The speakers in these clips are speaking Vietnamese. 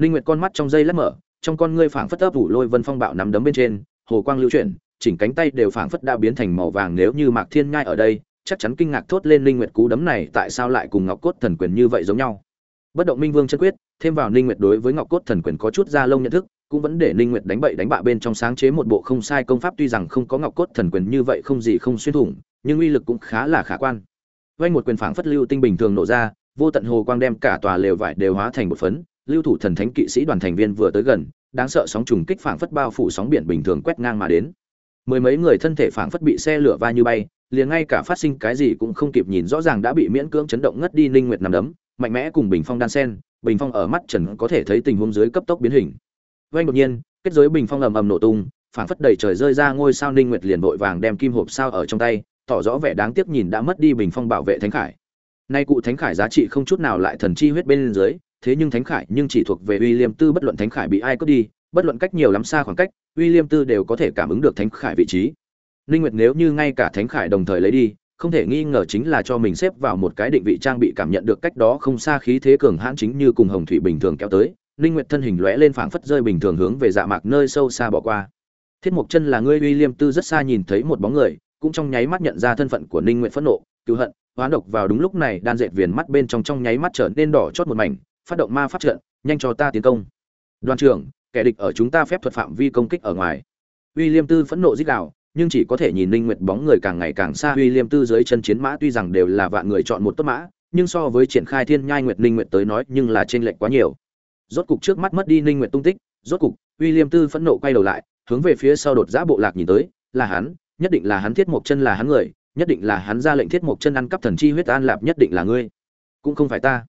Linh Nguyệt con mắt trong dây lát mở, trong con ngươi phảng phất ấp ủ lôi vân phong bạo nắm đấm bên trên, hồ quang lưu chuyển, chỉnh cánh tay đều phảng phất đã biến thành màu vàng nếu như Mạc Thiên Nhai ở đây, chắc chắn kinh ngạc thốt lên Linh Nguyệt cú đấm này tại sao lại cùng Ngọc Cốt Thần Quyền như vậy giống nhau. Bất động Minh Vương chân quyết, thêm vào Linh Nguyệt đối với Ngọc Cốt Thần Quyền có chút ra lông nhận thức, cũng vẫn để Linh Nguyệt đánh bậy đánh bạ bên trong sáng chế một bộ không sai công pháp tuy rằng không có Ngọc Cốt Thần Quyền như vậy không gì không xuyên thủng, nhưng uy lực cũng khá là khả quan. Vây một quyền phảng phất lưu tinh bình thường nổ ra, vô tận hồ quang đem cả tòa lều vải đều hóa thành một phấn, lưu thủ thần thánh kỵ sĩ đoàn thành viên vừa tới gần, đáng sợ sóng trùng kích phảng phất bao phủ sóng biển bình thường quét ngang mà đến. Mười mấy người thân thể phảng phất bị xe lửa va như bay, liền ngay cả phát sinh cái gì cũng không kịp nhìn rõ ràng đã bị miễn cưỡng chấn động ngất đi Ninh Nguyệt nằm đấm, mạnh mẽ cùng Bình Phong đan sen, Bình Phong ở mắt Trần có thể thấy tình huống dưới cấp tốc biến hình. Vang đột nhiên, kết giới Bình Phong ầm ầm nổ tung, phảng phất đầy trời rơi ra ngôi sao Ninh Nguyệt liền vội vàng đem kim hộp sao ở trong tay, tỏ rõ vẻ đáng tiếc nhìn đã mất đi Bình Phong bảo vệ Thánh Khải. Nay cụ Thánh Khải giá trị không chút nào lại thần chi huyết bên dưới, thế nhưng Thánh Khải nhưng chỉ thuộc về uy liêm Tư bất luận Thánh Khải bị ai cướp đi, bất luận cách nhiều lắm xa khoảng cách, uy liêm Tư đều có thể cảm ứng được Thánh Khải vị trí. Linh Nguyệt nếu như ngay cả Thánh Khải đồng thời lấy đi, không thể nghi ngờ chính là cho mình xếp vào một cái định vị trang bị cảm nhận được cách đó không xa khí thế cường hãn chính như cùng hồng thủy bình thường kéo tới. Linh Nguyệt thân hình lóe lên phảng phất rơi bình thường hướng về dạ mạc nơi sâu xa bỏ qua. Thiết mục Chân là ngươi liêm Tư rất xa nhìn thấy một bóng người, cũng trong nháy mắt nhận ra thân phận của Ninh Nguyệt phẫn nộ, cứu hận, hoán độc vào đúng lúc này đan dệt viền mắt bên trong trong nháy mắt trở nên đỏ chót một mảnh, phát động ma pháp trận, nhanh cho ta tiến công. Đoàn trưởng, kẻ địch ở chúng ta phép thuật phạm vi công kích ở ngoài. William Tư phẫn nộ rít gào, nhưng chỉ có thể nhìn Ninh Nguyệt bóng người càng ngày càng xa. William Tư dưới chân chiến mã tuy rằng đều là vạn người chọn một tốt mã, nhưng so với triển khai Thiên Nhai Nguyệt Ninh Nguyệt tới nói, nhưng là trên lệch quá nhiều. Rốt cục trước mắt mất đi Ninh Nguyệt tung tích, rốt cục, William Tư phẫn nộ quay đầu lại, hướng về phía sau đột giã bộ lạc nhìn tới, là hắn, nhất định là hắn thiết một chân là hắn người, nhất định là hắn ra lệnh thiết một chân ăn cắp thần chi huyết an lạp nhất định là ngươi, cũng không phải ta.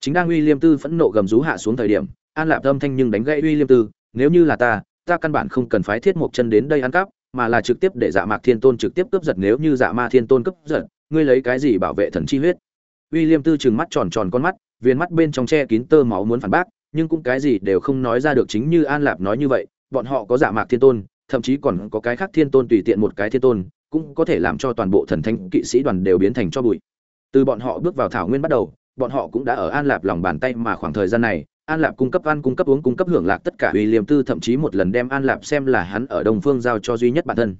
Chính đang uy liêm Tư phẫn nộ gầm rú hạ xuống thời điểm, an lạp âm thanh nhưng đánh gãy uy liêm Tư, nếu như là ta, ta căn bản không cần phái thiết một chân đến đây ăn cắp, mà là trực tiếp để dạ mạc thiên tôn trực tiếp cướp giật nếu như dạ ma thiên tôn cướp giật ngươi lấy cái gì bảo vệ thần chi huyết? Uy liêm tư trừng mắt tròn tròn con mắt viên mắt bên trong che kín tơ máu muốn phản bác nhưng cũng cái gì đều không nói ra được chính như an lạp nói như vậy bọn họ có dạ mạc thiên tôn thậm chí còn có cái khác thiên tôn tùy tiện một cái thiên tôn cũng có thể làm cho toàn bộ thần thánh kỵ sĩ đoàn đều biến thành cho bụi. Từ bọn họ bước vào thảo nguyên bắt đầu bọn họ cũng đã ở an lạp lòng bàn tay mà khoảng thời gian này An Lạp cung cấp ăn cung cấp uống cung cấp hưởng lạc tất cả William Tư thậm chí một lần đem An Lạp xem là hắn ở Đông Phương giao cho duy nhất bản thân.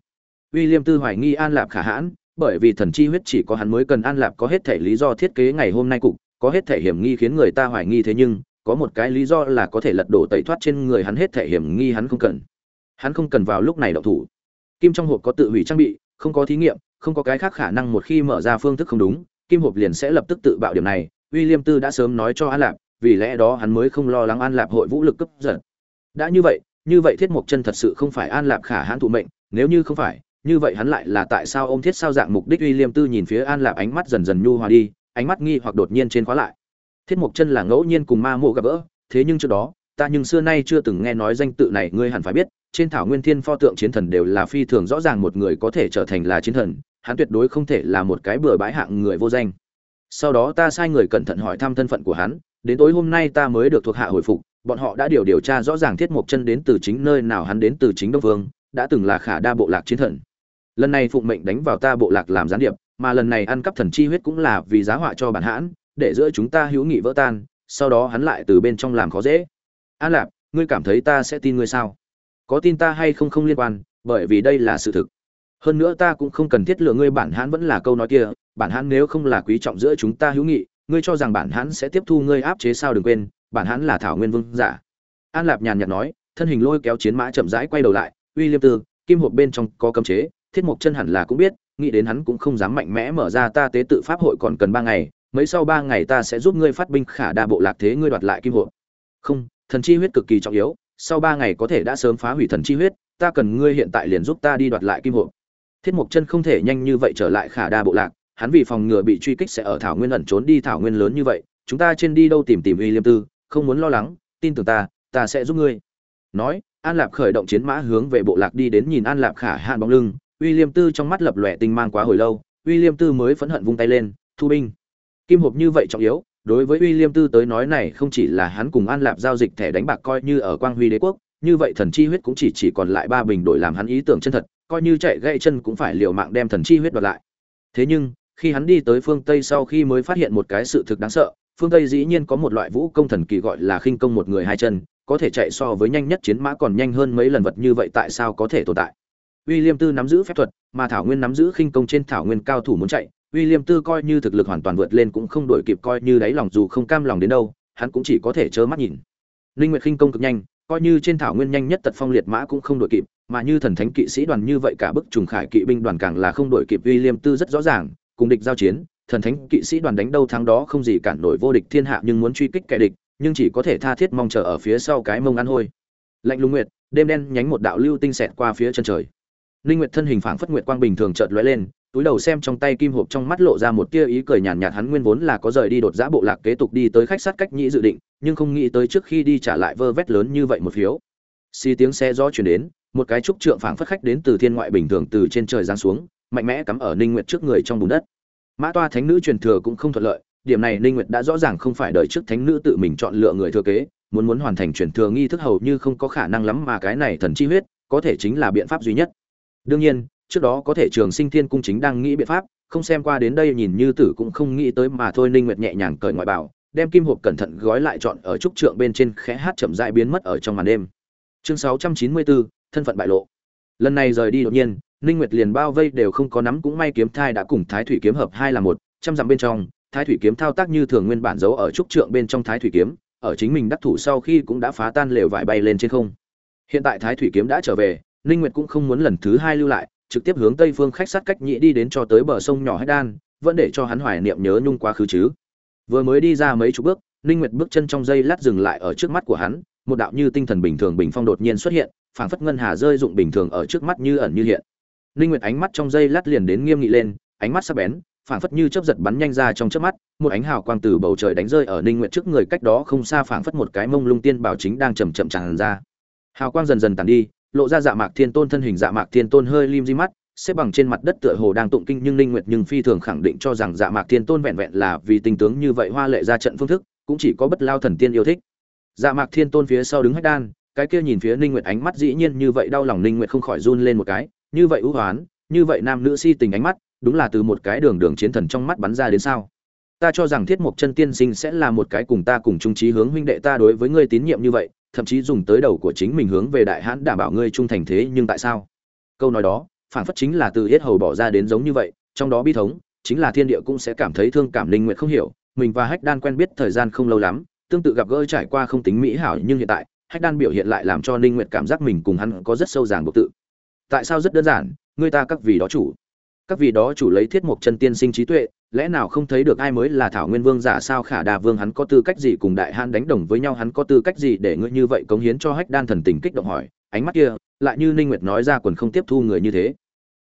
William Tư hoài nghi An Lạp khả hãn, bởi vì thần chi huyết chỉ có hắn mới cần An Lạp có hết thể lý do thiết kế ngày hôm nay cục, có hết thể hiểm nghi khiến người ta hoài nghi thế nhưng, có một cái lý do là có thể lật đổ tẩy thoát trên người hắn hết thể hiểm nghi hắn không cần. Hắn không cần vào lúc này động thủ. Kim trong hộp có tự hủy trang bị, không có thí nghiệm, không có cái khác khả năng một khi mở ra phương thức không đúng, kim hộp liền sẽ lập tức tự bạo điểm này. William Tư đã sớm nói cho An Lạp, vì lẽ đó hắn mới không lo lắng An Lạp hội vũ lực cấp giật. Đã như vậy, như vậy Thiết Mộc Chân thật sự không phải An Lạp khả hãn thụ mệnh, nếu như không phải, như vậy hắn lại là tại sao ôm thiết sao dạng mục đích uy liêm tư nhìn phía An Lạp ánh mắt dần dần nhu hòa đi, ánh mắt nghi hoặc đột nhiên trên khóa lại. Thiết Mộc Chân là ngẫu nhiên cùng Ma Mộ gặp gỡ, thế nhưng trước đó, ta nhưng xưa nay chưa từng nghe nói danh tự này, ngươi hẳn phải biết, trên thảo nguyên thiên pho tượng chiến thần đều là phi thường rõ ràng một người có thể trở thành là chiến thần, hắn tuyệt đối không thể là một cái bừa bãi hạng người vô danh. Sau đó ta sai người cẩn thận hỏi thăm thân phận của hắn, đến tối hôm nay ta mới được thuộc hạ hồi phục bọn họ đã điều điều tra rõ ràng thiết mộc chân đến từ chính nơi nào hắn đến từ chính đông vương đã từng là khả đa bộ lạc chiến thần. Lần này phụng mệnh đánh vào ta bộ lạc làm gián điệp mà lần này ăn cắp thần chi huyết cũng là vì giá họa cho bản hãn để giữa chúng ta hữu nghị vỡ tan sau đó hắn lại từ bên trong làm khó dễ. An lạp ngươi cảm thấy ta sẽ tin ngươi sao? Có tin ta hay không không liên quan bởi vì đây là sự thực. Hơn nữa ta cũng không cần thiết lựa ngươi bản hãn vẫn là câu nói kia bản hãn nếu không là quý trọng giữa chúng ta hữu nghị, ngươi cho rằng bản hãn sẽ tiếp thu ngươi áp chế sao đừng quên, bản hãn là thảo nguyên vương giả. An lạp nhàn nhạt nói, thân hình lôi kéo chiến mã chậm rãi quay đầu lại, uy liêm tư, kim hộp bên trong có cấm chế, thiết mục chân hẳn là cũng biết, nghĩ đến hắn cũng không dám mạnh mẽ mở ra ta tế tự pháp hội còn cần ba ngày, mấy sau ba ngày ta sẽ giúp ngươi phát binh khả đa bộ lạc thế ngươi đoạt lại kim hộp. Không, thần chi huyết cực kỳ trọng yếu, sau ba ngày có thể đã sớm phá hủy thần chi huyết, ta cần ngươi hiện tại liền giúp ta đi đoạt lại kim hộp. Thiết mục chân không thể nhanh như vậy trở lại khả đa bộ lạc hắn vì phòng ngừa bị truy kích sẽ ở thảo nguyên ẩn trốn đi thảo nguyên lớn như vậy, chúng ta trên đi đâu tìm tìm uy liêm tư, không muốn lo lắng, tin tưởng ta ta sẽ giúp ngươi. Nói, an lạp khởi động chiến mã hướng về bộ lạc đi đến nhìn an lạp khả hạn bóng lưng, uy liêm tư trong mắt lập lòe tinh mang quá hồi lâu, uy liêm tư mới phẫn hận vung tay lên, thu binh. Kim hộp như vậy trọng yếu, đối với uy liêm tư tới nói này không chỉ là hắn cùng an lạp giao dịch thẻ đánh bạc coi như ở quang huy đế quốc, như vậy thần chi huyết cũng chỉ chỉ còn lại ba bình đổi làm hắn ý tưởng chân thật, coi như chạy gãy chân cũng phải liều mạng đem thần chi huyết đoạt lại. Thế nhưng khi hắn đi tới phương tây sau khi mới phát hiện một cái sự thực đáng sợ phương tây dĩ nhiên có một loại vũ công thần kỳ gọi là khinh công một người hai chân có thể chạy so với nhanh nhất chiến mã còn nhanh hơn mấy lần vật như vậy tại sao có thể tồn tại William Tư nắm giữ phép thuật, mà Thảo Nguyên nắm giữ khinh công trên Thảo Nguyên cao thủ muốn chạy, William Tư coi như thực lực hoàn toàn vượt lên cũng không đổi kịp coi như đáy lòng dù không cam lòng đến đâu, hắn cũng chỉ có thể trơ mắt nhìn. Linh Nguyệt khinh công cực nhanh, coi như trên Thảo Nguyên nhanh nhất tật phong liệt mã cũng không đổi kịp, mà như thần thánh kỵ sĩ đoàn như vậy cả bức trùng khải kỵ binh đoàn càng là không đổi kịp William Tư rất rõ ràng, cùng địch giao chiến, thần thánh kỵ sĩ đoàn đánh đâu thắng đó không gì cản nổi vô địch thiên hạ nhưng muốn truy kích kẻ địch, nhưng chỉ có thể tha thiết mong chờ ở phía sau cái mông ăn hôi. Lạnh lùng nguyệt, đêm đen nhánh một đạo lưu tinh xẹt qua phía chân trời. Linh Nguyệt thân hình phảng phất nguyệt quang bình thường chợt lóe lên, túi đầu xem trong tay kim hộp trong mắt lộ ra một tia ý cười nhàn nhạt, hắn nguyên vốn là có rời đi đột giá bộ lạc kế tục đi tới khách sát cách nhĩ dự định, nhưng không nghĩ tới trước khi đi trả lại vơ vét lớn như vậy một phiếu. Xi tiếng xe gió truyền đến, một cái trúc trượng phảng phất khách đến từ thiên ngoại bình thường từ trên trời giáng xuống, mạnh mẽ cắm ở Ninh Nguyệt trước người trong bùn đất. Mã toa thánh nữ truyền thừa cũng không thuận lợi, điểm này Ninh Nguyệt đã rõ ràng không phải đợi trước thánh nữ tự mình chọn lựa người thừa kế, muốn muốn hoàn thành truyền thừa nghi thức hầu như không có khả năng lắm mà cái này thần chi huyết, có thể chính là biện pháp duy nhất. Đương nhiên, trước đó có thể Trường Sinh Thiên cung chính đang nghĩ biện pháp, không xem qua đến đây nhìn như tử cũng không nghĩ tới mà thôi Ninh Nguyệt nhẹ nhàng cởi ngoại bảo, đem kim hộp cẩn thận gói lại chọn ở trúc trượng bên trên khẽ hát chậm rãi biến mất ở trong màn đêm. Chương 694, thân phận bại lộ. Lần này rời đi đột nhiên, Ninh Nguyệt liền bao vây đều không có nắm cũng may kiếm thai đã cùng Thái thủy kiếm hợp hai là một, trăm dặm bên trong, Thái thủy kiếm thao tác như thường nguyên bản giấu ở trúc trượng bên trong Thái thủy kiếm, ở chính mình đắc thủ sau khi cũng đã phá tan lều vải bay lên trên không. Hiện tại Thái thủy kiếm đã trở về, Ninh Nguyệt cũng không muốn lần thứ hai lưu lại, trực tiếp hướng tây phương khách sát cách nhị đi đến cho tới bờ sông nhỏ Hách Đan, vẫn để cho hắn hoài niệm nhớ nhung quá khứ chứ. Vừa mới đi ra mấy chục bước, Ninh Nguyệt bước chân trong giây lát dừng lại ở trước mắt của hắn, một đạo như tinh thần bình thường bình phong đột nhiên xuất hiện, phảng phất ngân hà rơi dụng bình thường ở trước mắt như ẩn như hiện. Ninh Nguyệt ánh mắt trong giây lát liền đến nghiêm nghị lên, ánh mắt sắc bén, phảng phất như chớp giật bắn nhanh ra trong chớp mắt, một ánh hào quang từ bầu trời đánh rơi ở Ninh Nguyệt trước người cách đó không xa phảng phất một cái mông lung tiên bảo chính đang chậm chậm tràn ra. Hào quang dần dần tàn đi, lộ ra dạ mạc thiên tôn thân hình dạ mạc thiên tôn hơi lim di mắt xếp bằng trên mặt đất tựa hồ đang tụng kinh nhưng Ninh nguyệt nhưng phi thường khẳng định cho rằng dạ mạc thiên tôn vẹn vẹn là vì tình tướng như vậy hoa lệ ra trận phương thức cũng chỉ có bất lao thần tiên yêu thích dạ mạc thiên tôn phía sau đứng hách đan cái kia nhìn phía Ninh nguyệt ánh mắt dĩ nhiên như vậy đau lòng Ninh nguyệt không khỏi run lên một cái như vậy ưu hoán, như vậy nam nữ si tình ánh mắt, đúng là từ một cái đường đường chiến thần trong mắt bắn ra đến sao? Ta cho rằng thiết mục chân tiên sinh sẽ là một cái cùng ta cùng trung trí hướng huynh đệ ta đối với ngươi tín nhiệm như vậy, thậm chí dùng tới đầu của chính mình hướng về đại hãn đảm bảo ngươi trung thành thế nhưng tại sao? Câu nói đó phản phất chính là từ hết hầu bỏ ra đến giống như vậy, trong đó bi thống, chính là thiên địa cũng sẽ cảm thấy thương cảm linh nguyện không hiểu, mình và hách đan quen biết thời gian không lâu lắm, tương tự gặp gỡ trải qua không tính mỹ hảo nhưng hiện tại, hách đan biểu hiện lại làm cho ninh nguyện cảm giác mình cùng hắn có rất sâu ràng bộ tự tại sao rất đơn giản người ta các vị đó chủ. Các vị đó chủ lấy thiết mục chân tiên sinh trí tuệ, lẽ nào không thấy được ai mới là thảo nguyên vương giả sao? Khả đà vương hắn có tư cách gì cùng đại hãn đánh đồng với nhau? Hắn có tư cách gì để ngươi như vậy cống hiến cho hách đan thần tình kích động hỏi? Ánh mắt kia, lại như ninh nguyệt nói ra quần không tiếp thu người như thế.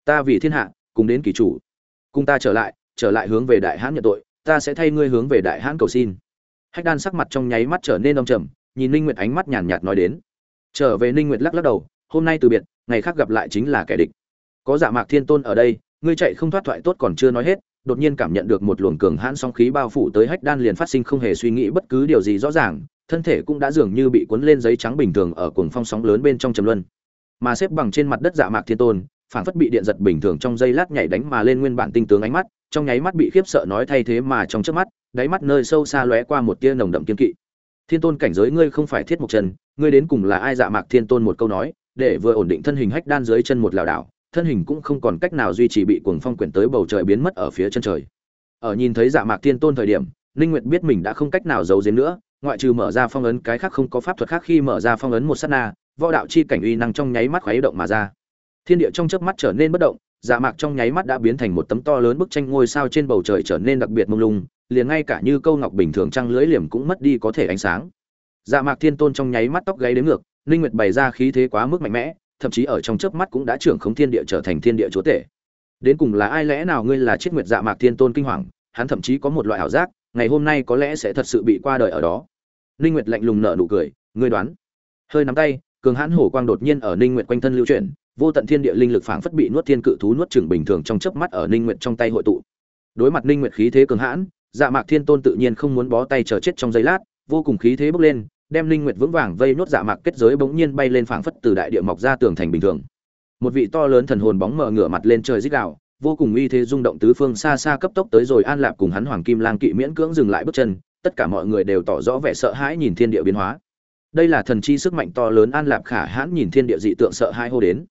Ta vì thiên hạ, cùng đến kỳ chủ. Cùng ta trở lại trở lại hướng về đại hãn nhận tội, ta sẽ thay ngươi hướng về đại hãn cầu xin. Hách đan sắc mặt trong nháy mắt trở nên đông trầm, nhìn ninh nguyệt ánh mắt nhàn nhạt nói đến. Trở về ninh nguyệt lắc lắc đầu hôm nay từ biệt ngày khác gặp lại chính là kẻ địch. Có dạ mạc thiên tôn ở đây ngươi chạy không thoát thoại tốt còn chưa nói hết đột nhiên cảm nhận được một luồng cường hãn song khí bao phủ tới hách đan liền phát sinh không hề suy nghĩ bất cứ điều gì rõ ràng thân thể cũng đã dường như bị cuốn lên giấy trắng bình thường ở cuồng phong sóng lớn bên trong trầm luân. Mà xếp bằng trên mặt đất dạ mạc thiên tôn phản phất bị điện giật bình thường trong giây lát nhảy đánh mà lên nguyên bản tinh tướng ánh mắt trong nháy mắt bị khiếp sợ nói thay thế mà trong trước mắt đáy mắt nơi sâu xa lóe qua một tia nồng đậm kiên kỵ. Thiên tôn cảnh giới ngươi không phải thiết mộc trần, ngươi đến cùng là ai? Dạ mạc thiên tôn một câu nói để vừa ổn định thân hình hách đan dưới chân một lảo đảo, thân hình cũng không còn cách nào duy trì bị cuồng phong quyển tới bầu trời biến mất ở phía chân trời. Ở nhìn thấy dạ mạc thiên tôn thời điểm, ninh nguyệt biết mình đã không cách nào giấu giếm nữa, ngoại trừ mở ra phong ấn, cái khác không có pháp thuật khác khi mở ra phong ấn một sát na, võ đạo chi cảnh uy năng trong nháy mắt khuấy động mà ra. Thiên địa trong chớp mắt trở nên bất động dạ mạc trong nháy mắt đã biến thành một tấm to lớn bức tranh ngôi sao trên bầu trời trở nên đặc biệt mông lung, liền ngay cả như câu ngọc bình thường trăng lưỡi liềm cũng mất đi có thể ánh sáng. Dạ mạc thiên tôn trong nháy mắt tóc gáy đến ngược ninh nguyệt bày ra khí thế quá mức mạnh mẽ, thậm chí ở trong chớp mắt cũng đã trưởng khống thiên địa trở thành thiên địa chúa tể. Đến cùng là ai lẽ nào ngươi là chiết nguyệt dạ mạc thiên tôn kinh hoàng, hắn thậm chí có một loại ảo giác, ngày hôm nay có lẽ sẽ thật sự bị qua đời ở đó. Ninh nguyệt lạnh lùng nở nụ cười, ngươi đoán. Hơi nắm tay, cường hãn hổ quang đột nhiên ở ninh nguyệt quanh thân lưu chuyển, vô tận thiên địa linh lực phảng phất bị nuốt thiên cự thú nuốt chửng bình thường trong chớp mắt ở ninh nguyệt trong tay hội tụ. Đối mặt ninh nguyệt khí thế cường hãn dạ mạc thiên tôn tự nhiên không muốn bó tay chờ chết trong giây lát, vô cùng khí thế bốc lên đem linh nguyệt vững vàng vây nốt dạ mạc kết giới bỗng nhiên bay lên phảng phất từ đại địa mọc ra tường thành bình thường. Một vị to lớn thần hồn bóng mờ ngửa mặt lên trời rít gào, vô cùng uy thế rung động tứ phương xa xa cấp tốc tới rồi an lạp cùng hắn hoàng kim lang kỵ miễn cưỡng dừng lại bước chân, tất cả mọi người đều tỏ rõ vẻ sợ hãi nhìn thiên địa biến hóa. Đây là thần chi sức mạnh to lớn an lạp khả hãn nhìn thiên địa dị tượng sợ hãi hô đến.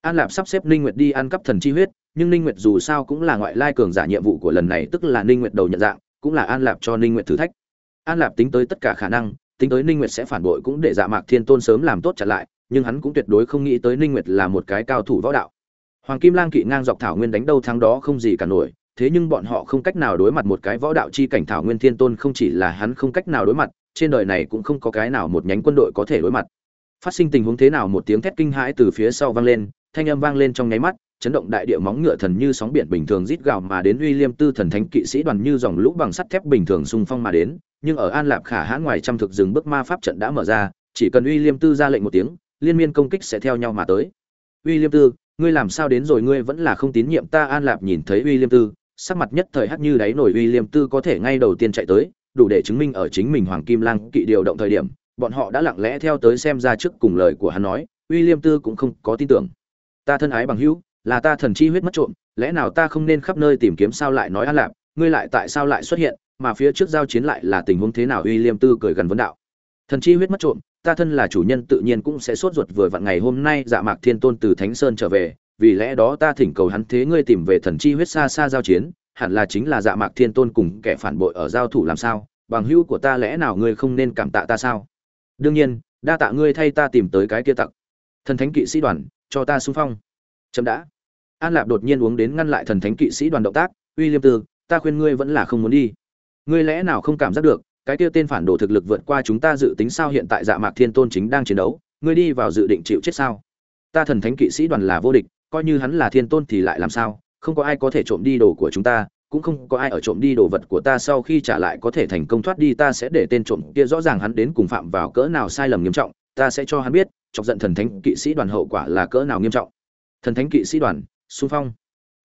An lạp sắp xếp ninh nguyệt đi ăn cắp thần chi huyết, nhưng ninh nguyệt dù sao cũng là ngoại lai cường giả nhiệm vụ của lần này, tức là ninh nguyệt đầu nhận dạng, cũng là an lạp cho ninh nguyệt thử thách. An lạp tính tới tất cả khả năng tính tới ninh nguyệt sẽ phản bội cũng để dạ mạc thiên tôn sớm làm tốt trả lại, nhưng hắn cũng tuyệt đối không nghĩ tới ninh nguyệt là một cái cao thủ võ đạo. Hoàng kim lang kỵ ngang dọc thảo nguyên đánh đâu thắng đó không gì cả nổi, thế nhưng bọn họ không cách nào đối mặt một cái võ đạo chi cảnh thảo nguyên thiên tôn không chỉ là hắn không cách nào đối mặt, trên đời này cũng không có cái nào một nhánh quân đội có thể đối mặt. Phát sinh tình huống thế nào một tiếng thét kinh hãi từ phía sau vang lên, thanh âm vang lên trong nháy mắt, chấn động đại địa móng ngựa thần như sóng biển bình thường rít gào mà đến uy liêm tư thần thánh kỵ sĩ đoàn như dòng lũ bằng sắt thép bình thường xung phong mà đến nhưng ở an lạp khả hãn ngoài trăm thực rừng bước ma pháp trận đã mở ra, chỉ cần uy liêm tư ra lệnh một tiếng, liên miên công kích sẽ theo nhau mà tới. Uy liêm tư, ngươi làm sao đến rồi, ngươi vẫn là không tín nhiệm ta? An lạp nhìn thấy uy liêm tư, sắc mặt nhất thời hắc như đáy nổi. Uy liêm tư có thể ngay đầu tiên chạy tới, đủ để chứng minh ở chính mình hoàng kim lang kỵ điều động thời điểm, bọn họ đã lặng lẽ theo tới xem ra trước cùng lời của hắn nói, uy liêm tư cũng không có tin tưởng. Ta thân ái bằng hữu, là ta thần chi huyết mất trộm, lẽ nào ta không nên khắp nơi tìm kiếm sao lại nói an lạp, ngươi lại tại sao lại xuất hiện? Mà phía trước giao chiến lại là tình huống thế nào, uy liêm tư cười gần vấn đạo. Thần chi huyết mất trộm, ta thân là chủ nhân tự nhiên cũng sẽ sốt ruột vừa vặn ngày hôm nay dạ mạc thiên tôn từ thánh sơn trở về, vì lẽ đó ta thỉnh cầu hắn thế ngươi tìm về thần chi huyết xa xa giao chiến, hẳn là chính là dạ mạc thiên tôn cùng kẻ phản bội ở giao thủ làm sao, bằng hữu của ta lẽ nào ngươi không nên cảm tạ ta sao? Đương nhiên, đa tạ ngươi thay ta tìm tới cái kia tặc. Thần thánh kỵ sĩ đoàn, cho ta xung phong. Chậm đã. An lạp đột nhiên uống đến ngăn lại thần thánh kỵ sĩ đoàn động tác, uy liêm tư, ta khuyên ngươi vẫn là không muốn đi ngươi lẽ nào không cảm giác được, cái kia tên phản đồ thực lực vượt qua chúng ta dự tính sao hiện tại dạ mạc thiên tôn chính đang chiến đấu, ngươi đi vào dự định chịu chết sao? Ta thần thánh kỵ sĩ đoàn là vô địch, coi như hắn là thiên tôn thì lại làm sao? Không có ai có thể trộm đi đồ của chúng ta, cũng không có ai ở trộm đi đồ vật của ta, sau khi trả lại có thể thành công thoát đi, ta sẽ để tên trộm kia rõ ràng hắn đến cùng phạm vào cỡ nào sai lầm nghiêm trọng, ta sẽ cho hắn biết, chọc giận thần thánh kỵ sĩ đoàn hậu quả là cỡ nào nghiêm trọng. Thần thánh kỵ sĩ đoàn, xung phong.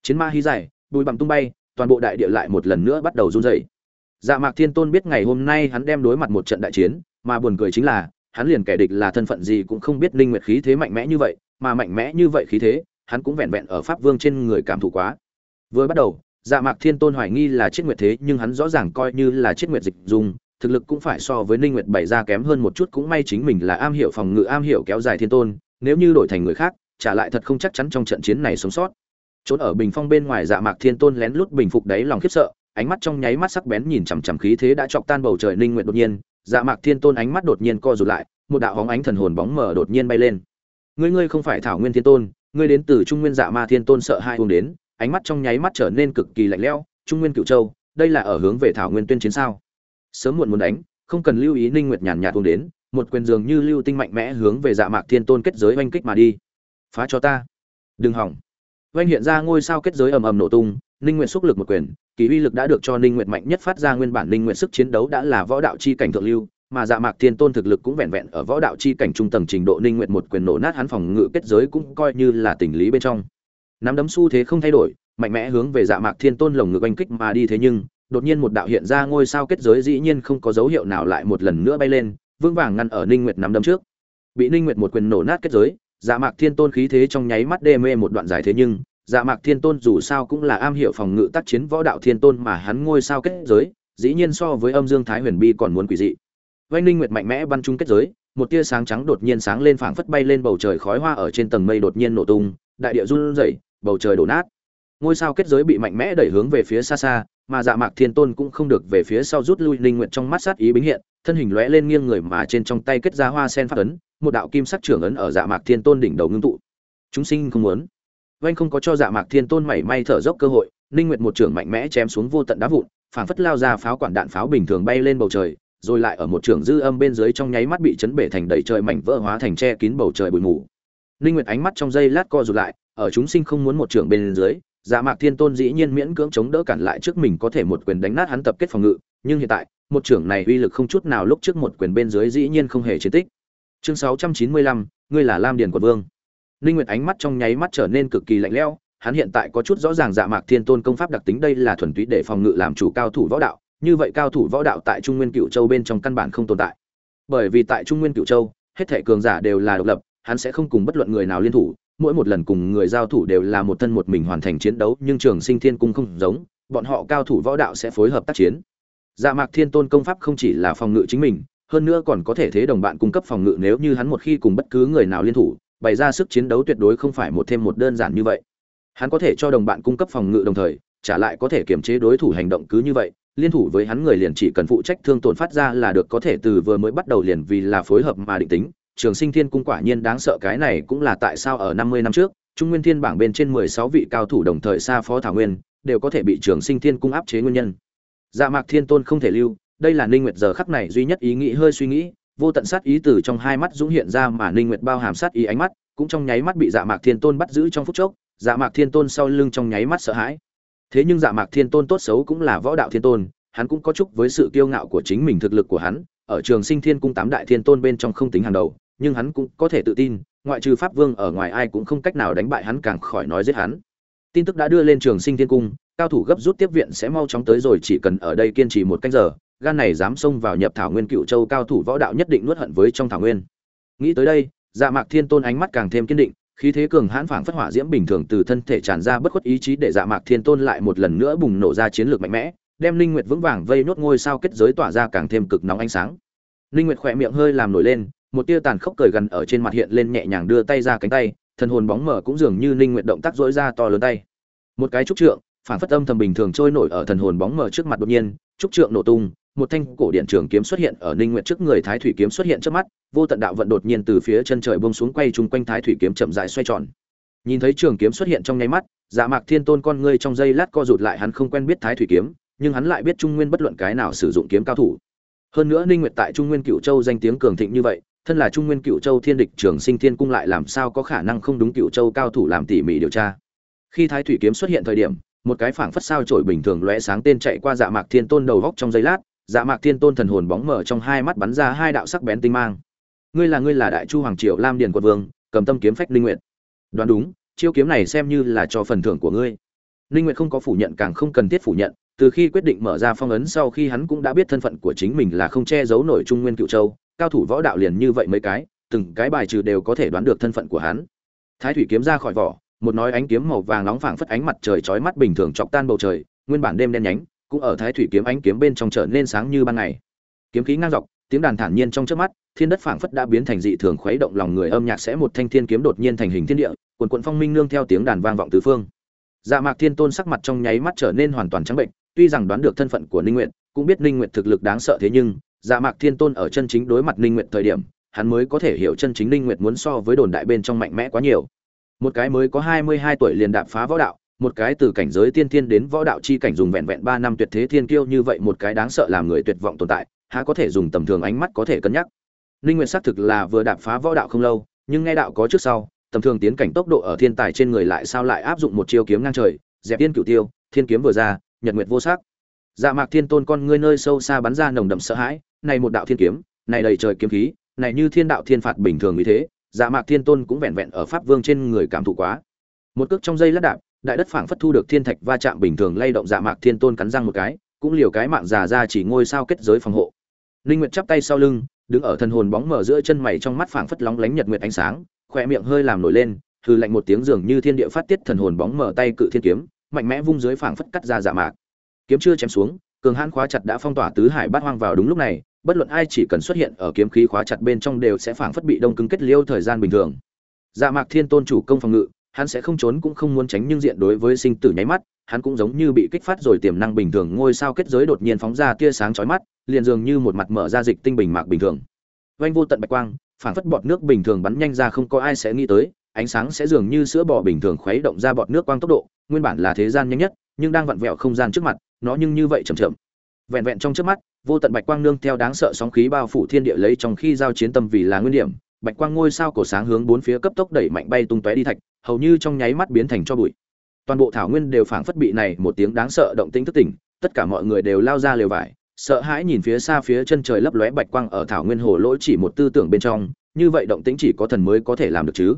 Chiến ma hí dài bùi bằng tung bay, toàn bộ đại địa lại một lần nữa bắt đầu run rẩy dạ mạc thiên tôn biết ngày hôm nay hắn đem đối mặt một trận đại chiến, mà buồn cười chính là, hắn liền kẻ địch là thân phận gì cũng không biết linh nguyệt khí thế mạnh mẽ như vậy, mà mạnh mẽ như vậy khí thế, hắn cũng vẹn vẹn ở pháp vương trên người cảm thụ quá. Vừa bắt đầu dạ mạc thiên tôn hoài nghi là chiết nguyệt thế, nhưng hắn rõ ràng coi như là chiết nguyệt dịch dùng thực lực cũng phải so với ninh nguyệt bày ra kém hơn một chút, cũng may chính mình là am hiểu phòng ngự, am hiểu kéo dài thiên tôn, nếu như đổi thành người khác, trả lại thật không chắc chắn trong trận chiến này sống sót. Trốn ở bình phong bên ngoài dạ mạc thiên tôn lén lút bình phục đáy lòng khiếp sợ ánh mắt trong nháy mắt sắc bén nhìn chằm chằm khí thế đã chọc tan bầu trời ninh nguyệt đột nhiên dạ mạc thiên tôn ánh mắt đột nhiên co rụt lại, một đạo hóng ánh thần hồn bóng mờ đột nhiên bay lên. Ngươi ngươi không phải thảo nguyên thiên tôn, ngươi đến từ trung nguyên dạ ma thiên tôn sợ hai hung đến, ánh mắt trong nháy mắt trở nên cực kỳ lạnh lẽo, trung nguyên Cửu châu, đây là ở hướng về thảo nguyên tuyên chiến sao? Sớm muộn muốn đánh, không cần lưu ý ninh nguyệt nhàn nhạt hung đến, một quyền dường như lưu tinh mạnh mẽ hướng về dạ mạc thiên tôn kết giới oanh kích mà đi. Phá cho ta. Đừng hỏng. Oanh hiện ra ngôi sao kết giới ầm ầm nổ tung ninh nguyệt xúc lực một quyền, kỳ uy lực đã được cho ninh nguyệt mạnh nhất phát ra nguyên bản ninh nguyệt sức chiến đấu đã là võ đạo chi cảnh thượng lưu, mà dạ mạc thiên tôn thực lực cũng vẹn vẹn ở võ đạo chi cảnh trung tầng trình độ ninh nguyệt một quyền nổ nát hắn phòng ngự kết giới cũng coi như là tình lý bên trong. Nắm đấm xu thế không thay đổi, mạnh mẽ hướng về dạ mạc thiên tôn lồng ngực oanh kích mà đi thế nhưng, đột nhiên một đạo hiện ra ngôi sao kết giới dĩ nhiên không có dấu hiệu nào lại một lần nữa bay lên, vững vàng ngăn ở ninh nguyệt nắm đấm trước. Bị ninh nguyệt một quyền nổ nát kết giới dạ mạc thiên tôn khí thế trong nháy mắt đê mê một đoạn dài thế nhưng dạ mạc thiên tôn dù sao cũng là am hiểu phòng ngự tác chiến võ đạo thiên tôn mà hắn ngôi sao kết giới, dĩ nhiên so với âm dương thái huyền bi còn muốn quỷ dị. Vanh Linh nguyệt mạnh mẽ bắn chung kết giới, một tia sáng trắng đột nhiên sáng lên phảng phất bay lên bầu trời khói hoa ở trên tầng mây đột nhiên nổ tung, đại địa run rẩy, bầu trời đổ nát. Ngôi sao kết giới bị mạnh mẽ đẩy hướng về phía xa xa, mà dạ mạc thiên tôn cũng không được về phía sau rút lui Linh nguyệt trong mắt sát ý bính hiện, thân hình lóe lên nghiêng người mà trên trong tay kết ra hoa sen phát ấn, một đạo kim sắc trưởng ấn ở dạ mạc thiên tôn đỉnh đầu ngưng tụ. Chúng sinh không muốn oanh không có cho dạ mạc thiên tôn mảy may thở dốc cơ hội ninh nguyệt một trưởng mạnh mẽ chém xuống vô tận đá vụn phảng phất lao ra pháo quản đạn pháo bình thường bay lên bầu trời rồi lại ở một trường dư âm bên dưới trong nháy mắt bị chấn bể thành đầy trời mảnh vỡ hóa thành che kín bầu trời bụi mù. Ninh nguyệt ánh mắt trong giây lát co rụt lại ở chúng sinh không muốn một trường bên dưới dạ mạc thiên tôn dĩ nhiên miễn cưỡng chống đỡ cản lại trước mình có thể một quyền đánh nát hắn tập kết phòng ngự nhưng hiện tại một trưởng này uy lực không chút nào lúc trước một quyền bên dưới dĩ nhiên không hề chiến tích. Chương 695, ngươi là lam điền quận vương ninh nguyệt ánh mắt trong nháy mắt trở nên cực kỳ lạnh lẽo, hắn hiện tại có chút rõ ràng dạ mạc thiên tôn công pháp đặc tính đây là thuần túy để phòng ngự làm chủ cao thủ võ đạo, như vậy cao thủ võ đạo tại trung nguyên cựu châu bên trong căn bản không tồn tại. Bởi vì tại trung nguyên cựu châu, hết thảy cường giả đều là độc lập, hắn sẽ không cùng bất luận người nào liên thủ, mỗi một lần cùng người giao thủ đều là một thân một mình hoàn thành chiến đấu, nhưng trường sinh thiên cung không giống, bọn họ cao thủ võ đạo sẽ phối hợp tác chiến. Dạ mạc thiên tôn công pháp không chỉ là phòng ngự chính mình, hơn nữa còn có thể thế đồng bạn cung cấp phòng ngự nếu như hắn một khi cùng bất cứ người nào liên thủ bày ra sức chiến đấu tuyệt đối không phải một thêm một đơn giản như vậy. Hắn có thể cho đồng bạn cung cấp phòng ngự đồng thời trả lại có thể kiềm chế đối thủ hành động cứ như vậy, liên thủ với hắn người liền chỉ cần phụ trách thương tổn phát ra là được, có thể từ vừa mới bắt đầu liền vì là phối hợp mà định tính. Trường sinh thiên cung quả nhiên đáng sợ, cái này cũng là tại sao ở năm mươi năm trước, trung nguyên thiên bảng bên trên mười sáu vị cao thủ đồng thời xa phó thảo nguyên, đều có thể bị trường sinh thiên cung áp chế nguyên nhân. Dạ mạc thiên tôn không thể lưu, đây là ninh nguyệt giờ khắc này duy nhất ý nghĩ hơi suy nghĩ vô tận sát ý từ trong hai mắt dũng hiện ra mà ninh nguyệt bao hàm sát ý ánh mắt, cũng trong nháy mắt bị dạ mạc thiên tôn bắt giữ trong phút chốc. Dạ mạc thiên tôn sau lưng trong nháy mắt sợ hãi. Thế nhưng dạ mạc thiên tôn tốt xấu cũng là võ đạo thiên tôn, hắn cũng có chúc với sự kiêu ngạo của chính mình thực lực của hắn. Ở trường sinh thiên cung tám đại thiên tôn bên trong không tính hàng đầu, nhưng hắn cũng có thể tự tin, ngoại trừ pháp vương ở ngoài ai cũng không cách nào đánh bại hắn càng khỏi nói giết hắn. Tin tức đã đưa lên trường sinh thiên cung, cao thủ gấp rút tiếp viện sẽ mau chóng tới rồi, chỉ cần ở đây kiên trì một canh giờ gan này dám xông vào nhập thảo nguyên cựu châu cao thủ võ đạo nhất định nuốt hận với trong thảo nguyên. Nghĩ tới đây dạ mạc thiên tôn ánh mắt càng thêm kiên định, khí thế cường hãn phảng phất hỏa diễm bình thường từ thân thể tràn ra bất khuất ý chí để dạ mạc thiên tôn lại một lần nữa bùng nổ ra chiến lược mạnh mẽ, đem linh nguyệt vững vàng vây nốt ngôi sao kết giới tỏa ra càng thêm cực nóng ánh sáng. Linh nguyệt khỏe miệng hơi làm nổi lên, một tia tàn khốc cười gần ở trên mặt hiện lên nhẹ nhàng đưa tay ra cánh tay, thần hồn bóng mở cũng dường như linh nguyệt động tác dỗi ra to lớn tay. Một cái trúc trượng, phảng phất âm thầm bình thường trôi nổi ở thần hồn bóng mở trước mặt đột nhiên, trúc trượng nổ tung một thanh cổ điện trường kiếm xuất hiện ở ninh nguyệt trước người thái thủy kiếm xuất hiện trước mắt, vô tận đạo vận đột nhiên từ phía chân trời bông xuống quay chung quanh thái thủy kiếm chậm rãi xoay tròn. Nhìn thấy trường kiếm xuất hiện trong nháy mắt dạ mạc thiên tôn con ngươi trong giây lát co rụt lại, hắn không quen biết thái thủy kiếm, nhưng hắn lại biết trung nguyên bất luận cái nào sử dụng kiếm cao thủ. Hơn nữa ninh nguyệt tại trung nguyên cựu châu danh tiếng cường thịnh như vậy, thân là trung nguyên cựu châu thiên địch trường sinh thiên cung lại làm sao có khả năng không đúng cựu châu cao thủ làm tỉ mỉ điều tra? Khi thái thủy kiếm xuất hiện thời điểm, một cái phảng phất sao trổi bình thường lóe sáng tên chạy qua dạ mạc thiên tôn đầu góc trong giây lát dạ mạc thiên tôn thần hồn bóng mở trong hai mắt bắn ra hai đạo sắc bén tinh mang. Ngươi là ngươi là đại chu hoàng triều lam điền quận vương, cầm tâm kiếm phách linh nguyện đoán đúng, chiêu kiếm này xem như là cho phần thưởng của ngươi. Linh nguyện không có phủ nhận càng không cần thiết phủ nhận, từ khi quyết định mở ra phong ấn sau khi hắn cũng đã biết thân phận của chính mình là không che giấu nổi trung nguyên cựu châu, cao thủ võ đạo liền như vậy mấy cái, từng cái bài trừ đều có thể đoán được thân phận của hắn. Thái thủy kiếm ra khỏi vỏ, một nói ánh kiếm màu vàng nóng phảng phất ánh mặt trời chói mắt bình thường chọc tan bầu trời, nguyên bản đêm đen nhánh cũng ở thái thủy kiếm ánh kiếm bên trong trở nên sáng như ban ngày. Kiếm khí ngang dọc, tiếng đàn thản nhiên trong trước mắt, thiên đất phảng phất đã biến thành dị thường khuấy động lòng người, âm nhạc sẽ một thanh thiên kiếm đột nhiên thành hình thiên địa quần quận phong minh nương theo tiếng đàn vang vọng tứ phương. Dạ mạc thiên tôn sắc mặt trong nháy mắt trở nên hoàn toàn trắng bệnh, tuy rằng đoán được thân phận của ninh nguyện cũng biết ninh nguyện thực lực đáng sợ thế nhưng dạ mạc thiên tôn ở chân chính đối mặt ninh nguyện thời điểm, hắn mới có thể hiểu chân chính ninh nguyện muốn so với đồn đại bên trong mạnh mẽ quá nhiều. Một cái mới có hai mươi hai tuổi liền đạp phá võ đạo một cái từ cảnh giới tiên thiên đến võ đạo chi cảnh dùng vẹn vẹn ba năm tuyệt thế thiên kiêu như vậy một cái đáng sợ làm người tuyệt vọng tồn tại, há có thể dùng tầm thường ánh mắt có thể cân nhắc. Linh Nguyệt xác thực là vừa đạp phá võ đạo không lâu, nhưng nghe đạo có trước sau, tầm thường tiến cảnh tốc độ ở thiên tài trên người lại sao lại áp dụng một chiêu kiếm ngang trời, dẹp tiên cửu tiêu, thiên kiếm vừa ra, nhật nguyệt vô sắc. Dạ Mạc Thiên Tôn con ngươi nơi sâu xa bắn ra nồng đậm sợ hãi, này một đạo thiên kiếm, này đầy trời kiếm khí, này như thiên đạo thiên phạt bình thường như thế, Dạ Mạc Thiên Tôn cũng vẹn vẹn ở pháp vương trên người cảm thụ quá. Một cước trong giây lát đạp, đại đất phảng phất thu được thiên thạch va chạm bình thường lay động dạ mạc thiên tôn cắn răng một cái, cũng liều cái mạng già ra chỉ ngôi sao kết giới phòng hộ. Linh nguyệt chắp tay sau lưng, đứng ở thân hồn bóng mở giữa chân mày trong mắt phảng phất lóng lánh nhật nguyệt ánh sáng, khỏe miệng hơi làm nổi lên hư lạnh một tiếng dường như thiên địa phát tiết thần hồn bóng mở tay cự thiên kiếm, mạnh mẽ vung dưới phảng phất cắt ra dạ mạc. Kiếm chưa chém xuống, cường hãn khóa chặt đã phong tỏa tứ hải bát hoang vào đúng lúc này, bất luận ai chỉ cần xuất hiện ở kiếm khí khóa chặt bên trong đều sẽ phảng phất bị đông cứng kết liêu thời gian bình thường. Dạ mạc thiên tôn chủ công phòng ngự hắn sẽ không trốn cũng không muốn tránh nhưng diện đối với sinh tử nháy mắt, hắn cũng giống như bị kích phát rồi tiềm năng bình thường, ngôi sao kết giới đột nhiên phóng ra tia sáng chói mắt, liền dường như một mặt mở ra dịch tinh bình mạc bình thường. Vanh vô tận bạch quang phản phất bọt nước bình thường bắn nhanh ra không có ai sẽ nghĩ tới, ánh sáng sẽ dường như sữa bò bình thường khuấy động ra bọt nước quang tốc độ, nguyên bản là thế gian nhanh nhất, nhưng đang vặn vẹo không gian trước mặt, nó nhưng như vậy chậm chậm. Vẹn vẹn trong trước mắt, vô tận bạch quang nương theo đáng sợ sóng khí bao phủ thiên địa lấy trong khi giao chiến tâm vì là nguyên điểm, bạch quang ngôi sao cổ sáng hướng bốn phía cấp tốc đẩy mạnh bay tung tóe đi thạch hầu như trong nháy mắt biến thành cho bụi. Toàn bộ thảo nguyên đều phảng phất bị này một tiếng đáng sợ động tĩnh thức tỉnh, tất cả mọi người đều lao ra lều vải, sợ hãi nhìn phía xa phía chân trời lấp lóe bạch quang ở thảo nguyên hồ lỗi chỉ một tư tưởng bên trong, như vậy động tĩnh chỉ có thần mới có thể làm được chứ.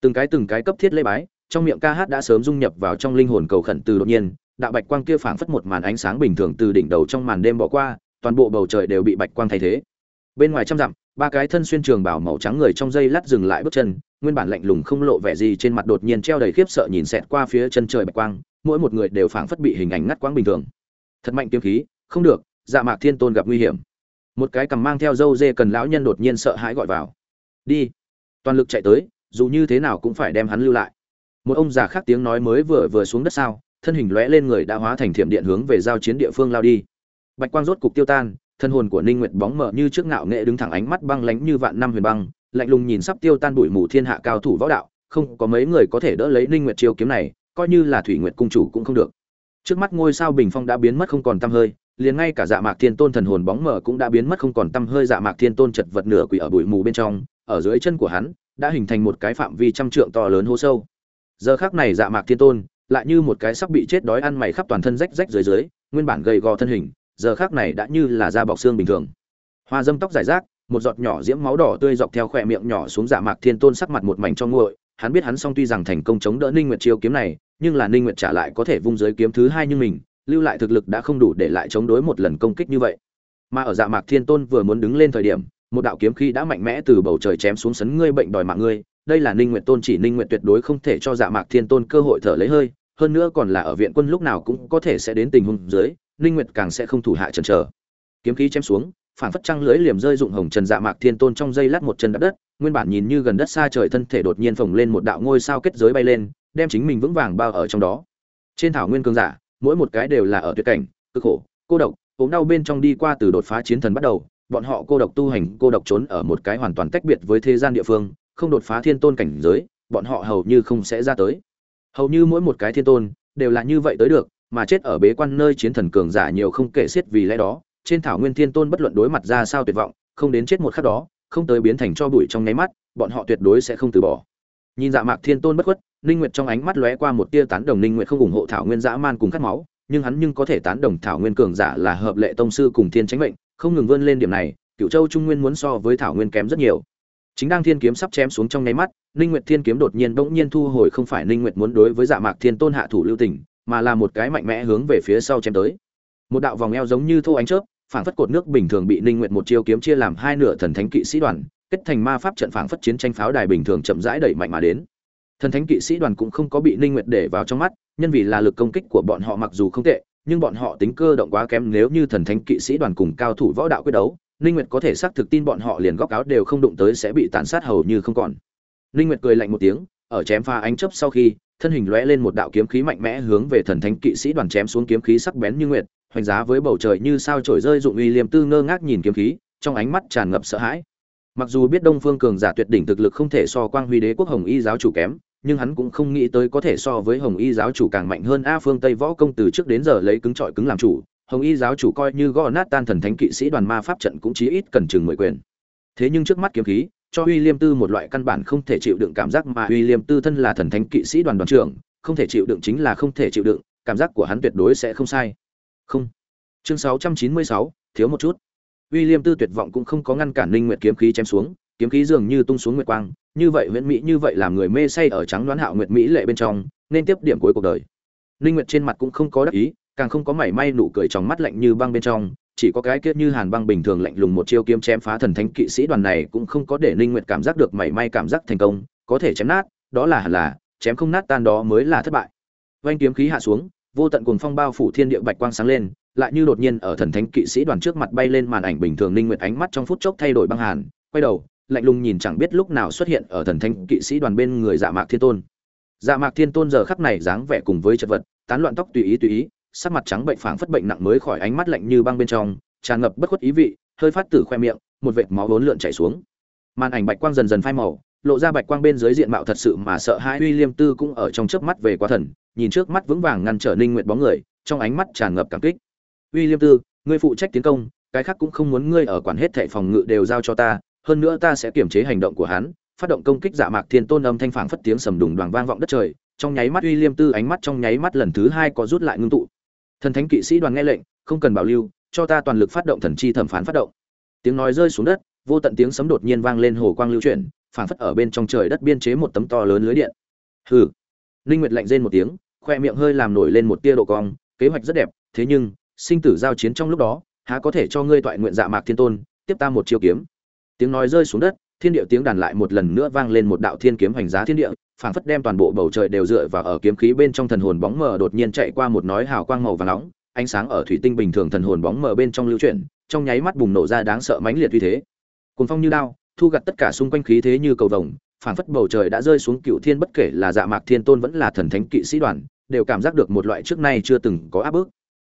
Từng cái từng cái cấp thiết lễ bái, trong miệng ca hát đã sớm dung nhập vào trong linh hồn cầu khẩn từ đột nhiên, đạo bạch quang kia phảng phất một màn ánh sáng bình thường từ đỉnh đầu trong màn đêm bỏ qua, toàn bộ bầu trời đều bị bạch quang thay thế. Bên ngoài trăm dặm ba cái thân xuyên trường bảo màu trắng người trong dây lát dừng lại bước chân, nguyên bản lạnh lùng không lộ vẻ gì trên mặt đột nhiên treo đầy khiếp sợ nhìn xẹt qua phía chân trời bạch quang, mỗi một người đều phảng phất bị hình ảnh ngắt quãng bình thường. Thật mạnh kiếm khí, không được dạ mạc thiên tôn gặp nguy hiểm. Một cái cầm mang theo dâu dê cần lão nhân đột nhiên sợ hãi gọi vào. Đi. Toàn lực chạy tới, dù như thế nào cũng phải đem hắn lưu lại. Một ông già khác tiếng nói mới vừa vừa xuống đất sao, thân hình lóe lên người đã hóa thành thiểm điện hướng về giao chiến địa phương lao đi. Bạch quang rốt cục tiêu tan thân hồn của ninh nguyệt bóng mờ như trước ngạo nghệ đứng thẳng ánh mắt băng lãnh như vạn năm huyền băng, lạnh lùng nhìn sắp tiêu tan bụi mù thiên hạ cao thủ võ đạo, không có mấy người có thể đỡ lấy ninh nguyệt chiêu kiếm này, coi như là thủy nguyệt cung chủ cũng không được. Trước mắt ngôi sao bình phong đã biến mất không còn tăm hơi, liền ngay cả dạ mạc thiên tôn thần hồn bóng mờ cũng đã biến mất không còn tăm hơi dạ mạc thiên tôn chật vật nửa quỷ ở bụi mù bên trong, ở dưới chân của hắn, đã hình thành một cái phạm vi trăm trượng to lớn hố sâu. Giờ khắc này dạ mạc thiên tôn lại như một cái sắp bị chết đói ăn mày khắp toàn thân rách rách dưới dưới, nguyên bản gầy gò thân hình giờ khắc này đã như là da bọc xương bình thường. Hoa dâm tóc dài rác, một giọt nhỏ diễm máu đỏ tươi dọc theo khỏe miệng nhỏ xuống dạ mạc thiên tôn sắc mặt một mảnh cho nguội. Hắn biết hắn song tuy rằng thành công chống đỡ ninh nguyệt chiêu kiếm này, nhưng là ninh nguyệt trả lại có thể vung giới kiếm thứ hai như mình, lưu lại thực lực đã không đủ để lại chống đối một lần công kích như vậy. Mà ở dạ mạc thiên tôn vừa muốn đứng lên thời điểm, một đạo kiếm khí đã mạnh mẽ từ bầu trời chém xuống sấn ngươi bệnh đòi mạng ngươi. Đây là ninh nguyệt tôn chỉ ninh nguyệt tuyệt đối không thể cho dạ mạc thiên tôn cơ hội thở lấy hơi, hơn nữa còn là ở viện quân lúc nào cũng có thể sẽ đến tình huống dưới ninh nguyệt càng sẽ không thủ hạ chần chờ. Kiếm khí chém xuống phản phất trăng lưới liềm rơi dụng hồng trần dạ mạc thiên tôn trong dây lát một chân đạp đất, nguyên bản nhìn như gần đất xa trời thân thể đột nhiên phồng lên một đạo ngôi sao kết giới bay lên, đem chính mình vững vàng bao ở trong đó. Trên thảo nguyên cường giả, mỗi một cái đều là ở tuyệt cảnh, cực khổ, cô độc, ốm đau bên trong đi qua từ đột phá chiến thần bắt đầu, bọn họ cô độc tu hành, cô độc trốn ở một cái hoàn toàn tách biệt với thế gian địa phương, không đột phá thiên tôn cảnh giới, bọn họ hầu như không sẽ ra tới. Hầu như mỗi một cái thiên tôn, đều là như vậy tới được mà chết ở bế quan nơi chiến thần cường giả nhiều không kể xiết vì lẽ đó, trên thảo nguyên thiên tôn bất luận đối mặt ra sao tuyệt vọng, không đến chết một khắc đó, không tới biến thành cho bụi trong nháy mắt, bọn họ tuyệt đối sẽ không từ bỏ. Nhìn dạ mạc thiên tôn bất khuất, ninh nguyệt trong ánh mắt lóe qua một tia tán đồng, ninh nguyệt không ủng hộ thảo nguyên dã man cùng cắt máu, nhưng hắn nhưng có thể tán đồng thảo nguyên cường giả là hợp lệ tông sư cùng thiên tránh mệnh, không ngừng vươn lên điểm này cựu châu trung nguyên muốn so với thảo nguyên kém rất nhiều. Chính đang thiên kiếm sắp chém xuống trong nháy mắt, ninh nguyệt thiên kiếm đột nhiên bỗng nhiên thu hồi, không phải ninh nguyệt muốn đối với dạ mạc thiên tôn hạ thủ lưu tình mà là một cái mạnh mẽ hướng về phía sau chém tới. Một đạo vòng eo giống như thô ánh chớp, phảng phất cột nước bình thường bị ninh nguyệt một chiêu kiếm chia làm hai nửa thần thánh kỵ sĩ đoàn, kết thành ma pháp trận phảng phất chiến tranh pháo đài bình thường chậm rãi đẩy mạnh mà đến. Thần thánh kỵ sĩ đoàn cũng không có bị ninh nguyệt để vào trong mắt, nhân vì là lực công kích của bọn họ mặc dù không tệ, nhưng bọn họ tính cơ động quá kém nếu như thần thánh kỵ sĩ đoàn cùng cao thủ võ đạo quyết đấu, ninh nguyệt có thể xác thực tin bọn họ liền góc áo đều không đụng tới sẽ bị tàn sát hầu như không còn. Ninh nguyệt cười lạnh một tiếng, ở chém pha ánh chớp sau khi thân hình lóe lên một đạo kiếm khí mạnh mẽ hướng về thần thánh kỵ sĩ đoàn chém xuống kiếm khí sắc bén như nguyệt, hoành giá với bầu trời như sao trổi rơi dụng uy liêm tư ngơ ngác nhìn kiếm khí, trong ánh mắt tràn ngập sợ hãi. Mặc dù biết đông phương cường giả tuyệt đỉnh thực lực không thể so quang huy đế quốc hồng y giáo chủ kém, nhưng hắn cũng không nghĩ tới có thể so với hồng y giáo chủ càng mạnh hơn a phương tây võ công từ trước đến giờ lấy cứng trọi cứng làm chủ, hồng y giáo chủ coi như gõ nát tan thần thánh kỵ sĩ đoàn ma pháp trận cũng chí ít cần chừng mười quyền. Thế nhưng trước mắt kiếm khí cho uy liêm tư một loại căn bản không thể chịu đựng cảm giác mà uy liêm tư thân là thần thánh kỵ sĩ đoàn đoàn trưởng, không thể chịu đựng chính là không thể chịu đựng, cảm giác của hắn tuyệt đối sẽ không sai. Không. Chương sáu trăm chín mươi sáu, thiếu một chút. Uy liêm tư tuyệt vọng cũng không có ngăn cản linh nguyệt kiếm khí chém xuống, kiếm khí dường như tung xuống nguyệt quang, như vậy nguyễn mỹ như vậy làm người mê say ở trắng đoán hạo nguyệt mỹ lệ bên trong, nên tiếp điểm cuối cuộc đời. Linh nguyệt trên mặt cũng không có đắc ý, càng không có mảy may nụ cười trong mắt lạnh như băng bên trong chỉ có cái kia như hàn băng bình thường lạnh lùng một chiêu kiếm chém phá thần thánh kỵ sĩ đoàn này cũng không có để linh nguyệt cảm giác được mảy may cảm giác thành công, có thể chém nát, đó là hẳn là, chém không nát tan đó mới là thất bại. Vanh kiếm khí hạ xuống, vô tận cuồng phong bao phủ thiên địa bạch quang sáng lên, lại như đột nhiên ở thần thánh kỵ sĩ đoàn trước mặt bay lên màn ảnh bình thường linh nguyệt ánh mắt trong phút chốc thay đổi băng hàn, quay đầu, lạnh lùng nhìn chẳng biết lúc nào xuất hiện ở thần thánh kỵ sĩ đoàn bên người dạ mạc thiên tôn. Dạ mạc thiên tôn giờ khắc này dáng vẻ cùng với chật vật, tán loạn tóc tùy ý tùy ý sắc mặt trắng bệnh phảng phất bệnh nặng mới khỏi ánh mắt lạnh như băng bên trong, tràn ngập bất khuất ý vị, hơi phát tử khoe miệng, một vệt máu vốn lượn chảy xuống. Màn ảnh bạch quang dần dần phai màu, lộ ra bạch quang bên dưới diện mạo thật sự mà sợ hãi uy liêm tư cũng ở trong trước mắt về quá thần, nhìn trước mắt vững vàng ngăn trở ninh nguyệt bóng người, trong ánh mắt tràn ngập cảm kích. Uy liêm tư, ngươi phụ trách tiến công, cái khác cũng không muốn ngươi ở quản hết thệ phòng ngự đều giao cho ta, hơn nữa ta sẽ kiểm chế hành động của hắn. Phát động công kích giả mạc thiên tôn âm thanh phảng phất tiếng sầm đùng đoàn vang vọng đất trời, trong nháy mắt uy liêm tư ánh mắt trong nháy mắt lần thứ hai có rút lại ngưng tụ thần thánh kỵ sĩ đoàn nghe lệnh, không cần bảo lưu, cho ta toàn lực phát động thần chi thẩm phán phát động. Tiếng nói rơi xuống đất, vô tận tiếng sấm đột nhiên vang lên hồ quang lưu chuyển, phảng phất ở bên trong trời đất biên chế một tấm to lớn lưới điện. Hừ. Linh nguyệt lạnh rên một tiếng, khoe miệng hơi làm nổi lên một tia độ cong, kế hoạch rất đẹp, thế nhưng, sinh tử giao chiến trong lúc đó, há có thể cho ngươi toại nguyện dạ mạc thiên tôn, tiếp ta một chiêu kiếm. Tiếng nói rơi xuống đất, thiên địa tiếng đàn lại một lần nữa vang lên một đạo thiên kiếm hoành giá thiên địa phảng phất đem toàn bộ bầu trời đều dựa vào ở kiếm khí bên trong thần hồn bóng mờ đột nhiên chạy qua một nói hào quang màu vàng nóng, ánh sáng ở thủy tinh bình thường thần hồn bóng mờ bên trong lưu chuyển, trong nháy mắt bùng nổ ra đáng sợ mãnh liệt uy thế. Cuồng phong như đao, thu gặt tất cả xung quanh khí thế như cầu vồng, phảng phất bầu trời đã rơi xuống cựu thiên bất kể là dạ mạc thiên tôn vẫn là thần thánh kỵ sĩ đoàn, đều cảm giác được một loại trước nay chưa từng có áp bức.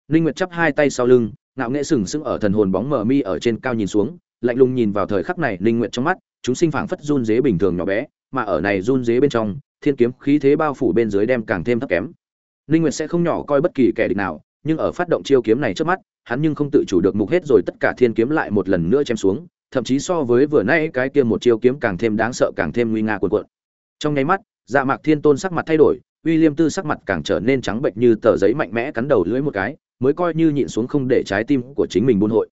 Linh nguyệt chắp hai tay sau lưng, ngạo nghễ sừng sững ở thần hồn bóng mờ mi ở trên cao nhìn xuống, lạnh lùng nhìn vào thời khắc này Linh nguyệt trong mắt, chúng sinh phảng phất run rế bình thường nhỏ bé mà ở này run dế bên trong thiên kiếm khí thế bao phủ bên dưới đem càng thêm thấp kém ninh nguyệt sẽ không nhỏ coi bất kỳ kẻ địch nào nhưng ở phát động chiêu kiếm này trước mắt hắn nhưng không tự chủ được mục hết rồi tất cả thiên kiếm lại một lần nữa chém xuống thậm chí so với vừa nãy cái kia một chiêu kiếm càng thêm đáng sợ càng thêm nguy nga cuồn cuộn trong nháy mắt dạ mạc thiên tôn sắc mặt thay đổi uy liêm Tư sắc mặt càng trở nên trắng bệnh như tờ giấy mạnh mẽ cắn đầu lưỡi một cái, mới coi như nhịn xuống không để trái tim của chính mình buôn hội.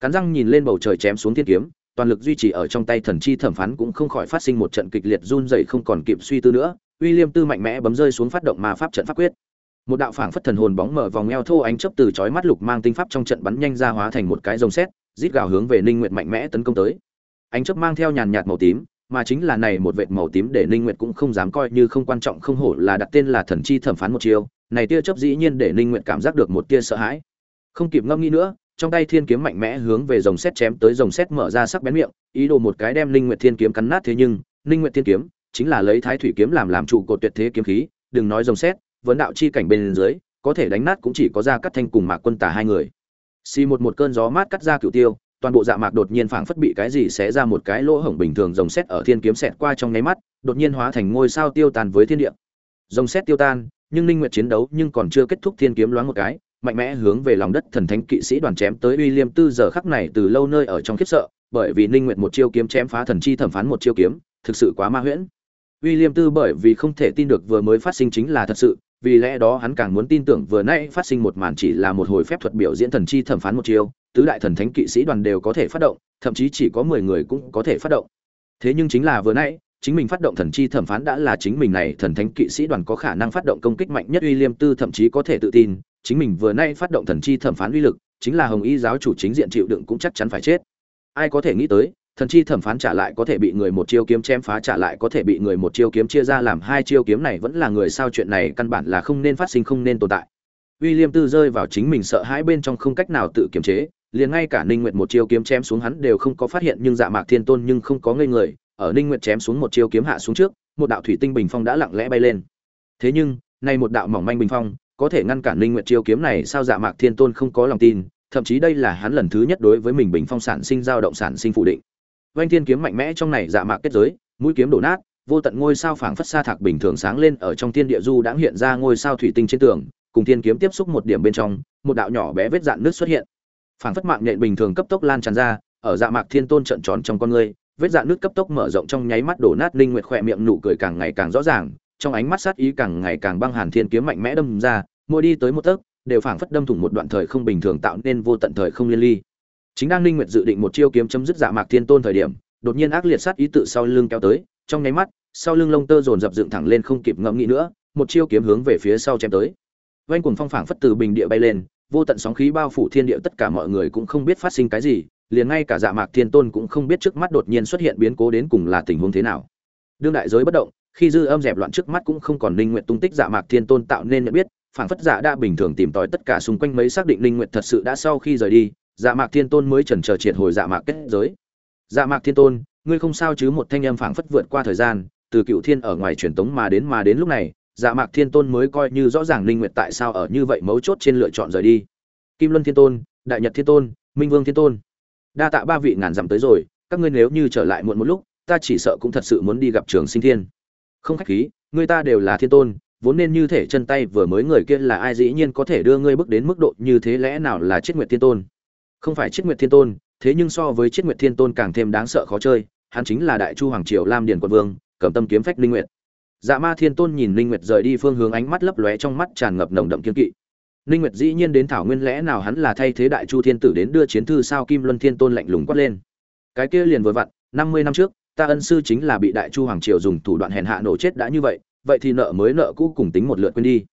Cắn răng nhìn lên bầu trời chém xuống thiên kiếm, toàn lực duy trì ở trong tay thần chi thẩm phán cũng không khỏi phát sinh một trận kịch liệt run rẩy không còn kịp suy tư nữa. William Tư mạnh mẽ bấm rơi xuống phát động ma pháp trận pháp quyết. Một đạo phảng phất thần hồn bóng mở vòng eo thô ánh chớp từ chói mắt lục mang tinh pháp trong trận bắn nhanh ra hóa thành một cái rồng sét, rít gào hướng về Ninh Nguyệt mạnh mẽ tấn công tới. Ánh chớp mang theo nhàn nhạt màu tím, mà chính là này một vệt màu tím để Ninh Nguyệt cũng không dám coi như không quan trọng không hổ là đặt tên là thần chi thẩm phán một chiêu, này tia chớp dĩ nhiên để Ninh Nguyệt cảm giác được một tia sợ hãi. Không kịp ngâm nghĩ nữa, trong tay thiên kiếm mạnh mẽ hướng về rồng sét chém tới rồng sét mở ra sắc bén miệng, ý đồ một cái đem linh Nguyệt thiên kiếm cắn nát thế nhưng, linh Nguyệt thiên kiếm chính là lấy Thái thủy kiếm làm làm trụ cột tuyệt thế kiếm khí, đừng nói rồng sét, vấn đạo chi cảnh bên dưới, có thể đánh nát cũng chỉ có ra cắt thanh cùng Mạc Quân Tả hai người. Xì một một cơn gió mát cắt ra cửu tiêu, toàn bộ dạ mạc đột nhiên phảng phất bị cái gì xé ra một cái lỗ hổng bình thường rồng sét ở thiên kiếm xẹt qua trong nháy mắt, đột nhiên hóa thành ngôi sao tiêu tan với thiên địa. Rồng sét tiêu tan, nhưng linh Nguyệt chiến đấu nhưng còn chưa kết thúc thiên kiếm loáng một cái, mạnh mẽ hướng về lòng đất thần thánh kỵ sĩ đoàn chém tới William Tư giờ khắc này từ lâu nơi ở trong khiếp sợ, bởi vì Ninh Nguyệt một chiêu kiếm chém phá thần chi thẩm phán một chiêu kiếm, thực sự quá ma huyễn. William Tư bởi vì không thể tin được vừa mới phát sinh chính là thật sự, vì lẽ đó hắn càng muốn tin tưởng vừa nãy phát sinh một màn chỉ là một hồi phép thuật biểu diễn thần chi thẩm phán một chiêu, tứ đại thần thánh kỵ sĩ đoàn đều có thể phát động, thậm chí chỉ có 10 người cũng có thể phát động. Thế nhưng chính là vừa nãy, chính mình phát động thần chi thẩm phán đã là chính mình này thần thánh kỵ sĩ đoàn có khả năng phát động công kích mạnh nhất uy liêm tư thậm chí có thể tự tin, chính mình vừa nay phát động thần chi thẩm phán uy lực, chính là Hồng Y giáo chủ chính diện chịu đựng cũng chắc chắn phải chết. Ai có thể nghĩ tới, thần chi thẩm phán trả lại có thể bị người một chiêu kiếm chém phá trả lại có thể bị người một chiêu kiếm chia ra làm hai chiêu kiếm này vẫn là người sao chuyện này căn bản là không nên phát sinh không nên tồn tại. William Tư rơi vào chính mình sợ hãi bên trong không cách nào tự kiềm chế, liền ngay cả Ninh Nguyệt một chiêu kiếm chém xuống hắn đều không có phát hiện nhưng Dạ Mạc Thiên Tôn nhưng không có ngây người, ở Ninh Nguyệt chém xuống một chiêu kiếm hạ xuống trước, một đạo thủy tinh bình phong đã lặng lẽ bay lên. Thế nhưng, nay một đạo mỏng manh bình phong, có thể ngăn cản linh Nguyệt chiêu kiếm này sao Dạ Mạc Thiên Tôn không có lòng tin, thậm chí đây là hắn lần thứ nhất đối với mình bình phong sản sinh dao động sản sinh phủ định. vanh Thiên kiếm mạnh mẽ trong này Dạ Mạc kết giới, mũi kiếm đổ nát, vô tận ngôi sao phảng phất sa thạc bình thường sáng lên ở trong thiên địa du đã hiện ra ngôi sao thủy tinh trên tường, cùng thiên kiếm tiếp xúc một điểm bên trong, một đạo nhỏ bé vết dạn nước xuất hiện phảng phất mạng nhện bình thường cấp tốc lan tràn ra ở dạ mạc thiên tôn trận tròn trong con người vết dạn nước cấp tốc mở rộng trong nháy mắt đổ nát linh nguyệt khỏe miệng nụ cười càng ngày càng rõ ràng trong ánh mắt sát ý càng ngày càng băng hàn thiên kiếm mạnh mẽ đâm ra, mỗi đi tới một tấc, đều phảng phất đâm thủng một đoạn thời không bình thường tạo nên vô tận thời không liên ly. Chính đang linh nguyệt dự định một chiêu kiếm chấm dứt dạ mạc thiên tôn thời điểm, đột nhiên ác liệt sát ý tự sau lưng kéo tới, trong nháy mắt, sau lưng lông tơ dồn dập dựng thẳng lên không kịp ngẫm nghĩ nữa, một chiêu kiếm hướng về phía sau chém tới. Vanh cuồng phong phảng phất từ bình địa bay lên, vô tận sóng khí bao phủ thiên địa, tất cả mọi người cũng không biết phát sinh cái gì, liền ngay cả dạ mạc thiên tôn cũng không biết trước mắt đột nhiên xuất hiện biến cố đến cùng là tình huống thế nào. Đương đại giới bất động khi dư âm dẹp loạn trước mắt cũng không còn linh nguyện tung tích dạ mạc thiên tôn tạo nên nhận biết, phảng phất dạ đã bình thường tìm tòi tất cả xung quanh mấy xác định linh nguyện thật sự đã sau khi rời đi dạ mạc thiên tôn mới chần chờ triệt hồi dạ mạc kết giới. Dạ mạc thiên tôn, ngươi không sao chứ? Một thanh âm phảng phất vượt qua thời gian, từ cựu thiên ở ngoài truyền tống mà đến mà đến lúc này dạ mạc thiên tôn mới coi như rõ ràng linh nguyện tại sao ở như vậy mấu chốt trên lựa chọn rời đi. Kim luân thiên tôn, đại nhật thiên tôn, minh vương thiên tôn. Đa tạ ba vị ngàn dặm tới rồi, các ngươi nếu như trở lại muộn một lúc, ta chỉ sợ cũng thật sự muốn đi gặp trường sinh thiên không khách khí, người ta đều là thiên tôn, vốn nên như thể chân tay vừa mới người kia là ai dĩ nhiên có thể đưa ngươi bước đến mức độ như thế lẽ nào là chiết nguyệt thiên tôn? Không phải chiết nguyệt thiên tôn, thế nhưng so với chiết nguyệt thiên tôn càng thêm đáng sợ khó chơi, hắn chính là đại chu hoàng triều lam điền quận vương, cầm tâm kiếm phách linh nguyệt. Dạ ma thiên tôn nhìn linh nguyệt rời đi phương hướng ánh mắt lấp lóe trong mắt tràn ngập nồng đậm kiên kỵ. Linh nguyệt dĩ nhiên đến thảo nguyên lẽ nào hắn là thay thế đại chu thiên tử đến đưa chiến thư sao kim luân thiên tôn lạnh lùng quát lên. Cái kia liền vừa vặn 50 năm trước ta ân sư chính là bị đại chu hoàng triều dùng thủ đoạn hèn hạ nổ chết đã như vậy vậy thì nợ mới nợ cũ cùng tính một lượt quên đi.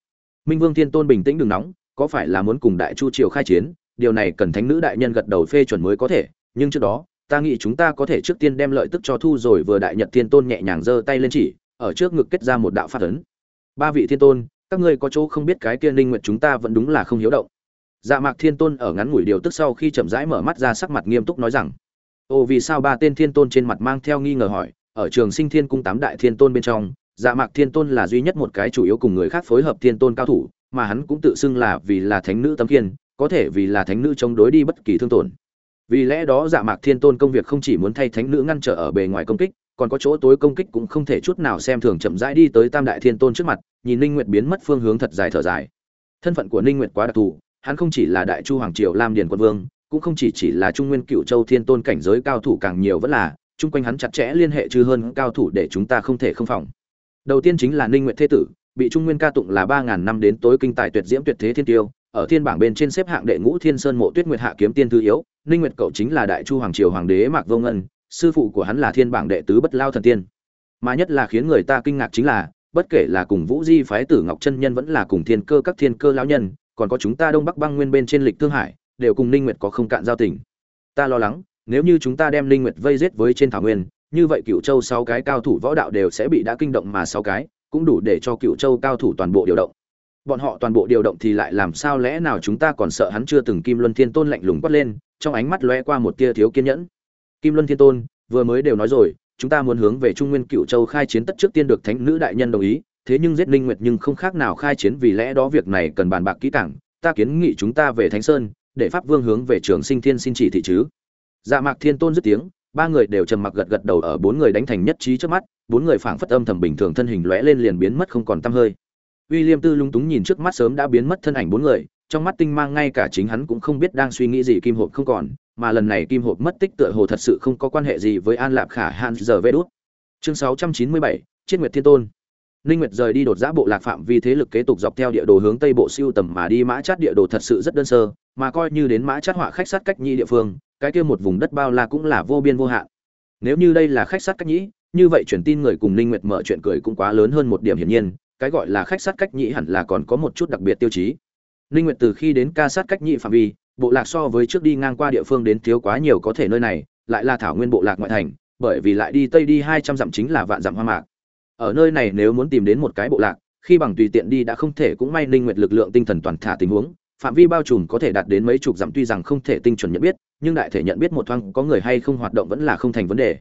Minh vương thiên tôn bình tĩnh đừng nóng, có phải là muốn cùng đại chu triều khai chiến? Điều này cần thánh nữ đại nhân gật đầu phê chuẩn mới có thể, nhưng trước đó, ta nghĩ chúng ta có thể trước tiên đem lợi tức cho thu rồi vừa đại nhật thiên tôn nhẹ nhàng giơ tay lên chỉ, ở trước ngực kết ra một đạo phát ấn. Ba vị thiên tôn, các ngươi có chỗ không biết cái kia ninh nguyện chúng ta vẫn đúng là không hiếu động. Dạ mạc thiên tôn ở ngắn ngủi điều tức sau khi chậm rãi mở mắt ra sắc mặt nghiêm túc nói rằng ồ vì sao ba tên thiên tôn trên mặt mang theo nghi ngờ hỏi, ở trường sinh thiên cung tám đại thiên tôn bên trong dạ mạc thiên tôn là duy nhất một cái chủ yếu cùng người khác phối hợp thiên tôn cao thủ, mà hắn cũng tự xưng là vì là thánh nữ tấm kiên có thể vì là thánh nữ chống đối đi bất kỳ thương tổn. Vì lẽ đó dạ mạc thiên tôn công việc không chỉ muốn thay thánh nữ ngăn trở ở bề ngoài công kích, còn có chỗ tối công kích cũng không thể chút nào xem thường chậm rãi đi tới tam đại thiên tôn trước mặt, nhìn ninh nguyệt biến mất phương hướng thật dài thở dài. Thân phận của ninh nguyệt quá đặc thù, hắn không chỉ là đại chu hoàng triều lam điền quân vương cũng không chỉ chỉ là trung nguyên cựu châu thiên tôn cảnh giới cao thủ càng nhiều vẫn là, chung quanh hắn chặt chẽ liên hệ chư hơn cao thủ để chúng ta không thể không phòng. Đầu tiên chính là ninh nguyện thế tử, bị trung nguyên ca tụng là ba ngàn năm đến tối kinh tài tuyệt diễm tuyệt thế thiên tiêu, ở thiên bảng bên trên xếp hạng đệ ngũ thiên sơn mộ tuyết nguyệt hạ kiếm tiên thư yếu, ninh nguyệt cậu chính là đại chu hoàng triều hoàng đế mạc vô ngân, sư phụ của hắn là thiên bảng đệ tứ bất lao thần tiên. Mà nhất là khiến người ta kinh ngạc chính là, bất kể là cùng vũ di phái tử ngọc chân nhân vẫn là cùng thiên cơ các thiên cơ lão nhân, còn có chúng ta đông bắc băng nguyên bên trên lịch thương hải đều cùng ninh nguyệt có không cạn giao tình. Ta lo lắng, nếu như chúng ta đem ninh nguyệt vây giết với trên thảo nguyên, như vậy cựu châu sáu cái cao thủ võ đạo đều sẽ bị đã kinh động mà sáu cái, cũng đủ để cho cựu châu cao thủ toàn bộ điều động. Bọn họ toàn bộ điều động thì lại làm sao lẽ nào chúng ta còn sợ hắn chưa từng kim luân thiên tôn lạnh lùng quát lên, trong ánh mắt lóe qua một tia thiếu kiên nhẫn. Kim luân thiên tôn, vừa mới đều nói rồi, chúng ta muốn hướng về trung nguyên cựu châu khai chiến tất trước tiên được thánh nữ đại nhân đồng ý, thế nhưng giết linh nguyệt nhưng không khác nào khai chiến vì lẽ đó việc này cần bàn bạc kỹ càng. Ta kiến nghị chúng ta về thánh sơn để pháp vương hướng về trường sinh thiên xin chỉ thị chứ dạ mạc thiên tôn dứt tiếng ba người đều trầm mặc gật gật đầu ở bốn người đánh thành nhất trí trước mắt bốn người phảng phất âm thầm bình thường thân hình lóe lên liền biến mất không còn tăm hơi William Tư lung túng nhìn trước mắt sớm đã biến mất thân ảnh bốn người, trong mắt tinh mang ngay cả chính hắn cũng không biết đang suy nghĩ gì kim hộp không còn, mà lần này kim hộp mất tích tựa hồ thật sự không có quan hệ gì với An Lạp Khả Hans giờ về đút. Chương sáu trăm chín mươi bảy chiết Nguyệt Thiên Tôn. Ninh Nguyệt rời đi đột giã bộ lạc phạm vi thế lực kế tục dọc theo địa đồ hướng tây bộ siêu tầm mà đi mã chát địa đồ thật sự rất đơn sơ, mà coi như đến mã chát họa khách sát cách nhị địa phương, cái kia một vùng đất bao la cũng là vô biên vô hạn. Nếu như đây là khách sát cách nhị như vậy truyền tin người cùng Ninh Nguyệt mở chuyện cười cũng quá lớn hơn một điểm hiển nhiên, cái gọi là khách sát cách nhị hẳn là còn có một chút đặc biệt tiêu chí. Ninh Nguyệt từ khi đến ca sát cách nhị phạm vi, bộ lạc so với trước đi ngang qua địa phương đến thiếu quá nhiều có thể nơi này, lại là thảo nguyên bộ lạc ngoại thành, bởi vì lại đi tây đi 200 dặm chính là vạn dặm hoa mạc. Ở nơi này nếu muốn tìm đến một cái bộ lạc, khi bằng tùy tiện đi đã không thể cũng may Ninh Nguyệt lực lượng tinh thần toàn thả tình huống, phạm vi bao trùm có thể đạt đến mấy chục dặm tuy rằng không thể tinh chuẩn nhận biết, nhưng đại thể nhận biết một thoáng có người hay không hoạt động vẫn là không thành vấn đề.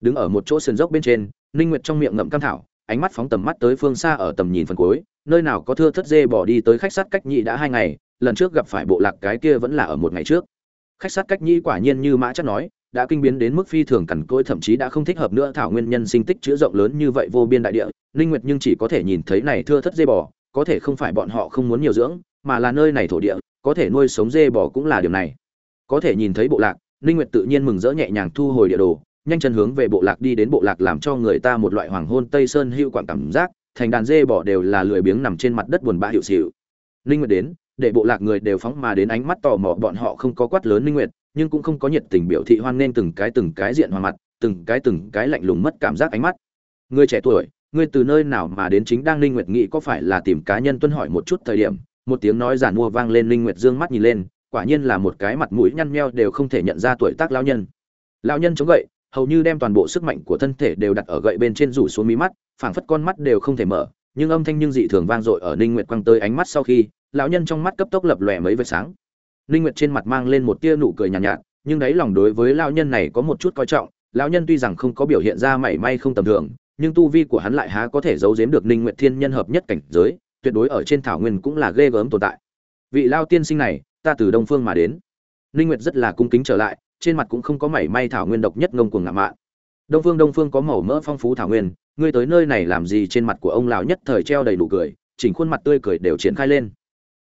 Đứng ở một chỗ sườn dốc bên trên, Ninh Nguyệt trong miệng ngậm cam thảo, ánh mắt phóng tầm mắt tới phương xa ở tầm nhìn phần cuối, nơi nào có thưa thất dê bỏ đi tới khách sát cách nhị đã hai ngày, lần trước gặp phải bộ lạc cái kia vẫn là ở một ngày trước. Khách sát cách nhị quả nhiên như mã chắc nói, đã kinh biến đến mức phi thường cằn cỗi thậm chí đã không thích hợp nữa thảo nguyên nhân sinh tích chứa rộng lớn như vậy vô biên đại địa, Linh Nguyệt nhưng chỉ có thể nhìn thấy này thưa thất dê bò, có thể không phải bọn họ không muốn nhiều dưỡng, mà là nơi này thổ địa, có thể nuôi sống dê bò cũng là điều này. Có thể nhìn thấy bộ lạc, Linh Nguyệt tự nhiên mừng rỡ nhẹ nhàng thu hồi địa đồ, nhanh chân hướng về bộ lạc đi đến bộ lạc làm cho người ta một loại hoàng hôn tây sơn hữu quảng cảm giác, thành đàn dê bò đều là lười biếng nằm trên mặt đất buồn bã hiệu xỉu. Linh Nguyệt đến, để bộ lạc người đều phóng mà đến ánh mắt tò mò bọn họ không có quát lớn Linh Nguyệt, nhưng cũng không có nhiệt tình biểu thị hoan nghênh từng cái từng cái diện hoàng mặt, từng cái từng cái lạnh lùng mất cảm giác ánh mắt. Người trẻ tuổi, ngươi từ nơi nào mà đến chính đang Linh Nguyệt nghĩ có phải là tìm cá nhân tuân hỏi một chút thời điểm, một tiếng nói giản mua vang lên Linh Nguyệt dương mắt nhìn lên, quả nhiên là một cái mặt mũi nhăn nheo đều không thể nhận ra tuổi tác lão nhân. Lão nhân chống gậy, hầu như đem toàn bộ sức mạnh của thân thể đều đặt ở gậy bên trên rủ xuống mí mắt, phảng phất con mắt đều không thể mở, nhưng âm thanh nhưng dị thường vang dội ở Ninh Nguyệt quăng tới ánh mắt sau khi, lão nhân trong mắt cấp tốc lập lòe mấy vệt sáng. Ninh Nguyệt trên mặt mang lên một tia nụ cười nhàn nhạt, nhạt, nhưng đáy lòng đối với lão nhân này có một chút coi trọng, lão nhân tuy rằng không có biểu hiện ra mảy may không tầm thường, nhưng tu vi của hắn lại há có thể giấu giếm được Ninh Nguyệt Thiên nhân hợp nhất cảnh giới, tuyệt đối ở trên thảo nguyên cũng là ghê gớm tồn tại. Vị lão tiên sinh này, ta từ Đông Phương mà đến. Ninh Nguyệt rất là cung kính trở lại, trên mặt cũng không có mảy may thảo nguyên độc nhất ngông cuồng ngạo mạn. Đông Phương Đông Phương có màu mỡ phong phú thảo nguyên, ngươi tới nơi này làm gì trên mặt của ông lão nhất thời treo đầy nụ cười, chỉnh khuôn mặt tươi cười đều triển khai lên.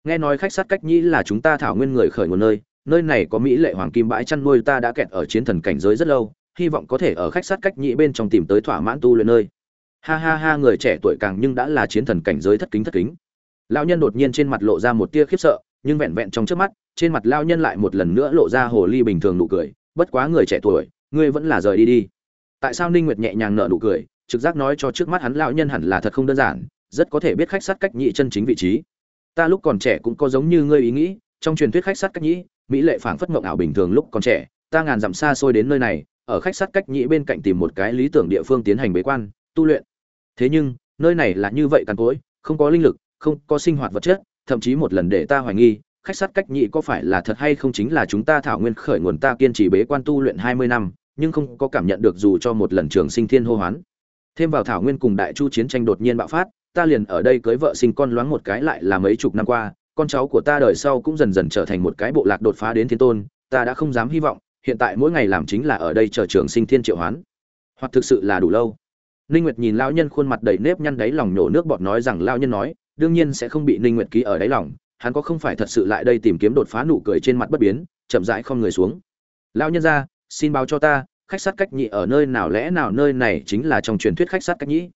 Nghe nói khách sát cách nhĩ là chúng ta thảo nguyên người khởi nguồn nơi, nơi này có mỹ lệ hoàng kim bãi chăn nuôi ta đã kẹt ở chiến thần cảnh giới rất lâu, hy vọng có thể ở khách sát cách nhĩ bên trong tìm tới thỏa mãn tu luyện nơi. Ha ha ha người trẻ tuổi càng nhưng đã là chiến thần cảnh giới thất kính thất kính. Lão nhân đột nhiên trên mặt lộ ra một tia khiếp sợ, nhưng vẹn vẹn trong trước mắt, trên mặt lão nhân lại một lần nữa lộ ra hồ ly bình thường nụ cười, bất quá người trẻ tuổi, ngươi vẫn là rời đi đi. Tại sao Ninh Nguyệt nhẹ nhàng nở nụ cười, trực giác nói cho trước mắt hắn lão nhân hẳn là thật không đơn giản, rất có thể biết khách sát cách nhị chân chính vị trí. Ta lúc còn trẻ cũng có giống như ngươi ý nghĩ, trong truyền thuyết khách sát cách nhĩ, mỹ lệ phảng phất mộng ảo bình thường lúc còn trẻ, ta ngàn dặm xa xôi đến nơi này, ở khách sát cách nhĩ bên cạnh tìm một cái lý tưởng địa phương tiến hành bế quan, tu luyện. Thế nhưng, nơi này là như vậy cằn cỗi, không có linh lực, không có sinh hoạt vật chất, thậm chí một lần để ta hoài nghi, khách sát cách nhĩ có phải là thật hay không chính là chúng ta thảo nguyên khởi nguồn ta kiên trì bế quan tu luyện hai mươi năm nhưng không có cảm nhận được dù cho một lần trường sinh thiên hô hoán thêm vào thảo nguyên cùng đại chu chiến tranh đột nhiên bạo phát ta liền ở đây cưới vợ sinh con loáng một cái lại là mấy chục năm qua, con cháu của ta đời sau cũng dần dần trở thành một cái bộ lạc đột phá đến thiên tôn, ta đã không dám hy vọng, hiện tại mỗi ngày làm chính là ở đây chờ trường sinh thiên triệu hoán. Hoặc thực sự là đủ lâu. Ninh nguyệt nhìn lão nhân khuôn mặt đầy nếp nhăn đáy lòng nhổ nước bọt nói rằng lão nhân nói, đương nhiên sẽ không bị ninh nguyệt ký ở đáy lòng, hắn có không phải thật sự lại đây tìm kiếm đột phá nụ cười trên mặt bất biến, chậm rãi không người xuống. Lão nhân ra, xin báo cho ta, khách sát cách nhị ở nơi nào lẽ nào nơi này chính là trong truyền thuyết khách sát cách nhị?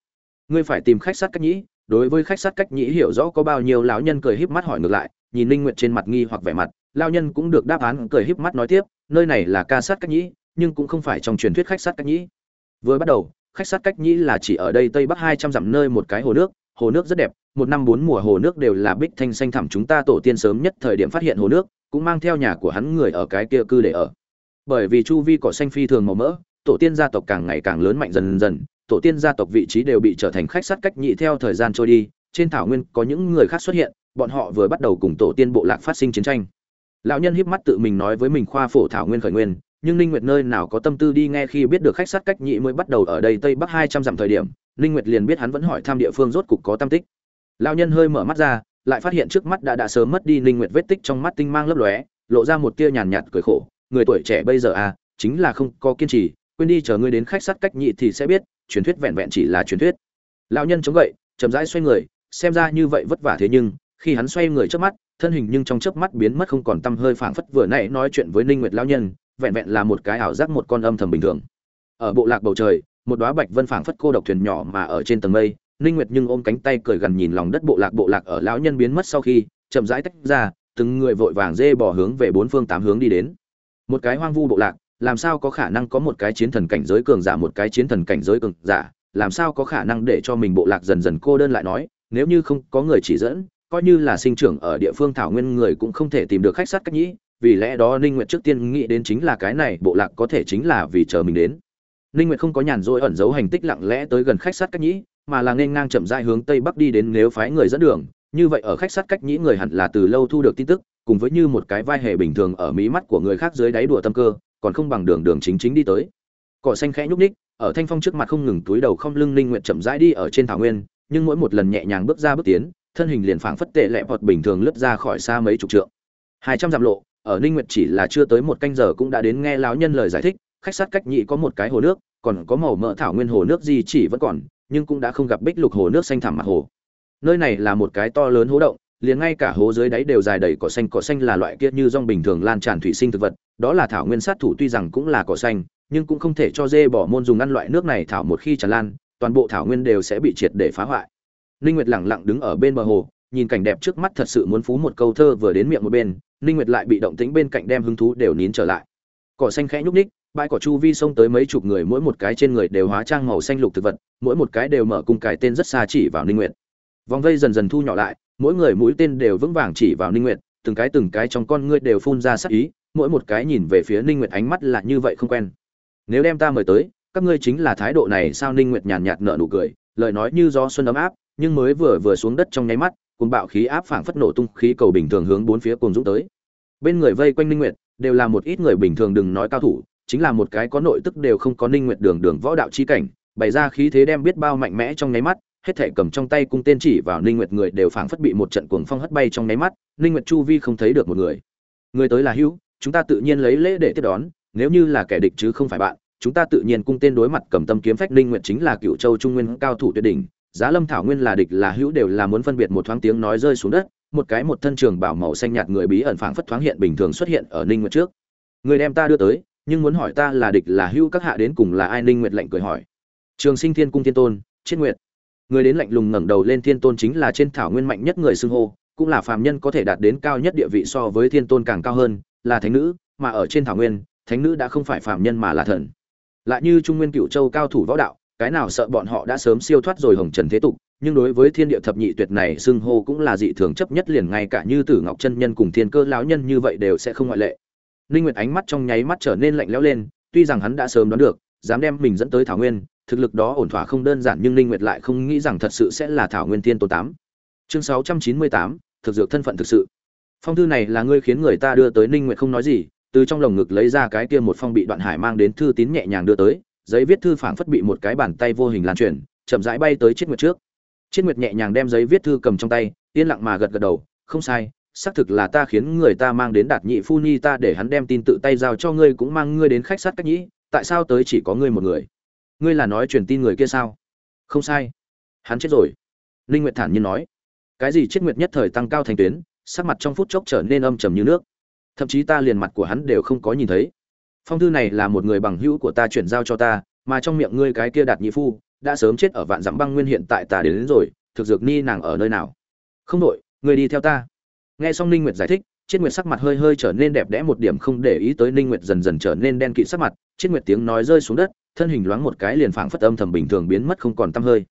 Ngươi phải tìm khách sát cách nhĩ. đối với khách sát cách nhĩ hiểu rõ có bao nhiêu lão nhân cười híp mắt hỏi ngược lại nhìn linh nguyệt trên mặt nghi hoặc vẻ mặt lão nhân cũng được đáp án cười híp mắt nói tiếp nơi này là ca sát cách nhĩ, nhưng cũng không phải trong truyền thuyết khách sát cách nhĩ. vừa bắt đầu khách sát cách nhĩ là chỉ ở đây tây bắc 200 dặm nơi một cái hồ nước hồ nước rất đẹp một năm bốn mùa hồ nước đều là bích thanh xanh thẳm chúng ta tổ tiên sớm nhất thời điểm phát hiện hồ nước cũng mang theo nhà của hắn người ở cái kia cư để ở bởi vì chu vi cỏ xanh phi thường màu mỡ tổ tiên gia tộc càng ngày càng lớn mạnh dần dần tổ tiên gia tộc vị trí đều bị trở thành khách sát cách nhị theo thời gian trôi đi, trên thảo nguyên có những người khác xuất hiện, bọn họ vừa bắt đầu cùng tổ tiên bộ lạc phát sinh chiến tranh. Lão nhân híp mắt tự mình nói với mình khoa phổ thảo nguyên khởi nguyên, nhưng ninh nguyệt nơi nào có tâm tư đi nghe khi biết được khách sát cách nhị mới bắt đầu ở đây tây bắc 200 dặm thời điểm, ninh nguyệt liền biết hắn vẫn hỏi thăm địa phương rốt cục có tâm tích. Lão nhân hơi mở mắt ra, lại phát hiện trước mắt đã đã sớm mất đi ninh nguyệt vết tích trong mắt tinh mang lấp lóe, lộ ra một tia nhàn nhạt cười khổ, người tuổi trẻ bây giờ à chính là không có kiên trì, quên đi chờ ngươi đến khách sát cách nhị thì sẽ biết truyền thuyết vẹn vẹn chỉ là truyền thuyết. Lão nhân chống gậy, chậm rãi xoay người, xem ra như vậy vất vả thế nhưng, khi hắn xoay người trước mắt, thân hình nhưng trong chớp mắt biến mất không còn tâm hơi phảng phất vừa nãy nói chuyện với ninh nguyệt lão nhân, vẹn vẹn là một cái ảo giác một con âm thầm bình thường. Ở bộ lạc bầu trời, một đóa bạch vân phảng phất cô độc thuyền nhỏ mà ở trên tầng mây, ninh nguyệt nhưng ôm cánh tay cười gần nhìn lòng đất bộ lạc bộ lạc ở lão nhân biến mất sau khi, chậm rãi tách ra, từng người vội vàng dê bỏ hướng về bốn phương tám hướng đi đến. Một cái hoang vu bộ lạc làm sao có khả năng có một cái chiến thần cảnh giới cường giả, một cái chiến thần cảnh giới cường giả, làm sao có khả năng để cho mình bộ lạc dần dần cô đơn lại nói, nếu như không có người chỉ dẫn, coi như là sinh trưởng ở địa phương thảo nguyên người cũng không thể tìm được khách sát cách nhĩ, vì lẽ đó ninh nguyệt trước tiên nghĩ đến chính là cái này, bộ lạc có thể chính là vì chờ mình đến. Ninh nguyệt không có nhàn rỗi ẩn giấu hành tích lặng lẽ tới gần khách sát cách nhĩ, mà là nên ngang chậm rãi hướng tây bắc đi đến nếu phái người dẫn đường, như vậy ở khách sát cách nhĩ người hẳn là từ lâu thu được tin tức, cùng với như một cái vai hề bình thường ở mí mắt của người khác dưới đáy đùa tâm cơ còn không bằng đường đường chính chính đi tới. Cỏ xanh khẽ nhúc ních ở thanh phong trước mặt không ngừng túi đầu không lưng linh nguyện chậm rãi đi ở trên thảo nguyên, nhưng mỗi một lần nhẹ nhàng bước ra bước tiến, thân hình liền phảng phất tệ lẹ vọt bình thường lướt ra khỏi xa mấy chục trượng. Hai trăm dặm lộ, ở ninh nguyệt chỉ là chưa tới một canh giờ cũng đã đến nghe lão nhân lời giải thích, khách sát cách nhị có một cái hồ nước, còn có màu mỡ thảo nguyên hồ nước gì chỉ vẫn còn, nhưng cũng đã không gặp bích lục hồ nước xanh thẳm mặt hồ. Nơi này là một cái to lớn hố động liền ngay cả hố dưới đáy đều dài đầy cỏ xanh. Cỏ xanh là loại kia như rong bình thường lan tràn thủy sinh thực vật, đó là thảo nguyên sát thủ tuy rằng cũng là cỏ xanh, nhưng cũng không thể cho dê bỏ môn dùng ăn loại nước này thảo một khi tràn lan, toàn bộ thảo nguyên đều sẽ bị triệt để phá hoại. Ninh nguyệt lẳng lặng đứng ở bên bờ hồ, nhìn cảnh đẹp trước mắt thật sự muốn phú một câu thơ vừa đến miệng một bên, ninh nguyệt lại bị động tĩnh bên cạnh đem hứng thú đều nín trở lại. Cỏ xanh khẽ nhúc ních bãi cỏ chu vi sông tới mấy chục người, mỗi một cái trên người đều hóa trang màu xanh lục thực vật, mỗi một cái đều mở cung cài tên rất xa chỉ vào ninh nguyệt. Vòng vây dần dần thu nhỏ lại mỗi người mũi tên đều vững vàng chỉ vào ninh nguyệt, từng cái từng cái trong con ngươi đều phun ra sắc ý, mỗi một cái nhìn về phía ninh nguyệt ánh mắt là như vậy không quen. Nếu đem ta mời tới, các ngươi chính là thái độ này sao? Ninh nguyệt nhàn nhạt nở nụ cười, lời nói như gió xuân ấm áp, nhưng mới vừa vừa xuống đất trong nháy mắt cùng bạo khí áp phảng phất nổ tung khí cầu bình thường hướng bốn phía cuồng dũng tới. Bên người vây quanh ninh nguyệt, đều là một ít người bình thường đừng nói cao thủ, chính là một cái có nội tức đều không có ninh nguyệt đường đường võ đạo chi cảnh, bày ra khí thế đem biết bao mạnh mẽ trong nháy mắt hết thể cầm trong tay cung tên chỉ vào Ninh Nguyệt người đều phảng phất bị một trận cuồng phong hất bay trong nháy mắt, Ninh Nguyệt chu vi không thấy được một người. Người tới là Hữu, chúng ta tự nhiên lấy lễ để tiếp đón, nếu như là kẻ địch chứ không phải bạn, chúng ta tự nhiên cung tên đối mặt cầm tâm kiếm phách Ninh Nguyệt chính là Cựu Châu Trung Nguyên cao thủ tuyệt đỉnh, Giá Lâm Thảo Nguyên là địch là Hữu đều là muốn phân biệt một thoáng tiếng nói rơi xuống đất, một cái một thân trường bảo màu xanh nhạt người bí ẩn phảng phất thoáng hiện bình thường xuất hiện ở Ninh Nguyệt trước. Người đem ta đưa tới, nhưng muốn hỏi ta là địch là Hữu các hạ đến cùng là ai Ninh Nguyệt lệnh cười hỏi. Trường Sinh Thiên Cung Thiên Tôn, Triết Nguyệt người đến lạnh lùng ngẩng đầu lên thiên tôn chính là trên thảo nguyên mạnh nhất người xưng hô, cũng là phàm nhân có thể đạt đến cao nhất địa vị so với thiên tôn càng cao hơn, là thánh nữ, mà ở trên thảo nguyên, thánh nữ đã không phải phàm nhân mà là thần. Lại như trung nguyên cựu châu cao thủ võ đạo, cái nào sợ bọn họ đã sớm siêu thoát rồi hồng trần thế tục, nhưng đối với thiên địa thập nhị tuyệt này xưng hô cũng là dị thường chấp nhất liền ngay cả như tử ngọc chân nhân cùng thiên cơ lão nhân như vậy đều sẽ không ngoại lệ. Ninh nguyệt ánh mắt trong nháy mắt trở nên lạnh lẽo lên, tuy rằng hắn đã sớm đoán được, dám đem mình dẫn tới thảo nguyên thực lực đó ổn thỏa không đơn giản nhưng Ninh Nguyệt lại không nghĩ rằng thật sự sẽ là Thảo Nguyên Tiên Tôn tám. Chương 698, thực dược thân phận thực sự. phong thư này là ngươi khiến người ta đưa tới ninh nguyệt không nói gì từ trong lồng ngực lấy ra cái kia một phong bị đoạn hải mang đến thư tín nhẹ nhàng đưa tới giấy viết thư phảng phất bị một cái bàn tay vô hình lan truyền chậm rãi bay tới chiếc nguyệt trước chiết nguyệt nhẹ nhàng đem giấy viết thư cầm trong tay yên lặng mà gật gật đầu không sai xác thực là ta khiến người ta mang đến đạt nhị phu ni ta để hắn đem tin tự tay giao cho ngươi cũng mang ngươi đến khách sát cách nhĩ tại sao tới chỉ có ngươi một người ngươi là nói truyền tin người kia sao? Không sai. Hắn chết rồi. Linh nguyệt thản nhiên nói. Cái gì chết nguyệt nhất thời tăng cao thành tuyến sắc mặt trong phút chốc trở nên âm trầm như nước. Thậm chí ta liền mặt của hắn đều không có nhìn thấy. Phong thư này là một người bằng hữu của ta chuyển giao cho ta mà trong miệng ngươi cái kia đạt nhị phu đã sớm chết ở vạn dặm băng nguyên hiện tại ta đến, đến rồi thực dược ni nàng ở nơi nào? Không đội ngươi đi theo ta. Nghe xong ninh nguyệt giải thích chiết nguyệt sắc mặt hơi hơi trở nên đẹp đẽ một điểm không để ý tới ninh nguyệt dần dần trở nên đen kịt sắc mặt chiết nguyệt tiếng nói rơi xuống đất thân hình loáng một cái liền phảng phất âm thầm bình thường biến mất không còn tăm hơi.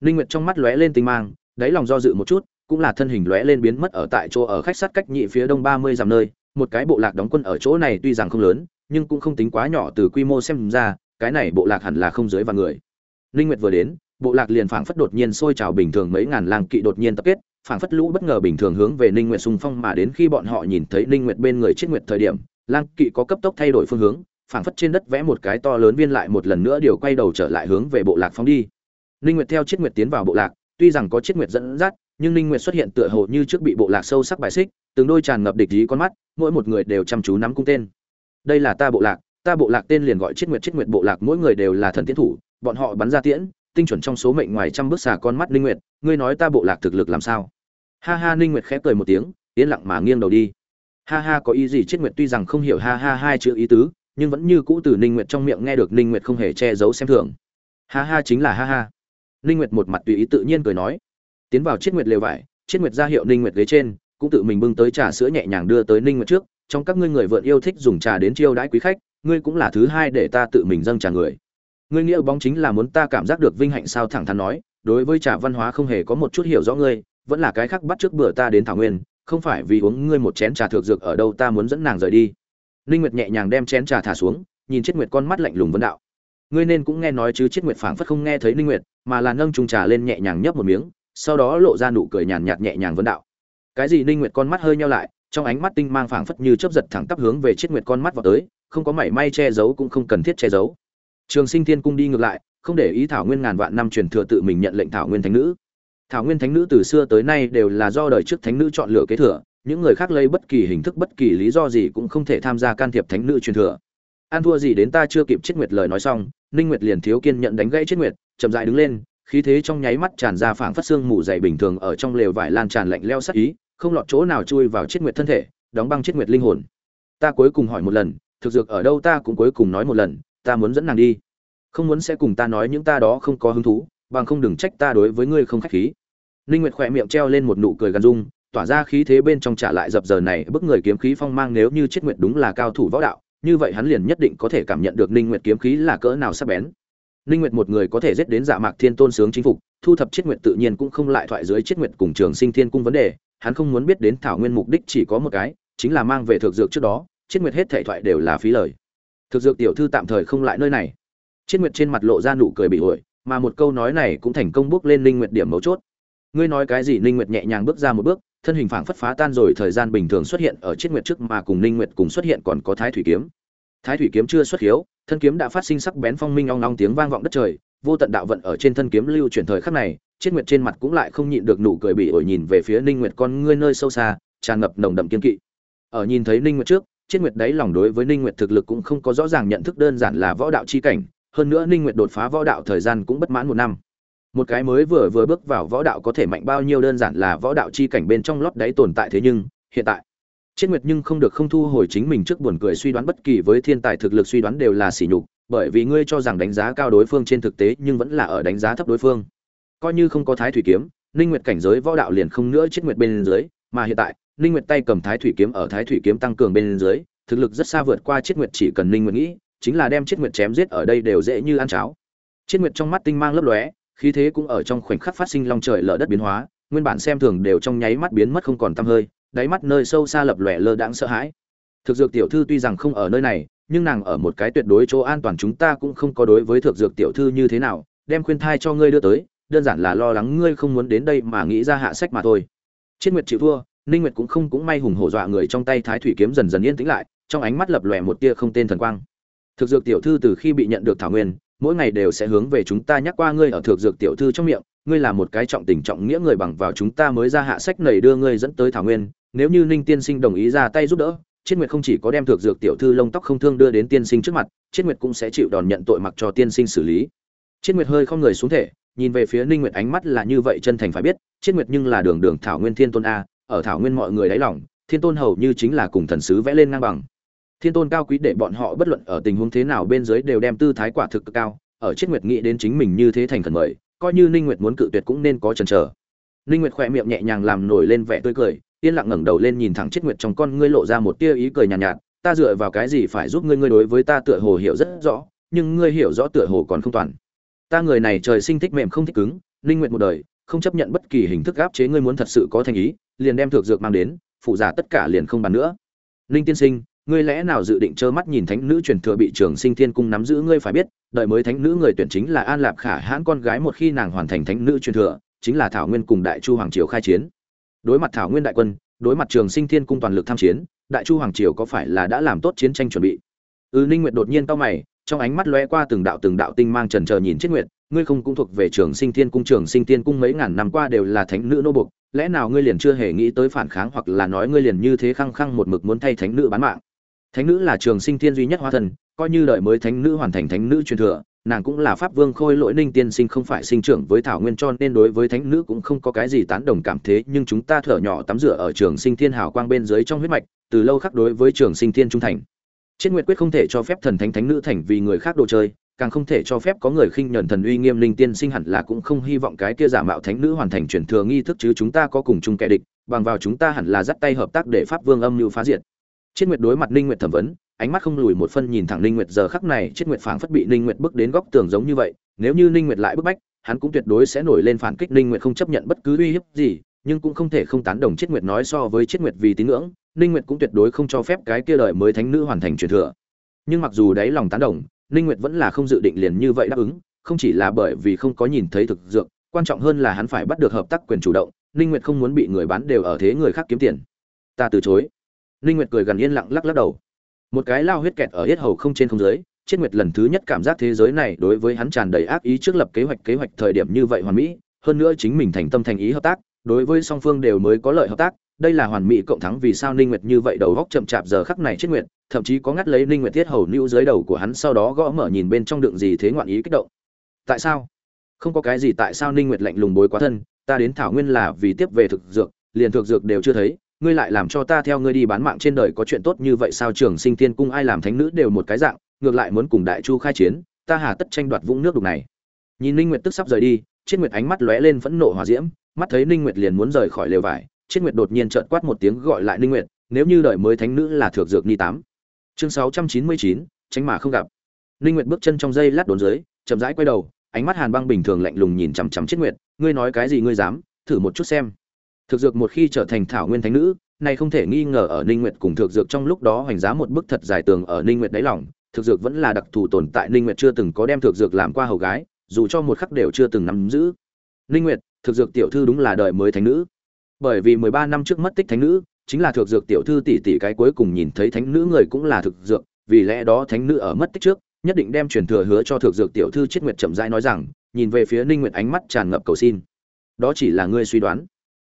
Ninh nguyệt trong mắt lóe lên tinh mang đáy lòng do dự một chút cũng là thân hình lóe lên biến mất ở tại chỗ ở khách sắt cách nhị phía đông 30 dặm nơi một cái bộ lạc đóng quân ở chỗ này tuy rằng không lớn nhưng cũng không tính quá nhỏ từ quy mô xem ra cái này bộ lạc hẳn là không dưới vạn người. Ninh nguyệt vừa đến bộ lạc liền phảng phất đột nhiên sôi trào bình thường mấy ngàn lang kỵ đột nhiên tập kết phảng phất lũ bất ngờ bình thường hướng về Ninh Nguyệt xung phong mà đến khi bọn họ nhìn thấy Ninh Nguyệt bên người chết nguyệt thời điểm, Lang Kỵ có cấp tốc thay đổi phương hướng, phảng phất trên đất vẽ một cái to lớn viên lại một lần nữa điều quay đầu trở lại hướng về bộ lạc phóng đi. Ninh Nguyệt theo chết nguyệt tiến vào bộ lạc, tuy rằng có chết nguyệt dẫn dắt, nhưng Ninh Nguyệt xuất hiện tựa hồ như trước bị bộ lạc sâu sắc bài xích, từng đôi tràn ngập địch ý con mắt, mỗi một người đều chăm chú nắm cung tên. Đây là ta bộ lạc, ta bộ lạc tên liền gọi chết nguyệt chết nguyệt bộ lạc, mỗi người đều là thần tiến thủ, bọn họ bắn ra tiễn, tinh chuẩn trong số mệnh ngoài trăm bước xà con mắt Ninh Nguyệt, ngươi nói ta bộ lạc thực lực làm sao? ha ha ninh nguyệt khẽ cười một tiếng yên lặng mà nghiêng đầu đi ha ha có ý gì chết nguyệt tuy rằng không hiểu ha ha hai chữ ý tứ nhưng vẫn như cũ từ ninh nguyệt trong miệng nghe được ninh nguyệt không hề che giấu xem thường. Ha ha, chính là ha ha. Ninh nguyệt một mặt tùy ý tự nhiên cười nói. Tiến vào chết nguyệt lều vải chết nguyệt ra hiệu ninh nguyệt ghế trên, cũng tự mình bưng tới trà sữa nhẹ nhàng đưa tới ninh nguyệt trước. Trong các ngươi người vượn yêu thích dùng trà đến chiêu đãi quý khách, ngươi cũng là thứ hai để ta tự mình dâng trà người. Ngươi nghĩa bóng chính là muốn ta cảm giác được vinh hạnh sao thẳng thắn nói, đối với trà văn hóa không hề có một chút hiểu rõ ngươi, vẫn là cái khác bắt trước bữa ta đến thảo nguyên, không phải vì uống ngươi một chén trà thược dược ở đâu ta muốn dẫn nàng rời đi ninh nguyệt nhẹ nhàng đem chén trà thả xuống, nhìn chết nguyệt con mắt lạnh lùng vấn đạo. Ngươi nên cũng nghe nói chứ chết nguyệt phảng phất không nghe thấy ninh nguyệt, mà là nâng chung trà lên nhẹ nhàng nhấp một miếng, sau đó lộ ra nụ cười nhàn nhạt nhẹ nhàng vấn đạo. Cái gì ninh nguyệt con mắt hơi nheo lại, trong ánh mắt tinh mang phảng phất như chớp giật thẳng tắp hướng về chết nguyệt con mắt vào tới, không có mảy may che giấu cũng không cần thiết che giấu. Trường sinh thiên cung đi ngược lại, không để ý thảo nguyên ngàn vạn năm truyền thừa tự mình nhận lệnh thảo nguyên thánh nữ. Thảo nguyên thánh nữ từ xưa tới nay đều là do đời trước thánh nữ chọn lựa kế thừa những người khác lấy bất kỳ hình thức bất kỳ lý do gì cũng không thể tham gia can thiệp thánh nữ truyền thừa. An thua gì đến ta chưa kịp chết nguyệt lời nói xong ninh nguyệt liền thiếu kiên nhận đánh gãy chết nguyệt chậm dại đứng lên khí thế trong nháy mắt tràn ra phảng phất xương mù dày bình thường ở trong lều vải lan tràn lạnh leo sắc ý không lọt chỗ nào chui vào chết nguyệt thân thể đóng băng chết nguyệt linh hồn. Ta cuối cùng hỏi một lần thực dược ở đâu ta cũng cuối cùng nói một lần ta muốn dẫn nàng đi. Không muốn sẽ cùng ta nói những ta đó không có hứng thú bằng không đừng trách ta đối với ngươi không khách khí. Linh Nguyệt khỏe miệng treo lên một nụ cười gần dung, tỏa ra khí thế bên trong trả lại dập giờ này bức người kiếm khí phong mang nếu như chết nguyệt đúng là cao thủ võ đạo, như vậy hắn liền nhất định có thể cảm nhận được Linh Nguyệt kiếm khí là cỡ nào sắc bén. Linh Nguyệt một người có thể giết đến Dạ Mạc Thiên Tôn sướng chính phục, thu thập chết nguyệt tự nhiên cũng không lại thoại dưới chết nguyệt cùng Trường Sinh Thiên cung vấn đề, hắn không muốn biết đến thảo nguyên mục đích chỉ có một cái, chính là mang về thực dược trước đó, chết nguyệt hết thảy thoại đều là phí lời. Thực dược tiểu thư tạm thời không lại nơi này. Chết nguyệt trên mặt lộ ra nụ cười bị ổi, mà một câu nói này cũng thành công bước lên linh nguyệt điểm mấu chốt ngươi nói cái gì ninh nguyệt nhẹ nhàng bước ra một bước thân hình phảng phất phá tan rồi, thời gian bình thường xuất hiện ở chiết nguyệt trước mà cùng ninh nguyệt cùng xuất hiện còn có thái thủy kiếm. Thái thủy kiếm chưa xuất hiếu, thân kiếm đã phát sinh sắc bén phong minh ong ong tiếng vang vọng đất trời, vô tận đạo vận ở trên thân kiếm lưu chuyển thời khắc này chiết nguyệt trên mặt cũng lại không nhịn được nụ cười bị ổi nhìn về phía ninh nguyệt con ngươi nơi sâu xa, tràn ngập nồng đậm kiên kỵ. Ở nhìn thấy ninh nguyệt trước chiết nguyệt đấy lòng đối với ninh nguyệt thực lực cũng không có rõ ràng nhận thức đơn giản là võ đạo chi cảnh, hơn nữa ninh nguyệt đột phá võ đạo thời gian cũng bất mãn một năm một cái mới vừa vừa bước vào võ đạo có thể mạnh bao nhiêu đơn giản là võ đạo chi cảnh bên trong lót đáy tồn tại thế nhưng, hiện tại chiết nguyệt nhưng không được không thu hồi chính mình trước buồn cười suy đoán bất kỳ với thiên tài thực lực suy đoán đều là sỉ nhục, bởi vì ngươi cho rằng đánh giá cao đối phương trên thực tế nhưng vẫn là ở đánh giá thấp đối phương. Coi như không có thái thủy kiếm, ninh nguyệt cảnh giới võ đạo liền không nữa chiết nguyệt bên dưới, mà hiện tại, ninh nguyệt tay cầm thái thủy kiếm ở thái thủy kiếm tăng cường bên dưới, thực lực rất xa vượt qua chiết nguyệt chỉ cần ninh nguyệt nghĩ, chính là đem chiết nguyệt chém giết ở đây đều dễ như ăn cháo. Chiết nguyệt trong mắt tinh mang lấp lóe khí thế cũng ở trong khoảnh khắc phát sinh long trời lở đất biến hóa, nguyên bản xem thường đều trong nháy mắt biến mất không còn tăm hơi, đáy mắt nơi sâu xa lập lòe lơ đãng sợ hãi. Thực dược tiểu thư tuy rằng không ở nơi này, nhưng nàng ở một cái tuyệt đối chỗ an toàn chúng ta cũng không có đối với thực dược tiểu thư như thế nào, đem khuyên thai cho ngươi đưa tới, đơn giản là lo lắng ngươi không muốn đến đây mà nghĩ ra hạ sách mà thôi. Chiến Nguyệt chịu thua, ninh nguyệt cũng không cũng may hùng hổ dọa người trong tay thái thủy kiếm dần dần yên tĩnh lại trong ánh mắt lập lòe một tia không tên thần quang thực dược tiểu thư từ khi bị nhận được thảo nguyên mỗi ngày đều sẽ hướng về chúng ta nhắc qua ngươi ở thượng dược tiểu thư trong miệng, ngươi là một cái trọng tình trọng nghĩa người bằng vào chúng ta mới ra hạ sách nảy đưa ngươi dẫn tới thảo nguyên, nếu như ninh tiên sinh đồng ý ra tay giúp đỡ, chiết nguyệt không chỉ có đem thượng dược tiểu thư lông tóc không thương đưa đến tiên sinh trước mặt, chiết nguyệt cũng sẽ chịu đòn nhận tội mặc cho tiên sinh xử lý. Chiết nguyệt hơi không người xuống thể, nhìn về phía ninh nguyệt ánh mắt là như vậy chân thành phải biết, chiết nguyệt nhưng là đường đường thảo nguyên thiên tôn a, ở thảo nguyên mọi người đáy lòng, thiên tôn hầu như chính là cùng thần sứ vẽ lên ngang bằng thiên tôn cao quý để bọn họ bất luận ở tình huống thế nào bên dưới đều đem tư thái quả thực cực cao ở chiết nguyệt nghĩ đến chính mình như thế thành thần mời coi như ninh nguyệt muốn cự tuyệt cũng nên có chần chờ. Ninh nguyệt khỏe miệng nhẹ nhàng làm nổi lên vẻ tươi cười yên lặng ngẩng đầu lên nhìn thẳng chiết nguyệt trong con ngươi lộ ra một tia ý cười nhàn nhạt, nhạt ta dựa vào cái gì phải giúp ngươi ngươi đối với ta tựa hồ hiểu rất rõ nhưng ngươi hiểu rõ tựa hồ còn không toàn. Ta người này trời sinh thích mềm không thích cứng ninh nguyệt một đời không chấp nhận bất kỳ hình thức áp chế ngươi muốn thật sự có thành ý liền đem thược dược mang đến phụ giả tất cả liền không bàn nữa. Ninh tiên sinh ngươi lẽ nào dự định trơ mắt nhìn thánh nữ truyền thừa bị trường sinh thiên cung nắm giữ ngươi phải biết, đợi mới thánh nữ người tuyển chính là an lạp khả hãn con gái một khi nàng hoàn thành thánh nữ truyền thừa, chính là thảo nguyên cùng đại chu hoàng triều khai chiến. Đối mặt thảo nguyên đại quân, đối mặt trường sinh thiên cung toàn lực tham chiến, đại chu hoàng triều có phải là đã làm tốt chiến tranh chuẩn bị? Ư ninh nguyệt đột nhiên cau mày, trong ánh mắt lóe qua từng đạo từng đạo tinh mang trần chờ nhìn chết nguyệt, ngươi không cũng thuộc về trường sinh thiên cung, trường sinh thiên cung mấy ngàn năm qua đều là thánh nữ nô bộc, lẽ nào ngươi liền chưa hề nghĩ tới phản kháng hoặc là nói ngươi liền như thế khăng khăng một mực muốn thay thánh nữ bán mạng? Thánh nữ là trường sinh thiên duy nhất hóa thần coi như đợi mới thánh nữ hoàn thành thánh nữ truyền thừa nàng cũng là pháp vương khôi lỗi ninh tiên sinh không phải sinh trưởng với thảo nguyên cho nên đối với thánh nữ cũng không có cái gì tán đồng cảm thế nhưng chúng ta thở nhỏ tắm rửa ở trường sinh thiên hào quang bên dưới trong huyết mạch từ lâu khắc đối với trường sinh thiên trung thành Chiến Nguyệt quyết không thể cho phép thần thánh thánh nữ thành vì người khác đồ chơi, càng không thể cho phép có người khinh nhẫn thần uy nghiêm linh tiên sinh hẳn là cũng không hy vọng cái kia giả mạo thánh nữ hoàn thành truyền thừa nghi thức chứ chúng ta có cùng chung kẻ địch, bằng vào chúng ta hẳn là dắt tay hợp tác để pháp vương âm mưu phá diệt. Triết Nguyệt đối mặt Ninh Nguyệt thẩm vấn, ánh mắt không lùi một phân nhìn thẳng Ninh Nguyệt giờ khắc này Triết Nguyệt phảng phất bị Ninh Nguyệt bước đến góc tường giống như vậy, nếu như Ninh Nguyệt lại bức bách, hắn cũng tuyệt đối sẽ nổi lên phản kích. Ninh Nguyệt không chấp nhận bất cứ uy hiếp gì, nhưng cũng không thể không tán đồng Triết Nguyệt nói so với Triết Nguyệt vì tín ngưỡng, Ninh Nguyệt cũng tuyệt đối không cho phép cái kia đời mới thánh nữ hoàn thành truyền thừa. Nhưng mặc dù đáy lòng tán đồng ninh nguyệt vẫn là không dự định liền như vậy đáp ứng không chỉ là bởi vì không có nhìn thấy thực dược quan trọng hơn là hắn phải bắt được hợp tác quyền chủ động ninh nguyệt không muốn bị người bán đều ở thế người khác kiếm tiền. Ta từ chối ninh nguyệt cười gần yên lặng lắc lắc đầu. Một cái lao huyết kẹt ở hết hầu không trên không dưới, Triết nguyệt lần thứ nhất cảm giác thế giới này đối với hắn tràn đầy ác ý trước lập kế hoạch kế hoạch thời điểm như vậy hoàn mỹ, hơn nữa chính mình thành tâm thành ý hợp tác, đối với song phương đều mới có lợi hợp tác, đây là hoàn mỹ cộng thắng vì sao ninh nguyệt như vậy đầu góc chậm chạp giờ khắc này Triết nguyệt, thậm chí có ngắt lấy ninh nguyệt thiết hầu nữu dưới đầu của hắn sau đó gõ mở nhìn bên trong đựng gì thế ngoạn ý kích động. Tại sao? Không có cái gì tại sao ninh nguyệt lạnh lùng bối quá thân, ta đến thảo nguyên là vì tiếp về thực dược, liền thực dược đều chưa thấy ngươi lại làm cho ta theo ngươi đi bán mạng trên đời có chuyện tốt như vậy sao? Trường sinh tiên cung ai làm thánh nữ đều một cái dạng ngược lại muốn cùng đại chu khai chiến ta hà tất tranh đoạt vũng nước đục này. Nhìn ninh nguyệt tức sắp rời đi chiết nguyệt ánh mắt lóe lên phẫn nộ hỏa diễm mắt thấy ninh nguyệt liền muốn rời khỏi lều vải chiết nguyệt đột nhiên trợn quát một tiếng gọi lại ninh nguyệt nếu như đợi mới thánh nữ là thượng dược ni tám. Chương 699, tránh mà không gặp. Ninh nguyệt bước chân trong dây lát đốn dưới chậm rãi quay đầu ánh mắt hàn băng bình thường lạnh lùng nhìn chằm chằm chiết nguyệt ngươi nói cái gì ngươi dám? Thử một chút xem thực dược một khi trở thành thảo nguyên thánh nữ này không thể nghi ngờ ở ninh nguyệt cùng thực dược trong lúc đó hoành giá một bức thật dài tường ở ninh nguyệt đáy lòng. Thực dược vẫn là đặc thù tồn tại, ninh nguyệt chưa từng có đem thực dược làm qua hầu gái, dù cho một khắc đều chưa từng nắm giữ. Ninh nguyệt, thực dược tiểu thư đúng là đời mới thánh nữ. Bởi vì 13 năm trước mất tích thánh nữ, chính là thực dược tiểu thư tỷ tỷ cái cuối cùng nhìn thấy thánh nữ người cũng là thực dược, vì lẽ đó thánh nữ ở mất tích trước, nhất định đem truyền thừa hứa cho thực dược tiểu thư chiết nguyệt chậm rãi nói rằng, nhìn về phía ninh nguyệt ánh mắt tràn ngập cầu xin. Đó chỉ là ngươi suy đoán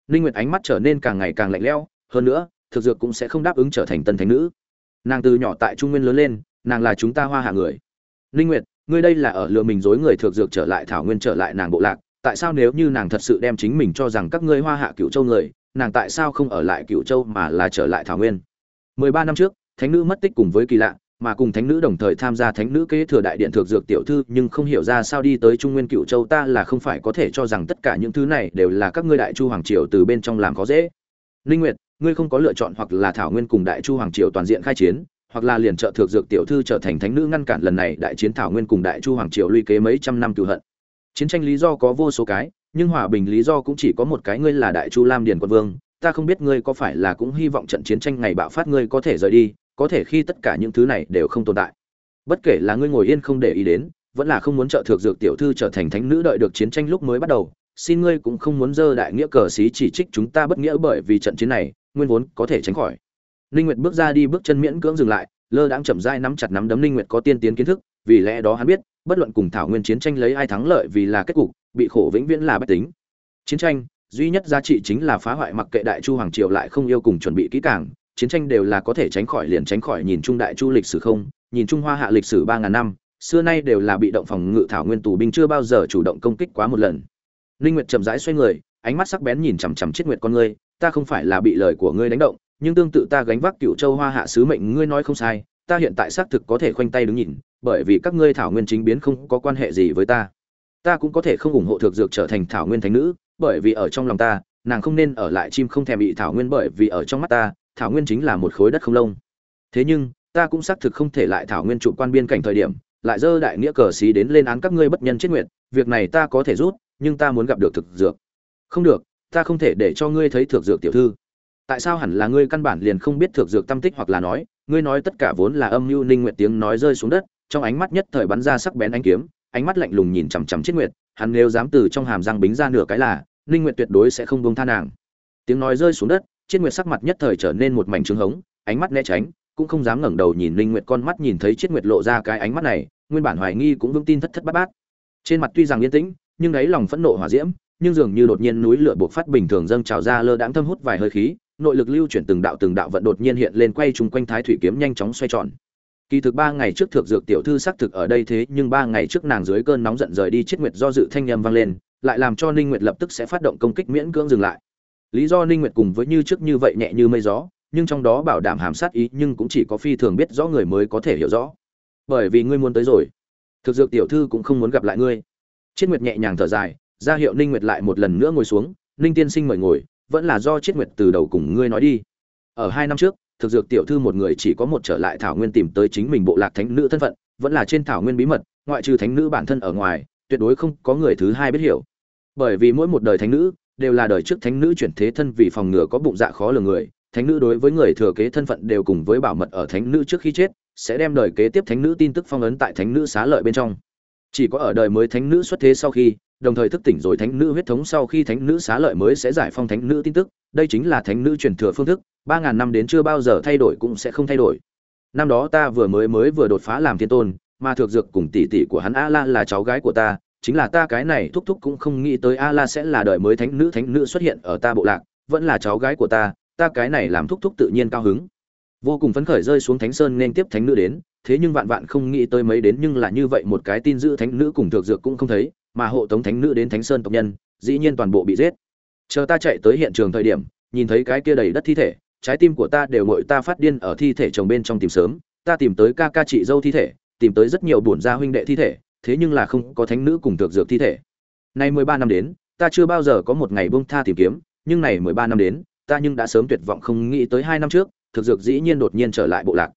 ninh nguyệt ánh mắt trở nên càng ngày càng lạnh lẽo, hơn nữa, thực dược cũng sẽ không đáp ứng trở thành tân thánh nữ. Nàng từ nhỏ tại trung nguyên lớn lên, nàng là chúng ta hoa hạ người. Ninh nguyệt, ngươi đây là ở lừa mình dối người thực dược trở lại thảo nguyên trở lại nàng bộ lạc, tại sao nếu như nàng thật sự đem chính mình cho rằng các ngươi hoa hạ Cửu châu người, nàng tại sao không ở lại Cửu châu mà là trở lại thảo nguyên? Mười ba năm trước, thánh nữ mất tích cùng với kỳ lạ mà cùng thánh nữ đồng thời tham gia thánh nữ kế thừa đại điện thượng dược tiểu thư, nhưng không hiểu ra sao đi tới trung nguyên cựu châu ta là không phải có thể cho rằng tất cả những thứ này đều là các ngươi đại chu hoàng triều từ bên trong làm có dễ. Linh nguyệt, ngươi không có lựa chọn hoặc là thảo nguyên cùng đại chu hoàng triều toàn diện khai chiến, hoặc là liền trợ thượng dược tiểu thư trở thành thánh nữ ngăn cản lần này đại chiến thảo nguyên cùng đại chu hoàng triều luy kế mấy trăm năm cựu hận. Chiến tranh lý do có vô số cái, nhưng hòa bình lý do cũng chỉ có một cái, ngươi là đại chu lam điền quân vương, ta không biết ngươi có phải là cũng hy vọng trận chiến tranh ngày bạo phát ngươi có thể rời đi có thể khi tất cả những thứ này đều không tồn tại. Bất kể là ngươi ngồi yên không để ý đến, vẫn là không muốn trợ thược dược tiểu thư trở thành thánh nữ đợi được chiến tranh lúc mới bắt đầu, xin ngươi cũng không muốn dơ đại nghĩa cờ xí chỉ trích chúng ta bất nghĩa bởi vì trận chiến này, nguyên vốn có thể tránh khỏi. Ninh nguyệt bước ra đi bước chân miễn cưỡng dừng lại, lơ đãng chậm rãi nắm chặt nắm đấm ninh nguyệt có tiên tiến kiến thức, vì lẽ đó hắn biết, bất luận cùng thảo nguyên chiến tranh lấy ai thắng lợi vì là kết cục, bị khổ vĩnh viễn là bất tính. Chiến tranh, duy nhất giá trị chính là phá hoại mặc kệ đại chu hoàng triều lại không yêu cùng chuẩn bị kỹ càng chiến tranh đều là có thể tránh khỏi liền tránh khỏi nhìn trung đại chu lịch sử không, nhìn trung hoa hạ lịch sử ba ngàn năm, xưa nay đều là bị động phòng ngự thảo nguyên tù binh chưa bao giờ chủ động công kích quá một lần. Linh nguyệt chậm rãi xoay người, ánh mắt sắc bén nhìn chằm chằm chết nguyệt con ngươi, ta không phải là bị lời của ngươi đánh động, nhưng tương tự ta gánh vác cựu châu hoa hạ sứ mệnh ngươi nói không sai, ta hiện tại xác thực có thể khoanh tay đứng nhìn, bởi vì các ngươi thảo nguyên chính biến không có quan hệ gì với ta. Ta cũng có thể không ủng hộ thực dược trở thành thảo nguyên thánh nữ, bởi vì ở trong lòng ta, nàng không nên ở lại chim không thèm bị thảo nguyên bởi vì ở trong mắt ta thảo nguyên chính là một khối đất không lông. Thế nhưng, ta cũng xác thực không thể lại thảo nguyên trụ quan biên cảnh thời điểm, lại dơ đại nghĩa cờ xí đến lên án các ngươi bất nhân chết nguyện việc này ta có thể rút, nhưng ta muốn gặp được thực dược. Không được, ta không thể để cho ngươi thấy thực dược tiểu thư. Tại sao hẳn là ngươi căn bản liền không biết thực dược tâm tích hoặc là nói, ngươi nói tất cả vốn là âm mưu ninh nguyện tiếng nói rơi xuống đất, trong ánh mắt nhất thời bắn ra sắc bén ánh kiếm, ánh mắt lạnh lùng nhìn chằm chằm chết nguyệt, hắn nếu dám từ trong hàm răng bính ra nửa cái là, ninh nguyện tuyệt đối sẽ không buông tha nàng. Tiếng nói rơi xuống đất Triết nguyệt sắc mặt nhất thời trở nên một mảnh trướng hống, ánh mắt né tránh, cũng không dám ngẩng đầu nhìn Linh nguyệt con mắt nhìn thấy Triết nguyệt lộ ra cái ánh mắt này, nguyên bản hoài nghi cũng vững tin thất thất bát bát. Trên mặt tuy rằng yên tĩnh, nhưng đáy lòng phẫn nộ hỏa diễm, nhưng dường như đột nhiên núi lửa buộc phát bình thường dâng trào ra lơ đãng thâm hút vài hơi khí, nội lực lưu chuyển từng đạo từng đạo vận đột nhiên hiện lên quay trung quanh thái thủy kiếm nhanh chóng xoay tròn. Kỳ thực ba ngày trước thượng dược tiểu thư xác thực ở đây thế, nhưng ba ngày trước nàng dưới cơn nóng giận rời đi chết nguyệt do dự thanh âm vang lên, lại làm cho ninh nguyệt lập tức sẽ phát động công kích miễn cưỡng dừng lại lý do ninh nguyệt cùng với như trước như vậy nhẹ như mây gió, nhưng trong đó bảo đảm hàm sát ý nhưng cũng chỉ có phi thường biết rõ người mới có thể hiểu rõ. Bởi vì ngươi muốn tới rồi. Thực dược tiểu thư cũng không muốn gặp lại ngươi. Chiết nguyệt nhẹ nhàng thở dài, ra hiệu ninh nguyệt lại một lần nữa ngồi xuống, ninh tiên sinh mời ngồi, vẫn là do chiết nguyệt từ đầu cùng ngươi nói đi. Ở hai năm trước, thực dược tiểu thư một người chỉ có một trở lại thảo nguyên tìm tới chính mình bộ lạc thánh nữ thân phận, vẫn là trên thảo nguyên bí mật, ngoại trừ thánh nữ bản thân ở ngoài, tuyệt đối không có người thứ hai biết hiểu. Bởi vì mỗi một đời thánh nữ đều là đời trước thánh nữ chuyển thế thân vì phòng ngừa có bụng dạ khó lường người thánh nữ đối với người thừa kế thân phận đều cùng với bảo mật ở thánh nữ trước khi chết sẽ đem đời kế tiếp thánh nữ tin tức phong ấn tại thánh nữ xá lợi bên trong chỉ có ở đời mới thánh nữ xuất thế sau khi đồng thời thức tỉnh rồi thánh nữ huyết thống sau khi thánh nữ xá lợi mới sẽ giải phong thánh nữ tin tức đây chính là thánh nữ truyền thừa phương thức ba ngàn năm đến chưa bao giờ thay đổi cũng sẽ không thay đổi năm đó ta vừa mới mới vừa đột phá làm thiên tôn mà thực dược cùng tỷ tỷ của hắn a la là cháu gái của ta chính là ta cái này thúc thúc cũng không nghĩ tới a la sẽ là đời mới thánh nữ thánh nữ xuất hiện ở ta bộ lạc, vẫn là cháu gái của ta ta cái này làm thúc thúc tự nhiên cao hứng. Vô cùng phấn khởi rơi xuống thánh sơn nên tiếp thánh nữ đến, thế nhưng vạn vạn không nghĩ tới mấy đến nhưng là như vậy một cái tin giữ thánh nữ cùng thực dược cũng không thấy, mà hộ tống thánh nữ đến thánh sơn tộc nhân, dĩ nhiên toàn bộ bị giết. Chờ ta chạy tới hiện trường thời điểm, nhìn thấy cái kia đầy đất thi thể, trái tim của ta đều ngội ta phát điên ở thi thể chồng bên trong tìm sớm, ta tìm tới ca ca chị dâu thi thể, tìm tới rất nhiều bổn gia huynh đệ thi thể thế nhưng là không có thánh nữ cùng thực dược thi thể. Nay mười ba năm đến, ta chưa bao giờ có một ngày buông tha tìm kiếm, nhưng này mười ba năm đến, ta nhưng đã sớm tuyệt vọng không nghĩ tới hai năm trước, thực dược dĩ nhiên đột nhiên trở lại bộ lạc.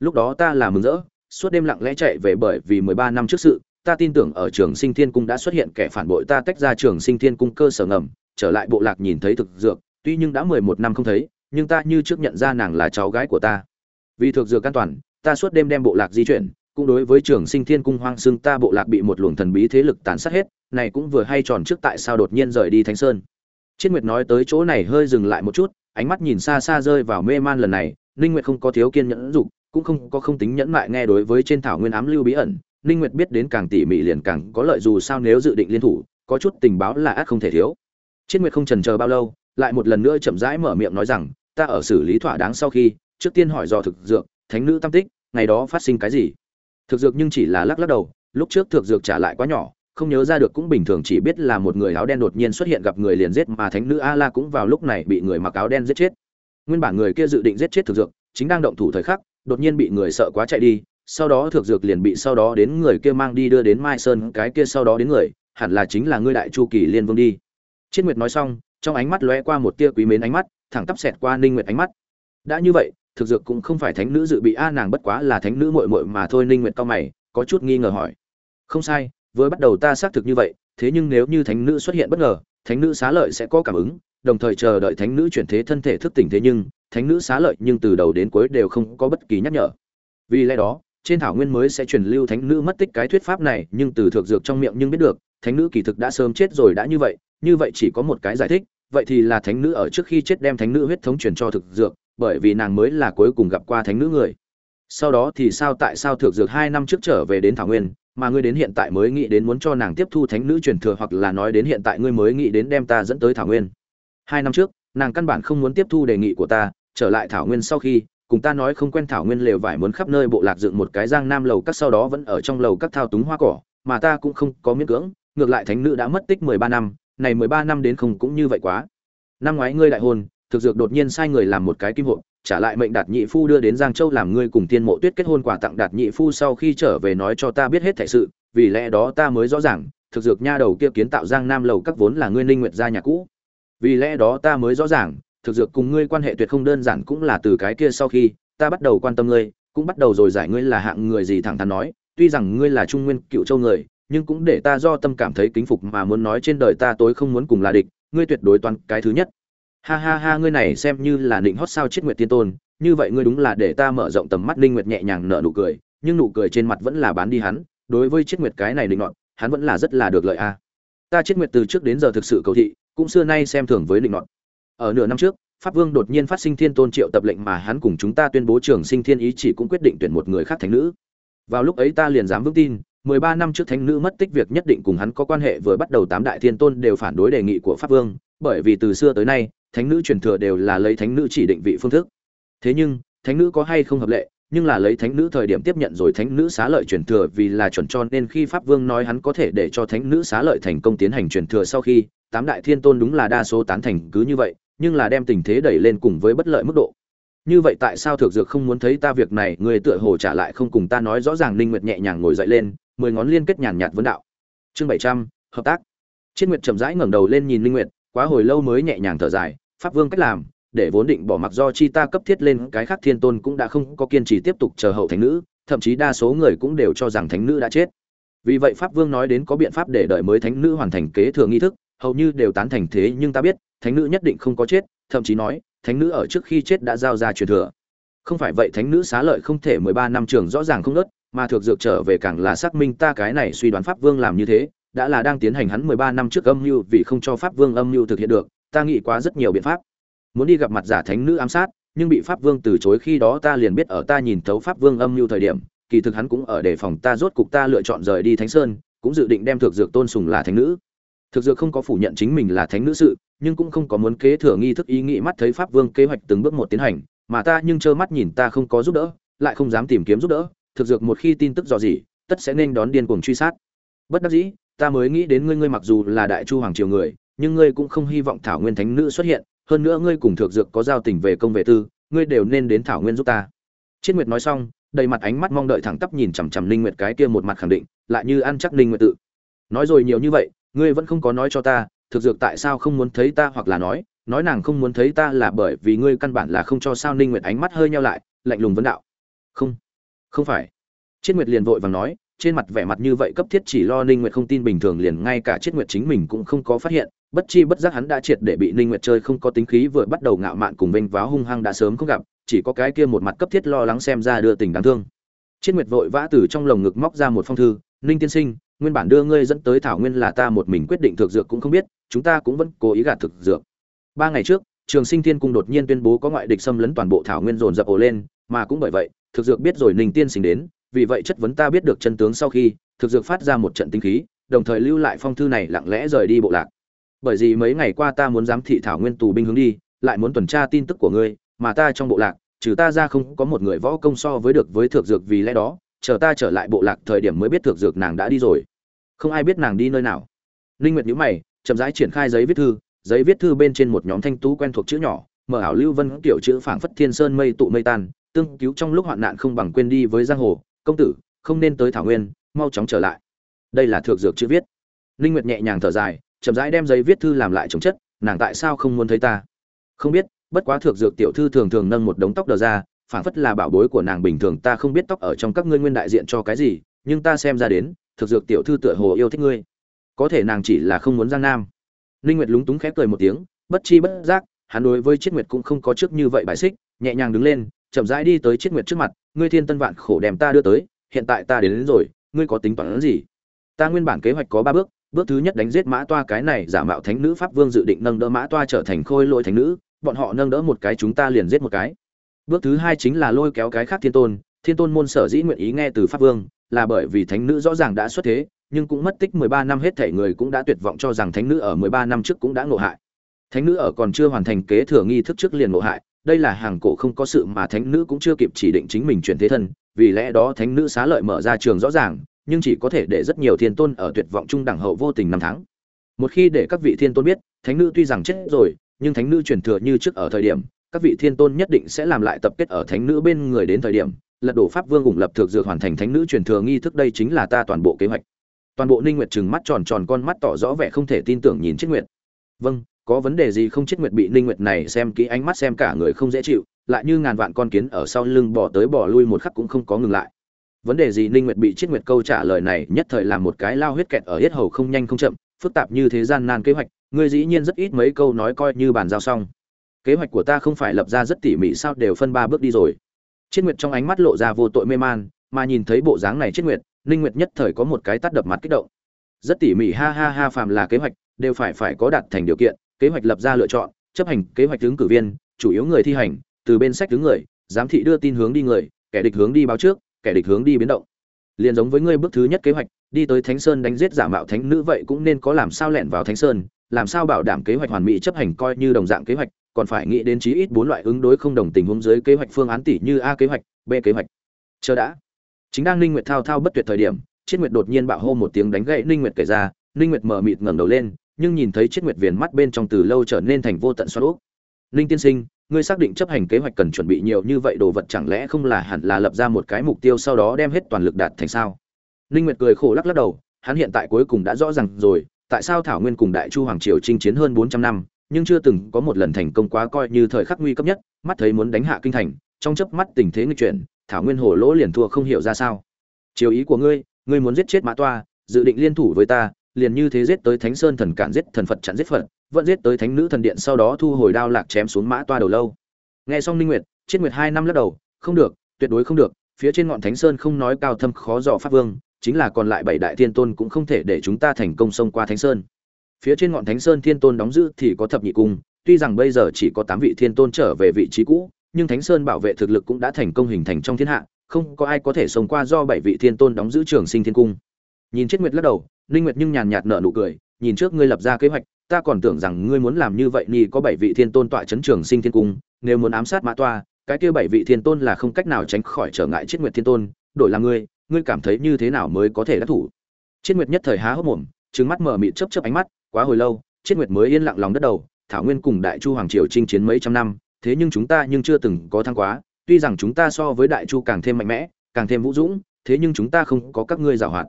Lúc đó ta là mừng rỡ, suốt đêm lặng lẽ chạy về bởi vì mười ba năm trước sự, ta tin tưởng ở trường sinh thiên cung đã xuất hiện kẻ phản bội ta tách ra trường sinh thiên cung cơ sở ngầm, trở lại bộ lạc nhìn thấy thực dược, tuy nhưng đã mười một năm không thấy, nhưng ta như trước nhận ra nàng là cháu gái của ta. Vì thực dược an toàn, ta suốt đêm đem bộ lạc di chuyển cũng đối với trường sinh thiên cung hoang xương ta bộ lạc bị một luồng thần bí thế lực tàn sát hết, này cũng vừa hay tròn trước tại sao đột nhiên rời đi thánh sơn. Chiết nguyệt nói tới chỗ này hơi dừng lại một chút, ánh mắt nhìn xa xa rơi vào mê man lần này, ninh nguyệt không có thiếu kiên nhẫn dục, cũng không có không tính nhẫn mại nghe đối với trên thảo nguyên ám lưu bí ẩn. Ninh nguyệt biết đến càng tỉ mỉ liền càng có lợi dù sao nếu dự định liên thủ, có chút tình báo là ác không thể thiếu. Chiết nguyệt không chần chờ bao lâu, lại một lần nữa chậm rãi mở miệng nói rằng, ta ở xử lý thỏa đáng sau khi, trước tiên hỏi do thực dược, thánh nữ tam tích, ngày đó phát sinh cái gì? Thực dược nhưng chỉ là lắc lắc đầu, lúc trước thực dược trả lại quá nhỏ, không nhớ ra được cũng bình thường, chỉ biết là một người áo đen đột nhiên xuất hiện gặp người liền giết mà thánh nữ a la cũng vào lúc này bị người mặc áo đen giết chết. Nguyên bản người kia dự định giết chết thực dược, chính đang động thủ thời khắc, đột nhiên bị người sợ quá chạy đi, sau đó thực dược liền bị sau đó đến người kia mang đi đưa đến mai sơn, cái kia sau đó đến người, hẳn là chính là ngươi đại chu kỳ liên vương đi. Chiết nguyệt nói xong, trong ánh mắt lóe qua một tia quý mến ánh mắt, thẳng tắp xẹt qua ninh nguyệt ánh mắt. Đã như vậy thực dược cũng không phải thánh nữ dự bị a nàng bất quá là thánh nữ muội muội mà thôi ninh nguyệt cao mày có chút nghi ngờ hỏi không sai với bắt đầu ta xác thực như vậy thế nhưng nếu như thánh nữ xuất hiện bất ngờ thánh nữ xá lợi sẽ có cảm ứng đồng thời chờ đợi thánh nữ chuyển thế thân thể thức tỉnh thế nhưng thánh nữ xá lợi nhưng từ đầu đến cuối đều không có bất kỳ nhắc nhở vì lẽ đó trên thảo nguyên mới sẽ truyền lưu thánh nữ mất tích cái thuyết pháp này nhưng từ thực dược trong miệng nhưng biết được thánh nữ kỳ thực đã sớm chết rồi đã như vậy như vậy chỉ có một cái giải thích vậy thì là thánh nữ ở trước khi chết đem thánh nữ huyết thống truyền cho thực dược bởi vì nàng mới là cuối cùng gặp qua thánh nữ người. Sau đó thì sao tại sao thược dược hai năm trước trở về đến thảo nguyên, mà ngươi đến hiện tại mới nghĩ đến muốn cho nàng tiếp thu thánh nữ truyền thừa hoặc là nói đến hiện tại ngươi mới nghĩ đến đem ta dẫn tới thảo nguyên. Hai năm trước, nàng căn bản không muốn tiếp thu đề nghị của ta, trở lại thảo nguyên sau khi, cùng ta nói không quen thảo nguyên lều vải muốn khắp nơi bộ lạc dựng một cái giang nam lầu các sau đó vẫn ở trong lầu các thao túng hoa cỏ, mà ta cũng không có miễn cưỡng, ngược lại thánh nữ đã mất tích mười ba năm, này mười ba năm đến không cũng như vậy quá. Năm ngoái ngươi đại hôn thực dược đột nhiên sai người làm một cái kim hộp, trả lại mệnh đạt nhị phu đưa đến giang châu làm ngươi cùng tiên mộ tuyết kết hôn quà tặng đạt nhị phu sau khi trở về nói cho ta biết hết thể sự, vì lẽ đó ta mới rõ ràng, thực dược nha đầu kia kiến tạo giang nam lầu các vốn là ngươi ninh nguyệt gia nhà cũ. Vì lẽ đó ta mới rõ ràng, thực dược cùng ngươi quan hệ tuyệt không đơn giản cũng là từ cái kia sau khi, ta bắt đầu quan tâm ngươi, cũng bắt đầu rồi giải ngươi là hạng người gì thẳng thắn nói, tuy rằng ngươi là trung nguyên cựu châu người, nhưng cũng để ta do tâm cảm thấy kính phục mà muốn nói trên đời ta tối không muốn cùng là địch, ngươi tuyệt đối toàn cái thứ nhất ha ha ha, ngươi này xem như là định hót sao chết nguyệt tiên tôn, như vậy ngươi đúng là để ta mở rộng tầm mắt linh nguyệt nhẹ nhàng nở nụ cười, nhưng nụ cười trên mặt vẫn là bán đi hắn, đối với chết nguyệt cái này định nọt, hắn vẫn là rất là được lợi a. Ta chết nguyệt từ trước đến giờ thực sự cầu thị, cũng xưa nay xem thường với định nọt. Ở nửa năm trước, pháp vương đột nhiên phát sinh thiên tôn triệu tập lệnh mà hắn cùng chúng ta tuyên bố trường sinh thiên ý chỉ cũng quyết định tuyển một người khác thánh nữ. Vào lúc ấy ta liền dám vững tin 13 năm trước thánh nữ mất tích việc nhất định cùng hắn có quan hệ vừa bắt đầu tám đại thiên tôn đều phản đối đề nghị của pháp vương, bởi vì từ xưa tới nay thánh nữ truyền thừa đều là lấy thánh nữ chỉ định vị phương thức. Thế nhưng, thánh nữ có hay không hợp lệ, nhưng là lấy thánh nữ thời điểm tiếp nhận rồi thánh nữ xá lợi truyền thừa vì là chuẩn cho nên khi pháp vương nói hắn có thể để cho thánh nữ xá lợi thành công tiến hành truyền thừa sau khi, tám đại thiên tôn đúng là đa số tán thành cứ như vậy, nhưng là đem tình thế đẩy lên cùng với bất lợi mức độ. Như vậy tại sao thực dược không muốn thấy ta việc này, người tựa hồ trả lại không cùng ta nói rõ ràng linh nguyệt nhẹ nhàng ngồi dậy lên, mười ngón liên kết nhàn nhạt vấn đạo. Chương bảy trăm, hợp tác. Chiết nguyệt chậm rãi ngẩng đầu lên nhìn linh nguyệt quá hồi lâu mới nhẹ nhàng thở dài, pháp vương cách làm, để vốn định bỏ mặc do chi ta cấp thiết lên cái khác thiên tôn cũng đã không có kiên trì tiếp tục chờ hậu thánh nữ, thậm chí đa số người cũng đều cho rằng thánh nữ đã chết. Vì vậy pháp vương nói đến có biện pháp để đợi mới thánh nữ hoàn thành kế thừa nghi thức, hầu như đều tán thành thế nhưng ta biết, thánh nữ nhất định không có chết, thậm chí nói, thánh nữ ở trước khi chết đã giao ra truyền thừa. Không phải vậy thánh nữ xá lợi không thể mười ba năm trường rõ ràng không nớt, mà thực dược trở về càng là xác minh ta cái này suy đoán pháp vương làm như thế đã là đang tiến hành hắn mười ba năm trước âm mưu vì không cho pháp vương âm mưu thực hiện được, ta nghĩ quá rất nhiều biện pháp. Muốn đi gặp mặt giả thánh nữ ám sát, nhưng bị pháp vương từ chối khi đó ta liền biết ở ta nhìn thấu pháp vương âm mưu thời điểm, kỳ thực hắn cũng ở đề phòng ta rốt cục ta lựa chọn rời đi thánh sơn, cũng dự định đem thực dược tôn sùng là thánh nữ. Thực dược không có phủ nhận chính mình là thánh nữ sự, nhưng cũng không có muốn kế thừa nghi thức ý nghĩ mắt thấy pháp vương kế hoạch từng bước một tiến hành, mà ta nhưng trơ mắt nhìn ta không có giúp đỡ, lại không dám tìm kiếm giúp đỡ. Thực dược một khi tin tức dò gì tất sẽ nên đón điên cuồng truy sát. Bất đắc dĩ ta mới nghĩ đến ngươi ngươi mặc dù là đại chu hoàng triều người, nhưng ngươi cũng không hy vọng thảo nguyên thánh nữ xuất hiện, hơn nữa ngươi cùng thực dược có giao tình về công vệ tư, ngươi đều nên đến thảo nguyên giúp ta. Chiết nguyệt nói xong, đầy mặt ánh mắt mong đợi thẳng tắp nhìn chằm chằm linh nguyệt, cái kia một mặt khẳng định, lại như ăn chắc linh nguyệt tự. Nói rồi nhiều như vậy, ngươi vẫn không có nói cho ta thực dược tại sao không muốn thấy ta hoặc là nói nói nàng không muốn thấy ta là bởi vì ngươi căn bản là không cho sao ninh nguyệt ánh mắt hơi nhau lại, lạnh lùng vấn đạo. Không không phải. Chiết nguyệt liền vội vàng nói trên mặt vẻ mặt như vậy cấp thiết chỉ lo ninh nguyệt không tin bình thường liền ngay cả chết nguyệt chính mình cũng không có phát hiện, bất chi bất giác hắn đã triệt để bị ninh nguyệt chơi không có tính khí vừa bắt đầu ngạo mạn cùng vênh váo hung hăng đã sớm không gặp, chỉ có cái kia một mặt cấp thiết lo lắng xem ra đưa tình đáng thương. Chiết nguyệt vội vã từ trong lồng ngực móc ra một phong thư, ninh tiên sinh, nguyên bản đưa ngươi dẫn tới thảo nguyên là ta một mình quyết định thực dược cũng không biết, chúng ta cũng vẫn cố ý gạt thực dược. Ba ngày trước, trường sinh thiên cung đột nhiên tuyên bố có ngoại địch xâm lấn toàn bộ thảo nguyên dồn dập ồ lên, mà cũng bởi vậy thực dược biết rồi ninh tiên sinh đến vì vậy chất vấn ta biết được chân tướng sau khi, thực dược phát ra một trận tinh khí, đồng thời lưu lại phong thư này lặng lẽ rời đi bộ lạc. Bởi vì mấy ngày qua ta muốn giám thị thảo nguyên tù binh hướng đi, lại muốn tuần tra tin tức của ngươi, mà ta trong bộ lạc, trừ ta ra không có một người võ công so với được với thực dược vì lẽ đó, chờ ta trở lại bộ lạc thời điểm mới biết thực dược nàng đã đi rồi. Không ai biết nàng đi nơi nào. Linh nguyệt nhíu mày, chậm rãi triển khai giấy viết thư, giấy viết thư bên trên một nhóm thanh tú quen thuộc chữ nhỏ, mở ảo lưu vân tiểu chữ phảng phất thiên sơn mây tụ mây tan, tương cứu trong lúc hoạn nạn không bằng quên đi với giang hồ công tử, không nên tới thảo nguyên, mau chóng trở lại. Đây là thượng dược chữ viết. Linh nguyệt nhẹ nhàng thở dài, chậm rãi đem giấy viết thư làm lại chống chất, nàng tại sao không muốn thấy ta? Không biết, bất quá thượng dược tiểu thư thường thường nâng một đống tóc đờ ra, phảng phất là bảo bối của nàng bình thường, ta không biết tóc ở trong các ngươi nguyên đại diện cho cái gì, nhưng ta xem ra đến thực dược tiểu thư tựa hồ yêu thích ngươi. Có thể nàng chỉ là không muốn giang nam. Ninh nguyệt lúng túng khép cười một tiếng, bất chi bất giác, hắn đối với chiết nguyệt cũng không có trước như vậy bài xích, nhẹ nhàng đứng lên, chậm rãi đi tới chiết nguyệt trước mặt ngươi thiên tân vạn khổ đem ta đưa tới hiện tại ta đến, đến rồi ngươi có tính toán gì? Ta nguyên bản kế hoạch có ba bước bước thứ nhất đánh giết mã toa cái này giả mạo thánh nữ pháp vương dự định nâng đỡ mã toa trở thành khôi lỗi thánh nữ bọn họ nâng đỡ một cái chúng ta liền giết một cái. Bước thứ hai chính là lôi kéo cái khác thiên tôn thiên tôn môn sở dĩ nguyện ý nghe từ pháp vương là bởi vì thánh nữ rõ ràng đã xuất thế nhưng cũng mất tích 13 năm hết thể người cũng đã tuyệt vọng cho rằng thánh nữ ở 13 năm trước cũng đã ngộ hại. Thánh nữ ở còn chưa hoàn thành kế thừa nghi thức trước liền ngộ hại đây là hàng cổ không có sự mà thánh nữ cũng chưa kịp chỉ định chính mình chuyển thế thân, vì lẽ đó thánh nữ xá lợi mở ra trường rõ ràng, nhưng chỉ có thể để rất nhiều thiên tôn ở tuyệt vọng trung đẳng hậu vô tình năm tháng. Một khi để các vị thiên tôn biết, thánh nữ tuy rằng chết rồi, nhưng thánh nữ truyền thừa như trước ở thời điểm, các vị thiên tôn nhất định sẽ làm lại tập kết ở thánh nữ bên người đến thời điểm, lật đổ pháp vương ủng lập thực dược hoàn thành thánh nữ truyền thừa nghi thức đây chính là ta toàn bộ kế hoạch. Toàn bộ ninh nguyệt trừng mắt tròn tròn con mắt tỏ rõ vẻ không thể tin tưởng nhìn chiếc nguyệt. Vâng có vấn đề gì không chết nguyệt bị ninh nguyệt này xem kỹ ánh mắt xem cả người không dễ chịu, lại như ngàn vạn con kiến ở sau lưng bỏ tới bỏ lui một khắc cũng không có ngừng lại. Vấn đề gì ninh nguyệt bị chết nguyệt câu trả lời này nhất thời làm một cái lao huyết kẹt ở hết hầu không nhanh không chậm, phức tạp như thế gian nan kế hoạch, ngươi dĩ nhiên rất ít mấy câu nói coi như bàn giao xong. Kế hoạch của ta không phải lập ra rất tỉ mỉ sao đều phân ba bước đi rồi. Chiết nguyệt trong ánh mắt lộ ra vô tội mê man, mà nhìn thấy bộ dáng này chiết nguyệt, ninh nguyệt nhất thời có một cái tắt đập mặt kích động. Rất tỉ mỉ, ha ha ha, phàm là kế hoạch, đều phải phải có đạt thành điều kiện kế hoạch lập ra lựa chọn, chấp hành kế hoạch ứng cử viên, chủ yếu người thi hành, từ bên sách đứng người, giám thị đưa tin hướng đi người, kẻ địch hướng đi báo trước, kẻ địch hướng đi biến động. Liền giống với ngươi bước thứ nhất kế hoạch, đi tới thánh sơn đánh giết giả mạo thánh nữ vậy cũng nên có làm sao lẻn vào thánh sơn, làm sao bảo đảm kế hoạch hoàn mỹ chấp hành coi như đồng dạng kế hoạch, còn phải nghĩ đến chí ít bốn loại ứng đối không đồng tình huống dưới kế hoạch phương án tỷ như a kế hoạch, b kế hoạch. Chờ đã. Chính đang ninh nguyệt thao thao bất tuyệt thời điểm, chiết nguyệt đột nhiên bạo hô một tiếng đánh gậy ninh nguyệt kể ra, ninh nguyệt mở mịt ngẩng đầu lên nhưng nhìn thấy chiết nguyệt viền mắt bên trong từ lâu trở nên thành vô tận xoắn ốc ninh tiên sinh, ngươi xác định chấp hành kế hoạch cần chuẩn bị nhiều như vậy đồ vật chẳng lẽ không là hẳn là lập ra một cái mục tiêu sau đó đem hết toàn lực đạt thành sao? Ninh nguyệt cười khổ lắc lắc đầu, hắn hiện tại cuối cùng đã rõ ràng rồi, tại sao thảo nguyên cùng đại chu hoàng triều chinh chiến hơn 400 năm, nhưng chưa từng có một lần thành công quá coi như thời khắc nguy cấp nhất, mắt thấy muốn đánh hạ kinh thành, trong chớp mắt tình thế nghịch chuyển, thảo nguyên hồ lỗ liền thua không hiểu ra sao. Chiếu ý của ngươi ngươi muốn giết chết mã toa, dự định liên thủ với ta liền như thế giết tới thánh sơn thần cản giết thần phật chặn giết phật, vẫn giết tới thánh nữ thần điện sau đó thu hồi đao lạc chém xuống mã toa đầu lâu. Nghe xong ninh nguyệt chiết nguyệt hai năm lắc đầu, không được, tuyệt đối không được, phía trên ngọn thánh sơn không nói cao thâm khó dò pháp vương, chính là còn lại bảy đại thiên tôn cũng không thể để chúng ta thành công xông qua thánh sơn. Phía trên ngọn thánh sơn thiên tôn đóng giữ thì có thập nhị cung, tuy rằng bây giờ chỉ có tám vị thiên tôn trở về vị trí cũ, nhưng thánh sơn bảo vệ thực lực cũng đã thành công hình thành trong thiên hạ, không có ai có thể sống qua do bảy vị thiên tôn đóng giữ trường sinh thiên cung. Nhìn chết nguyệt lắc đầu linh nguyệt nhưng nhàn nhạt nở nụ cười, nhìn trước ngươi lập ra kế hoạch, ta còn tưởng rằng ngươi muốn làm như vậy nhỉ có bảy vị thiên tôn tọa chấn trường sinh thiên cung, nếu muốn ám sát mã toa, cái kia bảy vị thiên tôn là không cách nào tránh khỏi trở ngại chết nguyệt thiên tôn, đổi là ngươi ngươi cảm thấy như thế nào mới có thể đắc thủ? Chết nguyệt nhất thời há hốc mồm, trừng mắt mở mịt chớp chớp ánh mắt, quá hồi lâu chết nguyệt mới yên lặng lòng đất đầu, thảo nguyên cùng đại chu hoàng triều chinh chiến mấy trăm năm, thế nhưng chúng ta nhưng chưa từng có thăng quá, tuy rằng chúng ta so với đại chu càng thêm mạnh mẽ, càng thêm vũ dũng, thế nhưng chúng ta không có các ngươi giàu hoạt.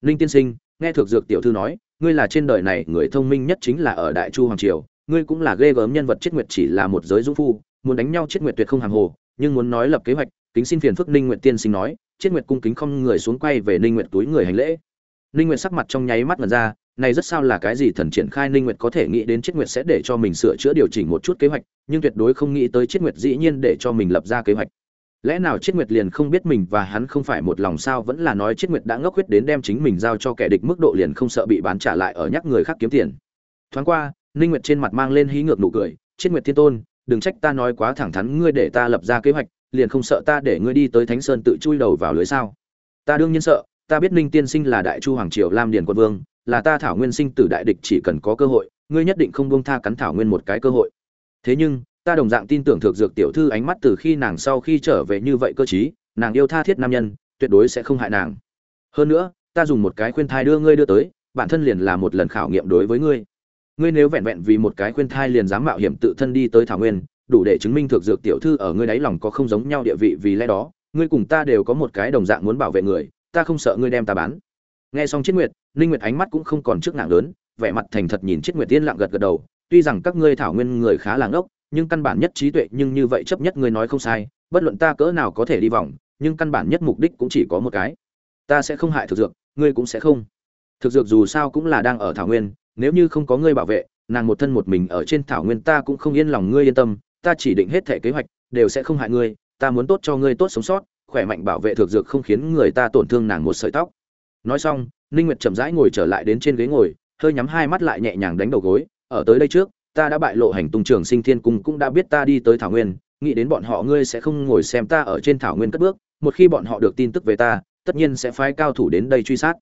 Linh tiên sinh nghe thực dược tiểu thư nói, ngươi là trên đời này người thông minh nhất chính là ở đại chu hoàng triều, ngươi cũng là ghê gớm nhân vật chết nguyệt chỉ là một giới dũng phu, muốn đánh nhau chết nguyệt tuyệt không hàng hồ, nhưng muốn nói lập kế hoạch, kính xin phiền phức ninh nguyệt tiên sinh nói, chết nguyệt cung kính không người xuống quay về ninh nguyệt túi người hành lễ. Ninh nguyệt sắc mặt trong nháy mắt mật ra, này rất sao là cái gì thần triển khai ninh nguyệt có thể nghĩ đến chết nguyệt sẽ để cho mình sửa chữa điều chỉnh một chút kế hoạch, nhưng tuyệt đối không nghĩ tới chết nguyệt dĩ nhiên để cho mình lập ra kế hoạch lẽ nào chiết nguyệt liền không biết mình và hắn không phải một lòng sao vẫn là nói chiết nguyệt đã ngốc huyết đến đem chính mình giao cho kẻ địch mức độ liền không sợ bị bán trả lại ở nhắc người khác kiếm tiền. Thoáng qua, ninh nguyệt trên mặt mang lên hí ngược nụ cười chiết nguyệt thiên tôn, đừng trách ta nói quá thẳng thắn, ngươi để ta lập ra kế hoạch, liền không sợ ta để ngươi đi tới thánh sơn tự chui đầu vào lưới sao? Ta đương nhiên sợ, ta biết ninh tiên sinh là đại chu hoàng triều lam điền quân vương, là ta thảo nguyên sinh tử đại địch chỉ cần có cơ hội, ngươi nhất định không buông tha cắn thảo nguyên một cái cơ hội. Thế nhưng ta đồng dạng tin tưởng thực dược tiểu thư ánh mắt từ khi nàng sau khi trở về như vậy cơ chí nàng yêu tha thiết nam nhân, tuyệt đối sẽ không hại nàng. Hơn nữa, ta dùng một cái khuyên thai đưa ngươi đưa tới, bản thân liền là một lần khảo nghiệm đối với ngươi. Ngươi nếu vẹn vẹn vì một cái khuyên thai liền dám mạo hiểm tự thân đi tới thảo nguyên, đủ để chứng minh thực dược tiểu thư ở ngươi đáy lòng có không giống nhau địa vị vì lẽ đó, ngươi cùng ta đều có một cái đồng dạng muốn bảo vệ người, ta không sợ ngươi đem ta bán. Nghe xong chiết nguyệt, ninh nguyệt ánh mắt cũng không còn trước nặng lớn, vẻ mặt thành thật nhìn chiết nguyệt tiên lặng gật gật đầu, tuy rằng các ngươi thảo nguyên người khá là ngốc nhưng căn bản nhất trí tuệ nhưng như vậy chấp nhất ngươi nói không sai, bất luận ta cỡ nào có thể đi vòng, nhưng căn bản nhất mục đích cũng chỉ có một cái. Ta sẽ không hại thực dược, ngươi cũng sẽ không. Thực dược dù sao cũng là đang ở thảo nguyên, nếu như không có ngươi bảo vệ, nàng một thân một mình ở trên thảo nguyên ta cũng không yên lòng ngươi yên tâm, ta chỉ định hết thể kế hoạch, đều sẽ không hại ngươi, ta muốn tốt cho ngươi tốt sống sót, khỏe mạnh bảo vệ thực dược không khiến người ta tổn thương nàng một sợi tóc. Nói xong, ninh nguyệt chậm rãi ngồi trở lại đến trên ghế ngồi, hơi nhắm hai mắt lại nhẹ nhàng đánh đầu gối, ở tới đây trước ta đã bại lộ hành tung trường sinh thiên cung cũng đã biết ta đi tới thảo nguyên, nghĩ đến bọn họ ngươi sẽ không ngồi xem ta ở trên thảo nguyên cất bước, một khi bọn họ được tin tức về ta, tất nhiên sẽ phái cao thủ đến đây truy sát.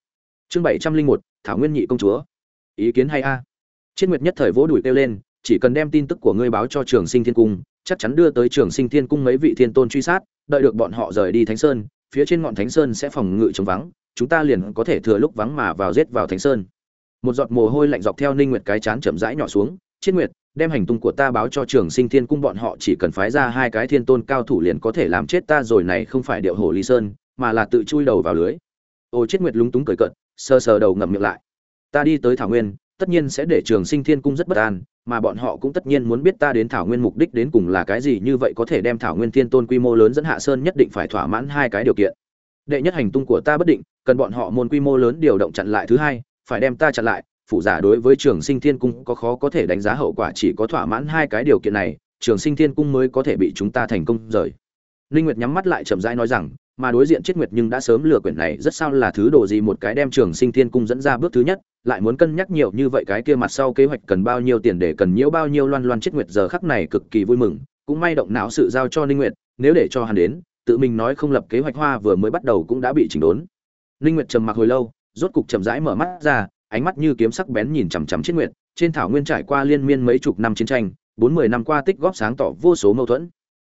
Chương bảy trăm linh một, thảo nguyên nhị công chúa. Ý kiến hay a? À? chiết nguyệt nhất thời vỗ đùi kêu lên, chỉ cần đem tin tức của ngươi báo cho trường sinh thiên cung, chắc chắn đưa tới trường sinh thiên cung mấy vị thiên tôn truy sát, đợi được bọn họ rời đi thánh sơn, phía trên ngọn thánh sơn sẽ phòng ngự chống vắng, chúng ta liền có thể thừa lúc vắng mà vào giết vào thánh sơn. Một giọt mồ hôi lạnh dọc theo ninh nguyệt cái chán chậm rãi nhỏ xuống chiết nguyệt, đem hành tung của ta báo cho trường sinh thiên cung, bọn họ chỉ cần phái ra hai cái thiên tôn cao thủ liền có thể làm chết ta rồi, này không phải điệu hổ ly sơn, mà là tự chui đầu vào lưới. Ô chiết nguyệt lúng túng cười cận sờ sờ đầu ngậm miệng lại. Ta đi tới thảo nguyên, tất nhiên sẽ để trường sinh thiên cung rất bất an, mà bọn họ cũng tất nhiên muốn biết ta đến thảo nguyên mục đích đến cùng là cái gì, như vậy có thể đem thảo nguyên thiên tôn quy mô lớn dẫn hạ sơn nhất định phải thỏa mãn hai cái điều kiện. Đệ nhất hành tung của ta bất định, cần bọn họ môn quy mô lớn điều động chặn lại thứ hai, phải đem ta chặn lại phụ giả đối với trường sinh thiên cung có khó có thể đánh giá hậu quả chỉ có thỏa mãn hai cái điều kiện này, trường sinh thiên cung mới có thể bị chúng ta thành công rời. Ninh nguyệt nhắm mắt lại chậm rãi nói rằng, mà đối diện chết nguyệt nhưng đã sớm lừa quyển này, rất sao là thứ đồ gì một cái đem trường sinh thiên cung dẫn ra bước thứ nhất, lại muốn cân nhắc nhiều như vậy cái kia mặt sau kế hoạch cần bao nhiêu tiền để cần nhiễu bao nhiêu loan loan. Chết nguyệt giờ khắc này cực kỳ vui mừng, cũng may động não sự giao cho ninh nguyệt, nếu để cho hắn đến, tự mình nói không lập kế hoạch hoa vừa mới bắt đầu cũng đã bị chỉnh đốn. Ninh nguyệt trầm mặc hồi lâu, rốt cục chậm rãi mở mắt ra ánh mắt như kiếm sắc bén nhìn chằm chằm chết nguyệt, trên thảo nguyên trải qua liên miên mấy chục năm chiến tranh, bốn mươi năm qua tích góp sáng tỏ vô số mâu thuẫn.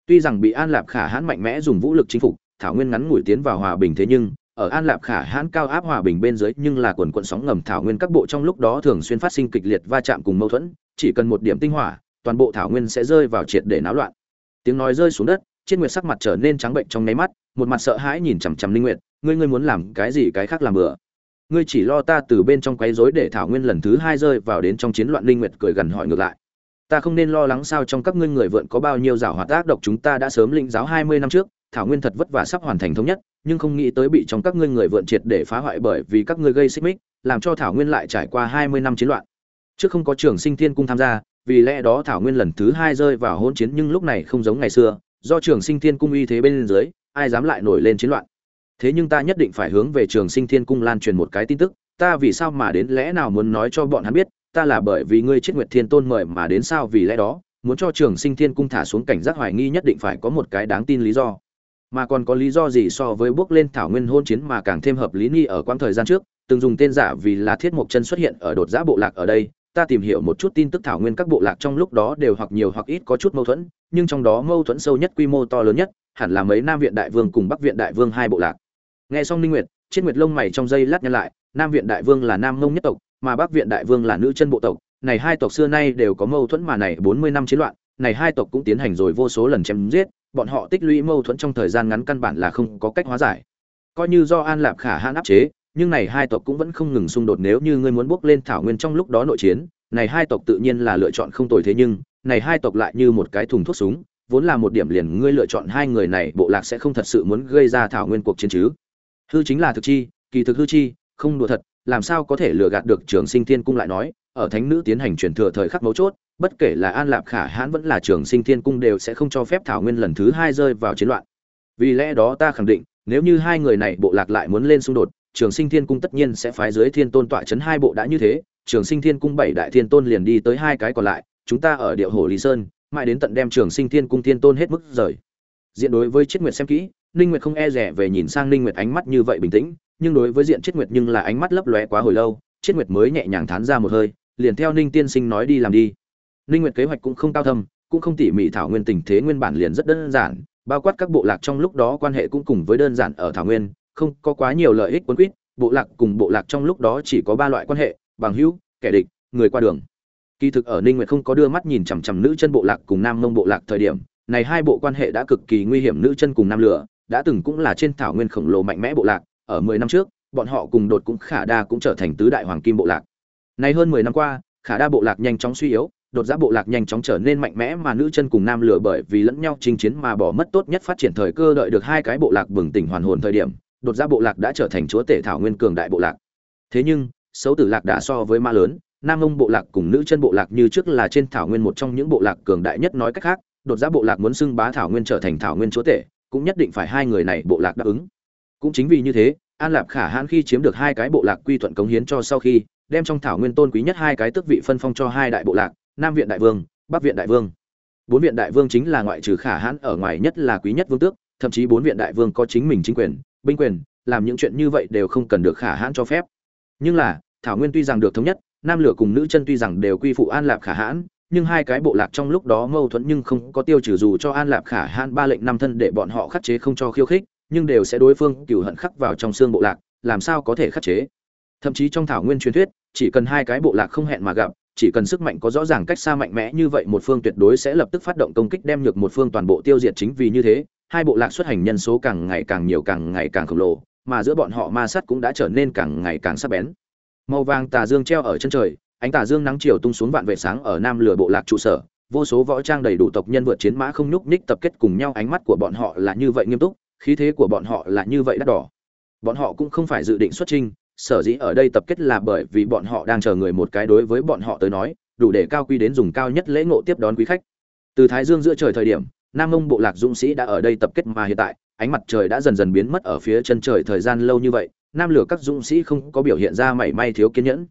Tuy rằng bị an lạp khả hãn mạnh mẽ dùng vũ lực chinh phục, thảo nguyên ngắn ngủi tiến vào hòa bình thế nhưng, ở an lạp khả hãn cao áp hòa bình bên dưới nhưng là quần quận sóng ngầm thảo nguyên các bộ trong lúc đó thường xuyên phát sinh kịch liệt va chạm cùng mâu thuẫn, chỉ cần một điểm tinh hỏa, toàn bộ thảo nguyên sẽ rơi vào triệt để náo loạn. Tiếng nói rơi xuống đất trên nguyệt sắc mặt trở nên trắng bệnh trong nháy mắt, một mặt sợ hãi nhìn chằm chằm linh nguyệt, ngươi ngươi muốn làm cái gì cái khác làm bừa? Ngươi chỉ lo ta từ bên trong quấy rối để thảo nguyên lần thứ hai rơi vào đến trong chiến loạn linh nguyệt cười gần hỏi ngược lại. Ta không nên lo lắng sao trong các ngươi người vượn có bao nhiêu giảo hoạt ác độc chúng ta đã sớm linh giáo 20 năm trước, thảo nguyên thật vất vả sắp hoàn thành thống nhất, nhưng không nghĩ tới bị trong các ngươi người vượn triệt để phá hoại bởi vì các ngươi gây xích mích, làm cho thảo nguyên lại trải qua 20 năm chiến loạn. Trước không có trường sinh thiên cung tham gia, vì lẽ đó thảo nguyên lần thứ hai rơi vào hỗn chiến nhưng lúc này không giống ngày xưa, do trường sinh thiên cung uy thế bên dưới, ai dám lại nổi lên chiến loạn? Thế nhưng ta nhất định phải hướng về trường sinh thiên cung lan truyền một cái tin tức, ta vì sao mà đến lẽ nào muốn nói cho bọn hắn biết, ta là bởi vì ngươi chết nguyệt thiên tôn mời mà đến sao vì lẽ đó, muốn cho trường sinh thiên cung thả xuống cảnh giác hoài nghi nhất định phải có một cái đáng tin lý do. Mà còn có lý do gì so với bước lên thảo nguyên hôn chiến mà càng thêm hợp lý nghi ở quãng thời gian trước, từng dùng tên giả vì là thiết mộc chân xuất hiện ở đột giã bộ lạc ở đây, ta tìm hiểu một chút tin tức thảo nguyên các bộ lạc trong lúc đó đều hoặc nhiều hoặc ít có chút mâu thuẫn, nhưng trong đó mâu thuẫn sâu nhất quy mô to lớn nhất, hẳn là mấy nam viện đại vương cùng bắc viện đại vương hai bộ lạc nghe xong ninh nguyệt chiết nguyệt lông mày trong dây lát nhăn lại, nam viện đại vương là nam ngông nhất tộc, mà bắc viện đại vương là nữ chân bộ tộc. Này hai tộc xưa nay đều có mâu thuẫn mà này 40 năm chiến loạn, này hai tộc cũng tiến hành rồi vô số lần chém giết, bọn họ tích lũy mâu thuẫn trong thời gian ngắn căn bản là không có cách hóa giải. Coi như do an lạp khả hãn áp chế, nhưng này hai tộc cũng vẫn không ngừng xung đột nếu như ngươi muốn bước lên thảo nguyên trong lúc đó nội chiến, này hai tộc tự nhiên là lựa chọn không tồi thế nhưng, này hai tộc lại như một cái thùng thuốc súng, vốn là một điểm liền ngươi lựa chọn hai người này, bộ lạc sẽ không thật sự muốn gây ra thảo nguyên cuộc chiến chứ hư chính là thực chi, kỳ thực hư chi, không đùa thật, làm sao có thể lừa gạt được trường sinh thiên cung lại nói, ở thánh nữ tiến hành truyền thừa thời khắc mấu chốt, bất kể là an lạp khả hãn vẫn là trường sinh thiên cung đều sẽ không cho phép thảo nguyên lần thứ hai rơi vào chiến loạn. Vì lẽ đó ta khẳng định, nếu như hai người này bộ lạc lại muốn lên xung đột, trường sinh thiên cung tất nhiên sẽ phái dưới thiên tôn tọa chấn hai bộ đã như thế, trường sinh thiên cung bảy đại thiên tôn liền đi tới hai cái còn lại, chúng ta ở điệu hồ lý sơn, mãi đến tận đem trường sinh thiên cung thiên tôn hết mức rời. Diện đối với chiết nguyệt xem kỹ ninh nguyệt không e rẻ về nhìn sang ninh nguyệt ánh mắt như vậy bình tĩnh, nhưng đối với diện chết nguyệt nhưng là ánh mắt lấp lóe quá hồi lâu chết nguyệt mới nhẹ nhàng thán ra một hơi, liền theo ninh tiên sinh nói đi làm đi. Ninh nguyệt kế hoạch cũng không cao thâm, cũng không tỉ mỉ thảo nguyên tình thế nguyên bản liền rất đơn giản, bao quát các bộ lạc trong lúc đó quan hệ cũng cùng với đơn giản ở thảo nguyên, không có quá nhiều lợi ích quân quýt, bộ lạc cùng bộ lạc trong lúc đó chỉ có ba loại quan hệ, bằng hữu, kẻ địch, người qua đường. Kỳ thực ở ninh nguyệt không có đưa mắt nhìn chằm chằm nữ chân bộ lạc cùng nam mông bộ lạc thời điểm, này hai bộ quan hệ đã cực kỳ nguy hiểm, nữ chân cùng nam lửa đã từng cũng là trên thảo nguyên khổng lồ mạnh mẽ bộ lạc, ở 10 năm trước, bọn họ cùng đột cũng khả đa cũng trở thành tứ đại hoàng kim bộ lạc. Nay hơn 10 năm qua, khả đa bộ lạc nhanh chóng suy yếu, đột giá bộ lạc nhanh chóng trở nên mạnh mẽ mà nữ chân cùng nam lửa bởi vì lẫn nhau chinh chiến mà bỏ mất tốt nhất phát triển thời cơ đợi được hai cái bộ lạc bừng tỉnh hoàn hồn thời điểm, đột giá bộ lạc đã trở thành chúa tể thảo nguyên cường đại bộ lạc. Thế nhưng, xấu tử lạc đã so với ma lớn, nam ông bộ lạc cùng nữ chân bộ lạc như trước là trên thảo nguyên một trong những bộ lạc cường đại nhất nói cách khác, đột giá bộ lạc muốn xưng bá thảo nguyên trở thành thảo nguyên chúa tể cũng nhất định phải hai người này bộ lạc đáp ứng. Cũng chính vì như thế, an lạp khả hãn khi chiếm được hai cái bộ lạc quy thuận cống hiến cho sau khi, đem trong thảo nguyên tôn quý nhất hai cái tước vị phân phong cho hai đại bộ lạc, nam viện đại vương, bắc viện đại vương. Bốn viện đại vương chính là ngoại trừ khả hãn ở ngoài nhất là quý nhất vương tước, thậm chí bốn viện đại vương có chính mình chính quyền, binh quyền, làm những chuyện như vậy đều không cần được khả hãn cho phép. Nhưng là, thảo nguyên tuy rằng được thống nhất, nam lửa cùng nữ chân tuy rằng đều quy phụ an lạp khả hãn nhưng hai cái bộ lạc trong lúc đó mâu thuẫn nhưng không có tiêu trừ dù cho an lạp khả han ba lệnh năm thân để bọn họ khắc chế không cho khiêu khích, nhưng đều sẽ đối phương cửu hận khắc vào trong xương bộ lạc, làm sao có thể khắc chế? Thậm chí trong thảo nguyên truyền thuyết, chỉ cần hai cái bộ lạc không hẹn mà gặp, chỉ cần sức mạnh có rõ ràng cách xa mạnh mẽ như vậy một phương tuyệt đối sẽ lập tức phát động công kích đem nhược một phương toàn bộ tiêu diệt chính vì như thế, hai bộ lạc xuất hành nhân số càng ngày càng nhiều càng ngày càng khổng lồ, mà giữa bọn họ ma sát cũng đã trở nên càng ngày càng sắc bén. Màu vàng tà dương treo ở chân trời ánh tà dương nắng chiều tung xuống vạn vệ sáng ở nam lửa bộ lạc trụ sở. Vô số võ trang đầy đủ tộc nhân vượt chiến mã không nhúc nhích tập kết cùng nhau, ánh mắt của bọn họ là như vậy nghiêm túc, khí thế của bọn họ là như vậy đắt đỏ. Bọn họ cũng không phải dự định xuất trinh sở dĩ ở đây tập kết là bởi vì bọn họ đang chờ người một cái đối với bọn họ tới nói, đủ để cao quy đến dùng cao nhất lễ ngộ tiếp đón quý khách. Từ thái dương giữa trời thời điểm, nam mông bộ lạc dũng sĩ đã ở đây tập kết mà hiện tại, ánh mặt trời đã dần dần biến mất ở phía chân trời thời gian lâu như vậy, nam lửa các dũng sĩ không có biểu hiện ra mảy may thiếu kiên nhẫn.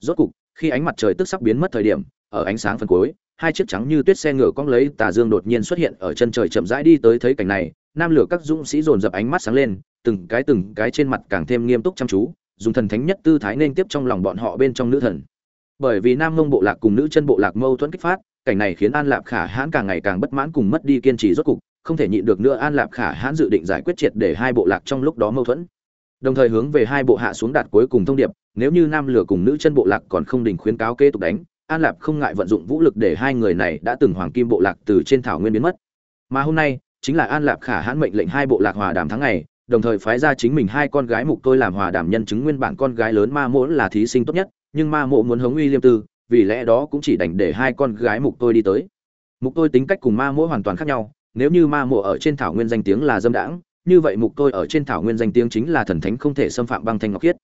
Rốt cục khi ánh mặt trời tức sắp biến mất thời điểm, ở ánh sáng phân cuối, hai chiếc trắng như tuyết xe ngựa cong lấy tà dương đột nhiên xuất hiện ở chân trời chậm rãi đi tới thấy cảnh này, nam lửa các dũng sĩ dồn dập ánh mắt sáng lên, từng cái từng cái trên mặt càng thêm nghiêm túc chăm chú, dùng thần thánh nhất tư thái nên tiếp trong lòng bọn họ bên trong nữ thần. Bởi vì nam mông bộ lạc cùng nữ chân bộ lạc mâu thuẫn kích phát, cảnh này khiến an lạp khả hãn càng ngày càng bất mãn cùng mất đi kiên trì rốt cục, không thể nhịn được nữa an lạp khả hãn dự định giải quyết triệt để hai bộ lạc trong lúc đó mâu thuẫn đồng thời hướng về hai bộ hạ xuống đạt cuối cùng thông điệp, nếu như nam lửa cùng nữ chân bộ lạc còn không đình khuyến cáo kế tục đánh, an lạp không ngại vận dụng vũ lực để hai người này đã từng hoàng kim bộ lạc từ trên thảo nguyên biến mất. Mà hôm nay, chính là an lạp khả hãn mệnh lệnh hai bộ lạc hòa đàm tháng ngày, đồng thời phái ra chính mình hai con gái mục tôi làm hòa đàm nhân chứng nguyên bản con gái lớn ma mỗ là thí sinh tốt nhất, nhưng ma mỗ muốn hống uy liêm tư, vì lẽ đó cũng chỉ đành để hai con gái mục tôi đi tới. Mục tôi tính cách cùng ma mỗ hoàn toàn khác nhau, nếu như ma mỗ ở trên thảo nguyên danh tiếng là dâm đãng như vậy mục tôi ở trên thảo nguyên danh tiếng chính là thần thánh không thể xâm phạm băng thanh ngọc khiết.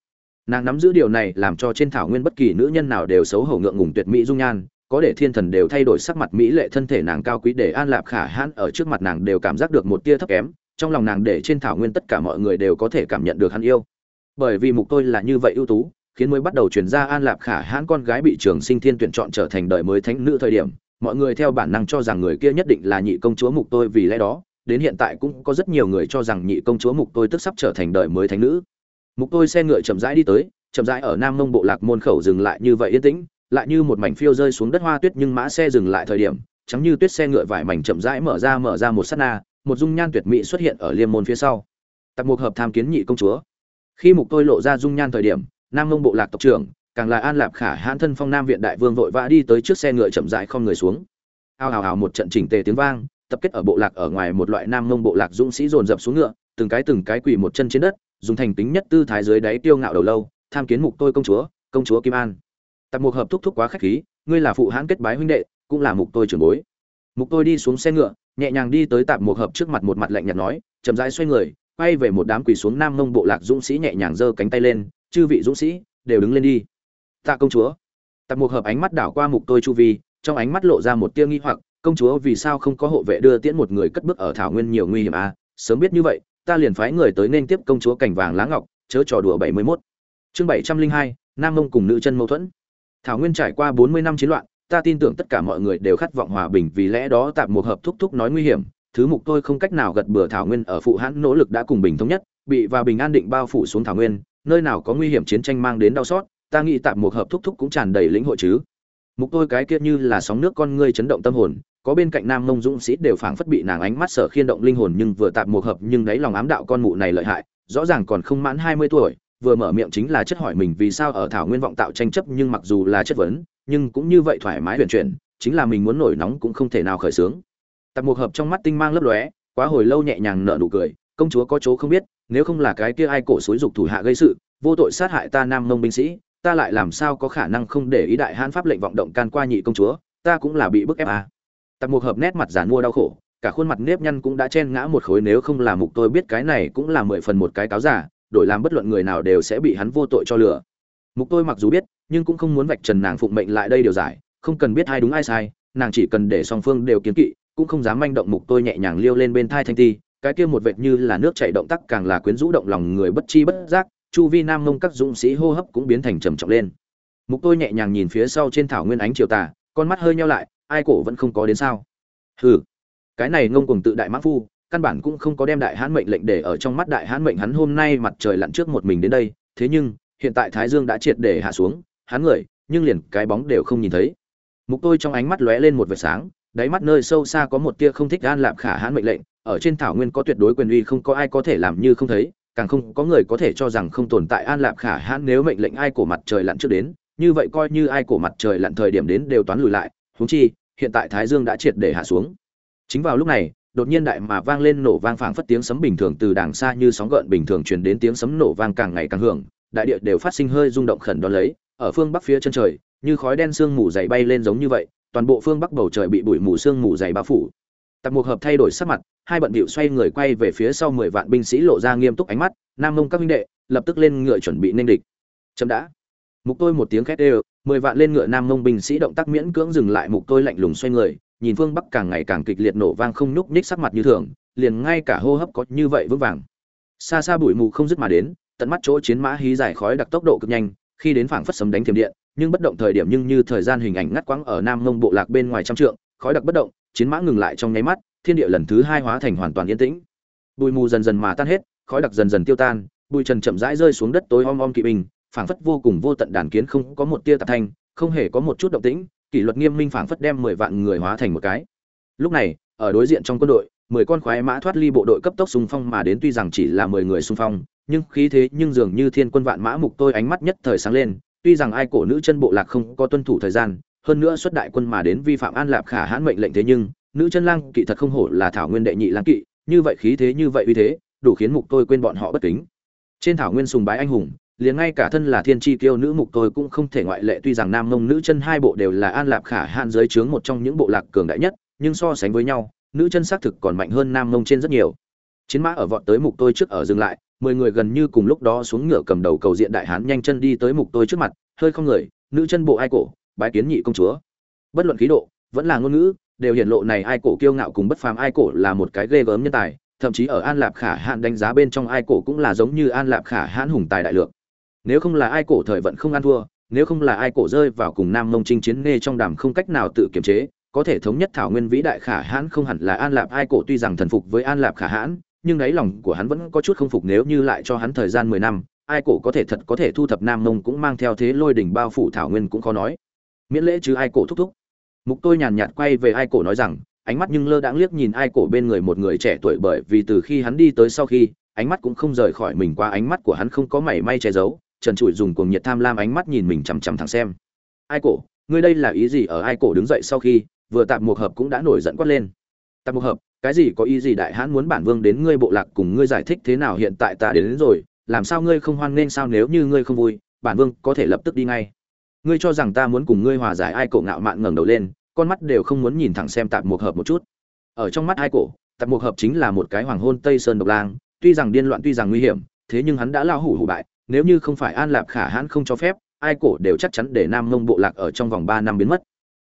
Nàng nắm giữ điều này làm cho trên thảo nguyên bất kỳ nữ nhân nào đều xấu hổ ngượng ngùng tuyệt mỹ dung nhan, có để thiên thần đều thay đổi sắc mặt mỹ lệ thân thể nàng cao quý để an lạp khả hãn ở trước mặt nàng đều cảm giác được một tia thấp kém, trong lòng nàng để trên thảo nguyên tất cả mọi người đều có thể cảm nhận được hắn yêu. Bởi vì mục tôi là như vậy ưu tú, khiến mới bắt đầu chuyển ra an lạp khả hãn con gái bị trường sinh thiên tuyển chọn trở thành đời mới thánh nữ thời điểm, mọi người theo bản năng cho rằng người kia nhất định là nhị công chúa mục tôi vì lẽ đó đến hiện tại cũng có rất nhiều người cho rằng nhị công chúa mục tôi tức sắp trở thành đời mới thánh nữ. Mục tôi xe ngựa chậm rãi đi tới, chậm rãi ở nam mông bộ lạc môn khẩu dừng lại như vậy yên tĩnh, lại như một mảnh phiêu rơi xuống đất hoa tuyết nhưng mã xe dừng lại thời điểm trắng như tuyết xe ngựa vải mảnh chậm rãi mở ra mở ra một sát na, một dung nhan tuyệt mỹ xuất hiện ở liêm môn phía sau. Tặc mục hợp tham kiến nhị công chúa. Khi mục tôi lộ ra dung nhan thời điểm, nam mông bộ lạc tộc trưởng, càng là an lạp khả hãn thân phong nam viện đại vương vội vã đi tới trước xe ngựa chậm rãi không người xuống. Ao ào ào một trận chỉnh tề tiếng vang tập kết ở bộ lạc ở ngoài một loại nam mông bộ lạc dũng sĩ dồn dập xuống ngựa, từng cái từng cái quỳ một chân trên đất, dùng thành tính nhất tư thái dưới đáy tiêu ngạo đầu lâu, tham kiến mục tôi công chúa công chúa kim an. Tập mục hợp thúc thúc quá khách khí, ngươi là phụ hãn kết bái huynh đệ, cũng là mục tôi trưởng bối. Mục tôi đi xuống xe ngựa, nhẹ nhàng đi tới tạp mục hợp trước mặt một mặt lạnh nhạt nói, chậm rãi xoay người, quay về một đám quỳ xuống nam mông bộ lạc dũng sĩ nhẹ nhàng giơ cánh tay lên, chư vị dũng sĩ, đều đứng lên đi. Tạ công chúa. Tạp mục hợp ánh mắt đảo qua mục tôi chu vi, trong ánh mắt lộ ra một tia nghi hoặc công chúa vì sao không có hộ vệ đưa tiễn một người cất bước ở thảo nguyên nhiều nguy hiểm à? Sớm biết như vậy, ta liền phái người tới nên tiếp công chúa cảnh vàng lá ngọc, chớ trò đùa bảy mươi 71. chương bảy trăm linh hai, nam mông cùng nữ chân mâu thuẫn. Thảo nguyên trải qua bốn mươi năm chiến loạn, ta tin tưởng tất cả mọi người đều khát vọng hòa bình vì lẽ đó tạp một hợp thúc thúc nói nguy hiểm. Thứ mục tôi không cách nào gật bừa thảo nguyên ở phụ hãn nỗ lực đã cùng bình thống nhất, bị và bình an định bao phủ xuống thảo nguyên, nơi nào có nguy hiểm chiến tranh mang đến đau xót, ta nghĩ tạm một hợp thúc thúc cũng tràn đầy lĩnh hội chứ. Mục tôi cái kia như là sóng nước con ngươi chấn động tâm hồn có bên cạnh nam mông dũng sĩ đều phảng phất bị nàng ánh mắt sở khiên động linh hồn nhưng vừa tạp một hợp nhưng đáy lòng ám đạo con mụ này lợi hại, rõ ràng còn không mãn hai mươi tuổi, vừa mở miệng chính là chất hỏi mình vì sao ở thảo nguyên vọng tạo tranh chấp nhưng mặc dù là chất vấn, nhưng cũng như vậy thoải mái huyền chuyển, chính là mình muốn nổi nóng cũng không thể nào khởi sướng tạp một hợp trong mắt tinh mang lấp lóe, quá hồi lâu nhẹ nhàng nở nụ cười, công chúa có chỗ không biết, nếu không là cái kia ai cổ xối dục thủ hạ gây sự, vô tội sát hại ta nam mông binh sĩ, ta lại làm sao có khả năng không để ý đại hãn pháp lệnh vọng động can qua nhị công chúa, ta cũng là bị bức ép à tạp một hợp nét mặt giàn mua đau khổ, cả khuôn mặt nếp nhăn cũng đã chen ngã một khối nếu không là mục tôi biết cái này cũng là mười phần một cái cáo giả, đổi làm bất luận người nào đều sẽ bị hắn vô tội cho lừa. Mục tôi mặc dù biết, nhưng cũng không muốn vạch trần nàng phụng mệnh lại đây điều giải, không cần biết ai đúng ai sai, nàng chỉ cần để song phương đều kiến kỵ, cũng không dám manh động mục tôi nhẹ nhàng liêu lên bên thai thanh ti, cái kia một vệt như là nước chảy động tác càng là quyến rũ động lòng người bất chi bất giác, chu vi nam mông các dũng sĩ hô hấp cũng biến thành trầm trọng lên. Mục tôi nhẹ nhàng nhìn phía sau trên thảo nguyên ánh chiều tà, con mắt hơi nhau lại ai cổ vẫn không có đến sao? Hừ, cái này ngông cuồng tự đại mã phu, căn bản cũng không có đem đại hãn mệnh lệnh để ở trong mắt đại hãn mệnh hắn hôm nay mặt trời lặn trước một mình đến đây, thế nhưng, hiện tại thái dương đã triệt để hạ xuống, hắn người, nhưng liền cái bóng đều không nhìn thấy. Mục tôi trong ánh mắt lóe lên một vệt sáng, đáy mắt nơi sâu xa có một tia không thích an lạp khả hãn mệnh lệnh, ở trên thảo nguyên có tuyệt đối quyền uy không có ai có thể làm như không thấy, càng không có người có thể cho rằng không tồn tại an lạp khả hãn nếu mệnh lệnh ai cổ mặt trời lặn trước đến, như vậy coi như ai cổ mặt trời lặn thời điểm đến đều toán lùi lại huống chi, hiện tại thái dương đã triệt để hạ xuống. Chính vào lúc này, đột nhiên đại mà vang lên nổ vang phảng phất tiếng sấm bình thường từ đàng xa như sóng gợn bình thường truyền đến tiếng sấm nổ vang càng ngày càng hưởng, đại địa đều phát sinh hơi rung động khẩn đón lấy, ở phương bắc phía chân trời, như khói đen sương mù dày bay lên giống như vậy, toàn bộ phương bắc bầu trời bị bụi mù sương mù dày bao phủ. Tạp mục hợp thay đổi sắc mặt, hai bận bịu xoay người quay về phía sau mười vạn binh sĩ lộ ra nghiêm túc ánh mắt, nam mông các minh đệ, lập tức lên ngựa chuẩn bị nên địch. Chậm đã. Mục tôi một tiếng khét ê mười vạn lên ngựa nam mông binh sĩ động tác miễn cưỡng dừng lại mục tôi lạnh lùng xoay người, nhìn phương bắc càng ngày càng kịch liệt nổ vang không nhúc nhích sắc mặt như thường, liền ngay cả hô hấp có như vậy vững vàng. Xa xa bụi mù không dứt mà đến, tận mắt chỗ chiến mã hí dài khói đặc tốc độ cực nhanh, khi đến phảng phất sấm đánh thiểm điện, nhưng bất động thời điểm nhưng như thời gian hình ảnh ngắt quãng ở nam mông bộ lạc bên ngoài trăm trượng, khói đặc bất động, chiến mã ngừng lại trong nháy mắt, thiên địa lần thứ hai hóa thành hoàn toàn yên tĩnh. Bụi mù dần dần mà tan hết, khói đặc dần dần tiêu tan, bụi trần chậm rãi rơi xuống đất tối om om kỵ binh phảng phất vô cùng vô tận đàn kiến không có một tia tạp thanh, không hề có một chút động tĩnh, kỷ luật nghiêm minh phảng phất đem mười vạn người hóa thành một cái. Lúc này, ở đối diện trong quân đội, mười con khoái mã thoát ly bộ đội cấp tốc xung phong mà đến tuy rằng chỉ là mười người xung phong, nhưng khí thế nhưng dường như thiên quân vạn mã mục tôi ánh mắt nhất thời sáng lên, tuy rằng ai cổ nữ chân bộ lạc không có tuân thủ thời gian, hơn nữa xuất đại quân mà đến vi phạm an lạp khả hãn mệnh lệnh thế nhưng, nữ chân lang kỵ thật không hổ là thảo nguyên đệ nhị lang kỵ, như vậy khí thế như vậy uy thế, đủ khiến mục tôi quên bọn họ bất kính. Trên thảo nguyên sùng bái anh hùng liền ngay cả thân là thiên tri kiêu nữ mục tôi cũng không thể ngoại lệ, tuy rằng nam mông nữ chân hai bộ đều là an lạp khả hạn dưới trướng một trong những bộ lạc cường đại nhất, nhưng so sánh với nhau, nữ chân xác thực còn mạnh hơn nam mông trên rất nhiều. Chiến mã ở vọt tới mục tôi trước ở dừng lại, mười người gần như cùng lúc đó xuống ngựa cầm đầu cầu diện đại hán nhanh chân đi tới mục tôi trước mặt, hơi không người, nữ chân bộ ai cổ, bái kiến nhị công chúa. Bất luận khí độ, vẫn là ngôn ngữ, đều hiện lộ này ai cổ kiêu ngạo cùng bất phàm, ai cổ là một cái ghê gớm nhân tài, thậm chí ở an lạp khả hạn đánh giá bên trong ai cổ cũng là giống như an lạp khả hãn hùng tài đại lượng nếu không là ai cổ thời vận không ăn thua, nếu không là ai cổ rơi vào cùng nam mông trinh chiến nghe trong đàm không cách nào tự kiềm chế, có thể thống nhất thảo nguyên vĩ đại khả hãn không hẳn là an lạp. Ai cổ tuy rằng thần phục với an lạp khả hãn, nhưng đáy lòng của hắn vẫn có chút không phục nếu như lại cho hắn thời gian mười năm, ai cổ có thể thật có thể thu thập nam mông cũng mang theo thế lôi đỉnh bao phủ thảo nguyên cũng khó nói. Miễn lễ chứ ai cổ thúc thúc. Mục tôi nhàn nhạt quay về ai cổ nói rằng, ánh mắt nhưng lơ đãng liếc nhìn ai cổ bên người một người trẻ tuổi bởi vì từ khi hắn đi tới sau khi, ánh mắt cũng không rời khỏi mình qua ánh mắt của hắn không có mảy may che giấu trần trụi dùng cuồng nhiệt tham lam ánh mắt nhìn mình chằm chằm thẳng xem. Ai cổ? Ngươi đây là ý gì ở ai cổ đứng dậy sau khi vừa tạm một hợp cũng đã nổi giận quát lên. Tạm một hợp cái gì có ý gì đại hãn muốn bản vương đến ngươi bộ lạc cùng ngươi giải thích thế nào hiện tại ta đến, đến rồi làm sao ngươi không hoan nghênh sao nếu như ngươi không vui bản vương có thể lập tức đi ngay. Ngươi cho rằng ta muốn cùng ngươi hòa giải ai cổ ngạo mạn ngẩng đầu lên con mắt đều không muốn nhìn thẳng xem tạm một hợp một chút. Ở trong mắt ai cổ tạm một hợp chính là một cái hoàng hôn tây sơn độc lang tuy rằng điên loạn tuy rằng nguy hiểm thế nhưng hắn đã lao hủ hủ bại nếu như không phải an lạp khả hãn không cho phép, ai cổ đều chắc chắn để nam mông bộ lạc ở trong vòng ba năm biến mất.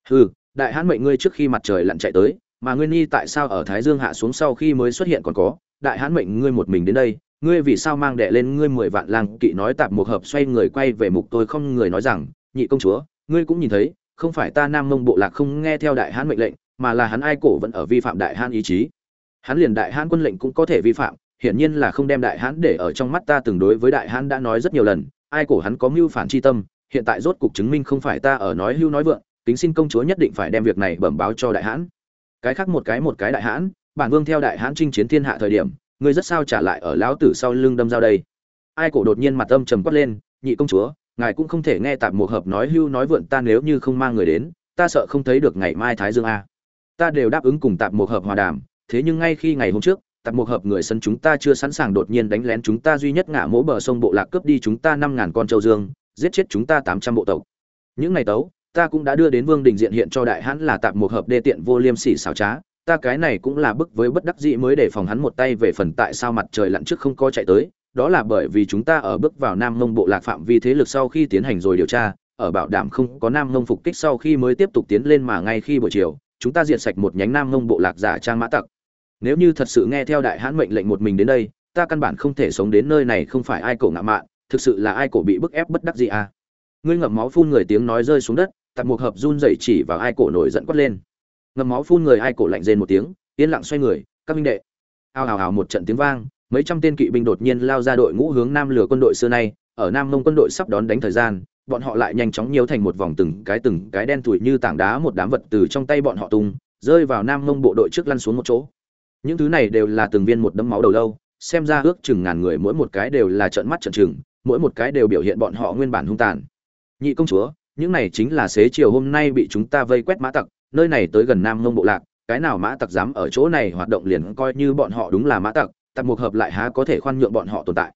Hừ, đại hãn mệnh ngươi trước khi mặt trời lặn chạy tới, mà ngươi nhi tại sao ở thái dương hạ xuống sau khi mới xuất hiện còn có? Đại hãn mệnh ngươi một mình đến đây, ngươi vì sao mang đệ lên ngươi mười vạn lang kỵ nói tạp một hợp xoay người quay về mục tôi không người nói rằng, nhị công chúa, ngươi cũng nhìn thấy, không phải ta nam mông bộ lạc không nghe theo đại hãn mệnh lệnh, mà là hắn ai cổ vẫn ở vi phạm đại hãn ý chí. Hắn liền đại hãn quân lệnh cũng có thể vi phạm hiển nhiên là không đem đại hãn để ở trong mắt ta từng đối với đại hãn đã nói rất nhiều lần, ai cổ hắn có mưu phản chi tâm, hiện tại rốt cục chứng minh không phải ta ở nói hưu nói vượng tính xin công chúa nhất định phải đem việc này bẩm báo cho đại hãn. Cái khác một cái một cái đại hãn, bản vương theo đại hãn chinh chiến thiên hạ thời điểm, ngươi rất sao trả lại ở lão tử sau lưng đâm dao đây. Ai cổ đột nhiên mặt âm trầm quát lên, nhị công chúa, ngài cũng không thể nghe tạm một hợp nói hưu nói vượn ta nếu như không mang người đến, ta sợ không thấy được ngày mai thái dương a. Ta đều đáp ứng cùng tạm một hợp hòa đàm, thế nhưng ngay khi ngày hôm trước tập một hợp người sân chúng ta chưa sẵn sàng đột nhiên đánh lén chúng ta duy nhất ngã mỗ bờ sông bộ lạc cướp đi chúng ta năm ngàn con châu dương, giết chết chúng ta tám trăm bộ tộc. Những ngày tấu, ta cũng đã đưa đến vương đình diện hiện cho đại hãn là tạp một hợp đê tiện vô liêm sỉ xảo trá. Ta cái này cũng là bức với bất đắc dĩ mới để phòng hắn một tay về phần tại sao mặt trời lặn trước không có chạy tới, đó là bởi vì chúng ta ở bước vào nam mông bộ lạc phạm vi thế lực sau khi tiến hành rồi điều tra, ở bảo đảm không có nam mông phục kích sau khi mới tiếp tục tiến lên mà ngay khi buổi chiều, chúng ta diệt sạch một nhánh nam mông bộ lạc giả trang mã tặc nếu như thật sự nghe theo đại hãn mệnh lệnh một mình đến đây, ta căn bản không thể sống đến nơi này không phải ai cổ ngạo mạn, thực sự là ai cổ bị bức ép bất đắc gì à? Ngươi ngậm máu phun người tiếng nói rơi xuống đất, tạp mục hợp run dậy chỉ vào ai cổ nổi giận quát lên. Ngậm máu phun người ai cổ lạnh rên một tiếng, yên lặng xoay người, các minh đệ. Ao ào ào một trận tiếng vang, mấy trăm tên kỵ binh đột nhiên lao ra đội ngũ hướng nam lửa quân đội xưa nay, ở nam mông quân đội sắp đón đánh thời gian, bọn họ lại nhanh chóng nhiều thành một vòng từng cái từng cái đen thủi như tảng đá một đám vật từ trong tay bọn họ tung, rơi vào nam mông bộ đội trước lăn xuống một chỗ những thứ này đều là từng viên một đấm máu đầu lâu, xem ra ước chừng ngàn người mỗi một cái đều là trợn mắt trợn chừng mỗi một cái đều biểu hiện bọn họ nguyên bản hung tàn. Nhị công chúa, những này chính là xế chiều hôm nay bị chúng ta vây quét mã tặc, nơi này tới gần nam mông bộ lạc, cái nào mã tặc dám ở chỗ này hoạt động liền coi như bọn họ đúng là mã tặc tặc mục hợp lại há có thể khoan nhượng bọn họ tồn tại.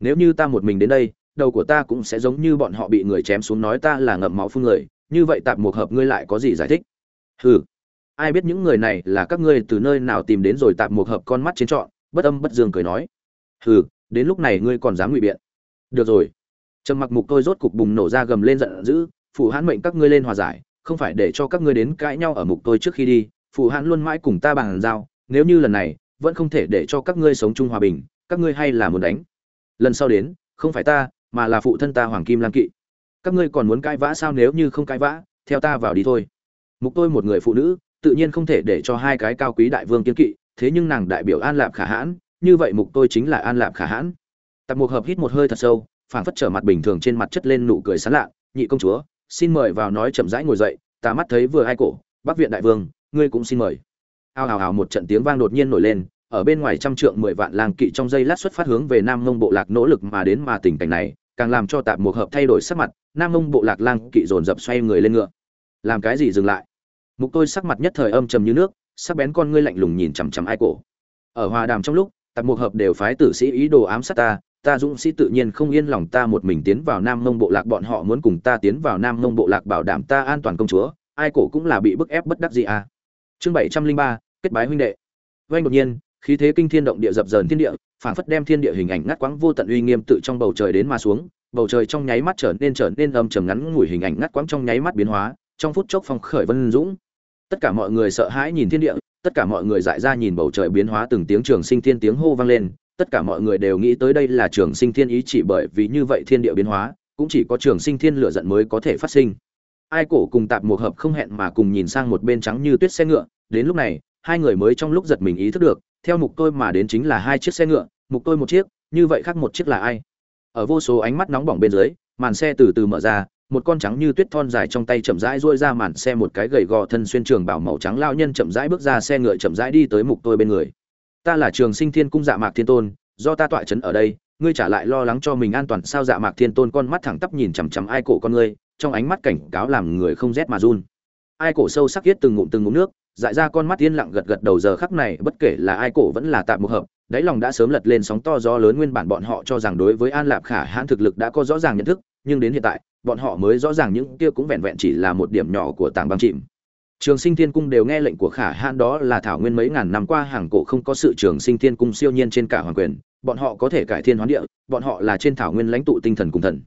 Nếu như ta một mình đến đây, đầu của ta cũng sẽ giống như bọn họ bị người chém xuống nói ta là ngậm máu phun người, như vậy tạp mục hợp ngươi lại có gì giải thích? Hừ ai biết những người này là các ngươi từ nơi nào tìm đến rồi tạp một hợp con mắt trên trọn, bất âm bất dương cười nói. Hừ, đến lúc này ngươi còn dám ngụy biện. Được rồi. Trầm mặc mục tôi rốt cục bùng nổ ra gầm lên giận dữ phụ hãn mệnh các ngươi lên hòa giải, không phải để cho các ngươi đến cãi nhau ở mục tôi trước khi đi phụ hãn luôn mãi cùng ta bàn giao, nếu như lần này, vẫn không thể để cho các ngươi sống chung hòa bình, các ngươi hay là muốn đánh. Lần sau đến, không phải ta, mà là phụ thân ta hoàng kim lam kỵ. Các ngươi còn muốn cãi vã sao nếu như không cãi vã, theo ta vào đi thôi. Mục tôi một người phụ nữ tự nhiên không thể để cho hai cái cao quý đại vương kiên kỵ, thế nhưng nàng đại biểu an lạp khả hãn, như vậy mục tôi chính là an lạp khả hãn. Tập mục hợp hít một hơi thật sâu, phảng phất trở mặt bình thường trên mặt chất lên nụ cười sán lạ, nhị công chúa, xin mời vào nói chậm rãi ngồi dậy, ta mắt thấy vừa hai cổ, bắc viện đại vương, ngươi cũng xin mời. Ao ào ào một trận tiếng vang đột nhiên nổi lên, ở bên ngoài trăm trượng mười vạn lang kỵ trong dây lát xuất phát hướng về nam mông bộ lạc nỗ lực mà đến mà tình cảnh này, càng làm cho tạp mục hợp thay đổi sắc mặt, nam mông bộ lạc lang kỵ dồn dập xoay người lên ngựa. Làm cái gì dừng lại? Mục tôi sắc mặt nhất thời âm trầm như nước, sắc bén con ngươi lạnh lùng nhìn chằm chằm ai cổ. Ở hòa đàm trong lúc tạp mục hợp đều phái tử sĩ ý đồ ám sát ta ta dũng sĩ tự nhiên không yên lòng ta một mình tiến vào nam mông bộ lạc, bọn họ muốn cùng ta tiến vào nam mông bộ lạc bảo đảm ta an toàn công chúa, ai cổ cũng là bị bức ép bất đắc gì à chương bảy trăm linh ba, kết bái huynh đệ. Vanh đột nhiên, khí thế kinh thiên động địa dập dờn thiên địa, phảng phất đem thiên địa hình ảnh ngắt quãng vô tận uy nghiêm tự trong bầu trời đến mà xuống, bầu trời trong nháy mắt trở nên trở nên âm trầm ngắn ngủi hình ảnh ngắt quãng trong nháy mắt biến hóa, trong phút chốc phong khởi vân dũng tất cả mọi người sợ hãi nhìn thiên địa, tất cả mọi người dại ra nhìn bầu trời biến hóa từng tiếng trường sinh thiên tiếng hô vang lên, tất cả mọi người đều nghĩ tới đây là trường sinh thiên ý chỉ bởi vì như vậy thiên địa biến hóa, cũng chỉ có trường sinh thiên lửa giận mới có thể phát sinh. Ai cổ cùng tạp một hợp không hẹn mà cùng nhìn sang một bên trắng như tuyết xe ngựa, đến lúc này, hai người mới trong lúc giật mình ý thức được, theo mục tôi mà đến chính là hai chiếc xe ngựa, mục tôi một chiếc, như vậy khác một chiếc là ai? Ở vô số ánh mắt nóng bỏng bên dưới, màn xe từ từ mở ra một con trắng như tuyết thon dài trong tay chậm rãi duỗi ra màn xe một cái gầy gò thân xuyên trường bảo màu trắng lao nhân chậm rãi bước ra xe ngựa chậm rãi đi tới mục tôi bên người. Ta là trường sinh thiên cung dạ mạc thiên tôn, do ta tọa chấn ở đây, ngươi trả lại lo lắng cho mình an toàn sao dạ mạc thiên tôn con mắt thẳng tắp nhìn chằm chằm ai cổ con ngươi, trong ánh mắt cảnh cáo làm người không rét mà run. Ai cổ sâu sắc yết từng ngụm từng ngụm nước, dại ra con mắt yên lặng gật gật đầu giờ khắc này, bất kể là ai cổ vẫn là tạm một hợp, đáy lòng đã sớm lật lên sóng to gió lớn nguyên bản bọn họ cho rằng đối với an lạp khả hãn thực lực đã có rõ ràng nhận thức nhưng đến hiện tại, bọn họ mới rõ ràng những kia cũng vẹn vẹn chỉ là một điểm nhỏ của Tảng băng chìm. Trường sinh thiên cung đều nghe lệnh của khả hãn, đó là thảo nguyên mấy ngàn năm qua hàng cổ không có sự trường sinh thiên cung siêu nhiên trên cả hoàng quyền, bọn họ có thể cải thiên hoán địa, bọn họ là trên thảo nguyên lãnh tụ tinh thần cùng thần.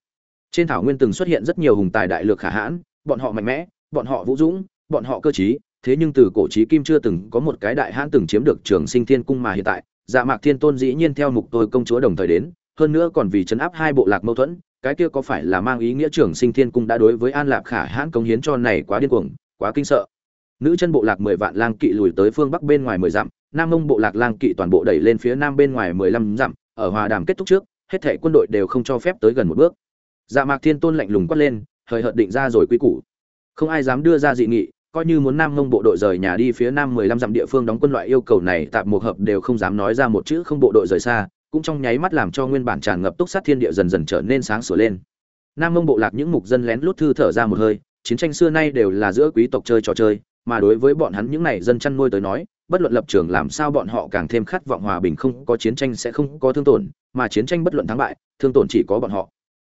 Trên thảo nguyên từng xuất hiện rất nhiều hùng tài đại lược khả hãn, bọn họ mạnh mẽ, bọn họ vũ dũng, bọn họ cơ trí, thế nhưng từ cổ chí kim chưa từng có một cái đại hãn từng chiếm được trường sinh thiên cung mà hiện tại dạ mạc thiên tôn dĩ nhiên theo mục tôi công chúa đồng thời đến, hơn nữa còn vì chấn áp hai bộ lạc mâu thuẫn cái kia có phải là mang ý nghĩa trưởng sinh thiên cung đã đối với an lạc khả hãn công hiến cho này quá điên cuồng, quá kinh sợ? Nữ chân bộ lạc mười vạn lang kỵ lùi tới phương bắc bên ngoài mười dặm, nam mông bộ lạc lang kỵ toàn bộ đẩy lên phía nam bên ngoài mười lăm dặm, ở hòa đàm kết thúc trước, hết thể quân đội đều không cho phép tới gần một bước. Dạ mạc thiên tôn lạnh lùng quát lên, hời hợt định ra rồi quy củ. Không ai dám đưa ra dị nghị, coi như muốn nam mông bộ đội rời nhà đi phía nam mười lăm dặm địa phương đóng quân loại yêu cầu này tạp một hợp đều không dám nói ra một chữ không bộ đội rời xa cũng trong nháy mắt làm cho nguyên bản tràn ngập túc sát thiên địa dần dần trở nên sáng sủa lên. Nam mông bộ lạc những mục dân lén lút thư thở ra một hơi, chiến tranh xưa nay đều là giữa quý tộc chơi trò chơi, mà đối với bọn hắn những này dân chăn nuôi tới nói, bất luận lập trường làm sao bọn họ càng thêm khát vọng hòa bình không có chiến tranh sẽ không có thương tổn, mà chiến tranh bất luận thắng bại, thương tổn chỉ có bọn họ.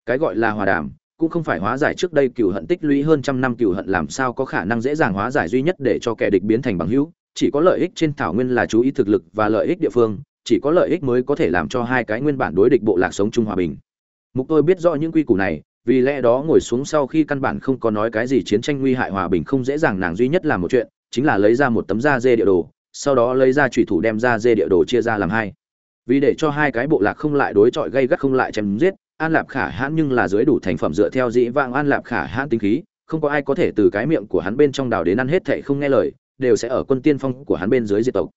Cái gọi là hòa đàm, cũng không phải hóa giải trước đây cựu hận tích lũy hơn trăm năm cựu hận làm sao có khả năng dễ dàng hóa giải duy nhất để cho kẻ địch biến thành bằng hữu, chỉ có lợi ích trên thảo nguyên là chú ý thực lực và lợi ích địa phương chỉ có lợi ích mới có thể làm cho hai cái nguyên bản đối địch bộ lạc sống chung hòa bình. Mục tôi biết rõ những quy củ này, vì lẽ đó ngồi xuống sau khi căn bản không có nói cái gì chiến tranh nguy hại hòa bình không dễ dàng nàng duy nhất làm một chuyện, chính là lấy ra một tấm da dê địa đồ, sau đó lấy ra chủy thủ đem ra dê địa đồ chia ra làm hai. Vì để cho hai cái bộ lạc không lại đối chọi gây gắt không lại chém giết, an lạp khả hãn nhưng là dưới đủ thành phẩm dựa theo dĩ vãng an lạp khả hãn tính khí, không có ai có thể từ cái miệng của hắn bên trong đào đến ăn hết thệ không nghe lời, đều sẽ ở quân tiên phong của hắn bên dưới diệt tộc.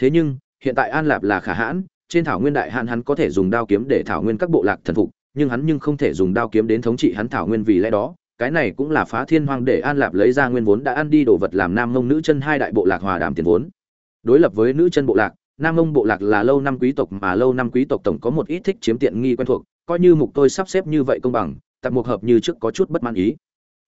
Thế nhưng hiện tại an lạp là khả hãn, trên thảo nguyên đại hạn hắn có thể dùng đao kiếm để thảo nguyên các bộ lạc thần phục, nhưng hắn nhưng không thể dùng đao kiếm đến thống trị hắn thảo nguyên vì lẽ đó. Cái này cũng là phá thiên hoang để an lạp lấy ra nguyên vốn đã ăn đi đồ vật làm nam mông nữ chân hai đại bộ lạc hòa đàm tiền vốn. Đối lập với nữ chân bộ lạc, nam mông bộ lạc là lâu năm quý tộc mà lâu năm quý tộc tổng có một ít thích chiếm tiện nghi quen thuộc, coi như mục tôi sắp xếp như vậy công bằng tập mục hợp như trước có chút bất mãn ý.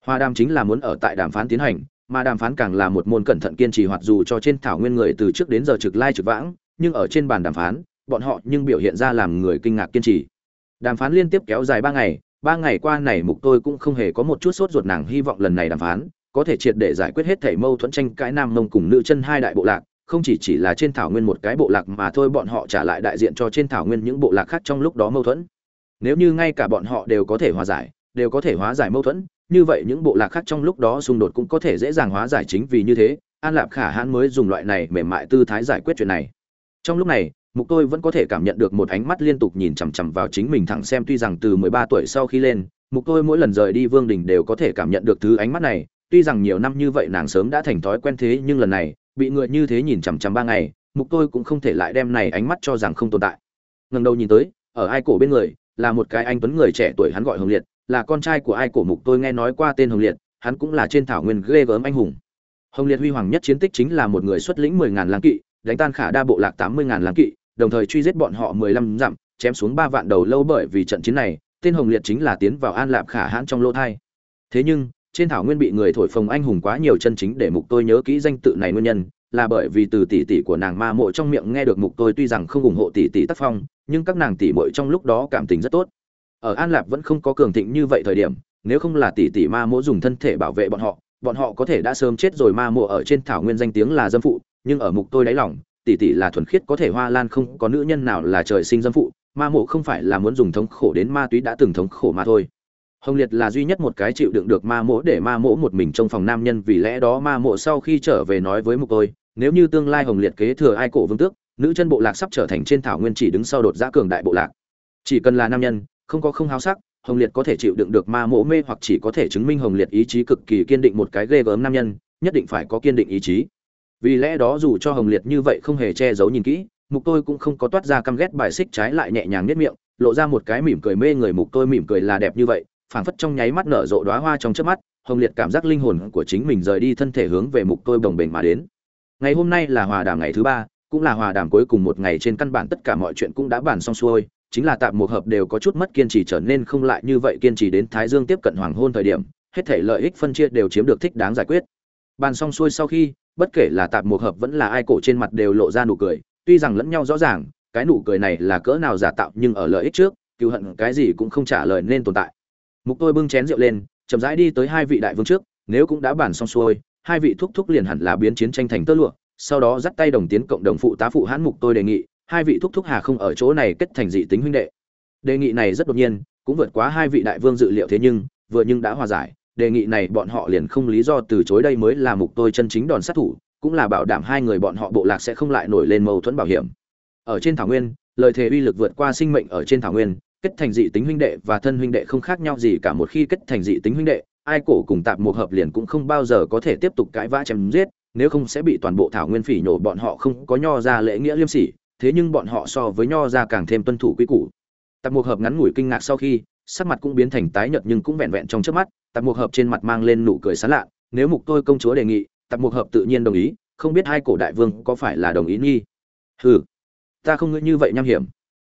Hòa đàm chính là muốn ở tại đàm phán tiến hành mà đàm phán càng là một môn cẩn thận kiên trì hoặc dù cho trên thảo nguyên người từ trước đến giờ trực lai trực vãng, nhưng ở trên bàn đàm phán, bọn họ nhưng biểu hiện ra làm người kinh ngạc kiên trì. Đàm phán liên tiếp kéo dài ba ngày ba ngày qua này mục tôi cũng không hề có một chút sốt ruột nàng hy vọng lần này đàm phán, có thể triệt để giải quyết hết thảy mâu thuẫn tranh cãi nam mông cùng nữ chân hai đại bộ lạc, không chỉ chỉ là trên thảo nguyên một cái bộ lạc mà thôi bọn họ trả lại đại diện cho trên thảo nguyên những bộ lạc khác trong lúc đó mâu thuẫn. Nếu như ngay cả bọn họ đều có thể hòa giải, đều có thể hóa giải mâu thuẫn như vậy những bộ lạc khác trong lúc đó xung đột cũng có thể dễ dàng hóa giải chính vì như thế, an lạp khả hãn mới dùng loại này mềm mại tư thái giải quyết chuyện này. Trong lúc này, mục tôi vẫn có thể cảm nhận được một ánh mắt liên tục nhìn chằm chằm vào chính mình thẳng xem tuy rằng từ 13 tuổi sau khi lên, mục tôi mỗi lần rời đi vương đình đều có thể cảm nhận được thứ ánh mắt này. Tuy rằng nhiều năm như vậy nàng sớm đã thành thói quen thế nhưng lần này, bị người như thế nhìn chằm chằm ba ngày, mục tôi cũng không thể lại đem này ánh mắt cho rằng không tồn tại. Ngần đầu nhìn tới, ở ai cổ bên người, là một cái anh tuấn người trẻ tuổi hắn gọi hồng liệt là con trai của ai cổ mục tôi nghe nói qua tên hồng liệt, hắn cũng là trên thảo nguyên ghê gớm anh hùng. Hồng liệt huy hoàng nhất chiến tích chính là một người xuất lĩnh mười ngàn lang kỵ, đánh tan khả đa bộ lạc tám mươi ngàn lang kỵ, đồng thời truy giết bọn họ mười lăm dặm, chém xuống ba vạn đầu lâu bởi vì trận chiến này, tên hồng liệt chính là tiến vào an lạp khả hãn trong lỗ thai. Thế nhưng, trên thảo nguyên bị người thổi phồng anh hùng quá nhiều chân chính để mục tôi nhớ kỹ danh tự này nguyên nhân, là bởi vì từ tỷ tỷ của nàng ma mộ trong miệng nghe được mục tôi tuy rằng không ủng hộ tỷ tỷ tác phong, nhưng các nàng tỷ muội trong lúc đó cảm tình rất tốt ở an lạp vẫn không có cường thịnh như vậy thời điểm, nếu không là tỷ tỷ ma mộ dùng thân thể bảo vệ bọn họ bọn họ có thể đã sớm chết rồi ma mộ ở trên thảo nguyên danh tiếng là dâm phụ, nhưng ở mục tôi đáy lòng, tỷ tỷ là thuần khiết có thể hoa lan không có nữ nhân nào là trời sinh dâm phụ, ma mộ không phải là muốn dùng thống khổ đến ma túy đã từng thống khổ mà thôi. Hồng liệt là duy nhất một cái chịu đựng được ma mộ để ma mộ một mình trong phòng nam nhân, vì lẽ đó ma mộ sau khi trở về nói với mục tôi, nếu như tương lai hồng liệt kế thừa ai cổ vương tước, nữ chân bộ lạc sắp trở thành trên thảo nguyên chỉ đứng sau đột giã cường đại bộ lạc. Chỉ cần là nam nhân không có không háo sắc, hồng liệt có thể chịu đựng được ma mộ mê hoặc chỉ có thể chứng minh hồng liệt ý chí cực kỳ kiên định một cái ghê gớm nam nhân, nhất định phải có kiên định ý chí. Vì lẽ đó dù cho hồng liệt như vậy không hề che giấu nhìn kỹ, mục tôi cũng không có toát ra căm ghét bài xích trái lại nhẹ nhàng nhất miệng, lộ ra một cái mỉm cười mê người mục tôi mỉm cười là đẹp như vậy, phảng phất trong nháy mắt nở rộ đóa hoa trong trước mắt, hồng liệt cảm giác linh hồn của chính mình rời đi thân thể hướng về mục tôi bồng bềnh mà đến. Ngày hôm nay là hòa đàm ngày thứ ba, cũng là hòa đàm cuối cùng một ngày trên căn bản tất cả mọi chuyện cũng đã bàn xong xuôi chính là tạm một hợp đều có chút mất kiên trì trở nên không lại như vậy kiên trì đến thái dương tiếp cận hoàng hôn thời điểm, hết thể lợi ích phân chia đều chiếm được thích đáng giải quyết. Bàn xong xuôi sau khi, bất kể là tạm một hợp vẫn là ai cổ trên mặt đều lộ ra nụ cười, tuy rằng lẫn nhau rõ ràng, cái nụ cười này là cỡ nào giả tạo nhưng ở lợi ích trước cựu hận cái gì cũng không trả lời nên tồn tại. Mục tôi bưng chén rượu lên, chậm rãi đi tới hai vị đại vương trước, nếu cũng đã bàn xong xuôi, hai vị thúc thúc liền hẳn là biến chiến tranh thành tơ lụa, sau đó dắt tay đồng tiến cộng đồng phụ tá phụ hãn mục tôi đề nghị hai vị thúc thúc hà không ở chỗ này kết thành dị tính huynh đệ. Đề nghị này rất đột nhiên, cũng vượt quá hai vị đại vương dự liệu thế nhưng, vừa nhưng đã hòa giải, đề nghị này bọn họ liền không lý do từ chối đây mới là mục tôi chân chính đòn sát thủ, cũng là bảo đảm hai người bọn họ bộ lạc sẽ không lại nổi lên mâu thuẫn bảo hiểm. Ở trên thảo nguyên, lời thề uy lực vượt qua sinh mệnh ở trên thảo nguyên, kết thành dị tính huynh đệ và thân huynh đệ không khác nhau gì cả một khi kết thành dị tính huynh đệ, ai cổ cùng tạp một hợp liền cũng không bao giờ có thể tiếp tục cãi vã chém giết, nếu không sẽ bị toàn bộ thảo nguyên phỉ nhổ bọn họ không có nho ra lễ nghĩa liêm sỉ thế nhưng bọn họ so với nho ra càng thêm tuân thủ quy củ. Tạp mục hợp ngắn ngủi kinh ngạc sau khi, sắc mặt cũng biến thành tái nhợt nhưng cũng vẹn vẹn trong trước mắt, tạp mục hợp trên mặt mang lên nụ cười sán lạ, nếu mục tôi công chúa đề nghị, tạp mục hợp tự nhiên đồng ý, không biết hai cổ đại vương có phải là đồng ý nghi? Hừ, ta không nghĩ như vậy nham hiểm.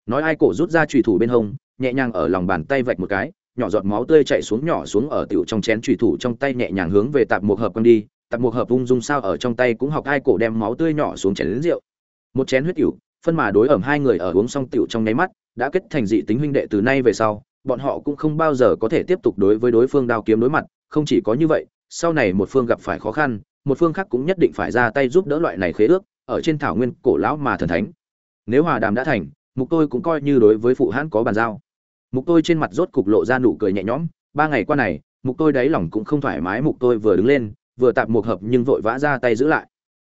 Nói ai cổ rút ra trùy thủ bên hông, nhẹ nhàng ở lòng bàn tay vạch một cái, nhỏ giọt máu tươi chảy xuống nhỏ xuống ở tiểu trong chén trùy thủ trong tay nhẹ nhàng hướng về tạp mục hợp quăng đi, tạp mục hợp ung dung sao ở trong tay cũng học ai cổ đem máu tươi nhỏ xuống chén đến rượu. Một chén huyết tiểu phân mà đối ẩm hai người ở uống xong tiểu trong nháy mắt, đã kết thành dị tính huynh đệ từ nay về sau, bọn họ cũng không bao giờ có thể tiếp tục đối với đối phương đao kiếm đối mặt, không chỉ có như vậy, sau này một phương gặp phải khó khăn, một phương khác cũng nhất định phải ra tay giúp đỡ loại này khế ước, ở trên thảo nguyên cổ lão mà thần thánh. Nếu hòa đàm đã thành, mục tôi cũng coi như đối với phụ hãn có bàn giao. Mục tôi trên mặt rốt cục lộ ra nụ cười nhẹ nhõm, ba ngày qua này, mục tôi đáy lòng cũng không thoải mái mục tôi vừa đứng lên, vừa tạp một hợp nhưng vội vã ra tay giữ lại.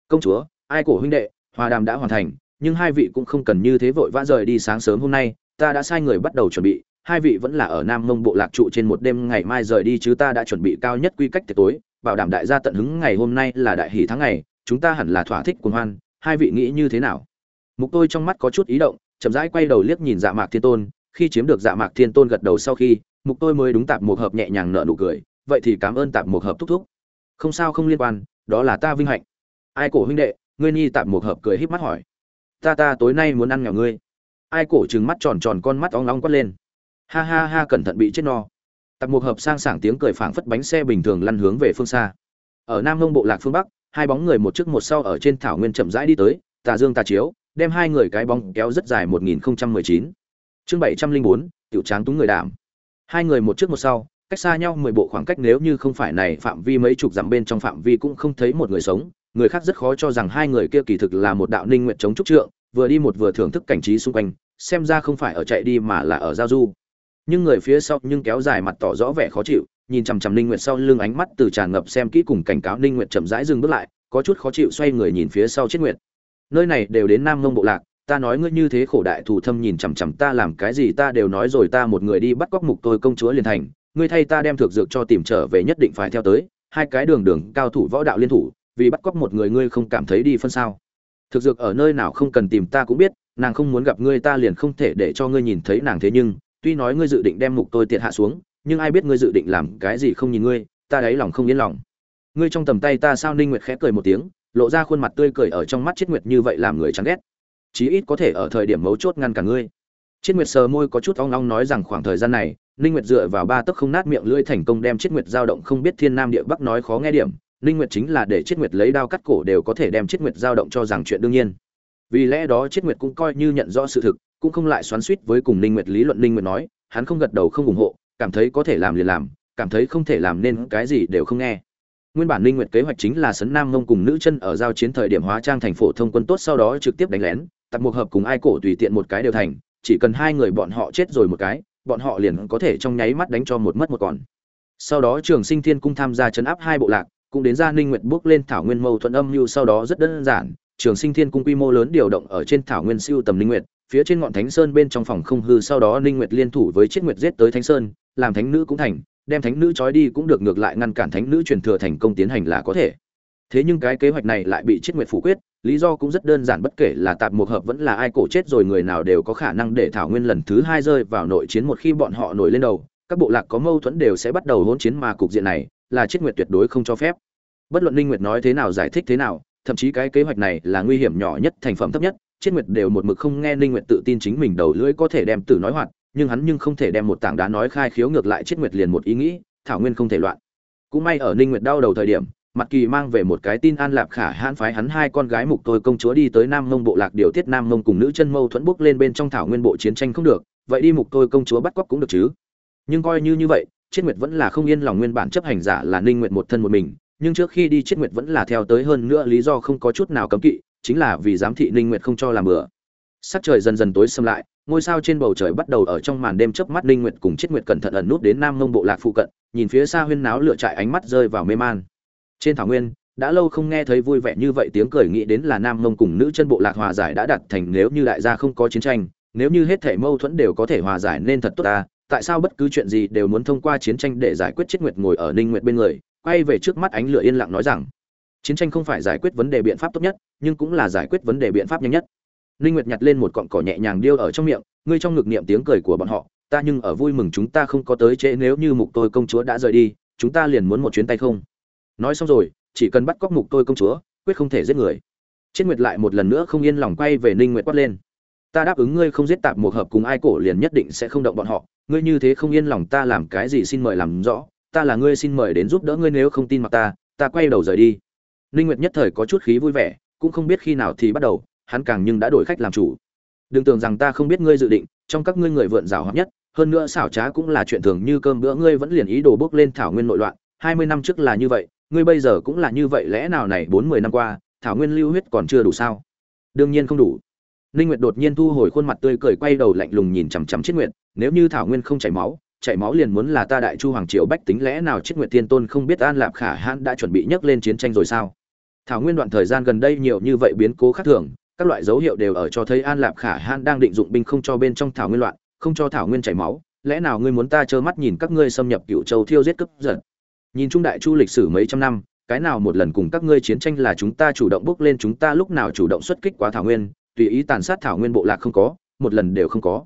Công chúa, ai cổ huynh đệ, hòa đàm đã hoàn thành nhưng hai vị cũng không cần như thế vội vã rời đi sáng sớm hôm nay, ta đã sai người bắt đầu chuẩn bị, hai vị vẫn là ở nam mông bộ lạc trụ trên một đêm ngày mai rời đi chứ ta đã chuẩn bị cao nhất quy cách tiệc tối, bảo đảm đại gia tận hứng ngày hôm nay là đại hỷ tháng ngày, chúng ta hẳn là thỏa thích cuồng hoan, hai vị nghĩ như thế nào? Mục tôi trong mắt có chút ý động, chậm rãi quay đầu liếc nhìn dạ mạc thiên tôn, khi chiếm được dạ mạc thiên tôn gật đầu sau khi, mục tôi mới đúng tạp một hợp nhẹ nhàng nở nụ cười, vậy thì cảm ơn tạp một hợp thúc thúc. Không sao không liên quan, đó là ta vinh hạnh. Ai cổ huynh đệ, ngươi nhi tạp một hợp cười híp mắt hỏi ta ta tối nay muốn ăn nghèo ngươi. Ai cổ trừng mắt tròn tròn con mắt óng óng quát lên. Ha ha ha cẩn thận bị chết no. Tạp một hợp sang sảng tiếng cười phảng phất bánh xe bình thường lăn hướng về phương xa. Ở nam nông bộ lạc phương bắc hai bóng người một trước một sau ở trên thảo nguyên chậm rãi đi tới tà dương tà chiếu đem hai người cái bóng kéo rất dài 1019. chương 704, tiểu tráng túng người đảm. Hai người một trước một sau cách xa nhau mười bộ khoảng cách nếu như không phải này phạm vi mấy chục dặm bên trong phạm vi cũng không thấy một người sống người khác rất khó cho rằng hai người kia kỳ thực là một đạo ninh nguyện chống trúc trượng, vừa đi một vừa thưởng thức cảnh trí xung quanh, xem ra không phải ở chạy đi mà là ở giao du. Nhưng người phía sau nhưng kéo dài mặt tỏ rõ vẻ khó chịu, nhìn chằm chằm ninh nguyện sau lưng ánh mắt từ tràn ngập xem kỹ cùng cảnh cáo ninh nguyện chậm rãi dừng bước lại, có chút khó chịu xoay người nhìn phía sau chết nguyệt. Nơi này đều đến nam mông bộ lạc, ta nói ngươi như thế khổ đại thù thâm nhìn chằm chằm ta làm cái gì ta đều nói rồi ta một người đi bắt cóc mục tôi công chúa liền thành, ngươi thay ta đem thực dược cho tìm trở về nhất định phải theo tới, hai cái đường đường cao thủ võ đạo liên thủ vì bắt cóc một người ngươi không cảm thấy đi phân sao? Thực dược ở nơi nào không cần tìm ta cũng biết, nàng không muốn gặp ngươi ta liền không thể để cho ngươi nhìn thấy nàng thế nhưng, tuy nói ngươi dự định đem mục tôi tiện hạ xuống, nhưng ai biết ngươi dự định làm cái gì không nhìn ngươi, ta đáy lòng không yên lòng. Ngươi trong tầm tay ta sao ninh nguyệt khẽ cười một tiếng, lộ ra khuôn mặt tươi cười ở trong mắt chết nguyệt như vậy làm người chán ghét. Chí ít có thể ở thời điểm mấu chốt ngăn cả ngươi. Chết nguyệt sờ môi có chút ong ong nói rằng khoảng thời gian này, ninh nguyệt dựa vào ba tấc không nát miệng lưỡi thành công đem chết nguyệt dao động không biết thiên nam địa bắc nói khó nghe điểm ninh nguyệt chính là để Chiết nguyệt lấy đao cắt cổ đều có thể đem Chiết nguyệt dao động cho rằng chuyện đương nhiên. Vì lẽ đó Chiết nguyệt cũng coi như nhận rõ sự thực, cũng không lại xoắn xuýt với cùng ninh nguyệt lý luận. Ninh nguyệt nói, hắn không gật đầu không ủng hộ, cảm thấy có thể làm liền làm, cảm thấy không thể làm nên cái gì đều không nghe. Nguyên bản ninh nguyệt kế hoạch chính là sấn nam ngông cùng nữ chân ở giao chiến thời điểm hóa trang thành phổ thông quân tốt sau đó trực tiếp đánh lén, tập một hợp cùng ai cổ tùy tiện một cái đều thành, chỉ cần hai người bọn họ chết rồi một cái, bọn họ liền có thể trong nháy mắt đánh cho một mất một còn. Sau đó trường sinh thiên cung tham gia chấn áp hai bộ lạc cũng đến ra ninh nguyệt bước lên thảo nguyên mâu thuẫn âm mưu sau đó rất đơn giản, trường sinh thiên cung quy mô lớn điều động ở trên thảo nguyên siêu tầm ninh nguyệt, phía trên ngọn thánh sơn bên trong phòng không hư sau đó ninh nguyệt liên thủ với chiết nguyệt giết tới thánh sơn, làm thánh nữ cũng thành, đem thánh nữ trói đi cũng được ngược lại ngăn cản thánh nữ truyền thừa thành công tiến hành là có thể. Thế nhưng cái kế hoạch này lại bị chiết nguyệt phủ quyết, lý do cũng rất đơn giản bất kể là tạp một hợp vẫn là ai cổ chết rồi người nào đều có khả năng để thảo nguyên lần thứ hai rơi vào nội chiến một khi bọn họ nổi lên đầu, các bộ lạc có mâu thuẫn đều sẽ bắt đầu hỗn chiến mà cục diện này là chiết nguyệt tuyệt đối không cho phép. Bất luận ninh nguyệt nói thế nào, giải thích thế nào, thậm chí cái kế hoạch này là nguy hiểm nhỏ nhất, thành phẩm thấp nhất chiết nguyệt đều một mực không nghe ninh nguyệt tự tin chính mình đầu lưỡi có thể đem tử nói hoạt, nhưng hắn nhưng không thể đem một tảng đá nói khai khiếu ngược lại chiết nguyệt liền một ý nghĩ, thảo nguyên không thể loạn. Cũng may ở ninh nguyệt đau đầu thời điểm mặt kỳ mang về một cái tin an lạp khả hãn phái hắn hai con gái mục tôi công chúa đi tới nam mông bộ lạc điều tiết nam mông cùng nữ chân mâu thuẫn bốc lên bên trong thảo nguyên bộ chiến tranh không được, vậy đi mục tôi công chúa bắt cóc cũng được chứ? Nhưng coi như như vậy chiết nguyệt vẫn là không yên lòng nguyên bản chấp hành giả là ninh nguyệt một thân một mình, nhưng trước khi đi chiết nguyệt vẫn là theo tới hơn nữa lý do không có chút nào cấm kỵ, chính là vì giám thị ninh nguyệt không cho làm bừa. Sắc trời dần dần tối xâm lại, ngôi sao trên bầu trời bắt đầu ở trong màn đêm chớp mắt ninh nguyệt cùng chiết nguyệt cẩn thận ẩn nút đến nam mông bộ lạc phụ cận, nhìn phía xa huyên náo lựa trại ánh mắt rơi vào mê man. Trên thảo nguyên, đã lâu không nghe thấy vui vẻ như vậy tiếng cười nghĩ đến là nam mông cùng nữ chân bộ lạc hòa giải đã đặt thành nếu như đại gia không có chiến tranh, nếu như hết thể mâu thuẫn đều có thể hòa giải nên thật tốt ta tại sao bất cứ chuyện gì đều muốn thông qua chiến tranh để giải quyết chết nguyệt ngồi ở ninh nguyệt bên người, quay về trước mắt ánh lửa yên lặng nói rằng, chiến tranh không phải giải quyết vấn đề biện pháp tốt nhất, nhưng cũng là giải quyết vấn đề biện pháp nhanh nhất. Ninh nguyệt nhặt lên một cọng cỏ nhẹ nhàng điêu ở trong miệng, ngươi trong ngực niệm tiếng cười của bọn họ, ta nhưng ở vui mừng chúng ta không có tới trễ nếu như mục tôi công chúa đã rời đi, chúng ta liền muốn một chuyến tay không? Nói xong rồi, chỉ cần bắt cóc mục tôi công chúa, quyết không thể giết người. Chết nguyệt lại một lần nữa không yên lòng quay về ninh nguyệt quát lên. Ta đáp ứng ngươi không giết tạp một hợp cùng ai cổ liền nhất định sẽ không động bọn họ ngươi như thế không yên lòng ta làm cái gì xin mời làm rõ, ta là ngươi xin mời đến giúp đỡ ngươi nếu không tin mặc ta ta quay đầu rời đi. Ninh nguyệt nhất thời có chút khí vui vẻ, cũng không biết khi nào thì bắt đầu, hắn càng nhưng đã đổi khách làm chủ. Đừng tưởng rằng ta không biết ngươi dự định, trong các ngươi người vượn rào hợp nhất, hơn nữa xảo trá cũng là chuyện thường như cơm bữa, ngươi vẫn liền ý đồ bước lên thảo nguyên nội loạn, hai mươi năm trước là như vậy, ngươi bây giờ cũng là như vậy, lẽ nào này bốn mươi năm qua, thảo nguyên lưu huyết còn chưa đủ sao? Đương nhiên không đủ ninh nguyệt đột nhiên thu hồi khuôn mặt tươi cười, quay đầu lạnh lùng nhìn chằm chằm Triết nguyệt, nếu như thảo nguyên không chảy máu chảy máu liền muốn là ta đại chu hoàng triều bách tính, lẽ nào Triết nguyệt Tiên tôn không biết an lạp khả hãn đã chuẩn bị nhấc lên chiến tranh rồi sao? Thảo nguyên đoạn thời gian gần đây nhiều như vậy biến cố khác thường, các loại dấu hiệu đều ở cho thấy an lạp khả hãn đang định dụng binh không cho bên trong thảo nguyên loạn, không cho thảo nguyên chảy máu, lẽ nào ngươi muốn ta trơ mắt nhìn các ngươi xâm nhập Cửu châu thiêu giết cướp giật? Nhìn trung đại chu lịch sử mấy trăm năm, cái nào một lần cùng các ngươi chiến tranh là chúng ta chủ động bước lên, chúng ta lúc nào chủ động xuất kích quá thảo nguyên tùy ý tàn sát thảo nguyên bộ lạc không có, một lần đều không có.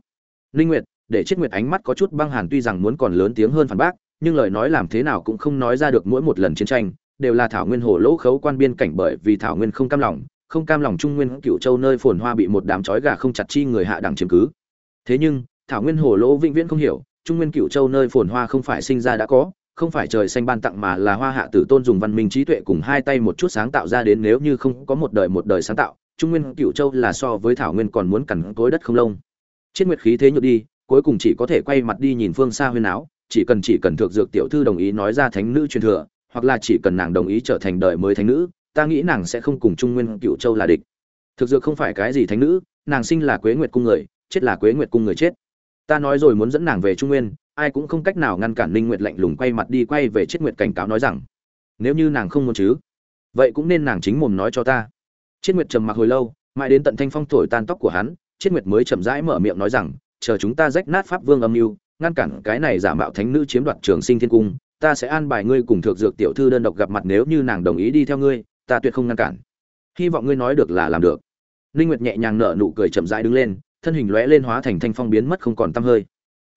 Linh nguyệt, để chết nguyệt ánh mắt có chút băng hàn tuy rằng muốn còn lớn tiếng hơn phản bác, nhưng lời nói làm thế nào cũng không nói ra được mỗi một lần chiến tranh, đều là thảo nguyên hồ lỗ khấu quan biên cảnh bởi vì thảo nguyên không cam lòng, không cam lòng trung nguyên cựu châu nơi phồn hoa bị một đám chói gà không chặt chi người hạ đẳng chiếm cứ. Thế nhưng, thảo nguyên hồ lỗ vĩnh viễn không hiểu, trung nguyên cựu châu nơi phồn hoa không phải sinh ra đã có, không phải trời xanh ban tặng mà là hoa hạ tử tôn dùng văn minh trí tuệ cùng hai tay một chút sáng tạo ra đến nếu như không có một đời một đời sáng tạo trung nguyên cựu châu là so với thảo nguyên còn muốn cằn cối đất không lông. Chiết nguyệt khí thế nhược đi, cuối cùng chỉ có thể quay mặt đi nhìn phương xa huyên áo, chỉ cần chỉ cần thượng dược tiểu thư đồng ý nói ra thánh nữ truyền thừa, hoặc là chỉ cần nàng đồng ý trở thành đời mới thánh nữ, ta nghĩ nàng sẽ không cùng trung nguyên cựu châu là địch. Thực dược không phải cái gì thánh nữ, nàng sinh là quế nguyệt cung người, chết là quế nguyệt cung người chết. Ta nói rồi muốn dẫn nàng về trung nguyên, ai cũng không cách nào ngăn cản ninh nguyệt lạnh lùng quay mặt đi quay về chết nguyệt cảnh cáo nói rằng, nếu như nàng không muốn chứ, vậy cũng nên nàng chính mồm nói cho ta. Triết nguyệt trầm mặc hồi lâu, mãi đến tận thanh phong thổi tan tóc của hắn, Triết nguyệt mới chậm rãi mở miệng nói rằng, chờ chúng ta rách nát pháp vương âm mưu, ngăn cản cái này giả mạo thánh nữ chiếm đoạt trường sinh thiên cung, ta sẽ an bài ngươi cùng thượng dược tiểu thư đơn độc gặp mặt nếu như nàng đồng ý đi theo ngươi, ta tuyệt không ngăn cản. Hy vọng ngươi nói được là làm được. Linh nguyệt nhẹ nhàng nở nụ cười chậm rãi đứng lên, thân hình lóe lên hóa thành thanh phong biến mất không còn tăm hơi.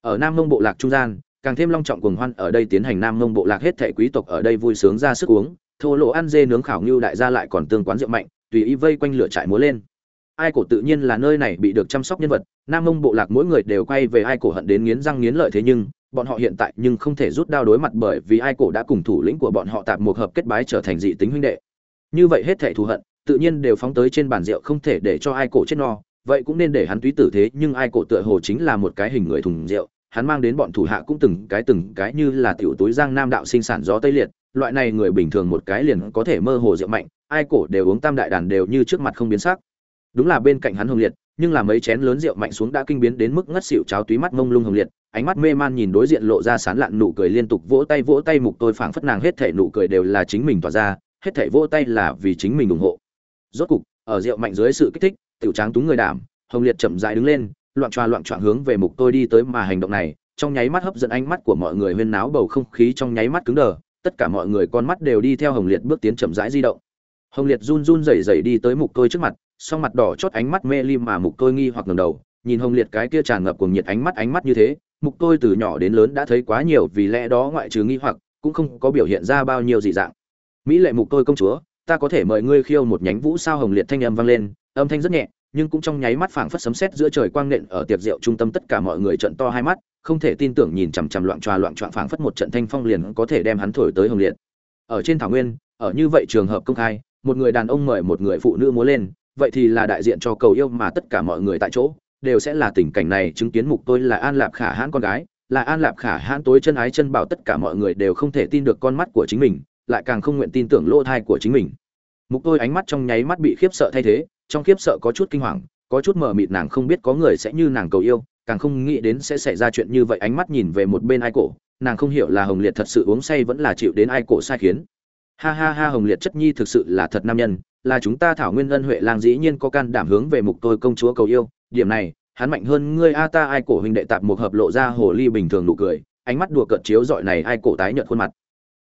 Ở nam mông bộ lạc trung gian, càng thêm long trọng cuồng hoan ở đây tiến hành nam mông bộ lạc hết thảy quý tộc ở đây vui sướng ra sức uống, thô lộ ăn dê nướng khảo ngưu đại gia lại còn tương quán rượu mạnh tùy ý vây quanh lửa trại múa lên. Ai cổ tự nhiên là nơi này bị được chăm sóc nhân vật, nam mông bộ lạc mỗi người đều quay về ai cổ hận đến nghiến răng nghiến lợi thế nhưng, bọn họ hiện tại nhưng không thể rút đao đối mặt bởi vì ai cổ đã cùng thủ lĩnh của bọn họ tạp một hợp kết bái trở thành dị tính huynh đệ. Như vậy hết thảy thù hận, tự nhiên đều phóng tới trên bàn rượu không thể để cho ai cổ chết no, vậy cũng nên để hắn túy tử thế nhưng ai cổ tựa hồ chính là một cái hình người thùng rượu, hắn mang đến bọn thủ hạ cũng từng cái từng cái như là tiểu túi giang nam đạo sinh sản gió tây liệt, loại này người bình thường một cái liền có thể mơ hồ rượu mạnh ai cổ đều uống tam đại đàn đều như trước mặt không biến sắc. Đúng là bên cạnh hắn hồng liệt, nhưng là mấy chén lớn rượu mạnh xuống đã kinh biến đến mức ngất xỉu cháo túy mắt mông lung hồng liệt, ánh mắt mê man nhìn đối diện lộ ra sán lạn nụ cười liên tục vỗ tay vỗ tay mục tôi phảng phất nàng hết thể nụ cười đều là chính mình tỏa ra, hết thể vỗ tay là vì chính mình ủng hộ. Rốt cục, ở rượu mạnh dưới sự kích thích, tiểu tráng túng người đảm, hồng liệt chậm rãi đứng lên, loạn choa loạn choạng hướng về mục tôi đi tới mà hành động này, trong nháy mắt hấp dẫn ánh mắt của mọi người huyên náo bầu không khí trong nháy mắt cứng đờ, tất cả mọi người con mắt đều đi theo hồng liệt bước tiến chậm rãi di động hồng liệt run run rẩy rẩy đi tới mục tôi trước mặt, song mặt đỏ chót ánh mắt mê lim mà mục tôi nghi hoặc ngầm đầu, nhìn hồng liệt cái kia tràn ngập cùng nhiệt ánh mắt ánh mắt như thế, mục tôi từ nhỏ đến lớn đã thấy quá nhiều vì lẽ đó ngoại trừ nghi hoặc, cũng không có biểu hiện ra bao nhiêu dị dạng. Mỹ lệ mục tôi công chúa, ta có thể mời ngươi khiêu một nhánh vũ sao hồng liệt thanh âm vang lên, âm thanh rất nhẹ, nhưng cũng trong nháy mắt phảng phất sấm sét giữa trời quang nện ở tiệc rượu trung tâm tất cả mọi người trợn to hai mắt, không thể tin tưởng nhìn chằm chằm loạn tròa loạn trọn phảng phất một trận thanh phong liền có thể đem hắn thổi tới hồng liệt. Ở trên thảo nguyên, ở như vậy trường hợp công khai một người đàn ông mời một người phụ nữ múa lên, vậy thì là đại diện cho cầu yêu mà tất cả mọi người tại chỗ, đều sẽ là tình cảnh này chứng kiến mục tôi là an lạp khả hãn con gái, là an lạp khả hãn tối chân ái chân bảo tất cả mọi người đều không thể tin được con mắt của chính mình, lại càng không nguyện tin tưởng lỗ thai của chính mình. Mục tôi ánh mắt trong nháy mắt bị khiếp sợ thay thế, trong khiếp sợ có chút kinh hoàng, có chút mờ mịt nàng không biết có người sẽ như nàng cầu yêu, càng không nghĩ đến sẽ xảy ra chuyện như vậy, ánh mắt nhìn về một bên ai cổ, nàng không hiểu là hồng liệt thật sự uống say vẫn là chịu đến ai cổ sai khiến ha ha ha hồng liệt chất nhi thực sự là thật nam nhân là chúng ta thảo nguyên ân huệ lang dĩ nhiên có can đảm hướng về mục tôi công chúa cầu yêu điểm này hắn mạnh hơn ngươi a ta ai cổ huynh đệ tạp một hợp lộ ra hồ ly bình thường nụ cười ánh mắt đùa cợt chiếu dọi này ai cổ tái nhợt khuôn mặt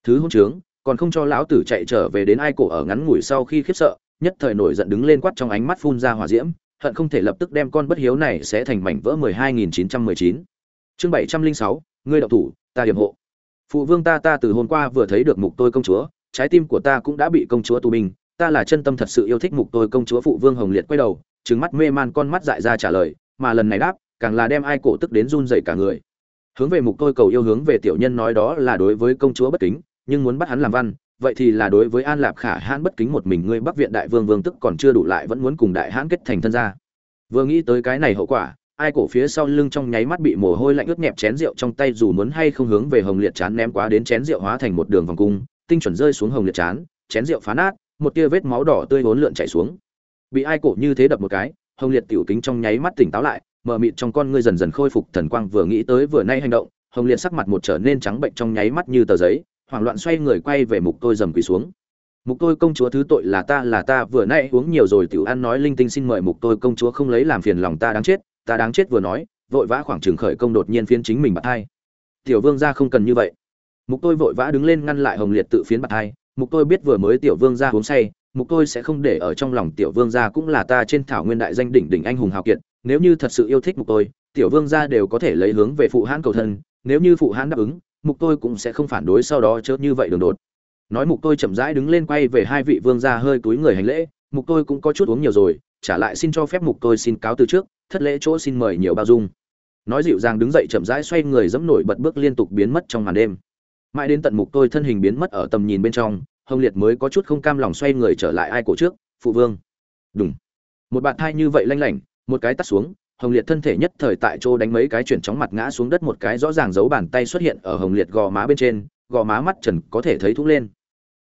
thứ hôn trướng còn không cho lão tử chạy trở về đến ai cổ ở ngắn ngủi sau khi khiếp sợ nhất thời nổi giận đứng lên quát trong ánh mắt phun ra hỏa diễm hận không thể lập tức đem con bất hiếu này sẽ thành mảnh vỡ 12919. Chương 706, ngươi đạo thủ, ta điểm hộ. Phụ vương ta ta từ hôm qua vừa thấy được mục tôi công chúa, trái tim của ta cũng đã bị công chúa tù binh, ta là chân tâm thật sự yêu thích mục tôi công chúa phụ vương Hồng Liệt quay đầu, trừng mắt mê man con mắt dại ra trả lời, mà lần này đáp, càng là đem ai cổ tức đến run rẩy cả người. Hướng về mục tôi cầu yêu hướng về tiểu nhân nói đó là đối với công chúa bất kính, nhưng muốn bắt hắn làm văn, vậy thì là đối với an lạp khả hãn bất kính một mình ngươi bắc viện đại vương vương tức còn chưa đủ lại vẫn muốn cùng đại hãn kết thành thân gia vừa nghĩ tới cái này hậu quả ai cổ phía sau lưng trong nháy mắt bị mồ hôi lạnh ướt nhẹp chén rượu trong tay dù muốn hay không hướng về hồng liệt chán ném quá đến chén rượu hóa thành một đường vòng cung tinh chuẩn rơi xuống hồng liệt chán, chén rượu phá nát, một tia vết máu đỏ tươi vốn lượn chảy xuống. Bị ai cổ như thế đập một cái, hồng liệt tiểu kính trong nháy mắt tỉnh táo lại, mờ mịt trong con ngươi dần dần khôi phục thần quang vừa nghĩ tới vừa nay hành động, hồng liệt sắc mặt một trở nên trắng bệnh trong nháy mắt như tờ giấy, hoảng loạn xoay người quay về mục tôi dầm quỳ xuống. Mục tôi công chúa thứ tội là ta là ta, vừa nay uống nhiều rồi tiểu ăn nói linh tinh xin mời mục tôi công chúa không lấy làm phiền lòng ta đáng chết, ta đáng chết vừa nói, vội vã khoảng trường khởi công đột nhiên phiến chính mình bạt hai tiểu vương gia không cần như vậy mục tôi vội vã đứng lên ngăn lại hồng liệt tự phiến bạt hai. Mục tôi biết vừa mới tiểu vương gia uống say, mục tôi sẽ không để ở trong lòng tiểu vương gia cũng là ta trên thảo nguyên đại danh đỉnh đỉnh anh hùng hào kiệt. Nếu như thật sự yêu thích mục tôi, tiểu vương gia đều có thể lấy hướng về phụ hãn cầu thân. Nếu như phụ hãn đáp ứng, mục tôi cũng sẽ không phản đối sau đó chớ như vậy đường đột. Nói mục tôi chậm rãi đứng lên quay về hai vị vương gia hơi túi người hành lễ. Mục tôi cũng có chút uống nhiều rồi, trả lại xin cho phép mục tôi xin cáo từ trước, thất lễ chỗ xin mời nhiều bao dung. Nói dịu dàng đứng dậy chậm rãi xoay người dẫm nổi bật bước liên tục biến mất trong màn đêm mãi đến tận mục tôi thân hình biến mất ở tầm nhìn bên trong, hồng liệt mới có chút không cam lòng xoay người trở lại ai cổ trước, phụ vương. Đúng một bạn thai như vậy lanh lảnh, một cái tắt xuống, hồng liệt thân thể nhất thời tại chỗ đánh mấy cái chuyển chóng mặt ngã xuống đất, một cái rõ ràng giấu bàn tay xuất hiện ở hồng liệt gò má bên trên, gò má mắt trần có thể thấy thúc lên.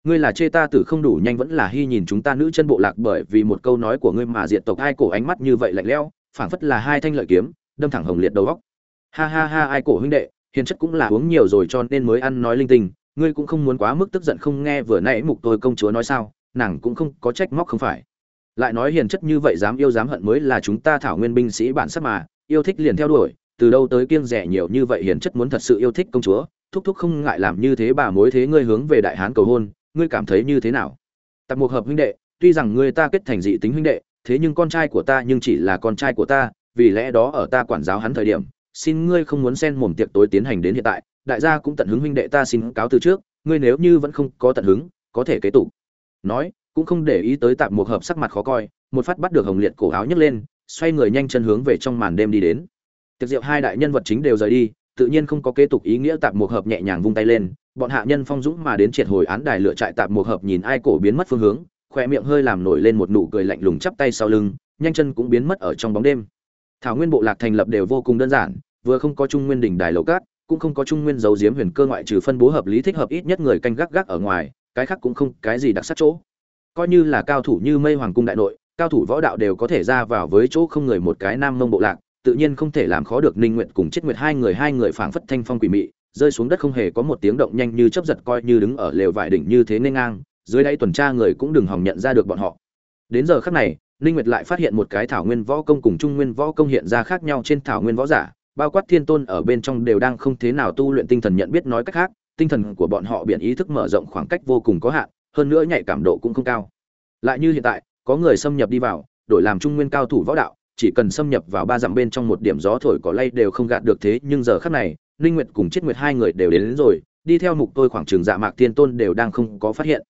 Ngươi là chê ta tử không đủ nhanh vẫn là hy nhìn chúng ta nữ chân bộ lạc bởi vì một câu nói của ngươi mà diệt tộc ai cổ ánh mắt như vậy lạnh lẽo, phảng phất là hai thanh lợi kiếm, đâm thẳng hồng liệt đầu góc ha ha ha, ai cổ huynh đệ hiền chất cũng là uống nhiều rồi cho nên mới ăn nói linh tinh. Ngươi cũng không muốn quá mức tức giận không nghe vừa nãy mục tôi công chúa nói sao, nàng cũng không có trách móc không phải. Lại nói hiền chất như vậy dám yêu dám hận mới là chúng ta thảo nguyên binh sĩ bản sắc mà, yêu thích liền theo đuổi. Từ đâu tới kiêng rẻ nhiều như vậy hiền chất muốn thật sự yêu thích công chúa? Thúc thúc không ngại làm như thế bà mối thế ngươi hướng về đại hán cầu hôn, ngươi cảm thấy như thế nào? Tập một hợp huynh đệ, tuy rằng ngươi ta kết thành dị tính huynh đệ, thế nhưng con trai của ta nhưng chỉ là con trai của ta, vì lẽ đó ở ta quản giáo hắn thời điểm xin ngươi không muốn xen mồm tiệc tối tiến hành đến hiện tại, đại gia cũng tận hứng huynh đệ ta xin cáo từ trước, ngươi nếu như vẫn không có tận hứng, có thể kế tục. Nói, cũng không để ý tới tạm một hợp sắc mặt khó coi, một phát bắt được hồng liệt cổ áo nhấc lên, xoay người nhanh chân hướng về trong màn đêm đi đến. Tiệc rượu hai đại nhân vật chính đều rời đi, tự nhiên không có kế tục ý nghĩa tạm một hợp nhẹ nhàng vung tay lên, bọn hạ nhân phong dũng mà đến triệt hồi án đài lựa trại tạm một hợp nhìn ai cổ biến mất phương hướng khoe miệng hơi làm nổi lên một nụ cười lạnh lùng chắp tay sau lưng, nhanh chân cũng biến mất ở trong bóng đêm. Thảo nguyên bộ lạc thành lập đều vô cùng đơn giản vừa không có trung nguyên đỉnh đài lầu cát, cũng không có trung nguyên giấu diếm huyền cơ ngoại trừ phân bố hợp lý thích hợp ít nhất người canh gác gác ở ngoài, cái khác cũng không cái gì đặc sắc chỗ. Coi như là cao thủ như mây hoàng cung đại nội, cao thủ võ đạo đều có thể ra vào với chỗ không người một cái nam mông bộ lạc, tự nhiên không thể làm khó được ninh nguyện cùng chết nguyệt hai người hai người phảng phất thanh phong quỷ mị, rơi xuống đất không hề có một tiếng động nhanh như chấp giật coi như đứng ở lều vải đỉnh như thế nên ngang, dưới đây tuần tra người cũng đừng hòng nhận ra được bọn họ. Đến giờ khắc này, ninh nguyệt lại phát hiện một cái thảo nguyên võ công cùng trung nguyên võ công hiện ra khác nhau trên thảo nguyên võ giả bao quát thiên tôn ở bên trong đều đang không thế nào tu luyện tinh thần nhận biết nói cách khác tinh thần của bọn họ biển ý thức mở rộng khoảng cách vô cùng có hạn hơn nữa nhạy cảm độ cũng không cao. Lại như hiện tại có người xâm nhập đi vào đổi làm trung nguyên cao thủ võ đạo chỉ cần xâm nhập vào ba dặm bên trong một điểm gió thổi cỏ lay đều không gạt được thế nhưng giờ khắc này ninh nguyệt cùng chết nguyệt hai người đều đến, đến rồi đi theo mục tôi khoảng trường dạ mạc thiên tôn đều đang không có phát hiện.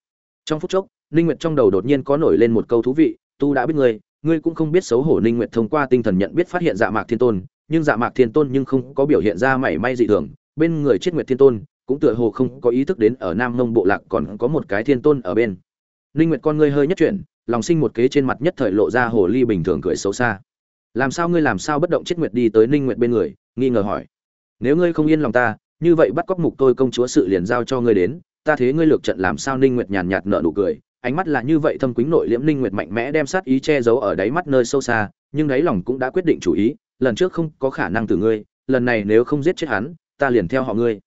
Trong phút chốc ninh nguyệt trong đầu đột nhiên có nổi lên một câu thú vị tu đã biết ngươi ngươi cũng không biết xấu hổ ninh nguyệt thông qua tinh thần nhận biết phát hiện dạ mạc thiên tôn nhưng dạ mạc thiên tôn nhưng không có biểu hiện ra mảy may dị thường, bên người chết nguyệt thiên tôn cũng tựa hồ không có ý thức đến ở nam mông bộ lạc còn có một cái thiên tôn ở bên. Ninh nguyệt con ngươi hơi nhất chuyển, lòng sinh một kế trên mặt nhất thời lộ ra hồ ly bình thường cười xấu xa. Làm sao ngươi làm sao bất động chết nguyệt đi tới ninh nguyệt bên người, nghi ngờ hỏi. Nếu ngươi không yên lòng ta, như vậy bắt cóc mục tôi công chúa sự liền giao cho ngươi đến, ta thế ngươi lược trận làm sao ninh nguyệt nhàn nhạt nở nụ cười, ánh mắt là như vậy thâm quýnh nội liễm ninh nguyệt mạnh mẽ đem sát ý che giấu ở đáy mắt nơi sâu xa, nhưng đáy lòng cũng đã quyết định chủ ý lần trước không có khả năng từ ngươi, lần này nếu không giết chết hắn, ta liền theo họ ngươi.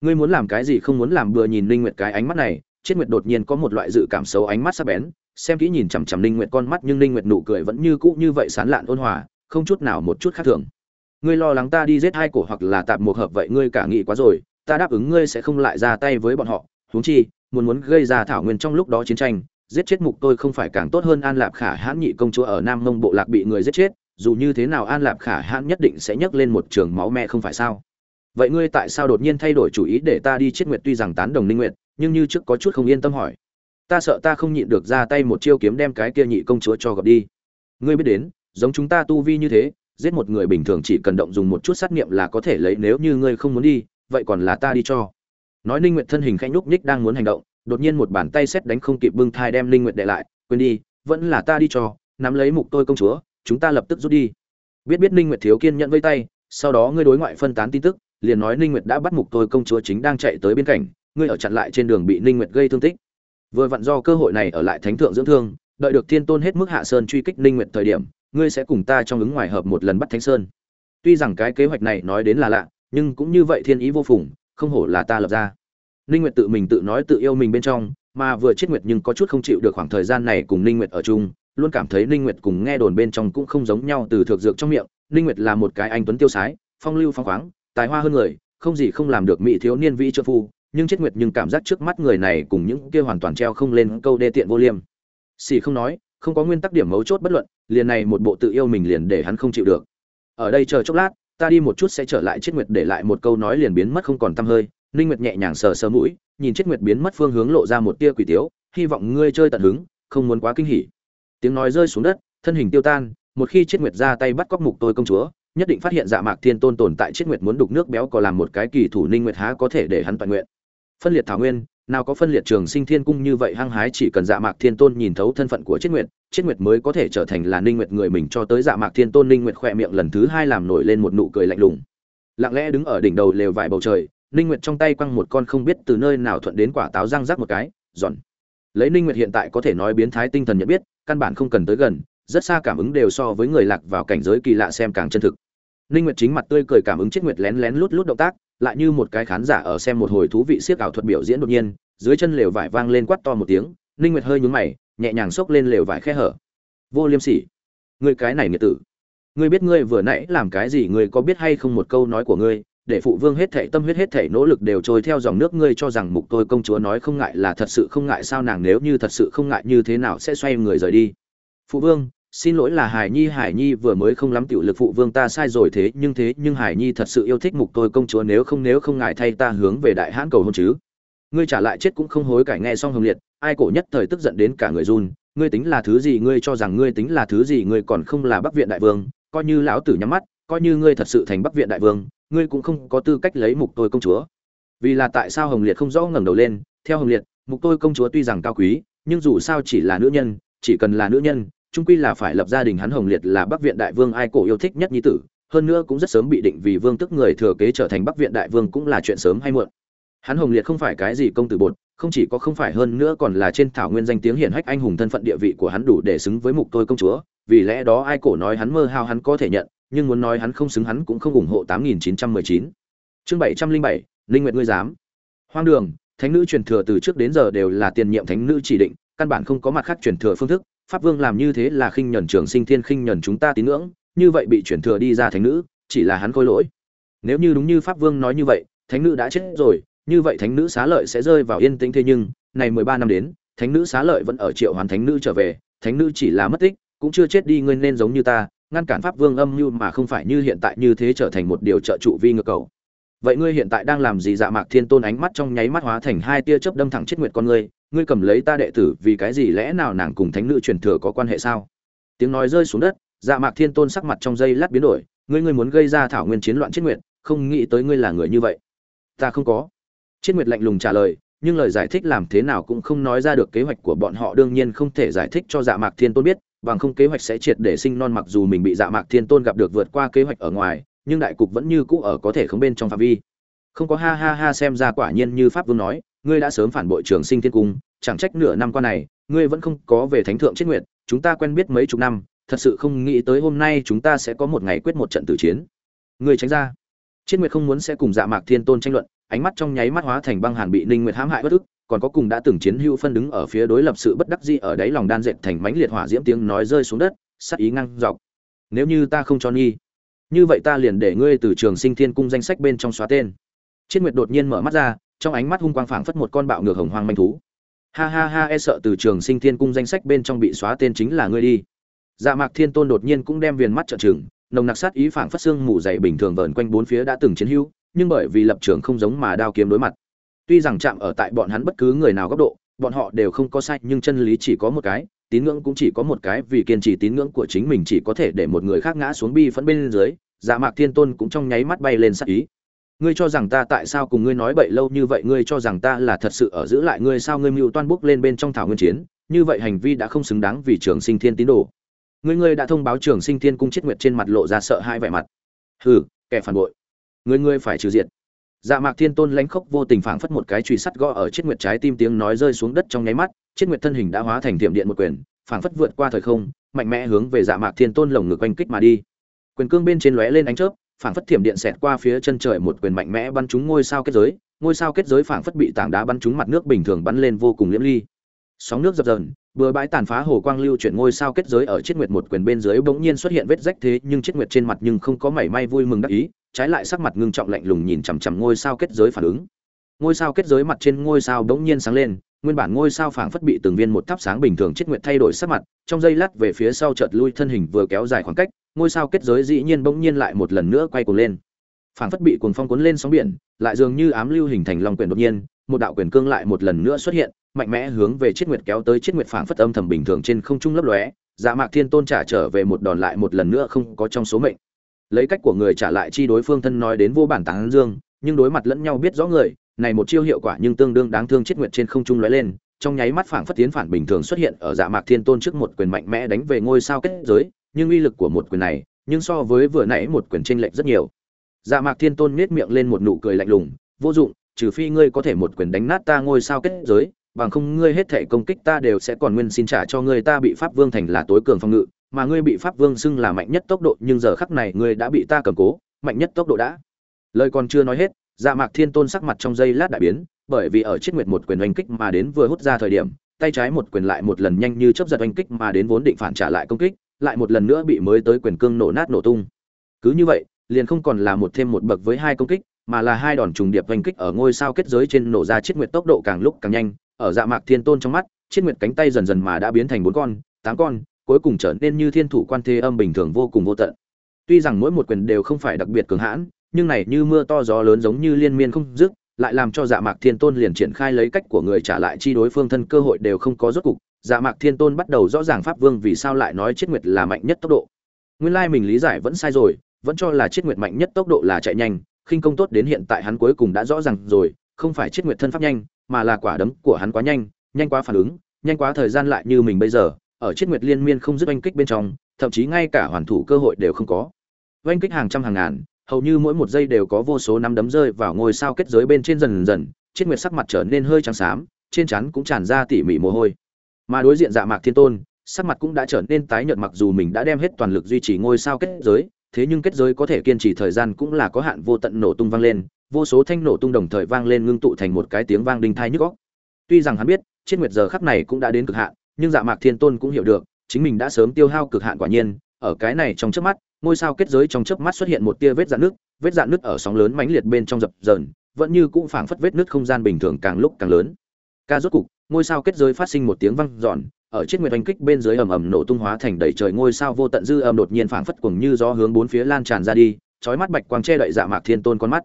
Ngươi muốn làm cái gì không muốn làm bừa nhìn ninh nguyệt cái ánh mắt này, chết nguyệt đột nhiên có một loại dự cảm xấu ánh mắt sắc bén, xem kỹ nhìn chằm chằm ninh nguyệt con mắt nhưng ninh nguyệt nụ cười vẫn như cũ như vậy sán lạn ôn hòa, không chút nào một chút khác thường. Ngươi lo lắng ta đi giết hai cổ hoặc là tạm một hợp vậy ngươi cả nghĩ quá rồi, ta đáp ứng ngươi sẽ không lại ra tay với bọn họ, huống chi, muốn muốn gây ra thảo nguyên trong lúc đó chiến tranh, giết chết mục tôi không phải càng tốt hơn an lạp khả hãn nhị công chúa ở nam mông bộ lạc bị người giết chết dù như thế nào an lạp khả hãn nhất định sẽ nhấc lên một trường máu me không phải sao? Vậy ngươi tại sao đột nhiên thay đổi chủ ý để ta đi chết nguyệt tuy rằng tán đồng ninh nguyệt, nhưng như trước có chút không yên tâm hỏi. Ta sợ ta không nhịn được ra tay một chiêu kiếm đem cái kia nhị công chúa cho gặp đi. Ngươi biết đến, giống chúng ta tu vi như thế, giết một người bình thường chỉ cần động dùng một chút sát nghiệm là có thể lấy nếu như ngươi không muốn đi, vậy còn là ta đi cho. Nói ninh nguyệt thân hình khẽ nhúc nhích đang muốn hành động, đột nhiên một bàn tay xét đánh không kịp bưng thai đem ninh nguyệt đệ lại, quên đi, vẫn là ta đi cho, nắm lấy mục tôi công chúa chúng ta lập tức rút đi. Biết biết ninh nguyệt thiếu kiên nhận vây tay, sau đó ngươi đối ngoại phân tán tin tức, liền nói ninh nguyệt đã bắt mục tôi công chúa chính đang chạy tới bên cạnh, ngươi ở chặn lại trên đường bị ninh nguyệt gây thương tích. Vừa vặn do cơ hội này ở lại thánh thượng dưỡng thương, đợi được thiên tôn hết mức hạ sơn truy kích ninh nguyệt thời điểm, ngươi sẽ cùng ta trong ứng ngoài hợp một lần bắt thánh sơn. Tuy rằng cái kế hoạch này nói đến là lạ, nhưng cũng như vậy thiên ý vô phùng, không hổ là ta lập ra. Ninh nguyệt tự mình tự nói tự yêu mình bên trong, mà vừa chết nguyệt nhưng có chút không chịu được khoảng thời gian này cùng ninh nguyệt ở chung luôn cảm thấy ninh nguyệt cùng nghe đồn bên trong cũng không giống nhau từ thực dược trong miệng, ninh nguyệt là một cái anh tuấn tiêu sái, phong lưu phong khoáng, tài hoa hơn người, không gì không làm được mỹ thiếu niên vĩ trợ phu, nhưng chết nguyệt nhưng cảm giác trước mắt người này cùng những kia hoàn toàn treo không lên câu đê tiện vô liêm. Xỉ không nói, không có nguyên tắc điểm mấu chốt bất luận, liền này một bộ tự yêu mình liền để hắn không chịu được. Ở đây chờ chốc lát, ta đi một chút sẽ trở lại chết nguyệt để lại một câu nói liền biến mất không còn tăm hơi. Ninh nguyệt nhẹ nhàng sờ sờ mũi, nhìn chết nguyệt biến mất phương hướng lộ ra một tia quỷ tiếu, hy vọng ngươi chơi tận hứng, không muốn quá kinh hỉ tiếng nói rơi xuống đất, thân hình tiêu tan, một khi chết nguyệt ra tay bắt cóc mục tôi công chúa, nhất định phát hiện dạ mạc thiên tôn tồn tại chết nguyệt muốn đục nước béo có làm một cái kỳ thủ ninh nguyệt há có thể để hắn toàn nguyện. Phân liệt thảo nguyên, nào có phân liệt trường sinh thiên cung như vậy hăng hái chỉ cần dạ mạc thiên tôn nhìn thấu thân phận của chết nguyệt chết nguyệt mới có thể trở thành là ninh nguyệt người mình cho tới dạ mạc thiên tôn ninh nguyệt khỏe miệng lần thứ hai làm nổi lên một nụ cười lạnh lùng. Lặng lẽ đứng ở đỉnh đầu lều vải bầu trời, ninh nguyệt trong tay quăng một con không biết từ nơi nào thuận đến quả táo răng rắc một cái, giòn. Lấy ninh nguyệt hiện tại có thể nói biến thái tinh thần nhận biết căn bản không cần tới gần, rất xa cảm ứng đều so với người lạc vào cảnh giới kỳ lạ xem càng chân thực. Ninh nguyệt chính mặt tươi cười cảm ứng chết nguyệt lén lén lút lút động tác, lại như một cái khán giả ở xem một hồi thú vị siếc ảo thuật biểu diễn đột nhiên, dưới chân lều vải vang lên quát to một tiếng, ninh nguyệt hơi nhún mày, nhẹ nhàng xốc lên lều vải khe hở. Vô liêm sỉ, ngươi cái này nghiệt tử, ngươi biết ngươi vừa nãy làm cái gì, ngươi có biết hay không một câu nói của ngươi? Để phụ vương hết thảy tâm huyết hết thảy nỗ lực đều trôi theo dòng nước. Ngươi cho rằng mục tôi công chúa nói không ngại là thật sự không ngại sao? Nàng nếu như thật sự không ngại như thế nào sẽ xoay người rời đi? Phụ vương, xin lỗi là hải nhi. Hải nhi vừa mới không lắm tiểu lực phụ vương ta sai rồi thế, nhưng thế, nhưng hải nhi thật sự yêu thích mục tôi công chúa. Nếu không nếu không ngại thay ta hướng về đại hãn cầu hôn chứ? Ngươi trả lại chết cũng không hối cải. Nghe xong hồng liệt, ai cổ nhất thời tức giận đến cả người run. Ngươi tính là thứ gì? Ngươi cho rằng ngươi tính là thứ gì? Ngươi còn không là bắc viện đại vương? Coi như lão tử nhắm mắt, coi như ngươi thật sự thành bắc viện đại vương ngươi cũng không có tư cách lấy mục tôi công chúa. Vì là tại sao hồng liệt không rõ ngẩng đầu lên, theo hồng liệt, mục tôi công chúa tuy rằng cao quý, nhưng dù sao chỉ là nữ nhân, chỉ cần là nữ nhân trung quy là phải lập gia đình hắn hồng liệt là bắc viện đại vương ai cổ yêu thích nhất nhi tử, hơn nữa cũng rất sớm bị định vì vương tức người thừa kế trở thành bắc viện đại vương cũng là chuyện sớm hay muộn. Hắn hồng liệt không phải cái gì công tử bột, không chỉ có không phải hơn nữa còn là trên thảo nguyên danh tiếng hiển hách anh hùng thân phận địa vị của hắn đủ để xứng với mục tôi công chúa, vì lẽ đó ai cổ nói hắn mơ hao hắn có thể nhận nhưng muốn nói hắn không xứng hắn cũng không ủng hộ 8919. Chương 707, Linh Nguyệt ngươi dám? Hoang đường, thánh nữ truyền thừa từ trước đến giờ đều là tiền nhiệm thánh nữ chỉ định, căn bản không có mặt khác truyền thừa phương thức, pháp vương làm như thế là khinh nhẫn trường sinh thiên khinh nhẫn chúng ta tín ngưỡng, như vậy bị truyền thừa đi ra thánh nữ, chỉ là hắn khôi lỗi. Nếu như đúng như pháp vương nói như vậy, thánh nữ đã chết rồi, như vậy thánh nữ xá lợi sẽ rơi vào yên tĩnh thế nhưng, này 13 năm đến, thánh nữ xá lợi vẫn ở triệu hoàn thánh nữ trở về, thánh nữ chỉ là mất tích, cũng chưa chết đi ngươi nên giống như ta, ngăn cản pháp vương âm mưu mà không phải như hiện tại như thế trở thành một điều trợ trụ vi ngược cầu. Vậy ngươi hiện tại đang làm gì? Dạ mạc thiên tôn ánh mắt trong nháy mắt hóa thành hai tia chớp đâm thẳng chết nguyệt con ngươi. Ngươi cầm lấy ta đệ tử, vì cái gì lẽ nào nàng cùng thánh nữ truyền thừa có quan hệ sao? Tiếng nói rơi xuống đất dạ mạc thiên tôn sắc mặt trong giây lát biến đổi. Ngươi ngươi muốn gây ra thảo nguyên chiến loạn chết nguyệt, không nghĩ tới ngươi là người như vậy. Ta không có. Chết nguyệt lạnh lùng trả lời, nhưng lời giải thích làm thế nào cũng không nói ra được kế hoạch của bọn họ, đương nhiên không thể giải thích cho dạ mạc thiên tôn biết bằng không kế hoạch sẽ triệt để sinh non mặc dù mình bị dạ mạc thiên tôn gặp được vượt qua kế hoạch ở ngoài, nhưng đại cục vẫn như cũ ở có thể không bên trong phạm vi. Không có ha ha ha xem ra quả nhiên như pháp vương nói, ngươi đã sớm phản bội trường sinh thiên cung, chẳng trách nửa năm qua này, ngươi vẫn không có về thánh thượng chết nguyện chúng ta quen biết mấy chục năm, thật sự không nghĩ tới hôm nay chúng ta sẽ có một ngày quyết một trận tử chiến. Ngươi tránh ra. Chết nguyệt không muốn sẽ cùng dạ mạc thiên tôn tranh luận ánh mắt trong nháy mắt hóa thành băng hàn bị ninh nguyệt hãm hại bất ức còn có cùng đã từng chiến hữu phân đứng ở phía đối lập sự bất đắc dĩ ở đáy lòng đan dệt thành mãnh liệt hỏa diễm tiếng nói rơi xuống đất sắc ý ngang dọc. Nếu như ta không cho nghi như vậy ta liền để ngươi từ trường sinh thiên cung danh sách bên trong xóa tên. Chiến nguyệt đột nhiên mở mắt ra trong ánh mắt hung quang phảng phất một con bạo ngược hồng hoang manh thú. Ha ha ha e sợ từ trường sinh thiên cung danh sách bên trong bị xóa tên chính là ngươi đi. Dạ mạc thiên tôn đột nhiên cũng đem viền mắt trợn trừng, nồng nặc sát ý phảng phất xương mù dày bình thường vờn quanh bốn phía đã từng chiến hữu nhưng bởi vì lập trường không giống mà đao kiếm đối mặt Tuy rằng chạm ở tại bọn hắn bất cứ người nào góc độ, bọn họ đều không có sai, nhưng chân lý chỉ có một cái, tín ngưỡng cũng chỉ có một cái, vì kiên trì tín ngưỡng của chính mình chỉ có thể để một người khác ngã xuống bi phẫn bên dưới, Dạ Mạc Thiên Tôn cũng trong nháy mắt bay lên sắc ý. Ngươi cho rằng ta tại sao cùng ngươi nói bậy lâu như vậy, ngươi cho rằng ta là thật sự ở giữ lại ngươi sao ngươi mưu toan bước lên bên trong thảo nguyên chiến, như vậy hành vi đã không xứng đáng vì Trường Sinh Thiên tín đồ. Ngươi ngươi đã thông báo Trường Sinh Thiên cung chết nguyệt trên mặt lộ ra sợ hai vẻ mặt. Hừ, kẻ phản bội người ngươi phải trừ diệt. Dạ mạc thiên tôn lãnh khốc vô tình phảng phất một cái chùy sắt gõ ở chiết nguyệt trái tim tiếng nói rơi xuống đất trong nháy mắt chiết nguyệt thân hình đã hóa thành tiệm điện một quyền, phảng phất vượt qua thời không, mạnh mẽ hướng về dạ mạc thiên tôn lồng ngực oanh kích mà đi. Quyền cương bên trên lóe lên ánh chớp, phảng phất thiểm điện xẹt qua phía chân trời một quyền mạnh mẽ bắn trúng ngôi sao kết giới, ngôi sao kết giới phảng phất bị tảng đá bắn trúng mặt nước bình thường bắn lên vô cùng liễm ly sóng nước dập dờn, bừa bãi tàn phá hồ quang lưu chuyển ngôi sao kết giới ở chiết nguyệt một quyền bên dưới bỗng nhiên xuất hiện vết rách thế, nhưng chiết nguyệt trên mặt nhưng không có mảy may vui mừng đắc ý, trái lại sắc mặt ngưng trọng lạnh lùng nhìn chằm chằm ngôi sao kết giới phản ứng. Ngôi sao kết giới mặt trên ngôi sao bỗng nhiên sáng lên, nguyên bản ngôi sao phảng phất bị từng viên một thắp sáng bình thường chiết nguyệt thay đổi sắc mặt, trong giây lát về phía sau chợt lui thân hình vừa kéo dài khoảng cách, ngôi sao kết giới dĩ nhiên bỗng nhiên lại một lần nữa quay cuồng lên. Phảng phất bị cuồng phong cuốn lên sóng biển, lại dường như ám lưu hình thành long quyền đột nhiên một đạo quyền cương lại một lần nữa xuất hiện, mạnh mẽ hướng về chiết nguyệt kéo tới chiết nguyệt phảng phất âm thầm bình thường trên không trung lấp lóe dạ mạc thiên tôn trả trở về một đòn lại một lần nữa không có trong số mệnh. Lấy cách của người trả lại chi đối phương thân nói đến vô bản tán dương, nhưng đối mặt lẫn nhau biết rõ người, này một chiêu hiệu quả nhưng tương đương đáng thương chiết nguyệt trên không trung lóe lên, trong nháy mắt phảng phất tiến phản bình thường xuất hiện ở dạ mạc thiên tôn trước một quyền mạnh mẽ đánh về ngôi sao kết giới, nhưng uy lực của một quyền này, nhưng so với vừa nãy một quyền chênh lệch rất nhiều. Dạ mạc thiên tôn nhếch miệng lên một nụ cười lạnh lùng, vô dụng trừ phi ngươi có thể một quyền đánh nát ta ngôi sao kết giới, bằng không ngươi hết thể công kích ta đều sẽ còn nguyên xin trả cho ngươi. Ta bị pháp vương thành là tối cường phòng ngự, mà ngươi bị pháp vương xưng là mạnh nhất tốc độ, nhưng giờ khắc này ngươi đã bị ta cầm cố, mạnh nhất tốc độ đã. Lời còn chưa nói hết dạ mạc thiên tôn sắc mặt trong giây lát đại biến, bởi vì ở chiết nguyệt một quyền oanh kích mà đến vừa hút ra thời điểm, tay trái một quyền lại một lần nhanh như chấp giật oanh kích mà đến vốn định phản trả lại công kích, lại một lần nữa bị mới tới quyền cương nổ nát nổ tung. Cứ như vậy, liền không còn là một thêm một bậc với hai công kích mà là hai đòn trùng điệp oanh kích ở ngôi sao kết giới trên nổ ra chiết nguyệt tốc độ càng lúc càng nhanh, ở dạ mạc thiên tôn trong mắt chiết nguyệt cánh tay dần dần mà đã biến thành bốn con, tám con, cuối cùng trở nên như thiên thủ quan thế âm bình thường vô cùng vô tận. Tuy rằng mỗi một quyền đều không phải đặc biệt cường hãn, nhưng này như mưa to gió lớn giống như liên miên không dứt, lại làm cho dạ mạc thiên tôn liền triển khai lấy cách của người trả lại chi đối phương thân cơ hội đều không có rốt cục. Dạ mạc thiên tôn bắt đầu rõ ràng pháp vương vì sao lại nói chiết nguyệt là mạnh nhất tốc độ. Nguyên lai mình lý giải vẫn sai rồi, vẫn cho là chiết nguyệt mạnh nhất tốc độ là chạy nhanh khinh công tốt đến hiện tại hắn cuối cùng đã rõ ràng rồi, không phải chiết nguyệt thân pháp nhanh, mà là quả đấm của hắn quá nhanh nhanh quá phản ứng, nhanh quá thời gian lại như mình bây giờ, ở chiết nguyệt liên miên không dứt oanh kích bên trong, thậm chí ngay cả hoàn thủ cơ hội đều không có. Oanh kích hàng trăm hàng ngàn, hầu như mỗi một giây đều có vô số nắm đấm rơi vào ngôi sao kết giới bên trên dần dần chiết nguyệt sắc mặt trở nên hơi trắng xám, trên trán cũng tràn ra tỉ mỉ mồ hôi. Mà đối diện dạ mạc thiên tôn, sắc mặt cũng đã trở nên tái nhợt mặc dù mình đã đem hết toàn lực duy trì ngôi sao kết giới thế nhưng kết giới có thể kiên trì thời gian cũng là có hạn vô tận nổ tung vang lên, vô số thanh nổ tung đồng thời vang lên ngưng tụ thành một cái tiếng vang đinh thai nhức óc. Tuy rằng hắn biết chiết nguyệt giờ khắc này cũng đã đến cực hạn, nhưng dạ mạc thiên tôn cũng hiểu được, chính mình đã sớm tiêu hao cực hạn quả nhiên, ở cái này trong chớp mắt, ngôi sao kết giới trong chớp mắt xuất hiện một tia vết dạn nước vết dạn nước ở sóng lớn mãnh liệt bên trong dập dờn, vẫn như cũng phảng phất vết nước không gian bình thường càng lúc càng lớn. Ca rốt cục, ngôi sao kết giới phát sinh một tiếng vang giòn ở chiếc nguyệt oanh kích bên dưới ầm ầm nổ tung hóa thành đầy trời ngôi sao vô tận dư âm đột nhiên phảng phất cuồng như gió hướng bốn phía lan tràn ra đi, chói mắt bạch quang che đậy dạ mạc thiên tôn con mắt.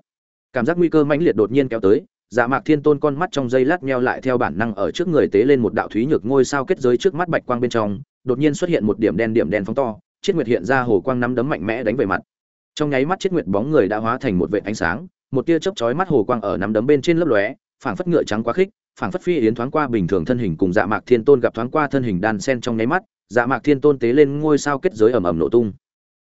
Cảm giác nguy cơ mãnh liệt đột nhiên kéo tới dạ mạc thiên tôn con mắt trong dây lát meo lại theo bản năng ở trước người tế lên một đạo thúy nhược ngôi sao kết giới trước mắt bạch quang bên trong, đột nhiên xuất hiện một điểm đen điểm đen phóng to chiết nguyệt hiện ra hồ quang nắm đấm mạnh mẽ đánh về mặt. Trong nháy mắt chiết nguyệt bóng người đã hóa thành một vệt ánh sáng, một tia chớp chói mắt hồ quang ở nắm đấm bên trên lấp lóe, phảng phất ngựa trắng quá khích phảng phất phi yến thoáng qua bình thường thân hình cùng dạ mạc thiên tôn gặp thoáng qua thân hình đan sen trong nháy mắt dạ mạc thiên tôn tế lên ngôi sao kết giới ầm ầm nổ tung.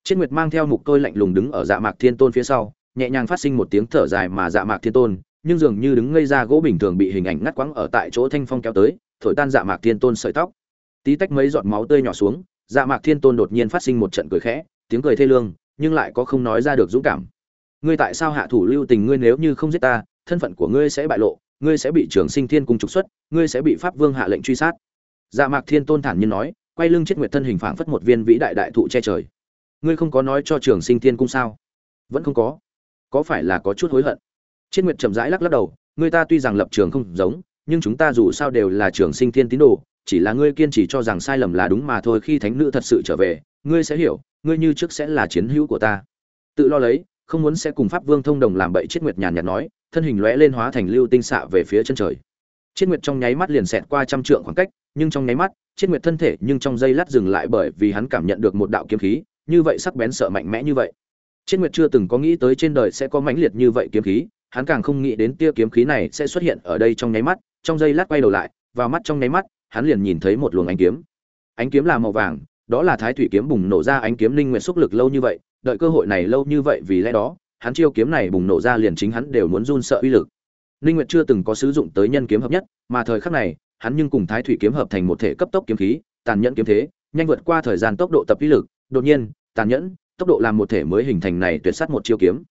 Chiết nguyệt mang theo mục tôi lạnh lùng đứng ở dạ mạc thiên tôn phía sau, nhẹ nhàng phát sinh một tiếng thở dài mà dạ mạc thiên tôn, nhưng dường như đứng ngây ra gỗ bình thường bị hình ảnh ngắt quãng ở tại chỗ thanh phong kéo tới, thổi tan dạ mạc thiên tôn sợi tóc. Tí tách mấy giọt máu tươi nhỏ xuống dạ mạc thiên tôn đột nhiên phát sinh một trận cười khẽ, tiếng cười thê lương, nhưng lại có không nói ra được dũng cảm. Ngươi tại sao hạ thủ lưu tình ngươi nếu như không giết ta, thân phận của ngươi sẽ bại lộ ngươi sẽ bị trường sinh thiên cung trục xuất, ngươi sẽ bị pháp vương hạ lệnh truy sát. Dạ mạc thiên tôn thản nhiên nói, quay lưng chết nguyệt thân hình phảng phất một viên vĩ đại đại thụ che trời. Ngươi không có nói cho trường sinh thiên cung sao? Vẫn không có. Có phải là có chút hối hận? Chết nguyệt chậm rãi lắc lắc đầu người ta tuy rằng lập trường không giống, nhưng chúng ta dù sao đều là trường sinh thiên tín đồ, chỉ là ngươi kiên trì cho rằng sai lầm là đúng mà thôi, khi thánh nữ thật sự trở về, ngươi sẽ hiểu, ngươi như trước sẽ là chiến hữu của ta. Tự lo lấy, không muốn sẽ cùng pháp vương thông đồng làm bậy, chết nguyệt nhàn nhạt nói thân hình lóe lên hóa thành lưu tinh xạ về phía chân trời. Chiết nguyệt trong nháy mắt liền xẹt qua trăm trượng khoảng cách, nhưng trong nháy mắt, chiết nguyệt thân thể nhưng trong giây lát dừng lại bởi vì hắn cảm nhận được một đạo kiếm khí, như vậy sắc bén sợ mạnh mẽ như vậy. Chiết nguyệt chưa từng có nghĩ tới trên đời sẽ có mãnh liệt như vậy kiếm khí, hắn càng không nghĩ đến tia kiếm khí này sẽ xuất hiện ở đây trong nháy mắt, trong giây lát quay đầu lại, vào mắt trong nháy mắt, hắn liền nhìn thấy một luồng ánh kiếm. Ánh kiếm là màu vàng, đó là thái thủy kiếm bùng nổ ra ánh kiếm linh nguyện xúc lực lâu như vậy, đợi cơ hội này lâu như vậy vì lẽ đó hắn chiêu kiếm này bùng nổ ra liền chính hắn đều muốn run sợ uy lực. Linh Nguyệt chưa từng có sử dụng tới nhân kiếm hợp nhất, mà thời khắc này, hắn nhưng cùng thái thủy kiếm hợp thành một thể cấp tốc kiếm khí, tàn nhẫn kiếm thế, nhanh vượt qua thời gian tốc độ tập uy lực, đột nhiên, tàn nhẫn, tốc độ làm một thể mới hình thành này tuyệt sát một chiêu kiếm.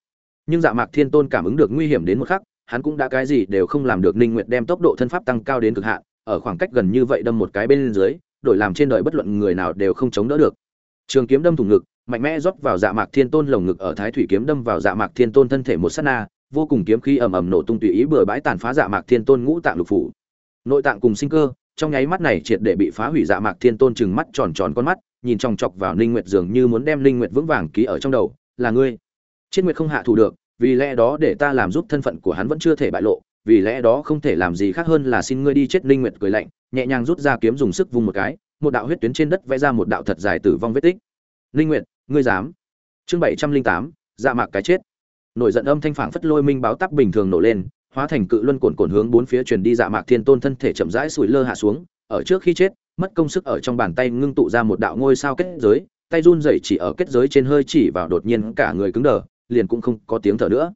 Nhưng dạ mạc thiên tôn cảm ứng được nguy hiểm đến một khắc, hắn cũng đã cái gì đều không làm được, ninh nguyệt đem tốc độ thân pháp tăng cao đến cực hạn, ở khoảng cách gần như vậy đâm một cái bên dưới, đổi làm trên đời bất luận người nào đều không chống đỡ được. Trường kiếm đâm thủng ngực mạnh mẽ rót vào dạ mạc thiên tôn lồng ngực ở thái thủy kiếm đâm vào dạ mạc thiên tôn thân thể một sát na, vô cùng kiếm khí ầm ầm nổ tung tùy ý bừa bãi tàn phá dạ mạc thiên tôn ngũ tạng lục phủ. Nội tạng cùng sinh cơ, trong nháy mắt này triệt để bị phá hủy dạ mạc thiên tôn chừng mắt tròn tròn con mắt, nhìn chòng chọc vào ninh nguyệt dường như muốn đem ninh nguyệt vững vàng ký ở trong đầu, là ngươi. Chiết nguyệt không hạ thủ được, vì lẽ đó để ta làm giúp thân phận của hắn vẫn chưa thể bại lộ, vì lẽ đó không thể làm gì khác hơn là xin ngươi đi chết. Ninh nguyệt cười lạnh, nhẹ nhàng rút ra kiếm dùng sức vung một cái, một đạo huyết tuyến trên đất vẽ ra một đạo thật dài tử vong vết tích. Ninh nguyệt ngươi dám. Chương 708, dạ mạc cái chết. Nổi giận âm thanh phảng phất lôi minh báo tắc bình thường nổ lên hóa thành cự luân cuộn cuộn hướng bốn phía truyền đi dạ mạc thiên tôn thân thể chậm rãi sủi lơ hạ xuống ở trước khi chết mất công sức ở trong bàn tay ngưng tụ ra một đạo ngôi sao kết giới tay run rẩy chỉ ở kết giới trên hơi chỉ vào đột nhiên cả người cứng đờ liền cũng không có tiếng thở nữa.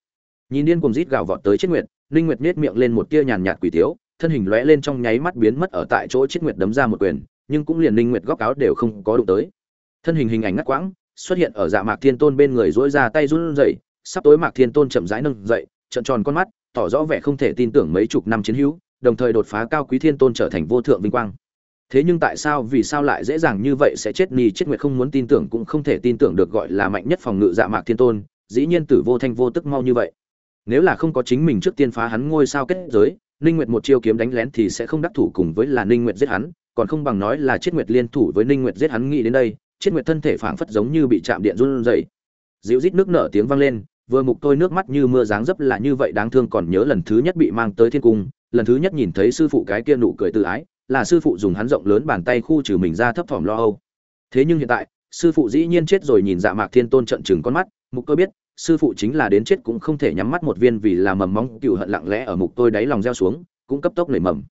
Nhìn điên cùng rít gào vọt tới chết nguyệt linh nguyệt nết miệng lên một tia nhàn nhạt quỷ tiếu thân hình lóe lên trong nháy mắt biến mất ở tại chỗ chết nguyệt đấm ra một quyền nhưng cũng liền linh nguyệt góc áo đều không có đụng tới. Thân hình hình ảnh ngắt quãng xuất hiện ở dạ mạc thiên tôn bên người dỗi ra tay run rẩy, sắp tối mạc thiên tôn chậm rãi nâng dậy trận tròn con mắt, tỏ rõ vẻ không thể tin tưởng mấy chục năm chiến hữu, đồng thời đột phá cao quý thiên tôn trở thành vô thượng vinh quang. Thế nhưng tại sao, vì sao lại dễ dàng như vậy sẽ chết ni chết nguyệt không muốn tin tưởng cũng không thể tin tưởng được gọi là mạnh nhất phòng ngự dạ mạc thiên tôn, dĩ nhiên tử vô thanh vô tức mau như vậy. Nếu là không có chính mình trước tiên phá hắn ngôi sao kết giới, ninh nguyệt một chiêu kiếm đánh lén thì sẽ không đắc thủ cùng với là ninh nguyệt giết hắn, còn không bằng nói là chết nguyệt liên thủ với ninh nguyệt giết hắn nghĩ đến đây chiết nguyệt thân thể phảng phất giống như bị chạm điện run rẩy. Dịu rít nước nở tiếng vang lên, vừa mục tôi nước mắt như mưa dáng dấp là như vậy đáng thương còn nhớ lần thứ nhất bị mang tới thiên cung, lần thứ nhất nhìn thấy sư phụ cái kia nụ cười tự ái, là sư phụ dùng hắn rộng lớn bàn tay khu trừ mình ra thấp thỏm lo âu. Thế nhưng hiện tại, sư phụ dĩ nhiên chết rồi nhìn dạ mạc thiên tôn trận chừng con mắt, mục tôi biết, sư phụ chính là đến chết cũng không thể nhắm mắt một viên vì là mầm móng cựu hận lặng lẽ ở mục tôi đáy lòng gieo xuống, cũng cấp tốc nảy mầm.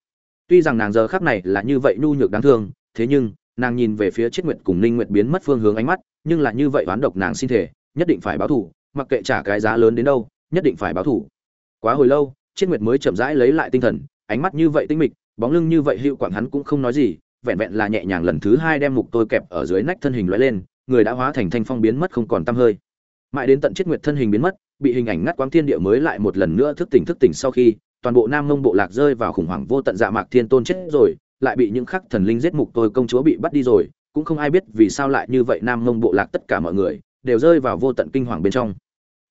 Tuy rằng nàng giờ khắc này là như vậy nhu nhược đáng thương, thế nhưng nàng nhìn về phía chiết nguyệt cùng ninh nguyệt biến mất phương hướng ánh mắt, nhưng là như vậy oán độc nàng xin thể, nhất định phải báo thù mặc kệ trả cái giá lớn đến đâu, nhất định phải báo thù quá hồi lâu chiết nguyệt mới chậm rãi lấy lại tinh thần, ánh mắt như vậy tinh mịch, bóng lưng như vậy hữu quảng hắn cũng không nói gì, vẹn vẹn là nhẹ nhàng lần thứ hai đem mục tôi kẹp ở dưới nách thân hình lóe lên, người đã hóa thành thanh phong biến mất không còn tăm hơi. Mãi đến tận chiết nguyệt thân hình biến mất, bị hình ảnh ngắt quáng thiên địa mới lại một lần nữa thức tỉnh thức tỉnh sau khi, toàn bộ nam mông bộ lạc rơi vào khủng hoảng vô tận dạ mạc thiên tôn chết rồi lại bị những khắc thần linh giết mục tôi công chúa bị bắt đi rồi, cũng không ai biết vì sao lại như vậy nam mông bộ lạc tất cả mọi người đều rơi vào vô tận kinh hoàng bên trong.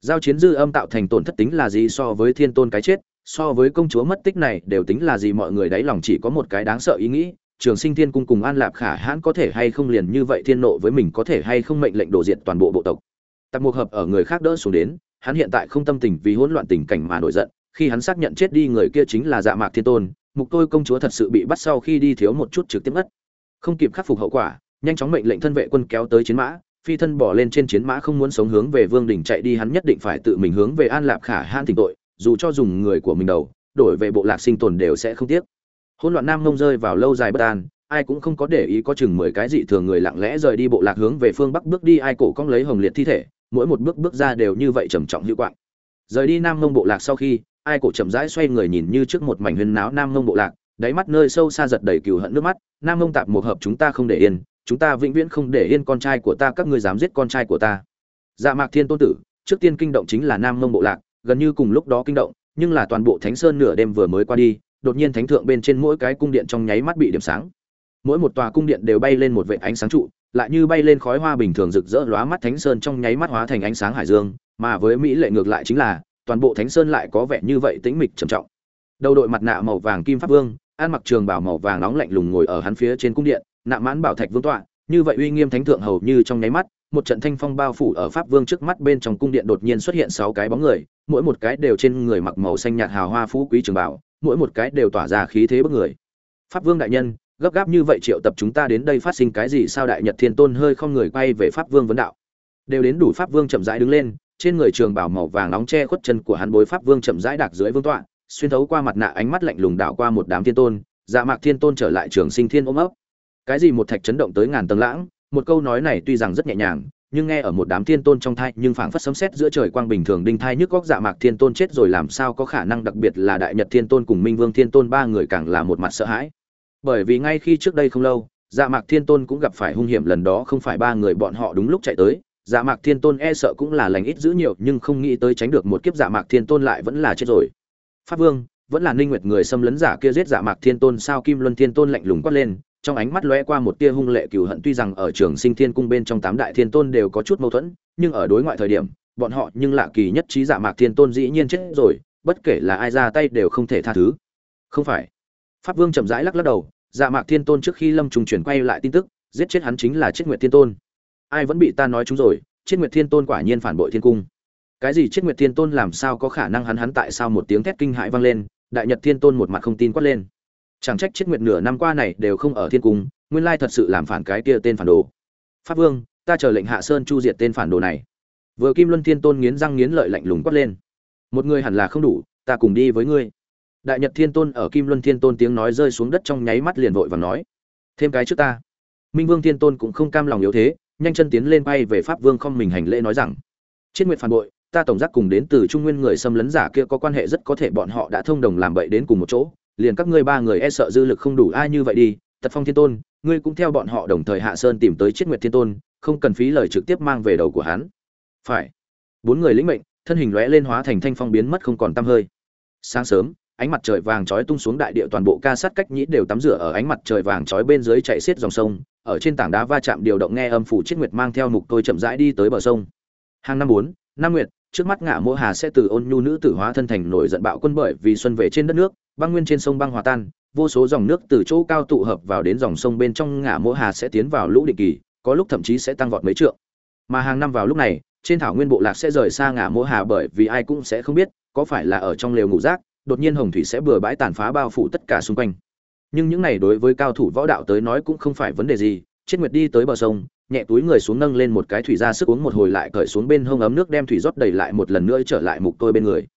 Giao chiến dư âm tạo thành tổn thất tính là gì so với thiên tôn cái chết, so với công chúa mất tích này đều tính là gì mọi người đáy lòng chỉ có một cái đáng sợ ý nghĩ, trường sinh thiên cung cùng an lạp khả hãn có thể hay không liền như vậy thiên nộ với mình có thể hay không mệnh lệnh đổ diệt toàn bộ bộ tộc. Tặc mục hợp ở người khác đỡ xuống đến, hắn hiện tại không tâm tình vì hỗn loạn tình cảnh mà nổi giận, khi hắn xác nhận chết đi người kia chính là dạ mạc thiên tôn mục tôi công chúa thật sự bị bắt sau khi đi thiếu một chút trực tiếp mất không kịp khắc phục hậu quả, nhanh chóng mệnh lệnh thân vệ quân kéo tới chiến mã, phi thân bỏ lên trên chiến mã không muốn sống hướng về vương đình chạy đi, hắn nhất định phải tự mình hướng về an lạp khả han tỉnh tội, dù cho dùng người của mình đầu, đổi về bộ lạc sinh tồn đều sẽ không tiếc. Hỗn loạn nam ngông rơi vào lâu dài bất an, ai cũng không có để ý có chừng mười cái dị thường người lặng lẽ rời đi bộ lạc hướng về phương bắc bước đi, ai cổ cong lấy hồng liệt thi thể, mỗi một bước bước ra đều như vậy trầm trọng hữu quạng. Rời đi nam ngông bộ lạc sau khi ai cổ chậm rãi xoay người nhìn như trước một mảnh huyên náo nam mông bộ lạc, đáy mắt nơi sâu xa giật đầy cừu hận nước mắt, nam mông tạp một hợp chúng ta không để yên, chúng ta vĩnh viễn không để yên con trai của ta, các ngươi dám giết con trai của ta. Dạ mạc thiên tôn tử, trước tiên kinh động chính là nam mông bộ lạc, gần như cùng lúc đó kinh động, nhưng là toàn bộ thánh sơn nửa đêm vừa mới qua đi, đột nhiên thánh thượng bên trên mỗi cái cung điện trong nháy mắt bị điểm sáng. Mỗi một tòa cung điện đều bay lên một vệ ánh sáng trụ, lại như bay lên khói hoa bình thường rực rỡ lóa mắt thánh sơn trong nháy mắt hóa thành ánh sáng hải dương, mà với mỹ lệ ngược lại chính là toàn bộ thánh sơn lại có vẻ như vậy tĩnh mịch trầm trọng. Đầu đội mặt nạ màu vàng kim pháp vương, ăn mặc trường bảo màu vàng nóng lạnh lùng ngồi ở hắn phía trên cung điện, nạ mãn bảo thạch vương tọa, như vậy uy nghiêm thánh thượng hầu như trong nháy mắt, một trận thanh phong bao phủ ở pháp vương trước mắt bên trong cung điện đột nhiên xuất hiện sáu cái bóng người, mỗi một cái đều trên người mặc màu xanh nhạt hào hoa phú quý trường bảo mỗi một cái đều tỏa ra khí thế bức người. Pháp vương đại nhân, gấp gáp như vậy triệu tập chúng ta đến đây phát sinh cái gì sao đại nhật thiên tôn hơi không người quay về pháp vương vấn đạo. Đều đến đủ pháp vương chậm rãi đứng lên trên người trường bảo màu vàng nóng che khuất chân của hắn bối pháp vương chậm rãi đạc dưới vương tọa, xuyên thấu qua mặt nạ ánh mắt lạnh lùng đảo qua một đám thiên tôn dạ mạc thiên tôn trở lại trường sinh thiên ôm ấp. Cái gì một thạch chấn động tới ngàn tầng lãng, một câu nói này tuy rằng rất nhẹ nhàng, nhưng nghe ở một đám thiên tôn trong thai, nhưng phảng phất sấm sét giữa trời quang bình thường đinh thai nhức góc dạ mạc thiên tôn chết rồi làm sao có khả năng đặc biệt là đại nhật thiên tôn cùng minh vương thiên tôn ba người càng là một mặt sợ hãi. Bởi vì ngay khi trước đây không lâu dạ mạc thiên tôn cũng gặp phải hung hiểm lần đó không phải ba người bọn họ đúng lúc chạy tới dạ mạc thiên tôn e sợ cũng là lành ít giữ nhiều, nhưng không nghĩ tới tránh được một kiếp dạ mạc thiên tôn lại vẫn là chết rồi. Pháp vương, vẫn là ninh nguyệt người xâm lấn giả kia giết dạ mạc thiên tôn sao? Kim luân thiên tôn lạnh lùng quát lên, trong ánh mắt lóe qua một tia hung lệ cừu hận. Tuy rằng ở trường sinh thiên cung bên trong tám đại thiên tôn đều có chút mâu thuẫn, nhưng ở đối ngoại thời điểm, bọn họ nhưng lạ kỳ nhất trí dạ mạc thiên tôn dĩ nhiên chết rồi, bất kể là ai ra tay đều không thể tha thứ. Không phải. Pháp vương chậm rãi lắc lắc đầu dạ mạc thiên tôn trước khi lâm trùng chuyển quay lại tin tức, giết chết hắn chính là chết nguyệt thiên tôn ai vẫn bị ta nói chúng rồi chiết nguyệt thiên tôn quả nhiên phản bội thiên cung. Cái gì chiết nguyệt thiên tôn làm sao có khả năng hắn hắn tại sao một tiếng thét kinh hãi vang lên, đại nhật thiên tôn một mặt không tin quát lên. Chẳng trách chiết nguyệt nửa năm qua này đều không ở thiên cung, nguyên lai thật sự làm phản cái kia tên phản đồ. Pháp vương, ta chờ lệnh hạ sơn chu diệt tên phản đồ này. Vừa kim luân thiên tôn nghiến răng nghiến lợi lạnh lùng quát lên. Một người hẳn là không đủ, ta cùng đi với ngươi. Đại nhật thiên tôn ở kim luân thiên tôn tiếng nói rơi xuống đất trong nháy mắt liền vội và nói. Thêm cái trước ta. Minh vương thiên tôn cũng không cam lòng yếu thế nhanh chân tiến lên bay về pháp vương không mình hành lễ nói rằng chiết nguyệt phản bội, ta tổng giác cùng đến từ trung nguyên người xâm lấn giả kia có quan hệ rất có thể bọn họ đã thông đồng làm bậy đến cùng một chỗ, liền các ngươi ba người e sợ dư lực không đủ ai như vậy đi, tật phong thiên tôn, ngươi cũng theo bọn họ đồng thời hạ sơn tìm tới chiết nguyệt thiên tôn, không cần phí lời trực tiếp mang về đầu của hắn. Phải. Bốn người lĩnh mệnh, thân hình lóe lên hóa thành thanh phong biến mất không còn tăm hơi. Sáng sớm ánh mặt trời vàng chói tung xuống đại địa toàn bộ ca sát cách nhĩ đều tắm rửa ở ánh mặt trời vàng chói bên dưới chạy xiết dòng sông, ở trên tảng đá va chạm điều động nghe âm phủ chiết nguyệt mang theo mục tôi chậm rãi đi tới bờ sông. Hàng năm bốn, năm nguyệt, trước mắt ngã mỗ hà sẽ từ ôn nhu nữ tử hóa thân thành nổi giận bạo quân bởi vì xuân về trên đất nước, băng nguyên trên sông băng hòa tan, vô số dòng nước từ chỗ cao tụ hợp vào đến dòng sông bên trong ngã mỗ hà sẽ tiến vào lũ định kỳ, có lúc thậm chí sẽ tăng vọt mấy trượng. Mà hàng năm vào lúc này, trên thảo nguyên bộ lạc sẽ rời xa ngã mỗ hà bởi vì ai cũng sẽ không biết, có phải là ở trong lều ngủ rác đột nhiên hồng thủy sẽ bừa bãi tàn phá bao phủ tất cả xung quanh. Nhưng những này đối với cao thủ võ đạo tới nói cũng không phải vấn đề gì. Chết nguyệt đi tới bờ sông, nhẹ túi người xuống nâng lên một cái thủy ra sức uống một hồi lại cởi xuống bên hông ấm nước đem thủy rót đầy lại một lần nữa trở lại mục tôi bên người.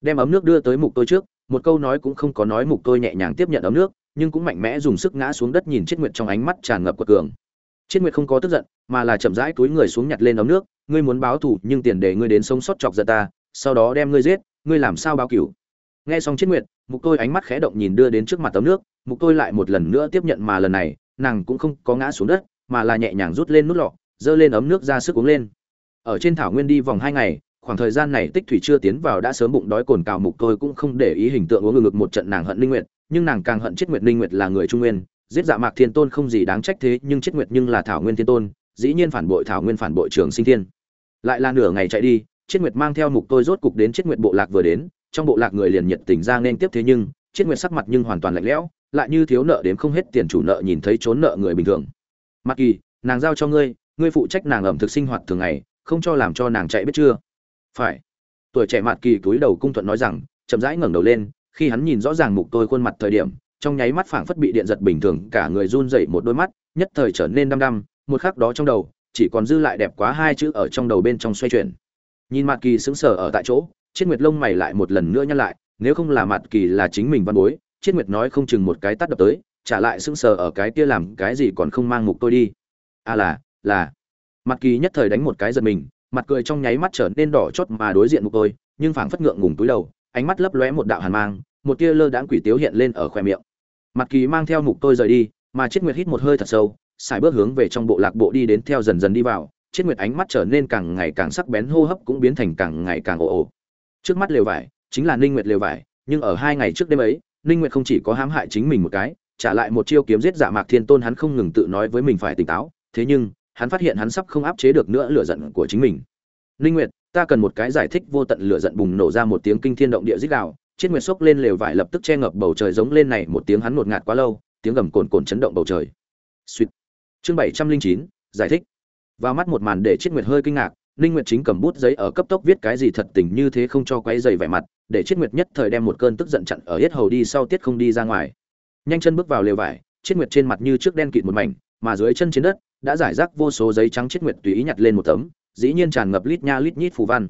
Đem ấm nước đưa tới mục tôi trước, một câu nói cũng không có nói mục tôi nhẹ nhàng tiếp nhận ấm nước, nhưng cũng mạnh mẽ dùng sức ngã xuống đất nhìn chết nguyệt trong ánh mắt tràn ngập quật cường. Chết nguyệt không có tức giận, mà là chậm rãi túi người xuống nhặt lên ấm nước, ngươi muốn báo thù, nhưng tiền để ngươi đến sống sót chọc giận ta, sau đó đem ngươi giết, ngươi làm sao báo cửu? Nghe xong chết nguyệt, mục tôi ánh mắt khẽ động nhìn đưa đến trước mặt tấm nước, mục tôi lại một lần nữa tiếp nhận mà lần này, nàng cũng không có ngã xuống đất, mà là nhẹ nhàng rút lên nút lọ dơ lên ấm nước ra sức uống lên. Ở trên thảo nguyên đi vòng hai ngày, khoảng thời gian này tích thủy chưa tiến vào đã sớm bụng đói cồn cào, mục tôi cũng không để ý hình tượng uống ngực một trận nàng hận linh nguyệt, nhưng nàng càng hận chết nguyệt linh nguyệt là người trung nguyên, giết dạ mạc thiên tôn không gì đáng trách thế, nhưng chết nguyệt nhưng là thảo nguyên thiên tôn, dĩ nhiên phản bội thảo nguyên phản bội trường sinh thiên. Lại là nửa ngày chạy đi chết nguyệt mang theo mục tôi rốt cục đến chết nguyệt bộ lạc vừa đến trong bộ lạc người liền nhiệt tình ra nên tiếp thế nhưng, chiết nguyệt sắc mặt nhưng hoàn toàn lạnh lẽo, lại như thiếu nợ đến không hết tiền chủ nợ nhìn thấy trốn nợ người bình thường. Mặc kỳ, nàng giao cho ngươi ngươi phụ trách nàng ẩm thực sinh hoạt thường ngày, không cho làm cho nàng chạy biết chưa? Phải. Tuổi trẻ mạt kỳ cúi đầu cung thuận nói rằng, chậm rãi ngẩng đầu lên, khi hắn nhìn rõ ràng mục tôi khuôn mặt thời điểm, trong nháy mắt phảng phất bị điện giật bình thường, cả người run rẩy một đôi mắt, nhất thời trở nên đăm đăm, một khắc đó trong đầu, chỉ còn dư lại đẹp quá hai chữ ở trong đầu bên trong xoay chuyển. Nhìn Mạt kỳ sững sờ ở tại chỗ chiết nguyệt lông mày lại một lần nữa nhăn lại, nếu không là mặt kỳ là chính mình văn bối chiết nguyệt nói không chừng một cái tắt đập tới, trả lại sững sờ ở cái kia làm cái gì còn không mang mục tôi đi. À là là. Mặt kỳ nhất thời đánh một cái giật mình, mặt cười trong nháy mắt trở nên đỏ chót mà đối diện mục tôi, nhưng phảng phất ngượng ngùng túi đầu, ánh mắt lấp lóe một đạo hàn mang, một tia lơ đãng quỷ tiếu hiện lên ở khoe miệng. Mặt kỳ mang theo mục tôi rời đi, mà chiết nguyệt hít một hơi thật sâu, xài bước hướng về trong bộ lạc bộ đi đến theo dần dần đi vào chiết nguyệt ánh mắt trở nên càng ngày càng sắc bén, hô hấp cũng biến thành càng ngày càng ồ ồ trước mắt lều vải chính là ninh nguyệt lều vải nhưng ở hai ngày trước đêm ấy ninh nguyệt không chỉ có hãm hại chính mình một cái trả lại một chiêu kiếm giết giả mạc thiên tôn hắn không ngừng tự nói với mình phải tỉnh táo thế nhưng hắn phát hiện hắn sắp không áp chế được nữa lửa giận của chính mình. Ninh nguyệt ta cần một cái giải thích vô tận lửa giận bùng nổ ra một tiếng kinh thiên động địa rít gào chiết nguyệt sốc lên lều vải lập tức che ngập bầu trời giống lên này một tiếng hắn ngột ngạt quá lâu tiếng gầm cồn cồn chấn động bầu trời. Suýt. Chương 709, giải thích. Vào mắt một màn để chiết nguyệt hơi kinh ngạc ninh nguyệt chính cầm bút giấy ở cấp tốc viết cái gì thật tình như thế không cho quấy rầy vẻ mặt, để Triết nguyệt nhất thời đem một cơn tức giận chặn ở hết hầu đi sau tiết không đi ra ngoài. Nhanh chân bước vào lều vải Triết nguyệt trên mặt như trước đen kịt một mảnh, mà dưới chân trên đất, đã giải rác vô số giấy trắng Triết nguyệt tùy ý nhặt lên một tấm, dĩ nhiên tràn ngập lít nha lít nhít phù văn.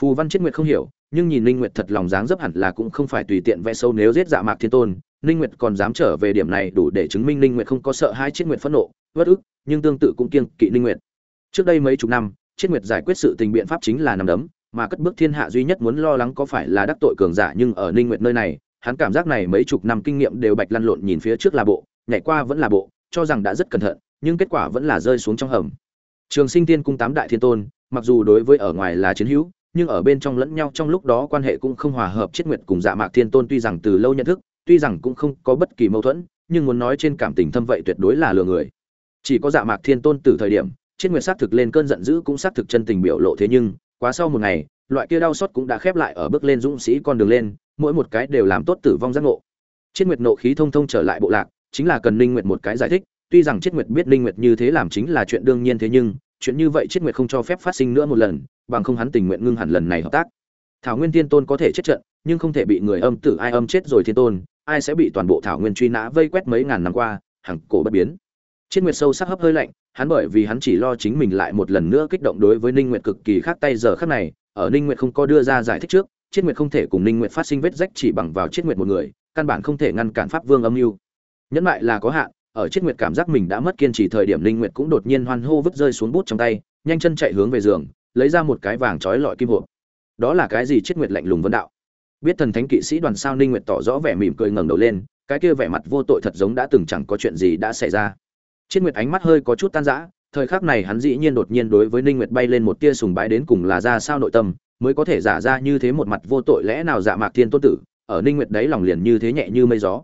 Phù văn Triết nguyệt không hiểu, nhưng nhìn ninh nguyệt thật lòng dáng dấp hẳn là cũng không phải tùy tiện vẽ sâu nếu giết dạ mạc thiên tôn, ninh nguyệt còn dám trở về điểm này đủ để chứng minh ninh nguyệt không có sợ hai Triết nguyệt phẫn nộ bất ức, nhưng tương tự cũng kiêng kỵ ninh nguyệt. Trước đây mấy chục năm chiết nguyệt giải quyết sự tình biện pháp chính là nằm đấm, mà cất bước thiên hạ duy nhất muốn lo lắng có phải là đắc tội cường giả nhưng ở ninh nguyệt nơi này, hắn cảm giác này mấy chục năm kinh nghiệm đều bạch lăn lộn nhìn phía trước là bộ, nhảy qua vẫn là bộ, cho rằng đã rất cẩn thận, nhưng kết quả vẫn là rơi xuống trong hầm. Trường sinh tiên cung tám đại thiên tôn, mặc dù đối với ở ngoài là chiến hữu, nhưng ở bên trong lẫn nhau trong lúc đó quan hệ cũng không hòa hợp. Chiết nguyệt cùng dạ mạc thiên tôn tuy rằng từ lâu nhận thức, tuy rằng cũng không có bất kỳ mâu thuẫn, nhưng muốn nói trên cảm tình thâm vậy tuyệt đối là lừa người. Chỉ có dạ mạc thiên tôn từ thời điểm chiết nguyệt xác thực lên cơn giận dữ cũng xác thực chân tình biểu lộ thế nhưng, quá sau một ngày, loại kia đau xót cũng đã khép lại ở bước lên dũng sĩ con đường lên, mỗi một cái đều làm tốt tử vong giác ngộ. Chiết nguyệt nộ khí thông thông trở lại bộ lạc, chính là cần ninh nguyệt một cái giải thích, tuy rằng chiết nguyệt biết ninh nguyệt như thế làm chính là chuyện đương nhiên thế nhưng, chuyện như vậy chiết nguyệt không cho phép phát sinh nữa một lần, bằng không hắn tình nguyện ngưng hẳn lần này hợp tác. Thảo nguyên thiên tôn có thể chết trận, nhưng không thể bị người âm tử ai âm chết rồi thiên tôn, ai sẽ bị toàn bộ thảo nguyên truy nã vây quét mấy ngàn năm qua hằng cổ bất biến. Triết nguyệt sâu sắc hấp hơi lạnh, hắn bởi vì hắn chỉ lo chính mình lại một lần nữa kích động đối với ninh nguyệt cực kỳ khác tay giờ khắc này, ở ninh nguyệt không có đưa ra giải thích trước, Triết nguyệt không thể cùng ninh nguyệt phát sinh vết rách chỉ bằng vào Triết nguyệt một người, căn bản không thể ngăn cản pháp vương âm mưu. Nhẫn lại là có hạn, ở Triết nguyệt cảm giác mình đã mất kiên trì thời điểm ninh nguyệt cũng đột nhiên hoan hô vứt rơi xuống bút trong tay, nhanh chân chạy hướng về giường, lấy ra một cái vàng chói lọi kim hộp. Đó là cái gì? Triết nguyệt lạnh lùng vấn đạo. Biết thần thánh kỵ sĩ đoàn sao ninh nguyệt tỏ rõ vẻ mỉm cười ngẩng đầu lên, cái kia vẻ mặt vô tội thật giống đã từng chẳng có chuyện gì đã xảy ra. Triết nguyệt ánh mắt hơi có chút tan rã, thời khắc này hắn dĩ nhiên đột nhiên đối với ninh nguyệt bay lên một tia sùng bái đến cùng là ra sao nội tâm, mới có thể giả ra như thế một mặt vô tội lẽ nào dạ mạc thiên tôn tử, ở ninh nguyệt đấy lòng liền như thế nhẹ như mây gió.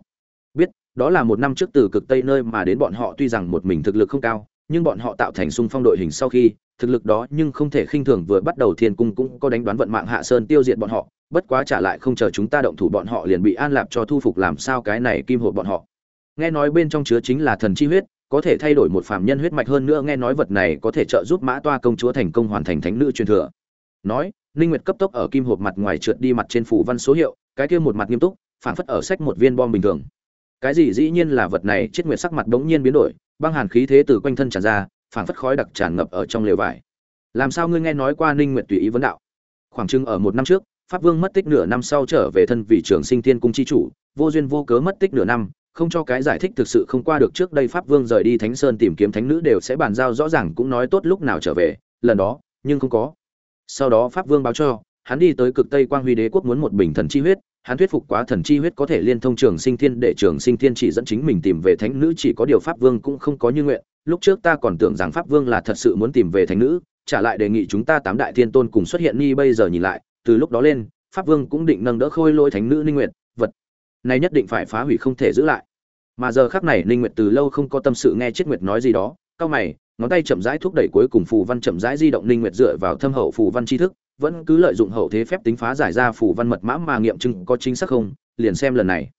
Biết, đó là một năm trước từ cực tây nơi mà đến bọn họ tuy rằng một mình thực lực không cao, nhưng bọn họ tạo thành xung phong đội hình sau khi, thực lực đó nhưng không thể khinh thường vừa bắt đầu thiên cung cũng có đánh đoán vận mạng hạ sơn tiêu diệt bọn họ, bất quá trả lại không chờ chúng ta động thủ bọn họ liền bị an lạp cho thu phục làm sao cái này kim hộ bọn họ. Nghe nói bên trong chứa chính là thần chi huyết có thể thay đổi một phàm nhân huyết mạch hơn nữa nghe nói vật này có thể trợ giúp mã toa công chúa thành công hoàn thành thánh nữ truyền thừa. Nói, ninh nguyệt cấp tốc ở kim hộp mặt ngoài trượt đi mặt trên phủ văn số hiệu, cái kia một mặt nghiêm túc phản phất ở sách một viên bom bình thường. Cái gì dĩ nhiên là vật này, chết nguyệt sắc mặt đống nhiên biến đổi, băng hàn khí thế từ quanh thân tràn ra phản phất khói đặc tràn ngập ở trong lều vải. Làm sao ngươi nghe nói qua ninh nguyệt tùy ý vấn đạo? Khoảng chừng ở một năm trước, pháp vương mất tích nửa năm sau trở về thân vị trưởng sinh thiên cung chi chủ, vô duyên vô cớ mất tích nửa năm không cho cái giải thích thực sự không qua được trước đây pháp vương rời đi thánh sơn tìm kiếm thánh nữ đều sẽ bàn giao rõ ràng cũng nói tốt lúc nào trở về, lần đó, nhưng không có. Sau đó pháp vương báo cho, hắn đi tới cực tây quang huy đế quốc muốn một bình thần chi huyết, hắn thuyết phục quá thần chi huyết có thể liên thông trường sinh thiên để trường sinh thiên chỉ dẫn chính mình tìm về thánh nữ chỉ có điều pháp vương cũng không có như nguyện. Lúc trước ta còn tưởng rằng pháp vương là thật sự muốn tìm về thánh nữ, trả lại đề nghị chúng ta tám đại thiên tôn cùng xuất hiện ni bây giờ nhìn lại, từ lúc đó lên, pháp vương cũng định nâng đỡ khôi lỗi thánh nữ ninh nguyện nay này nhất định phải phá hủy không thể giữ lại. Mà giờ khác này ninh nguyệt từ lâu không có tâm sự nghe chết nguyệt nói gì đó, cao mày, ngón tay chậm rãi thúc đẩy cuối cùng phù văn chậm rãi di động ninh nguyệt dựa vào thâm hậu phù văn tri thức, vẫn cứ lợi dụng hậu thế phép tính phá giải ra phù văn mật mã mà nghiệm chứng có chính xác không, liền xem lần này.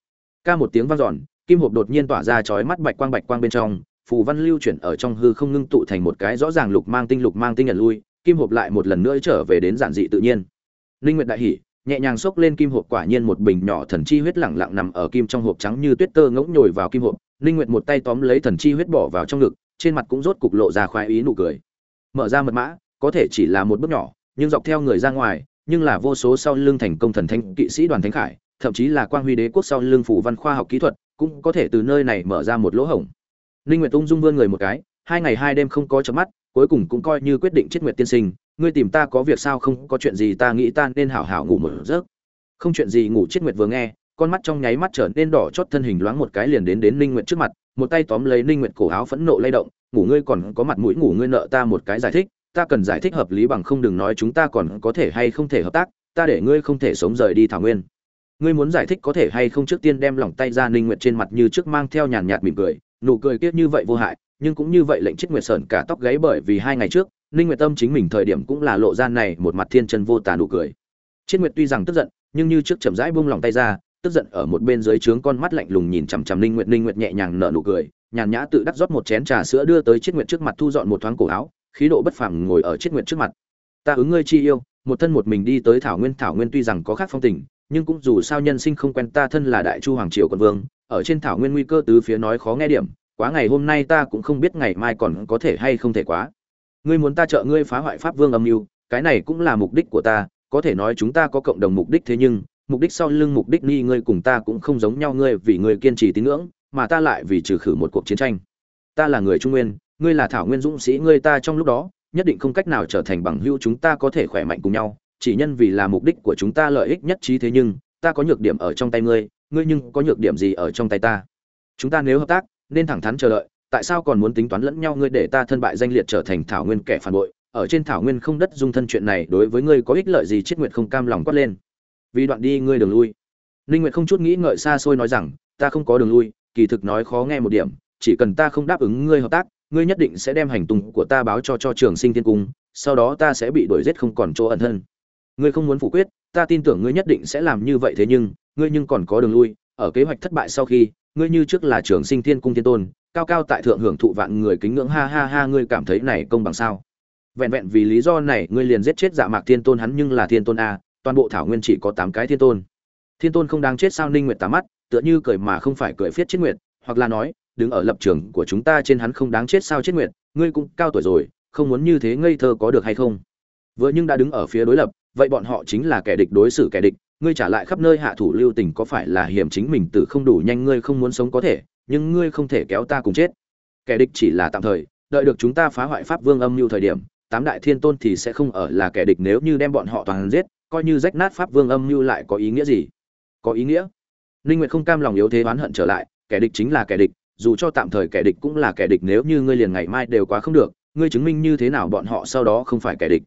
Ca một tiếng vang dọn, kim hộp đột nhiên tỏa ra chói mắt bạch quang bạch quang bên trong, phù văn lưu chuyển ở trong hư không ngưng tụ thành một cái rõ ràng lục mang tinh lục mang tinh nhận lui, kim hộp lại một lần nữa trở về đến giản dị tự nhiên. Ninh nguyệt đại hỉ nhẹ nhàng xốc lên kim hộp quả nhiên một bình nhỏ thần chi huyết lẳng lặng nằm ở kim trong hộp trắng như tuyết tơ ngỗng nhồi vào kim hộp linh nguyệt một tay tóm lấy thần chi huyết bỏ vào trong ngực, trên mặt cũng rốt cục lộ ra khoái ý nụ cười. Mở ra mật mã, có thể chỉ là một bước nhỏ, nhưng dọc theo người ra ngoài, nhưng là vô số sau lưng thành công thần thánh, kỵ sĩ đoàn thánh khải, thậm chí là quang huy đế quốc sau lưng phủ văn khoa học kỹ thuật, cũng có thể từ nơi này mở ra một lỗ hổng. Linh nguyệt tung dung vươn người một cái, hai ngày hai đêm không có chớp mắt cuối cùng cũng coi như quyết định chết nguyệt tiên sinh, ngươi tìm ta có việc sao không, có chuyện gì ta nghĩ ta nên hảo hảo ngủ một giấc. Không chuyện gì ngủ chết nguyệt vừa nghe, con mắt trong nháy mắt trở nên đỏ chót thân hình loáng một cái liền đến đến ninh nguyệt trước mặt, một tay tóm lấy ninh nguyệt cổ áo phẫn nộ lay động, ngủ ngươi còn có mặt mũi ngủ ngươi nợ ta một cái giải thích, ta cần giải thích hợp lý bằng không đừng nói chúng ta còn có thể hay không thể hợp tác, ta để ngươi không thể sống rời đi thảo nguyên. Ngươi muốn giải thích có thể hay không? Trước tiên đem lòng tay ra ninh nguyệt trên mặt như trước mang theo nhàn nhạt mỉm cười, nụ cười kiết như vậy vô hại nhưng cũng như vậy lệnh chết nguyệt sởn cả tóc gáy bởi vì hai ngày trước, ninh nguyệt tâm chính mình thời điểm cũng là lộ ra này một mặt thiên chân vô tà nụ cười. Chết nguyệt tuy rằng tức giận, nhưng như trước chậm rãi buông lòng tay ra, tức giận ở một bên dưới trướng con mắt lạnh lùng nhìn chằm chằm ninh nguyệt ninh nguyệt nhẹ nhàng nở nụ cười, nhàn nhã tự đắc rót một chén trà sữa đưa tới chết nguyệt trước mặt thu dọn một thoáng cổ áo, khí độ bất phàm ngồi ở chết nguyệt trước mặt. Ta ứng ngươi chi yêu, một thân một mình đi tới thảo nguyên thảo nguyên tuy rằng có khác phong tình, nhưng cũng dù sao nhân sinh không quen ta thân là đại chu hoàng triều quân vương, ở trên thảo nguyên nguy cơ tứ phía nói khó nghe điểm quá ngày hôm nay ta cũng không biết ngày mai còn có thể hay không thể quá. Ngươi muốn ta trợ ngươi phá hoại pháp vương âm mưu, cái này cũng là mục đích của ta, có thể nói chúng ta có cộng đồng mục đích thế nhưng, mục đích sau lưng mục đích nghi ngươi cùng ta cũng không giống nhau ngươi vì ngươi kiên trì tín ngưỡng, mà ta lại vì trừ khử một cuộc chiến tranh. Ta là người trung nguyên, ngươi là thảo nguyên dũng sĩ, ngươi ta trong lúc đó, nhất định không cách nào trở thành bằng hữu chúng ta có thể khỏe mạnh cùng nhau, chỉ nhân vì là mục đích của chúng ta lợi ích nhất trí thế nhưng, ta có nhược điểm ở trong tay ngươi ngươi nhưng có nhược điểm gì ở trong tay ta? Chúng ta nếu hợp tác nên thẳng thắn chờ đợi, tại sao còn muốn tính toán lẫn nhau ngươi để ta thân bại danh liệt trở thành thảo nguyên kẻ phản bội, ở trên thảo nguyên không đất dung thân chuyện này đối với ngươi có ích lợi gì chết nguyệt không cam lòng quát lên. Vì đoạn đi ngươi đường lui. Ninh nguyệt không chút nghĩ ngợi xa xôi nói rằng, ta không có đường lui, kỳ thực nói khó nghe một điểm, chỉ cần ta không đáp ứng ngươi hợp tác, ngươi nhất định sẽ đem hành tung của ta báo cho cho trường sinh thiên cung, sau đó ta sẽ bị đuổi giết không còn chỗ ẩn thân. Ngươi không muốn phủ quyết, ta tin tưởng ngươi nhất định sẽ làm như vậy thế nhưng, ngươi nhưng còn có đường lui, ở kế hoạch thất bại sau khi ngươi như trước là trưởng sinh thiên cung thiên tôn, cao cao tại thượng hưởng thụ vạn người kính ngưỡng, ha ha ha, ngươi cảm thấy này công bằng sao? Vẹn vẹn vì lý do này, ngươi liền giết chết dạ mạc thiên tôn hắn nhưng là thiên tôn a, toàn bộ thảo nguyên chỉ có tám cái thiên tôn. Thiên tôn không đáng chết sao ninh nguyệt tà mắt, tựa như cười mà không phải cười phiết chết nguyệt, hoặc là nói, đứng ở lập trường của chúng ta trên hắn không đáng chết sao chết nguyệt, ngươi cũng cao tuổi rồi, không muốn như thế ngây thơ có được hay không? Vừa nhưng đã đứng ở phía đối lập, vậy bọn họ chính là kẻ địch đối xử kẻ địch ngươi trả lại khắp nơi hạ thủ lưu tình có phải là hiểm chính mình tử không đủ nhanh ngươi không muốn sống có thể, nhưng ngươi không thể kéo ta cùng chết. Kẻ địch chỉ là tạm thời, đợi được chúng ta phá hoại pháp vương âm mưu thời điểm, tám đại thiên tôn thì sẽ không ở là kẻ địch nếu như đem bọn họ toàn giết, coi như rách nát pháp vương âm mưu lại có ý nghĩa gì? Có ý nghĩa? Ninh nguyệt không cam lòng yếu thế oán hận trở lại, kẻ địch chính là kẻ địch, dù cho tạm thời kẻ địch cũng là kẻ địch nếu như ngươi liền ngày mai đều quá không được, ngươi chứng minh như thế nào bọn họ sau đó không phải kẻ địch?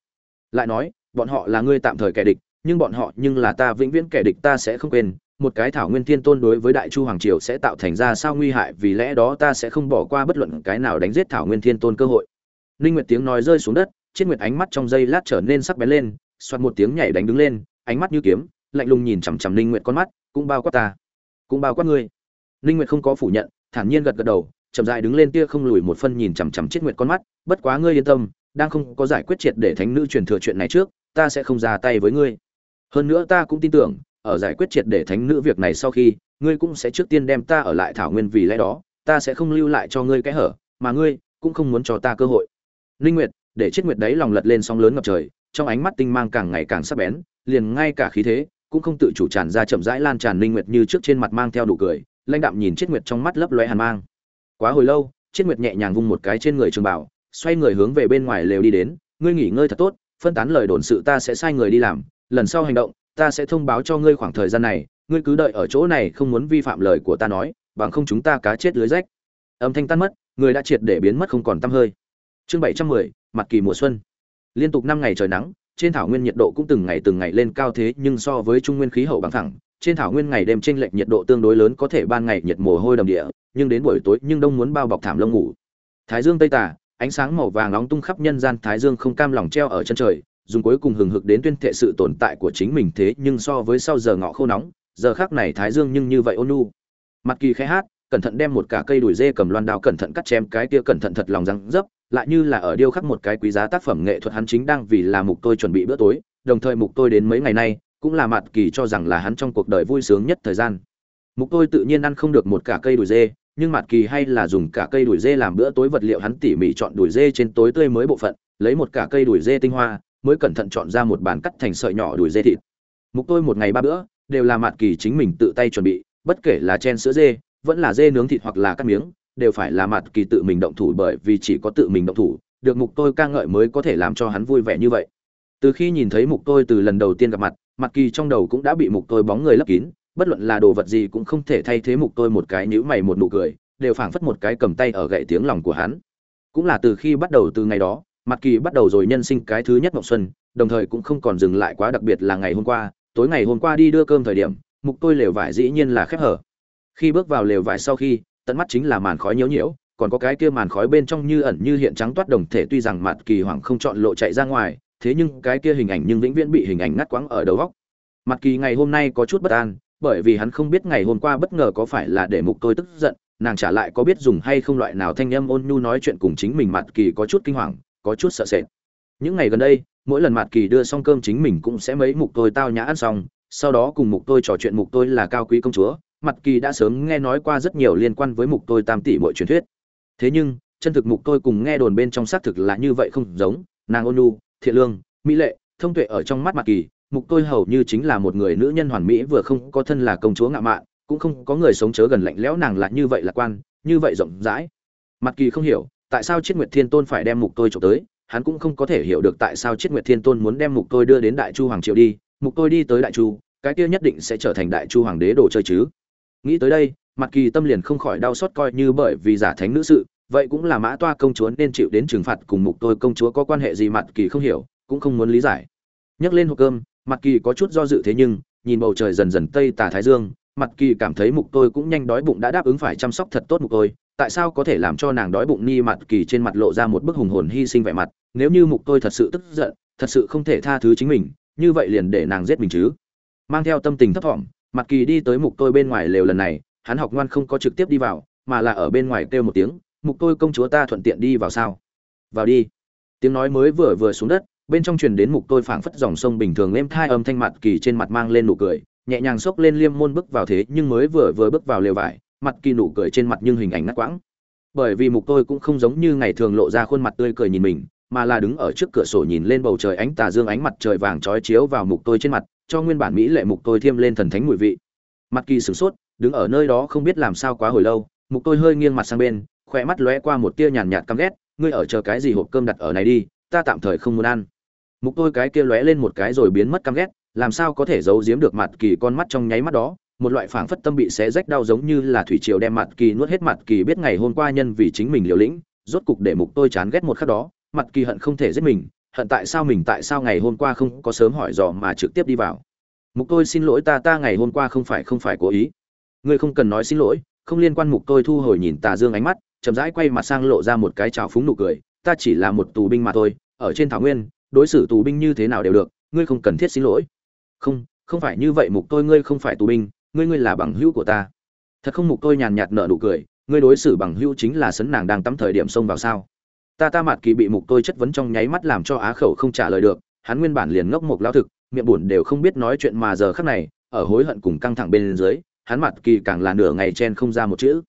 Lại nói, bọn họ là ngươi tạm thời kẻ địch nhưng bọn họ nhưng là ta vĩnh viễn kẻ địch ta sẽ không quên, một cái thảo nguyên thiên tôn đối với đại chu hoàng triều sẽ tạo thành ra sao nguy hại vì lẽ đó ta sẽ không bỏ qua bất luận cái nào đánh giết thảo nguyên thiên tôn cơ hội. Ninh nguyệt tiếng nói rơi xuống đất, chiết nguyệt ánh mắt trong giây lát trở nên sắc bén lên xoát một tiếng nhảy đánh đứng lên, ánh mắt như kiếm, lạnh lùng nhìn chằm chằm ninh nguyệt con mắt, cũng bao quát ta, cũng bao quát ngươi. Ninh nguyệt không có phủ nhận, thản nhiên gật gật đầu, chậm rãi đứng lên tia không lùi một phân nhìn chằm chằm chiết nguyệt con mắt, bất quá ngươi yên tâm, đang không có giải quyết triệt để thánh nữ truyền thừa chuyện này trước, ta sẽ không ra tay với ngươi hơn nữa ta cũng tin tưởng, ở giải quyết triệt để thánh nữ việc này sau khi, ngươi cũng sẽ trước tiên đem ta ở lại thảo nguyên vì lẽ đó, ta sẽ không lưu lại cho ngươi cái hở, mà ngươi cũng không muốn cho ta cơ hội. Linh nguyệt, để chết nguyệt đấy lòng lật lên sóng lớn ngập trời, trong ánh mắt tinh mang càng ngày càng sắc bén, liền ngay cả khí thế cũng không tự chủ tràn ra chậm rãi lan tràn linh nguyệt như trước trên mặt mang theo đủ cười, lãnh đạm nhìn chết nguyệt trong mắt lấp lóe hàn mang. Quá hồi lâu, chết nguyệt nhẹ nhàng vung một cái trên người trường bảo, xoay người hướng về bên ngoài lều đi đến, ngươi nghỉ ngơi thật tốt, phân tán lời đồn sự ta sẽ sai người đi làm lần sau hành động, ta sẽ thông báo cho ngươi khoảng thời gian này, ngươi cứ đợi ở chỗ này, không muốn vi phạm lời của ta nói, bằng không chúng ta cá chết lưới rách. Âm thanh tan mất, người đã triệt để biến mất không còn tăm hơi. Chương bảy trăm mười, mặt kỳ mùa xuân. Liên tục năm ngày trời nắng, trên thảo nguyên nhiệt độ cũng từng ngày từng ngày lên cao thế, nhưng so với trung nguyên khí hậu bằng thẳng trên thảo nguyên ngày đêm chênh lệch nhiệt độ tương đối lớn, có thể ban ngày nhiệt mồ hôi đầm địa, nhưng đến buổi tối, nhưng đông muốn bao bọc thảm lông ngủ. Thái dương tây tà, ánh sáng màu vàng nóng tung khắp nhân gian, thái dương không cam lòng treo ở chân trời dùng cuối cùng hừng hực đến tuyên thệ sự tồn tại của chính mình thế nhưng so với sau giờ ngọ khô nóng, giờ khác này thái dương nhưng như vậy ôn nu mặt kỳ khẽ hát, cẩn thận đem một cả cây đùi dê cầm loan đao cẩn thận cắt chém cái kia cẩn thận thật lòng răng dấp, lại như là ở điêu khắc một cái quý giá tác phẩm nghệ thuật hắn chính đang vì là mục tôi chuẩn bị bữa tối, đồng thời mục tôi đến mấy ngày nay, cũng là mặt kỳ cho rằng là hắn trong cuộc đời vui sướng nhất thời gian. Mục tôi tự nhiên ăn không được một cả cây đùi dê, nhưng mặt kỳ hay là dùng cả cây đùi dê làm bữa tối vật liệu hắn tỉ mỉ chọn đùi dê trên tối tươi mới bộ phận, lấy một cả cây đùi dê tinh hoa mới cẩn thận chọn ra một bàn cắt thành sợi nhỏ đùi dê thịt. Mục tôi một ngày ba bữa, đều là mạt kỳ chính mình tự tay chuẩn bị, bất kể là chen sữa dê, vẫn là dê nướng thịt hoặc là cắt miếng, đều phải là mạt kỳ tự mình động thủ bởi vì chỉ có tự mình động thủ, được mục tôi ca ngợi mới có thể làm cho hắn vui vẻ như vậy. Từ khi nhìn thấy mục tôi từ lần đầu tiên gặp mặt mặt kỳ trong đầu cũng đã bị mục tôi bóng người lấp kín, bất luận là đồ vật gì cũng không thể thay thế mục tôi một cái nhíu mày một nụ cười, đều phảng phất một cái cầm tay ở gậy tiếng lòng của hắn. Cũng là từ khi bắt đầu từ ngày đó mặt kỳ bắt đầu rồi nhân sinh cái thứ nhất mộng xuân, đồng thời cũng không còn dừng lại quá đặc biệt là ngày hôm qua, tối ngày hôm qua đi đưa cơm thời điểm, mục tôi lều vải dĩ nhiên là khép hở. Khi bước vào lều vải sau khi, tận mắt chính là màn khói nhiễu nhiễu, còn có cái kia màn khói bên trong như ẩn như hiện trắng toát đồng thể tuy rằng mặt kỳ hoàng không chọn lộ chạy ra ngoài, thế nhưng cái kia hình ảnh nhưng vĩnh viễn bị hình ảnh ngắt quãng ở đầu góc. Mặt kỳ ngày hôm nay có chút bất an, bởi vì hắn không biết ngày hôm qua bất ngờ có phải là để mục tôi tức giận, nàng trả lại có biết dùng hay không loại nào thanh âm ôn nhu nói chuyện cùng chính mình mặt kỳ có chút kinh hoàng có chút sợ sệt. Những ngày gần đây, mỗi lần mặt kỳ đưa xong cơm chính mình cũng sẽ mấy mục tôi tao nhã ăn xong, sau đó cùng mục tôi trò chuyện mục tôi là cao quý công chúa mặt kỳ đã sớm nghe nói qua rất nhiều liên quan với mục tôi tam tỷ mọi truyền thuyết. Thế nhưng, chân thực mục tôi cùng nghe đồn bên trong xác thực là như vậy không giống, nàng ôn nhu, thiện lương, mỹ lệ, thông tuệ ở trong mắt mặt kỳ, mục tôi hầu như chính là một người nữ nhân hoàn mỹ vừa không có thân là công chúa ngạo mạn, cũng không có người sống chớ gần lạnh lẽo nàng là như vậy lạc quan, như vậy rộng rãi. Mặt kỳ không hiểu tại sao chiết nguyệt thiên tôn phải đem mục tôi trộm tới? Hắn cũng không có thể hiểu được tại sao chiết nguyệt thiên tôn muốn đem mục tôi đưa đến đại chu hoàng triều đi. Mục tôi đi tới đại chu, cái kia nhất định sẽ trở thành đại chu hoàng đế đồ chơi chứ. Nghĩ tới đây, mặt kỳ tâm liền không khỏi đau xót coi như bởi vì giả thánh nữ sự, vậy cũng là mã toa công chúa nên chịu đến trừng phạt cùng mục tôi công chúa có quan hệ gì mặt kỳ không hiểu, cũng không muốn lý giải. Nhấc lên hộp cơm, mặt kỳ có chút do dự thế nhưng, nhìn bầu trời dần dần tây tà thái dương, mặt kỳ cảm thấy mục tôi cũng nhanh đói bụng đã đáp ứng phải chăm sóc thật tốt mục tôi tại sao có thể làm cho nàng đói bụng ni mặt kỳ trên mặt lộ ra một bức hùng hồn hy sinh vẻ mặt, nếu như mục tôi thật sự tức giận, thật sự không thể tha thứ chính mình, như vậy liền để nàng giết mình chứ. Mang theo tâm tình thấp thỏm, mặt kỳ đi tới mục tôi bên ngoài lều lần này, hắn học ngoan không có trực tiếp đi vào, mà là ở bên ngoài kêu một tiếng, mục tôi công chúa ta thuận tiện đi vào sao? Vào đi. Tiếng nói mới vừa vừa xuống đất, bên trong truyền đến mục tôi phảng phất dòng sông bình thường êm thai âm thanh mặt kỳ trên mặt mang lên nụ cười, nhẹ nhàng xốc lên liêm môn bước vào thế nhưng mới vừa vừa bước vào lều vải mặt kỳ nụ cười trên mặt nhưng hình ảnh ngắt quãng. Bởi vì mục tôi cũng không giống như ngày thường lộ ra khuôn mặt tươi cười nhìn mình, mà là đứng ở trước cửa sổ nhìn lên bầu trời ánh tà dương ánh mặt trời vàng trói chiếu vào mục tôi trên mặt, cho nguyên bản mỹ lệ mục tôi thêm lên thần thánh mùi vị. Mặt kỳ sửng sốt, đứng ở nơi đó không biết làm sao quá hồi lâu, mục tôi hơi nghiêng mặt sang bên khỏe mắt lóe qua một tia nhàn nhạt căm ghét, ngươi ở chờ cái gì hộp cơm đặt ở này đi, ta tạm thời không muốn ăn. Mục tôi cái kia lóe lên một cái rồi biến mất căm ghét, làm sao có thể giấu giếm được mặt kỳ con mắt trong nháy mắt đó? Một loại phảng phất tâm bị xé rách đau giống như là thủy triều đem mặt kỳ nuốt hết mặt kỳ biết ngày hôm qua nhân vì chính mình liều lĩnh, rốt cục để mục tôi chán ghét một khắc đó, mặt kỳ hận không thể giết mình, hận tại sao mình tại sao ngày hôm qua không có sớm hỏi dò mà trực tiếp đi vào. Mục tôi xin lỗi ta ta ngày hôm qua không phải không phải cố ý. Ngươi không cần nói xin lỗi, không liên quan mục tôi thu hồi nhìn tà dương ánh mắt, chậm rãi quay mặt sang lộ ra một cái trào phúng nụ cười, ta chỉ là một tù binh mà thôi, ở trên thảo nguyên, đối xử tù binh như thế nào đều được, ngươi không cần thiết xin lỗi. Không không phải như vậy mục tôi, ngươi không phải tù binh ngươi ngươi là bằng hữu của ta. Thật không mục tôi nhàn nhạt nở nụ cười, ngươi đối xử bằng hữu chính là sấn nàng đang tắm thời điểm xông vào sao. Ta ta mặt kỳ bị mục tôi chất vấn trong nháy mắt làm cho á khẩu không trả lời được, hắn nguyên bản liền ngốc mục lao thực, miệng buồn đều không biết nói chuyện mà giờ khắc này, ở hối hận cùng căng thẳng bên dưới, hắn mặt kỳ càng là nửa ngày chen không ra một chữ.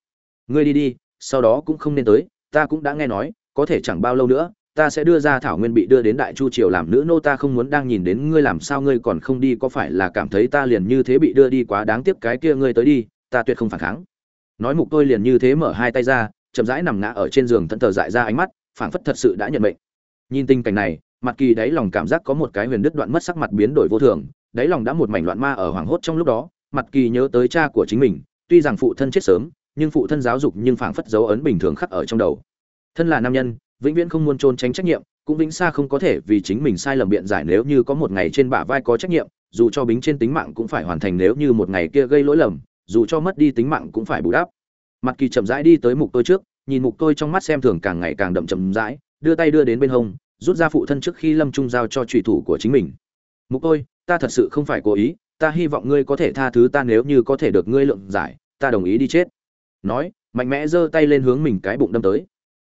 Ngươi đi đi, sau đó cũng không nên tới, ta cũng đã nghe nói, có thể chẳng bao lâu nữa ta sẽ đưa ra thảo nguyên bị đưa đến đại chu triều làm nữ nô, ta không muốn đang nhìn đến ngươi làm sao, ngươi còn không đi, có phải là cảm thấy ta liền như thế bị đưa đi quá đáng tiếc cái kia ngươi tới đi, ta tuyệt không phản kháng. Nói mục tôi liền như thế mở hai tay ra, chậm rãi nằm ngã ở trên giường thẫn thờ dại ra ánh mắt, phảng phất thật sự đã nhận mệnh. Nhìn tình cảnh này, mặt kỳ đáy lòng cảm giác có một cái huyền đứt đoạn mất sắc mặt biến đổi vô thường, đáy lòng đã một mảnh loạn ma ở hoàng hốt trong lúc đó, mặt kỳ nhớ tới cha của chính mình, tuy rằng phụ thân chết sớm, nhưng phụ thân giáo dục nhưng phảng phất dấu ấn bình thường khắc ở trong đầu. Thân là nam nhân vĩnh viễn không muốn trốn tránh trách nhiệm, cũng vĩnh xa không có thể vì chính mình sai lầm biện giải nếu như có một ngày trên bả vai có trách nhiệm, dù cho bính trên tính mạng cũng phải hoàn thành nếu như một ngày kia gây lỗi lầm, dù cho mất đi tính mạng cũng phải bù đắp. Mặt kỳ chậm rãi đi tới mục tôi trước, nhìn mục tôi trong mắt xem thường càng ngày càng đậm chậm rãi, đưa tay đưa đến bên hông, rút ra phụ thân trước khi lâm trung giao cho trùy thủ của chính mình. Mục tôi, ta thật sự không phải cố ý, ta hy vọng ngươi có thể tha thứ ta nếu như có thể được ngươi lượng giải, ta đồng ý đi chết. Nói, mạnh mẽ giơ tay lên hướng mình cái bụng đâm tới.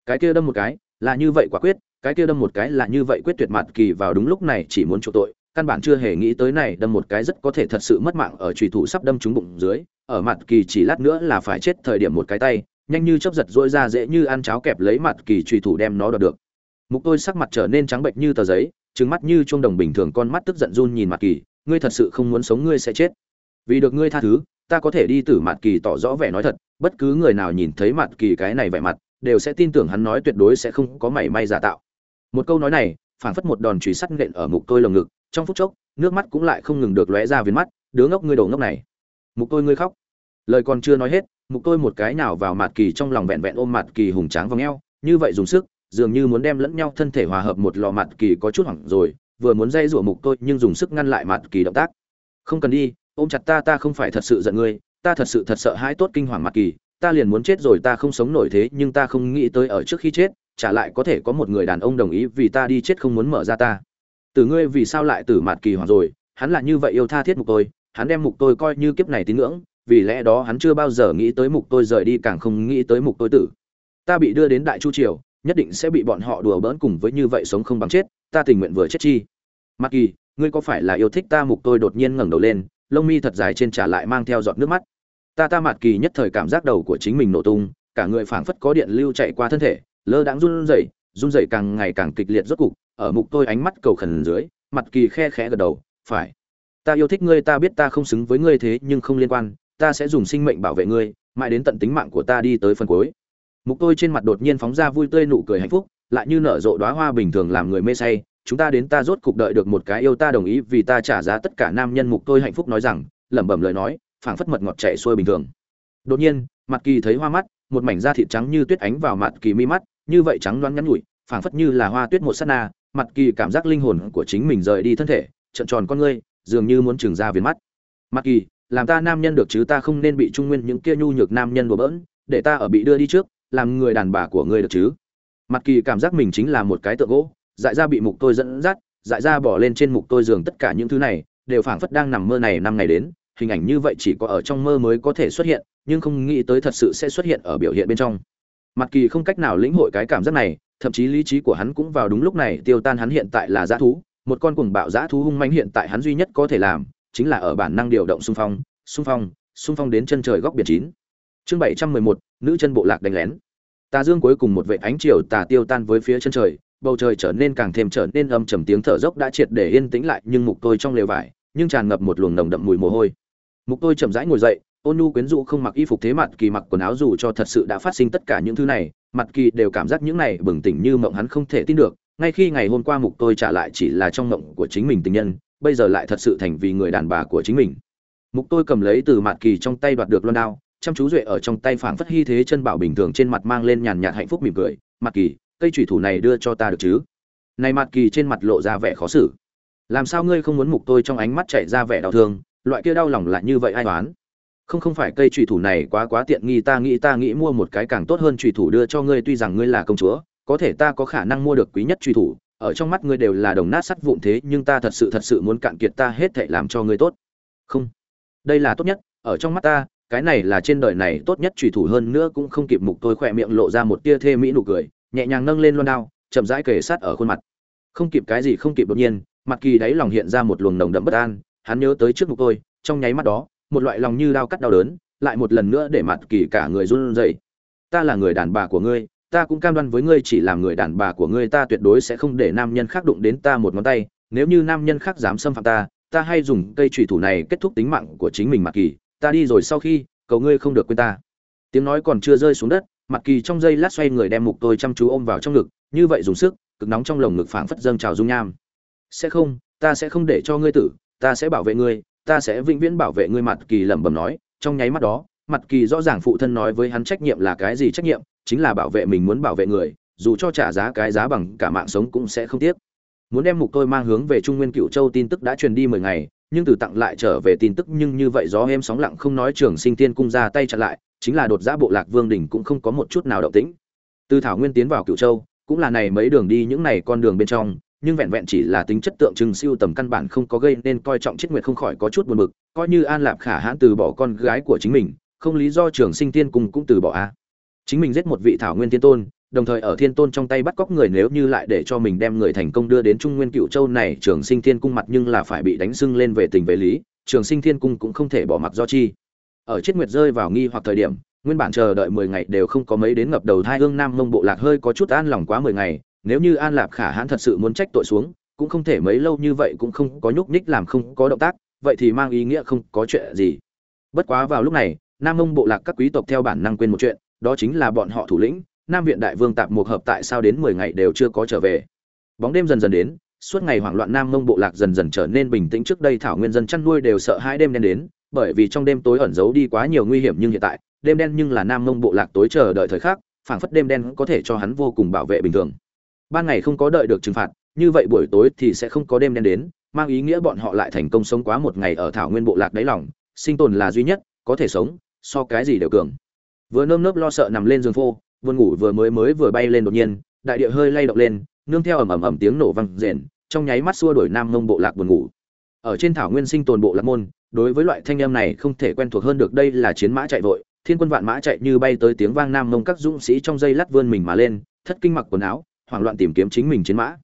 Cái kia đâm một cái là như vậy quả quyết, cái kia đâm một cái là như vậy quyết tuyệt mặt kỳ vào đúng lúc này chỉ muốn chỗ tội, căn bản chưa hề nghĩ tới này đâm một cái rất có thể thật sự mất mạng ở trùy thủ sắp đâm trúng bụng dưới, ở mặt kỳ chỉ lát nữa là phải chết thời điểm một cái tay, nhanh như chớp giật dỗi ra dễ như ăn cháo kẹp lấy mặt kỳ trùy thủ đem nó đoạt được. Mục tôi sắc mặt trở nên trắng bệnh như tờ giấy, trừng mắt như chuông đồng bình thường con mắt tức giận run nhìn mặt kỳ, ngươi thật sự không muốn sống ngươi sẽ chết. Vì được ngươi tha thứ, ta có thể đi tử mặt kỳ tỏ rõ vẻ nói thật, bất cứ người nào nhìn thấy mặt kỳ cái này vẻ mặt đều sẽ tin tưởng hắn nói tuyệt đối sẽ không có mảy may giả tạo. Một câu nói này, phảng phất một đòn chùy sắt nện ở mục tôi lồng ngực, trong phút chốc, nước mắt cũng lại không ngừng được lóe ra viền mắt, đứa ngốc ngươi đồ ngốc này. Mục tôi ngươi khóc. Lời còn chưa nói hết, mục tôi một cái nào vào mặt kỳ trong lòng vẹn vẹn ôm mặt kỳ hùng tráng vòng eo, như vậy dùng sức, dường như muốn đem lẫn nhau thân thể hòa hợp một lò mặt kỳ có chút hoảng rồi, vừa muốn dây rủa mục tôi nhưng dùng sức ngăn lại mặt kỳ động tác. Không cần đi, ôm chặt ta ta không phải thật sự giận ngươi, ta thật sự thật sợ hãi tốt kinh hoàng mặt kỳ ta liền muốn chết rồi ta không sống nổi thế, nhưng ta không nghĩ tới ở trước khi chết trả lại có thể có một người đàn ông đồng ý vì ta đi chết không muốn mở ra ta. Từ ngươi vì sao lại tử mặt kỳ hoàng rồi, hắn là như vậy yêu tha thiết mục tôi, hắn đem mục tôi coi như kiếp này tín ngưỡng, vì lẽ đó hắn chưa bao giờ nghĩ tới mục tôi rời đi càng không nghĩ tới mục tôi tử. Ta bị đưa đến đại chu triều, nhất định sẽ bị bọn họ đùa bỡn cùng với như vậy sống không bằng chết, ta tình nguyện vừa chết chi. Mặc kỳ, ngươi có phải là yêu thích ta mục tôi đột nhiên ngẩng đầu lên, lông mi thật dài trên trả lại mang theo giọt nước mắt ta ta mạt kỳ nhất thời cảm giác đầu của chính mình nổ tung, cả người phảng phất có điện lưu chạy qua thân thể, lơ đãng run rẩy run rẩy càng ngày càng kịch liệt rốt cục, ở mục tôi ánh mắt cầu khẩn dưới mặt kỳ khe khẽ gật đầu, phải. Ta yêu thích ngươi, ta biết ta không xứng với ngươi thế, nhưng không liên quan, ta sẽ dùng sinh mệnh bảo vệ ngươi, mãi đến tận tính mạng của ta đi tới phần cuối. Mục tôi trên mặt đột nhiên phóng ra vui tươi nụ cười hạnh phúc, lại như nở rộ đóa hoa bình thường làm người mê say. Chúng ta đến ta rốt cục đợi được một cái yêu ta đồng ý vì ta trả giá tất cả nam nhân mục tôi hạnh phúc nói rằng, lẩm bẩm lời nói phảng phất mật ngọt chạy xuôi bình thường. Đột nhiên mặt kỳ thấy hoa mắt, một mảnh da thịt trắng như tuyết ánh vào mặt kỳ mi mắt, như vậy trắng loáng ngắn nhủi, phảng phất như là hoa tuyết một sát na mặt kỳ cảm giác linh hồn của chính mình rời đi thân thể, trợn tròn con ngươi, dường như muốn trừng ra viền mắt. Mặt kỳ, làm ta nam nhân được chứ, ta không nên bị trung nguyên những kia nhu nhược nam nhân đùa bỡn, để ta ở bị đưa đi trước, làm người đàn bà của ngươi được chứ. Mặt kỳ cảm giác mình chính là một cái tượng gỗ, dại ra bị mục tôi dẫn dắt, dại ra bỏ lên trên mục tôi giường tất cả những thứ này, đều phảng phất đang nằm mơ này năm ngày đến hình ảnh như vậy chỉ có ở trong mơ mới có thể xuất hiện, nhưng không nghĩ tới thật sự sẽ xuất hiện ở biểu hiện bên trong. Mặt kỳ không cách nào lĩnh hội cái cảm giác này, thậm chí lý trí của hắn cũng vào đúng lúc này, tiêu tan hắn hiện tại là dã thú, một con cuồng bạo dã thú hung manh hiện tại hắn duy nhất có thể làm, chính là ở bản năng điều động xung phong xung phong xung phong đến chân trời góc biển chín. Chương bảy trăm mười một, nữ chân bộ lạc đánh lén. Tà dương cuối cùng một vệ ánh chiều tà tiêu tan với phía chân trời, bầu trời trở nên càng thêm trở nên âm trầm, tiếng thở dốc đã triệt để yên tĩnh lại, nhưng mục tôi trong lều vải, nhưng tràn ngập một luồng nồng đậm mùi mồ hôi mục tôi chậm rãi ngồi dậy, ôn nu quyến rũ không mặc y phục thế mặt kỳ mặc quần áo dù cho thật sự đã phát sinh tất cả những thứ này, mặt kỳ đều cảm giác những này bừng tỉnh như mộng hắn không thể tin được, ngay khi ngày hôm qua mục tôi trả lại chỉ là trong mộng của chính mình tình nhân, bây giờ lại thật sự thành vì người đàn bà của chính mình. Mục tôi cầm lấy từ mặt kỳ trong tay đoạt được loan đao, chăm chú duệ ở trong tay phảng phất hy thế chân bảo bình thường trên mặt mang lên nhàn nhạt hạnh phúc mỉm cười, mặt kỳ, cây thủy thủ này đưa cho ta được chứ? Này mặt kỳ trên mặt lộ ra vẻ khó xử. Làm sao ngươi không muốn mục tôi trong ánh mắt chạy ra vẻ đau thương loại kia đau lòng lại như vậy ai đoán? không không phải cây trùy thủ này quá quá tiện nghi, ta nghĩ ta nghĩ mua một cái càng tốt hơn trùy thủ đưa cho ngươi, tuy rằng ngươi là công chúa, có thể ta có khả năng mua được quý nhất trùy thủ, ở trong mắt ngươi đều là đồng nát sắt vụn thế, nhưng ta thật sự thật sự muốn cạn kiệt ta hết thảy làm cho ngươi tốt. Không. Đây là tốt nhất, ở trong mắt ta, cái này là trên đời này tốt nhất trùy thủ hơn nữa cũng không kịp mục tôi khỏe miệng lộ ra một tia thê mỹ nụ cười, nhẹ nhàng nâng lên loan đao, chậm rãi kề sát ở khuôn mặt. Không kịp cái gì, không kịp đột nhiên mặt kỳ đáy lòng hiện ra một luồng nồng đậm bất an hắn nhớ tới trước mục tôi, trong nháy mắt đó, một loại lòng như đau cắt đau đớn, lại một lần nữa để mặt kỳ cả người run rẩy. Ta là người đàn bà của ngươi, ta cũng cam đoan với ngươi chỉ làm người đàn bà của ngươi, ta tuyệt đối sẽ không để nam nhân khác đụng đến ta một ngón tay. Nếu như nam nhân khác dám xâm phạm ta ta hay dùng cây trùy thủ này kết thúc tính mạng của chính mình mặt kỳ. Ta đi rồi sau khi, cầu ngươi không được quên ta. Tiếng nói còn chưa rơi xuống đất mặt kỳ trong giây lát xoay người đem mục tôi chăm chú ôm vào trong ngực, như vậy dùng sức, cực nóng trong lồng ngực phảng phất dâng trào dung nham. Sẽ không, ta sẽ không để cho ngươi tử ta sẽ bảo vệ ngươi, ta sẽ vĩnh viễn bảo vệ ngươi mặt kỳ lẩm bẩm nói. Trong nháy mắt đó mặt kỳ rõ ràng phụ thân nói với hắn trách nhiệm là cái gì trách nhiệm, chính là bảo vệ mình muốn bảo vệ người, dù cho trả giá cái giá bằng cả mạng sống cũng sẽ không tiếc. Muốn đem mục tôi mang hướng về trung nguyên cựu châu tin tức đã truyền đi mười ngày, nhưng từ tặng lại trở về tin tức nhưng như vậy gió êm sóng lặng không nói trường sinh tiên cung ra tay chặn lại, chính là đột giã bộ lạc vương đình cũng không có một chút nào động tĩnh. Từ thảo nguyên tiến vào cựu châu, cũng là này mấy đường đi những này con đường bên trong nhưng vẹn vẹn chỉ là tính chất tượng trưng siêu tầm căn bản không có gây nên coi trọng chết nguyệt không khỏi có chút buồn bực, coi như an lạp khả hãn từ bỏ con gái của chính mình, không lý do trường sinh tiên cung cũng từ bỏ a. Chính mình giết một vị thảo nguyên tiên tôn, đồng thời ở thiên tôn trong tay bắt cóc người nếu như lại để cho mình đem người thành công đưa đến trung nguyên cựu châu này, trường sinh thiên cung mặt nhưng là phải bị đánh sưng lên về tình về lý, trường sinh thiên cung cũng không thể bỏ mặc do chi. Ở chết nguyệt rơi vào nghi hoặc thời điểm, nguyên bản chờ đợi mười ngày đều không có mấy đến ngập đầu thai hương nam mông bộ lạc hơi có chút an lòng quá mười ngày nếu như an lạp khả hãn thật sự muốn trách tội xuống, cũng không thể mấy lâu như vậy cũng không có nhúc nhích làm không có động tác, vậy thì mang ý nghĩa không có chuyện gì. Bất quá vào lúc này, nam mông bộ lạc các quý tộc theo bản năng quên một chuyện, đó chính là bọn họ thủ lĩnh, nam viện đại vương tạp một hợp tại sao đến mười ngày đều chưa có trở về. Bóng đêm dần dần đến, suốt ngày hoảng loạn nam mông bộ lạc dần dần trở nên bình tĩnh trước đây thảo nguyên dân chăn nuôi đều sợ hai đêm đen đến, bởi vì trong đêm tối ẩn giấu đi quá nhiều nguy hiểm nhưng hiện tại, đêm đen nhưng là nam mông bộ lạc tối chờ đợi thời khắc, phảng phất đêm đen có thể cho hắn vô cùng bảo vệ bình thường ban ngày không có đợi được trừng phạt, như vậy buổi tối thì sẽ không có đêm đen đến, mang ý nghĩa bọn họ lại thành công sống quá một ngày ở thảo nguyên bộ lạc đáy lòng, sinh tồn là duy nhất, có thể sống, so cái gì đều cường. Vừa nơm nớp lo sợ nằm lên giường phô buồn ngủ vừa mới mới vừa bay lên đột nhiên, đại địa hơi lay động lên, nương theo ầm ầm ầm tiếng nổ vang rền, trong nháy mắt xua đuổi nam mông bộ lạc buồn ngủ. Ở trên thảo nguyên sinh tồn bộ lạc môn, đối với loại thanh âm này không thể quen thuộc hơn được đây là chiến mã chạy vội, thiên quân vạn mã chạy như bay tới tiếng vang nam mông các dũng sĩ trong dây lát vươn mình mà lên, thất kinh mặc quần áo hoảng loạn tìm kiếm chính mình chiến mã.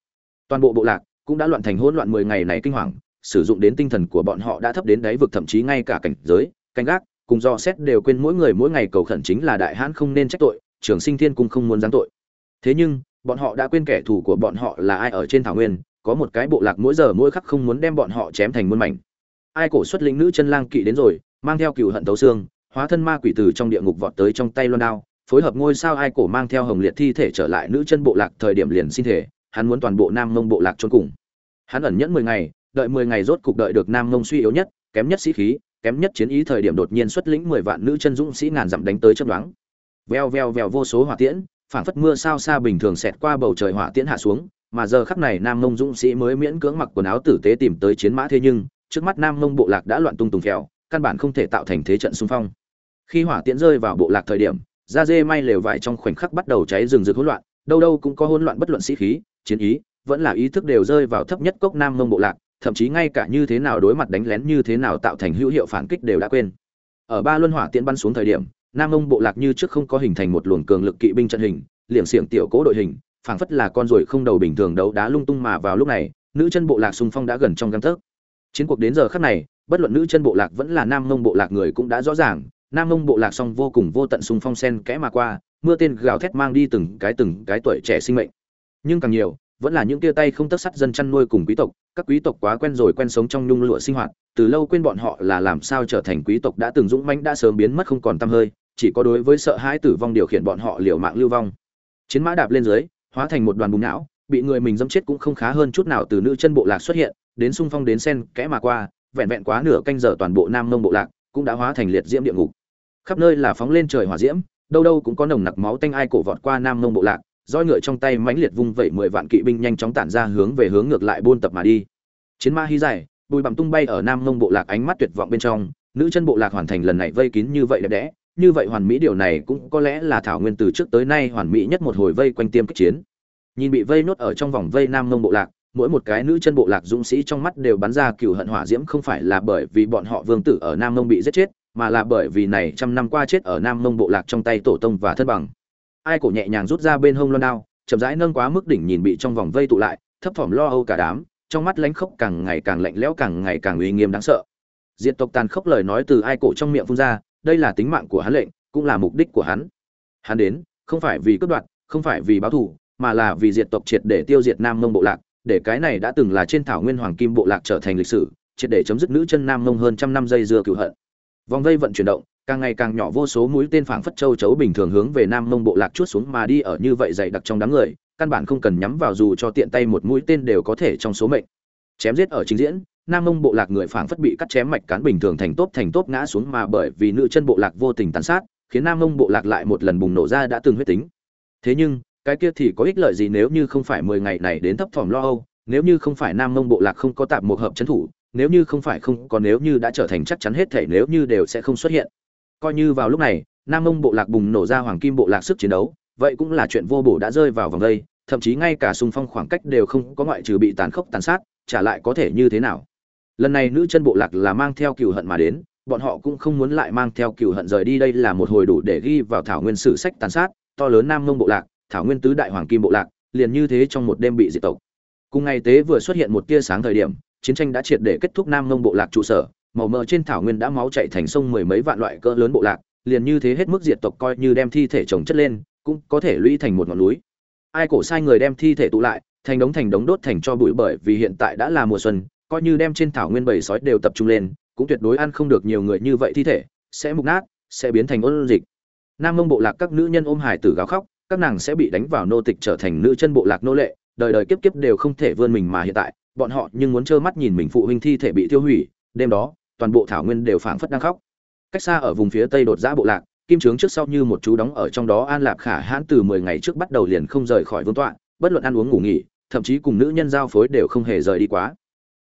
Toàn bộ bộ lạc cũng đã loạn thành hỗn loạn mười ngày này kinh hoàng, sử dụng đến tinh thần của bọn họ đã thấp đến đáy vực thậm chí ngay cả cảnh giới, canh gác, cùng do xét đều quên mỗi người mỗi ngày cầu khẩn chính là đại hãn không nên trách tội, trường sinh thiên cung không muốn giáng tội. Thế nhưng, bọn họ đã quên kẻ thù của bọn họ là ai ở trên thảo nguyên, có một cái bộ lạc mỗi giờ mỗi khắc không muốn đem bọn họ chém thành muôn mảnh. Ai cổ xuất lĩnh nữ chân lang kỵ đến rồi, mang theo cựu hận tấu xương, hóa thân ma quỷ từ trong địa ngục vọt tới trong tay loan đao phối hợp ngôi sao ai cổ mang theo hồng liệt thi thể trở lại nữ chân bộ lạc thời điểm liền xin thể hắn muốn toàn bộ nam mông bộ lạc trốn cùng. Hắn ẩn nhẫn mười ngày, đợi mười ngày rốt cục đợi được nam mông suy yếu nhất, kém nhất sĩ khí, kém nhất chiến ý thời điểm đột nhiên xuất lĩnh mười vạn nữ chân dũng sĩ ngàn dặm đánh tới chấp đoán veo veo veo vô số hỏa tiễn, phảng phất mưa sao xa bình thường xẹt qua bầu trời hỏa tiễn hạ xuống, mà giờ khắc này nam mông dũng sĩ mới miễn cưỡng mặc quần áo tử tế tìm tới chiến mã thế nhưng, trước mắt nam mông bộ lạc đã loạn tung tùng phèo, căn bản không thể tạo thành thế trận xung phong. Khi hỏa tiễn rơi vào bộ lạc thời điểm da dê may lều vải trong khoảnh khắc bắt đầu cháy rừng rực hỗn loạn, đâu đâu cũng có hỗn loạn bất luận sĩ khí, chiến ý, vẫn là ý thức đều rơi vào thấp nhất cốc nam mông bộ lạc, thậm chí ngay cả như thế nào đối mặt đánh lén như thế nào tạo thành hữu hiệu phản kích đều đã quên. Ở ba luân hỏa tiễn bắn xuống thời điểm, nam mông bộ lạc như trước không có hình thành một luồng cường lực kỵ binh trận hình liệng xiềng tiểu cố đội hình, phảng phất là con ruồi không đầu bình thường đấu đá lung tung mà vào lúc này, nữ chân bộ lạc xung phong đã gần trong gang tấc. Chiến cuộc đến giờ khắc này, bất luận nữ chân bộ lạc vẫn là nam mông bộ lạc người cũng đã rõ ràng nam mông bộ lạc song vô cùng vô tận sung phong sen kẽ mà qua, mưa tên gào thét mang đi từng cái từng cái tuổi trẻ sinh mệnh. Nhưng càng nhiều, vẫn là những tia tay không tất sắt dân chăn nuôi cùng quý tộc, các quý tộc quá quen rồi quen sống trong nhung lụa sinh hoạt, từ lâu quên bọn họ là làm sao trở thành quý tộc đã từng dũng mãnh đã sớm biến mất không còn tăm hơi, chỉ có đối với sợ hãi tử vong điều khiển bọn họ liều mạng lưu vong. Chiến mã đạp lên dưới, hóa thành một đoàn bùng não, bị người mình dẫm chết cũng không khá hơn chút nào từ nữ chân bộ lạc xuất hiện, đến sung phong đến sen kẽ mà qua, vẹn vẹn quá nửa canh giờ toàn bộ nam mông bộ lạc cũng đã hóa thành liệt diễm địa ngục khắp nơi là phóng lên trời hỏa diễm, đâu đâu cũng có nồng nặc máu tanh ai cổ vọt qua nam mông bộ lạc, roi ngựa trong tay mãnh liệt vung vẩy mười vạn kỵ binh nhanh chóng tản ra hướng về hướng ngược lại buôn tập mà đi. Chiến ma hí dài, bùi bặm tung bay ở nam mông bộ lạc ánh mắt tuyệt vọng bên trong, nữ chân bộ lạc hoàn thành lần này vây kín như vậy đẹp đẽ, như vậy hoàn mỹ điều này cũng có lẽ là thảo nguyên từ trước tới nay hoàn mỹ nhất một hồi vây quanh tiêm kích chiến. Nhìn bị vây nốt ở trong vòng vây nam mông bộ lạc, mỗi một cái nữ chân bộ lạc dũng sĩ trong mắt đều bắn ra cừu hận hỏa diễm không phải là bởi vì bọn họ vương tử ở nam mông bị giết chết mà là bởi vì này trăm năm qua chết ở nam mông bộ lạc trong tay tổ tông và thân bằng. Ai cổ nhẹ nhàng rút ra bên hông loan đao, chậm rãi nâng quá mức đỉnh nhìn bị trong vòng vây tụ lại, thấp thỏm lo âu cả đám, trong mắt lánh khốc càng ngày càng lạnh lẽo càng ngày càng uy nghiêm đáng sợ. Diệt tộc tàn khốc lời nói từ ai cổ trong miệng phun ra, đây là tính mạng của hắn lệnh, cũng là mục đích của hắn. Hắn đến, không phải vì cướp đoạt, không phải vì báo thù, mà là vì diệt tộc triệt để tiêu diệt nam mông bộ lạc, để cái này đã từng là trên thảo nguyên hoàng kim bộ lạc trở thành lịch sử, triệt để chấm dứt nữ chân nam mông hơn trăm năm dây dưa cựu hận vòng vây vận chuyển động, càng ngày càng nhỏ, vô số mũi tên phảng phất châu chấu bình thường hướng về nam mông bộ lạc chuốt xuống mà đi ở như vậy dày đặc trong đám người, căn bản không cần nhắm vào dù cho tiện tay một mũi tên đều có thể trong số mệnh. Chém giết ở chính diễn, nam mông bộ lạc người phảng phất bị cắt chém mạch cán bình thường thành tốp thành tốp ngã xuống mà bởi vì nữ chân bộ lạc vô tình tàn sát, khiến nam mông bộ lạc lại một lần bùng nổ ra đã từng huyết tính. Thế nhưng, cái kia thì có ích lợi gì nếu như không phải mười ngày này đến thấp thỏm lo âu, nếu như không phải nam mông bộ lạc không có tạm một hợp trấn thủ nếu như không phải không còn nếu như đã trở thành chắc chắn hết thể nếu như đều sẽ không xuất hiện. Coi như vào lúc này, nam mông bộ lạc bùng nổ ra hoàng kim bộ lạc sức chiến đấu, vậy cũng là chuyện vô bổ đã rơi vào vòng đây, thậm chí ngay cả xung phong khoảng cách đều không có ngoại trừ bị tàn khốc tàn sát trả lại có thể như thế nào. Lần này nữ chân bộ lạc là mang theo cừu hận mà đến, bọn họ cũng không muốn lại mang theo cừu hận rời đi đây là một hồi đủ để ghi vào thảo nguyên sử sách tàn sát, to lớn nam mông bộ lạc, thảo nguyên tứ đại hoàng kim bộ lạc, liền như thế trong một đêm bị diệt tộc. Cùng ngày tế vừa xuất hiện một tia sáng thời điểm chiến tranh đã triệt để kết thúc nam mông bộ lạc trụ sở, màu mỡ trên thảo nguyên đã máu chạy thành sông mười mấy vạn loại cỡ lớn bộ lạc, liền như thế hết mức diệt tộc coi như đem thi thể chồng chất lên, cũng có thể lũy thành một ngọn núi. Ai cổ sai người đem thi thể tụ lại, thành đống thành đống đốt thành cho bụi bởi vì hiện tại đã là mùa xuân, coi như đem trên thảo nguyên bầy sói đều tập trung lên, cũng tuyệt đối ăn không được nhiều người như vậy thi thể, sẽ mục nát, sẽ biến thành ôn dịch. Nam mông bộ lạc các nữ nhân ôm hải tử gào khóc, các nàng sẽ bị đánh vào nô tịch trở thành nữ chân bộ lạc nô lệ, đời đời kiếp kiếp đều không thể vươn mình mà hiện tại bọn họ nhưng muốn trơ mắt nhìn mình phụ huynh thi thể bị tiêu hủy, đêm đó, toàn bộ thảo nguyên đều phảng phất đang khóc. Cách xa ở vùng phía tây đột giã bộ lạc, kim trướng trước sau như một chú đóng ở trong đó an lạc khả hãn từ mười ngày trước bắt đầu liền không rời khỏi vương tọa, bất luận ăn uống ngủ nghỉ, thậm chí cùng nữ nhân giao phối đều không hề rời đi quá.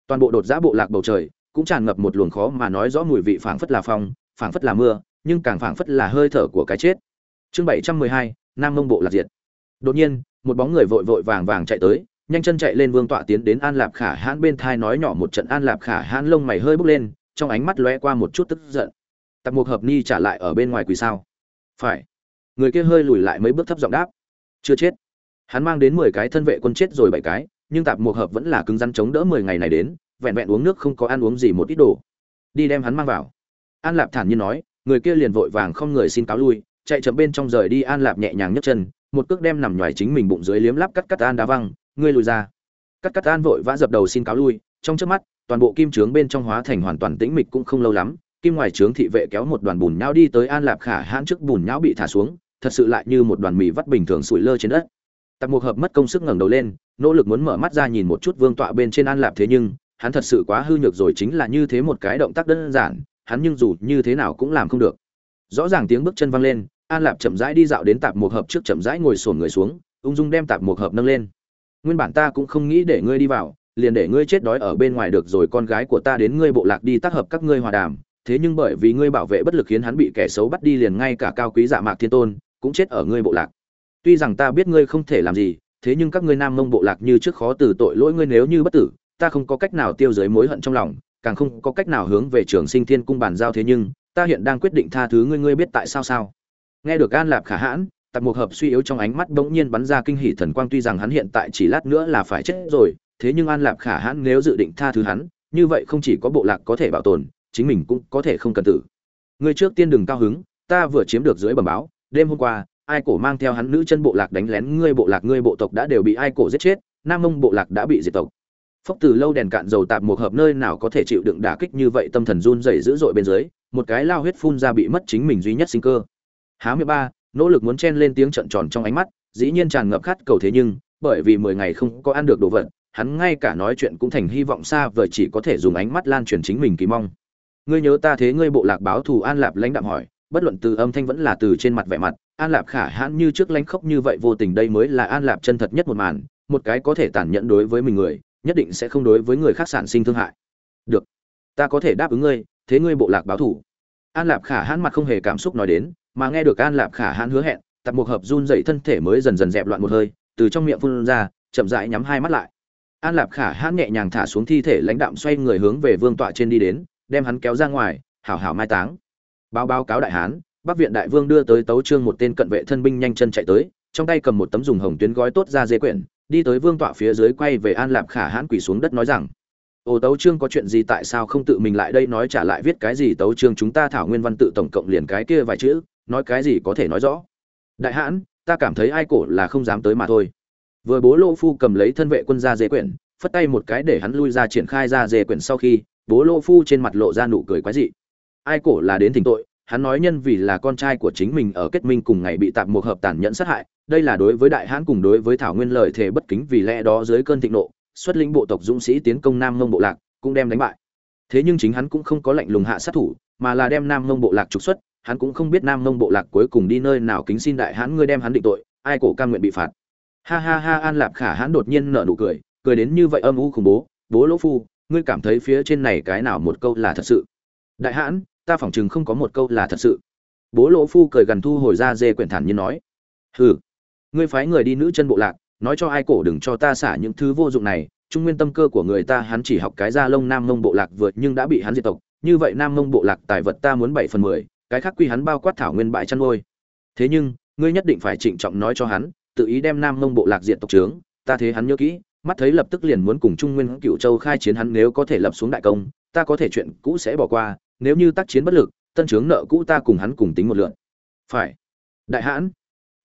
Toàn bộ đột giã bộ lạc bầu trời, cũng tràn ngập một luồng khó mà nói rõ mùi vị phảng phất là phong, phảng phất là mưa, nhưng càng phảng phất là hơi thở của cái chết. Chương bảy trăm mười hai, nam mông bộ lạc diệt. Đột nhiên, một bóng người vội vội vàng vàng chạy tới nhanh chân chạy lên vương tọa tiến đến an lạp khả hãn bên thai nói nhỏ một trận. An lạp khả hãn lông mày hơi bốc lên, trong ánh mắt lóe qua một chút tức giận. Tặc mục hợp ni trả lại ở bên ngoài quỳ sao? Phải. Người kia hơi lùi lại mấy bước thấp giọng đáp. Chưa chết. Hắn mang đến mười cái thân vệ quân chết rồi bảy cái, nhưng tạp mục hợp vẫn là cứng rắn chống đỡ mười ngày này đến, vẹn vẹn uống nước không có ăn uống gì một ít đồ. Đi đem hắn mang vào. An lạp thản nhiên nói, người kia liền vội vàng không người xin cáo lui, chạy chậm bên trong rời đi. An lạp nhẹ nhàng nhấc chân, một cước đem nằm ngoài chính mình bụng dưới liếm lắp cắt cắt an đá văng ngươi lùi ra. Cắt cắt an vội vã dập đầu xin cáo lui, trong trước mắt, toàn bộ kim trướng bên trong hóa thành hoàn toàn tĩnh mịch cũng không lâu lắm, kim ngoài trướng thị vệ kéo một đoàn bùn nhão đi tới an lạp khả hãn trước bùn nhão bị thả xuống, thật sự lại như một đoàn mì vắt bình thường sủi lơ trên đất. Tạp mục hợp mất công sức ngẩng đầu lên, nỗ lực muốn mở mắt ra nhìn một chút vương tọa bên trên an lạp thế nhưng, hắn thật sự quá hư nhược rồi chính là như thế một cái động tác đơn giản, hắn nhưng dù như thế nào cũng làm không được. Rõ ràng tiếng bước chân văng lên, an lạp chậm rãi đi dạo đến tạp mục hợp trước chậm rãi ngồi sổn người xuống, ung dung đem tạp mục hợp nâng lên nguyên bản ta cũng không nghĩ để ngươi đi vào, liền để ngươi chết đói ở bên ngoài được rồi, con gái của ta đến ngươi bộ lạc đi tác hợp các ngươi hòa đàm. Thế nhưng bởi vì ngươi bảo vệ bất lực khiến hắn bị kẻ xấu bắt đi liền ngay cả cao quý dạ mạc thiên tôn cũng chết ở ngươi bộ lạc. Tuy rằng ta biết ngươi không thể làm gì, thế nhưng các ngươi nam mông bộ lạc như trước khó từ tội lỗi ngươi nếu như bất tử, ta không có cách nào tiêu giới mối hận trong lòng, càng không có cách nào hướng về trường sinh thiên cung bàn giao thế nhưng, ta hiện đang quyết định tha thứ ngươi ngươi biết tại sao sao? Nghe được an lạp khả hãn tạp mục hợp suy yếu trong ánh mắt bỗng nhiên bắn ra kinh hỉ thần quang, tuy rằng hắn hiện tại chỉ lát nữa là phải chết rồi, thế nhưng an lạp khả hãn nếu dự định tha thứ hắn, như vậy không chỉ có bộ lạc có thể bảo tồn, chính mình cũng có thể không cần tử. Ngươi trước tiên đừng cao hứng, ta vừa chiếm được dưới bẩm báo, đêm hôm qua, ai cổ mang theo hắn nữ chân bộ lạc đánh lén ngươi bộ lạc, ngươi bộ tộc đã đều bị ai cổ giết chết, nam mông bộ lạc đã bị diệt tộc. Phốc từ lâu đèn cạn dầu tạp một hợp nơi nào có thể chịu đựng đả kích như vậy, tâm thần run rẩy dữ dội bên dưới, một cái lao huyết phun ra bị mất chính mình duy nhất sinh cơ. Há mười ba nỗ lực muốn chen lên tiếng trận tròn trong ánh mắt, dĩ nhiên tràn ngập khát cầu thế nhưng, bởi vì mười ngày không có ăn được đồ vật, hắn ngay cả nói chuyện cũng thành hy vọng xa vời chỉ có thể dùng ánh mắt lan truyền chính mình kỳ mong. Ngươi nhớ ta thế ngươi bộ lạc báo thù an lạp lãnh đạm hỏi, bất luận từ âm thanh vẫn là từ trên mặt vẻ mặt, an lạp khả hãn như trước lãnh khốc như vậy vô tình đây mới là an lạp chân thật nhất một màn, một cái có thể tàn nhẫn đối với mình người, nhất định sẽ không đối với người khác sản sinh thương hại. Được, ta có thể đáp ứng ngươi, thế ngươi bộ lạc báo thù. An lạp khả hãn mặt không hề cảm xúc nói đến mà nghe được an lạp khả hãn hứa hẹn tập một hợp run dậy thân thể mới dần dần dẹp loạn một hơi, từ trong miệng phun ra, chậm rãi nhắm hai mắt lại. An lạp khả hãn nhẹ nhàng thả xuống thi thể lãnh đạm xoay người hướng về vương tọa trên đi đến, đem hắn kéo ra ngoài, hảo hảo mai táng. Báo báo cáo đại hán, bắc viện đại vương đưa tới tấu trương một tên cận vệ thân binh nhanh chân chạy tới, trong tay cầm một tấm dùng hồng tuyến gói tốt ra dê quyển, đi tới vương tọa phía dưới quay về an lạp khả hãn quỳ xuống đất nói rằng ồ tấu trương có chuyện gì tại sao không tự mình lại đây nói trả lại viết cái gì tấu trương chúng ta thảo nguyên văn tự tổng cộng liền cái kia vài chữ nói cái gì có thể nói rõ. Đại hãn, ta cảm thấy ai cổ là không dám tới mà thôi. Vừa bố lô phu cầm lấy thân vệ quân ra dê quyển, phất tay một cái để hắn lui ra triển khai ra dê quyển sau khi, bố lô phu trên mặt lộ ra nụ cười quái dị. Ai cổ là đến thỉnh tội, hắn nói nhân vì là con trai của chính mình ở kết minh cùng ngày bị tạp một hợp tàn nhẫn sát hại, đây là đối với đại hãn cùng đối với thảo nguyên lời thề bất kính vì lẽ đó dưới cơn thịnh nộ, xuất lĩnh bộ tộc dũng sĩ tiến công nam mông bộ lạc, cũng đem đánh bại. Thế nhưng chính hắn cũng không có lệnh lùng hạ sát thủ, mà là đem nam mông bộ lạc trục xuất hắn cũng không biết nam mông bộ lạc cuối cùng đi nơi nào kính xin đại hãn ngươi đem hắn định tội, ai cổ cam nguyện bị phạt. Ha ha ha, an lạp khả hãn đột nhiên nở nụ cười cười đến như vậy âm u khủng bố bố lỗ phu, ngươi cảm thấy phía trên này cái nào một câu là thật sự? Đại hãn, ta phỏng chừng không có một câu là thật sự. Bố lỗ phu cười gần thu hồi ra dê quyển thản như nói, hừ, ngươi phái người đi nữ chân bộ lạc, nói cho ai cổ đừng cho ta xả những thứ vô dụng này, trung nguyên tâm cơ của người ta hắn chỉ học cái da lông nam mông bộ lạc vượt nhưng đã bị hắn diệt tộc, như vậy nam mông bộ lạc tài vật ta muốn bảy phần mười cái khác quy hắn bao quát thảo nguyên bại chăn nuôi. Thế nhưng ngươi nhất định phải trịnh trọng nói cho hắn tự ý đem nam mông bộ lạc diện tộc trưởng, ta thế hắn nhớ kỹ mắt thấy lập tức liền muốn cùng trung nguyên cựu châu khai chiến hắn nếu có thể lập xuống đại công ta có thể chuyện cũ sẽ bỏ qua nếu như tác chiến bất lực tân trưởng nợ cũ ta cùng hắn cùng tính một lượt. phải. Đại hãn.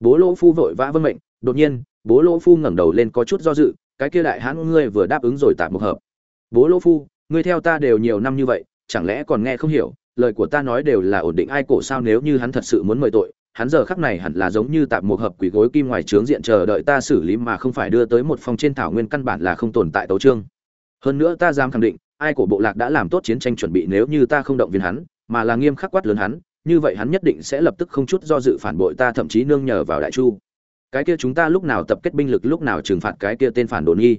Bố lỗ phu vội vã vân mệnh đột nhiên bố lỗ phu ngẩng đầu lên có chút do dự cái kia đại hãn ngươi vừa đáp ứng rồi tạm một hợp. Bố lỗ phu ngươi theo ta đều nhiều năm như vậy chẳng lẽ còn nghe không hiểu? Lời của ta nói đều là ổn định, ai cổ sao nếu như hắn thật sự muốn mời tội, hắn giờ khắc này hẳn là giống như tạm một hợp quỷ gối kim ngoài trướng diện chờ đợi ta xử lý mà không phải đưa tới một phòng trên thảo nguyên căn bản là không tồn tại tấu trương hơn nữa ta dám khẳng định, ai của bộ lạc đã làm tốt chiến tranh chuẩn bị nếu như ta không động viên hắn, mà là nghiêm khắc quát lớn hắn, như vậy hắn nhất định sẽ lập tức không chút do dự phản bội ta, thậm chí nương nhờ vào đại chu. Cái kia chúng ta lúc nào tập kết binh lực, lúc nào trừng phạt cái kia tên phản đồn nghi.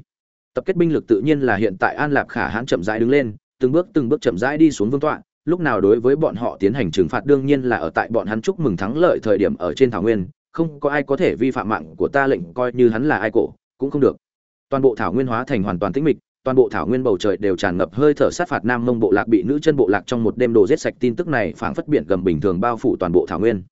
Tập kết binh lực tự nhiên là hiện tại an lạc khả hãn chậm rãi đứng lên, từng bước từng bước chậm rãi đi xuống vương tọa lúc nào đối với bọn họ tiến hành trừng phạt đương nhiên là ở tại bọn hắn chúc mừng thắng lợi thời điểm ở trên thảo nguyên, không có ai có thể vi phạm mạng của ta lệnh coi như hắn là ai cổ, cũng không được. Toàn bộ thảo nguyên hóa thành hoàn toàn tĩnh mịch, toàn bộ thảo nguyên bầu trời đều tràn ngập hơi thở sát phạt nam mông bộ lạc bị nữ chân bộ lạc trong một đêm đồ giết sạch. Tin tức này phảng phất biển gầm bình thường bao phủ toàn bộ thảo nguyên.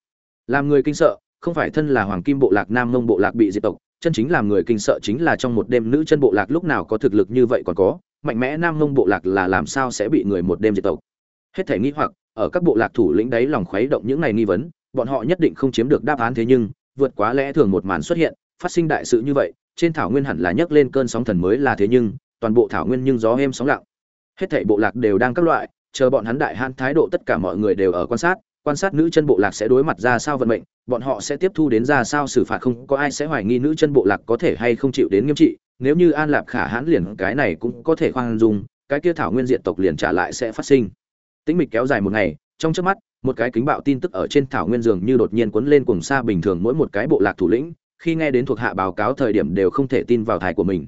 Làm người kinh sợ, không phải thân là hoàng kim bộ lạc nam mông bộ lạc bị diệt tộc, chân chính làm người kinh sợ chính là trong một đêm nữ chân bộ lạc lúc nào có thực lực như vậy còn có, mạnh mẽ nam mông bộ lạc là làm sao sẽ bị người một đêm diệt tộc hết thể nghĩ hoặc, ở các bộ lạc thủ lĩnh đấy lòng khuấy động những này nghi vấn, bọn họ nhất định không chiếm được đáp án thế nhưng, vượt quá lẽ thường một màn xuất hiện, phát sinh đại sự như vậy, trên thảo nguyên hẳn là nhấc lên cơn sóng thần mới là thế nhưng, toàn bộ thảo nguyên nhưng gió êm sóng lặng. Hết thảy bộ lạc đều đang các loại, chờ bọn hắn đại hãn thái độ tất cả mọi người đều ở quan sát quan sát nữ chân bộ lạc sẽ đối mặt ra sao vận mệnh, bọn họ sẽ tiếp thu đến ra sao xử phạt không, có ai sẽ hoài nghi nữ chân bộ lạc có thể hay không chịu đến nghiêm trị, nếu như an lạp khả hãn liền cái này cũng có thể khoan dung, cái kia thảo nguyên diện tộc liền trả lại sẽ phát sinh tĩnh mịch kéo dài một ngày, trong trước mắt, một cái kính bạo tin tức ở trên thảo nguyên dường như đột nhiên cuốn lên cùng xa bình thường mỗi một cái bộ lạc thủ lĩnh, khi nghe đến thuộc hạ báo cáo thời điểm đều không thể tin vào thải của mình.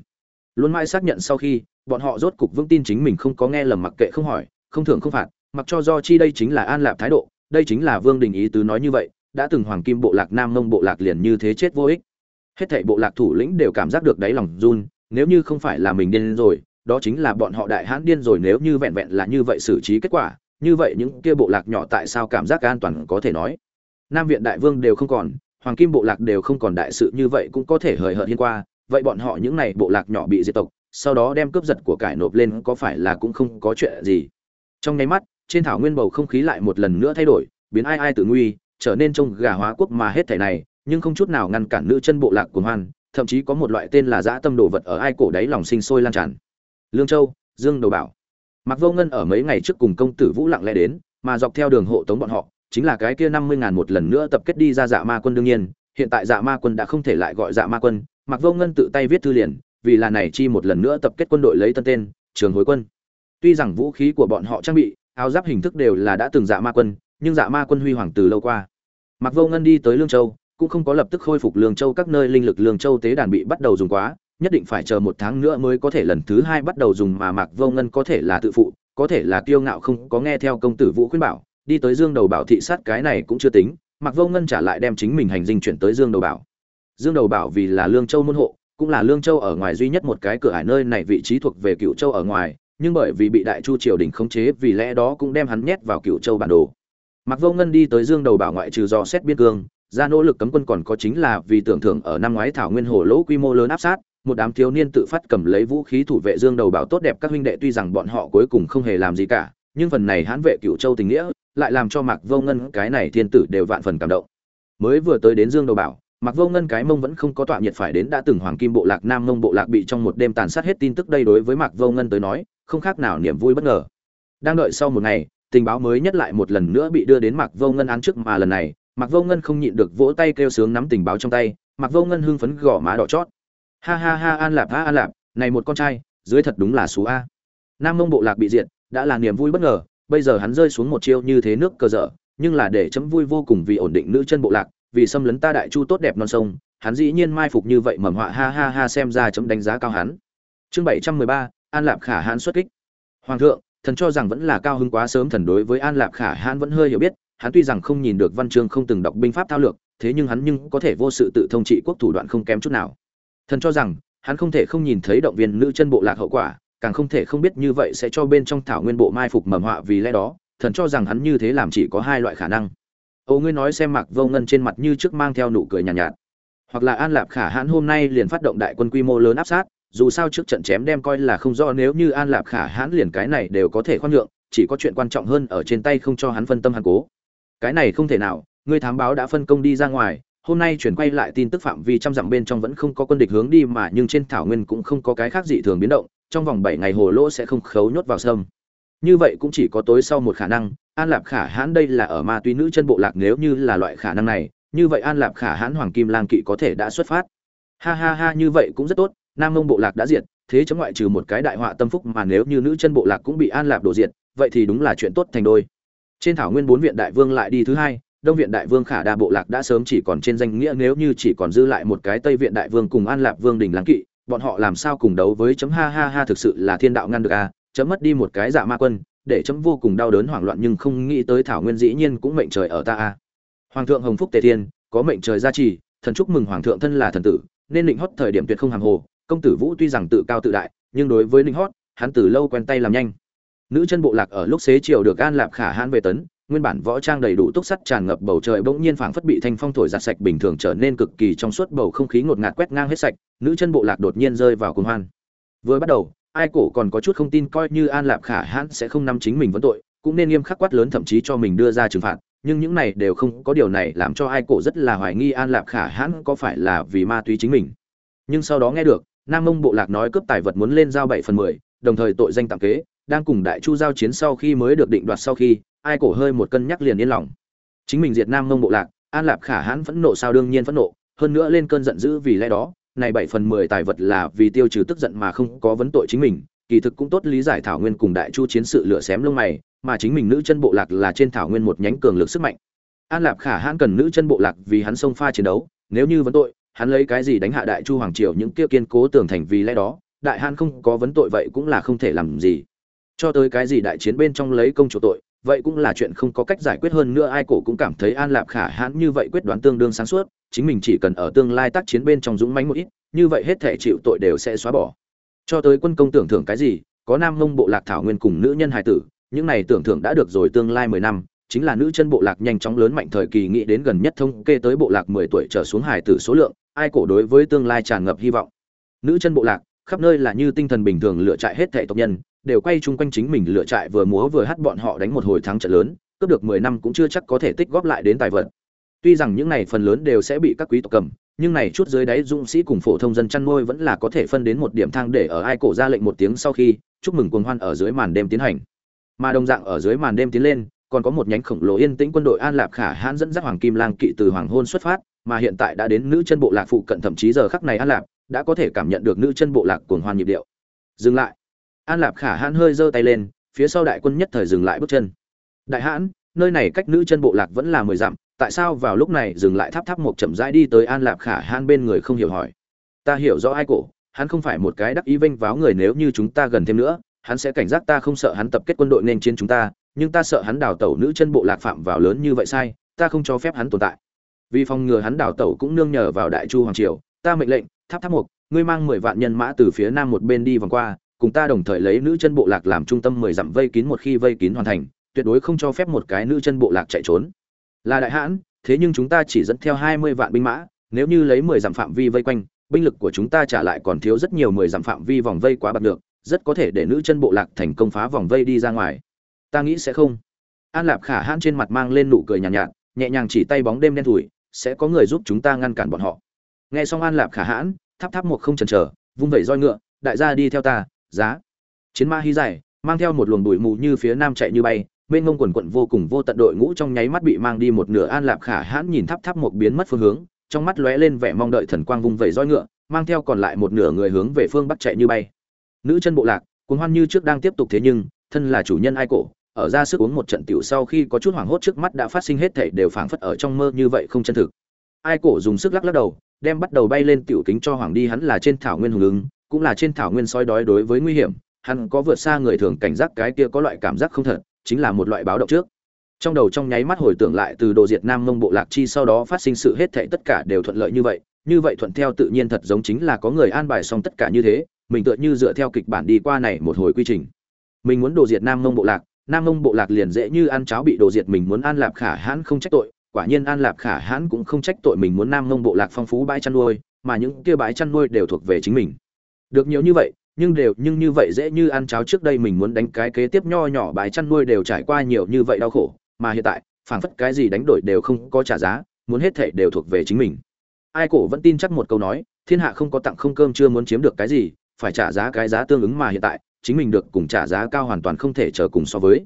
Luôn mãi xác nhận sau khi, bọn họ rốt cục vững tin chính mình không có nghe lầm mặc kệ không hỏi, không thưởng không phạt, mặc cho do chi đây chính là an lạp thái độ, đây chính là vương đình ý tứ nói như vậy, đã từng hoàng kim bộ lạc nam mông bộ lạc liền như thế chết vô ích. Hết thảy bộ lạc thủ lĩnh đều cảm giác được đáy lòng run, nếu như không phải là mình điên rồi, đó chính là bọn họ đại hãn điên rồi nếu như vẹn vẹn là như vậy xử trí kết quả như vậy những kia bộ lạc nhỏ tại sao cảm giác an toàn có thể nói? Nam viện đại vương đều không còn, hoàng kim bộ lạc đều không còn đại sự như vậy cũng có thể hời hợt hiên qua, vậy bọn họ những này bộ lạc nhỏ bị diệt tộc, sau đó đem cướp giật của cải nộp lên có phải là cũng không có chuyện gì? Trong nháy mắt, trên thảo nguyên bầu không khí lại một lần nữa thay đổi, biến ai ai tự nguy, trở nên trông gà hóa quốc mà hết thảy này, nhưng không chút nào ngăn cản nữ chân bộ lạc của hoan, thậm chí có một loại tên là dã tâm đồ vật ở ai cổ đáy lòng sinh sôi lan tràn. Lương châu, dương đầu bảo. Mạc vô ngân ở mấy ngày trước cùng công tử vũ lặng lẽ đến, mà dọc theo đường hộ tống bọn họ, chính là cái kia năm mươi ngàn một lần nữa tập kết đi ra dạ ma quân đương nhiên, hiện tại dạ ma quân đã không thể lại gọi dạ ma quân. Mạc vô ngân tự tay viết thư liền, vì là này chi một lần nữa tập kết quân đội lấy tân tên, trường hối quân. Tuy rằng vũ khí của bọn họ trang bị, áo giáp hình thức đều là đã từng dạ ma quân, nhưng dạ ma quân huy hoàng từ lâu qua. Mạc vô ngân đi tới lương châu, cũng không có lập tức khôi phục lương châu các nơi linh lực lương châu tế đàn bị bắt đầu dùng quá nhất định phải chờ một tháng nữa mới có thể lần thứ hai bắt đầu dùng mà mặc vô ngân có thể là tự phụ, có thể là kiêu ngạo không có nghe theo công tử vũ khuyên bảo, đi tới dương đầu bảo thị sát cái này cũng chưa tính mặc vô ngân trả lại đem chính mình hành dinh chuyển tới dương đầu bảo. Dương đầu bảo vì là lương châu môn hộ, cũng là lương châu ở ngoài duy nhất một cái cửa hải nơi này vị trí thuộc về cựu châu ở ngoài, nhưng bởi vì bị đại chu triều đình khống chế, vì lẽ đó cũng đem hắn nhét vào cựu châu bản đồ. Mặc vô ngân đi tới dương đầu bảo ngoại trừ do xét biên cương, ra nỗ lực cấm quân còn có chính là vì tưởng thưởng ở năm ngoái thảo nguyên hồ lỗ quy mô lớn áp sát một đám thiếu niên tự phát cầm lấy vũ khí thủ vệ dương đầu bảo tốt đẹp các huynh đệ tuy rằng bọn họ cuối cùng không hề làm gì cả, nhưng phần này hãn vệ cựu châu tình nghĩa lại làm cho mạc vô ngân cái này thiên tử đều vạn phần cảm động. Mới vừa tới đến dương đầu bảo, mạc vô ngân cái mông vẫn không có tọa nhiệt phải đến đã từng hoàng kim bộ lạc, nam mông bộ lạc bị trong một đêm tàn sát hết tin tức đây đối với mạc vô ngân tới nói, không khác nào niềm vui bất ngờ. Đang đợi sau một ngày, tình báo mới nhất lại một lần nữa bị đưa đến mạc vô ngân án trước mà lần này, mạc vô ngân không nhịn được vỗ tay kêu sướng nắm tình báo trong tay, mạc vô ngân hưng phấn gõ má đỏ chót ha ha ha, an lạp, ha, an lạp, này một con trai, dưới thật đúng là số a. Nam mông bộ lạc bị diệt, đã là niềm vui bất ngờ, bây giờ hắn rơi xuống một chiêu như thế nước cờ dở, nhưng là để chấm vui vô cùng vì ổn định nữ chân bộ lạc, vì xâm lấn ta đại chu tốt đẹp non sông, hắn dĩ nhiên mai phục như vậy mầm họa, ha ha ha, xem ra chấm đánh giá cao hắn. Chương bảy trăm mười ba, an lạp khả hãn xuất kích. Hoàng thượng, thần cho rằng vẫn là cao hứng quá sớm, thần đối với an lạp khả hãn vẫn hơi hiểu biết, hắn tuy rằng không nhìn được văn chương không từng đọc binh pháp thao lược, thế nhưng hắn nhưng có thể vô sự tự thông trị quốc thủ đoạn không kém chút nào thần cho rằng hắn không thể không nhìn thấy động viên nữ chân bộ lạc hậu quả càng không thể không biết như vậy sẽ cho bên trong thảo nguyên bộ mai phục mầm họa vì lẽ đó thần cho rằng hắn như thế làm chỉ có hai loại khả năng. Ô ngươi nói xem mặc vô ngân trên mặt như trước mang theo nụ cười nhàn nhạt, nhạt. Hoặc là an lạp khả hãn hôm nay liền phát động đại quân quy mô lớn áp sát dù sao trước trận chém đem coi là không rõ nếu như an lạp khả hãn liền cái này đều có thể khoan nhượng chỉ có chuyện quan trọng hơn ở trên tay không cho hắn phân tâm hàn cố. Cái này không thể nào ngươi thám báo đã phân công đi ra ngoài hôm nay chuyển quay lại tin tức phạm vi trăm dặm bên trong vẫn không có quân địch hướng đi mà nhưng trên thảo nguyên cũng không có cái khác dị thường biến động, trong vòng bảy ngày hồ lỗ sẽ không khấu nhốt vào sâm. Như vậy cũng chỉ có tối sau một khả năng, an lạp khả hãn đây là ở ma túy nữ chân bộ lạc nếu như là loại khả năng này, như vậy an lạp khả hãn hoàng kim lang kỵ có thể đã xuất phát. Ha ha ha, như vậy cũng rất tốt, nam mông bộ lạc đã diệt, thế chống ngoại trừ một cái đại họa tâm phúc mà nếu như nữ chân bộ lạc cũng bị an lạp đổ diệt, vậy thì đúng là chuyện tốt thành đôi. Trên thảo nguyên bốn viện đại vương lại đi thứ hai đông viện đại vương khả đa bộ lạc đã sớm chỉ còn trên danh nghĩa nếu như chỉ còn dư lại một cái tây viện đại vương cùng an lạp vương đình láng kỵ bọn họ làm sao cùng đấu với chấm ha ha ha thực sự là thiên đạo ngăn được a à, chấm mất đi một cái dạ ma quân để chấm vô cùng đau đớn hoảng loạn nhưng không nghĩ tới thảo nguyên dĩ nhiên cũng mệnh trời ở ta a à. hoàng thượng hồng phúc tề thiên có mệnh trời gia trì thần chúc mừng hoàng thượng thân là thần tử nên định hót thời điểm tuyệt không hàng hồ. Công tử vũ tuy rằng tự cao tự đại nhưng đối với định hót hắn từ lâu quen tay làm nhanh. Nữ chân bộ lạc ở lúc xế chiều được an lạp khả hãn về tấn nguyên bản võ trang đầy đủ túc sắt tràn ngập bầu trời bỗng nhiên phảng phất bị thanh phong thổi giặt sạch bình thường trở nên cực kỳ trong suốt, bầu không khí ngột ngạt quét ngang hết sạch, nữ chân bộ lạc đột nhiên rơi vào cuồng hoan. Vừa bắt đầu, ai cổ còn có chút không tin coi như an lạp khả hãn sẽ không nắm chính mình vấn tội, cũng nên nghiêm khắc quát lớn thậm chí cho mình đưa ra trừng phạt, nhưng những này đều không có điều này làm cho ai cổ rất là hoài nghi an lạp khả hãn có phải là vì ma túy chính mình. Nhưng sau đó nghe được, nam mông bộ lạc nói cướp tài vật muốn lên giao bảy phần mười, đồng thời tội danh tạm kế đang cùng đại chu giao chiến sau khi mới được định đoạt sau khi, ai cổ hơi một cân nhắc liền yên lòng. Chính mình diệt nam mông bộ lạc, an lạp khả hãn phẫn nộ sao đương nhiên phẫn nộ, hơn nữa lên cơn giận dữ vì lẽ đó, này bảy phần mười tài vật là vì tiêu trừ tức giận mà không có vấn tội chính mình, kỳ thực cũng tốt lý giải thảo nguyên cùng đại chu chiến sự lửa xém lông mày, mà chính mình nữ chân bộ lạc là trên thảo nguyên một nhánh cường lực sức mạnh. An lạp khả hãn cần nữ chân bộ lạc vì hắn xông pha chiến đấu, nếu như vấn tội, hắn lấy cái gì đánh hạ đại chu hoàng triều những kia kiên cố tường thành vì lẽ đó, đại hãn không có vấn tội vậy cũng là không thể làm gì cho tới cái gì đại chiến bên trong lấy công chủ tội, vậy cũng là chuyện không có cách giải quyết hơn nữa ai cổ cũng cảm thấy an lạp khả hãn như vậy quyết đoán tương đương sáng suốt, chính mình chỉ cần ở tương lai tác chiến bên trong dũng mãnh một ít, như vậy hết thể chịu tội đều sẽ xóa bỏ. Cho tới quân công tưởng thưởng cái gì, có nam mông bộ lạc thảo nguyên cùng nữ nhân hài tử, những này tưởng thưởng đã được rồi tương lai mười năm, chính là nữ chân bộ lạc nhanh chóng lớn mạnh thời kỳ nghĩ đến gần nhất thông kê tới bộ lạc mười tuổi trở xuống hài tử số lượng, ai cổ đối với tương lai tràn ngập hy vọng. Nữ chân bộ lạc, khắp nơi là như tinh thần bình thường lựa trại hết thệ tộc nhân đều quay chung quanh chính mình lựa trại vừa múa vừa hát bọn họ đánh một hồi thắng trận lớn, cướp được mười năm cũng chưa chắc có thể tích góp lại đến tài vật. Tuy rằng những này phần lớn đều sẽ bị các quý tộc cầm, nhưng này chút dưới đáy dũng sĩ cùng phổ thông dân chăn nuôi vẫn là có thể phân đến một điểm thang để ở ai cổ ra lệnh một tiếng sau khi, chúc mừng cuồng hoan ở dưới màn đêm tiến hành. Mà đồng dạng ở dưới màn đêm tiến lên, còn có một nhánh khổng lồ yên tĩnh quân đội an lạp khả hãn dẫn dắt hoàng kim lang kỵ từ hoàng hôn xuất phát, mà hiện tại đã đến nữ chân bộ lạc phụ cận thậm chí giờ khắc này an lạp đã có thể cảm nhận được nữ chân bộ lạc cuồng hoan nhịp điệu. Dừng lại an lạp khả hãn hơi giơ tay lên, phía sau đại quân nhất thời dừng lại bước chân. Đại hãn, nơi này cách nữ chân bộ lạc vẫn là mười dặm, tại sao vào lúc này dừng lại tháp tháp một chậm rãi đi tới an lạp khả hãn bên người không hiểu hỏi. Ta hiểu rõ ai cổ, hắn không phải một cái đắc ý vênh váo người, nếu như chúng ta gần thêm nữa, hắn sẽ cảnh giác ta không sợ hắn tập kết quân đội nên chiến chúng ta, nhưng ta sợ hắn đào tẩu nữ chân bộ lạc phạm vào lớn như vậy sai, ta không cho phép hắn tồn tại. Vì phòng ngừa hắn đào tẩu cũng nương nhờ vào đại chu hoàng triều, ta mệnh lệnh, tháp tháp mục ngươi mang mười vạn nhân mã từ phía nam một bên đi vòng qua cùng ta đồng thời lấy nữ chân bộ lạc làm trung tâm mười dặm vây kín một khi vây kín hoàn thành tuyệt đối không cho phép một cái nữ chân bộ lạc chạy trốn. Là đại hãn thế nhưng chúng ta chỉ dẫn theo hai mươi vạn binh mã nếu như lấy mười dặm phạm vi vây quanh binh lực của chúng ta trả lại còn thiếu rất nhiều mười dặm phạm vi vòng vây quá bạc được rất có thể để nữ chân bộ lạc thành công phá vòng vây đi ra ngoài. Ta nghĩ sẽ không. An lạp khả hãn trên mặt mang lên nụ cười nhàn nhạt, nhạt nhẹ nhàng chỉ tay bóng đêm đen thủi sẽ có người giúp chúng ta ngăn cản bọn họ. Nghe xong an lạp khả hãn tháp tháp một không chần chờ vung vẩy roi ngựa đại gia đi theo ta giá. Chiến ma hí dài, mang theo một luồng bụi mù như phía nam chạy như bay bên ngông quần quận vô cùng vô tận đội ngũ trong nháy mắt bị mang đi một nửa an lạp khả hãn nhìn tháp tháp một biến mất phương hướng, trong mắt lóe lên vẻ mong đợi thần quang vung vẩy roi ngựa, mang theo còn lại một nửa người hướng về phương bắc chạy như bay. Nữ chân bộ lạc cuốn hoan như trước đang tiếp tục thế nhưng, thân là chủ nhân ai cổ, ở ra sức uống một trận tiểu sau khi có chút hoảng hốt trước mắt đã phát sinh hết thảy đều phảng phất ở trong mơ như vậy không chân thực. Ai cổ dùng sức lắc lắc đầu, đem bắt đầu bay lên tiểu kính cho hoàng đi hắn là trên thảo nguyên hùng ứng cũng là trên thảo nguyên soi đói đối với nguy hiểm, hắn có vượt xa người thường cảnh giác cái kia có loại cảm giác không thật, chính là một loại báo động trước. Trong đầu trong nháy mắt hồi tưởng lại từ đồ diệt nam mông bộ lạc chi sau đó phát sinh sự hết thảy tất cả đều thuận lợi như vậy như vậy thuận theo tự nhiên thật giống chính là có người an bài xong tất cả như thế, mình tựa như dựa theo kịch bản đi qua này một hồi quy trình. Mình muốn đồ diệt nam mông bộ lạc, nam mông bộ lạc liền dễ như ăn cháo bị đồ diệt mình muốn an lạp khả hãn không trách tội, quả nhiên an lạp khả hãn cũng không trách tội mình muốn nam mông bộ lạc phong phú bãi chăn nuôi, mà những kia bãi chăn nuôi đều thuộc về chính mình được nhiều như vậy, nhưng đều, nhưng như vậy dễ như ăn cháo trước đây mình muốn đánh cái kế tiếp nho nhỏ bài chăn nuôi đều trải qua nhiều như vậy đau khổ, mà hiện tại, phảng phất cái gì đánh đổi đều không có trả giá, muốn hết thảy đều thuộc về chính mình. Ai cổ vẫn tin chắc một câu nói, thiên hạ không có tặng không cơm chưa muốn chiếm được cái gì, phải trả giá cái giá tương ứng mà hiện tại, chính mình được cùng trả giá cao hoàn toàn không thể chờ cùng so với.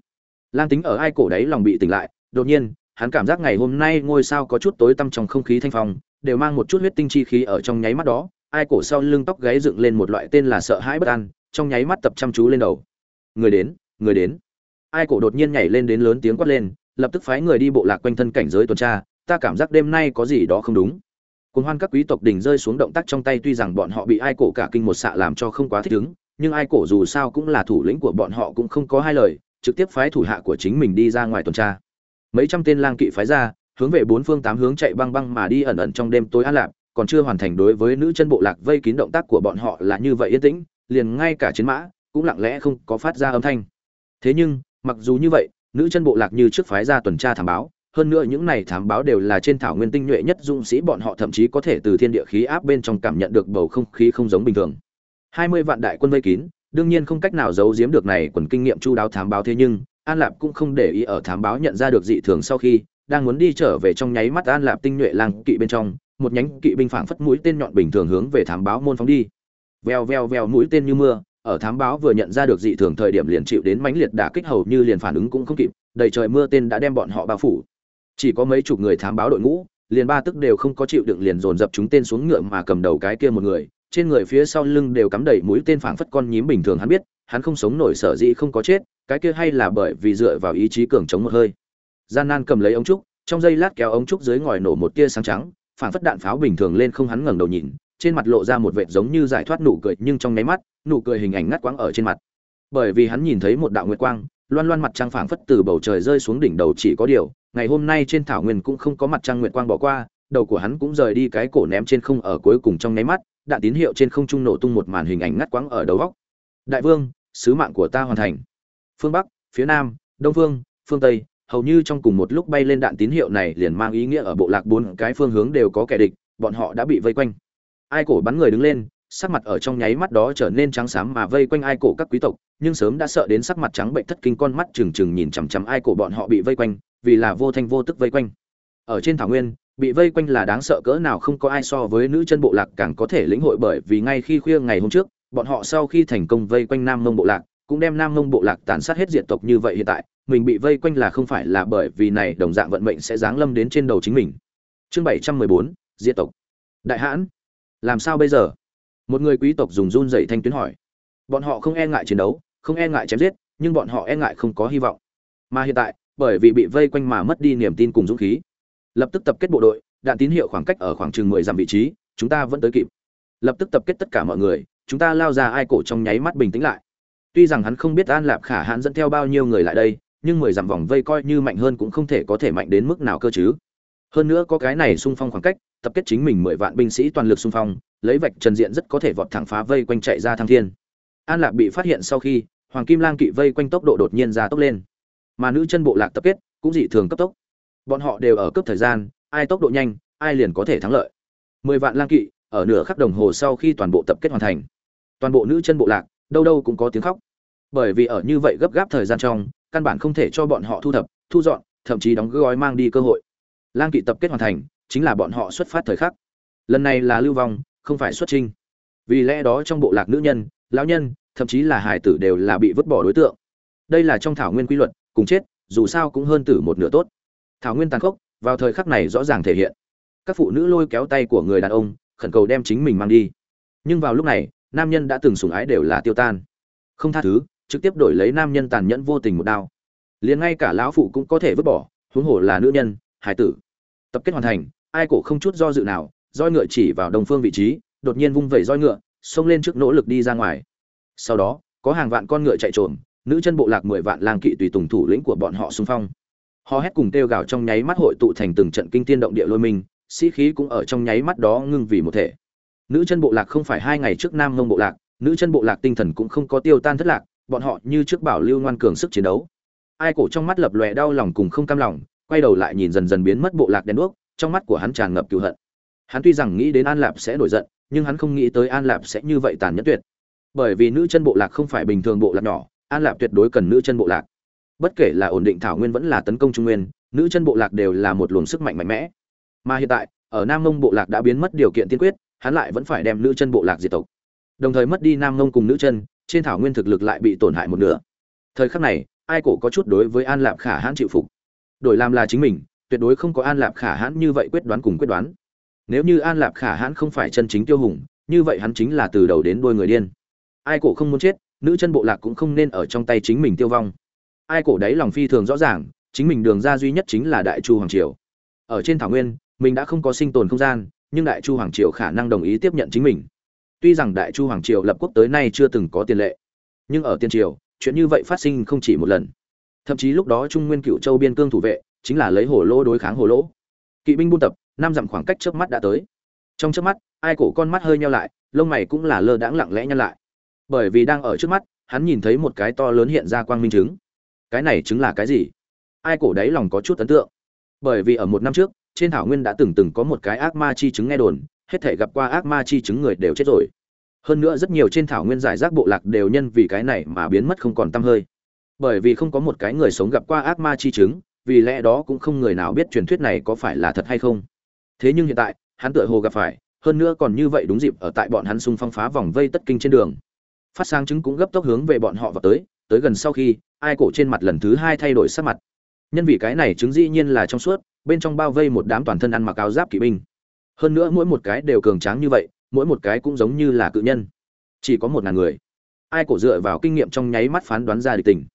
Lang tính ở ai cổ đấy lòng bị tỉnh lại, đột nhiên, hắn cảm giác ngày hôm nay ngôi sao có chút tối tăm trong không khí thanh phong, đều mang một chút huyết tinh chi khí ở trong nháy mắt đó ai cổ sau lưng tóc gáy dựng lên một loại tên là sợ hãi bất an trong nháy mắt tập chăm chú lên đầu. Người đến người đến. Ai cổ đột nhiên nhảy lên đến lớn tiếng quát lên lập tức phái người đi bộ lạc quanh thân cảnh giới tuần tra ta cảm giác đêm nay có gì đó không đúng. Cùng hoan các quý tộc đỉnh rơi xuống động tác trong tay tuy rằng bọn họ bị ai cổ cả kinh một xạ làm cho không quá thích ứng, nhưng ai cổ dù sao cũng là thủ lĩnh của bọn họ cũng không có hai lời, trực tiếp phái thủ hạ của chính mình đi ra ngoài tuần tra. Mấy trăm tên lang kỵ phái ra, hướng về bốn phương tám hướng chạy băng băng mà đi ẩn ẩn trong đêm tối an lạc, còn chưa hoàn thành đối với nữ chân bộ lạc vây kín động tác của bọn họ là như vậy yên tĩnh, liền ngay cả chiến mã cũng lặng lẽ không có phát ra âm thanh. Thế nhưng, mặc dù như vậy, nữ chân bộ lạc như trước phái ra tuần tra thám báo, hơn nữa những này thám báo đều là trên thảo nguyên tinh nhuệ nhất dũng sĩ bọn họ thậm chí có thể từ thiên địa khí áp bên trong cảm nhận được bầu không khí không giống bình thường. 20 vạn đại quân vây kín, đương nhiên không cách nào giấu giếm được này quần kinh nghiệm chu đáo thám báo thế nhưng, An Lạp cũng không để ý ở thám báo nhận ra được dị thường sau khi, đang muốn đi trở về trong nháy mắt An Lạp tinh nhuệ lang kỵ bên trong, một nhánh kỵ binh phảng phất mũi tên nhọn bình thường hướng về thám báo môn phóng đi. Vèo vèo vèo mũi tên như mưa, ở thám báo vừa nhận ra được dị thường thời điểm liền chịu đến mãnh liệt đả kích hầu như liền phản ứng cũng không kịp, đầy trời mưa tên đã đem bọn họ bao phủ chỉ có mấy chục người thám báo đội ngũ liền ba tức đều không có chịu đựng liền dồn dập chúng tên xuống ngựa mà cầm đầu cái kia một người trên người phía sau lưng đều cắm đầy mũi tên phảng phất con nhím bình thường hắn biết hắn không sống nổi sở dĩ không có chết cái kia hay là bởi vì dựa vào ý chí cường chống một hơi gian nan cầm lấy ống trúc trong giây lát kéo ống trúc dưới ngòi nổ một tia sáng trắng phản phất đạn pháo bình thường lên không hắn ngẩng đầu nhìn, trên mặt lộ ra một vệt giống như giải thoát nụ cười, nhưng trong nháy mắt, nụ cười hình ảnh ngắt quãng ở trên mặt. Bởi vì hắn nhìn thấy một đạo nguyệt quang, loan loan mặt trăng phảng phất từ bầu trời rơi xuống đỉnh đầu chỉ có điều, ngày hôm nay trên thảo nguyên cũng không có mặt trăng nguyệt quang bỏ qua, đầu của hắn cũng rời đi cái cổ ném trên không ở cuối cùng trong nháy mắt, đạn tín hiệu trên không trung nổ tung một màn hình ảnh ngắt quãng ở đầu góc. Đại vương, sứ mạng của ta hoàn thành. Phương bắc, phía nam, đông phương phương tây hầu như trong cùng một lúc bay lên đạn tín hiệu này liền mang ý nghĩa ở bộ lạc bốn cái phương hướng đều có kẻ địch, bọn họ đã bị vây quanh. Ai cổ bắn người đứng lên, sắc mặt ở trong nháy mắt đó trở nên trắng xám mà vây quanh ai cổ các quý tộc, nhưng sớm đã sợ đến sắc mặt trắng bệnh thất kinh con mắt trừng trừng nhìn chằm chằm ai cổ bọn họ bị vây quanh, vì là vô thanh vô tức vây quanh. Ở trên thảo nguyên, bị vây quanh là đáng sợ cỡ nào không có ai so với nữ chân bộ lạc càng có thể lĩnh hội bởi vì ngay khi khuya ngày hôm trước, bọn họ sau khi thành công vây quanh nam mông bộ lạc cũng đem nam mông bộ lạc tàn sát hết diệt tộc như vậy hiện tại, mình bị vây quanh là không phải là bởi vì này đồng dạng vận mệnh sẽ giáng lâm đến trên đầu chính mình. Chương bảy trăm mười bốn diệt tộc. Đại hãn, làm sao bây giờ? Một người quý tộc dùng run rẩy thanh tuyến hỏi. Bọn họ không e ngại chiến đấu, không e ngại chém giết, nhưng bọn họ e ngại không có hy vọng. Mà hiện tại, bởi vì bị vây quanh mà mất đi niềm tin cùng dũng khí. Lập tức tập kết bộ đội, đạn tín hiệu khoảng cách ở khoảng chừng mười dặm vị trí, chúng ta vẫn tới kịp. Lập tức tập kết tất cả mọi người, chúng ta lao ra ai cổ trong nháy mắt bình tĩnh lại tuy rằng hắn không biết an lạp khả hãn dẫn theo bao nhiêu người lại đây, nhưng mười dặm vòng vây coi như mạnh hơn cũng không thể có thể mạnh đến mức nào cơ chứ. Hơn nữa có cái này xung phong khoảng cách, tập kết chính mình mười vạn binh sĩ toàn lực xung phong, lấy vạch trần diện rất có thể vọt thẳng phá vây quanh chạy ra thăng thiên. An lạc bị phát hiện sau khi, hoàng kim lang kỵ vây quanh tốc độ đột nhiên ra tốc lên. Mà nữ chân bộ lạc tập kết, cũng dị thường cấp tốc. Bọn họ đều ở cấp thời gian, ai tốc độ nhanh, ai liền có thể thắng lợi. Mười vạn lang kỵ, ở nửa khắc đồng hồ sau khi toàn bộ tập kết hoàn thành. Toàn bộ nữ chân bộ lạc đâu đâu cũng có tiếng khóc. Bởi vì ở như vậy gấp gáp thời gian trong, căn bản không thể cho bọn họ thu thập, thu dọn, thậm chí đóng gói mang đi cơ hội. Lang kỵ tập kết hoàn thành, chính là bọn họ xuất phát thời khắc. Lần này là lưu vong, không phải xuất trinh vì lẽ đó trong bộ lạc nữ nhân, lão nhân, thậm chí là hải tử đều là bị vứt bỏ đối tượng. Đây là trong thảo nguyên quy luật, cùng chết, dù sao cũng hơn tử một nửa tốt. Thảo nguyên tàn khốc, vào thời khắc này rõ ràng thể hiện. Các phụ nữ lôi kéo tay của người đàn ông, khẩn cầu đem chính mình mang đi. Nhưng vào lúc này nam nhân đã từng sủng ái đều là tiêu tan. Không tha thứ, trực tiếp đổi lấy nam nhân tàn nhẫn vô tình một đao. Liền ngay cả lão phụ cũng có thể vứt bỏ, huống hồ là nữ nhân, hải tử. Tập kết hoàn thành, ai cổ không chút do dự nào, roi ngựa chỉ vào đồng phương vị trí, đột nhiên vung vẩy roi ngựa, xông lên trước nỗ lực đi ra ngoài. Sau đó, có hàng vạn con ngựa chạy trộm nữ chân bộ lạc mười vạn lang kỵ tùy tùng thủ lĩnh của bọn họ xung phong. Họ hét cùng kêu gào trong nháy mắt hội tụ thành từng trận kinh tiên động địa lôi mình, sĩ khí cũng ở trong nháy mắt đó ngưng vì một thể nữ chân bộ lạc không phải hai ngày trước nam mông bộ lạc, nữ chân bộ lạc tinh thần cũng không có tiêu tan thất lạc, bọn họ như trước bảo lưu ngoan cường sức chiến đấu. Ai cổ trong mắt lập lòe đau lòng cùng không cam lòng, quay đầu lại nhìn dần dần biến mất bộ lạc đen đuốc, trong mắt của hắn tràn ngập cựu hận. Hắn tuy rằng nghĩ đến an lạp sẽ nổi giận, nhưng hắn không nghĩ tới an lạp sẽ như vậy tàn nhẫn tuyệt. Bởi vì nữ chân bộ lạc không phải bình thường bộ lạc nhỏ, an lạp tuyệt đối cần nữ chân bộ lạc. Bất kể là ổn định thảo nguyên vẫn là tấn công trung nguyên, nữ chân bộ lạc đều là một luồng sức mạnh mạnh mẽ. Mà hiện tại, ở nam mông bộ lạc đã biến mất điều kiện tiên quyết hắn lại vẫn phải đem nữ chân bộ lạc diệt tộc. Đồng thời mất đi nam nông cùng nữ chân, trên thảo nguyên thực lực lại bị tổn hại một nửa. Thời khắc này, ai cổ có chút đối với an lạp khả hãn chịu phục? Đổi làm là chính mình, tuyệt đối không có an lạp khả hãn như vậy quyết đoán cùng quyết đoán. Nếu như an lạp khả hãn không phải chân chính tiêu hùng, như vậy hắn chính là từ đầu đến đuôi người điên. Ai cổ không muốn chết, nữ chân bộ lạc cũng không nên ở trong tay chính mình tiêu vong. Ai cổ đáy lòng phi thường rõ ràng, chính mình đường ra duy nhất chính là đại chu hoàng triều. Ở trên thảo nguyên, mình đã không có sinh tồn không gian nhưng đại chu hoàng triều khả năng đồng ý tiếp nhận chính mình. Tuy rằng đại chu hoàng triều lập quốc tới nay chưa từng có tiền lệ, nhưng ở tiên triều, chuyện như vậy phát sinh không chỉ một lần. Thậm chí lúc đó trung nguyên cựu châu biên cương thủ vệ, chính là lấy hồ lô đối kháng hồ lỗ kỵ binh buôn tập, năm dặm khoảng cách trước mắt đã tới. Trong trước mắt, ai cổ con mắt hơi nhau lại, lông mày cũng là lơ đãng lặng lẽ nhăn lại. Bởi vì đang ở trước mắt, hắn nhìn thấy một cái to lớn hiện ra quang minh chứng. Cái này chứng là cái gì? Ai cổ đáy lòng có chút ấn tượng. Bởi vì ở một năm trước trên thảo nguyên đã từng từng có một cái ác ma chi chứng nghe đồn, hết thể gặp qua ác ma chi chứng người đều chết rồi. Hơn nữa rất nhiều trên thảo nguyên giải rác bộ lạc đều nhân vì cái này mà biến mất không còn t hơi. Bởi vì không có một cái người sống gặp qua ác ma chi chứng, vì lẽ đó cũng không người nào biết truyền thuyết này có phải là thật hay không. Thế nhưng hiện tại, hắn tựa hồ gặp phải, hơn nữa còn như vậy đúng dịp ở tại bọn hắn xung phong phá vòng vây tất kinh trên đường. Phát sáng chứng cũng gấp tốc hướng về bọn họ vào tới tới gần sau khi, ai cổ trên mặt lần thứ hai thay đổi sắc mặt. Nhân vì cái này chứng dĩ nhiên là trong suốt bên trong bao vây một đám toàn thân ăn mặc áo giáp kỵ binh. Hơn nữa mỗi một cái đều cường tráng như vậy, mỗi một cái cũng giống như là cự nhân. Chỉ có một ngàn người. Ai cổ dựa vào kinh nghiệm trong nháy mắt phán đoán ra địch tình.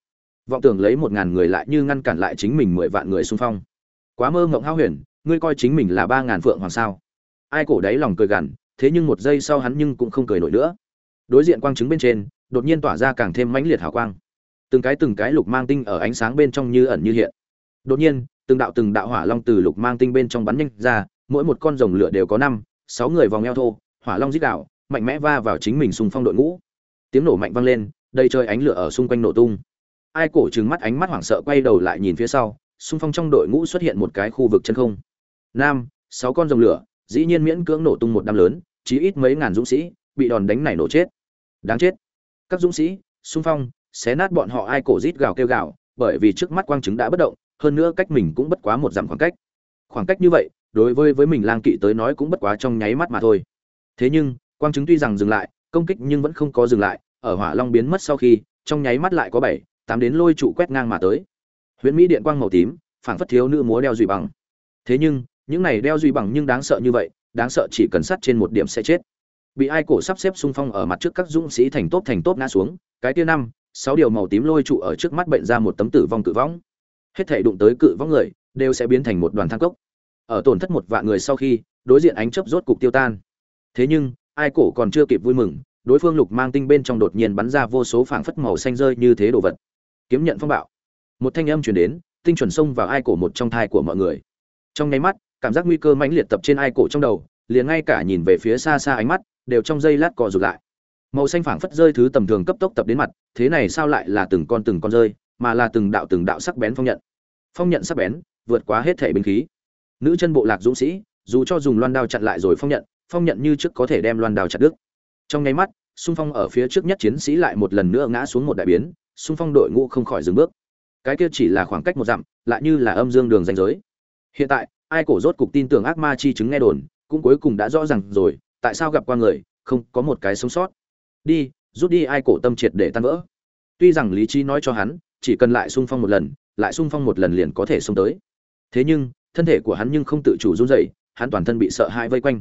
Vọng tưởng lấy một ngàn người lại như ngăn cản lại chính mình mười vạn người xung phong. Quá mơ ngộng hao huyền, ngươi coi chính mình là ba ngàn phượng hoàng sao? Ai cổ đáy lòng cười gằn, thế nhưng một giây sau hắn nhưng cũng không cười nổi nữa. Đối diện quang chứng bên trên, đột nhiên tỏa ra càng thêm mãnh liệt hào quang. Từng cái từng cái lục mang tinh ở ánh sáng bên trong như ẩn như hiện. Đột nhiên từng đạo từng đạo hỏa long từ lục mang tinh bên trong bắn nhanh ra, mỗi một con rồng lửa đều có năm, sáu người vòng eo thô, hỏa long dít đạo mạnh mẽ va vào chính mình xung phong đội ngũ. Tiếng nổ mạnh vang lên, đầy trời ánh lửa ở xung quanh nổ tung. Ai cổ trừng mắt ánh mắt hoảng sợ quay đầu lại nhìn phía sau, xung phong trong đội ngũ xuất hiện một cái khu vực chân không. Nam, sáu con rồng lửa, dĩ nhiên miễn cưỡng nổ tung một đám lớn, chí ít mấy ngàn dũng sĩ, bị đòn đánh này nổ chết. Đáng chết. Các dũng sĩ, xung phong, xé nát bọn họ ai cổ rít gào kêu gào, bởi vì trước mắt quang chứng đã bất động hơn nữa cách mình cũng bất quá một dặm khoảng cách. Khoảng cách như vậy, đối với với mình lang kỵ tới nói cũng bất quá trong nháy mắt mà thôi. Thế nhưng, quang chứng tuy rằng dừng lại, công kích nhưng vẫn không có dừng lại, ở hỏa long biến mất sau khi, trong nháy mắt lại có bảy, tám đến lôi trụ quét ngang mà tới. Huyễn mỹ điện quang màu tím, phảng phất thiếu nữ múa đeo dùy bằng. Thế nhưng, những này đeo duy bằng nhưng đáng sợ như vậy, đáng sợ chỉ cần sắt trên một điểm sẽ chết. Bị ai cổ sắp xếp xung phong ở mặt trước các dũng sĩ thành tốt thành tốt ngã xuống, cái tia năm, sáu điều màu tím lôi trụ ở trước mắt bệnh ra một tấm tử vong cự võng hết thể đụng tới cự võng người, đều sẽ biến thành một đoàn thang cốc. Ở tổn thất một vạn người sau khi, đối diện ánh chớp rốt cục tiêu tan. Thế nhưng, ai cổ còn chưa kịp vui mừng, đối phương lục mang tinh bên trong đột nhiên bắn ra vô số phảng phất màu xanh rơi như thế đồ vật. Kiếm nhận phong bạo. Một thanh âm truyền đến, tinh chuẩn xông vào ai cổ một trong thai của mọi người. Trong nháy mắt, cảm giác nguy cơ mãnh liệt tập trên ai cổ trong đầu, liền ngay cả nhìn về phía xa xa ánh mắt, đều trong giây lát cò rụt lại. Màu xanh phảng phất rơi thứ tầm thường cấp tốc tập đến mặt, thế này sao lại là từng con từng con rơi? Mà là từng đạo từng đạo sắc bén phong nhận. Phong nhận sắc bén, vượt quá hết thể binh khí. Nữ chân bộ lạc dũng sĩ, dù cho dùng loan đao chặn lại rồi phong nhận phong nhận như trước có thể đem loan đao chặt đứt. Trong nháy mắt, xung phong ở phía trước nhất chiến sĩ lại một lần nữa ngã xuống một đại biến, xung phong đội ngũ không khỏi dừng bước. Cái kia chỉ là khoảng cách một dặm, lại như là âm dương đường danh giới. Hiện tại, ai cổ rốt cục tin tưởng ác ma chi chứng nghe đồn, cũng cuối cùng đã rõ ràng rồi, tại sao gặp qua người, không có một cái sống sót. Đi, rút đi ai cổ tâm triệt để tan vỡ. Tuy rằng lý trí nói cho hắn chỉ cần lại xung phong một lần, lại xung phong một lần liền có thể xông tới. Thế nhưng, thân thể của hắn nhưng không tự chủ run rẩy, hắn toàn thân bị sợ hãi vây quanh.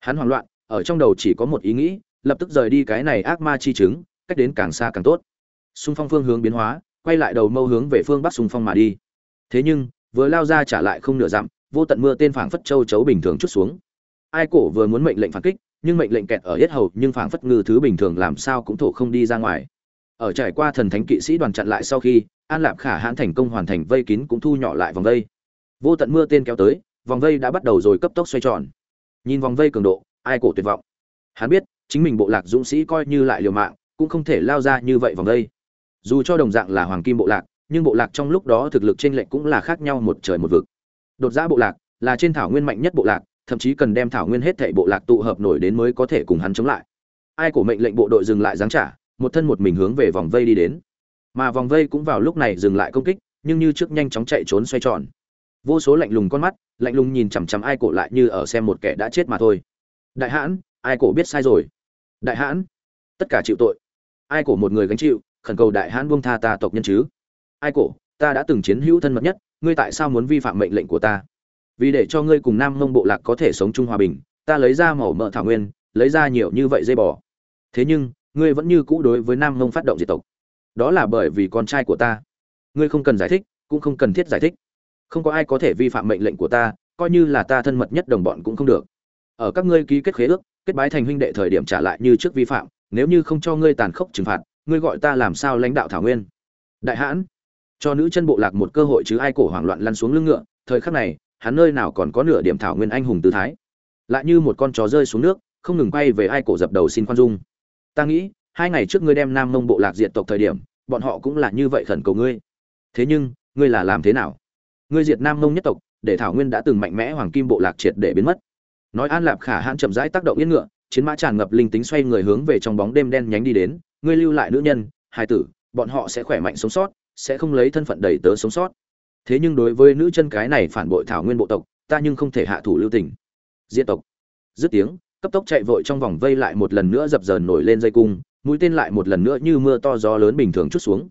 Hắn hoảng loạn, ở trong đầu chỉ có một ý nghĩ, lập tức rời đi cái này ác ma chi chứng, cách đến càng xa càng tốt. Xung phong phương hướng biến hóa, quay lại đầu mâu hướng về phương bắc xung phong mà đi. Thế nhưng, vừa lao ra trả lại không nửa dặm, vô tận mưa tên phảng phất châu chấu bình thường chút xuống. Ai cổ vừa muốn mệnh lệnh phản kích, nhưng mệnh lệnh kẹt ở yết hầu, nhưng phảng phất ngư thứ bình thường làm sao cũng thổ không đi ra ngoài ở trải qua thần thánh kỵ sĩ đoàn chặn lại sau khi, an lạp khả hãn thành công hoàn thành vây kín cũng thu nhỏ lại vòng vây. Vô tận mưa tên kéo tới, vòng vây đã bắt đầu rồi cấp tốc xoay tròn. Nhìn vòng vây cường độ, ai cổ tuyệt vọng? Hắn biết, chính mình bộ lạc dũng sĩ coi như lại liều mạng, cũng không thể lao ra như vậy vòng vây. Dù cho đồng dạng là hoàng kim bộ lạc, nhưng bộ lạc trong lúc đó thực lực trên lệnh cũng là khác nhau một trời một vực. Đột giã bộ lạc, là trên thảo nguyên mạnh nhất bộ lạc, thậm chí cần đem thảo nguyên hết thảy bộ lạc tụ hợp nổi đến mới có thể cùng hắn chống lại. Ai cổ mệnh lệnh bộ đội dừng lại giáng trả một thân một mình hướng về vòng vây đi đến. Mà vòng vây cũng vào lúc này dừng lại công kích, nhưng như trước nhanh chóng chạy trốn xoay tròn. Vô số lạnh lùng con mắt, lạnh lùng nhìn chằm chằm ai cổ lại như ở xem một kẻ đã chết mà thôi. Đại hãn, ai cổ biết sai rồi? Đại hãn, tất cả chịu tội. Ai cổ một người gánh chịu, khẩn cầu đại hãn buông tha ta tộc nhân chứ? Ai cổ, ta đã từng chiến hữu thân mật nhất, ngươi tại sao muốn vi phạm mệnh lệnh của ta? Vì để cho ngươi cùng nam mông bộ lạc có thể sống chung hòa bình, ta lấy ra màu mỡ thảo nguyên, lấy ra nhiều như vậy dây bò. Thế nhưng ngươi vẫn như cũ đối với nam mông phát động diệt tộc. Đó là bởi vì con trai của ta. Ngươi không cần giải thích, cũng không cần thiết giải thích. Không có ai có thể vi phạm mệnh lệnh của ta, coi như là ta thân mật nhất đồng bọn cũng không được. Ở các ngươi ký kết khế ước, kết bái thành huynh đệ thời điểm trả lại như trước vi phạm, nếu như không cho ngươi tàn khốc trừng phạt, ngươi gọi ta làm sao lãnh đạo thảo nguyên? Đại hãn, cho nữ chân bộ lạc một cơ hội chứ ai cổ hoảng loạn lăn xuống lưng ngựa, thời khắc này, hắn nơi nào còn có nửa điểm thảo nguyên anh hùng tư thái. Lại như một con chó rơi xuống nước, không ngừng quay về ai cổ dập đầu xin khoan dung ta nghĩ, hai ngày trước ngươi đem nam mông bộ lạc diệt tộc thời điểm, bọn họ cũng là như vậy khẩn cầu ngươi. Thế nhưng, ngươi là làm thế nào? Ngươi diệt nam mông nhất tộc, để thảo nguyên đã từng mạnh mẽ hoàng kim bộ lạc triệt để biến mất. Nói an lạp khả hãn chậm rãi tác động yên ngựa, chiến mã tràn ngập linh tính xoay người hướng về trong bóng đêm đen nhánh đi đến, ngươi lưu lại nữ nhân hai tử, bọn họ sẽ khỏe mạnh sống sót, sẽ không lấy thân phận đầy tớ sống sót. Thế nhưng đối với nữ chân cái này phản bội thảo nguyên bộ tộc, ta nhưng không thể hạ thủ lưu tình. Diện tộc. Dứt tiếng cấp tốc chạy vội trong vòng vây lại một lần nữa dập dờn nổi lên dây cung, mũi tên lại một lần nữa như mưa to gió lớn bình thường chút xuống.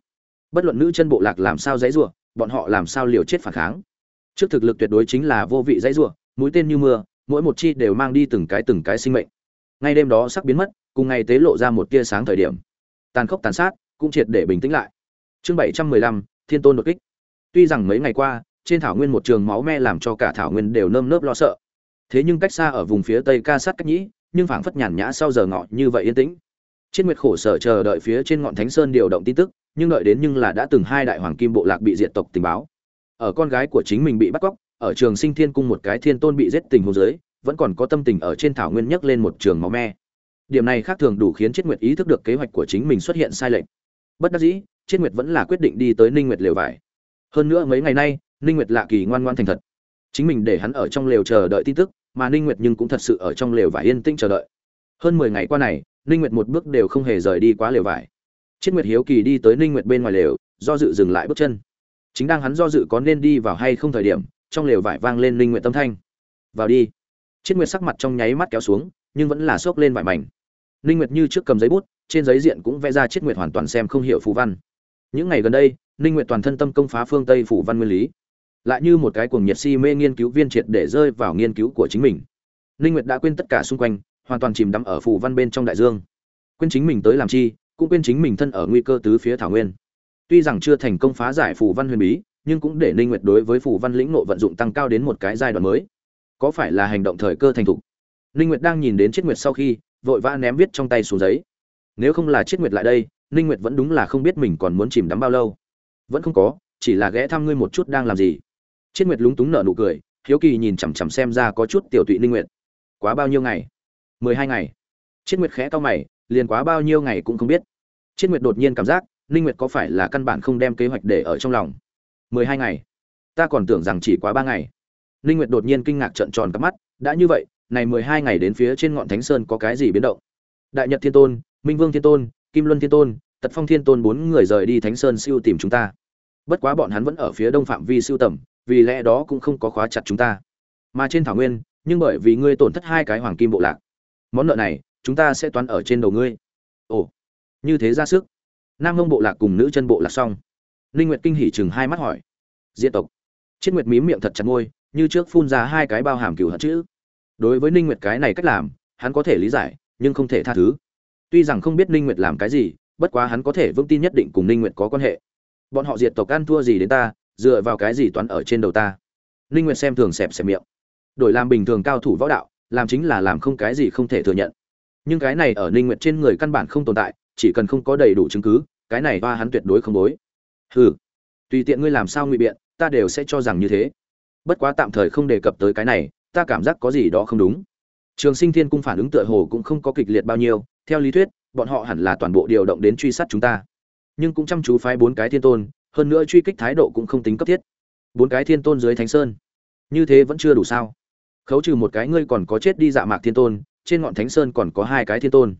Bất luận nữ chân bộ lạc làm sao dãy rủa, bọn họ làm sao liều chết phản kháng. Trước thực lực tuyệt đối chính là vô vị dãy rủa, mũi tên như mưa, mỗi một chi đều mang đi từng cái từng cái sinh mệnh. Ngay đêm đó sắc biến mất, cùng ngày tế lộ ra một tia sáng thời điểm. Tàn khốc tàn sát, cũng triệt để bình tĩnh lại. Chương bảy trăm mười lăm, thiên tôn đột kích. Tuy rằng mấy ngày qua, trên thảo nguyên một trường máu me làm cho cả thảo nguyên đều nơm nớp lo sợ thế nhưng cách xa ở vùng phía tây ca sát cách nhĩ nhưng phảng phất nhàn nhã sau giờ ngọ như vậy yên tĩnh chiết Nguyệt khổ sở chờ đợi phía trên ngọn Thánh Sơn điều động tin tức, nhưng đợi đến nhưng là đã từng hai đại hoàng kim bộ lạc bị diệt tộc tình báo. Ở con gái của chính mình bị bắt cóc, ở Trường Sinh Thiên cung một cái thiên tôn bị giết tình hồ dưới, vẫn còn có tâm tình ở trên thảo nguyên nhấc lên một trường máu me. Điểm này khác thường đủ khiến chiết Nguyệt ý thức được kế hoạch của chính mình xuất hiện sai lệch. Bất đắc dĩ, chiết Nguyệt vẫn là quyết định đi tới Ninh Nguyệt lều vải. Hơn nữa mấy ngày nay, Ninh Nguyệt lạ kỳ ngoan ngoãn thành thật. Chính mình để hắn ở trong lều chờ đợi tin tức, mà Ninh Nguyệt nhưng cũng thật sự ở trong lều vải yên tĩnh chờ đợi. Hơn 10 ngày qua này, Ninh Nguyệt một bước đều không hề rời đi quá lều vải. Triết Nguyệt hiếu kỳ đi tới Ninh Nguyệt bên ngoài lều, do dự dừng lại bước chân. Chính đang hắn do dự có nên đi vào hay không thời điểm, trong lều vải vang lên Ninh Nguyệt tâm thanh. "Vào đi." Triết Nguyệt sắc mặt trong nháy mắt kéo xuống, nhưng vẫn là xốc lên vải mảnh. Ninh Nguyệt như trước cầm giấy bút, trên giấy diện cũng vẽ ra Triết Nguyệt hoàn toàn xem không hiểu phù văn. Những ngày gần đây, Ninh Nguyệt toàn thân tâm công phá phương Tây phủ văn nguyên lý, lại như một cái cuồng nhiệt si mê nghiên cứu viên triệt để rơi vào nghiên cứu của chính mình. Ninh Nguyệt đã quên tất cả xung quanh, hoàn toàn chìm đắm ở phù văn bên trong đại dương. Quên chính mình tới làm chi cũng quên chính mình thân ở nguy cơ tứ phía thảo nguyên. Tuy rằng chưa thành công phá giải phù văn huyền bí nhưng cũng để ninh nguyệt đối với phù văn lĩnh nộ vận dụng tăng cao đến một cái giai đoạn mới. Có phải là hành động thời cơ thành thục? Ninh nguyệt đang nhìn đến chiết nguyệt sau khi vội vã ném viết trong tay xuống giấy. Nếu không là chiết nguyệt lại đây ninh nguyệt vẫn đúng là không biết mình còn muốn chìm đắm bao lâu. Vẫn không có chỉ là ghé thăm ngươi một chút đang làm gì. Triết nguyệt lúng túng nở nụ cười, hiếu kỳ nhìn chằm chằm xem ra có chút tiểu tụy ninh nguyệt. Quá bao nhiêu ngày? Mười hai ngày. Triết nguyệt khẽ cau mày, liền quá bao nhiêu ngày cũng không biết. Triết nguyệt đột nhiên cảm giác, ninh nguyệt có phải là căn bản không đem kế hoạch để ở trong lòng? Mười hai ngày. Ta còn tưởng rằng chỉ quá ba ngày. Ninh nguyệt đột nhiên kinh ngạc trợn tròn cả mắt, đã như vậy, này mười hai ngày đến phía trên ngọn thánh sơn có cái gì biến động? Đại nhật thiên tôn, minh vương thiên tôn, kim luân thiên tôn, tật phong thiên tôn bốn người rời đi thánh sơn siêu tìm chúng ta. Bất quá bọn hắn vẫn ở phía đông phạm vi siêu tầm vì lẽ đó cũng không có khóa chặt chúng ta. Mà trên thảo nguyên, nhưng bởi vì ngươi tổn thất hai cái hoàng kim bộ lạc. Món nợ này, chúng ta sẽ toán ở trên đầu ngươi. Ồ, như thế ra sức. Nam ngông bộ lạc cùng nữ chân bộ lạc xong. Linh nguyệt kinh hỉ chừng hai mắt hỏi. Diện tộc. Chiết nguyệt mím miệng thật chặt môi, như trước phun ra hai cái bao hàm cửu hận chữ. Đối với ninh nguyệt cái này cách làm, hắn có thể lý giải, nhưng không thể tha thứ. Tuy rằng không biết ninh nguyệt làm cái gì, bất quá hắn có thể vững tin nhất định cùng ninh nguyệt có quan hệ. Bọn họ diệt tộc ăn thua gì đến ta dựa vào cái gì toán ở trên đầu ta? Ninh nguyệt xem thường xẹp xẹp miệng. Đổi làm bình thường cao thủ võ đạo, làm chính là làm không cái gì không thể thừa nhận. Nhưng cái này ở ninh nguyệt trên người căn bản không tồn tại, chỉ cần không có đầy đủ chứng cứ, cái này ba hắn tuyệt đối không đối. Hừ, tùy tiện ngươi làm sao ngụy biện, ta đều sẽ cho rằng như thế. Bất quá tạm thời không đề cập tới cái này, ta cảm giác có gì đó không đúng. Trường sinh thiên cung phản ứng tựa hồ cũng không có kịch liệt bao nhiêu, theo lý thuyết, bọn họ hẳn là toàn bộ điều động đến truy sát chúng ta. Nhưng cũng chăm chú phái bốn cái thiên tôn hơn nữa truy kích thái độ cũng không tính cấp thiết. Bốn cái thiên tôn dưới thánh sơn. Như thế vẫn chưa đủ sao? Khấu trừ một cái ngươi còn có chết đi dạ mạc thiên tôn, trên ngọn thánh sơn còn có hai cái thiên tôn.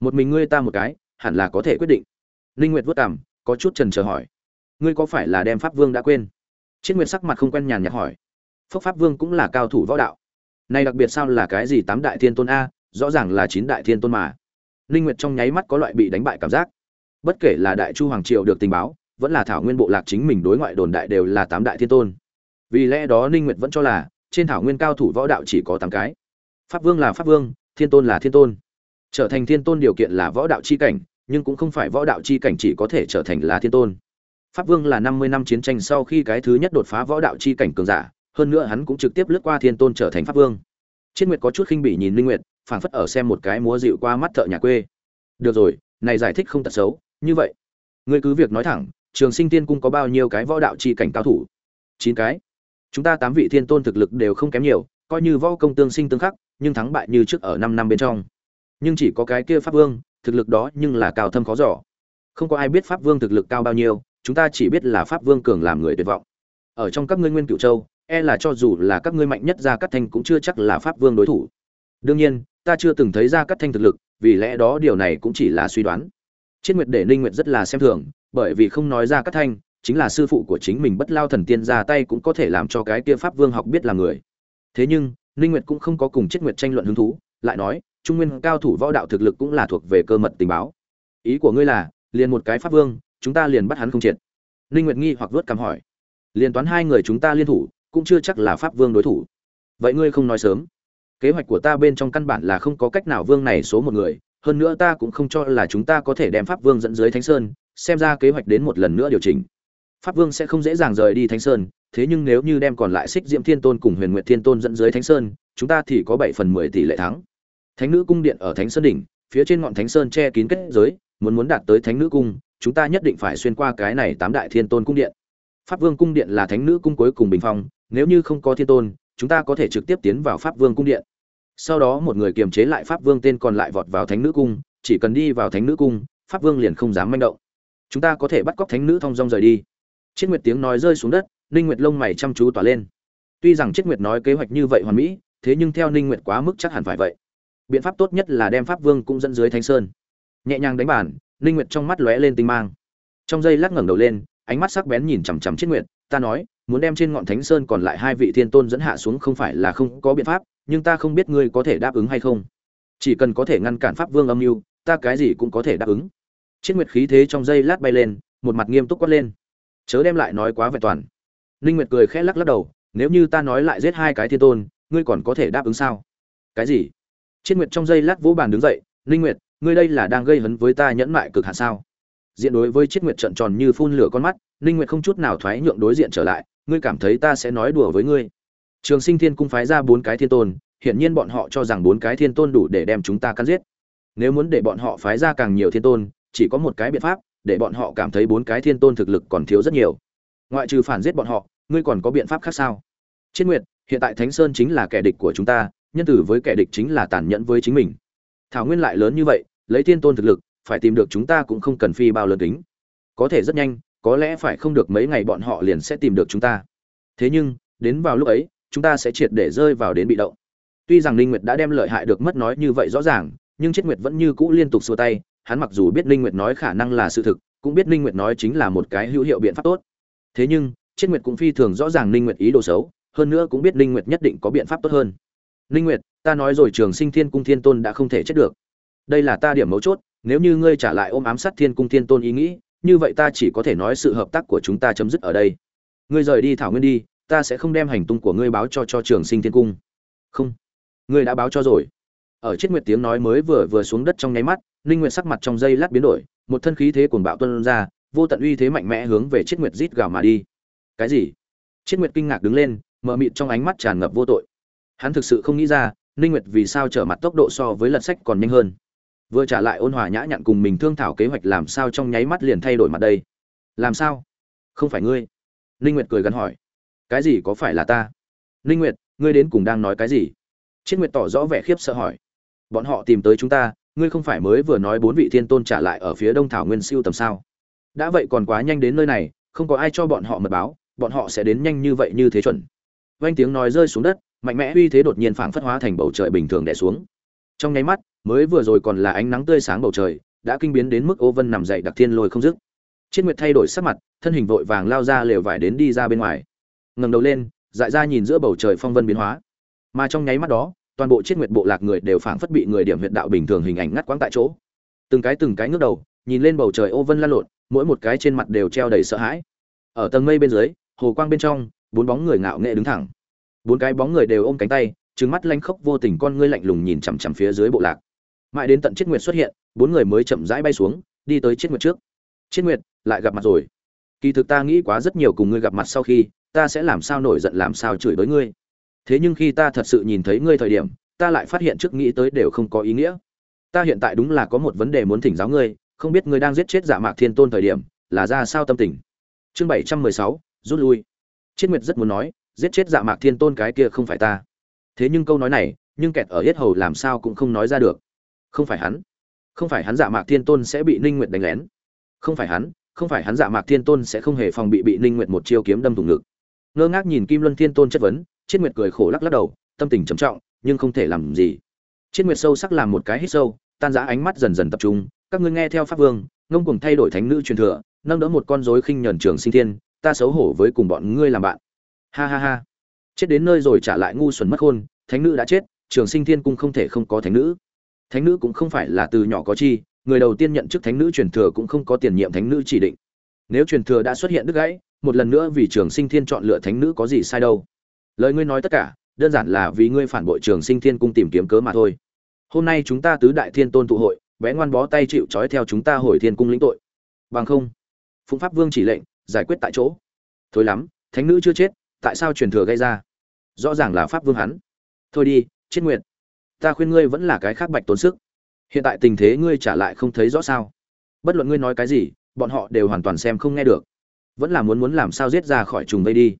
Một mình ngươi ta một cái, hẳn là có thể quyết định. Linh nguyệt vất cảm có chút trần chờ hỏi. Ngươi có phải là đem pháp vương đã quên? Chiết nguyệt sắc mặt không quen nhàn nhạt hỏi. Phước pháp vương cũng là cao thủ võ đạo. Này đặc biệt sao là cái gì tám đại thiên tôn a, rõ ràng là chín đại thiên tôn mà. Linh nguyệt trong nháy mắt có loại bị đánh bại cảm giác. Bất kể là đại chu hoàng triều được tình báo vẫn là thảo nguyên bộ lạc chính mình đối ngoại đồn đại đều là tám đại thiên tôn. Vì lẽ đó ninh nguyệt vẫn cho là, trên thảo nguyên cao thủ võ đạo chỉ có tám cái. Pháp vương là pháp vương, thiên tôn là thiên tôn. Trở thành thiên tôn điều kiện là võ đạo chi cảnh, nhưng cũng không phải võ đạo chi cảnh chỉ có thể trở thành là thiên tôn. Pháp vương là năm mươi năm chiến tranh sau khi cái thứ nhất đột phá võ đạo chi cảnh cường giả, hơn nữa hắn cũng trực tiếp lướt qua thiên tôn trở thành pháp vương. Chiết nguyệt có chút khinh bỉ nhìn linh nguyệt, phảng phất ở xem một cái múa dịu qua mắt thợ nhà quê. Được rồi, này giải thích không tật xấu, như vậy. Ngươi cứ việc nói thẳng trường sinh tiên cung có bao nhiêu cái võ đạo chi cảnh cao thủ? Chín cái. Chúng ta tám vị thiên tôn thực lực đều không kém nhiều, coi như võ công tương sinh tương khắc, nhưng thắng bại như trước ở năm năm bên trong. Nhưng chỉ có cái kia pháp vương, thực lực đó nhưng là cao thâm khó giỏ không có ai biết pháp vương thực lực cao bao nhiêu, chúng ta chỉ biết là pháp vương cường làm người tuyệt vọng. Ở trong các ngươi nguyên cựu châu e là cho dù là các ngươi mạnh nhất ra cắt thanh cũng chưa chắc là pháp vương đối thủ. Đương nhiên, ta chưa từng thấy ra cắt thanh thực lực, vì lẽ đó điều này cũng chỉ là suy đoán. Chiết nguyệt để ninh nguyệt rất là xem thường bởi vì không nói ra cắt thanh, chính là sư phụ của chính mình bất lao thần tiên ra tay cũng có thể làm cho cái kia pháp vương học biết là người. Thế nhưng, ninh nguyệt cũng không có cùng chết nguyệt tranh luận hứng thú, lại nói, trung nguyên cao thủ võ đạo thực lực cũng là thuộc về cơ mật tình báo. Ý của ngươi là, liền một cái pháp vương, chúng ta liền bắt hắn không triệt. Ninh nguyệt nghi hoặc vớt cằm hỏi, liền toán hai người chúng ta liên thủ, cũng chưa chắc là pháp vương đối thủ. Vậy ngươi không nói sớm. Kế hoạch của ta bên trong căn bản là không có cách nào vương này số một người, hơn nữa ta cũng không cho là chúng ta có thể đem pháp vương dẫn dưới thánh sơn xem ra kế hoạch đến một lần nữa điều chỉnh. Pháp vương sẽ không dễ dàng rời đi thánh sơn, thế nhưng nếu như đem còn lại xích diễm thiên tôn cùng huyền nguyệt thiên tôn dẫn dưới thánh sơn, chúng ta thì có bảy phần mười tỷ lệ thắng. Thánh nữ cung điện ở thánh sơn đỉnh, phía trên ngọn thánh sơn che kín kết giới, muốn muốn đạt tới thánh nữ cung, chúng ta nhất định phải xuyên qua cái này tám đại thiên tôn cung điện. Pháp vương cung điện là thánh nữ cung cuối cùng bình phong, nếu như không có thiên tôn, chúng ta có thể trực tiếp tiến vào pháp vương cung điện. Sau đó một người kiềm chế lại pháp vương tên còn lại vọt vào thánh nữ cung, chỉ cần đi vào thánh nữ cung, pháp vương liền không dám manh động chúng ta có thể bắt cóc thánh nữ thong dong rời đi. Chiết nguyệt tiếng nói rơi xuống đất, ninh nguyệt lông mày chăm chú tỏa lên. Tuy rằng chiết nguyệt nói kế hoạch như vậy hoàn mỹ, thế nhưng theo ninh nguyệt quá mức chắc hẳn phải vậy. Biện pháp tốt nhất là đem pháp vương cũng dẫn dưới thánh sơn. Nhẹ nhàng đánh bàn, ninh nguyệt trong mắt lóe lên tinh mang. Trong giây lát ngẩng đầu lên, ánh mắt sắc bén nhìn chằm chằm chiết nguyệt, ta nói, muốn đem trên ngọn thánh sơn còn lại hai vị thiên tôn dẫn hạ xuống không phải là không có biện pháp, nhưng ta không biết ngươi có thể đáp ứng hay không. Chỉ cần có thể ngăn cản pháp vương âm mưu, ta cái gì cũng có thể đáp ứng chiết nguyệt khí thế trong giây lát bay lên, một mặt nghiêm túc quát lên. Chớ đem lại nói quá vẹn toàn. Ninh nguyệt cười khẽ lắc lắc đầu, nếu như ta nói lại giết hai cái thiên tôn, ngươi còn có thể đáp ứng sao? Cái gì? Chiết nguyệt trong giây lát vỗ bàn đứng dậy, ninh nguyệt, ngươi đây là đang gây hấn với ta nhẫn mại cực hạn sao? Diện đối với chiết nguyệt trận tròn như phun lửa con mắt, ninh nguyệt không chút nào thoái nhượng đối diện trở lại, ngươi cảm thấy ta sẽ nói đùa với ngươi. Trường sinh thiên cung phái ra bốn cái thiên tôn hiện nhiên bọn họ cho rằng bốn cái thiên tôn đủ để đem chúng ta cắn giết. Nếu muốn để bọn họ phái ra càng nhiều thiên tôn chỉ có một cái biện pháp, để bọn họ cảm thấy bốn cái thiên tôn thực lực còn thiếu rất nhiều. Ngoại trừ phản giết bọn họ, ngươi còn có biện pháp khác sao? Chiết nguyệt, hiện tại thánh sơn chính là kẻ địch của chúng ta, nhân tử với kẻ địch chính là tàn nhẫn với chính mình. Thảo nguyên lại lớn như vậy, lấy thiên tôn thực lực, phải tìm được chúng ta cũng không cần phi bao lớn kính có thể rất nhanh, có lẽ phải không được mấy ngày bọn họ liền sẽ tìm được chúng ta. Thế nhưng, đến vào lúc ấy, chúng ta sẽ triệt để rơi vào đến bị động. Tuy rằng ninh nguyệt đã đem lợi hại được mất nói như vậy rõ ràng, nhưng chết nguyệt vẫn như cũ liên tục xua tay hắn mặc dù biết ninh nguyệt nói khả năng là sự thực, cũng biết ninh nguyệt nói chính là một cái hữu hiệu biện pháp tốt. Thế nhưng, Triết nguyệt cũng phi thường rõ ràng ninh nguyệt ý đồ xấu, hơn nữa cũng biết ninh nguyệt nhất định có biện pháp tốt hơn. Ninh nguyệt, ta nói rồi trường sinh thiên cung thiên tôn đã không thể chết được. Đây là ta điểm mấu chốt, nếu như ngươi trả lại ôm ám sát thiên cung thiên tôn ý nghĩ, như vậy ta chỉ có thể nói sự hợp tác của chúng ta chấm dứt ở đây. Ngươi rời đi thảo nguyên đi, ta sẽ không đem hành tung của ngươi báo cho cho trường sinh thiên cung. Không, ngươi đã báo cho rồi. Ở chết nguyệt tiếng nói mới vừa vừa xuống đất trong nháy mắt ninh nguyệt sắc mặt trong dây lát biến đổi, một thân khí thế cuồng bạo tuôn ra, vô tận uy thế mạnh mẽ hướng về Triết nguyệt rít gào mà đi. Cái gì? Triết nguyệt kinh ngạc đứng lên, mở mịt trong ánh mắt tràn ngập vô tội. Hắn thực sự không nghĩ ra ninh nguyệt vì sao trở mặt tốc độ so với lật sách còn nhanh hơn. Vừa trả lại ôn hòa nhã nhặn cùng mình thương thảo kế hoạch làm sao trong nháy mắt liền thay đổi mặt đây. Làm sao? Không phải ngươi? Ninh nguyệt cười gần hỏi. Cái gì có phải là ta? Ninh nguyệt, ngươi đến cùng đang nói cái gì? Chiết nguyệt tỏ rõ vẻ khiếp sợ hỏi. Bọn họ tìm tới chúng ta ngươi không phải mới vừa nói bốn vị thiên tôn trả lại ở phía đông thảo nguyên siêu tầm sao? Đã vậy còn quá nhanh đến nơi này, không có ai cho bọn họ mật báo, bọn họ sẽ đến nhanh như vậy như thế chuẩn. Vang tiếng nói rơi xuống đất, mạnh mẽ uy thế đột nhiên phảng phất hóa thành bầu trời bình thường đẻ xuống. Trong nháy mắt, mới vừa rồi còn là ánh nắng tươi sáng bầu trời, đã kinh biến đến mức ô vân nằm dậy đặc thiên lôi không dứt. Chiết nguyệt thay đổi sắc mặt, thân hình vội vàng lao ra lều vải đến đi ra bên ngoài. Ngẩng đầu lên, dại ra nhìn giữa bầu trời phong vân biến hóa. Mà trong nháy mắt đó toàn bộ chiết nguyệt bộ lạc người đều phảng phất bị người điểm huyệt đạo bình thường hình ảnh ngắt quãng tại chỗ. Từng cái từng cái ngước đầu, nhìn lên bầu trời ô vân lan lộn, mỗi một cái trên mặt đều treo đầy sợ hãi. Ở tầng mây bên dưới, hồ quang bên trong, bốn bóng người ngạo nghệ đứng thẳng. Bốn cái bóng người đều ôm cánh tay, trừng mắt lanh khốc vô tình con ngươi lạnh lùng nhìn chằm chằm phía dưới bộ lạc. Mãi đến tận chiết nguyệt xuất hiện, bốn người mới chậm rãi bay xuống, đi tới chiết nguyệt trước. Chiết nguyệt, lại gặp mặt rồi. Kỳ thực ta nghĩ quá rất nhiều cùng ngươi gặp mặt sau khi, ta sẽ làm sao nổi giận làm sao chửi với ngươi thế nhưng khi ta thật sự nhìn thấy ngươi thời điểm, ta lại phát hiện trước nghĩ tới đều không có ý nghĩa. Ta hiện tại đúng là có một vấn đề muốn thỉnh giáo ngươi, không biết ngươi đang giết chết giả mạc thiên tôn thời điểm, là ra sao tâm tình. Chương bảy trăm mười sáu, rút lui. Chiết nguyệt rất muốn nói, giết chết dạ mạc thiên tôn cái kia không phải ta. Thế nhưng câu nói này, nhưng kẹt ở yết hầu làm sao cũng không nói ra được. Không phải hắn. Không phải hắn dạ mạc thiên tôn sẽ bị ninh nguyệt đánh lén. Không phải hắn, không phải hắn dạ mạc thiên tôn sẽ không hề phòng bị bị ninh nguyệt một chiêu kiếm đâm thủng ngực. Ngơ ngác nhìn kim luân thiên tôn chất vấn chiết nguyệt cười khổ lắc lắc đầu, tâm tình trầm trọng, nhưng không thể làm gì. Chiết nguyệt sâu sắc làm một cái hít sâu, tan rã ánh mắt dần dần tập trung. Các ngươi nghe theo pháp vương, ngông cùng thay đổi thánh nữ truyền thừa, nâng đỡ một con rối khinh nhẫn trường sinh thiên, ta xấu hổ với cùng bọn ngươi làm bạn. Ha ha ha. Chết đến nơi rồi trả lại ngu xuẩn mất khôn, thánh nữ đã chết, trường sinh thiên cung không thể không có thánh nữ. Thánh nữ cũng không phải là từ nhỏ có chi, người đầu tiên nhận chức thánh nữ truyền thừa cũng không có tiền nhiệm thánh nữ chỉ định. Nếu truyền thừa đã xuất hiện đứt gãy, một lần nữa vì trường sinh thiên chọn lựa thánh nữ có gì sai đâu lời ngươi nói tất cả, đơn giản là vì ngươi phản bội trường sinh thiên cung tìm kiếm cớ mà thôi. Hôm nay chúng ta tứ đại thiên tôn tụ hội, bé ngoan bó tay chịu trói theo chúng ta hồi thiên cung lĩnh tội. Bằng không, phụng pháp vương chỉ lệnh, giải quyết tại chỗ. Thôi lắm, thánh nữ chưa chết, tại sao truyền thừa gây ra? Rõ ràng là pháp vương hắn. Thôi đi, chết nguyện ta khuyên ngươi vẫn là cái khác bạch tốn sức. Hiện tại tình thế ngươi trả lại không thấy rõ sao. Bất luận ngươi nói cái gì, bọn họ đều hoàn toàn xem không nghe được. Vẫn là muốn muốn làm sao giết ra khỏi trùng vây đi.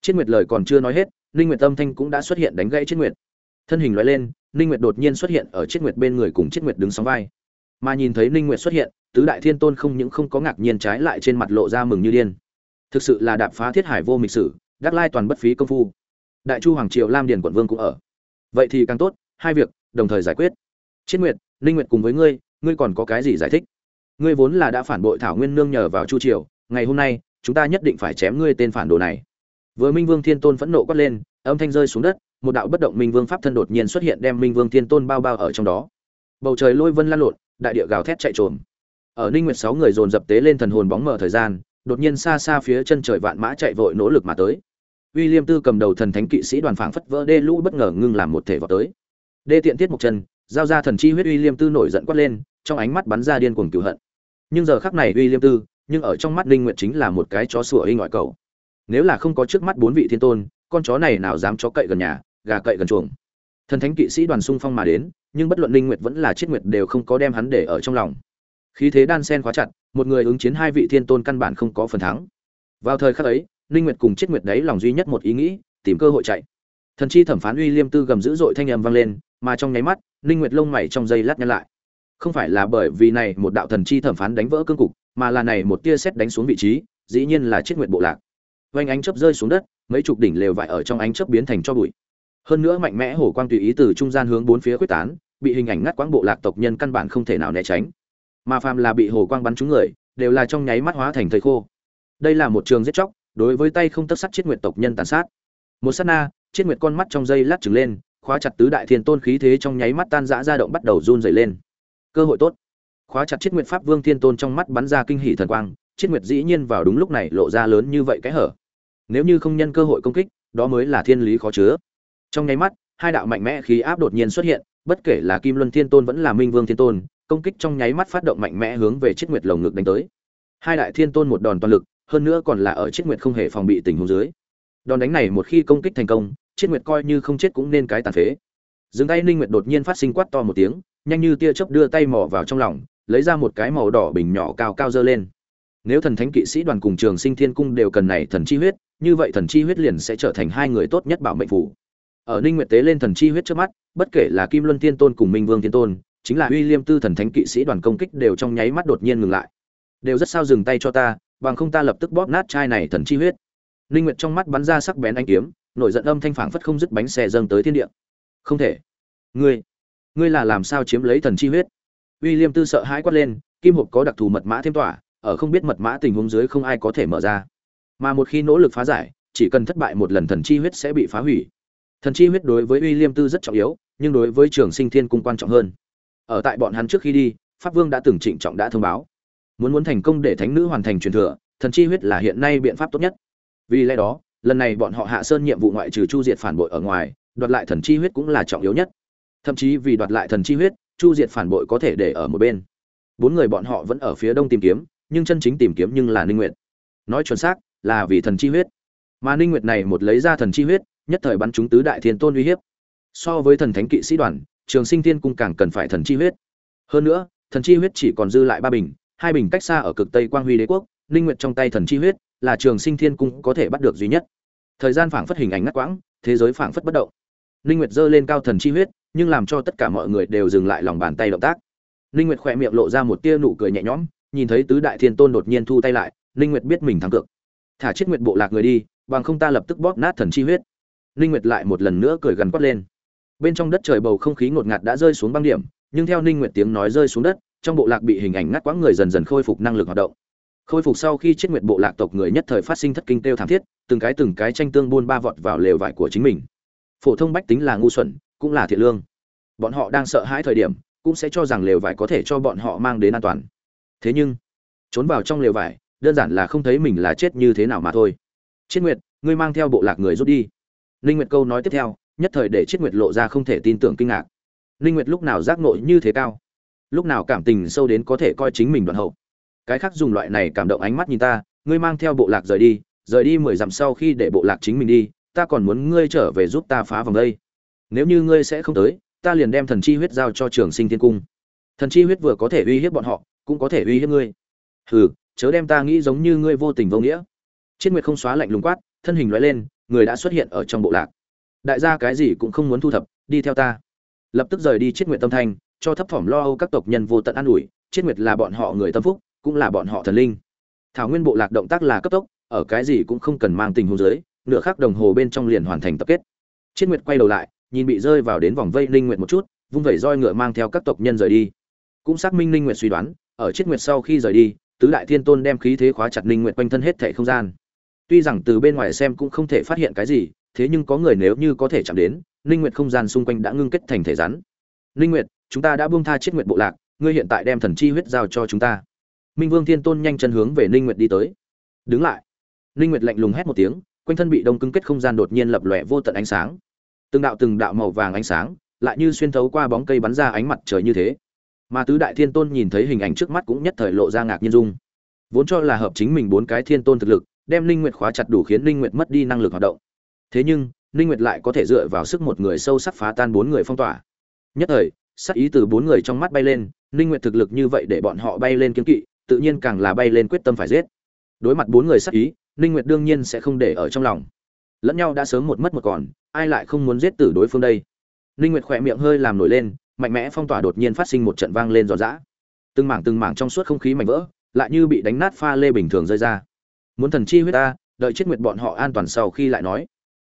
Chiết nguyệt lời còn chưa nói hết ninh nguyệt tâm thanh cũng đã xuất hiện đánh gãy chiết nguyệt. Thân hình lóe lên, ninh nguyệt đột nhiên xuất hiện ở chiết nguyệt bên người cùng chiết nguyệt đứng sóng vai. Mà nhìn thấy ninh nguyệt xuất hiện, tứ đại thiên tôn không những không có ngạc nhiên trái lại trên mặt lộ ra mừng như điên. Thực sự là đạp phá thiết hải vô mịch sử, đắc lai toàn bất phí công phu. Đại chu hoàng triều lam điền quận vương cũng ở. Vậy thì càng tốt, hai việc, đồng thời giải quyết. Chiết nguyệt, ninh nguyệt cùng với ngươi ngươi còn có cái gì giải thích? Ngươi vốn là đã phản bội thảo nguyên nương nhờ vào chu triều, ngày hôm nay, chúng ta nhất định phải chém ngươi tên phản đồ này vừa minh vương thiên tôn phẫn nộ quát lên âm thanh rơi xuống đất một đạo bất động minh vương pháp thân đột nhiên xuất hiện đem minh vương thiên tôn bao bao ở trong đó bầu trời lôi vân lan lộn đại địa gào thét chạy trồm ở ninh nguyệt sáu người dồn dập tế lên thần hồn bóng mở thời gian đột nhiên xa xa phía chân trời vạn mã chạy vội nỗ lực mà tới William Tư cầm đầu thần thánh kỵ sĩ đoàn phảng phất vỡ đê lũ bất ngờ ngưng làm một thể vào tới. Đê tiện tiết một chân, giao ra thần chi huyết William Tư nổi giận quát lên, trong ánh mắt bắn ra điên cuồng cừu hận. Nhưng giờ khắc này William Tư, nhưng ở trong mắt Ninh Nguyệt chính là một cái chó sủa y ngoại cầu. Nếu là không có trước mắt bốn vị thiên tôn, con chó này nào dám chó cậy gần nhà, gà cậy gần chuồng. Thần thánh kỵ sĩ đoàn xung phong mà đến, nhưng bất luận Linh Nguyệt vẫn là chiết Nguyệt đều không có đem hắn để ở trong lòng. Khí thế đan sen khóa chặt, một người ứng chiến hai vị thiên tôn căn bản không có phần thắng. Vào thời khắc ấy, Linh Nguyệt cùng chiết Nguyệt đấy lòng duy nhất một ý nghĩ, tìm cơ hội chạy. Thần chi thẩm phán uy liêm tư gầm dữ dội thanh âm vang lên, mà trong nháy mắt, Linh Nguyệt lông mày trong giây lát nhăn lại. Không phải là bởi vì này một đạo thần chi thẩm phán đánh vỡ cương cục, mà là này một tia sét đánh xuống vị trí, dĩ nhiên là chiết Nguyệt bộ lạc. Vành ánh chớp rơi xuống đất, mấy chục đỉnh lều vải ở trong ánh chớp biến thành cho bụi. Hơn nữa mạnh mẽ hổ quang tùy ý từ trung gian hướng bốn phía quyết tán, bị hình ảnh ngắt quãng bộ lạc tộc nhân căn bản không thể nào né tránh. Mà phàm là bị hổ quang bắn trúng người, đều là trong nháy mắt hóa thành thời khô. Đây là một trường giết chóc, đối với tay không tấc sắt chiết nguyệt tộc nhân tàn sát một sát na chiết nguyệt con mắt trong dây lát trừng lên khóa chặt tứ đại thiên tôn khí thế trong nháy mắt tan rã ra động bắt đầu run rẩy lên cơ hội tốt khóa chặt chiết nguyệt pháp vương thiên tôn trong mắt bắn ra kinh hỉ thần quang chiết nguyệt dĩ nhiên vào đúng lúc này lộ ra lớn như vậy cái hở nếu như không nhân cơ hội công kích đó mới là thiên lý khó chứa trong nháy mắt hai đạo mạnh mẽ khí áp đột nhiên xuất hiện bất kể là kim luân thiên tôn vẫn là minh vương thiên tôn công kích trong nháy mắt phát động mạnh mẽ hướng về chiết nguyệt lồng ngực đánh tới hai đại thiên tôn một đòn toàn lực hơn nữa còn là ở chiết Nguyệt không hề phòng bị tình huống dưới. Đòn đánh này một khi công kích thành công, chiết Nguyệt coi như không chết cũng nên cái tàn phế. Dừng tay Ninh Nguyệt đột nhiên phát sinh quát to một tiếng, nhanh như tia chớp đưa tay mò vào trong lòng, lấy ra một cái màu đỏ bình nhỏ cao cao dơ lên. Nếu thần thánh kỵ sĩ đoàn cùng Trường Sinh Thiên cung đều cần này thần chi huyết, như vậy thần chi huyết liền sẽ trở thành hai người tốt nhất bảo mệnh phủ. Ở Ninh Nguyệt tế lên thần chi huyết trước mắt, bất kể là Kim Luân Tiên Tôn cùng Minh Vương Tiên Tôn, chính là Uy Liêm Tư thần thánh kỵ sĩ đoàn công kích đều trong nháy mắt đột nhiên ngừng lại. Đều rất sao dừng tay cho ta, bằng không ta lập tức bóp nát chai này thần chi huyết. Linh nguyệt trong mắt bắn ra sắc bén ánh kiếm nổi giận âm thanh phảng phất không dứt bánh xe dâng tới thiên địa. Không thể. Ngươi ngươi là làm sao chiếm lấy thần chi huyết? William tư sợ hãi quát lên kim hộp có đặc thù mật mã thêm tỏa ở không biết mật mã tình huống dưới không ai có thể mở ra mà một khi nỗ lực phá giải, chỉ cần thất bại một lần thần chi huyết sẽ bị phá hủy. Thần chi huyết đối với Uy Liêm tư rất trọng yếu, nhưng đối với trường sinh thiên cung quan trọng hơn. Ở tại bọn hắn trước khi đi, pháp vương đã từng trịnh trọng đã thông báo. Muốn muốn thành công để thánh nữ hoàn thành truyền thừa, thần chi huyết là hiện nay biện pháp tốt nhất. Vì lẽ đó, lần này bọn họ hạ sơn nhiệm vụ ngoại trừ chu diệt phản bội ở ngoài, đoạt lại thần chi huyết cũng là trọng yếu nhất. Thậm chí vì đoạt lại thần chi huyết, chu diệt phản bội có thể để ở một bên. Bốn người bọn họ vẫn ở phía đông tìm kiếm, nhưng chân chính tìm kiếm nhưng là ninh nguyệt. Nói chuẩn xác là vì thần chi huyết. Mà ninh nguyệt này một lấy ra thần chi huyết, nhất thời bắn chúng tứ đại thiên tôn uy hiếp. So với thần thánh kỵ sĩ đoàn, trường sinh thiên cung càng cần phải thần chi huyết. Hơn nữa, thần chi huyết chỉ còn dư lại ba bình, hai bình cách xa ở cực tây quang huy đế quốc linh nguyệt trong tay thần chi huyết là trường sinh thiên cung có thể bắt được duy nhất. Thời gian phảng phất hình ảnh ngắt quãng, thế giới phảng phất bất động. Linh nguyệt giơ lên cao thần chi huyết, nhưng làm cho tất cả mọi người đều dừng lại lòng bàn tay động tác. Linh nguyệt khỏe miệng lộ ra một tia nụ cười nhẹ nhõm, nhìn thấy tứ đại thiên tôn đột nhiên thu tay lại linh nguyệt biết mình thắng cược thả chết nguyệt bộ lạc người đi, bằng không ta lập tức bóp nát thần chi huyết. Linh nguyệt lại một lần nữa cười gần quát lên. Bên trong đất trời bầu không khí ngột ngạt đã rơi xuống băng điểm, nhưng theo ninh nguyệt tiếng nói rơi xuống đất, trong bộ lạc bị hình ảnh ngắt quãng người dần dần khôi phục năng lực hoạt động. Khôi phục sau khi chết nguyệt bộ lạc tộc người nhất thời phát sinh thất kinh tiêu thảm thiết, từng cái từng cái tranh tương buôn ba vọt vào lều vải của chính mình. Phổ thông bách tính là ngu xuẩn, cũng là thiện lương. Bọn họ đang sợ hãi thời điểm, cũng sẽ cho rằng lều vải có thể cho bọn họ mang đến an toàn. Thế nhưng, trốn vào trong lều vải đơn giản là không thấy mình là chết như thế nào mà thôi. Chiết nguyệt, ngươi mang theo bộ lạc người rút đi. Ninh nguyệt câu nói tiếp theo, nhất thời để chiết nguyệt lộ ra không thể tin tưởng kinh ngạc. Ninh nguyệt lúc nào giác nội như thế cao? Lúc nào cảm tình sâu đến có thể coi chính mình đoạn hậu? Cái khác dùng loại này cảm động ánh mắt nhìn ta, ngươi mang theo bộ lạc rời đi rời đi mười dặm sau khi để bộ lạc chính mình đi, ta còn muốn ngươi trở về giúp ta phá vòng đây. Nếu như ngươi sẽ không tới, ta liền đem thần chi huyết giao cho trường sinh thiên cung. Thần chi huyết vừa có thể uy hiếp bọn họ, cũng có thể uy hiếp ngươi. Hừ chớ đem ta nghĩ giống như ngươi vô tình vô nghĩa. Chiết nguyệt không xóa lạnh lùng quát, thân hình lóe lên, người đã xuất hiện ở trong bộ lạc. Đại gia cái gì cũng không muốn thu thập, đi theo ta. Lập tức rời đi chiết nguyệt tâm thanh cho thấp thỏm lo âu các tộc nhân vô tận an ủi chiết nguyệt là bọn họ người tâm phúc, cũng là bọn họ thần linh. Thảo nguyên bộ lạc động tác là cấp tốc, ở cái gì cũng không cần mang tình huống dưới, nửa khắc đồng hồ bên trong liền hoàn thành tập kết. Chiết nguyệt quay đầu lại, nhìn bị rơi vào đến vòng vây linh nguyệt một chút, vung vẩy roi ngựa mang theo các tộc nhân rời đi. Cũng xác minh linh nguyệt suy đoán, ở chiết nguyệt sau khi rời đi tứ đại thiên tôn đem khí thế khóa chặt linh nguyệt quanh thân hết thảy không gian. Tuy rằng từ bên ngoài xem cũng không thể phát hiện cái gì, thế nhưng có người nếu như có thể chạm đến linh nguyệt không gian xung quanh đã ngưng kết thành thể rắn. Linh nguyệt, chúng ta đã buông tha chiết nguyệt bộ lạc, ngươi hiện tại đem thần chi huyết giao cho chúng ta. Minh vương thiên tôn nhanh chân hướng về linh nguyệt đi tới. Đứng lại. Linh nguyệt lạnh lùng hét một tiếng, quanh thân bị đông cứng kết không gian đột nhiên lập lòe vô tận ánh sáng. Từng đạo từng đạo màu vàng ánh sáng, lại như xuyên thấu qua bóng cây bắn ra ánh mặt trời như thế mà tứ đại thiên tôn nhìn thấy hình ảnh trước mắt cũng nhất thời lộ ra ngạc nhiên dung. Vốn cho là hợp chính mình bốn cái thiên tôn thực lực, đem linh nguyệt khóa chặt đủ khiến linh nguyệt mất đi năng lực hoạt động. Thế nhưng, linh nguyệt lại có thể dựa vào sức một người sâu sắc phá tan bốn người phong tỏa. Nhất thời sắc ý từ bốn người trong mắt bay lên, linh nguyệt thực lực như vậy để bọn họ bay lên kiên kỵ, tự nhiên càng là bay lên quyết tâm phải giết. Đối mặt bốn người sắc ý, linh nguyệt đương nhiên sẽ không để ở trong lòng. Lẫn nhau đã sớm một mất một còn, ai lại không muốn giết tử đối phương đây? Linh nguyệt khỏe miệng hơi làm nổi lên mạnh mẽ phong tỏa đột nhiên phát sinh một trận vang lên giòn giã. Từng mảng từng mảng trong suốt không khí mảnh vỡ lại như bị đánh nát pha lê bình thường rơi ra. Muốn thần chi huyết ta đợi chết nguyệt bọn họ an toàn sau khi lại nói.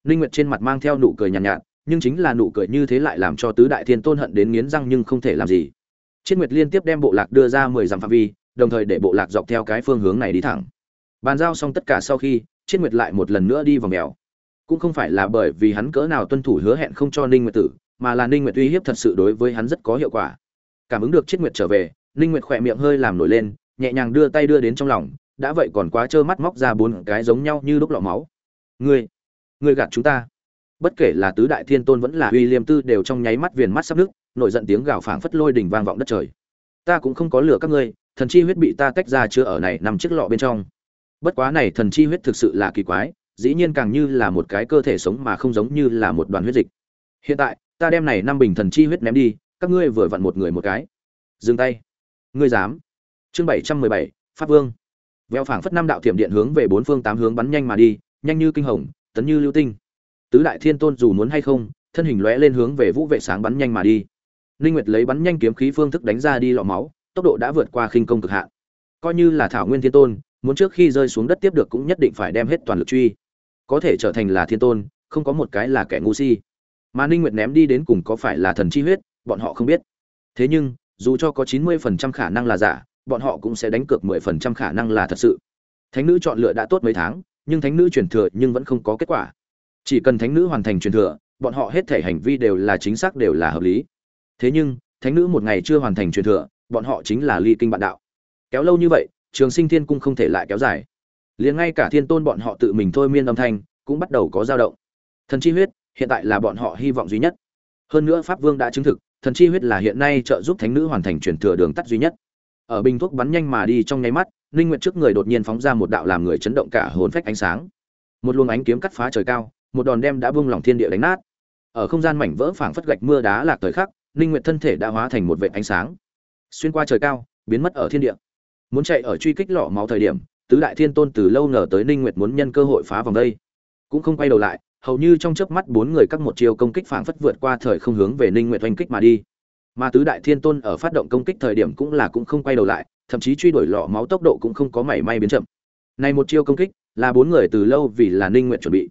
Linh nguyệt trên mặt mang theo nụ cười nhàn nhạt, nhạt nhưng chính là nụ cười như thế lại làm cho tứ đại thiên tôn hận đến nghiến răng nhưng không thể làm gì. Chết nguyệt liên tiếp đem bộ lạc đưa ra mười dặm phạm vi đồng thời để bộ lạc dọc theo cái phương hướng này đi thẳng. Bàn giao xong tất cả sau khi chết nguyệt lại một lần nữa đi vào mèo. Cũng không phải là bởi vì hắn cỡ nào tuân thủ hứa hẹn không cho ninh nguyệt tử mà là ninh nguyệt uy hiếp thật sự đối với hắn rất có hiệu quả. Cảm ứng được chết nguyệt trở về, ninh nguyệt khỏe miệng hơi làm nổi lên, nhẹ nhàng đưa tay đưa đến trong lòng, đã vậy còn quá trơ mắt móc ra bốn cái giống nhau như lúc lọ máu. Ngươi ngươi gạt chúng ta. Bất kể là tứ đại thiên tôn vẫn là uy liêm tư đều trong nháy mắt viền mắt sắp nước, nổi giận tiếng gào phảng phất lôi đỉnh vang vọng đất trời. Ta cũng không có lửa các ngươi, thần chi huyết bị ta tách ra chưa ở này nằm chiếc lọ bên trong. Bất quá này thần chi huyết thực sự là kỳ quái, dĩ nhiên càng như là một cái cơ thể sống mà không giống như là một đoàn huyết dịch. Hiện tại ta đem này năm bình thần chi huyết ném đi, các ngươi vừa vặn một người một cái. Dừng tay. Ngươi dám. Chương bảy trăm mười bảy, pháp vương. Veo phảng phất năm đạo thiểm điện hướng về bốn phương tám hướng bắn nhanh mà đi, nhanh như kinh hồng, tấn như lưu tinh. Tứ đại thiên tôn dù muốn hay không, thân hình lóe lên hướng về vũ vệ sáng bắn nhanh mà đi. Linh nguyệt lấy bắn nhanh kiếm khí phương thức đánh ra đi lọ máu, tốc độ đã vượt qua khinh công cực hạn. Coi như là thảo nguyên thiên tôn, muốn trước khi rơi xuống đất tiếp được cũng nhất định phải đem hết toàn lực truy. Có thể trở thành là thiên tôn, không có một cái là kẻ ngu si mà ninh nguyệt ném đi đến cùng có phải là thần chi huyết, bọn họ không biết. Thế nhưng, dù cho có 90% khả năng là giả, bọn họ cũng sẽ đánh cược 10% khả năng là thật sự. Thánh nữ chọn lựa đã tốt mấy tháng, nhưng thánh nữ truyền thừa nhưng vẫn không có kết quả. Chỉ cần thánh nữ hoàn thành truyền thừa, bọn họ hết thể hành vi đều là chính xác, đều là hợp lý. Thế nhưng, thánh nữ một ngày chưa hoàn thành truyền thừa, bọn họ chính là ly kinh bạn đạo. Kéo lâu như vậy, trường sinh thiên cung không thể lại kéo dài. Liền ngay cả thiên tôn bọn họ tự mình thôi miên âm thanh cũng bắt đầu có dao động. Thần chi huyết hiện tại là bọn họ hy vọng duy nhất. Hơn nữa pháp vương đã chứng thực, thần chi huyết là hiện nay trợ giúp thánh nữ hoàn thành truyền thừa đường tắt duy nhất. Ở bình thuốc bắn nhanh mà đi trong nháy mắt, linh nguyệt trước người đột nhiên phóng ra một đạo làm người chấn động cả hồn phách ánh sáng. Một luồng ánh kiếm cắt phá trời cao, một đòn đem đã bung lòng thiên địa đánh nát. Ở không gian mảnh vỡ phảng phất gạch mưa đá lạc thời khắc, linh nguyệt thân thể đã hóa thành một vệt ánh sáng. Xuyên qua trời cao, biến mất ở thiên địa. Muốn chạy ở truy kích lọ máu thời điểm, tứ đại thiên tôn từ lâu ngờ tới linh nguyệt muốn nhân cơ hội phá vòng đây. Cũng không quay đầu lại hầu như trong chớp mắt bốn người các một chiều công kích phảng phất vượt qua thời không hướng về ninh nguyệt oanh kích mà đi. Mà tứ đại thiên tôn ở phát động công kích thời điểm cũng là cũng không quay đầu lại, thậm chí truy đuổi lọ máu tốc độ cũng không có mảy may biến chậm. Này một chiêu công kích, là bốn người từ lâu vì là ninh nguyệt chuẩn bị.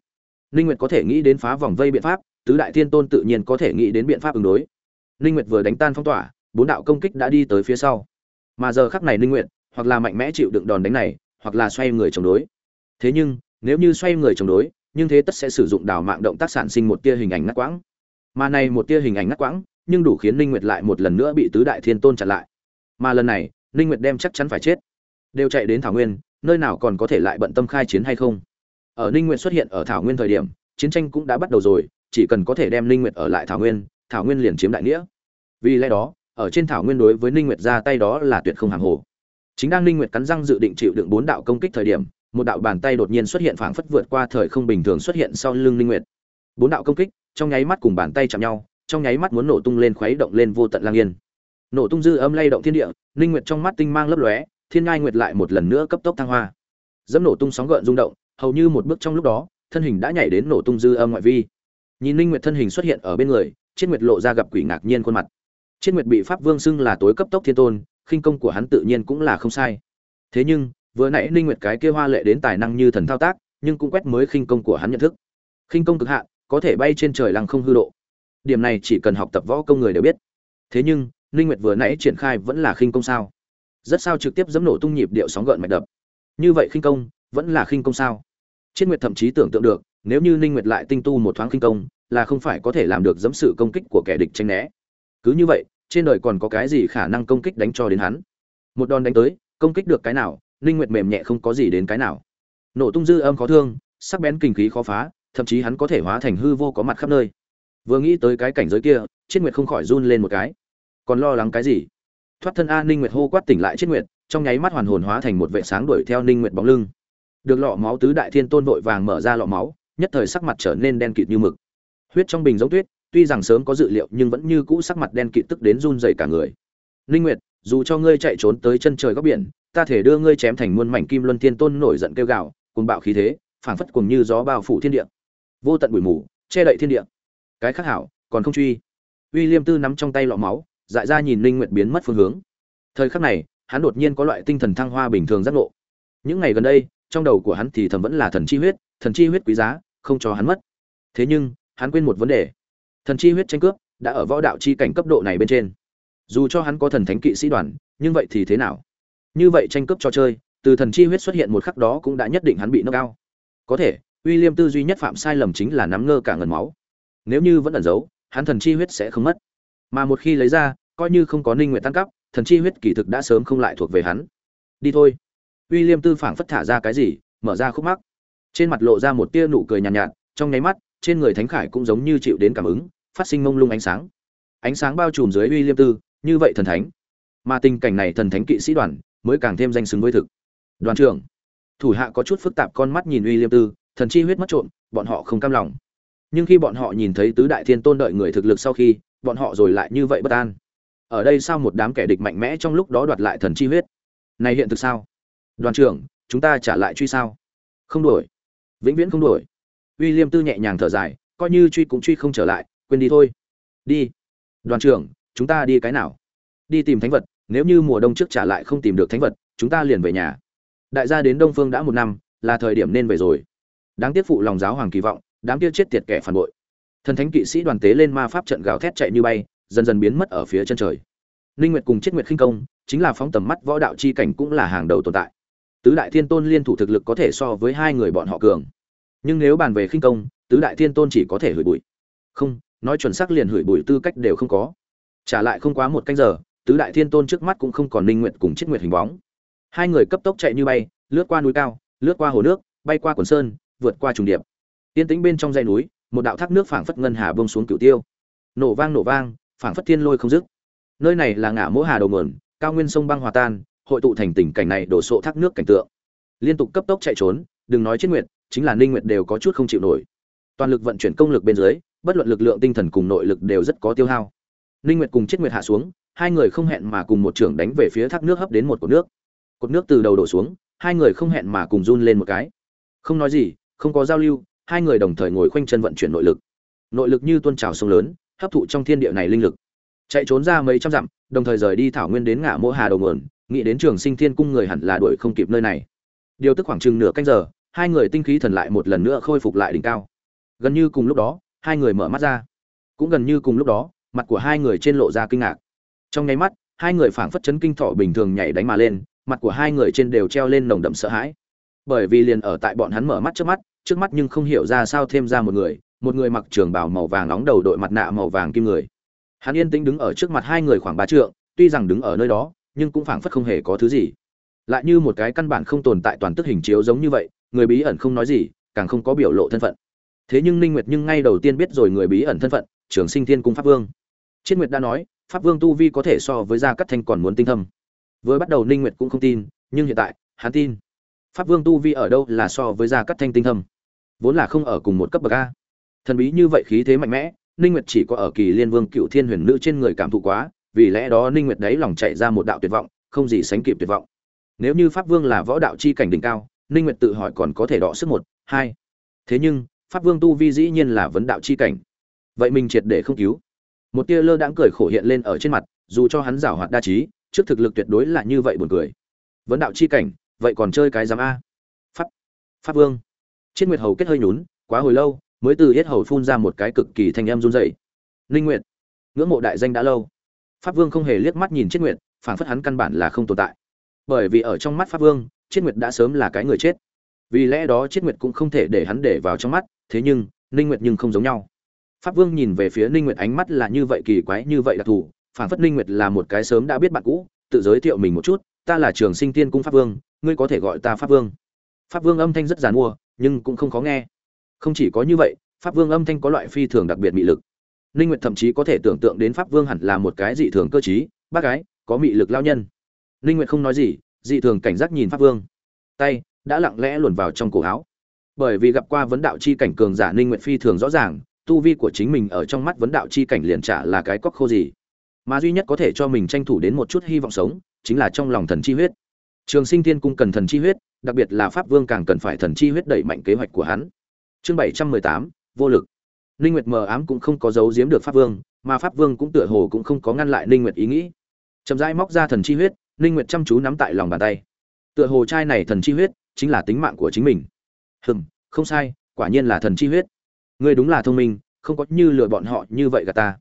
Ninh nguyệt có thể nghĩ đến phá vòng vây biện pháp, tứ đại thiên tôn tự nhiên có thể nghĩ đến biện pháp ứng đối. Ninh nguyệt vừa đánh tan phong tỏa, bốn đạo công kích đã đi tới phía sau. Mà giờ khắc này ninh nguyệt, hoặc là mạnh mẽ chịu đựng đòn đánh này, hoặc là xoay người chống đối. Thế nhưng, nếu như xoay người chống đối nhưng thế tất sẽ sử dụng đào mạng động tác sản sinh một tia hình ảnh ngắt quãng. Mà này một tia hình ảnh ngắt quãng, nhưng đủ khiến ninh nguyệt lại một lần nữa bị tứ đại thiên tôn chặn lại. Mà lần này, ninh nguyệt đem chắc chắn phải chết. Đều chạy đến thảo nguyên, nơi nào còn có thể lại bận tâm khai chiến hay không? Ở ninh nguyệt xuất hiện ở thảo nguyên thời điểm, chiến tranh cũng đã bắt đầu rồi, chỉ cần có thể đem ninh nguyệt ở lại thảo nguyên thảo nguyên liền chiếm đại nghĩa. Vì lẽ đó, ở trên thảo nguyên đối với ninh nguyệt ra tay đó là tuyệt không hàng hồ. Chính đang ninh nguyệt cắn răng dự định chịu đựng bốn đạo công kích thời điểm một đạo bàn tay đột nhiên xuất hiện phảng phất vượt qua thời không bình thường xuất hiện sau lưng Linh nguyệt. Bốn đạo công kích, trong nháy mắt cùng bàn tay chạm nhau, trong nháy mắt muốn nổ tung lên khuấy động lên vô tận lang yên. Nổ tung dư âm lay động thiên địa, Linh nguyệt trong mắt tinh mang lấp lóe, thiên ngai nguyệt lại một lần nữa cấp tốc thăng hoa. Dẫm nổ tung sóng gợn rung động, hầu như một bước trong lúc đó, thân hình đã nhảy đến nổ tung dư âm ngoại vi. Nhìn Linh nguyệt thân hình xuất hiện ở bên người chiết nguyệt lộ ra gặp quỷ ngạc nhiên khuôn mặt. Chiết nguyệt bị pháp vương xưng là tối cấp tốc thiên tôn, khinh công của hắn tự nhiên cũng là không sai. Thế nhưng vừa nãy ninh nguyệt cái kia hoa lệ đến tài năng như thần thao tác, nhưng cũng quét mới khinh công của hắn nhận thức. Khinh công cực hạn, có thể bay trên trời lăng không hư độ. Điểm này chỉ cần học tập võ công người đều biết. Thế nhưng, ninh nguyệt vừa nãy triển khai vẫn là khinh công sao? Rất sao trực tiếp giẫm nổ tung nhịp điệu sóng gợn mạch đập. Như vậy khinh công, vẫn là khinh công sao? Chiết nguyệt thậm chí tưởng tượng được, nếu như ninh nguyệt lại tinh tu một thoáng khinh công, là không phải có thể làm được giẫm sự công kích của kẻ địch tranh né. Cứ như vậy, trên đời còn có cái gì khả năng công kích đánh cho đến hắn? Một đòn đánh tới, công kích được cái nào ninh nguyệt mềm nhẹ không có gì đến cái nào. Nổ tung dư âm khó thương, sắc bén kinh khí khó phá, thậm chí hắn có thể hóa thành hư vô có mặt khắp nơi. Vừa nghĩ tới cái cảnh giới kia chiết nguyệt không khỏi run lên một cái. Còn lo lắng cái gì? Thoát thân a ninh nguyệt hô quát tỉnh lại chiết nguyệt, trong nháy mắt hoàn hồn hóa thành một vệ sáng đuổi theo ninh nguyệt bóng lưng. Được lọ máu tứ đại thiên tôn vội vàng mở ra lọ máu, nhất thời sắc mặt trở nên đen kịt như mực. Huyết trong bình giống tuyết, tuy rằng sớm có dự liệu nhưng vẫn như cũ sắc mặt đen kịt tức đến run rẩy cả người. Ninh nguyệt dù cho ngươi chạy trốn tới chân trời góc biển, ta thể đưa ngươi chém thành muôn mảnh kim luân thiên tôn nổi giận kêu gào cùng bạo khí thế, phảng phất cùng như gió bao phủ thiên địa. Vô tận bụi mù, che đậy thiên địa. Cái khác hảo, còn không truy. Uy liêm tư nắm trong tay lọ máu, dại ra nhìn linh nguyệt biến mất phương hướng. Thời khắc này, hắn đột nhiên có loại tinh thần thăng hoa bình thường giác ngộ. Những ngày gần đây, trong đầu của hắn thì thầm vẫn là thần chi huyết, thần chi huyết quý giá, không cho hắn mất. Thế nhưng, hắn quên một vấn đề. Thần chi huyết tranh cướp đã ở võ đạo chi cảnh cấp độ này bên trên dù cho hắn có thần thánh kỵ sĩ đoàn nhưng vậy thì thế nào? Như vậy tranh cướp cho chơi từ thần chi huyết xuất hiện một khắc đó cũng đã nhất định hắn bị nâng cao. Có thể William tư duy nhất phạm sai lầm chính là nắm ngơ cả ngần máu. Nếu như vẫn ẩn giấu hắn thần chi huyết sẽ không mất. Mà một khi lấy ra coi như không có ninh nguyện tăng cấp thần chi huyết kỳ thực đã sớm không lại thuộc về hắn. Đi thôi. William tư phảng phất thả ra cái gì mở ra khúc mắc. Trên mặt lộ ra một tia nụ cười nhàn nhạt, nhạt trong nháy mắt trên người thánh khải cũng giống như chịu đến cảm ứng phát sinh mông lung ánh sáng. Ánh sáng bao trùm dưới uy liêm tư như vậy thần thánh. Mà tình cảnh này thần thánh kỵ sĩ đoàn mới càng thêm danh xứng với thực. Đoàn trưởng, thủ hạ có chút phức tạp con mắt nhìn uy liêm tư, thần chi huyết mất trộm, bọn họ không cam lòng. Nhưng khi bọn họ nhìn thấy tứ đại thiên tôn đợi người thực lực sau khi, bọn họ rồi lại như vậy bất an. Ở đây sao một đám kẻ địch mạnh mẽ trong lúc đó đoạt lại thần chi huyết? Này hiện thực sao? Đoàn trưởng, chúng ta trả lại truy sao? Không đuổi vĩnh viễn không đuổi uy liêm tư nhẹ nhàng thở dài, coi như truy cũng truy không trở lại, quên đi thôi. Đi. Đoàn trưởng chúng ta đi cái nào? Đi tìm thánh vật, nếu như mùa đông trước trả lại không tìm được thánh vật, chúng ta liền về nhà. Đại gia đến đông phương đã một năm, là thời điểm nên về rồi. Đáng tiếc phụ lòng giáo hoàng kỳ vọng, đám kia chết tiệt kẻ phản bội. Thần thánh kỵ sĩ đoàn tế lên ma pháp trận gào thét chạy như bay, dần dần biến mất ở phía chân trời. Ninh nguyệt cùng chết nguyệt khinh công, chính là phóng tầm mắt võ đạo chi cảnh cũng là hàng đầu tồn tại. Tứ đại thiên tôn liên thủ thực lực có thể so với hai người bọn họ cường. Nhưng nếu bàn về khinh công, tứ đại thiên tôn chỉ có thể hủy bụi. Không, nói chuẩn xác liền hủy bụi tư cách đều không có trả lại không quá một canh giờ, tứ đại thiên tôn trước mắt cũng không còn ninh nguyện cùng chết nguyệt hình bóng. Hai người cấp tốc chạy như bay, lướt qua núi cao, lướt qua hồ nước, bay qua quần sơn, vượt qua trùng điệp. Tiên tĩnh bên trong dãy núi, một đạo thác nước phảng phất ngân hà bông xuống cửu tiêu. Nổ vang nổ vang, phảng phất thiên lôi không dứt. Nơi này là ngã mỗ hà đầu nguồn, cao nguyên sông băng hòa tan, hội tụ thành tình cảnh này đổ sộ thác nước cảnh tượng. Liên tục cấp tốc chạy trốn, đừng nói chết nguyệt, chính là ninh nguyệt đều có chút không chịu nổi. Toàn lực vận chuyển công lực bên dưới, bất luận lực lượng tinh thần cùng nội lực đều rất có tiêu hao ninh nguyệt cùng chết nguyệt hạ xuống, hai người không hẹn mà cùng một trưởng đánh về phía thác nước hấp đến một cột nước. Cột nước từ đầu đổ xuống, hai người không hẹn mà cùng run lên một cái. Không nói gì, không có giao lưu, hai người đồng thời ngồi khoanh chân vận chuyển nội lực. Nội lực như tuôn trào sông lớn, hấp thụ trong thiên địa này linh lực. Chạy trốn ra mấy trăm dặm, đồng thời rời đi thảo nguyên đến ngã mỗ hà đầu nguồn, nghĩ đến trường sinh thiên cung người hẳn là đuổi không kịp nơi này. Điều tức khoảng chừng nửa canh giờ, hai người tinh khí thần lại một lần nữa khôi phục lại đỉnh cao. Gần như cùng lúc đó, hai người mở mắt ra. Cũng gần như cùng lúc đó mặt của hai người trên lộ ra kinh ngạc. Trong nháy mắt, hai người phảng phất chấn kinh thọ bình thường nhảy đánh mà lên, mặt của hai người trên đều treo lên nồng đậm sợ hãi. Bởi vì liền ở tại bọn hắn mở mắt trước mắt trước mắt nhưng không hiểu ra sao thêm ra một người một người mặc trường bào màu vàng nóng đầu đội mặt nạ màu vàng kim người. Hắn yên tĩnh đứng ở trước mặt hai người khoảng ba trượng, tuy rằng đứng ở nơi đó, nhưng cũng phảng phất không hề có thứ gì. Lại như một cái căn bản không tồn tại toàn tức hình chiếu giống như vậy, người bí ẩn không nói gì, càng không có biểu lộ thân phận. Thế nhưng ninh nguyệt nhưng ngay đầu tiên biết rồi người bí ẩn thân phận, trường sinh thiên cung pháp vương chiết nguyệt đã nói, pháp vương tu vi có thể so với gia cắt thanh còn muốn tinh thâm. Vừa bắt đầu ninh nguyệt cũng không tin, nhưng hiện tại, hắn tin. Pháp vương tu vi ở đâu là so với gia cắt thanh tinh thâm? Vốn là không ở cùng một cấp bậc a. Thần bí như vậy khí thế mạnh mẽ, ninh nguyệt chỉ có ở kỳ liên vương cựu thiên huyền nữ trên người cảm thụ quá, vì lẽ đó ninh nguyệt đấy lòng chạy ra một đạo tuyệt vọng, không gì sánh kịp tuyệt vọng. Nếu như pháp vương là võ đạo chi cảnh đỉnh cao, ninh nguyệt tự hỏi còn có thể đọ sức một, hai. Thế nhưng, pháp vương tu vi dĩ nhiên là vấn đạo chi cảnh. Vậy mình triệt để không cứu một tia lơ đãng cười khổ hiện lên ở trên mặt, dù cho hắn giảo hoạt đa trí, trước thực lực tuyệt đối là như vậy buồn cười. Vấn đạo chi cảnh, vậy còn chơi cái giám a? Pháp pháp vương. Chiết nguyệt hầu kết hơi nhún, quá hồi lâu, mới từ hết hầu phun ra một cái cực kỳ thanh âm run rẩy. Linh nguyệt. Ngưỡng mộ đại danh đã lâu. Pháp vương không hề liếc mắt nhìn chiết nguyệt, phảng phất hắn căn bản là không tồn tại. Bởi vì ở trong mắt pháp vương chiết nguyệt đã sớm là cái người chết. Vì lẽ đó chiết nguyệt cũng không thể để hắn để vào trong mắt, thế nhưng ninh nguyệt nhưng không giống nhau pháp vương nhìn về phía ninh nguyệt ánh mắt là như vậy kỳ quái, như vậy đặc thù. Phản phất ninh nguyệt là một cái sớm đã biết bạn cũ, tự giới thiệu mình một chút, ta là trường sinh tiên cung pháp vương, ngươi có thể gọi ta pháp vương. Pháp vương âm thanh rất giàn mua, nhưng cũng không khó nghe. Không chỉ có như vậy, pháp vương âm thanh có loại phi thường đặc biệt mị lực. Ninh nguyệt thậm chí có thể tưởng tượng đến pháp vương hẳn là một cái dị thường cơ trí, bác gái, có mị lực lao nhân. Ninh nguyệt không nói gì, dị thường cảnh giác nhìn pháp vương. Tay đã lặng lẽ luồn vào trong cổ áo. Bởi vì gặp qua vấn đạo chi cảnh cường giả, ninh nguyệt phi thường rõ ràng tu vi của chính mình ở trong mắt vấn đạo chi cảnh liền trả là cái cóc khô gì. Mà duy nhất có thể cho mình tranh thủ đến một chút hy vọng sống, chính là trong lòng thần chi huyết. Trường sinh thiên cung cần thần chi huyết, đặc biệt là pháp vương càng cần phải thần chi huyết đẩy mạnh kế hoạch của hắn. Chương bảy trăm mười tám, vô lực. Ninh nguyệt mờ ám cũng không có giấu giếm được pháp vương, mà pháp vương cũng tựa hồ cũng không có ngăn lại ninh nguyệt ý nghĩ. Chậm rãi móc ra thần chi huyết ninh nguyệt chăm chú nắm tại lòng bàn tay. Tựa hồ trai này thần chi huyết, chính là tính mạng của chính mình. Hừm, không sai, quả nhiên là thần chi huyết ngươi đúng là thông minh, không có như lừa bọn họ như vậy gà ta.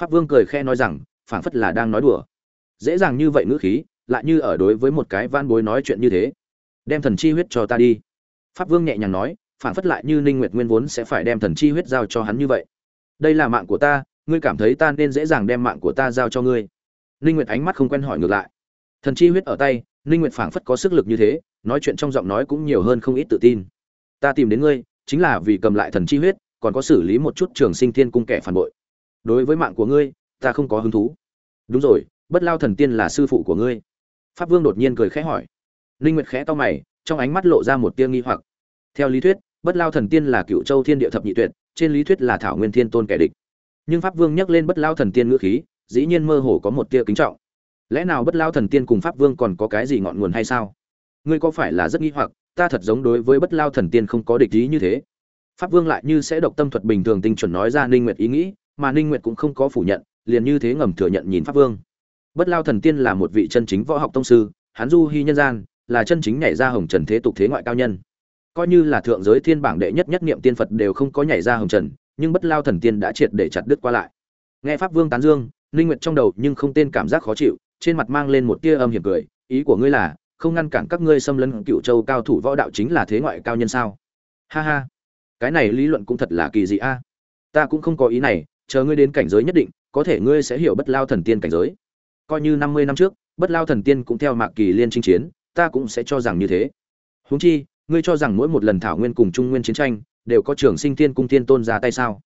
Pháp vương cười khe nói rằng, phảng phất là đang nói đùa. Dễ dàng như vậy ngữ khí, lại như ở đối với một cái van bối nói chuyện như thế. Đem thần chi huyết cho ta đi. Pháp vương nhẹ nhàng nói, phảng phất lại như ninh nguyệt nguyên vốn sẽ phải đem thần chi huyết giao cho hắn như vậy. Đây là mạng của ta, ngươi cảm thấy ta nên dễ dàng đem mạng của ta giao cho ngươi. Ninh nguyệt ánh mắt không quen hỏi ngược lại. Thần chi huyết ở tay, ninh nguyệt phảng phất có sức lực như thế, nói chuyện trong giọng nói cũng nhiều hơn không ít tự tin. Ta tìm đến ngươi, chính là vì cầm lại thần chi huyết còn có xử lý một chút trường sinh thiên cung kẻ phản bội. Đối với mạng của ngươi, ta không có hứng thú. Đúng rồi, bất lao thần tiên là sư phụ của ngươi. Pháp vương đột nhiên cười khẽ hỏi. Linh nguyệt khẽ to mày, trong ánh mắt lộ ra một tia nghi hoặc. Theo lý thuyết, bất lao thần tiên là cựu châu thiên địa thập nhị tuyệt, trên lý thuyết là thảo nguyên thiên tôn kẻ địch. Nhưng pháp vương nhắc lên bất lao thần tiên ngữ khí, dĩ nhiên mơ hồ có một tia kính trọng. Lẽ nào bất lao thần tiên cùng pháp vương còn có cái gì ngọn nguồn hay sao? Ngươi có phải là rất nghi hoặc, ta thật giống đối với bất lao thần tiên không có địch ý như thế pháp vương lại như sẽ độc tâm thuật bình thường tinh chuẩn nói ra ninh nguyệt ý nghĩ, mà ninh nguyệt cũng không có phủ nhận, liền như thế ngầm thừa nhận nhìn pháp vương. Bất lao thần tiên là một vị chân chính võ học tông sư, hắn du hy nhân gian, là chân chính nhảy ra hồng trần thế tục thế ngoại cao nhân. Coi như là thượng giới thiên bảng đệ nhất nhất niệm tiên phật đều không có nhảy ra hồng trần, nhưng bất lao thần tiên đã triệt để chặt đứt qua lại. Nghe pháp vương tán dương, ninh nguyệt trong đầu nhưng không tên cảm giác khó chịu, trên mặt mang lên một tia âm hiểm cười, ý của ngươi là, không ngăn cản các ngươi xâm lấn cựu châu cao thủ võ đạo chính là thế ngoại cao nhân sao? Ha ha cái này lý luận cũng thật là kỳ dị a. Ta cũng không có ý này, chờ ngươi đến cảnh giới nhất định, có thể ngươi sẽ hiểu bất lao thần tiên cảnh giới. Coi như năm mươi năm trước, bất lao thần tiên cũng theo mạc kỳ liên chinh chiến, ta cũng sẽ cho rằng như thế. Huống chi, ngươi cho rằng mỗi một lần thảo nguyên cùng trung nguyên chiến tranh, đều có trường sinh tiên cung tiên tôn ra tay sao?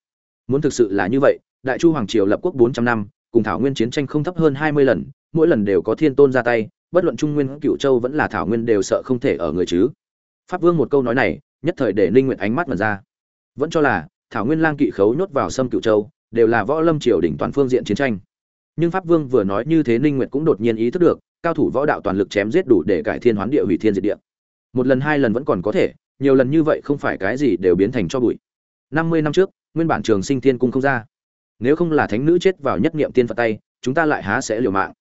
Muốn thực sự là như vậy, đại chu hoàng triều lập quốc bốn trăm năm, cùng thảo nguyên chiến tranh không thấp hơn hai mươi lần, mỗi lần đều có thiên tôn ra tay, bất luận trung nguyên cựu châu vẫn là thảo nguyên đều sợ không thể ở người chứ. Pháp vương một câu nói này nhất thời để ninh nguyện ánh mắt mật ra. Vẫn cho là, thảo nguyên lang kỵ khấu nhốt vào sâm cựu châu, đều là võ lâm triều đỉnh toàn phương diện chiến tranh. Nhưng pháp vương vừa nói như thế ninh nguyệt cũng đột nhiên ý thức được, cao thủ võ đạo toàn lực chém giết đủ để cải thiên hoán địa hủy thiên diệt địa. Một lần hai lần vẫn còn có thể, nhiều lần như vậy không phải cái gì đều biến thành cho bụi. Năm mươi năm trước, nguyên bản trường sinh thiên cung không ra. Nếu không là thánh nữ chết vào nhất niệm tiên phật tay, chúng ta lại há sẽ liều mạng.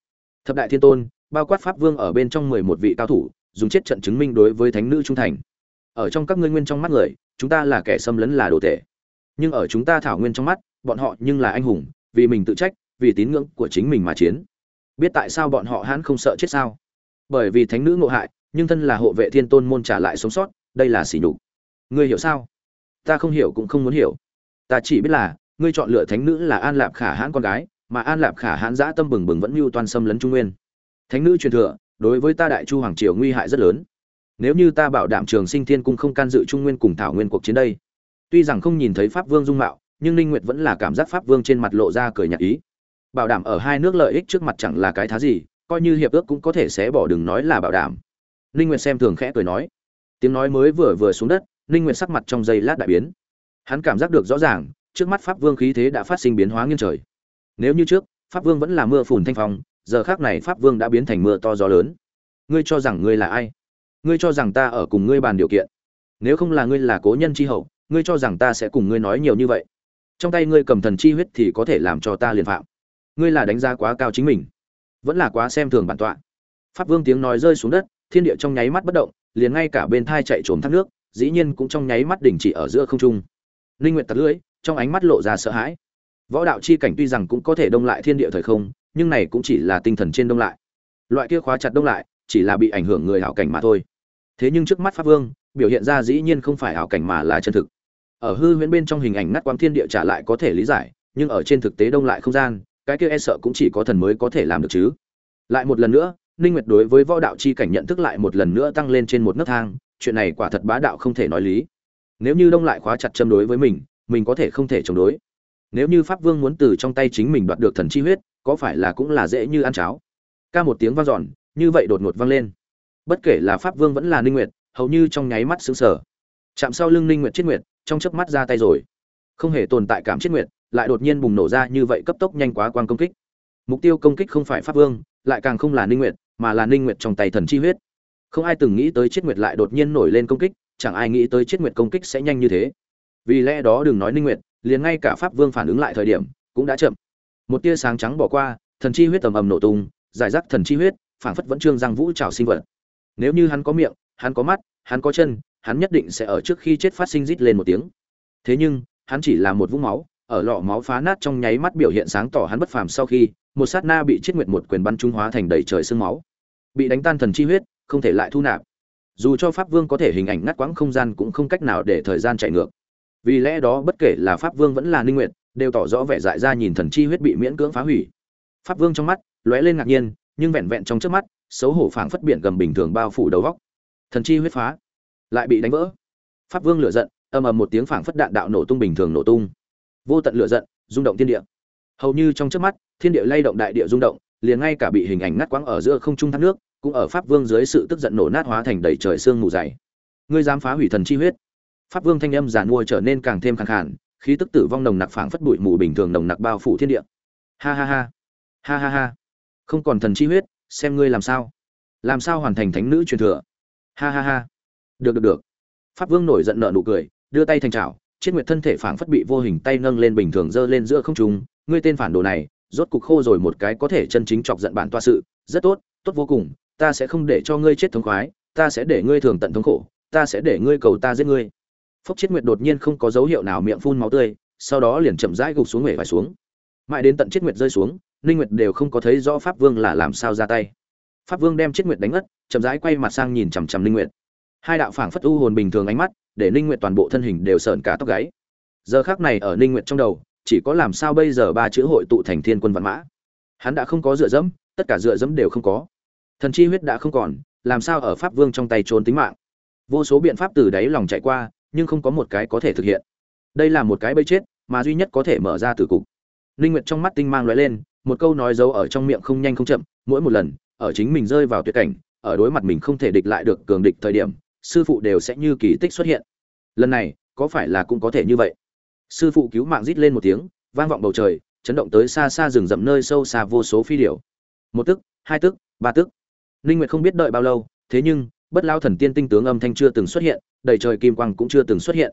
Thập đại thiên tôn, bao quát pháp vương ở bên trong mười một vị cao thủ, dùng chết trận chứng minh đối với thánh nữ trung thành ở trong các ngươi nguyên trong mắt người, chúng ta là kẻ xâm lấn là đồ tể nhưng ở chúng ta thảo nguyên trong mắt, bọn họ nhưng là anh hùng, vì mình tự trách, vì tín ngưỡng của chính mình mà chiến. Biết tại sao bọn họ hãn không sợ chết sao? Bởi vì thánh nữ ngộ hại, nhưng thân là hộ vệ thiên tôn môn trả lại sống sót, đây là sỉ nhục. Ngươi hiểu sao? Ta không hiểu cũng không muốn hiểu. Ta chỉ biết là, ngươi chọn lựa thánh nữ là an lạp khả hãn con gái, mà an lạp khả hãn dã tâm bừng bừng vẫn mưu toàn xâm lấn trung nguyên. Thánh nữ truyền thừa, đối với ta đại chu hoàng triều nguy hại rất lớn nếu như ta bảo đảm trường sinh thiên cung không can dự trung nguyên cùng thảo nguyên cuộc chiến đây. Tuy rằng không nhìn thấy pháp vương dung mạo, nhưng ninh nguyệt vẫn là cảm giác pháp vương trên mặt lộ ra cười nhạt ý. Bảo đảm ở hai nước lợi ích trước mặt chẳng là cái thá gì, coi như hiệp ước cũng có thể sẽ bỏ đừng nói là bảo đảm. Ninh nguyệt xem thường khẽ cười nói. Tiếng nói mới vừa vừa xuống đất, ninh nguyệt sắc mặt trong giây lát đại biến. Hắn cảm giác được rõ ràng, trước mắt pháp vương khí thế đã phát sinh biến hóa nghiêng trời. Nếu như trước, pháp vương vẫn là mưa phùn thanh phong, giờ khác này pháp vương đã biến thành mưa to gió lớn. Ngươi cho rằng ngươi là ai? Ngươi cho rằng ta ở cùng ngươi bàn điều kiện. Nếu không là ngươi là cố nhân chi hậu, ngươi cho rằng ta sẽ cùng ngươi nói nhiều như vậy. Trong tay ngươi cầm thần chi huyết thì có thể làm cho ta liền phạm. Ngươi là đánh giá quá cao chính mình, vẫn là quá xem thường bản tọa. Pháp vương tiếng nói rơi xuống đất, thiên địa trong nháy mắt bất động, liền ngay cả bên thai chạy trốn thác nước, dĩ nhiên cũng trong nháy mắt đình chỉ ở giữa không trung. Linh nguyện tật lưỡi, trong ánh mắt lộ ra sợ hãi. Võ đạo chi cảnh tuy rằng cũng có thể đông lại thiên địa thời không, nhưng này cũng chỉ là tinh thần trên đông lại. Loại kia khóa chặt đông lại, chỉ là bị ảnh hưởng người hảo cảnh mà thôi thế nhưng trước mắt pháp vương, biểu hiện ra dĩ nhiên không phải ảo cảnh mà là chân thực. Ở hư huyễn bên trong hình ảnh ngắt quang thiên địa trả lại có thể lý giải, nhưng ở trên thực tế đông lại không gian, cái kia e sợ cũng chỉ có thần mới có thể làm được chứ. Lại một lần nữa, ninh nguyệt đối với võ đạo chi cảnh nhận thức lại một lần nữa tăng lên trên một nấc thang, chuyện này quả thật bá đạo không thể nói lý. Nếu như đông lại khóa chặt châm đối với mình mình có thể không thể chống đối. Nếu như pháp vương muốn từ trong tay chính mình đoạt được thần chi huyết, có phải là cũng là dễ như ăn cháo. Ca một tiếng vang dọn, như vậy đột ngột vang lên bất kể là pháp vương vẫn là ninh nguyệt, hầu như trong nháy mắt sững sờ. Chạm sau lưng ninh nguyệt chết nguyệt, trong chớp mắt ra tay rồi. Không hề tồn tại cảm chết nguyệt, lại đột nhiên bùng nổ ra như vậy cấp tốc nhanh quá quang công kích. Mục tiêu công kích không phải pháp vương, lại càng không là ninh nguyệt, mà là ninh nguyệt trong tay thần chi huyết. Không ai từng nghĩ tới chết nguyệt lại đột nhiên nổi lên công kích, chẳng ai nghĩ tới chết nguyệt công kích sẽ nhanh như thế. Vì lẽ đó đừng nói ninh nguyệt, liền ngay cả pháp vương phản ứng lại thời điểm, cũng đã chậm. Một tia sáng trắng bỏ qua, thần chi huyết tầm ầm nổ tung, giải rác thần chi huyết, phảng phất vẫn trương giang vũ trào sinh vật nếu như hắn có miệng, hắn có mắt, hắn có chân, hắn nhất định sẽ ở trước khi chết phát sinh rít lên một tiếng. Thế nhưng, hắn chỉ là một vũng máu, ở lọ máu phá nát trong nháy mắt biểu hiện sáng tỏ hắn bất phàm sau khi, một sát na bị chết nguyệt một quyền bắn trung hóa thành đầy trời sương máu. Bị đánh tan thần chi huyết, không thể lại thu nạp. Dù cho pháp vương có thể hình ảnh ngắt quãng không gian cũng không cách nào để thời gian chạy ngược. Vì lẽ đó bất kể là pháp vương vẫn là ninh nguyệt, đều tỏ rõ vẻ dại ra nhìn thần chi huyết bị miễn cưỡng phá hủy. Pháp vương trong mắt lóe lên ngạc nhiên, nhưng vẹn vẹn trong trước mắt xấu hổ phảng phất biển gầm bình thường bao phủ đầu góc. Thần chi huyết phá, lại bị đánh vỡ. Pháp vương lửa giận, ầm ầm một tiếng phảng phất đạn đạo nổ tung bình thường nổ tung. Vô tận lửa giận, rung động thiên địa. Hầu như trong trước mắt, thiên địa lay động đại địa rung động, liền ngay cả bị hình ảnh ngắt quãng ở giữa không trung thác nước, cũng ở pháp vương dưới sự tức giận nổ nát hóa thành đầy trời sương mù dày. Ngươi dám phá hủy thần chi huyết. Pháp vương thanh âm giàn mua trở nên càng thêm khẳng hẳn khí tức tử vong nồng nặc phảng phất bụi mù bình thường nồng nặc bao phủ thiên địa. Ha ha ha. Ha ha ha. Không còn thần chi huyết xem ngươi làm sao. Làm sao hoàn thành thánh nữ truyền thừa? Ha ha ha. Được được được. Pháp vương nổi giận nợ nụ cười, đưa tay thành trào chiết nguyệt thân thể phảng phất bị vô hình tay nâng lên bình thường giơ lên giữa không trung. Ngươi tên phản đồ này, rốt cục khô rồi một cái có thể chân chính chọc giận bản toa sự. Rất tốt tốt vô cùng. Ta sẽ không để cho ngươi chết thống khoái. Ta sẽ để ngươi thường tận thống khổ. Ta sẽ để ngươi cầu ta giết ngươi. Phúc chiết nguyệt đột nhiên không có dấu hiệu nào miệng phun máu tươi, sau đó liền chậm rãi gục xuống nghề phải xuống. Mãi đến tận chiết nguyệt rơi xuống ninh nguyệt đều không có thấy rõ pháp vương là làm sao ra tay. Pháp vương đem chiết nguyệt đánh ngất, chậm rãi quay mặt sang nhìn chằm chằm ninh nguyệt. Hai đạo phảng phất u hồn bình thường ánh mắt, để ninh nguyệt toàn bộ thân hình đều sợn cả tóc gáy. Giờ khắc này ở ninh nguyệt trong đầu, chỉ có làm sao bây giờ ba chữ hội tụ thành thiên quân vạn mã. Hắn đã không có dựa dẫm, tất cả dựa dẫm đều không có. Thần chi huyết đã không còn, làm sao ở pháp vương trong tay trốn tính mạng? Vô số biện pháp từ đáy lòng chạy qua, nhưng không có một cái có thể thực hiện. Đây là một cái bây chết, mà duy nhất có thể mở ra từ cục. Linh nguyệt trong mắt tinh mang lóe lên một câu nói giấu ở trong miệng không nhanh không chậm, mỗi một lần, ở chính mình rơi vào tuyệt cảnh, ở đối mặt mình không thể địch lại được cường địch thời điểm, sư phụ đều sẽ như kỳ tích xuất hiện. Lần này, có phải là cũng có thể như vậy? Sư phụ cứu mạng rít lên một tiếng, vang vọng bầu trời, chấn động tới xa xa rừng rậm nơi sâu xa vô số phi điểu. Một tức, hai tức, ba tức. Ninh nguyệt không biết đợi bao lâu, thế nhưng, bất lao thần tiên tinh tướng âm thanh chưa từng xuất hiện, đầy trời kim quang cũng chưa từng xuất hiện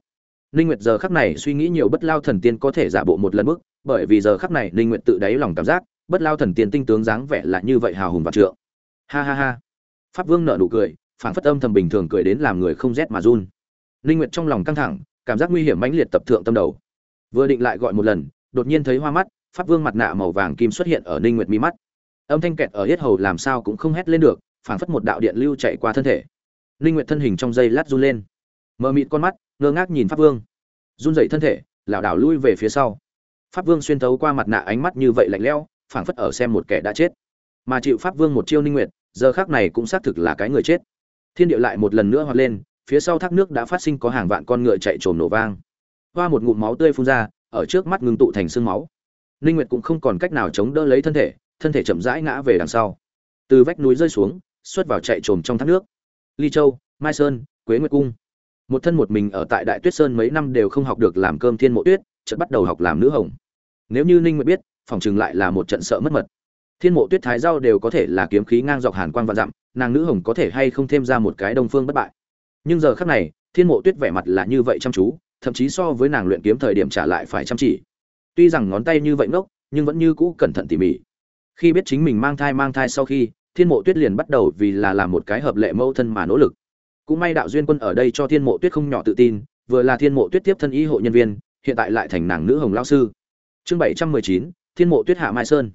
ninh nguyệt giờ khắc này suy nghĩ nhiều bất lao thần tiên có thể giả bộ một lần bước, bởi vì giờ khắc này ninh nguyệt tự đáy lòng cảm giác, bất lao thần tiên tinh tướng dáng vẻ là như vậy hào hùng và trượng. Ha ha ha. Pháp vương nở nụ cười, phảng phất âm thầm bình thường cười đến làm người không rét mà run. Ninh nguyệt trong lòng căng thẳng, cảm giác nguy hiểm mãnh liệt tập thượng tâm đầu. Vừa định lại gọi một lần, đột nhiên thấy hoa mắt, pháp vương mặt nạ màu vàng kim xuất hiện ở ninh nguyệt mi mắt. Âm thanh kẹt ở yết hầu làm sao cũng không hét lên được, phảng phất một đạo điện lưu chạy qua thân thể. Ninh nguyệt thân hình trong giây lát run lên. Mờ mịt con mắt ngơ ngác nhìn pháp vương. Run dậy thân thể, lảo đảo lui về phía sau. Pháp vương xuyên thấu qua mặt nạ ánh mắt như vậy lạnh lẽo, phảng phất ở xem một kẻ đã chết. Mà chịu pháp vương một chiêu ninh nguyệt, giờ khắc này cũng xác thực là cái người chết. Thiên địa lại một lần nữa hoạt lên, phía sau thác nước đã phát sinh có hàng vạn con ngựa chạy trồm nổ vang. Hoa một ngụm máu tươi phun ra, ở trước mắt ngưng tụ thành sương máu. Ninh nguyệt cũng không còn cách nào chống đỡ lấy thân thể thân thể chậm rãi ngã về đằng sau. Từ vách núi rơi xuống, xuất vào chạy trồm trong thác nước. Ly châu, mai sơn, quế nguyệt cung một thân một mình ở tại đại tuyết sơn mấy năm đều không học được làm cơm thiên mộ tuyết, chợt bắt đầu học làm nữ hồng. Nếu như ninh nguyệt biết, phòng chừng lại là một trận sợ mất mật. Thiên mộ tuyết thái giao đều có thể là kiếm khí ngang dọc hàn quang vạn dặm, nàng nữ hồng có thể hay không thêm ra một cái đông phương bất bại. Nhưng giờ khắc này, thiên mộ tuyết vẻ mặt là như vậy chăm chú, thậm chí so với nàng luyện kiếm thời điểm trả lại phải chăm chỉ. Tuy rằng ngón tay như vậy ngốc, nhưng vẫn như cũ cẩn thận tỉ mỉ. Khi biết chính mình mang thai mang thai sau khi, thiên mộ tuyết liền bắt đầu vì là làm một cái hợp lệ mẫu thân mà nỗ lực cũng may đạo duyên quân ở đây cho thiên mộ tuyết không nhỏ tự tin, vừa là thiên mộ tuyết tiếp thân y hộ nhân viên, hiện tại lại thành nàng nữ hồng lao sư. Chương bảy trăm mười chín, thiên mộ tuyết hạ mai sơn.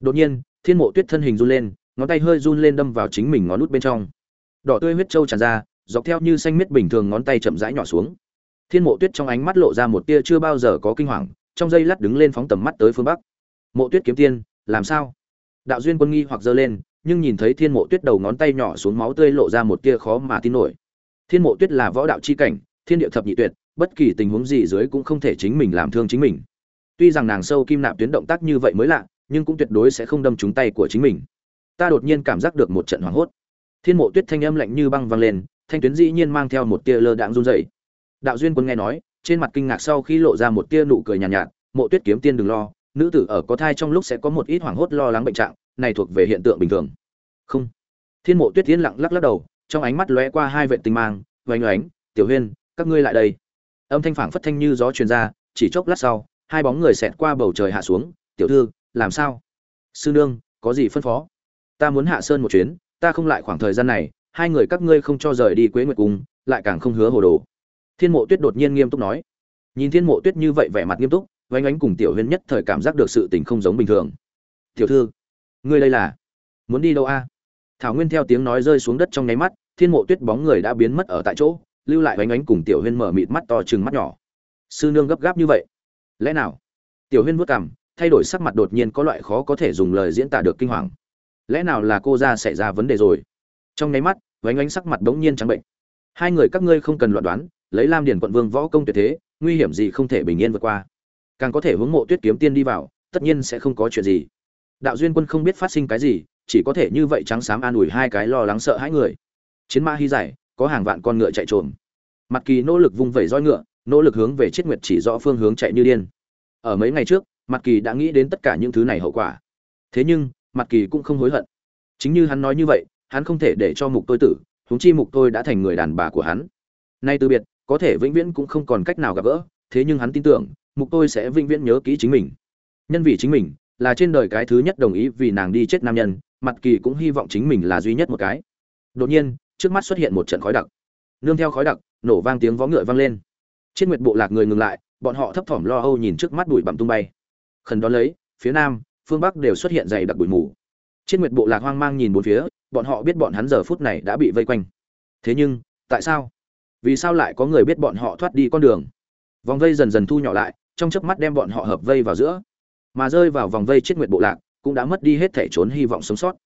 Đột nhiên, thiên mộ tuyết thân hình run lên, ngón tay hơi run lên đâm vào chính mình ngón nút bên trong. Đỏ tươi huyết trâu tràn ra, dọc theo như xanh miết bình thường ngón tay chậm rãi nhỏ xuống. Thiên mộ tuyết trong ánh mắt lộ ra một tia chưa bao giờ có kinh hoàng, trong dây lát đứng lên phóng tầm mắt tới phương bắc. Mộ tuyết kiếm tiên, làm sao? Đạo duyên quân nghi hoặc giơ lên nhưng nhìn thấy thiên mộ tuyết đầu ngón tay nhỏ xuống máu tươi lộ ra một tia khó mà tin nổi. Thiên mộ tuyết là võ đạo chi cảnh thiên địa thập nhị tuyệt bất kỳ tình huống gì dưới cũng không thể chính mình làm thương chính mình. Tuy rằng nàng sâu kim nạp tuyến động tác như vậy mới lạ nhưng cũng tuyệt đối sẽ không đâm trúng tay của chính mình. Ta đột nhiên cảm giác được một trận hoảng hốt. Thiên mộ tuyết thanh âm lạnh như băng vang lên thanh tuyến dĩ nhiên mang theo một tia lơ đạn run rẩy. Đạo duyên quân nghe nói trên mặt kinh ngạc sau khi lộ ra một tia nụ cười nhàn nhạt, nhạt mộ tuyết kiếm tiên đừng lo nữ tử ở có thai trong lúc sẽ có một ít hoảng hốt lo lắng bệnh trạng này thuộc về hiện tượng bình thường. Không. Thiên mộ tuyết tiến lặng lắc lắc đầu, trong ánh mắt lóe qua hai vệ tinh mang, oanh oánh, tiểu huyên, các ngươi lại đây. Âm thanh phảng phất thanh như gió truyền ra, chỉ chốc lát sau, hai bóng người xẹt qua bầu trời hạ xuống, tiểu thư, làm sao? Sư nương, có gì phân phó? Ta muốn hạ sơn một chuyến, ta không lại khoảng thời gian này, hai người các ngươi không cho rời đi quế nguyệt cung, lại càng không hứa hồ đồ. Thiên mộ tuyết đột nhiên nghiêm túc nói. Nhìn thiên mộ tuyết như vậy vẻ mặt nghiêm túc vánh ánh cùng tiểu huyên nhất thời cảm giác được sự tình không giống bình thường. Tiểu thư ngươi đây là muốn đi đâu a? Thảo nguyên theo tiếng nói rơi xuống đất trong nháy mắt, thiên mộ tuyết bóng người đã biến mất ở tại chỗ, lưu lại vánh ánh cùng tiểu huyên mở mịt mắt to chừng mắt nhỏ. Sư nương gấp gáp như vậy, lẽ nào? Tiểu huyên vất cảm thay đổi sắc mặt đột nhiên có loại khó có thể dùng lời diễn tả được kinh hoàng. Lẽ nào là cô ra xảy ra vấn đề rồi? Trong nháy mắt vánh ánh sắc mặt bỗng nhiên trắng bệnh. Hai người các ngươi không cần loạn đoán, lấy lam điền quận vương võ công tuyệt thế, nguy hiểm gì không thể bình yên vượt qua. Càng có thể hướng mộ tuyết kiếm tiên đi vào, tất nhiên sẽ không có chuyện gì đạo duyên quân không biết phát sinh cái gì, chỉ có thể như vậy trắng xám an ủi hai cái lo lắng sợ hãi người. Chiến mã hy giải, có hàng vạn con ngựa chạy trồm. Mặt kỳ nỗ lực vung vẩy roi ngựa, nỗ lực hướng về chiết nguyệt chỉ rõ phương hướng chạy như điên. Ở mấy ngày trước, mặt kỳ đã nghĩ đến tất cả những thứ này hậu quả. Thế nhưng, mặt kỳ cũng không hối hận. Chính như hắn nói như vậy, hắn không thể để cho mục tôi tử, huống chi mục tôi đã thành người đàn bà của hắn. Nay từ biệt, có thể vĩnh viễn cũng không còn cách nào gặp gỡ, thế nhưng hắn tin tưởng, mục tôi sẽ vĩnh viễn nhớ kỹ chính mình. Nhân vì chính mình là trên đời cái thứ nhất đồng ý vì nàng đi chết nam nhân, mặt kỳ cũng hy vọng chính mình là duy nhất một cái. Đột nhiên, trước mắt xuất hiện một trận khói đặc. Nương theo khói đặc, nổ vang tiếng vó ngựa vang lên. Trên nguyệt bộ lạc người ngừng lại, bọn họ thấp thỏm lo âu nhìn trước mắt bụi bặm tung bay. Khẩn đón lấy, phía nam, phương bắc đều xuất hiện dày đặc bụi mù. Trên nguyệt bộ lạc hoang mang nhìn bốn phía, bọn họ biết bọn hắn giờ phút này đã bị vây quanh. Thế nhưng, tại sao? Vì sao lại có người biết bọn họ thoát đi con đường? Vòng vây dần dần thu nhỏ lại, trong chớp mắt đem bọn họ hợp vây vào giữa mà rơi vào vòng vây chết nguyệt bộ lạc, cũng đã mất đi hết thể trốn hy vọng sống sót.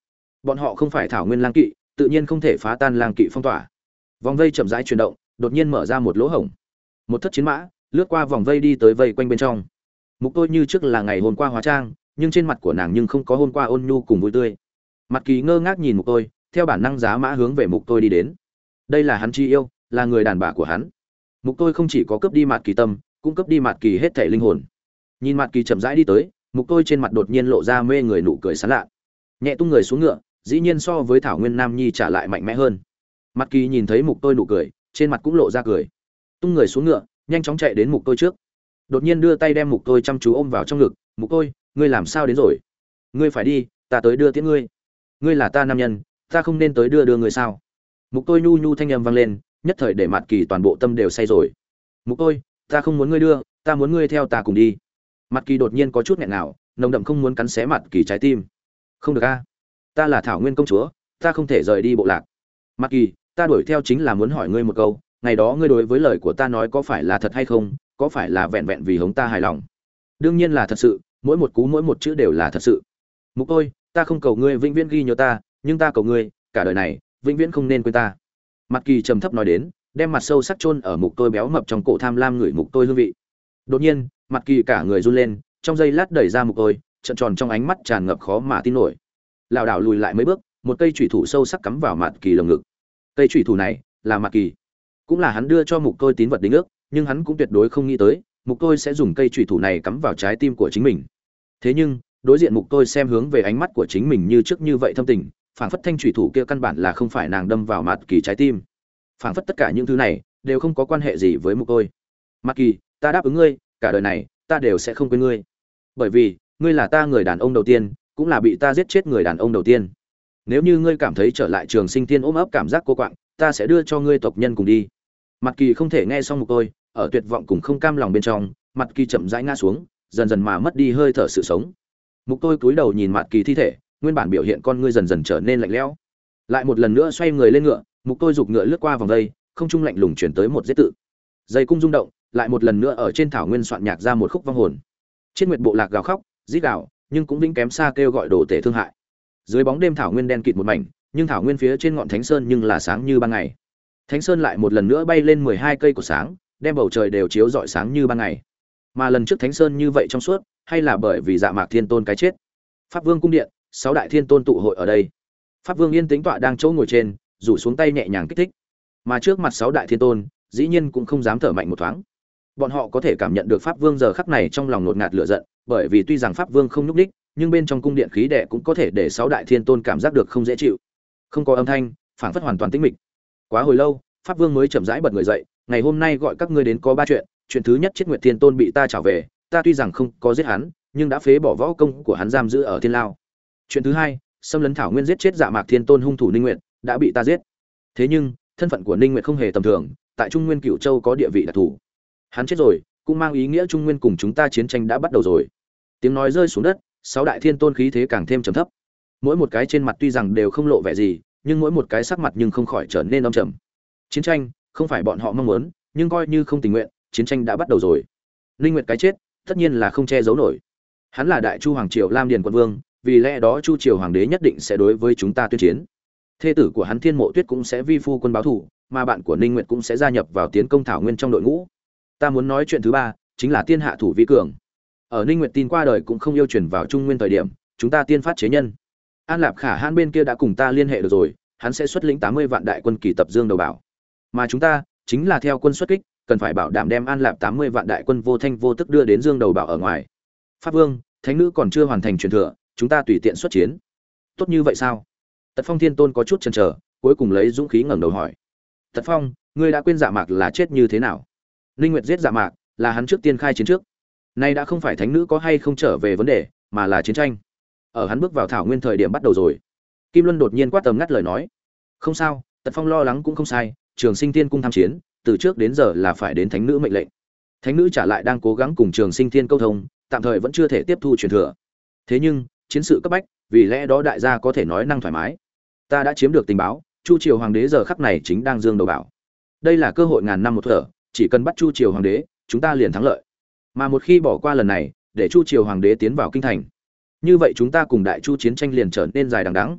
Bọn họ không phải thảo nguyên lang kỵ, tự nhiên không thể phá tan lang kỵ phong tỏa. Vòng vây chậm rãi chuyển động, đột nhiên mở ra một lỗ hổng. Một thất chiến mã, lướt qua vòng vây đi tới vây quanh bên trong. Mục tôi như trước là ngày hôm qua hóa trang, nhưng trên mặt của nàng nhưng không có hôm qua ôn nhu cùng vui tươi. Mặt kỳ ngơ ngác nhìn mục tôi, theo bản năng giá mã hướng về mục tôi đi đến. Đây là hắn chi yêu, là người đàn bà của hắn. Mục tôi không chỉ có cướp đi mặt kỳ tâm, cũng cướp đi mặt kỳ hết thể linh hồn nhìn mặt kỳ chậm rãi đi tới, mục tôi trên mặt đột nhiên lộ ra mê người nụ cười sán lạ. Nhẹ tung người xuống ngựa, dĩ nhiên so với thảo nguyên nam nhi trả lại mạnh mẽ hơn. Mặt kỳ nhìn thấy mục tôi nụ cười, trên mặt cũng lộ ra cười. Tung người xuống ngựa, nhanh chóng chạy đến mục tôi trước. Đột nhiên đưa tay đem mục tôi chăm chú ôm vào trong ngực, mục tôi, ngươi làm sao đến rồi? Ngươi phải đi, ta tới đưa tiễn ngươi. Ngươi là ta nam nhân, ta không nên tới đưa đưa người sao? Mục tôi nhu nhu thanh âm vang lên, nhất thời để mặt kỳ toàn bộ tâm đều say rồi. Mục tôi, ta không muốn ngươi đưa, ta muốn ngươi theo ta cùng đi mặt kỳ đột nhiên có chút nghẹn nào, nồng đậm không muốn cắn xé mặt kỳ trái tim. Không được a, ta là thảo nguyên công chúa, ta không thể rời đi bộ lạc. Mặt kỳ, ta đuổi theo chính là muốn hỏi ngươi một câu, ngày đó ngươi đối với lời của ta nói có phải là thật hay không, có phải là vẹn vẹn vì hống ta hài lòng? Đương nhiên là thật sự, mỗi một cú, mỗi một chữ đều là thật sự. Mục tôi ta không cầu ngươi vĩnh viễn ghi nhớ ta, nhưng ta cầu ngươi, cả đời này, vĩnh viễn không nên quên ta. Mặt kỳ trầm thấp nói đến, đem mặt sâu sắc chôn ở mục tôi béo mập trong cổ tham lam người mục tôi hương vị đột nhiên, mặt kỳ cả người run lên, trong giây lát đẩy ra mục tôi, trận tròn trong ánh mắt tràn ngập khó mà tin nổi. Lảo đảo lùi lại mấy bước, một cây thủy thủ sâu sắc cắm vào mặt kỳ lồng ngực. Cây thủy thủ này là mặt kỳ. Cũng là hắn đưa cho mục tôi tín vật đính ước, nhưng hắn cũng tuyệt đối không nghĩ tới, mục tôi sẽ dùng cây thủy thủ này cắm vào trái tim của chính mình. Thế nhưng, đối diện mục tôi xem hướng về ánh mắt của chính mình như trước như vậy thâm tình, phảng phất thanh thủy thủ kia căn bản là không phải nàng đâm vào mặt kỳ trái tim. Phảng phất tất cả những thứ này đều không có quan hệ gì với mục tôi. Mặt kỳ ta đáp ứng ngươi, cả đời này, ta đều sẽ không quên ngươi. Bởi vì, ngươi là ta người đàn ông đầu tiên, cũng là bị ta giết chết người đàn ông đầu tiên. Nếu như ngươi cảm thấy trở lại trường sinh tiên ôm ấp cảm giác cô quạng, ta sẽ đưa cho ngươi tộc nhân cùng đi. Mặt kỳ không thể nghe xong mục tôi, ở tuyệt vọng cùng không cam lòng bên trong, mặt kỳ chậm rãi ngã xuống, dần dần mà mất đi hơi thở sự sống. Mục tôi cúi đầu nhìn mặt kỳ thi thể, nguyên bản biểu hiện con ngươi dần dần trở nên lạnh lẽo. Lại một lần nữa xoay người lên ngựa, mục tôi giục ngựa lướt qua vòng dây, không trung lạnh lùng chuyển tới một giết tự. Dây cung rung động lại một lần nữa ở trên thảo nguyên soạn nhạc ra một khúc vong hồn. Trên nguyệt bộ lạc gào khóc, rít gào, nhưng cũng vĩnh kém xa kêu gọi đồ tể thương hại. Dưới bóng đêm thảo nguyên đen kịt một mảnh, nhưng thảo nguyên phía trên ngọn thánh sơn nhưng là sáng như ban ngày. Thánh sơn lại một lần nữa bay lên mười hai cây của sáng, đem bầu trời đều chiếu rọi sáng như ban ngày. Mà lần trước thánh sơn như vậy trong suốt, hay là bởi vì dạ mạc thiên tôn cái chết? Pháp vương cung điện, sáu đại thiên tôn tụ hội ở đây. Pháp vương yên tĩnh tọa đang chỗ ngồi trên, rủ xuống tay nhẹ nhàng kích thích. Mà trước mặt sáu đại thiên tôn, dĩ nhiên cũng không dám thở mạnh một thoáng bọn họ có thể cảm nhận được pháp vương giờ khắc này trong lòng ngột ngạt lửa giận, bởi vì tuy rằng pháp vương không nhúc đích nhưng bên trong cung điện khí đệ cũng có thể để sáu đại thiên tôn cảm giác được không dễ chịu. Không có âm thanh, phảng phất hoàn toàn tĩnh mịch. Quá hồi lâu, pháp vương mới chậm rãi bật người dậy, ngày hôm nay gọi các ngươi đến có ba chuyện chuyện thứ nhất chết nguyệt thiên tôn bị ta trả về, ta tuy rằng không có giết hắn, nhưng đã phế bỏ võ công của hắn giam giữ ở thiên lao. Chuyện thứ hai, xâm lấn thảo nguyên giết chết dạ mạc thiên tôn hung thủ ninh nguyện đã bị ta giết. Thế nhưng, thân phận của ninh nguyện không hề tầm thường, tại trung nguyên cửu châu có địa vị đặc thù hắn chết rồi, cũng mang ý nghĩa trung nguyên cùng chúng ta chiến tranh đã bắt đầu rồi. Tiếng nói rơi xuống đất, sáu đại thiên tôn khí thế càng thêm trầm thấp. Mỗi một cái trên mặt tuy rằng đều không lộ vẻ gì, nhưng mỗi một cái sắc mặt nhưng không khỏi trở nên âm trầm. Chiến tranh, không phải bọn họ mong muốn, nhưng coi như không tình nguyện, chiến tranh đã bắt đầu rồi. Linh nguyệt cái chết, tất nhiên là không che giấu nổi. Hắn là đại chu hoàng triều lam điền quân vương, vì lẽ đó chu triều hoàng đế nhất định sẽ đối với chúng ta tuyên chiến. Thê tử của hắn thiên mộ tuyết cũng sẽ vi phu quân báo thủ, mà bạn của ninh nguyệt cũng sẽ gia nhập vào tiến công thảo nguyên trong đội ngũ ta muốn nói chuyện thứ ba, chính là tiên hạ thủ vi cường. Ở ninh nguyệt tin qua đời cũng không yêu truyền vào trung nguyên thời điểm, chúng ta tiên phát chế nhân. An lạp khả hãn bên kia đã cùng ta liên hệ được rồi, hắn sẽ xuất lĩnh 80 vạn đại quân kỳ tập dương đầu bảo. Mà chúng ta, chính là theo quân xuất kích, cần phải bảo đảm đem an lạp 80 vạn đại quân vô thanh vô tức đưa đến dương đầu bảo ở ngoài. Pháp vương, thánh nữ còn chưa hoàn thành truyền thừa, chúng ta tùy tiện xuất chiến. Tốt như vậy sao? Tật phong thiên tôn có chút chần chờ, cuối cùng lấy dũng khí ngẩng đầu hỏi. Tật phong, ngươi đã quên dạ mạc là chết như thế nào? Linh nguyệt giết dạ mạc, là hắn trước tiên khai chiến trước. Nay đã không phải thánh nữ có hay không trở về vấn đề, mà là chiến tranh. Ở hắn bước vào thảo nguyên thời điểm bắt đầu rồi. Kim luân đột nhiên quát tầm ngắt lời nói. Không sao, tật phong lo lắng cũng không sai, trường sinh thiên cung tham chiến, từ trước đến giờ là phải đến thánh nữ mệnh lệnh. Thánh nữ trả lại đang cố gắng cùng trường sinh thiên câu thông, tạm thời vẫn chưa thể tiếp thu truyền thừa. Thế nhưng, chiến sự cấp bách, vì lẽ đó đại gia có thể nói năng thoải mái. Ta đã chiếm được tình báo, chu triều hoàng đế giờ khắc này chính đang dương đầu bảo. Đây là cơ hội ngàn năm một thở chỉ cần bắt chu triều hoàng đế, chúng ta liền thắng lợi. Mà một khi bỏ qua lần này, để chu triều hoàng đế tiến vào kinh thành, như vậy chúng ta cùng đại chu chiến tranh liền trở nên dài đằng đắng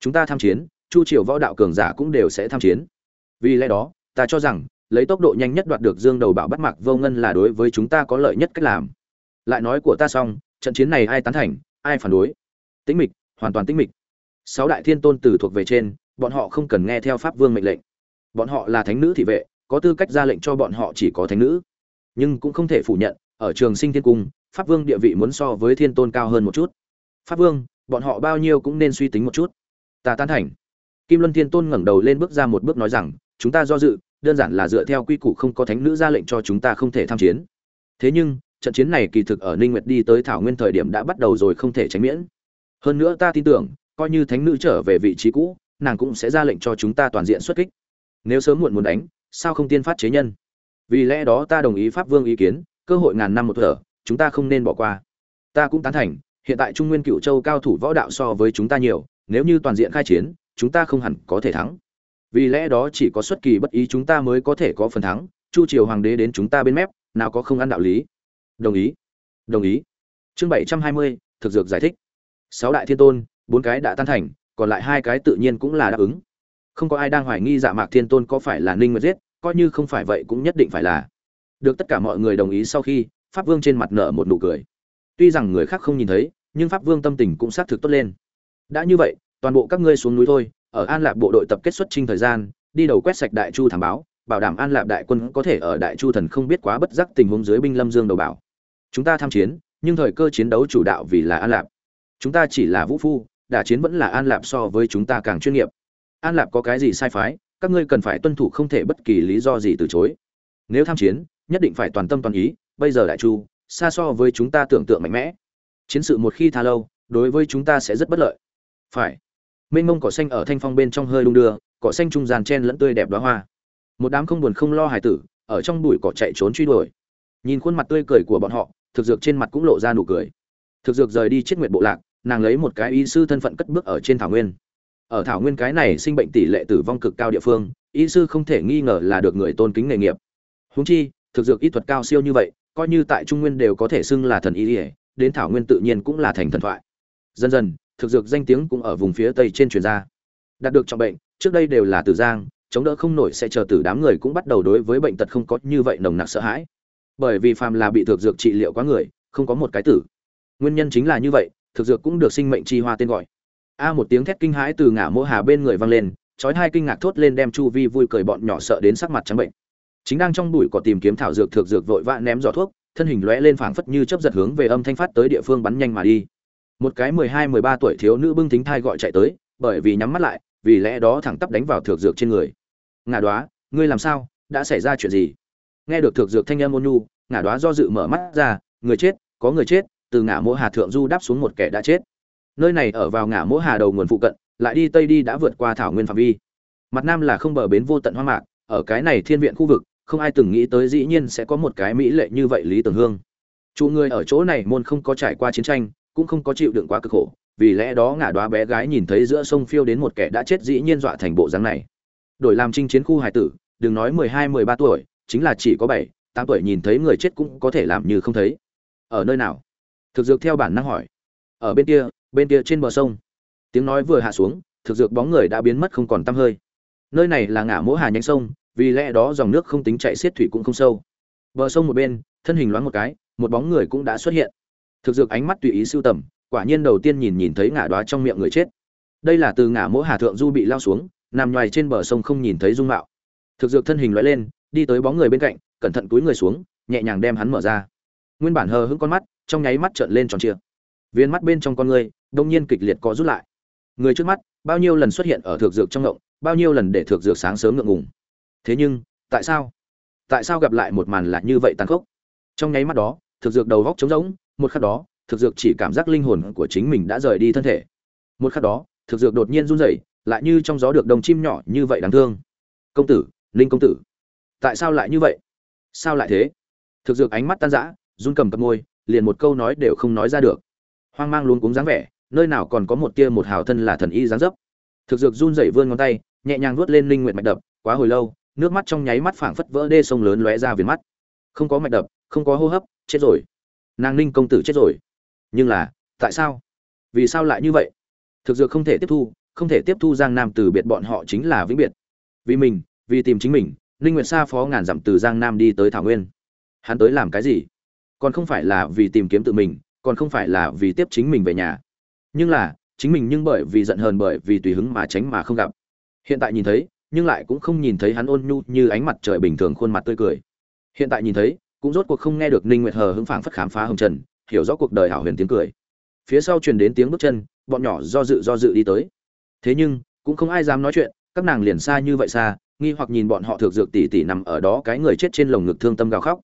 chúng ta tham chiến, chu triều võ đạo cường giả cũng đều sẽ tham chiến. Vì lẽ đó, ta cho rằng, lấy tốc độ nhanh nhất đoạt được dương đầu bảo bắt mặc vô ngân là đối với chúng ta có lợi nhất cách làm. Lại nói của ta xong, trận chiến này ai tán thành, ai phản đối? Tĩnh mịch, hoàn toàn tĩnh mịch. Sáu đại thiên tôn tử thuộc về trên, bọn họ không cần nghe theo pháp vương mệnh lệnh. Bọn họ là thánh nữ thị vệ có tư cách ra lệnh cho bọn họ chỉ có thánh nữ. Nhưng cũng không thể phủ nhận, ở trường sinh thiên cung, pháp vương địa vị muốn so với thiên tôn cao hơn một chút. Pháp vương, bọn họ bao nhiêu cũng nên suy tính một chút. Ta tán thành. Kim luân thiên tôn ngẩng đầu lên bước ra một bước nói rằng, chúng ta do dự, đơn giản là dựa theo quy củ không có thánh nữ ra lệnh cho chúng ta không thể tham chiến. Thế nhưng, trận chiến này kỳ thực ở ninh nguyệt đi tới thảo nguyên thời điểm đã bắt đầu rồi không thể tránh miễn. Hơn nữa ta tin tưởng, coi như thánh nữ trở về vị trí cũ, nàng cũng sẽ ra lệnh cho chúng ta toàn diện xuất kích. Nếu sớm muộn muốn đánh sao không tiên phát chế nhân? Vì lẽ đó ta đồng ý pháp vương ý kiến, cơ hội ngàn năm một thở, chúng ta không nên bỏ qua. Ta cũng tán thành, hiện tại trung nguyên cựu châu cao thủ võ đạo so với chúng ta nhiều, nếu như toàn diện khai chiến, chúng ta không hẳn có thể thắng. Vì lẽ đó chỉ có xuất kỳ bất ý chúng ta mới có thể có phần thắng, chu triều hoàng đế đến chúng ta bên mép, nào có không ăn đạo lý. Đồng ý. Đồng ý. Chương bảy trăm hai mươi, thực dược giải thích. Sáu đại thiên tôn, bốn cái đã tan thành, còn lại hai cái tự nhiên cũng là đáp ứng không có ai đang hoài nghi dạ mạc thiên tôn có phải là ninh nguyệt giết, coi như không phải vậy cũng nhất định phải là. Được tất cả mọi người đồng ý sau khi, pháp vương trên mặt nở một nụ cười. Tuy rằng người khác không nhìn thấy, nhưng pháp vương tâm tình cũng xác thực tốt lên. Đã như vậy, toàn bộ các ngươi xuống núi thôi, ở an lạc bộ đội tập kết xuất trinh thời gian, đi đầu quét sạch đại chu thảm báo, bảo đảm an lạc đại quân có thể ở đại chu thần không biết quá bất giác tình huống dưới binh lâm dương đầu bảo. Chúng ta tham chiến, nhưng thời cơ chiến đấu chủ đạo vì là an lạc chúng ta chỉ là vũ phu, đả chiến vẫn là an lạc so với chúng ta càng chuyên nghiệp an lạc có cái gì sai phái, các ngươi cần phải tuân thủ không thể bất kỳ lý do gì từ chối. Nếu tham chiến, nhất định phải toàn tâm toàn ý, bây giờ đại chu, xa so với chúng ta tưởng tượng mạnh mẽ. Chiến sự một khi tha lâu, đối với chúng ta sẽ rất bất lợi. Phải. Mênh mông cỏ xanh ở thanh phong bên trong hơi đung đưa, cỏ xanh trung gian chen lẫn tươi đẹp đóa hoa. Một đám không buồn không lo hài tử, ở trong bụi cỏ chạy trốn truy đuổi. Nhìn khuôn mặt tươi cười của bọn họ, thực dược trên mặt cũng lộ ra nụ cười. Thực dược rời đi chết nguyện bộ lạc, nàng lấy một cái y sư thân phận cất bước ở trên thảo nguyên ở thảo nguyên cái này sinh bệnh tỷ lệ tử vong cực cao địa phương, y sư không thể nghi ngờ là được người tôn kính nghề nghiệp. Húng chi, thực dược y thuật cao siêu như vậy, coi như tại trung nguyên đều có thể xưng là thần y ỉa đến thảo nguyên tự nhiên cũng là thành thần thoại. Dần dần, thực dược danh tiếng cũng ở vùng phía tây trên truyền ra. Đạt được trọng bệnh, trước đây đều là tử giang, chống đỡ không nổi sẽ chờ tử đám người cũng bắt đầu đối với bệnh tật không có như vậy nồng nặc sợ hãi. Bởi vì phàm là bị thực dược trị liệu quá người, không có một cái tử. Nguyên nhân chính là như vậy, thực dược cũng được sinh mệnh chi hoa tên gọi a một tiếng thét kinh hãi từ ngã mỗ hà bên người vang lên trói hai kinh ngạc thốt lên đem chu vi vui cười bọn nhỏ sợ đến sắc mặt trắng bệnh. Chính đang trong bụi cỏ tìm kiếm thảo dược thực dược vội vã ném giỏ thuốc, thân hình lóe lên phảng phất như chớp giật hướng về âm thanh phát tới địa phương bắn nhanh mà đi. Một cái mười hai, mười ba tuổi thiếu nữ bưng thính thai gọi chạy tới, bởi vì nhắm mắt lại, vì lẽ đó thẳng tắp đánh vào thực dược trên người. Ngà đoá, ngươi làm sao? Đã xảy ra chuyện gì? Nghe được thực dược thanh âm ôn nhu, ngà đoá do dự mở mắt ra, người chết, có người chết, từ ngã mỗ hà thượng du đáp xuống một kẻ đã chết nơi này ở vào ngã mỗ hà đầu nguồn phụ cận, lại đi tây đi đã vượt qua thảo nguyên phạm vi. Mặt nam là không bờ bến vô tận hoang mạc, ở cái này thiên viện khu vực, không ai từng nghĩ tới dĩ nhiên sẽ có một cái mỹ lệ như vậy lý tưởng hương. Chủ người ở chỗ này môn không có trải qua chiến tranh, cũng không có chịu đựng quá cực khổ, vì lẽ đó ngả đoá bé gái nhìn thấy giữa sông phiêu đến một kẻ đã chết dĩ nhiên dọa thành bộ dáng này. Đổi làm trinh chiến khu hải tử, đừng nói mười hai, mười ba tuổi, chính là chỉ có bảy, tám tuổi nhìn thấy người chết cũng có thể làm như không thấy. Ở nơi nào? Thực dược theo bản năng hỏi. Ở bên kia bên kia trên bờ sông. Tiếng nói vừa hạ xuống, thực dược bóng người đã biến mất không còn tăm hơi. Nơi này là ngã mỗ hà nhánh sông, vì lẽ đó dòng nước không tính chạy xiết thủy cũng không sâu. Bờ sông một bên, thân hình loáng một cái, một bóng người cũng đã xuất hiện. Thực dược ánh mắt tùy ý sưu tầm, quả nhiên đầu tiên nhìn nhìn thấy ngã đoá trong miệng người chết. Đây là từ ngã mỗ hà thượng du bị lao xuống, nằm ngoài trên bờ sông không nhìn thấy dung mạo. Thực dược thân hình loại lên, đi tới bóng người bên cạnh, cẩn thận túi người xuống, nhẹ nhàng đem hắn mở ra. Nguyên bản hờ hững con mắt, trong nháy mắt trợn lên tròn trịa viên mắt bên trong con người đông nhiên kịch liệt có rút lại. Người trước mắt, bao nhiêu lần xuất hiện ở thực dược trong ngộng, bao nhiêu lần để thực dược sáng sớm ngượng ngùng. Thế nhưng, tại sao? Tại sao gặp lại một màn lại như vậy tàn khốc? Trong nháy mắt đó thực dược đầu góc trống rỗng, một khắc đó thực dược chỉ cảm giác linh hồn của chính mình đã rời đi thân thể. Một khắc đó thực dược đột nhiên run rẩy, lại như trong gió được đồng chim nhỏ như vậy đáng thương. Công tử linh công tử, tại sao lại như vậy? Sao lại thế? Thực dược ánh mắt tan rã, run cầm cặp môi, liền một câu nói đều không nói ra được hoang mang luôn cúng dáng vẻ, nơi nào còn có một tia một hào thân là thần y dáng dấp. Thực dược run rẩy vươn ngón tay, nhẹ nhàng vuốt lên linh nguyện mạch đập, quá hồi lâu, nước mắt trong nháy mắt phảng phất vỡ đê sông lớn lóe ra viền mắt. Không có mạch đập, không có hô hấp, chết rồi. Nàng ninh công tử chết rồi. Nhưng là, tại sao? Vì sao lại như vậy? Thực dược không thể tiếp thu, không thể tiếp thu giang nam từ biệt bọn họ chính là vĩnh biệt. Vì mình, vì tìm chính mình, ninh nguyệt sa phó ngàn dặm từ giang nam đi tới thảo nguyên. Hắn tới làm cái gì? Còn không phải là vì tìm kiếm tự mình còn không phải là vì tiếp chính mình về nhà. Nhưng là, chính mình nhưng bởi vì giận hờn bởi vì tùy hứng mà tránh mà không gặp. Hiện tại nhìn thấy, nhưng lại cũng không nhìn thấy hắn ôn nhu như ánh mặt trời bình thường khuôn mặt tươi cười. Hiện tại nhìn thấy, cũng rốt cuộc không nghe được ninh nguyệt hờ hững phảng phất khám phá hồng trần, hiểu rõ cuộc đời hảo huyền tiếng cười. Phía sau truyền đến tiếng bước chân, bọn nhỏ do dự do dự đi tới. Thế nhưng, cũng không ai dám nói chuyện, các nàng liền xa như vậy xa, nghi hoặc nhìn bọn họ thực dược tỉ tỉ nằm ở đó cái người chết trên lồng ngực thương tâm gào khóc.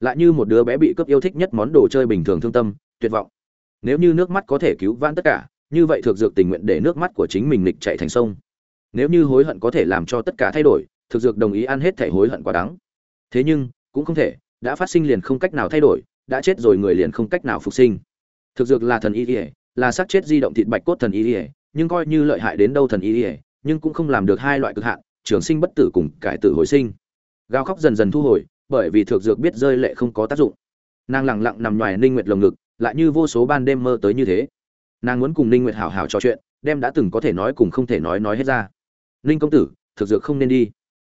Lại như một đứa bé bị cướp yêu thích nhất món đồ chơi bình thường thương tâm tuyệt vọng. Nếu như nước mắt có thể cứu vãn tất cả, như vậy thực dược tình nguyện để nước mắt của chính mình lịch chạy thành sông. Nếu như hối hận có thể làm cho tất cả thay đổi, thực dược đồng ý ăn hết thể hối hận quá đắng. Thế nhưng, cũng không thể, đã phát sinh liền không cách nào thay đổi, đã chết rồi người liền không cách nào phục sinh. Thực dược là thần y ỉa là xác chết di động thịt bạch cốt thần y ỉa nhưng coi như lợi hại đến đâu thần y ỉa nhưng cũng không làm được hai loại cực hạn, trường sinh bất tử cùng cải tử hồi sinh. Gào khóc dần dần thu hồi, bởi vì thực dược biết rơi lệ không có tác dụng. Nàng lẳng lặng nằm ngoài ninh nguyệt lồng ngực lại như vô số ban đêm mơ tới như thế. Nàng muốn cùng ninh nguyệt hảo hảo trò chuyện, đem đã từng có thể nói cùng không thể nói nói hết ra. Ninh công tử, thực dược không nên đi.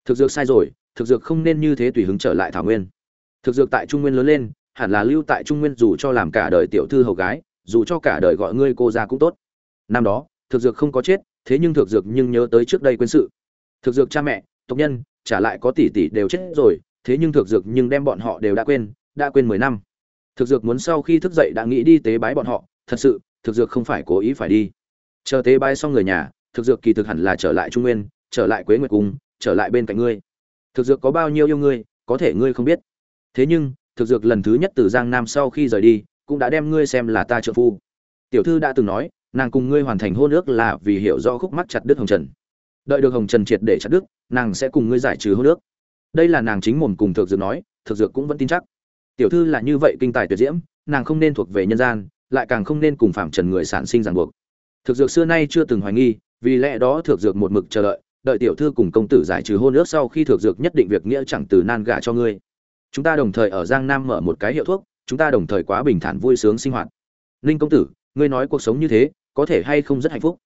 Thực dược sai rồi, thực dược không nên như thế tùy hứng trở lại thảo nguyên. Thực dược tại trung nguyên lớn lên, hẳn là lưu tại trung nguyên dù cho làm cả đời tiểu thư hầu gái, dù cho cả đời gọi ngươi cô ra cũng tốt. Năm đó, thực dược không có chết, thế nhưng thực dược nhưng nhớ tới trước đây quên sự. Thực dược cha mẹ, tộc nhân, trả lại có tỷ tỷ đều chết rồi, thế nhưng thực dược nhưng đem bọn họ đều đã quên đã quên mười năm thực dược muốn sau khi thức dậy đã nghĩ đi tế bái bọn họ, thật sự, thực dược không phải cố ý phải đi. Chờ tế bái xong người nhà, thực dược kỳ thực hẳn là trở lại trung nguyên, trở lại quế nguyệt cung, trở lại bên cạnh ngươi. Thực dược có bao nhiêu yêu ngươi, có thể ngươi không biết. Thế nhưng, thực dược lần thứ nhất từ giang nam sau khi rời đi, cũng đã đem ngươi xem là ta trợ phu. Tiểu thư đã từng nói, nàng cùng ngươi hoàn thành hôn ước là vì hiểu do khúc mắc chặt đứt hồng trần. Đợi được hồng trần triệt để chặt đứt, nàng sẽ cùng ngươi giải trừ hôn ước. Đây là nàng chính mồm cùng thực dược nói, thực dược cũng vẫn tin chắc tiểu thư là như vậy kinh tài tuyệt diễm, nàng không nên thuộc về nhân gian, lại càng không nên cùng phạm trần người sản sinh ràng buộc. Thực dược xưa nay chưa từng hoài nghi, vì lẽ đó thực dược một mực chờ đợi đợi tiểu thư cùng công tử giải trừ hôn ước sau khi thực dược nhất định việc nghĩa chẳng từ nan gả cho ngươi. Chúng ta đồng thời ở giang nam mở một cái hiệu thuốc, chúng ta đồng thời quá bình thản vui sướng sinh hoạt. Ninh công tử, ngươi nói cuộc sống như thế, có thể hay không rất hạnh phúc?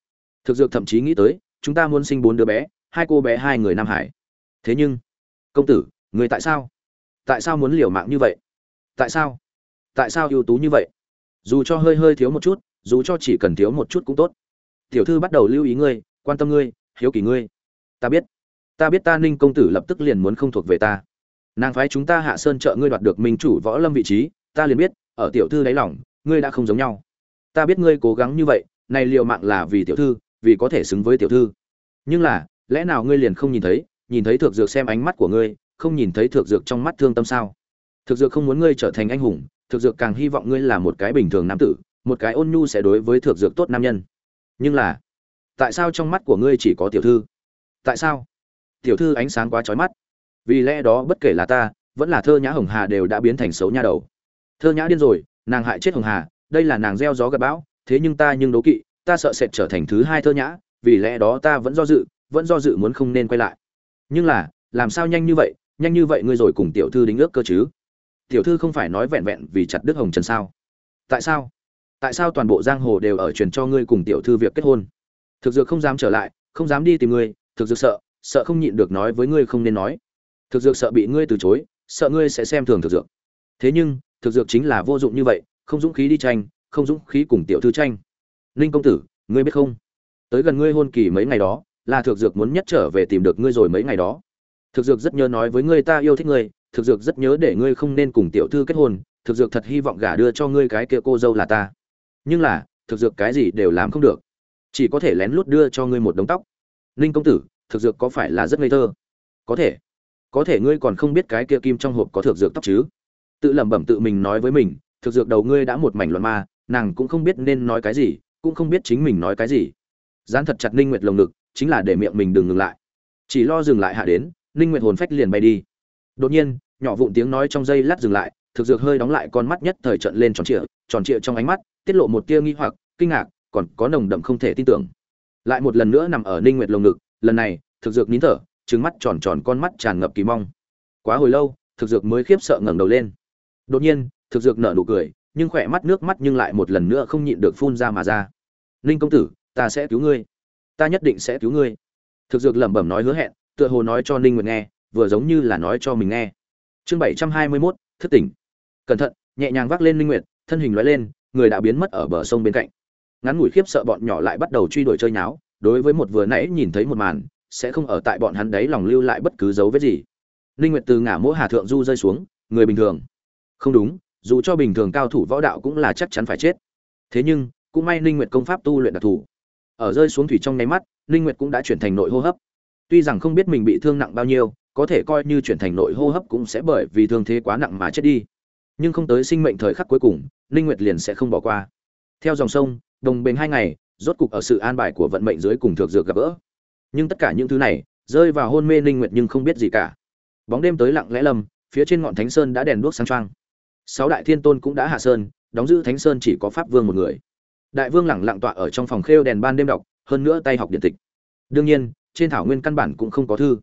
Thực dược thậm chí nghĩ tới, chúng ta muốn sinh bốn đứa bé, hai cô bé, hai người nam hải. Thế nhưng, công tử người tại sao? Tại sao muốn liều mạng như vậy? Tại sao? Tại sao ưu tú như vậy? Dù cho hơi hơi thiếu một chút, dù cho chỉ cần thiếu một chút cũng tốt. Tiểu thư bắt đầu lưu ý ngươi, quan tâm ngươi, hiếu kỳ ngươi. Ta biết. Ta biết ta ninh công tử lập tức liền muốn không thuộc về ta. Nàng phái chúng ta hạ sơn trợ ngươi đoạt được minh chủ võ lâm vị trí, ta liền biết, ở tiểu thư đáy lòng, ngươi đã không giống nhau. Ta biết ngươi cố gắng như vậy, này liều mạng là vì tiểu thư, vì có thể xứng với tiểu thư. Nhưng là, lẽ nào ngươi liền không nhìn thấy nhìn thấy thược dược xem ánh mắt của ngươi, không nhìn thấy thược dược trong mắt thương tâm sao? Thực dược không muốn ngươi trở thành anh hùng, thực dược càng hy vọng ngươi là một cái bình thường nam tử, một cái ôn nhu sẽ đối với thực dược tốt nam nhân. Nhưng là, tại sao trong mắt của ngươi chỉ có tiểu thư? Tại sao? Tiểu thư ánh sáng quá trói mắt. Vì lẽ đó bất kể là ta, vẫn là thơ nhã hồng hà đều đã biến thành xấu nha đầu. Thơ nhã điên rồi, nàng hại chết hồng hà, đây là nàng gieo gió gặp bão, thế nhưng ta nhưng đố kỵ, ta sợ sệt trở thành thứ hai thơ nhã, vì lẽ đó ta vẫn do dự, vẫn do dự muốn không nên quay lại. Nhưng là, làm sao nhanh như vậy, nhanh như vậy ngươi rồi cùng tiểu thư đính ước cơ chứ? Tiểu thư không phải nói vẹn vẹn vì chặt đức hồng trần sao? Tại sao? Tại sao toàn bộ giang hồ đều ở truyền cho ngươi cùng tiểu thư việc kết hôn? Thực dược không dám trở lại, không dám đi tìm ngươi, thực dược sợ sợ không nhịn được nói với ngươi không nên nói. Thực dược sợ bị ngươi từ chối, sợ ngươi sẽ xem thường thực dược. Thế nhưng, thực dược chính là vô dụng như vậy, không dũng khí đi tranh, không dũng khí cùng tiểu thư tranh. Ninh công tử, ngươi biết không? Tới gần ngươi hôn kỳ mấy ngày đó, là thực dược muốn nhất trở về tìm được ngươi rồi mấy ngày đó. Thực dược rất nhớ nói với ngươi ta yêu thích ngươi thực dược rất nhớ để ngươi không nên cùng tiểu thư kết hôn, thực dược thật hy vọng gả đưa cho ngươi cái kia cô dâu là ta. Nhưng là, thực dược cái gì đều làm không được. Chỉ có thể lén lút đưa cho ngươi một đống tóc. Ninh công tử, thực dược có phải là rất ngây thơ? Có thể. Có thể ngươi còn không biết cái kia kim trong hộp có thực dược tóc chứ. Tự lẩm bẩm tự mình nói với mình, thực dược đầu ngươi đã một mảnh loạn ma, nàng cũng không biết nên nói cái gì, cũng không biết chính mình nói cái gì. Dán thật chặt ninh nguyệt lồng ngực, chính là để miệng mình đừng ngừng lại. Chỉ lo dừng lại hạ đến, ninh nguyệt hồn phách liền bay đi. Đột nhiên nhỏ vụn tiếng nói trong giây lát dừng lại, thực dược hơi đóng lại con mắt nhất thời trận lên tròn trịa tròn trịa trong ánh mắt, tiết lộ một tia nghi hoặc, kinh ngạc, còn có nồng đậm không thể tin tưởng. Lại một lần nữa nằm ở ninh nguyệt lồng ngực, lần này, thực dược nín thở, trừng mắt tròn tròn con mắt tràn ngập kỳ mong. Quá hồi lâu, thực dược mới khiếp sợ ngẩng đầu lên. Đột nhiên, thực dược nở nụ cười, nhưng khỏe mắt nước mắt nhưng lại một lần nữa không nhịn được phun ra mà ra. Ninh công tử, ta sẽ cứu ngươi. Ta nhất định sẽ cứu ngươi. Thực dược lẩm bẩm nói hứa hẹn, tựa hồ nói cho ninh nguyệt nghe, vừa giống như là nói cho mình nghe chương bảy trăm hai mươi 721, thức tỉnh. Cẩn thận nhẹ nhàng vác lên linh nguyệt thân hình lóe lên người đã biến mất ở bờ sông bên cạnh. Ngắn ngủi khiếp sợ bọn nhỏ lại bắt đầu truy đuổi chơi nháo đối với một vừa nãy nhìn thấy một màn sẽ không ở tại bọn hắn đấy lòng lưu lại bất cứ dấu vết gì. Linh nguyệt từ ngã mỗ hà thượng du rơi xuống người bình thường. Không đúng dù cho bình thường cao thủ võ đạo cũng là chắc chắn phải chết. Thế nhưng cũng may linh nguyệt công pháp tu luyện đặc thù. Ở rơi xuống thủy trong nháy mắt linh nguyệt cũng đã chuyển thành nội hô hấp. Tuy rằng không biết mình bị thương nặng bao nhiêu có thể coi như chuyển thành nội hô hấp cũng sẽ bởi vì thương thế quá nặng mà chết đi. Nhưng không tới sinh mệnh thời khắc cuối cùng, ninh nguyệt liền sẽ không bỏ qua. Theo dòng sông, đồng bền hai ngày, rốt cục ở sự an bài của vận mệnh dưới cùng thượng dược gặp gỡ. Nhưng tất cả những thứ này, rơi vào hôn mê ninh nguyệt nhưng không biết gì cả. Bóng đêm tới lặng lẽ lầm phía trên ngọn thánh sơn đã đèn đuốc sáng trang sáu đại thiên tôn cũng đã hạ sơn, đóng giữ thánh sơn chỉ có pháp vương một người. Đại vương lẳng lặng tọa ở trong phòng khêu đèn ban đêm đọc, hơn nữa tay học điện tịch. Đương nhiên, trên thảo nguyên căn bản cũng không có thư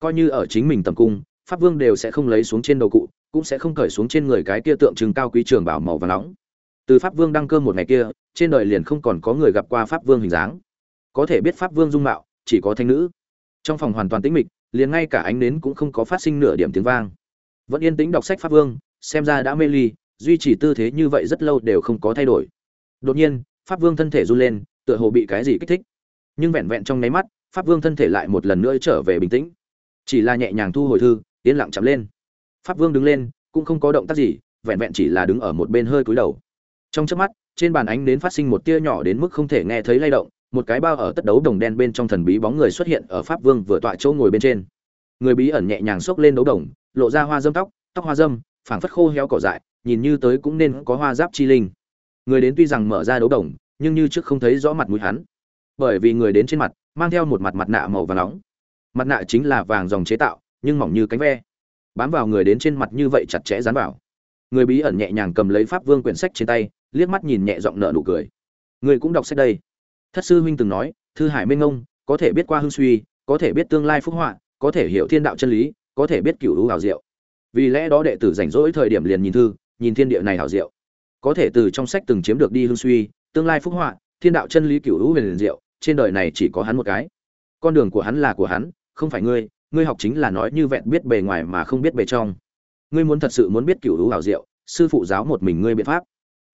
coi như ở chính mình tầm cung, pháp vương đều sẽ không lấy xuống trên đầu cụ, cũng sẽ không cởi xuống trên người cái kia tượng trưng cao quý trường bảo màu và nóng. Từ pháp vương đăng cơ một ngày kia, trên đời liền không còn có người gặp qua pháp vương hình dáng. Có thể biết pháp vương dung mạo, chỉ có thanh nữ. Trong phòng hoàn toàn tĩnh mịch, liền ngay cả ánh nến cũng không có phát sinh nửa điểm tiếng vang. Vẫn yên tĩnh đọc sách pháp vương, xem ra đã mê ly, duy trì tư thế như vậy rất lâu đều không có thay đổi. Đột nhiên, pháp vương thân thể run lên, tựa hồ bị cái gì kích thích. Nhưng vẹn vẹn trong nháy mắt, pháp vương thân thể lại một lần nữa trở về bình tĩnh chỉ là nhẹ nhàng thu hồi thư, yên lặng chậm lên. Pháp vương đứng lên, cũng không có động tác gì, vẹn vẹn chỉ là đứng ở một bên hơi cúi đầu. Trong chớp mắt, trên bàn ánh đến phát sinh một tia nhỏ đến mức không thể nghe thấy lay động, một cái bao ở tất đấu đồng đen bên trong thần bí bóng người xuất hiện ở pháp vương vừa tọa chỗ ngồi bên trên. Người bí ẩn nhẹ nhàng xốc lên đấu đồng, lộ ra hoa dâm tóc tóc hoa dâm, phảng phất khô héo cỏ dại, nhìn như tới cũng nên có hoa giáp chi linh. Người đến tuy rằng mở ra đấu đồng, nhưng như trước không thấy rõ mặt mũi hắn. Bởi vì người đến trên mặt, mang theo một mặt mặt nạ màu vàng nóng mặt nạ chính là vàng dòng chế tạo, nhưng mỏng như cánh ve. Bám vào người đến trên mặt như vậy chặt chẽ dán vào. Người bí ẩn nhẹ nhàng cầm lấy pháp vương quyển sách trên tay, liếc mắt nhìn nhẹ giọng nợ nụ cười. Người cũng đọc sách đây. Thất sư huynh từng nói, thư hải minh ông, có thể biết qua hưng suy, có thể biết tương lai phúc họa, có thể hiểu thiên đạo chân lý, có thể biết cửu hữu hào diệu. Vì lẽ đó đệ tử rảnh rỗi thời điểm liền nhìn thư, nhìn thiên địa này hảo diệu. Có thể từ trong sách từng chiếm được đi hưng suy, tương lai phúc họa, thiên đạo chân lý cửu hữu huyền diệu, trên đời này chỉ có hắn một cái. Con đường của hắn là của hắn không phải ngươi ngươi học chính là nói như vẹn biết bề ngoài mà không biết bề trong. Ngươi muốn thật sự muốn biết cửu hữu hảo diệu, sư phụ giáo một mình ngươi biện pháp.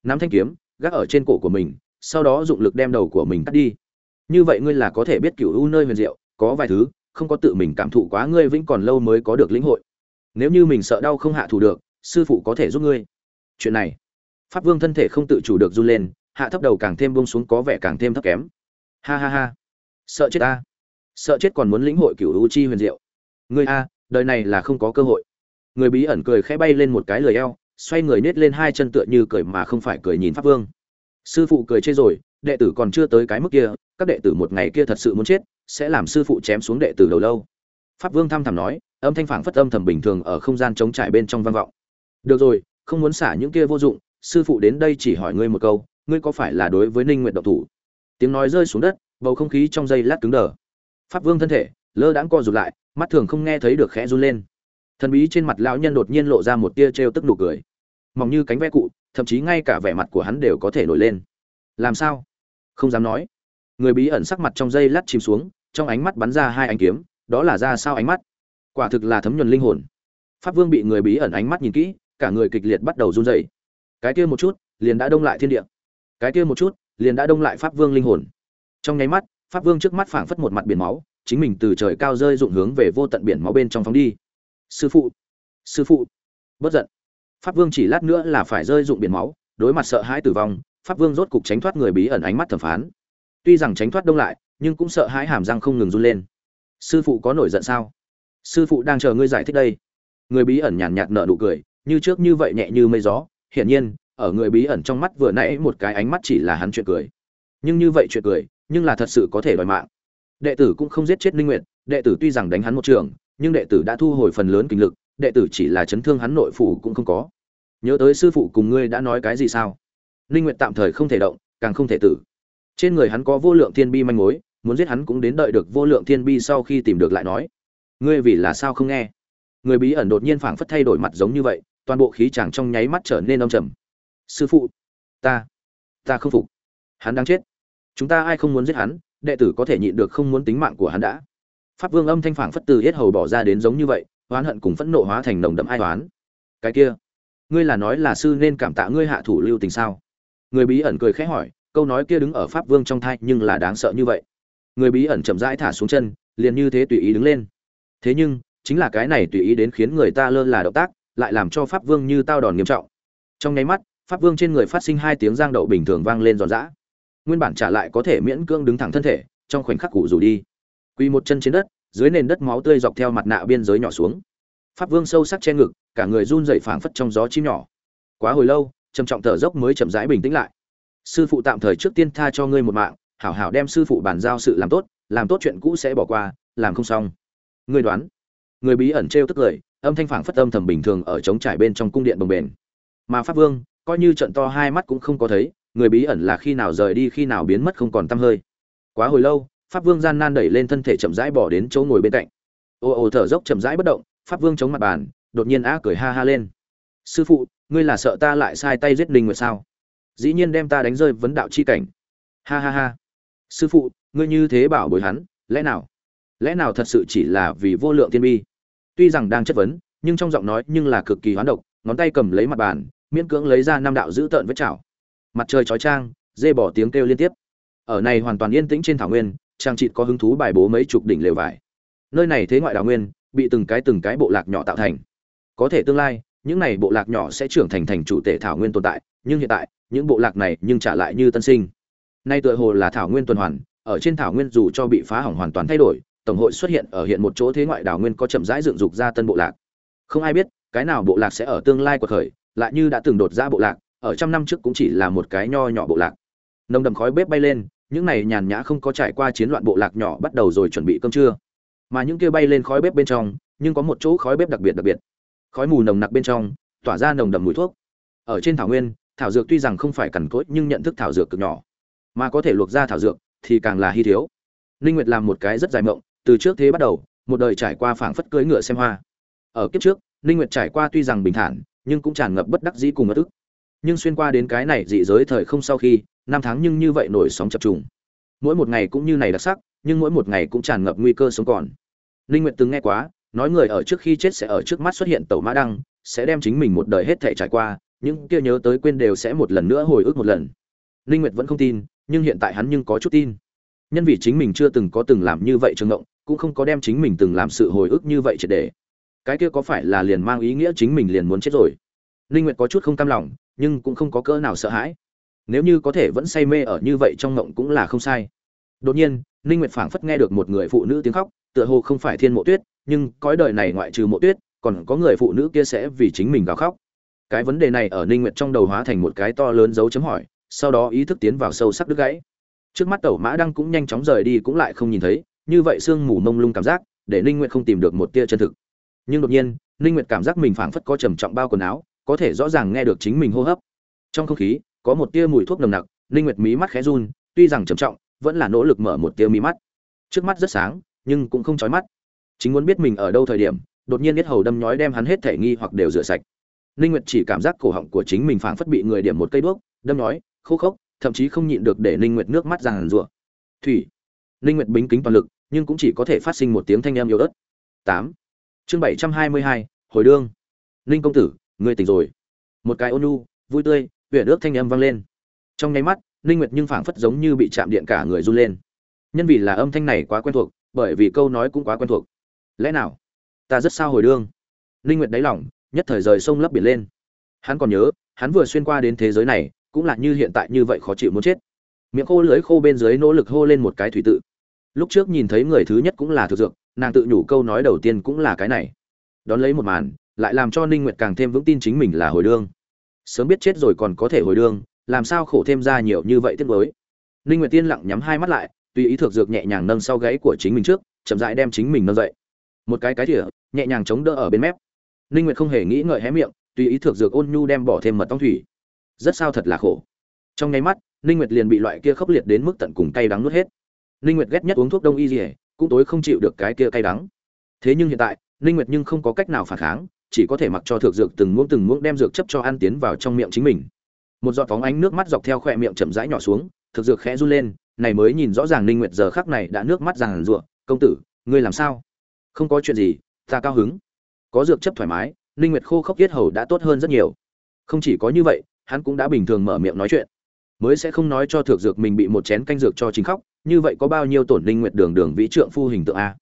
Nắm thanh kiếm, gác ở trên cổ của mình, sau đó dụng lực đem đầu của mình cắt đi. Như vậy ngươi là có thể biết cửu hữu nơi huyền diệu, có vài thứ, không có tự mình cảm thụ quá ngươi vĩnh còn lâu mới có được lĩnh hội. Nếu như mình sợ đau không hạ thủ được, sư phụ có thể giúp ngươi. Chuyện này, pháp vương thân thể không tự chủ được run lên, hạ thấp đầu càng thêm buông xuống có vẻ càng thêm thấp kém. Ha ha ha. Sợ chết ta sợ chết còn muốn lĩnh hội cửu u chi huyền diệu. Ngươi a, đời này là không có cơ hội. Người bí ẩn cười khẽ bay lên một cái lười eo, xoay người nết lên hai chân tựa như cười mà không phải cười nhìn pháp vương. Sư phụ cười chê rồi, đệ tử còn chưa tới cái mức kia, các đệ tử một ngày kia thật sự muốn chết, sẽ làm sư phụ chém xuống đệ tử đầu lâu. Pháp vương thăm thẳm nói, âm thanh phảng phất âm thầm bình thường ở không gian trống trải bên trong vang vọng. Được rồi, không muốn xả những kia vô dụng, sư phụ đến đây chỉ hỏi ngươi một câu, ngươi có phải là đối với ninh nguyện độc thủ? Tiếng nói rơi xuống đất, bầu không khí trong giây lát cứng đờ pháp vương thân thể, lơ đãng co rụt lại, mắt thường không nghe thấy được khẽ run lên. Thần bí trên mặt lão nhân đột nhiên lộ ra một tia trêu tức nụ cười. Mỏng như cánh ve cụ, thậm chí ngay cả vẻ mặt của hắn đều có thể nổi lên. Làm sao? Không dám nói. Người bí ẩn sắc mặt trong dây lát chìm xuống, trong ánh mắt bắn ra hai ánh kiếm, đó là ra sao ánh mắt? Quả thực là thấm nhuần linh hồn. Pháp vương bị người bí ẩn ánh mắt nhìn kỹ, cả người kịch liệt bắt đầu run rẩy. Cái kia một chút, liền đã đông lại thiên địa. Cái kia một chút, liền đã đông lại pháp vương linh hồn. Trong nháy mắt pháp vương trước mắt phảng phất một mặt biển máu, chính mình từ trời cao rơi dụng hướng về vô tận biển máu bên trong phóng đi. Sư phụ! Sư phụ! Bất giận. Pháp vương chỉ lát nữa là phải rơi dụng biển máu, đối mặt sợ hãi tử vong, pháp vương rốt cục tránh thoát người bí ẩn ánh mắt thẩm phán. Tuy rằng tránh thoát đông lại, nhưng cũng sợ hãi hàm răng không ngừng run lên. Sư phụ có nổi giận sao? Sư phụ đang chờ ngươi giải thích đây. Người bí ẩn nhàn nhạt nở nụ cười, như trước như vậy nhẹ như mây gió. Hiển nhiên, ở người bí ẩn trong mắt vừa nãy một cái ánh mắt chỉ là hắn chuyện cười. Nhưng như vậy chuyện cười nhưng là thật sự có thể đòi mạng. Đệ tử cũng không giết chết ninh nguyệt, đệ tử tuy rằng đánh hắn một trường, nhưng đệ tử đã thu hồi phần lớn kinh lực, đệ tử chỉ là chấn thương hắn nội phủ cũng không có. Nhớ tới sư phụ cùng ngươi đã nói cái gì sao? Ninh nguyệt tạm thời không thể động, càng không thể tử. Trên người hắn có vô lượng thiên bi manh mối, muốn giết hắn cũng đến đợi được vô lượng thiên bi sau khi tìm được lại nói. Ngươi vì là sao không nghe? Người bí ẩn đột nhiên phảng phất thay đổi mặt giống như vậy, toàn bộ khí chàng trong nháy mắt trở nên âm trầm. Sư phụ, ta ta không phục. Hắn đang chết chúng ta ai không muốn giết hắn, đệ tử có thể nhịn được không muốn tính mạng của hắn đã. Pháp vương âm thanh phảng phất từ hết hầu bỏ ra đến giống như vậy, oán hận cùng phẫn nộ hóa thành nồng đậm ai oán. Cái kia, ngươi là nói là sư nên cảm tạ ngươi hạ thủ lưu tình sao? Người bí ẩn cười khẽ hỏi, câu nói kia đứng ở pháp vương trong thai nhưng là đáng sợ như vậy. Người bí ẩn chậm rãi thả xuống chân, liền như thế tùy ý đứng lên. Thế nhưng, chính là cái này tùy ý đến khiến người ta lơ là động tác, lại làm cho pháp vương như tao đòn nghiêm trọng. Trong nháy mắt, pháp vương trên người phát sinh hai tiếng giang đậu bình thường vang lên giòn giã nguyên bản trả lại có thể miễn cưỡng đứng thẳng thân thể, trong khoảnh khắc cụ rủ đi. Quỳ một chân trên đất, dưới nền đất máu tươi dọc theo mặt nạ biên giới nhỏ xuống. Pháp vương sâu sắc che ngực, cả người run dậy phảng phất trong gió chim nhỏ. Quá hồi lâu, trầm trọng thở dốc mới chậm rãi bình tĩnh lại. Sư phụ tạm thời trước tiên tha cho ngươi một mạng, hảo hảo đem sư phụ bàn giao sự làm tốt làm tốt chuyện cũ sẽ bỏ qua, làm không xong. Ngươi đoán. Người bí ẩn trêu tức cười âm thanh phảng phất âm thầm bình thường ở trống trải bên trong cung điện bồng bền mà pháp vương, coi như trận to hai mắt cũng không có thấy người bí ẩn là khi nào rời đi, khi nào biến mất không còn tăm hơi. Quá hồi lâu, pháp vương gian nan đẩy lên thân thể chậm rãi bỏ đến chỗ ngồi bên cạnh. Ồ ồ thở dốc chậm rãi bất động, pháp vương chống mặt bàn, đột nhiên á cười ha ha lên. Sư phụ, ngươi là sợ ta lại sai tay giết linh nguyệt sao? Dĩ nhiên đem ta đánh rơi vấn đạo chi cảnh. Ha ha ha. Sư phụ, ngươi như thế bảo bồi hắn, lẽ nào? Lẽ nào thật sự chỉ là vì vô lượng thiên bi? Tuy rằng đang chất vấn, nhưng trong giọng nói nhưng là cực kỳ hoán độc, ngón tay cầm lấy mặt bàn, miễn cưỡng lấy ra năm đạo giữ tợn vết chảo mặt trời chói trang dê bỏ tiếng kêu liên tiếp. Ở này hoàn toàn yên tĩnh trên thảo nguyên, trang trịt có hứng thú bài bố mấy chục đỉnh lều vải. Nơi này thế ngoại đào nguyên, bị từng cái từng cái bộ lạc nhỏ tạo thành. Có thể tương lai, những này bộ lạc nhỏ sẽ trưởng thành thành chủ tể thảo nguyên tồn tại, nhưng hiện tại, những bộ lạc này nhưng trả lại như tân sinh. Nay tựa hồ là thảo nguyên tuần hoàn, ở trên thảo nguyên dù cho bị phá hỏng hoàn toàn thay đổi, tổng hội xuất hiện ở hiện một chỗ thế ngoại đảo nguyên có chậm rãi dựng dục ra tân bộ lạc. Không ai biết, cái nào bộ lạc sẽ ở tương lai của khởi, lại như đã từng đột ra bộ lạc ở trăm năm trước cũng chỉ là một cái nho nhỏ bộ lạc. Nồng đầm khói bếp bay lên, những này nhàn nhã không có trải qua chiến loạn bộ lạc nhỏ bắt đầu rồi chuẩn bị cơm trưa. Mà những kia bay lên khói bếp bên trong, nhưng có một chỗ khói bếp đặc biệt đặc biệt. Khói mù nồng nặc bên trong, tỏa ra nồng đậm mùi thuốc. Ở trên thảo nguyên, thảo dược tuy rằng không phải cằn cỗi nhưng nhận thức thảo dược cực nhỏ. Mà có thể luộc ra thảo dược thì càng là hy thiếu. Ninh nguyệt làm một cái rất dài mộng, từ trước thế bắt đầu, một đời trải qua phảng phất cưỡi ngựa xem hoa. Ở kiếp trước, ninh nguyệt trải qua tuy rằng bình thản, nhưng cũng tràn ngập bất đắc dĩ cùng ngất ức nhưng xuyên qua đến cái này dị giới thời không sau khi, năm tháng nhưng như vậy nổi sóng chập trùng. Mỗi một ngày cũng như này đặc sắc, nhưng mỗi một ngày cũng tràn ngập nguy cơ sống còn. Linh nguyệt từng nghe quá, nói người ở trước khi chết sẽ ở trước mắt xuất hiện tẩu mã đăng, sẽ đem chính mình một đời hết thảy trải qua, những kia nhớ tới quên đều sẽ một lần nữa hồi ức một lần. Linh nguyệt vẫn không tin, nhưng hiện tại hắn nhưng có chút tin. Nhân vì chính mình chưa từng có từng làm như vậy trường ngộng, cũng không có đem chính mình từng làm sự hồi ức như vậy triệt để. Cái kia có phải là liền mang ý nghĩa chính mình liền muốn chết rồi? Ninh nguyệt có chút không cam lòng, nhưng cũng không có cỡ nào sợ hãi. Nếu như có thể vẫn say mê ở như vậy trong ngộng cũng là không sai. Đột nhiên, ninh nguyệt phảng phất nghe được một người phụ nữ tiếng khóc, tựa hồ không phải thiên mộ tuyết, nhưng cõi đời này ngoại trừ mộ tuyết, còn có người phụ nữ kia sẽ vì chính mình gào khóc. Cái vấn đề này ở ninh nguyệt trong đầu hóa thành một cái to lớn dấu chấm hỏi, sau đó ý thức tiến vào sâu sắc đứt gãy. Trước mắt tẩu mã đăng cũng nhanh chóng rời đi cũng lại không nhìn thấy, như vậy sương mù mông lung cảm giác, để ninh nguyệt không tìm được một tia chân thực. Nhưng đột nhiên, ninh nguyệt cảm giác mình phảng phất có trầm trọng bao quần áo có thể rõ ràng nghe được chính mình hô hấp. Trong không khí, có một tia mùi thuốc nồng nặc, ninh nguyệt mí mắt khẽ run, tuy rằng trầm trọng, vẫn là nỗ lực mở một tia mí mắt. Trước mắt rất sáng, nhưng cũng không chói mắt. Chính muốn biết mình ở đâu thời điểm, đột nhiên biết hầu đâm nhói đem hắn hết thể nghi hoặc đều rửa sạch. Ninh nguyệt chỉ cảm giác cổ họng của chính mình phảng phất bị người điểm một cây đuốc, đâm nhói, khô khốc, thậm chí không nhịn được để ninh nguyệt nước mắt giàn rủa thủy. Ninh nguyệt bính kính toàn lực, nhưng cũng chỉ có thể phát sinh một tiếng thanh âm yếu ớt. Tám. Chương bảy trăm hai mươi hai, hồi đương. Ninh công tử ngươi tỉnh rồi. Một cái ôn nhu vui tươi huyện ước thanh âm vang lên. Trong nháy mắt, ninh nguyệt nhưng phảng phất giống như bị chạm điện cả người run lên. Nhân vì là âm thanh này quá quen thuộc, bởi vì câu nói cũng quá quen thuộc. Lẽ nào, ta rất sao hồi đương? Ninh nguyệt đáy lòng, nhất thời rời sông lấp biển lên. Hắn còn nhớ, hắn vừa xuyên qua đến thế giới này, cũng là như hiện tại như vậy khó chịu muốn chết. Miệng khô lưới khô bên dưới nỗ lực hô lên một cái thủy tự. Lúc trước nhìn thấy người thứ nhất cũng là thực dược, nàng tự nhủ câu nói đầu tiên cũng là cái này. Đón lấy một màn lại làm cho ninh nguyệt càng thêm vững tin chính mình là hồi đương. Sớm biết chết rồi còn có thể hồi đương, làm sao khổ thêm ra nhiều như vậy tiếc mới ninh nguyệt tiên lặng nhắm hai mắt lại, tùy ý thực dược nhẹ nhàng nâng sau gáy của chính mình trước, chậm rãi đem chính mình nâng dậy. Một cái cái thìa, nhẹ nhàng chống đỡ ở bên mép. Ninh nguyệt không hề nghĩ ngợi hé miệng, tùy ý thực dược ôn nhu đem bỏ thêm mật ong thủy. Rất sao thật là khổ. Trong nháy mắt, ninh nguyệt liền bị loại kia khốc liệt đến mức tận cùng cay đắng nuốt hết. Ninh nguyệt ghét nhất uống thuốc đông y gì cũng tối không chịu được cái kia cay đắng. Thế nhưng hiện tại, ninh nguyệt nhưng không có cách nào phản kháng chỉ có thể mặc cho thực dược từng muỗng từng muỗng đem dược chấp cho ăn tiến vào trong miệng chính mình. Một giọt phóng ánh nước mắt dọc theo khỏe miệng chậm rãi nhỏ xuống thực dược khẽ run lên, này mới nhìn rõ ràng ninh nguyệt giờ khắc này đã nước mắt ràng rụa. Công tử, ngươi làm sao? Không có chuyện gì, ta cao hứng. Có dược chấp thoải mái, ninh nguyệt khô khốc yết hầu đã tốt hơn rất nhiều. Không chỉ có như vậy, hắn cũng đã bình thường mở miệng nói chuyện. Mới sẽ không nói cho thực dược mình bị một chén canh dược cho chính khóc, như vậy có bao nhiêu tổn ninh nguyệt đường đường vĩ trượng phu hình tượng a?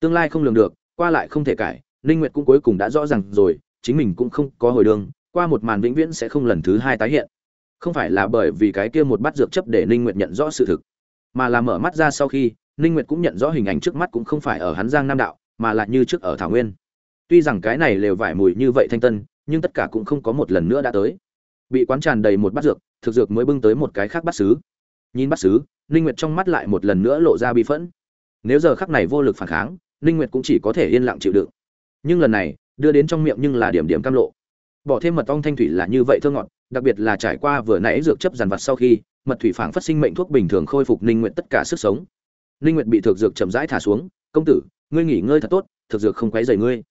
Tương lai không lường được, qua lại không thể cải ninh nguyệt cũng cuối cùng đã rõ ràng rồi, chính mình cũng không có hồi đường, qua một màn vĩnh viễn sẽ không lần thứ hai tái hiện. Không phải là bởi vì cái kia một bát dược chấp để ninh nguyệt nhận rõ sự thực, mà là mở mắt ra sau khi, ninh nguyệt cũng nhận rõ hình ảnh trước mắt cũng không phải ở hắn giang nam đạo, mà là như trước ở thảo nguyên. Tuy rằng cái này lều vải mùi như vậy thanh tân, nhưng tất cả cũng không có một lần nữa đã tới. Bị quán tràn đầy một bát dược, thực dược mới bưng tới một cái khác bát sứ nhìn bát sứ ninh nguyệt trong mắt lại một lần nữa lộ ra bi phẫn. Nếu giờ khắc này vô lực phản kháng, ninh nguyệt cũng chỉ có thể yên lặng chịu đựng nhưng lần này, đưa đến trong miệng nhưng là điểm điểm cam lộ. Bỏ thêm mật ong thanh thủy là như vậy thơ ngọt, đặc biệt là trải qua vừa nãy dược chấp dàn vặt sau khi, mật thủy phảng phát sinh mệnh thuốc bình thường khôi phục ninh nguyện tất cả sức sống. Ninh nguyện bị thực dược chậm rãi thả xuống, công tử, ngươi nghỉ ngơi thật tốt thực dược không quấy rầy ngươi.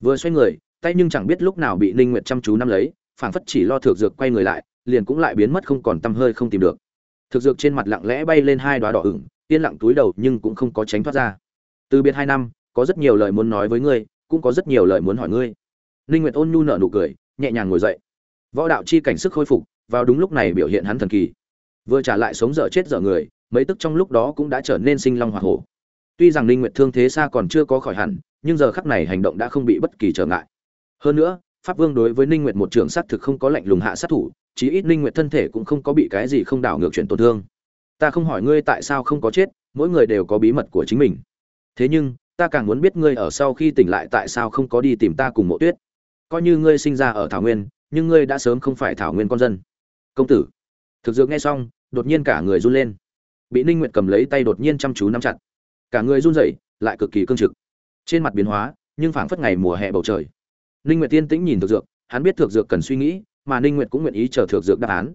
Vừa xoay người, tay nhưng chẳng biết lúc nào bị ninh nguyện chăm chú nắm lấy, phảng phất chỉ lo thực dược quay người lại, liền cũng lại biến mất không còn tâm hơi không tìm được. Thực dược trên mặt lặng lẽ bay lên hai đóa đỏ ửng, yên lặng túi đầu nhưng cũng không có tránh thoát ra. Từ biệt hai năm, có rất nhiều lời muốn nói với ngươi cũng có rất nhiều lời muốn hỏi ngươi. Ninh nguyệt ôn nhu nở nụ cười, nhẹ nhàng ngồi dậy. Võ đạo chi cảnh sức khôi phục, vào đúng lúc này biểu hiện hắn thần kỳ. Vừa trả lại sống dở chết dở người, mấy tức trong lúc đó cũng đã trở nên sinh long hoa hổ. Tuy rằng linh nguyệt thương thế xa còn chưa có khỏi hẳn, nhưng giờ khắc này hành động đã không bị bất kỳ trở ngại. Hơn nữa, pháp vương đối với ninh nguyệt một trường sát thực không có lệnh lùng hạ sát thủ, chí ít ninh nguyệt thân thể cũng không có bị cái gì không đảo ngược chuyển tổn thương. Ta không hỏi ngươi tại sao không có chết, mỗi người đều có bí mật của chính mình. Thế nhưng ta càng muốn biết ngươi ở sau khi tỉnh lại tại sao không có đi tìm ta cùng mộ tuyết. Coi như ngươi sinh ra ở thảo nguyên, nhưng ngươi đã sớm không phải thảo nguyên con dân. Công tử. Thực dược nghe xong, đột nhiên cả người run lên. Bị ninh nguyệt cầm lấy tay đột nhiên chăm chú nắm chặt. Cả người run rẩy, lại cực kỳ cương trực. Trên mặt biến hóa, nhưng phảng phất ngày mùa hè bầu trời. Ninh nguyệt tiên tĩnh nhìn thực dược, hắn biết thực dược cần suy nghĩ, mà ninh nguyệt cũng nguyện ý chờ thực dược đáp án.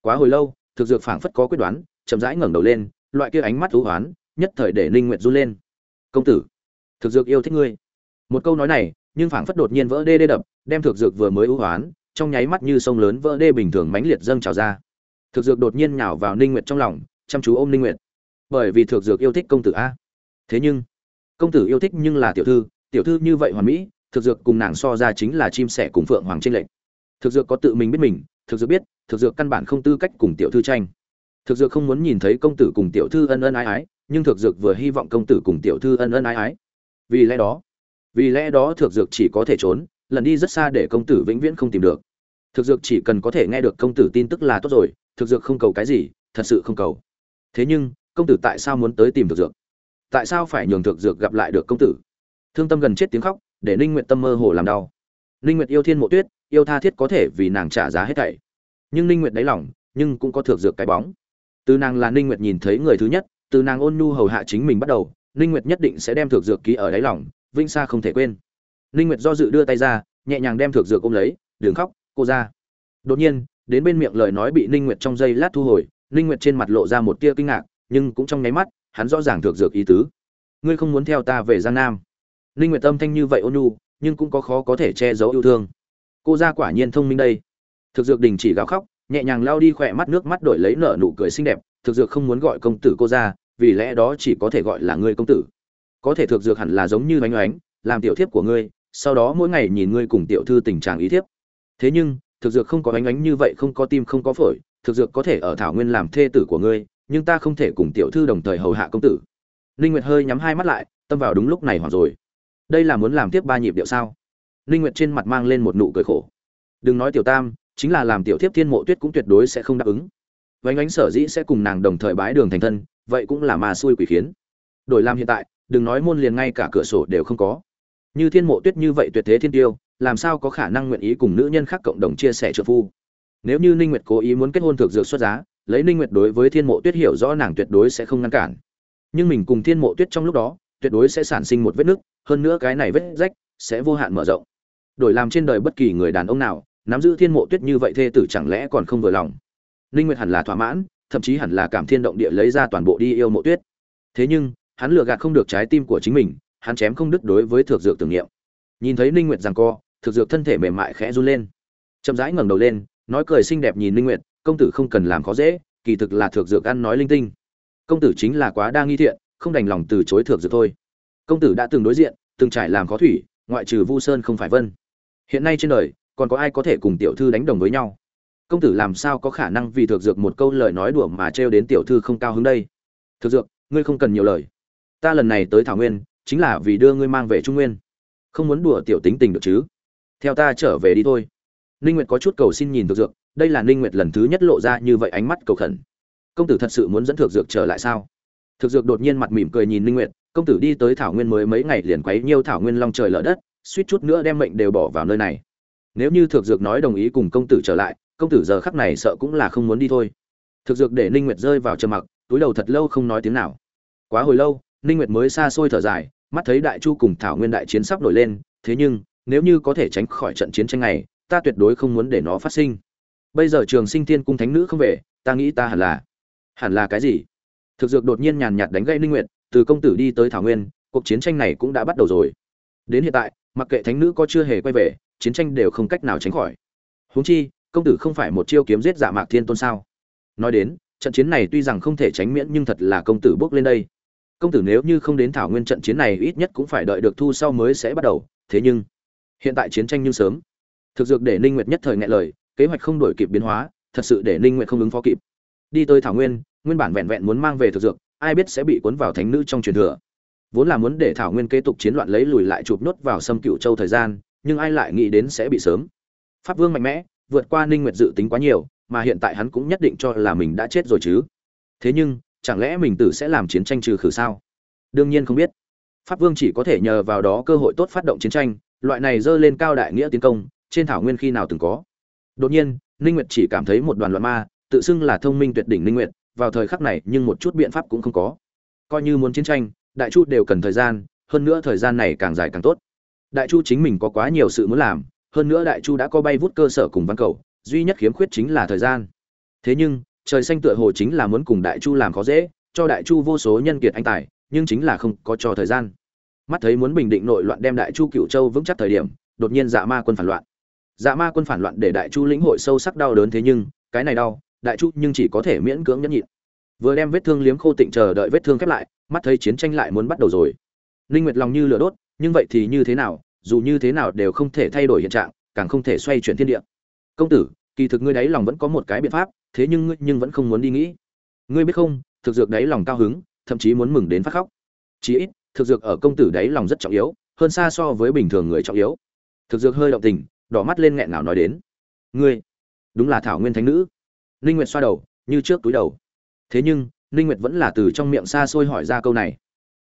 Quá hồi lâu, thực dược phảng phất có quyết đoán, chậm rãi ngẩng đầu lên, loại kia ánh mắt thú hoán, nhất thời để ninh nguyệt run lên. Công tử thực dược yêu thích ngươi một câu nói này nhưng phảng phất đột nhiên vỡ đê đê đập đem thực dược vừa mới ưu hoán trong nháy mắt như sông lớn vỡ đê bình thường mãnh liệt dâng trào ra thực dược đột nhiên nhào vào ninh nguyệt trong lòng chăm chú ôm ninh nguyệt bởi vì thực dược yêu thích công tử a thế nhưng công tử yêu thích nhưng là tiểu thư tiểu thư như vậy hoàn mỹ thực dược cùng nàng so ra chính là chim sẻ cùng phượng hoàng trên lệnh thực dược có tự mình biết mình thực dược biết thực dược căn bản không tư cách cùng tiểu thư tranh thực dược không muốn nhìn thấy công tử cùng tiểu thư ân ân ái ái nhưng thực dược vừa hy vọng công tử cùng tiểu thư ân ân ái ái vì lẽ đó, vì lẽ đó thực dược chỉ có thể trốn, lần đi rất xa để công tử vĩnh viễn không tìm được. Thực dược chỉ cần có thể nghe được công tử tin tức là tốt rồi thực dược không cầu cái gì, thật sự không cầu. Thế nhưng, công tử tại sao muốn tới tìm thực dược? Tại sao phải nhường thực dược gặp lại được công tử? Thương tâm gần chết tiếng khóc, để ninh nguyện tâm mơ hồ làm đau. Ninh nguyện yêu thiên mộ tuyết, yêu tha thiết có thể vì nàng trả giá hết thảy. Nhưng ninh nguyện đáy lòng, nhưng cũng có thực dược cái bóng. Từ nàng là ninh nguyện nhìn thấy người thứ nhất, từ nàng ôn nhu hầu hạ chính mình bắt đầu ninh nguyệt nhất định sẽ đem thược dược ký ở đáy lòng vinh xa không thể quên. Ninh nguyệt do dự đưa tay ra, nhẹ nhàng đem thược dược ôm lấy, đừng khóc, cô ra. Đột nhiên, đến bên miệng lời nói bị ninh nguyệt trong giây lát thu hồi, ninh nguyệt trên mặt lộ ra một tia kinh ngạc, nhưng cũng trong nháy mắt, hắn rõ ràng thược dược ý tứ. Ngươi không muốn theo ta về giang nam? Ninh nguyệt tâm thanh như vậy ôn nhu, nhưng cũng có khó có thể che giấu yêu thương. Cô ra quả nhiên thông minh đây. Thực dược đình chỉ gào khóc, nhẹ nhàng lao đi khỏe mắt, nước mắt đổi lấy nở nụ cười xinh đẹp thực dược không muốn gọi công tử cô ra vì lẽ đó chỉ có thể gọi là ngươi công tử. Có thể thực dược hẳn là giống như oanh oánh làm tiểu thiếp của ngươi, sau đó mỗi ngày nhìn ngươi cùng tiểu thư tình trạng ý thiếp. Thế nhưng thực dược không có oanh oánh như vậy, không có tim không có phổi thực dược có thể ở thảo nguyên làm thê tử của ngươi, nhưng ta không thể cùng tiểu thư đồng thời hầu hạ công tử. Linh nguyệt hơi nhắm hai mắt lại, tâm vào đúng lúc này hoặc rồi. Đây là muốn làm tiếp ba nhịp điệu sao? Linh nguyệt trên mặt mang lên một nụ cười khổ. Đừng nói tiểu tam, chính là làm tiểu thiếp thiên mộ tuyết cũng tuyệt đối sẽ không đáp ứng. Vánh ánh sở dĩ sẽ cùng nàng đồng thời bái đường thành thân vậy cũng là ma xui quỷ khiến. Đổi làm hiện tại, đừng nói môn liền ngay cả cửa sổ đều không có. Như thiên mộ tuyết như vậy tuyệt thế thiên tiêu, làm sao có khả năng nguyện ý cùng nữ nhân khác cộng đồng chia sẻ trợ phu? Nếu như ninh nguyệt cố ý muốn kết hôn thực dược xuất giá, lấy ninh nguyệt đối với thiên mộ tuyết hiểu rõ nàng tuyệt đối sẽ không ngăn cản. Nhưng mình cùng thiên mộ tuyết trong lúc đó, tuyệt đối sẽ sản sinh một vết nứt, hơn nữa cái này vết rách sẽ vô hạn mở rộng. Đổi làm trên đời bất kỳ người đàn ông nào, nắm giữ thiên mộ tuyết như vậy thê tử chẳng lẽ còn không vừa lòng? Ninh nguyệt hẳn là thỏa mãn thậm chí hẳn là cảm thiên động địa lấy ra toàn bộ đi yêu mộ tuyết. Thế nhưng, hắn lừa gạt không được trái tim của chính mình, hắn chém không đứt đối với thực dược tưởng niệm. Nhìn thấy ninh nguyệt rằng co thực dược thân thể mềm mại khẽ run lên. Chậm rãi ngẩng đầu lên, nói cười xinh đẹp nhìn ninh nguyệt, công tử không cần làm khó dễ, kỳ thực là thực dược ăn nói linh tinh. Công tử chính là quá đa nghi thiện, không đành lòng từ chối thực dược thôi. Công tử đã từng đối diện, từng trải làm khó thủy, ngoại trừ vu sơn không phải vân. Hiện nay trên đời, còn có ai có thể cùng tiểu thư đánh đồng với nhau? Công tử làm sao có khả năng vì thực dược một câu lời nói đùa mà trêu đến tiểu thư không cao hứng đây? Thực dược, ngươi không cần nhiều lời. Ta lần này tới thảo nguyên, chính là vì đưa ngươi mang về trung nguyên. Không muốn đùa tiểu tính tình được chứ? Theo ta trở về đi thôi. Ninh nguyệt có chút cầu xin nhìn thực dược, đây là ninh nguyệt lần thứ nhất lộ ra như vậy ánh mắt cầu khẩn. Công tử thật sự muốn dẫn thực dược trở lại sao? Thực dược đột nhiên mặt mỉm cười nhìn ninh nguyệt, công tử đi tới thảo nguyên mới mấy ngày liền quấy nhiêu thảo nguyên long trời lở đất, suýt chút nữa đem mệnh đều bỏ vào nơi này. Nếu như thực dược nói đồng ý cùng công tử trở lại công tử giờ khắc này sợ cũng là không muốn đi thôi. Thực dược để ninh nguyệt rơi vào trầm mặc, túi đầu thật lâu không nói tiếng nào. Quá hồi lâu, ninh nguyệt mới xa xôi thở dài, mắt thấy đại chu cùng thảo nguyên đại chiến sắp nổi lên, thế nhưng, nếu như có thể tránh khỏi trận chiến tranh này, ta tuyệt đối không muốn để nó phát sinh. Bây giờ trường sinh thiên cung thánh nữ không về, ta nghĩ ta hẳn là hẳn là cái gì? Thực dược đột nhiên nhàn nhạt đánh gây ninh nguyệt, từ công tử đi tới thảo nguyên, cuộc chiến tranh này cũng đã bắt đầu rồi. Đến hiện tại, mặc kệ thánh nữ có chưa hề quay về, chiến tranh đều không cách nào tránh khỏi. Huống chi công tử không phải một chiêu kiếm giết dạ mạc thiên tôn sao? Nói đến, trận chiến này tuy rằng không thể tránh miễn nhưng thật là công tử bước lên đây. Công tử nếu như không đến thảo nguyên trận chiến này ít nhất cũng phải đợi được thu sau mới sẽ bắt đầu, thế nhưng, hiện tại chiến tranh như sớm. Thực dược để ninh nguyệt nhất thời ngại lời, kế hoạch không đổi kịp biến hóa, thật sự để ninh nguyệt không ứng phó kịp. Đi tới thảo nguyên nguyên bản vẹn vẹn muốn mang về thực dược, ai biết sẽ bị cuốn vào thánh nữ trong truyền thừa. Vốn là muốn để thảo nguyên kế tục chiến loạn lấy lùi lại chụp nốt vào xâm cựu châu thời gian, nhưng ai lại nghĩ đến sẽ bị sớm. Pháp vương mạnh mẽ vượt qua ninh nguyệt dự tính quá nhiều, mà hiện tại hắn cũng nhất định cho là mình đã chết rồi chứ. Thế nhưng, chẳng lẽ mình tử sẽ làm chiến tranh trừ khử sao? Đương nhiên không biết. Pháp vương chỉ có thể nhờ vào đó cơ hội tốt phát động chiến tranh, loại này dơ lên cao đại nghĩa tiến công, trên thảo nguyên khi nào từng có. Đột nhiên, ninh nguyệt chỉ cảm thấy một đoàn loạn ma, tự xưng là thông minh tuyệt đỉnh ninh nguyệt, vào thời khắc này nhưng một chút biện pháp cũng không có. Coi như muốn chiến tranh, đại chu đều cần thời gian, hơn nữa thời gian này càng dài càng tốt. Đại chu chính mình có quá nhiều sự muốn làm hơn nữa đại chu đã có bay vút cơ sở cùng văn cầu, duy nhất khiếm khuyết chính là thời gian. Thế nhưng, trời xanh tựa hồ chính là muốn cùng đại chu làm khó dễ, cho đại chu vô số nhân kiệt anh tài, nhưng chính là không có cho thời gian. Mắt thấy muốn bình định nội loạn đem đại chu cựu châu vững chắc thời điểm, đột nhiên dạ ma quân phản loạn. Dạ ma quân phản loạn để đại chu lĩnh hội sâu sắc đau đớn thế nhưng, cái này đau, đại chu nhưng chỉ có thể miễn cưỡng nhẫn nhịn. Vừa đem vết thương liếm khô tịnh chờ đợi vết thương khép lại, mắt thấy chiến tranh lại muốn bắt đầu rồi. Linh nguyệt lòng như lửa đốt, nhưng vậy thì như thế nào dù như thế nào đều không thể thay đổi hiện trạng càng không thể xoay chuyển thiên địa. Công tử kỳ thực ngươi đáy lòng vẫn có một cái biện pháp thế nhưng ngươi nhưng vẫn không muốn đi nghĩ. Ngươi biết không thực dược đáy lòng cao hứng thậm chí muốn mừng đến phát khóc. Chí ít thực dược ở công tử đáy lòng rất trọng yếu hơn xa so với bình thường người trọng yếu. Thực dược hơi động tình đỏ mắt lên nghẹn nào nói đến. Ngươi đúng là thảo nguyên thánh nữ. Ninh nguyệt xoa đầu như trước túi đầu. Thế nhưng ninh nguyệt vẫn là từ trong miệng xa xôi hỏi ra câu này.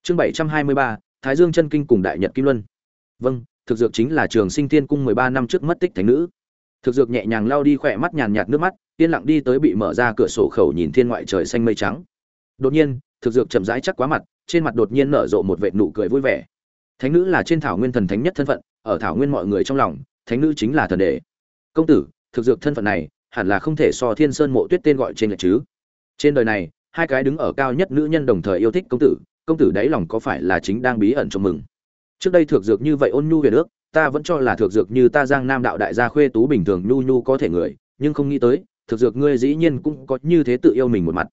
Chương 723, thái dương chân kinh cùng đại nhật kim luân vâng thực dược chính là trường sinh thiên cung 13 năm trước mất tích thánh nữ. Thực dược nhẹ nhàng lao đi khỏe mắt nhàn nhạt nước mắt, yên lặng đi tới bị mở ra cửa sổ khẩu nhìn thiên ngoại trời xanh mây trắng. Đột nhiên, thực dược chậm rãi chắc quá mặt, trên mặt đột nhiên nở rộ một vệt nụ cười vui vẻ. Thánh nữ là trên thảo nguyên thần thánh nhất thân phận, ở thảo nguyên mọi người trong lòng, thánh nữ chính là thần đệ công tử, thực dược thân phận này, hẳn là không thể so thiên sơn mộ tuyết tên gọi trên lệch chứ. Trên đời này, hai cái đứng ở cao nhất nữ nhân đồng thời yêu thích công tử công tử đáy lòng có phải là chính đang bí ẩn trong mừng? Trước đây thược dược như vậy ôn nhu về nước ta vẫn cho là thược dược như ta giang nam đạo đại gia khuê tú bình thường nhu nhu có thể người, nhưng không nghĩ tới thực dược ngươi dĩ nhiên cũng có như thế tự yêu mình một mặt.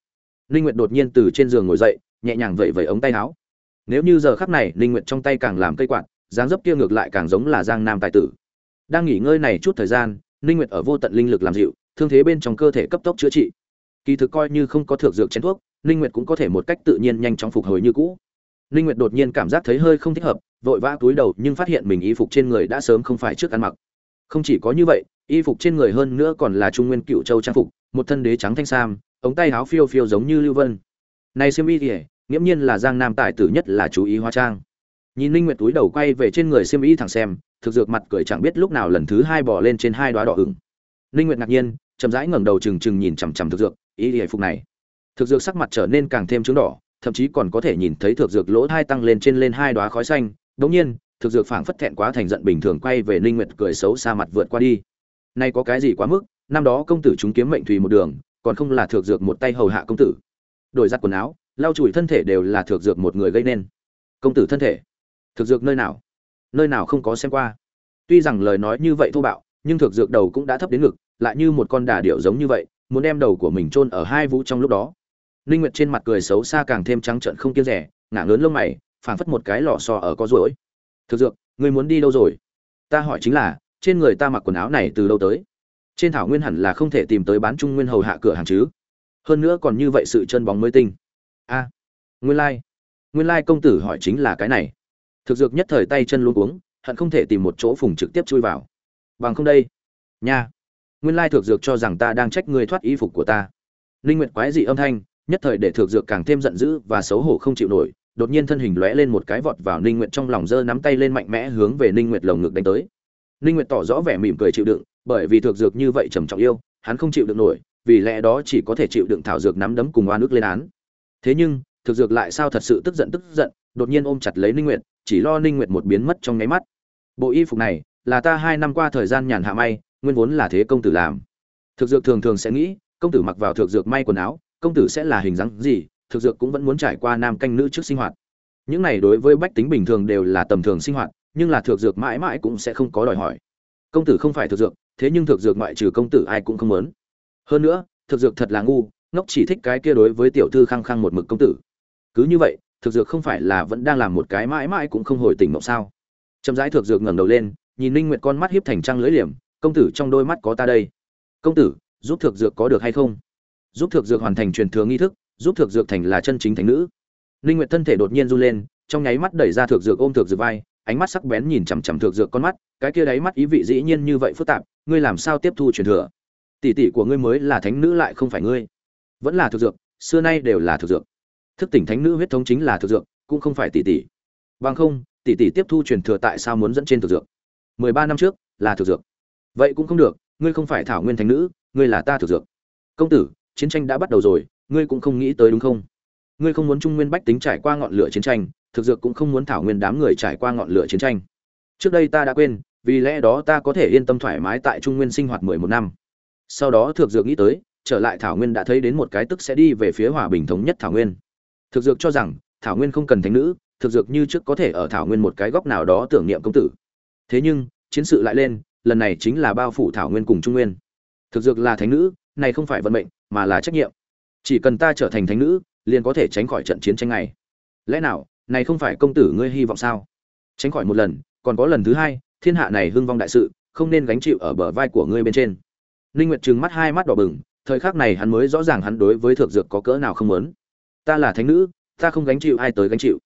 Linh nguyệt đột nhiên từ trên giường ngồi dậy, nhẹ nhàng vẩy vẩy ống tay áo. Nếu như giờ khắc này linh nguyệt trong tay càng làm cây quạt, dáng dấp kia ngược lại càng giống là giang nam tài tử. Đang nghỉ ngơi này chút thời gian linh nguyệt ở vô tận linh lực làm dịu, thương thế bên trong cơ thể cấp tốc chữa trị. Kỳ thực coi như không có thực dược chén thuốc linh nguyệt cũng có thể một cách tự nhiên nhanh chóng phục hồi như cũ. Linh nguyệt đột nhiên cảm giác thấy hơi không thích hợp vội vã túi đầu nhưng phát hiện mình y phục trên người đã sớm không phải trước ăn mặc. Không chỉ có như vậy, y phục trên người hơn nữa còn là trung nguyên cựu châu trang phục, một thân đế trắng thanh sam, ống tay áo phiêu phiêu giống như lưu vân. Này xem y thì nghiễm nhiên là giang nam tài tử nhất là chú ý hóa trang. Nhìn linh nguyệt túi đầu quay về trên người xiêm y thẳng xem, thực dược mặt cười chẳng biết lúc nào lần thứ hai bỏ lên trên hai đóa đỏ ửng. Linh nguyệt ngạc nhiên, chậm rãi ngẩng đầu chừng chừng nhìn chằm chằm thực dược, y phục này. Thực dược sắc mặt trở nên càng thêm trướng đỏ, thậm chí còn có thể nhìn thấy thực dược lỗ thai tăng lên trên lên hai đóa khói xanh đống nhiên, thực dược phảng phất thẹn quá thành giận bình thường quay về ninh nguyệt cười xấu xa mặt vượt qua đi. Nay có cái gì quá mức, năm đó công tử chúng kiếm mệnh thủy một đường, còn không là thực dược một tay hầu hạ công tử. Đổi giặt quần áo, lau chùi thân thể đều là thực dược một người gây nên. Công tử thân thể, thực dược nơi nào? Nơi nào không có xem qua. Tuy rằng lời nói như vậy thô bạo, nhưng thực dược đầu cũng đã thấp đến ngực, lại như một con đà điểu giống như vậy, muốn đem đầu của mình chôn ở hai vũ trong lúc đó. Ninh nguyệt trên mặt cười xấu xa càng thêm trắng trợn không kiêng rẻ, ngả lớn lông mày phảng phất một cái lò xo ở có ruồi. Thực dược, ngươi muốn đi đâu rồi? Ta hỏi chính là, trên người ta mặc quần áo này từ đâu tới? Trên thảo nguyên hẳn là không thể tìm tới bán trung nguyên hầu hạ cửa hàng chứ. Hơn nữa còn như vậy sự chân bóng mới tinh. A, nguyên lai. Nguyên lai công tử hỏi chính là cái này. Thực dược nhất thời tay chân luôn uống hận không thể tìm một chỗ phùng trực tiếp chui vào. Bằng không đây. Nha. Nguyên lai thực dược cho rằng ta đang trách ngươi thoát y phục của ta. Linh nguyệt quái dị âm thanh, nhất thời để thực dược càng thêm giận dữ và xấu hổ không chịu nổi đột nhiên thân hình lóe lên một cái vọt vào Ninh Nguyệt trong lòng giơ nắm tay lên mạnh mẽ hướng về Ninh Nguyệt lồng ngực đánh tới. Ninh Nguyệt tỏ rõ vẻ mỉm cười chịu đựng, bởi vì thực dược như vậy trầm trọng yêu, hắn không chịu được nổi, vì lẽ đó chỉ có thể chịu đựng thảo dược nắm đấm cùng oan ức lên án. Thế nhưng, thực dược lại sao thật sự tức giận tức giận, đột nhiên ôm chặt lấy Ninh Nguyệt, chỉ lo Ninh Nguyệt một biến mất trong nháy mắt. Bộ y phục này, là ta hai năm qua thời gian nhàn hạ may, nguyên vốn là thế công tử làm. Thực dược thường thường sẽ nghĩ, công tử mặc vào thực dược may quần áo, công tử sẽ là hình dáng gì, thực dược cũng vẫn muốn trải qua nam canh nữ trước sinh hoạt. Những này đối với bách tính bình thường đều là tầm thường sinh hoạt, nhưng là thực dược mãi mãi cũng sẽ không có đòi hỏi. Công tử không phải thực dược, thế nhưng thực dược ngoại trừ công tử ai cũng không muốn. Hơn nữa, thực dược thật là ngu, ngốc chỉ thích cái kia đối với tiểu thư khăng khăng một mực công tử. Cứ như vậy, thực dược không phải là vẫn đang làm một cái mãi mãi cũng không hồi tỉnh mộng sao? Chậm rãi thực dược ngẩng đầu lên, nhìn ninh nguyệt con mắt hiếp thành trăng lưỡi liềm, công tử, trong đôi mắt có ta đây. Công tử, giúp thực dược có được hay không? Giúp thực dược hoàn thành truyền thừa nghi thức giúp thực dược thành là chân chính thánh nữ. Linh nguyệt thân thể đột nhiên run lên, trong nháy mắt đẩy ra thực dược ôm thực dược vai, ánh mắt sắc bén nhìn chằm chằm thực dược con mắt, cái kia đáy mắt ý vị dĩ nhiên như vậy phức tạp, ngươi làm sao tiếp thu truyền thừa? Tỷ tỷ của ngươi mới là thánh nữ lại không phải ngươi. Vẫn là thực dược, xưa nay đều là thực dược. Thức tỉnh thánh nữ huyết thống chính là thực dược, cũng không phải tỷ tỷ. Bằng không, tỷ tỷ tiếp thu truyền thừa tại sao muốn dẫn trên thực dược? Mười ba năm trước, là thực dược. Vậy cũng không được, ngươi không phải thảo nguyên thánh nữ, ngươi là ta thực dược. Công tử, chiến tranh đã bắt đầu rồi ngươi cũng không nghĩ tới đúng không? Ngươi không muốn trung nguyên bách tính trải qua ngọn lửa chiến tranh, thực dược cũng không muốn thảo nguyên đám người trải qua ngọn lửa chiến tranh. Trước đây ta đã quên, vì lẽ đó ta có thể yên tâm thoải mái tại trung nguyên sinh hoạt mười một năm. Sau đó thực dược nghĩ tới, trở lại thảo nguyên đã thấy đến một cái tức sẽ đi về phía hòa bình thống nhất thảo nguyên. Thực dược cho rằng, thảo nguyên không cần thánh nữ, thực dược như trước có thể ở thảo nguyên một cái góc nào đó tưởng niệm công tử. Thế nhưng, chiến sự lại lên, lần này chính là bao phủ thảo nguyên cùng trung nguyên. Thực dược là thánh nữ, này không phải vận mệnh, mà là trách nhiệm chỉ cần ta trở thành thánh nữ, liền có thể tránh khỏi trận chiến tranh này. Lẽ nào, này không phải công tử ngươi hy vọng sao? Tránh khỏi một lần, còn có lần thứ hai, thiên hạ này hưng vong đại sự, không nên gánh chịu ở bờ vai của ngươi bên trên. Ninh nguyệt trừng mắt hai mắt đỏ bừng, thời khắc này hắn mới rõ ràng hắn đối với thượng dược có cỡ nào không muốn. Ta là thánh nữ, ta không gánh chịu ai tới gánh chịu.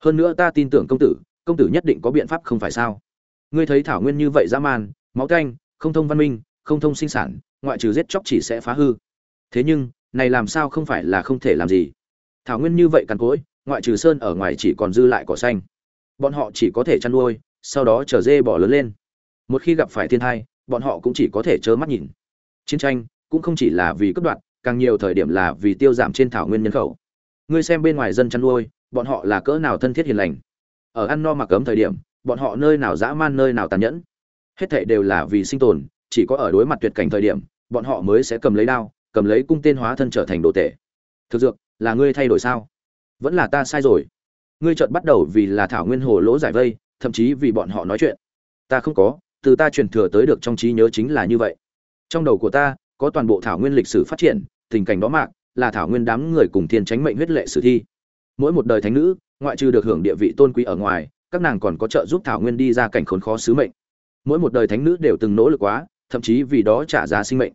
Hơn nữa ta tin tưởng công tử công tử nhất định có biện pháp không phải sao? Ngươi thấy thảo nguyên như vậy dã man, máu canh không thông văn minh, không thông sinh sản, ngoại trừ giết chóc chỉ sẽ phá hư. Thế nhưng này làm sao không phải là không thể làm gì? Thảo nguyên như vậy cằn cỗi, ngoại trừ sơn ở ngoài chỉ còn dư lại cỏ xanh. Bọn họ chỉ có thể chăn nuôi, sau đó chở dê bỏ lớn lên. Một khi gặp phải thiên tai, bọn họ cũng chỉ có thể trơ mắt nhìn. Chiến tranh cũng không chỉ là vì cướp đoạt, càng nhiều thời điểm là vì tiêu giảm trên thảo nguyên nhân khẩu. Ngươi xem bên ngoài dân chăn nuôi, bọn họ là cỡ nào thân thiết hiền lành. Ở ăn no mặc cấm thời điểm, bọn họ nơi nào dã man nơi nào tàn nhẫn. Hết thảy đều là vì sinh tồn, chỉ có ở đối mặt tuyệt cảnh thời điểm, bọn họ mới sẽ cầm lấy đao cầm lấy cung tên hóa thân trở thành đồ tể. Thực dược, là ngươi thay đổi sao? Vẫn là ta sai rồi. Ngươi chợt bắt đầu vì là thảo nguyên hồ lỗ giải vây, thậm chí vì bọn họ nói chuyện. Ta không có, từ ta truyền thừa tới được trong trí nhớ chính là như vậy. Trong đầu của ta, có toàn bộ thảo nguyên lịch sử phát triển, tình cảnh đó mạc, là thảo nguyên đám người cùng thiên tránh mệnh huyết lệ sử thi. Mỗi một đời thánh nữ, ngoại trừ được hưởng địa vị tôn quý ở ngoài, các nàng còn có trợ giúp thảo nguyên đi ra cảnh khốn khó sứ mệnh. Mỗi một đời thánh nữ đều từng nỗ lực quá, thậm chí vì đó trả giá sinh mệnh.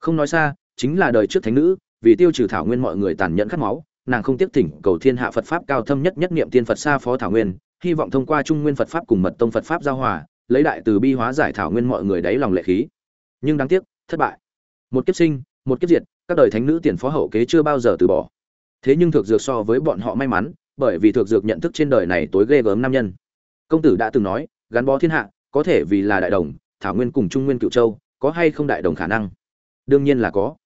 Không nói xa chính là đời trước thánh nữ, vì tiêu trừ thảo nguyên mọi người tàn nhẫn khát máu, nàng không tiếp thỉnh cầu thiên hạ phật pháp cao thâm nhất nhất niệm tiên phật xa phó thảo nguyên, hy vọng thông qua trung nguyên phật pháp cùng mật tông phật pháp giao hòa, lấy đại từ bi hóa giải thảo nguyên mọi người đáy lòng lệ khí. Nhưng đáng tiếc, thất bại. Một kiếp sinh, một kiếp diệt, các đời thánh nữ tiền phó hậu kế chưa bao giờ từ bỏ. Thế nhưng thực dược so với bọn họ may mắn, bởi vì thực dược nhận thức trên đời này tối ghê gớm nam nhân. Công tử đã từng nói, gắn bó thiên hạ, có thể vì là đại đồng, thảo nguyên cùng trung nguyên cựu châu, có hay không đại đồng khả năng? Đương nhiên là có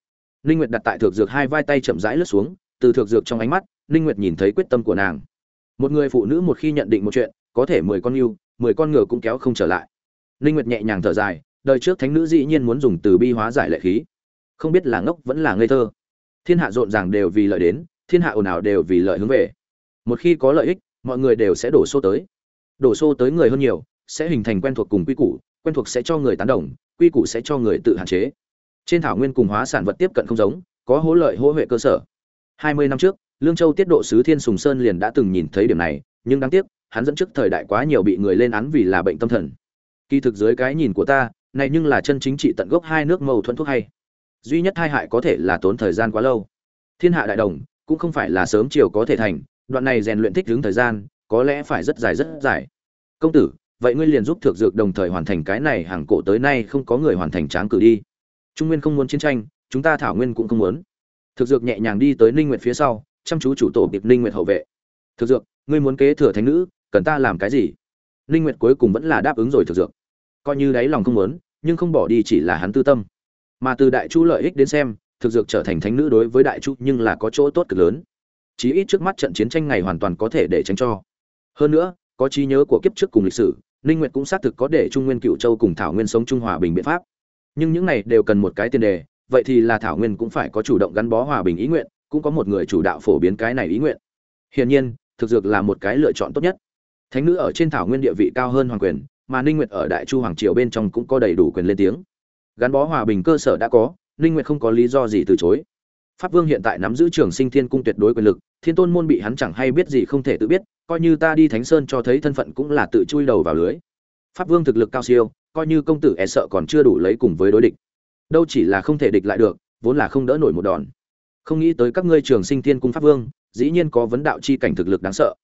ninh nguyệt đặt tại thược dược hai vai tay chậm rãi lướt xuống, từ thược dược trong ánh mắt, ninh nguyệt nhìn thấy quyết tâm của nàng. Một người phụ nữ một khi nhận định một chuyện, có thể mười con yêu, mười con ngựa cũng kéo không trở lại. Ninh nguyệt nhẹ nhàng thở dài, đời trước thánh nữ dĩ nhiên muốn dùng từ bi hóa giải lệ khí. Không biết là ngốc vẫn là ngây thơ. Thiên hạ rộn ràng đều vì lợi đến, thiên hạ ồn ào đều vì lợi hướng về. Một khi có lợi ích, mọi người đều sẽ đổ xô tới. Đổ xô tới người hơn nhiều, sẽ hình thành quen thuộc cùng quy củ, quen thuộc sẽ cho người tán đồng, quy củ sẽ cho người tự hạn chế trên thảo nguyên cùng hóa sản vật tiếp cận không giống, có hỗ lợi hỗ huệ cơ sở. Hai mươi năm trước, lương châu tiết độ sứ thiên sùng sơn liền đã từng nhìn thấy điểm này, nhưng đáng tiếc, hắn dẫn trước thời đại quá nhiều bị người lên án vì là bệnh tâm thần. Kỳ thực dưới cái nhìn của ta, này nhưng là chân chính trị tận gốc hai nước mâu thuẫn thuốc hay. Duy nhất hai hại có thể là tốn thời gian quá lâu. Thiên hạ đại đồng, cũng không phải là sớm chiều có thể thành, đoạn này rèn luyện thích ứng thời gian, có lẽ phải rất dài rất dài. Công tử, vậy ngươi liền giúp thượng dược đồng thời hoàn thành cái này, hàng cổ tới nay không có người hoàn thành tráng cử đi trung nguyên không muốn chiến tranh, chúng ta thảo nguyên cũng không muốn. Thực dược nhẹ nhàng đi tới ninh nguyệt phía sau, chăm chú chủ tổ điệp ninh nguyệt hậu vệ. Thực dược, ngươi muốn kế thừa thánh nữ, cần ta làm cái gì? Ninh nguyệt cuối cùng vẫn là đáp ứng rồi thực dược. Coi như đáy lòng không muốn, nhưng không bỏ đi chỉ là hắn tư tâm. Mà từ đại chu lợi ích đến xem, thực dược trở thành thánh nữ đối với đại chu nhưng là có chỗ tốt cực lớn. Chí ít trước mắt trận chiến tranh ngày hoàn toàn có thể để tránh cho. Hơn nữa, có trí nhớ của kiếp trước cùng lịch sử, ninh nguyệt cũng xác thực có để trung nguyên cựu châu cùng thảo nguyên sống trung hòa bình biện pháp nhưng những này đều cần một cái tiền đề, vậy thì là thảo nguyên cũng phải có chủ động gắn bó hòa bình ý nguyện, cũng có một người chủ đạo phổ biến cái này ý nguyện. Hiển nhiên, thực dược là một cái lựa chọn tốt nhất. Thánh nữ ở trên thảo nguyên địa vị cao hơn hoàng quyền, mà ninh nguyệt ở đại chu hoàng triều bên trong cũng có đầy đủ quyền lên tiếng. Gắn bó hòa bình cơ sở đã có, ninh nguyệt không có lý do gì từ chối. Pháp vương hiện tại nắm giữ trường sinh thiên cung tuyệt đối quyền lực, thiên tôn môn bị hắn chẳng hay biết gì không thể tự biết, coi như ta đi thánh sơn cho thấy thân phận cũng là tự chui đầu vào lưới. Pháp vương thực lực cao siêu coi như công tử e sợ còn chưa đủ lấy cùng với đối địch. Đâu chỉ là không thể địch lại được, vốn là không đỡ nổi một đòn. Không nghĩ tới các ngươi trường sinh thiên cung pháp vương, dĩ nhiên có vấn đạo chi cảnh thực lực đáng sợ.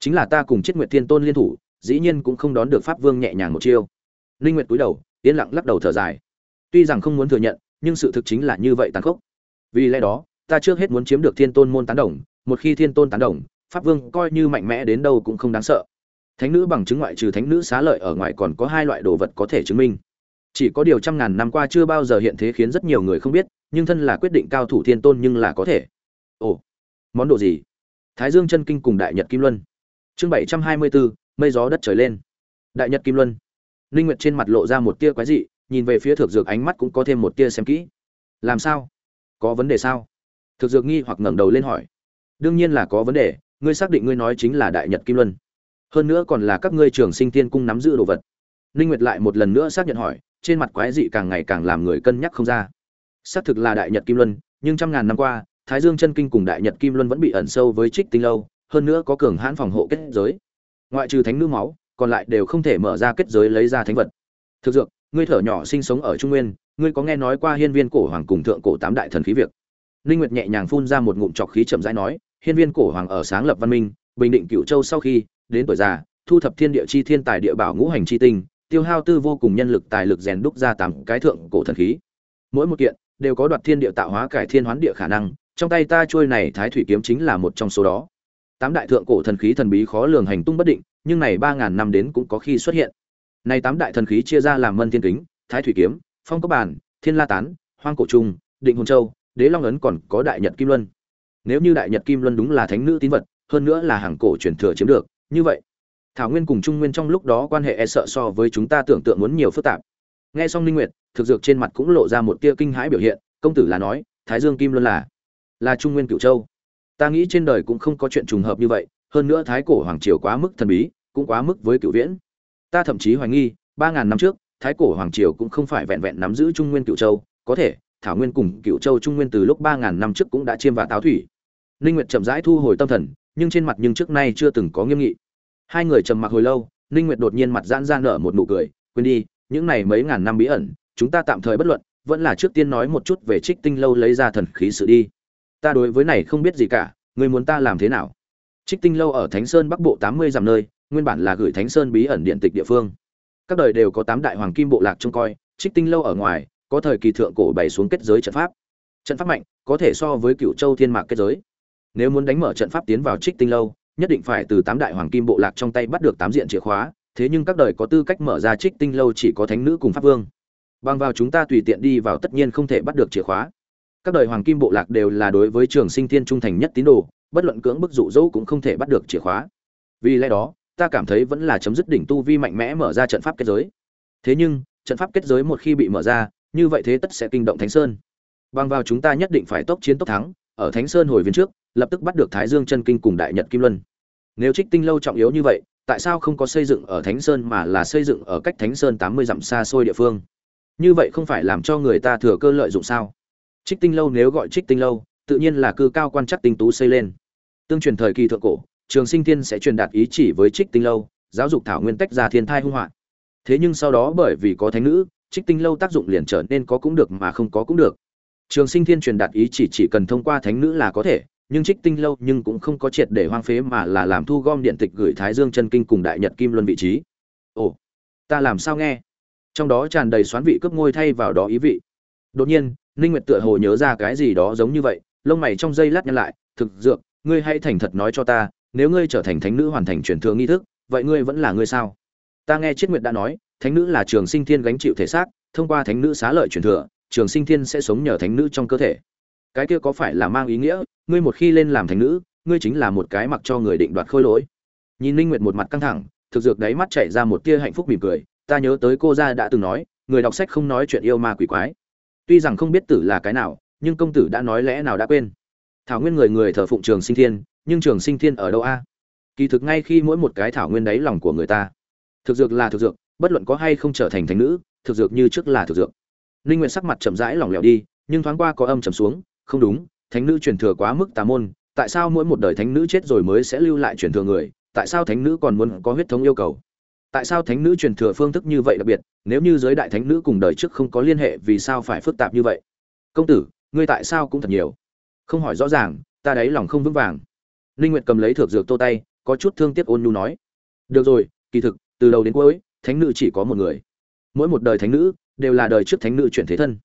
Chính là ta cùng chết nguyệt thiên tôn liên thủ, dĩ nhiên cũng không đón được pháp vương nhẹ nhàng một chiêu. Linh nguyệt cúi đầu, yên lặng lắc đầu thở dài. Tuy rằng không muốn thừa nhận, nhưng sự thực chính là như vậy tàn khốc. Vì lẽ đó, ta trước hết muốn chiếm được thiên tôn môn tán đồng, một khi thiên tôn tán đồng, pháp vương coi như mạnh mẽ đến đâu cũng không đáng sợ thánh nữ bằng chứng ngoại trừ thánh nữ xá lợi ở ngoài còn có hai loại đồ vật có thể chứng minh. Chỉ có điều trăm ngàn năm qua chưa bao giờ hiện thế khiến rất nhiều người không biết, nhưng thân là quyết định cao thủ thiên tôn nhưng là có thể. Ồ, món đồ gì? Thái dương chân kinh cùng đại nhật kim luân. Chương bảy trăm hai mươi bốn mây gió đất trời lên. Đại nhật kim luân. Linh nguyệt trên mặt lộ ra một tia quái dị, nhìn về phía thực dược ánh mắt cũng có thêm một tia xem kỹ. Làm sao? Có vấn đề sao? Thực dược nghi hoặc ngẩng đầu lên hỏi. Đương nhiên là có vấn đề, ngươi xác định ngươi nói chính là đại nhật kim luân hơn nữa còn là các ngươi trường sinh tiên cung nắm giữ đồ vật. Ninh nguyệt lại một lần nữa xác nhận hỏi, trên mặt quái dị càng ngày càng làm người cân nhắc không ra. Xác thực là đại nhật kim luân, nhưng trăm ngàn năm qua, thái dương chân kinh cùng đại nhật kim luân vẫn bị ẩn sâu với trích tinh lâu, hơn nữa có cường hãn phòng hộ kết giới. Ngoại trừ thánh nữ máu, còn lại đều không thể mở ra kết giới lấy ra thánh vật. Thực dược, ngươi thở nhỏ sinh sống ở trung nguyên, ngươi có nghe nói qua hiên viên cổ hoàng cùng thượng cổ tám đại thần khí việc? Ninh nguyệt nhẹ nhàng phun ra một ngụm trọc khí chậm rãi nói, hiên viên cổ hoàng ở sáng lập văn minh, bình định cửu châu sau khi đến tuổi già, thu thập thiên địa chi thiên tài địa bảo ngũ hành chi tinh, tiêu hao tư vô cùng nhân lực tài lực rèn đúc ra tám cái thượng cổ thần khí. Mỗi một kiện đều có đoạt thiên địa tạo hóa cải thiên hoán địa khả năng, trong tay ta trôi này thái thủy kiếm chính là một trong số đó. Tám đại thượng cổ thần khí thần bí khó lường hành tung bất định, nhưng này ba ngàn năm đến cũng có khi xuất hiện. Này tám đại thần khí chia ra làm mân thiên kính, thái thủy kiếm, phong cốc bản, thiên la tán, hoang cổ trung, định hồn châu, đế long ấn còn có đại nhật kim luân. Nếu như đại nhật kim luân đúng là thánh nữ tín vật, hơn nữa là hàng cổ truyền thừa chiếm được như vậy, thảo nguyên cùng trung nguyên trong lúc đó quan hệ e sợ so với chúng ta tưởng tượng muốn nhiều phức tạp. Nghe xong ninh nguyệt, thực dược trên mặt cũng lộ ra một tia kinh hãi biểu hiện, công tử là nói, thái dương kim luôn là là trung nguyên cửu châu. Ta nghĩ trên đời cũng không có chuyện trùng hợp như vậy, hơn nữa thái cổ hoàng triều quá mức thần bí, cũng quá mức với cửu viễn. Ta thậm chí hoài nghi, ba ngàn năm trước, thái cổ hoàng triều cũng không phải vẹn vẹn nắm giữ trung nguyên cửu châu, có thể, thảo nguyên cùng cửu châu trung nguyên từ lúc ba ngàn năm trước cũng đã chiêm và táo thủy. Ninh nguyệt chậm rãi thu hồi tâm thần nhưng trên mặt nhưng trước nay chưa từng có nghiêm nghị. Hai người trầm mặc hồi lâu, ninh nguyệt đột nhiên mặt giãn ra nở một nụ cười, quên đi, những này mấy ngàn năm bí ẩn, chúng ta tạm thời bất luận, vẫn là trước tiên nói một chút về trích tinh lâu lấy ra thần khí sự đi. Ta đối với này không biết gì cả người muốn ta làm thế nào? Trích tinh lâu ở thánh sơn bắc bộ tám mươi dặm nơi, nguyên bản là gửi thánh sơn bí ẩn điện tịch địa phương. Các đời đều có tám đại hoàng kim bộ lạc trông coi, trích tinh lâu ở ngoài, có thời kỳ thượng cổ bày xuống kết giới trận pháp. Trận pháp mạnh, có thể so với cựu châu thiên mạc kết giới nếu muốn đánh mở trận pháp tiến vào trích tinh lâu, nhất định phải từ tám đại hoàng kim bộ lạc trong tay bắt được tám diện chìa khóa, thế nhưng các đời có tư cách mở ra trích tinh lâu chỉ có thánh nữ cùng pháp vương. Bằng vào chúng ta tùy tiện đi vào tất nhiên không thể bắt được chìa khóa. Các đời hoàng kim bộ lạc đều là đối với trường sinh thiên trung thành nhất tín đồ, bất luận cưỡng bức dụ dỗ cũng không thể bắt được chìa khóa. Vì lẽ đó, ta cảm thấy vẫn là chấm dứt đỉnh tu vi mạnh mẽ mở ra trận pháp kết giới. Thế nhưng, trận pháp kết giới một khi bị mở ra, như vậy thế tất sẽ kinh động thánh sơn. Bằng vào chúng ta nhất định phải tốc chiến tốc thắng ở thánh sơn hồi viên trước, lập tức bắt được thái dương chân kinh cùng đại nhật kim luân. Nếu trích tinh lâu trọng yếu như vậy, tại sao không có xây dựng ở thánh sơn mà là xây dựng ở cách thánh sơn tám mươi dặm xa xôi địa phương? Như vậy không phải làm cho người ta thừa cơ lợi dụng sao? Trích tinh lâu nếu gọi trích tinh lâu, tự nhiên là cư cao quan chắc tinh tú xây lên. Tương truyền thời kỳ thượng cổ, trường sinh thiên sẽ truyền đạt ý chỉ với trích tinh lâu, giáo dục thảo nguyên tách ra thiên thai hung họa. thế nhưng sau đó bởi vì có thánh nữ, trích tinh lâu tác dụng liền trở nên có cũng được mà không có cũng được trường sinh thiên truyền đạt ý chỉ chỉ cần thông qua thánh nữ là có thể, nhưng trích tinh lâu nhưng cũng không có triệt để hoang phế mà là làm thu gom điện tịch gửi thái dương chân kinh cùng đại nhật kim luân vị trí. Ồ, ta làm sao nghe? Trong đó tràn đầy xoán vị cướp ngôi thay vào đó ý vị. Đột nhiên, ninh nguyệt tựa hồ nhớ ra cái gì đó giống như vậy, lông mày trong giây lát nhăn lại, thực dược, ngươi hãy thành thật nói cho ta, nếu ngươi trở thành thánh nữ hoàn thành truyền thừa nghi thức, vậy ngươi vẫn là ngươi sao? Ta nghe triết nguyệt đã nói, thánh nữ là trường sinh thiên gánh chịu thể xác, thông qua thánh nữ xá lợi truyền thừa trường sinh thiên sẽ sống nhờ thánh nữ trong cơ thể. Cái kia có phải là mang ý nghĩa? Ngươi một khi lên làm thánh nữ, ngươi chính là một cái mặc cho người định đoạt khôi lỗi. Nhìn linh nguyệt một mặt căng thẳng, thực dược đáy mắt chảy ra một tia hạnh phúc mỉm cười. Ta nhớ tới cô gia đã từng nói, người đọc sách không nói chuyện yêu ma quỷ quái. Tuy rằng không biết tử là cái nào, nhưng công tử đã nói lẽ nào đã quên. Thảo nguyên người người thờ phụng trường sinh thiên, nhưng trường sinh thiên ở đâu a? Kỳ thực ngay khi mỗi một cái thảo nguyên đáy lòng của người ta, thực dược là thực dược, bất luận có hay không trở thành thánh nữ, thực dược như trước là thực dược linh Nguyệt sắc mặt chậm rãi lỏng lẻo đi, nhưng thoáng qua có âm trầm xuống, không đúng, thánh nữ truyền thừa quá mức tà môn, tại sao mỗi một đời thánh nữ chết rồi mới sẽ lưu lại truyền thừa người, tại sao thánh nữ còn muốn có huyết thống yêu cầu? Tại sao thánh nữ truyền thừa phương thức như vậy đặc biệt, nếu như giới đại thánh nữ cùng đời trước không có liên hệ, vì sao phải phức tạp như vậy? Công tử, ngươi tại sao cũng thật nhiều? Không hỏi rõ ràng, ta đấy lòng không vững vàng. Linh nguyệt cầm lấy thược dược tô tay, có chút thương tiếc ôn nhu nói. Được rồi, kỳ thực, từ đầu đến cuối, thánh nữ chỉ có một người. Mỗi một đời thánh nữ đều là đời trước thánh nữ chuyển thế thân.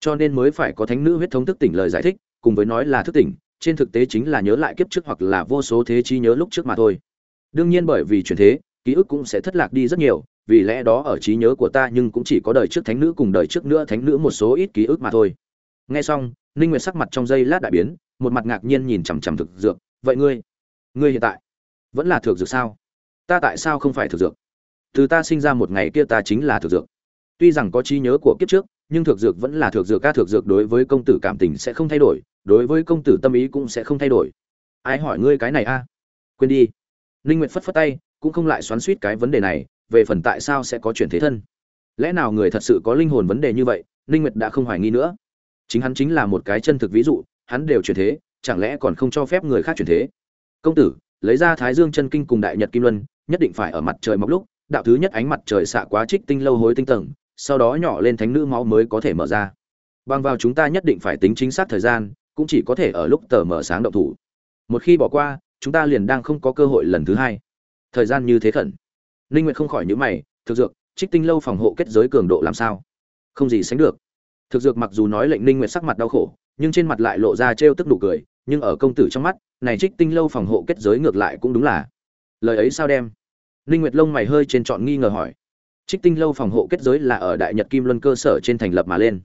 Cho nên mới phải có thánh nữ huyết thống thức tỉnh lời giải thích, cùng với nói là thức tỉnh, trên thực tế chính là nhớ lại kiếp trước hoặc là vô số thế trí nhớ lúc trước mà thôi. Đương nhiên bởi vì chuyển thế, ký ức cũng sẽ thất lạc đi rất nhiều, vì lẽ đó ở trí nhớ của ta nhưng cũng chỉ có đời trước thánh nữ cùng đời trước nữa thánh nữ một số ít ký ức mà thôi. Nghe xong, ninh nguyệt sắc mặt trong giây lát đại biến, một mặt ngạc nhiên nhìn chằm chằm thực dược. Vậy ngươi ngươi hiện tại vẫn là thực dược sao? Ta tại sao không phải thực dược? Từ ta sinh ra một ngày kia ta chính là thực dược tuy rằng có trí nhớ của kiếp trước, nhưng thực dược vẫn là thực dược ca thực dược đối với công tử cảm tình sẽ không thay đổi, đối với công tử tâm ý cũng sẽ không thay đổi. Ai hỏi ngươi cái này a? Quên đi. Ninh nguyệt phất phất tay, cũng không lại xoắn xuýt cái vấn đề này, về phần tại sao sẽ có chuyển thế thân? Lẽ nào người thật sự có linh hồn vấn đề như vậy, ninh nguyệt đã không hoài nghi nữa. Chính hắn chính là một cái chân thực ví dụ, hắn đều chuyển thế, chẳng lẽ còn không cho phép người khác chuyển thế? Công tử, lấy ra thái dương chân kinh cùng đại nhật kim luân, nhất định phải ở mặt trời mọc lúc, đạo thứ nhất ánh mặt trời xạ quá trích tinh lâu hối tinh tầng sau đó nhỏ lên thánh nữ máu mới có thể mở ra. Bằng vào chúng ta nhất định phải tính chính xác thời gian, cũng chỉ có thể ở lúc tờ mở sáng động thủ. Một khi bỏ qua, chúng ta liền đang không có cơ hội lần thứ hai. Thời gian như thế khẩn. Linh nguyệt không khỏi nhíu mày, thực dược, trích tinh lâu phòng hộ kết giới cường độ làm sao? Không gì sánh được. Thực dược mặc dù nói lệnh linh nguyệt sắc mặt đau khổ, nhưng trên mặt lại lộ ra trêu tức nụ cười, nhưng ở công tử trong mắt, này trích tinh lâu phòng hộ kết giới ngược lại cũng đúng là. Lời ấy sao đem? Linh nguyệt lông mày hơi trên trọn nghi ngờ hỏi trích tinh lâu phòng hộ kết giới là ở đại nhật kim luân cơ sở trên thành lập mà lên.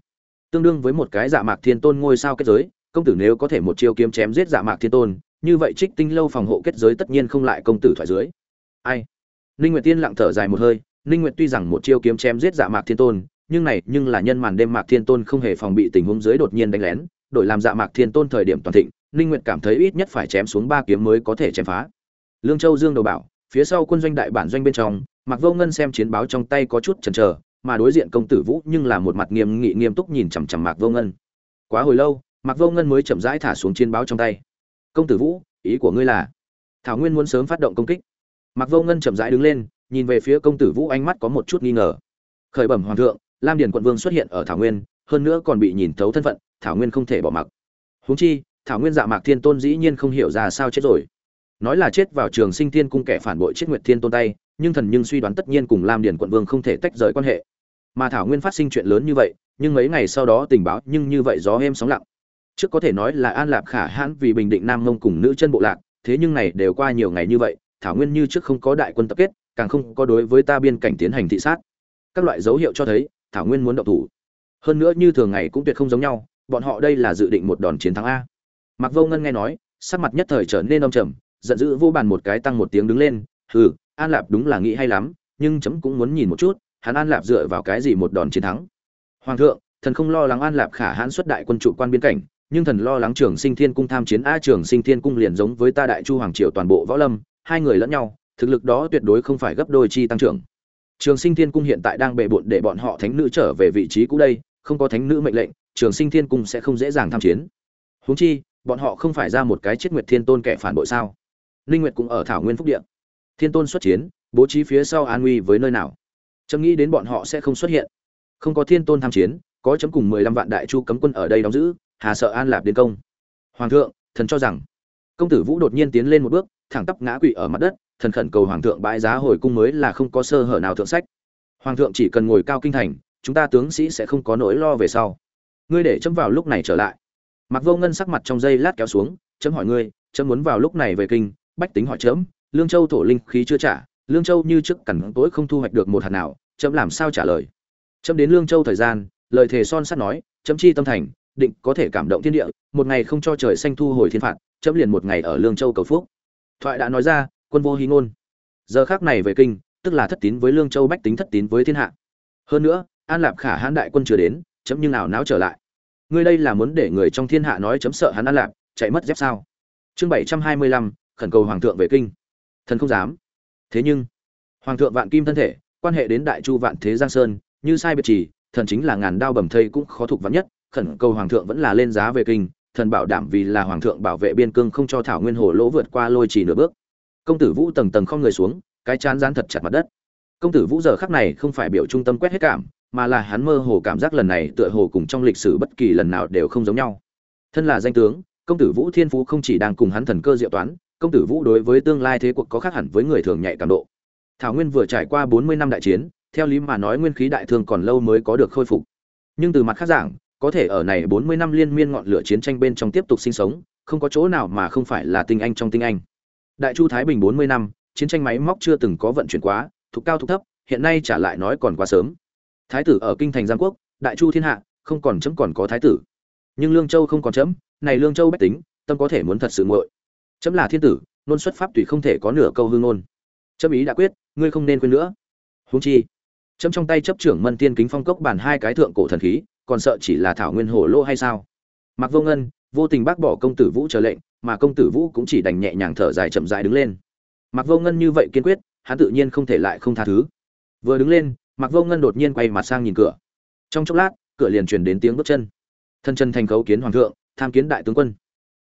Tương đương với một cái dạ mạc thiên tôn ngôi sao kết giới, công tử nếu có thể một chiêu kiếm chém giết dạ mạc thiên tôn, như vậy trích tinh lâu phòng hộ kết giới tất nhiên không lại công tử thoại dưới. Ai? Ninh nguyệt tiên lặng thở dài một hơi, ninh nguyệt tuy rằng một chiêu kiếm chém giết dạ mạc thiên tôn, nhưng này, nhưng là nhân màn đêm mạc thiên tôn không hề phòng bị tình huống dưới đột nhiên đánh lén, đổi làm dạ mạc thiên tôn thời điểm toàn thịnh, ninh nguyệt cảm thấy ít nhất phải chém xuống ba kiếm mới có thể chém phá. Lương châu dương đầu bảo, phía sau quân doanh đại bản doanh bên trong mạc vô ngân xem chiến báo trong tay có chút chần chờ, mà đối diện công tử vũ nhưng là một mặt nghiêm nghị nghiêm túc nhìn chằm chằm mạc vô ngân. Quá hồi lâu, mạc vô ngân mới chậm rãi thả xuống chiến báo trong tay. Công tử vũ, ý của ngươi là? Thảo nguyên muốn sớm phát động công kích. Mạc vô ngân chậm rãi đứng lên, nhìn về phía công tử vũ ánh mắt có một chút nghi ngờ. Khởi bẩm hoàng thượng, lam điền quận vương xuất hiện ở thảo nguyên, hơn nữa còn bị nhìn thấu thân phận, thảo nguyên không thể bỏ mặc. Huống chi, thảo nguyên dạ mạc thiên tôn dĩ nhiên không hiểu ra sao chết rồi. Nói là chết vào trường sinh thiên cung kẻ phản bội chết nguyệt thiên tôn tay nhưng thần nhưng suy đoán tất nhiên cùng lam điền quận vương không thể tách rời quan hệ. Mà thảo nguyên phát sinh chuyện lớn như vậy, nhưng mấy ngày sau đó tình báo nhưng như vậy gió êm sóng lặng. Trước có thể nói là an lạp khả hãn vì bình định nam mông cùng nữ chân bộ lạc, thế nhưng này đều qua nhiều ngày như vậy, thảo nguyên như trước không có đại quân tập kết, càng không có đối với ta biên cảnh tiến hành thị sát. Các loại dấu hiệu cho thấy, thảo nguyên muốn động thủ. Hơn nữa như thường ngày cũng tuyệt không giống nhau, bọn họ đây là dự định một đòn chiến thắng a. Mặc vô ngân nghe nói, sắc mặt nhất thời trở nên âm trầm, giận dữ vô bàn một cái tăng một tiếng đứng lên, hừ an lạp đúng là nghĩ hay lắm, nhưng chấm cũng muốn nhìn một chút, hắn an lạp dựa vào cái gì một đòn chiến thắng. Hoàng thượng, thần không lo lắng an lạp khả hãn xuất đại quân trụ quan biên cảnh, nhưng thần lo lắng trường sinh thiên cung tham chiến, a, trường sinh thiên cung liền giống với ta đại chu hoàng triều toàn bộ võ lâm, hai người lẫn nhau, thực lực đó tuyệt đối không phải gấp đôi chi tăng trưởng. Trường sinh thiên cung hiện tại đang bệ bộn để bọn họ thánh nữ trở về vị trí cũ đây, không có thánh nữ mệnh lệnh, trường sinh thiên cung sẽ không dễ dàng tham chiến. Huống chi, bọn họ không phải ra một cái chết nguyệt thiên tôn kẻ phản bội sao? Linh nguyệt cũng ở thảo nguyên phúc điện thiên tôn xuất chiến, bố trí phía sau an nguy với nơi nào? Trâm nghĩ đến bọn họ sẽ không xuất hiện. Không có thiên tôn tham chiến, có chấm cùng 15 vạn đại chu cấm quân ở đây đóng giữ, hà sợ an lạp đến công. Hoàng thượng, thần cho rằng, công tử vũ đột nhiên tiến lên một bước, thẳng tắp ngã quỵ ở mặt đất, thần khẩn cầu hoàng thượng bãi giá hồi cung mới là không có sơ hở nào thượng sách. Hoàng thượng chỉ cần ngồi cao kinh thành, chúng ta tướng sĩ sẽ không có nỗi lo về sau. Ngươi để chấm vào lúc này trở lại. Mặc vô ngân sắc mặt trong giây lát kéo xuống, chấm hỏi ngươi, chấm muốn vào lúc này về kinh, bách tính hỏi chấm lương châu thổ linh khí chưa trả, lương châu như trước cẩn tối không thu hoạch được một hạt nào, chấm làm sao trả lời? Chấm đến lương châu thời gian, lời thề son sắt nói, chấm chi tâm thành, định có thể cảm động thiên địa, một ngày không cho trời xanh thu hồi thiên phạt, chấm liền một ngày ở lương châu cầu phúc. Thoại đã nói ra, quân vô hí ngôn. Giờ khác này về kinh, tức là thất tín với lương châu bách tính thất tín với thiên hạ. Hơn nữa, an lạp khả hãn đại quân chưa đến, chấm nhưng nào náo trở lại. Ngươi đây là muốn để người trong thiên hạ nói chấm sợ hắn an lạp, chạy mất dép sao? Chương bảy trăm hai mươi lăm, khẩn cầu hoàng thượng về kinh thần không dám. Thế nhưng, hoàng thượng vạn kim thân thể, quan hệ đến đại chu vạn thế giang sơn, như sai biệt trì thần chính là ngàn đao bầm thây cũng khó thục vắn nhất, khẩn cầu hoàng thượng vẫn là lên giá về kinh, thần bảo đảm vì là hoàng thượng bảo vệ biên cương không cho thảo nguyên hồ lỗ vượt qua lôi trì nửa bước. Công tử vũ tầng tầng không người xuống, cái chán dán thật chặt mặt đất. Công tử vũ giờ khắc này không phải biểu trung tâm quét hết cảm, mà là hắn mơ hồ cảm giác lần này tựa hồ cùng trong lịch sử bất kỳ lần nào đều không giống nhau. Thân là danh tướng, công tử vũ thiên phú không chỉ đang cùng hắn thần cơ diệu toán công tử vũ đối với tương lai thế cuộc có khác hẳn với người thường nhạy cảm độ. Thảo nguyên vừa trải qua bốn mươi năm đại chiến, theo lý mà nói nguyên khí đại thương còn lâu mới có được khôi phục. Nhưng từ mặt khác giảng, có thể ở này bốn mươi năm liên miên ngọn lửa chiến tranh bên trong tiếp tục sinh sống, không có chỗ nào mà không phải là tinh anh trong tinh anh. Đại chu thái bình bốn mươi năm, chiến tranh máy móc chưa từng có vận chuyển quá thục cao thục thấp, hiện nay trả lại nói còn quá sớm. Thái tử ở kinh thành giang quốc, đại chu thiên hạ, không còn chấm còn có thái tử. Nhưng lương châu không còn chấm, này lương châu bách tính, tâm có thể muốn thật sự nguội chấm là thiên tử, nôn xuất pháp tùy không thể có nửa câu hương ngôn. Chấm ý đã quyết, ngươi không nên quên nữa. Húng chi, chấm trong tay chấp trưởng mân tiên kính phong cốc bản hai cái thượng cổ thần khí, còn sợ chỉ là thảo nguyên hổ lô hay sao? Mặc vô ngân, vô tình bác bỏ công tử vũ trở lệnh, mà công tử vũ cũng chỉ đành nhẹ nhàng thở dài chậm dài đứng lên. Mặc vô ngân như vậy kiên quyết, hắn tự nhiên không thể lại không tha thứ. Vừa đứng lên mặc vô ngân đột nhiên quay mặt sang nhìn cửa. Trong chốc lát, cửa liền truyền đến tiếng bước chân. Thân chân thành khấu kiến hoàng thượng, tham kiến đại tướng quân.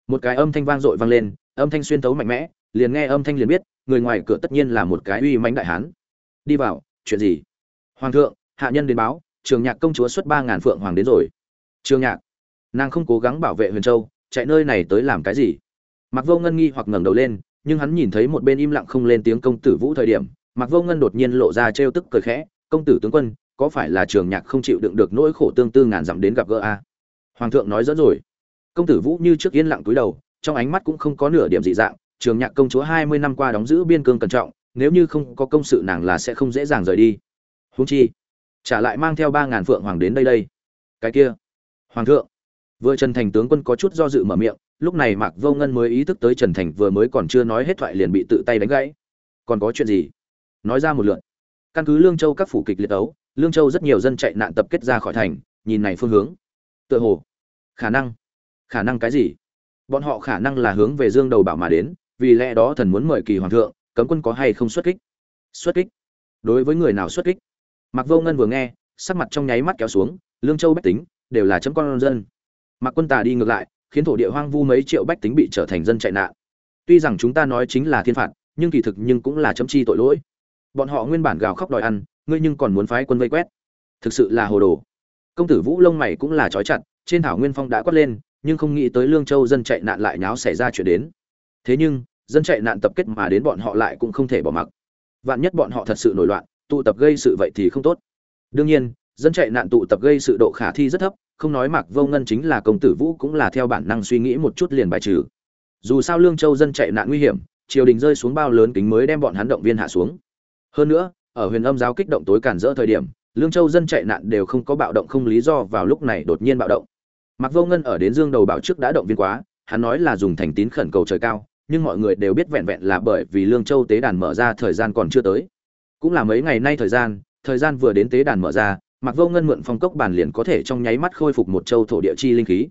Một cái âm thanh vang dội vang lên âm thanh xuyên thấu mạnh mẽ, liền nghe âm thanh liền biết, người ngoài cửa tất nhiên là một cái uy mãnh đại hán. Đi vào, chuyện gì? Hoàng thượng, hạ nhân đến báo, trường nhạc công chúa xuất ba ngàn phượng hoàng đến rồi. Trường nhạc, nàng không cố gắng bảo vệ huyền châu, chạy nơi này tới làm cái gì? Mặc vô ngân nghi hoặc ngẩng đầu lên, nhưng hắn nhìn thấy một bên im lặng không lên tiếng công tử vũ thời điểm mặc vô ngân đột nhiên lộ ra trêu tức cười khẽ, công tử tướng quân, có phải là trường nhạc không chịu đựng được nỗi khổ tương tư ngàn dặm đến gặp gỡ a? Hoàng thượng nói dẫn rồi. Công tử vũ như trước yên lặng túi đầu trong ánh mắt cũng không có nửa điểm dị dạng, trường nhạc công chúa hai mươi năm qua đóng giữ biên cương cẩn trọng, nếu như không có công sự nàng là sẽ không dễ dàng rời đi. Húng chi, trả lại mang theo ba ngàn phượng hoàng đến đây đây. Cái kia, hoàng thượng. Vừa trần thành tướng quân có chút do dự mở miệng, lúc này mạc vô ngân mới ý thức tới trần thành vừa mới còn chưa nói hết thoại liền bị tự tay đánh gãy. Còn có chuyện gì? Nói ra một lượt. Căn cứ lương châu các phủ kịch liệt ấu lương châu rất nhiều dân chạy nạn tập kết ra khỏi thành, nhìn này phương hướng. Tựa hồ, khả năng khả năng cái gì? Bọn họ khả năng là hướng về dương đầu bảo mà đến, vì lẽ đó thần muốn mời kỳ hoàng thượng, cấm quân có hay không xuất kích? Xuất kích? Đối với người nào xuất kích? Mặc vô ngân vừa nghe, sắc mặt trong nháy mắt kéo xuống, lương châu bách tính, đều là chấm con dân. Mặc quân tà đi ngược lại, khiến thổ địa hoang vu mấy triệu bách tính bị trở thành dân chạy nạn. Tuy rằng chúng ta nói chính là thiên phạt, nhưng kỳ thực nhưng cũng là chấm chi tội lỗi. Bọn họ nguyên bản gào khóc đòi ăn, ngươi nhưng còn muốn phái quân vây quét. Thực sự là hồ đồ. Công tử vũ lông mày cũng là trói chặt, trên thảo nguyên phong đã quát lên nhưng không nghĩ tới lương châu dân chạy nạn lại nháo xảy ra chuyện đến. Thế nhưng, dân chạy nạn tập kết mà đến bọn họ lại cũng không thể bỏ mặc. Vạn nhất bọn họ thật sự nổi loạn, tụ tập gây sự vậy thì không tốt. Đương nhiên, dân chạy nạn tụ tập gây sự độ khả thi rất thấp, không nói mặc vô ngân chính là công tử vũ cũng là theo bản năng suy nghĩ một chút liền bài trừ. Dù sao lương châu dân chạy nạn nguy hiểm, triều đình rơi xuống bao lớn kính mới đem bọn hắn động viên hạ xuống. Hơn nữa, ở huyền âm giáo kích động tối cản rỡ thời điểm, lương châu dân chạy nạn đều không có bạo động không lý do vào lúc này đột nhiên bạo động mặc vô ngân ở đến dương đầu bảo trước đã động viên quá, hắn nói là dùng thành tín khẩn cầu trời cao, nhưng mọi người đều biết vẹn vẹn là bởi vì lương châu tế đàn mở ra thời gian còn chưa tới. Cũng là mấy ngày nay thời gian thời gian vừa đến tế đàn mở ra mặc vô ngân mượn phong cốc bản liền có thể trong nháy mắt khôi phục một châu thổ địa chi linh khí.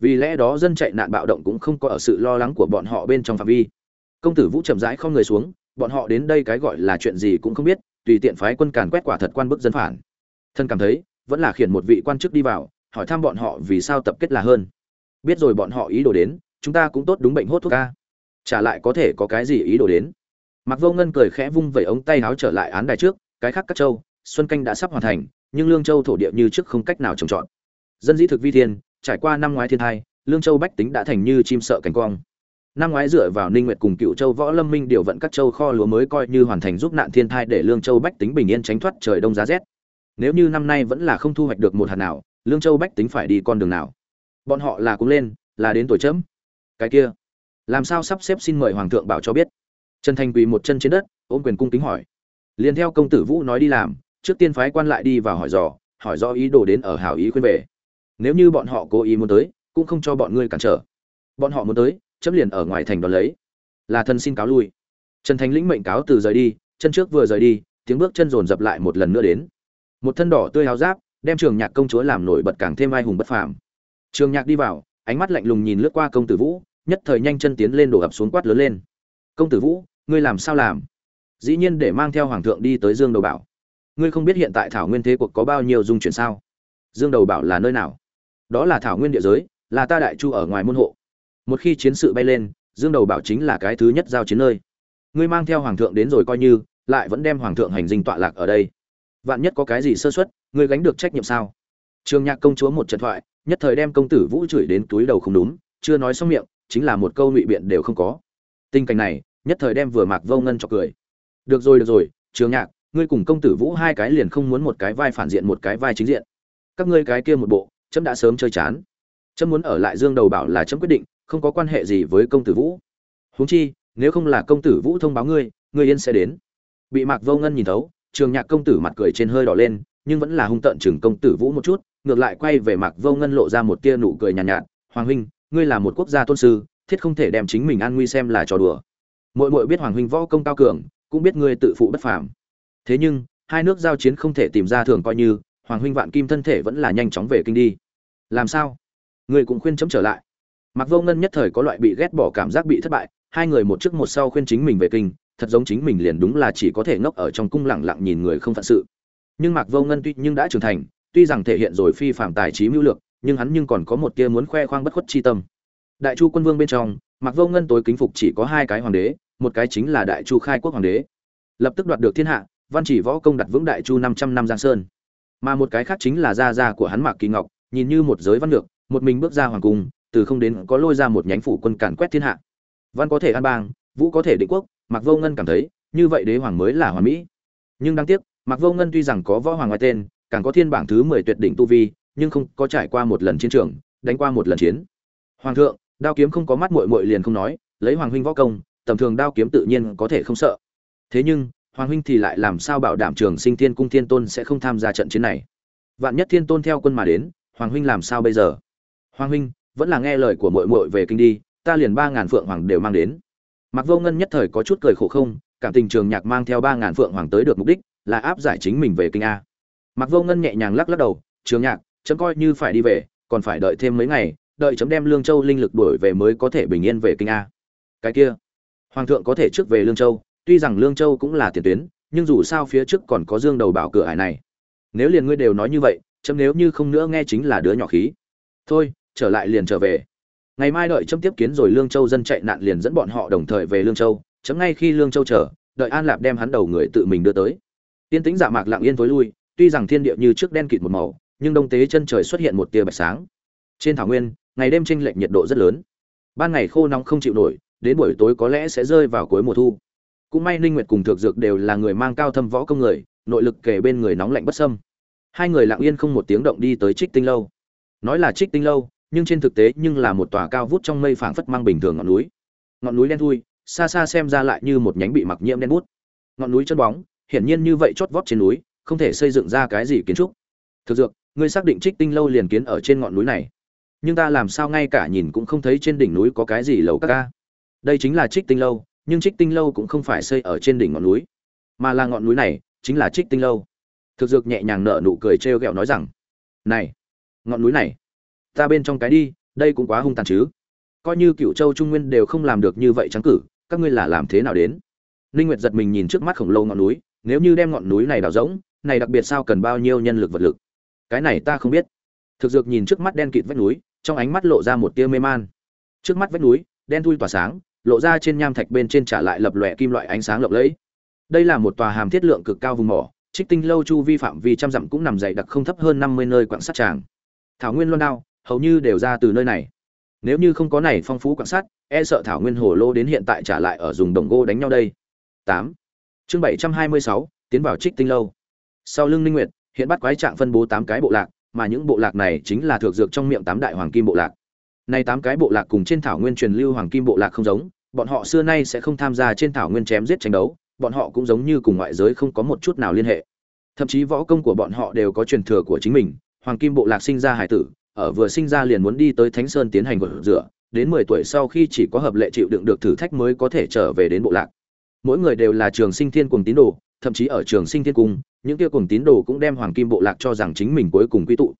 Vì lẽ đó dân chạy nạn bạo động cũng không có ở sự lo lắng của bọn họ bên trong phạm vi. Công tử vũ chậm rãi không người xuống, bọn họ đến đây cái gọi là chuyện gì cũng không biết, tùy tiện phái quân càn quét quả thật quan bức dân phản. Thân cảm thấy, vẫn là khiển một vị quan chức đi vào hỏi thăm bọn họ vì sao tập kết là hơn. Biết rồi bọn họ ý đồ đến, chúng ta cũng tốt đúng bệnh hốt thuốc ca. Trả lại có thể có cái gì ý đồ đến. Mặc vô ngân cười khẽ vung vẩy ống tay áo trở lại án đài trước, cái khác các châu, xuân canh đã sắp hoàn thành, nhưng lương châu thổ địa như trước không cách nào trồng trọt. Dân dĩ thực vi thiên, trải qua năm ngoái thiên tai lương châu bách tính đã thành như chim sợ cánh quang. Năm ngoái dựa vào ninh nguyệt cùng cựu châu võ lâm minh điều vận các châu kho lúa mới coi như hoàn thành giúp nạn thiên thai để lương châu bách tính bình yên tránh thoát trời đông giá rét. Nếu như năm nay vẫn là không thu hoạch được một hạt nào lương châu bách tính phải đi con đường nào? Bọn họ là cũng lên, là đến tuổi chấm. Cái kia, làm sao sắp xếp xin mời hoàng thượng bảo cho biết? Trần thành quỳ một chân trên đất, ôm quyền cung kính hỏi. Liền theo công tử vũ nói đi làm, trước tiên phái quan lại đi vào hỏi dò, hỏi do ý đồ đến ở hảo ý khuyên về. Nếu như bọn họ cố ý muốn tới, cũng không cho bọn ngươi cản trở. Bọn họ muốn tới, chấm liền ở ngoài thành đón lấy. Là thân xin cáo lui. Trần thành lĩnh mệnh cáo từ rời đi, chân trước vừa rời đi, tiếng bước chân dồn dập lại một lần nữa đến. Một thân đỏ tươi háo giáp đem trường nhạc công chúa làm nổi bật càng thêm ai hùng bất phàm. Trường nhạc đi vào, ánh mắt lạnh lùng nhìn lướt qua công tử vũ, nhất thời nhanh chân tiến lên đổ ập xuống quát lớn lên. Công tử vũ, ngươi làm sao làm? Dĩ nhiên để mang theo hoàng thượng đi tới dương đầu bảo. Ngươi không biết hiện tại thảo nguyên thế cuộc có bao nhiêu dung chuyển sao? Dương đầu bảo là nơi nào? Đó là thảo nguyên địa giới, là ta đại chu ở ngoài môn hộ. Một khi chiến sự bay lên, dương đầu bảo chính là cái thứ nhất giao chiến nơi. Ngươi mang theo hoàng thượng đến rồi coi như, lại vẫn đem hoàng thượng hành dinh tọa lạc ở đây. Vạn nhất có cái gì sơ suất ngươi gánh được trách nhiệm sao? Trường nhạc công chúa một trận thoại, nhất thời đem công tử vũ chửi đến túi đầu không đúng, chưa nói xong miệng, chính là một câu ngụy biện đều không có. Tình cảnh này, nhất thời đem vừa mạc vô ngân cho cười. Được rồi được rồi, trường nhạc, ngươi cùng công tử vũ hai cái liền không muốn một cái vai phản diện một cái vai chính diện. Các ngươi cái kia một bộ, chấm đã sớm chơi chán. Chấm muốn ở lại dương đầu bảo là chấm quyết định, không có quan hệ gì với công tử vũ. Huống chi, nếu không là công tử vũ thông báo ngươi ngươi yên sẽ đến. Bị mạc vô ngân nhìn thấu, trường nhạc công tử mặt cười trên hơi đỏ lên nhưng vẫn là hung tợn chừng công tử vũ một chút ngược lại quay về mạc vô ngân lộ ra một tia nụ cười nhàn nhạt, nhạt hoàng huynh ngươi là một quốc gia tôn sư thiết không thể đem chính mình an nguy xem là trò đùa. Mỗi mỗi biết hoàng huynh võ công cao cường cũng biết ngươi tự phụ bất phàm. Thế nhưng hai nước giao chiến không thể tìm ra thường coi như hoàng huynh vạn kim thân thể vẫn là nhanh chóng về kinh đi. Làm sao? Ngươi cũng khuyên chấm trở lại. Mặc vô ngân nhất thời có loại bị ghét bỏ cảm giác bị thất bại hai người một trước một sau khuyên chính mình về kinh thật giống chính mình liền đúng là chỉ có thể ngốc ở trong cung lặng lặng nhìn người không phận sự nhưng mạc vô ngân tuy nhưng đã trưởng thành, tuy rằng thể hiện rồi phi phạm tài trí mưu lược, nhưng hắn nhưng còn có một tia muốn khoe khoang bất khuất chi tâm. Đại chu quân vương bên trong, mạc vô ngân tối kính phục chỉ có hai cái hoàng đế, một cái chính là đại chu khai quốc hoàng đế. Lập tức đoạt được thiên hạ, văn chỉ võ công đặt vững đại chu năm trăm năm giang sơn. Mà một cái khác chính là gia gia của hắn mạc kỳ ngọc, nhìn như một giới văn lược, một mình bước ra hoàng cung, từ không đến có lôi ra một nhánh phủ quân càn quét thiên hạ. Văn có thể an bang, vũ có thể định quốc, mạc vô ngân cảm thấy, như vậy đế hoàng mới là hoàn mỹ. Nhưng đáng tiếc mạc vô ngân tuy rằng có võ hoàng ngoài tên, càng có thiên bảng thứ mười tuyệt đỉnh tu vi, nhưng không có trải qua một lần chiến trường, đánh qua một lần chiến. Hoàng thượng, đao kiếm không có mắt muội muội liền không nói, lấy hoàng huynh võ công, tầm thường đao kiếm tự nhiên có thể không sợ. Thế nhưng, hoàng huynh thì lại làm sao bảo đảm trường sinh thiên cung thiên tôn sẽ không tham gia trận chiến này? Vạn nhất thiên tôn theo quân mà đến, hoàng huynh làm sao bây giờ? Hoàng huynh, vẫn là nghe lời của muội muội về kinh đi, ta liền ba ngàn phượng hoàng đều mang đến. Mạc vô ngân nhất thời có chút cười khổ không, cảm tình trường nhạc mang theo ba ngàn phượng hoàng tới được mục đích là áp giải chính mình về kinh a. Mặc vô ngân nhẹ nhàng lắc lắc đầu, trường nhạc, chấm coi như phải đi về, còn phải đợi thêm mấy ngày, đợi chấm đem lương châu linh lực đuổi về mới có thể bình yên về kinh a. Cái kia, hoàng thượng có thể trước về lương châu, tuy rằng lương châu cũng là tiền tuyến, nhưng dù sao phía trước còn có dương đầu bảo cửa hải này. Nếu liền ngươi đều nói như vậy, chấm nếu như không nữa nghe chính là đứa nhỏ khí. Thôi, trở lại liền trở về. Ngày mai đợi chấm tiếp kiến rồi lương châu dân chạy nạn liền dẫn bọn họ đồng thời về lương châu, chấm ngay khi lương châu chờ, đợi an lạp đem hắn đầu người tự mình đưa tới tiên tĩnh dạ mạc lặng yên tối lui, tuy rằng thiên địa như trước đen kịt một màu, nhưng đông tế chân trời xuất hiện một tia bạch sáng. Trên thảo nguyên, ngày đêm tranh lệch nhiệt độ rất lớn. Ban ngày khô nóng không chịu nổi, đến buổi tối có lẽ sẽ rơi vào cuối mùa thu. Cũng may ninh nguyệt cùng Thược dược đều là người mang cao thâm võ công người, nội lực kể bên người nóng lạnh bất sâm hai người lặng yên không một tiếng động đi tới trích tinh lâu. Nói là trích tinh lâu, nhưng trên thực tế nhưng là một tòa cao vút trong mây phảng phất mang bình thường ngọn núi. Ngọn núi đen thui, xa xa xem ra lại như một nhánh bị mặc nhiễm đen bút. Ngọn núi chân bóng hiển nhiên như vậy chót vót trên núi, không thể xây dựng ra cái gì kiến trúc. Thực dược, ngươi xác định trích tinh lâu liền kiến ở trên ngọn núi này. Nhưng ta làm sao ngay cả nhìn cũng không thấy trên đỉnh núi có cái gì lầu các ca đây chính là trích tinh lâu, nhưng trích tinh lâu cũng không phải xây ở trên đỉnh ngọn núi, mà là ngọn núi này chính là trích tinh lâu. Thực dược nhẹ nhàng nở nụ cười trêu ghẹo nói rằng, này, ngọn núi này, ta bên trong cái đi, đây cũng quá hung tàn chứ. Coi như cửu châu trung nguyên đều không làm được như vậy trắng cử, các ngươi là làm thế nào đến? Linh nguyệt giật mình nhìn trước mắt khổng lồ ngọn núi nếu như đem ngọn núi này đào rỗng, này đặc biệt sao cần bao nhiêu nhân lực vật lực? Cái này ta không biết. Thực dược nhìn trước mắt đen kịt vách núi, trong ánh mắt lộ ra một tia mê man. Trước mắt vách núi, đen thui tỏa sáng, lộ ra trên nham thạch bên trên trả lại lập lòe kim loại ánh sáng lộng lẫy. Đây là một tòa hàm thiết lượng cực cao vùng mỏ, trích tinh lâu chu vi phạm vi trăm dặm cũng nằm dày đặc không thấp hơn năm mươi nơi quặng sắt tràng. Thảo nguyên loan đao, hầu như đều ra từ nơi này. Nếu như không có này phong phú quặng sắt e sợ thảo nguyên hồ lô đến hiện tại trả lại ở dùng đồng gô đánh nhau đây. Tám chương bảy trăm hai mươi sáu, tiến vào trích tinh lâu. Sau lưng ninh nguyệt, hiện bắt quái trạng phân bố tám cái bộ lạc, mà những bộ lạc này chính là thượng dược trong miệng tám đại hoàng kim bộ lạc. Nay tám cái bộ lạc cùng trên thảo nguyên truyền lưu hoàng kim bộ lạc không giống, bọn họ xưa nay sẽ không tham gia trên thảo nguyên chém giết tranh đấu, bọn họ cũng giống như cùng ngoại giới không có một chút nào liên hệ. Thậm chí võ công của bọn họ đều có truyền thừa của chính mình, hoàng kim bộ lạc sinh ra hải tử, ở vừa sinh ra liền muốn đi tới thánh sơn tiến hành gột rửa, đến mười tuổi sau khi chỉ có hợp lệ chịu đựng được thử thách mới có thể trở về đến bộ lạc mỗi người đều là trường sinh thiên cùng tín đồ, thậm chí ở trường sinh thiên cung, những kia cùng tín đồ cũng đem hoàng kim bộ lạc cho rằng chính mình cuối cùng quy tụ.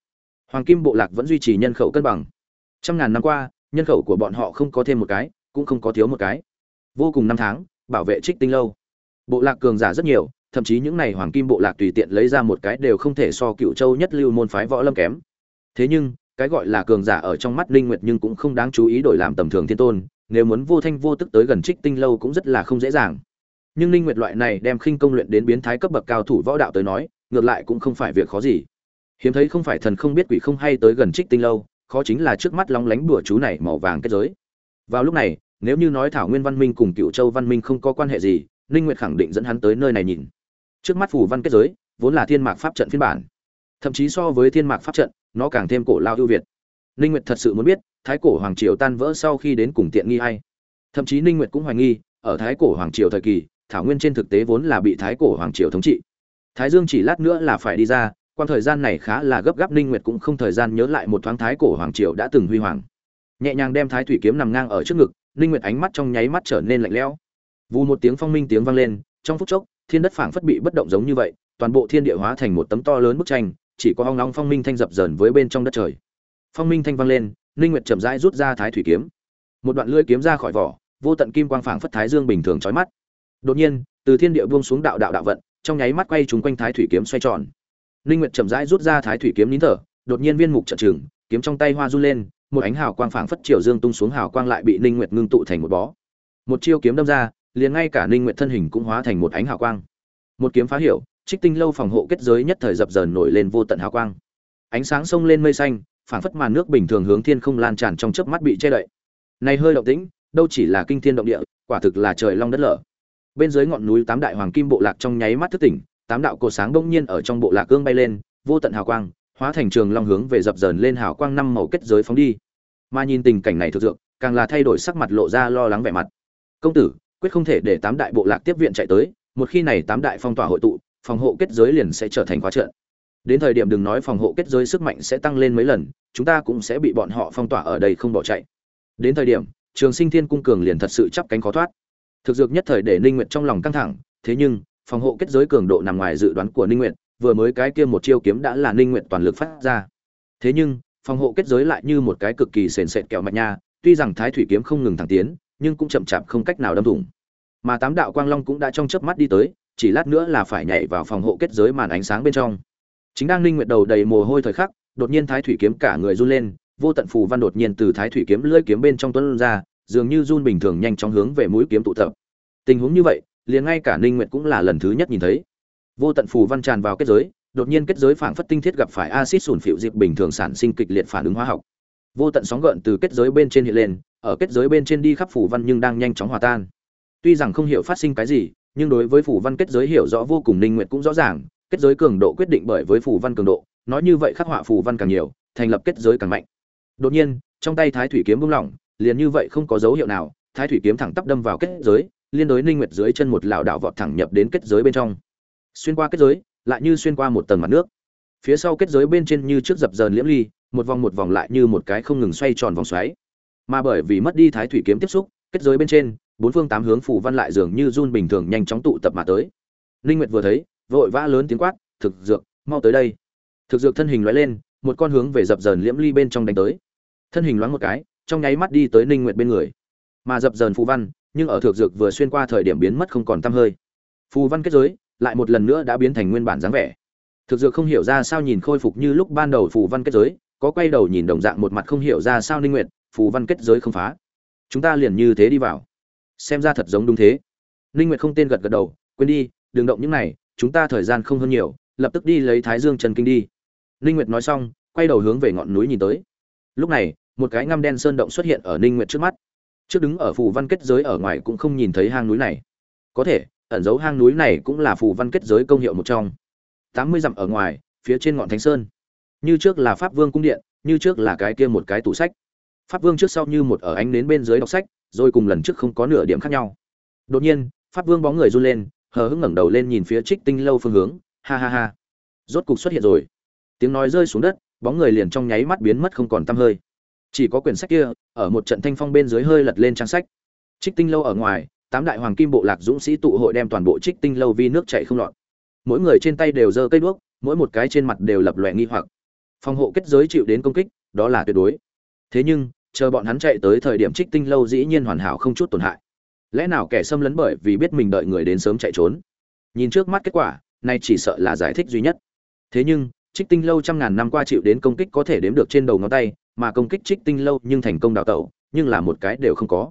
Hoàng kim bộ lạc vẫn duy trì nhân khẩu cân bằng. Trăm ngàn năm qua, nhân khẩu của bọn họ không có thêm một cái, cũng không có thiếu một cái. Vô cùng năm tháng, bảo vệ trích tinh lâu. Bộ lạc cường giả rất nhiều, thậm chí những này hoàng kim bộ lạc tùy tiện lấy ra một cái đều không thể so cựu châu nhất lưu môn phái võ lâm kém. Thế nhưng, cái gọi là cường giả ở trong mắt linh nguyệt nhưng cũng không đáng chú ý đổi làm tầm thường thiên tôn, nếu muốn vô thanh vô tức tới gần trích tinh lâu cũng rất là không dễ dàng nhưng ninh nguyệt loại này đem khinh công luyện đến biến thái cấp bậc cao thủ võ đạo tới nói, ngược lại cũng không phải việc khó gì. Hiếm thấy không phải thần không biết quỷ không hay tới gần trích tinh lâu, khó chính là trước mắt long lánh bùa chú này màu vàng kết giới. Vào lúc này, nếu như nói thảo nguyên văn minh cùng cựu châu văn minh không có quan hệ gì ninh nguyệt khẳng định dẫn hắn tới nơi này nhìn. Trước mắt phủ văn kết giới, vốn là thiên mạc pháp trận phiên bản. Thậm chí so với thiên mạc pháp trận, nó càng thêm cổ lao ưu việt. Ninh nguyệt thật sự muốn biết, thái cổ hoàng triều tan vỡ sau khi đến cùng tiện nghi hay. Thậm chí ninh nguyệt cũng hoài nghi, ở thái cổ hoàng triều thời kỳ thảo nguyên trên thực tế vốn là bị thái cổ hoàng triều thống trị. Thái dương chỉ lát nữa là phải đi ra quan thời gian này khá là gấp gáp, ninh nguyệt cũng không thời gian nhớ lại một thoáng thái cổ hoàng triều đã từng huy hoàng. Nhẹ nhàng đem thái thủy kiếm nằm ngang ở trước ngực, ninh nguyệt ánh mắt trong nháy mắt trở nên lạnh lẽo. Vù một tiếng phong minh tiếng vang lên, trong phút chốc, thiên đất phảng phất bị bất động giống như vậy, toàn bộ thiên địa hóa thành một tấm to lớn bức tranh, chỉ có hong nóng phong minh thanh dập dờn với bên trong đất trời. Phong minh thanh vang lên, ninh nguyệt chậm rãi rút ra thái thủy kiếm. Một đoạn lưỡi kiếm ra khỏi vỏ, vô tận kim quang phảng phất thái dương bình thường chói mắt đột nhiên, từ thiên địa buông xuống đạo đạo đạo vận, trong nháy mắt quay trúng quanh thái thủy kiếm xoay tròn. Linh nguyệt chậm rãi rút ra thái thủy kiếm nín thở, đột nhiên viên mục trận trừng, kiếm trong tay hoa run lên, một ánh hào quang phảng phất triều dương tung xuống hào quang lại bị linh nguyệt ngưng tụ thành một bó. Một chiêu kiếm đâm ra, liền ngay cả linh nguyệt thân hình cũng hóa thành một ánh hào quang. Một kiếm phá hiểu, trích tinh lâu phòng hộ kết giới nhất thời dập dờn nổi lên vô tận hào quang. Ánh sáng sông lên mây xanh, phảng phất màn nước bình thường hướng thiên không lan tràn trong chớp mắt bị che đậy. Này hơi động tĩnh, đâu chỉ là kinh thiên động địa, quả thực là trời long đất lở bên dưới ngọn núi tám đại hoàng kim bộ lạc trong nháy mắt thức tỉnh, tám đạo cột sáng bỗng nhiên ở trong bộ lạc cương bay lên, vô tận hào quang, hóa thành trường long hướng về dập dờn lên hào quang năm màu kết giới phóng đi. Mà nhìn tình cảnh này thực dược, càng là thay đổi sắc mặt lộ ra lo lắng vẻ mặt. Công tử, quyết không thể để tám đại bộ lạc tiếp viện chạy tới, một khi này tám đại phong tỏa hội tụ, phòng hộ kết giới liền sẽ trở thành khóa trận đến thời điểm đừng nói phòng hộ kết giới sức mạnh sẽ tăng lên mấy lần, chúng ta cũng sẽ bị bọn họ phong tỏa ở đây không bỏ chạy. Đến thời điểm, trường sinh thiên cung cường liền thật sự chắp cánh khó thoát thực dược nhất thời để ninh nguyệt trong lòng căng thẳng, thế nhưng, phòng hộ kết giới cường độ nằm ngoài dự đoán của ninh nguyệt, vừa mới cái kia một chiêu kiếm đã là ninh nguyệt toàn lực phát ra. Thế nhưng, phòng hộ kết giới lại như một cái cực kỳ sền sệt kẹo mạch nha, tuy rằng thái thủy kiếm không ngừng thẳng tiến, nhưng cũng chậm chạp không cách nào đâm thủng. Mà tám đạo quang long cũng đã trong chớp mắt đi tới, chỉ lát nữa là phải nhảy vào phòng hộ kết giới màn ánh sáng bên trong. Chính đang ninh nguyệt đầu đầy mồ hôi thời khắc, đột nhiên thái thủy kiếm cả người run lên, vô tận phù văn đột nhiên từ thái thủy kiếm lưỡi kiếm bên trong tuôn ra dường như run bình thường nhanh chóng hướng về mũi kiếm tụ tập. Tình huống như vậy, liền ngay cả ninh nguyệt cũng là lần thứ nhất nhìn thấy. Vô tận phù văn tràn vào kết giới, đột nhiên kết giới phảng phất tinh thiết gặp phải axit sủn phịu dịp bình thường sản sinh kịch liệt phản ứng hóa học. Vô tận sóng gợn từ kết giới bên trên hiện lên, ở kết giới bên trên đi khắp phù văn nhưng đang nhanh chóng hòa tan. Tuy rằng không hiểu phát sinh cái gì, nhưng đối với phù văn kết giới hiểu rõ vô cùng ninh nguyệt cũng rõ ràng, kết giới cường độ quyết định bởi với phù văn cường độ, nói như vậy khắc họa phù văn càng nhiều, thành lập kết giới càng mạnh. Đột nhiên, trong tay thái thủy kiếm bùng lỏng liền như vậy không có dấu hiệu nào, thái thủy kiếm thẳng tắp đâm vào kết giới, liên đối ninh nguyệt dưới chân một lảo đảo vọt thẳng nhập đến kết giới bên trong. Xuyên qua kết giới, lại như xuyên qua một tầng mặt nước. Phía sau kết giới bên trên như trước dập dờn liễm ly, một vòng một vòng lại như một cái không ngừng xoay tròn vòng xoáy. Mà bởi vì mất đi thái thủy kiếm tiếp xúc, kết giới bên trên, bốn phương tám hướng phủ văn lại dường như run bình thường nhanh chóng tụ tập mà tới. Linh nguyệt vừa thấy, vội vã lớn tiếng quát, thực dược, mau tới đây. Thực dược thân hình lóe lên, một con hướng về dập dờn liễm ly bên trong đánh tới. Thân hình loáng một cái trong nháy mắt đi tới ninh nguyệt bên người. Mà dập dờn phù văn, nhưng ở thực dược vừa xuyên qua thời điểm biến mất không còn tăm hơi. Phù văn kết giới, lại một lần nữa đã biến thành nguyên bản dáng vẻ. Thực dược không hiểu ra sao nhìn khôi phục như lúc ban đầu phù văn kết giới, có quay đầu nhìn đồng dạng một mặt không hiểu ra sao ninh nguyệt, phù văn kết giới không phá. Chúng ta liền như thế đi vào. Xem ra thật giống đúng thế. Ninh nguyệt không tên gật gật đầu, quên đi, đừng động những này, chúng ta thời gian không hơn nhiều, lập tức đi lấy thái dương trần kinh đi. Ninh nguyệt nói xong, quay đầu hướng về ngọn núi nhìn tới. Lúc này một cái ngăm đen sơn động xuất hiện ở ninh nguyệt trước mắt. Trước đứng ở phù văn kết giới ở ngoài cũng không nhìn thấy hang núi này. Có thể, ẩn dấu hang núi này cũng là phù văn kết giới công hiệu một trong. Tám mươi dặm ở ngoài, phía trên ngọn thánh sơn. Như trước là pháp vương cung điện, như trước là cái kia một cái tủ sách. Pháp vương trước sau như một ở ánh nến bên dưới đọc sách, rồi cùng lần trước không có nửa điểm khác nhau. Đột nhiên, pháp vương bóng người run lên, hờ hững ngẩng đầu lên nhìn phía trích tinh lâu phương hướng. Ha ha ha. Rốt cục xuất hiện rồi. Tiếng nói rơi xuống đất, bóng người liền trong nháy mắt biến mất không còn tăm hơi chỉ có quyển sách kia, ở một trận thanh phong bên dưới hơi lật lên trang sách. Trích tinh lâu ở ngoài, tám đại hoàng kim bộ lạc dũng sĩ tụ hội đem toàn bộ trích tinh lâu vi nước chảy không lọt. Mỗi người trên tay đều giơ cây đuốc, mỗi một cái trên mặt đều lập lòe nghi hoặc. Phòng hộ kết giới chịu đến công kích, đó là tuyệt đối. Thế nhưng, chờ bọn hắn chạy tới thời điểm trích tinh lâu dĩ nhiên hoàn hảo không chút tổn hại. Lẽ nào kẻ xâm lấn bởi vì biết mình đợi người đến sớm chạy trốn? Nhìn trước mắt kết quả, nay chỉ sợ là giải thích duy nhất. Thế nhưng trích tinh lâu trăm ngàn năm qua chịu đến công kích có thể đếm được trên đầu ngón tay, mà công kích trích tinh lâu nhưng thành công đào tẩu, nhưng là một cái đều không có.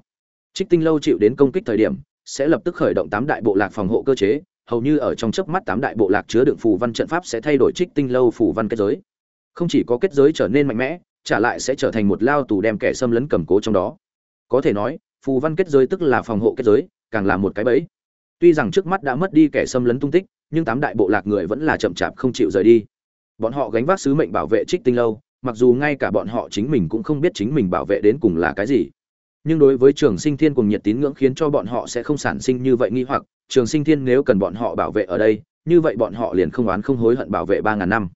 Trích tinh lâu chịu đến công kích thời điểm, sẽ lập tức khởi động tám đại bộ lạc phòng hộ cơ chế, hầu như ở trong chớp mắt tám đại bộ lạc chứa đựng phù văn trận pháp sẽ thay đổi trích tinh lâu phù văn kết giới. Không chỉ có kết giới trở nên mạnh mẽ, trả lại sẽ trở thành một lao tù đem kẻ xâm lấn cầm cố trong đó. Có thể nói, phù văn kết giới tức là phòng hộ kết giới, càng là một cái bẫy. Tuy rằng trước mắt đã mất đi kẻ xâm lấn tung tích, nhưng tám đại bộ lạc người vẫn là chậm chạp không chịu rời đi bọn họ gánh vác sứ mệnh bảo vệ trích tinh lâu, mặc dù ngay cả bọn họ chính mình cũng không biết chính mình bảo vệ đến cùng là cái gì. Nhưng đối với trường sinh thiên cùng nhiệt tín ngưỡng khiến cho bọn họ sẽ không sản sinh như vậy nghi hoặc, trường sinh thiên nếu cần bọn họ bảo vệ ở đây, như vậy bọn họ liền không oán không hối hận bảo vệ ba ngàn năm.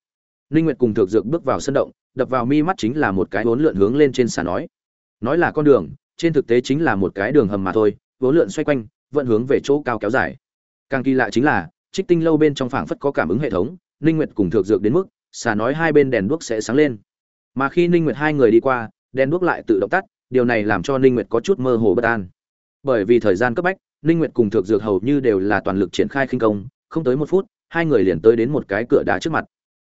Ninh nguyệt cùng thực dược bước vào sân động, đập vào mi mắt chính là một cái vốn lượn hướng lên trên xà nói. Nói là con đường, trên thực tế chính là một cái đường hầm mà thôi vốn lượn xoay quanh vận hướng về chỗ cao kéo dài. Càng kỳ lạ chính là, trích tinh lâu bên trong phảng phất có cảm ứng hệ thống ninh nguyệt cùng thực dược đến mức xà nói hai bên đèn đuốc sẽ sáng lên. Mà khi ninh nguyệt hai người đi qua, đèn đuốc lại tự động tắt, điều này làm cho ninh nguyệt có chút mơ hồ bất an. Bởi vì thời gian cấp bách, ninh nguyệt cùng thượng dược hầu như đều là toàn lực triển khai khinh công, không tới một phút, hai người liền tới đến một cái cửa đá trước mặt.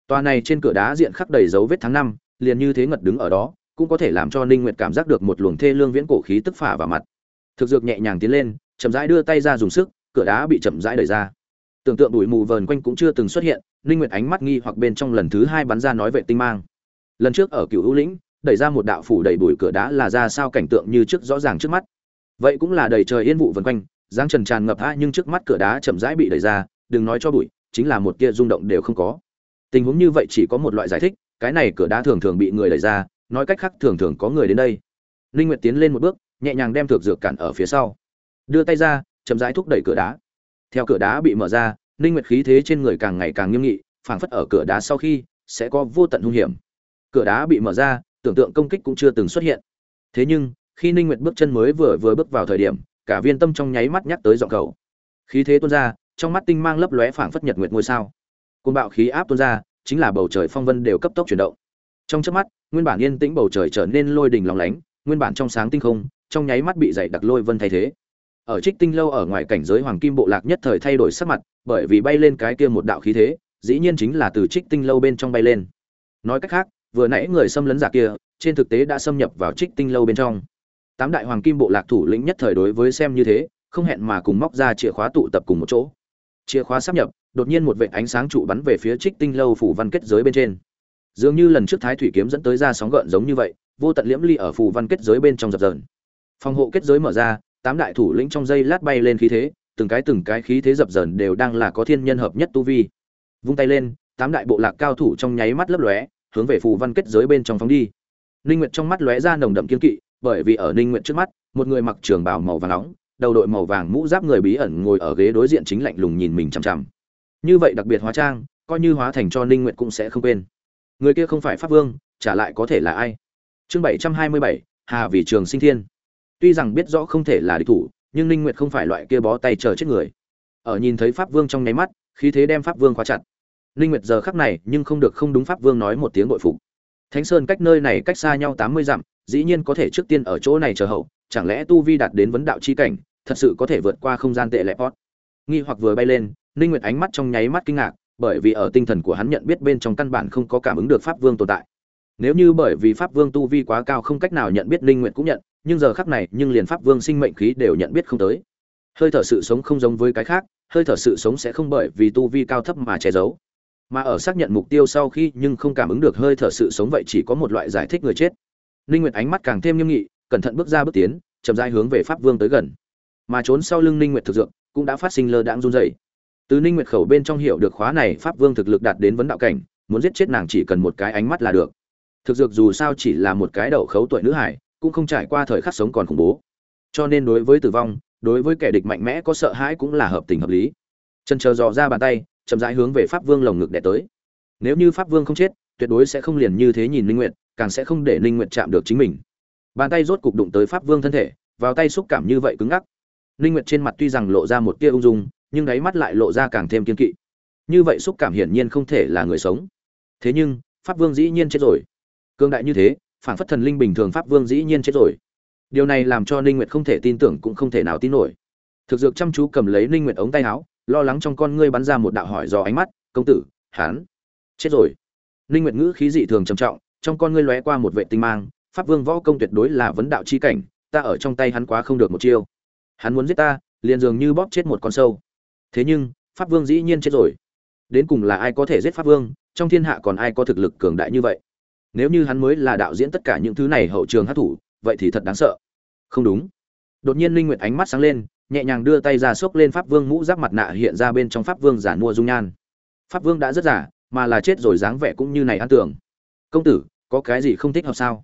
Tòa này trên cửa đá diện khắc đầy dấu vết tháng năm, liền như thế ngật đứng ở đó, cũng có thể làm cho ninh nguyệt cảm giác được một luồng thê lương viễn cổ khí tức phả vào mặt. Thực dược nhẹ nhàng tiến lên, chậm rãi đưa tay ra dùng sức, cửa đá bị chậm rãi đẩy ra tưởng tượng đuổi mù vờn quanh cũng chưa từng xuất hiện, ninh nguyệt ánh mắt nghi hoặc bên trong lần thứ hai bắn ra nói vệ tinh mang. Lần trước ở cựu hữu lĩnh, đẩy ra một đạo phủ đầy bụi cửa đá là ra sao cảnh tượng như trước rõ ràng trước mắt. Vậy cũng là đầy trời yên vụ vần quanh giang trần tràn ngập a nhưng trước mắt cửa đá chậm rãi bị đẩy ra, đừng nói cho bụi, chính là một tia rung động đều không có. Tình huống như vậy chỉ có một loại giải thích, cái này cửa đá thường thường bị người đẩy ra, nói cách khác thường thường có người đến đây. Linh nguyệt tiến lên một bước, nhẹ nhàng đem thực dược cản ở phía sau. Đưa tay ra, chậm rãi thúc đẩy cửa đá theo cửa đá bị mở ra, Ninh nguyệt khí thế trên người càng ngày càng nghiêm nghị, phảng phất ở cửa đá sau khi, sẽ có vô tận hung hiểm. Cửa đá bị mở ra, tưởng tượng công kích cũng chưa từng xuất hiện. Thế nhưng, khi ninh nguyệt bước chân mới vừa vừa bước vào thời điểm, cả viên tâm trong nháy mắt nhắc tới giọng cầu. Khí thế tuôn ra, trong mắt tinh mang lấp lóe phảng phất nhật nguyệt ngôi sao. Côn bạo khí áp tuôn ra, chính là bầu trời phong vân đều cấp tốc chuyển động. Trong chớp mắt, nguyên bản yên tĩnh bầu trời trở nên lôi đình lóng lánh, nguyên bản trong sáng tinh không, trong nháy mắt bị dày đặc lôi vân thay thế ở trích tinh lâu ở ngoài cảnh giới hoàng kim bộ lạc nhất thời thay đổi sắc mặt, bởi vì bay lên cái kia một đạo khí thế, dĩ nhiên chính là từ trích tinh lâu bên trong bay lên. Nói cách khác, vừa nãy người xâm lấn giả kia, trên thực tế đã xâm nhập vào trích tinh lâu bên trong. Tám đại hoàng kim bộ lạc thủ lĩnh nhất thời đối với xem như thế, không hẹn mà cùng móc ra chìa khóa tụ tập cùng một chỗ. Chìa khóa sắp nhập, đột nhiên một vệ ánh sáng trụ bắn về phía trích tinh lâu phủ văn kết giới bên trên. Dường như lần trước thái thủy kiếm dẫn tới ra sóng gợn giống như vậy, vô tận liễm ly ở phủ văn kết giới bên trong dập dờn. Phòng hộ kết giới mở ra tám đại thủ lĩnh trong dây lát bay lên khí thế từng cái từng cái khí thế dập dờn đều đang là có thiên nhân hợp nhất tu vi. Vung tay lên tám đại bộ lạc cao thủ trong nháy mắt lấp lóe hướng về phù văn kết giới bên trong phóng đi. Ninh nguyệt trong mắt lóe ra nồng đậm kiên kỵ bởi vì ở ninh nguyệt trước mắt một người mặc trường bào màu vàng nóng đầu đội màu vàng mũ giáp người bí ẩn ngồi ở ghế đối diện chính lạnh lùng nhìn mình chằm chằm. Như vậy đặc biệt hóa trang coi như hóa thành cho ninh nguyệt cũng sẽ không quên. Người kia không phải pháp vương trả lại có thể là ai? Chương 727, hà vì trường sinh thiên tuy rằng biết rõ không thể là địch thủ nhưng ninh nguyệt không phải loại kia bó tay chờ chết người ở nhìn thấy pháp vương trong nháy mắt khí thế đem pháp vương khóa chặt Linh Nguyệt giờ khắc này, nhưng không được không đúng pháp vương nói một tiếng bội phục. Thánh Sơn cách nơi này cách xa nhau 80 dặm, dĩ nhiên có thể trước tiên ở chỗ này chờ hậu, chẳng lẽ tu vi đạt đến vấn đạo chi cảnh, thật sự có thể vượt qua không gian tệ lẹp pot. Nghi hoặc vừa bay lên, Linh Nguyệt ánh mắt trong nháy mắt kinh ngạc, bởi vì ở tinh thần của hắn nhận biết bên trong căn bản không có cảm ứng được pháp vương tồn tại. Nếu như bởi vì pháp vương tu vi quá cao không cách nào nhận biết Linh nguyện cũng nhận, nhưng giờ khắc này, nhưng liền pháp vương sinh mệnh khí đều nhận biết không tới. Hơi thở sự sống không giống với cái khác, hơi thở sự sống sẽ không bởi vì tu vi cao thấp mà che giấu. Mà ở xác nhận mục tiêu sau khi nhưng không cảm ứng được hơi thở sự sống vậy chỉ có một loại giải thích người chết. Linh nguyệt ánh mắt càng thêm nghiêm nghị cẩn thận bước ra bước tiến chậm rãi hướng về pháp vương tới gần. Mà trốn sau lưng linh nguyệt thực dược cũng đã phát sinh lơ đãng run rẩy. Từ linh nguyệt khẩu bên trong hiểu được khóa này pháp vương thực lực đạt đến vấn đạo cảnh muốn giết chết nàng chỉ cần một cái ánh mắt là được thực dược dù sao chỉ là một cái đầu khấu tuổi nữ hải, cũng không trải qua thời khắc sống còn khủng bố. Cho nên đối với tử vong, đối với kẻ địch mạnh mẽ có sợ hãi cũng là hợp tình hợp lý. Chân chờ dò ra bàn tay, chậm rãi hướng về pháp vương lồng ngực đè tới. Nếu như pháp vương không chết, tuyệt đối sẽ không liền như thế nhìn linh nguyệt, càng sẽ không để linh nguyệt chạm được chính mình. Bàn tay rốt cục đụng tới pháp vương thân thể, vào tay xúc cảm như vậy cứng ngắc. Linh nguyệt trên mặt tuy rằng lộ ra một tia ung dung, nhưng đáy mắt lại lộ ra càng thêm kiên kỵ. Như vậy xúc cảm hiển nhiên không thể là người sống. Thế nhưng, pháp vương dĩ nhiên chết rồi cương đại như thế, phản phất thần linh bình thường pháp vương dĩ nhiên chết rồi. Điều này làm cho ninh nguyệt không thể tin tưởng cũng không thể nào tin nổi. Thực dược chăm chú cầm lấy ninh nguyệt ống tay áo, lo lắng trong con ngươi bắn ra một đạo hỏi do ánh mắt, công tử hán chết rồi. Ninh nguyệt ngữ khí dị thường trầm trọng, trong con ngươi lóe qua một vệ tinh mang, pháp vương võ công tuyệt đối là vấn đạo chi cảnh, ta ở trong tay hắn quá không được một chiêu. Hắn muốn giết ta, liền dường như bóp chết một con sâu. Thế nhưng, pháp vương dĩ nhiên chết rồi. Đến cùng là ai có thể giết pháp vương, trong thiên hạ còn ai có thực lực cường đại như vậy? Nếu như hắn mới là đạo diễn tất cả những thứ này hậu trường hát thủ, vậy thì thật đáng sợ. Không đúng. Đột nhiên linh nguyệt ánh mắt sáng lên, nhẹ nhàng đưa tay ra xốc lên pháp vương mũ giáp mặt nạ hiện ra bên trong pháp vương giả mua dung nhan. Pháp vương đã rất giả, mà là chết rồi dáng vẻ cũng như này ăn tưởng. Công tử, có cái gì không thích hợp sao?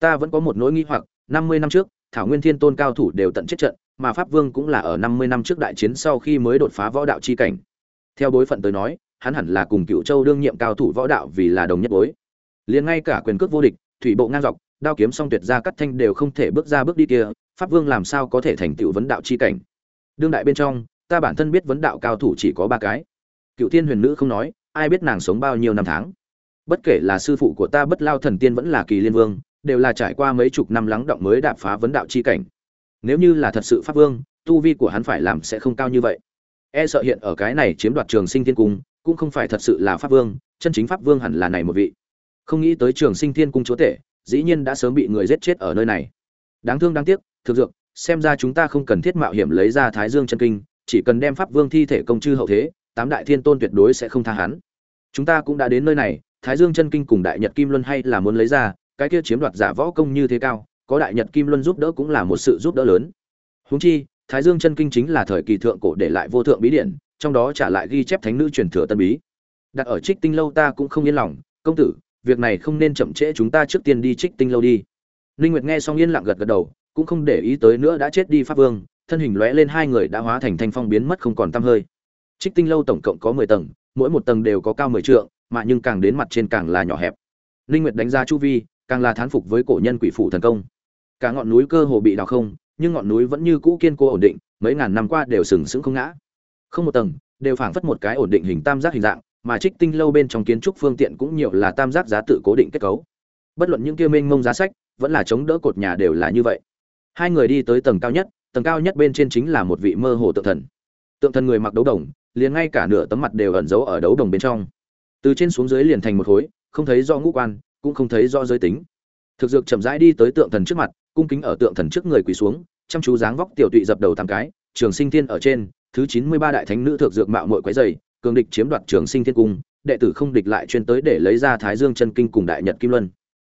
Ta vẫn có một nỗi nghi hoặc, năm mươi năm trước, thảo nguyên thiên tôn cao thủ đều tận chết trận, mà pháp vương cũng là ở năm mươi năm trước đại chiến sau khi mới đột phá võ đạo chi cảnh. Theo bối phận tới nói, hắn hẳn là cùng cựu châu đương nhiệm cao thủ võ đạo vì là đồng nhất bối liền ngay cả quyền cước vô địch, thủy bộ ngang dọc, đao kiếm song tuyệt ra cắt thanh đều không thể bước ra bước đi kia, pháp vương làm sao có thể thành tựu vấn đạo chi cảnh? Đương đại bên trong, ta bản thân biết vấn đạo cao thủ chỉ có ba cái. Cựu thiên huyền nữ không nói, ai biết nàng sống bao nhiêu năm tháng? Bất kể là sư phụ của ta bất lao thần tiên vẫn là kỳ liên vương, đều là trải qua mấy chục năm lắng động mới đạp phá vấn đạo chi cảnh. Nếu như là thật sự pháp vương, tu vi của hắn phải làm sẽ không cao như vậy. E sợ hiện ở cái này chiếm đoạt trường sinh thiên cung, cũng không phải thật sự là pháp vương, chân chính pháp vương hẳn là này một vị không nghĩ tới trường sinh thiên cung chúa tể, dĩ nhiên đã sớm bị người giết chết ở nơi này. Đáng thương đáng tiếc, thực dược, xem ra chúng ta không cần thiết mạo hiểm lấy ra thái dương chân kinh, chỉ cần đem pháp vương thi thể công chư hậu thế, tám đại thiên tôn tuyệt đối sẽ không tha hắn. Chúng ta cũng đã đến nơi này, thái dương chân kinh cùng đại nhật kim luân hay là muốn lấy ra, cái kia chiếm đoạt giả võ công như thế cao, có đại nhật kim luân giúp đỡ cũng là một sự giúp đỡ lớn. Húng chi, thái dương chân kinh chính là thời kỳ thượng cổ để lại vô thượng bí điển, trong đó trả lại ghi chép thánh nữ truyền thừa tân bí. Đặt ở trích tinh lâu ta cũng không yên lòng, công tử việc này không nên chậm trễ chúng ta trước tiên đi trích tinh lâu đi. Ninh nguyệt nghe xong yên lặng gật gật đầu, cũng không để ý tới nữa đã chết đi pháp vương, thân hình lóe lên hai người đã hóa thành thanh phong biến mất không còn tăm hơi. Trích tinh lâu tổng cộng có 10 tầng, mỗi một tầng đều có cao 10 trượng, mà nhưng càng đến mặt trên càng là nhỏ hẹp. Ninh nguyệt đánh giá chu vi, càng là thán phục với cổ nhân quỷ phủ thần công. Cả ngọn núi cơ hồ bị đào không, nhưng ngọn núi vẫn như cũ kiên cố ổn định, mấy ngàn năm qua đều sừng sững không ngã. Không một tầng, đều phảng phất một cái ổn định hình tam giác hình dạng mà trích tinh lâu bên trong kiến trúc phương tiện cũng nhiều là tam giác giá tự cố định kết cấu. Bất luận những kia mênh mông giá sách, vẫn là chống đỡ cột nhà đều là như vậy. Hai người đi tới tầng cao nhất, tầng cao nhất bên trên chính là một vị mơ hồ tượng thần. Tượng thần người mặc đấu đồng, liền ngay cả nửa tấm mặt đều ẩn giấu ở đấu đồng bên trong. Từ trên xuống dưới liền thành một khối, không thấy do ngũ quan, cũng không thấy do giới tính. Thực dược chậm rãi đi tới tượng thần trước mặt, cung kính ở tượng thần trước người quỳ xuống, chăm chú dáng vóc tiểu tụy dập đầu tám cái, trường sinh thiên ở trên, thứ chín mươi ba đại thánh nữ thực dược mạo muội quái dày cường địch chiếm đoạt trường sinh thiên cung, đệ tử không địch lại chuyên tới để lấy ra thái dương chân kinh cùng đại nhật kim luân.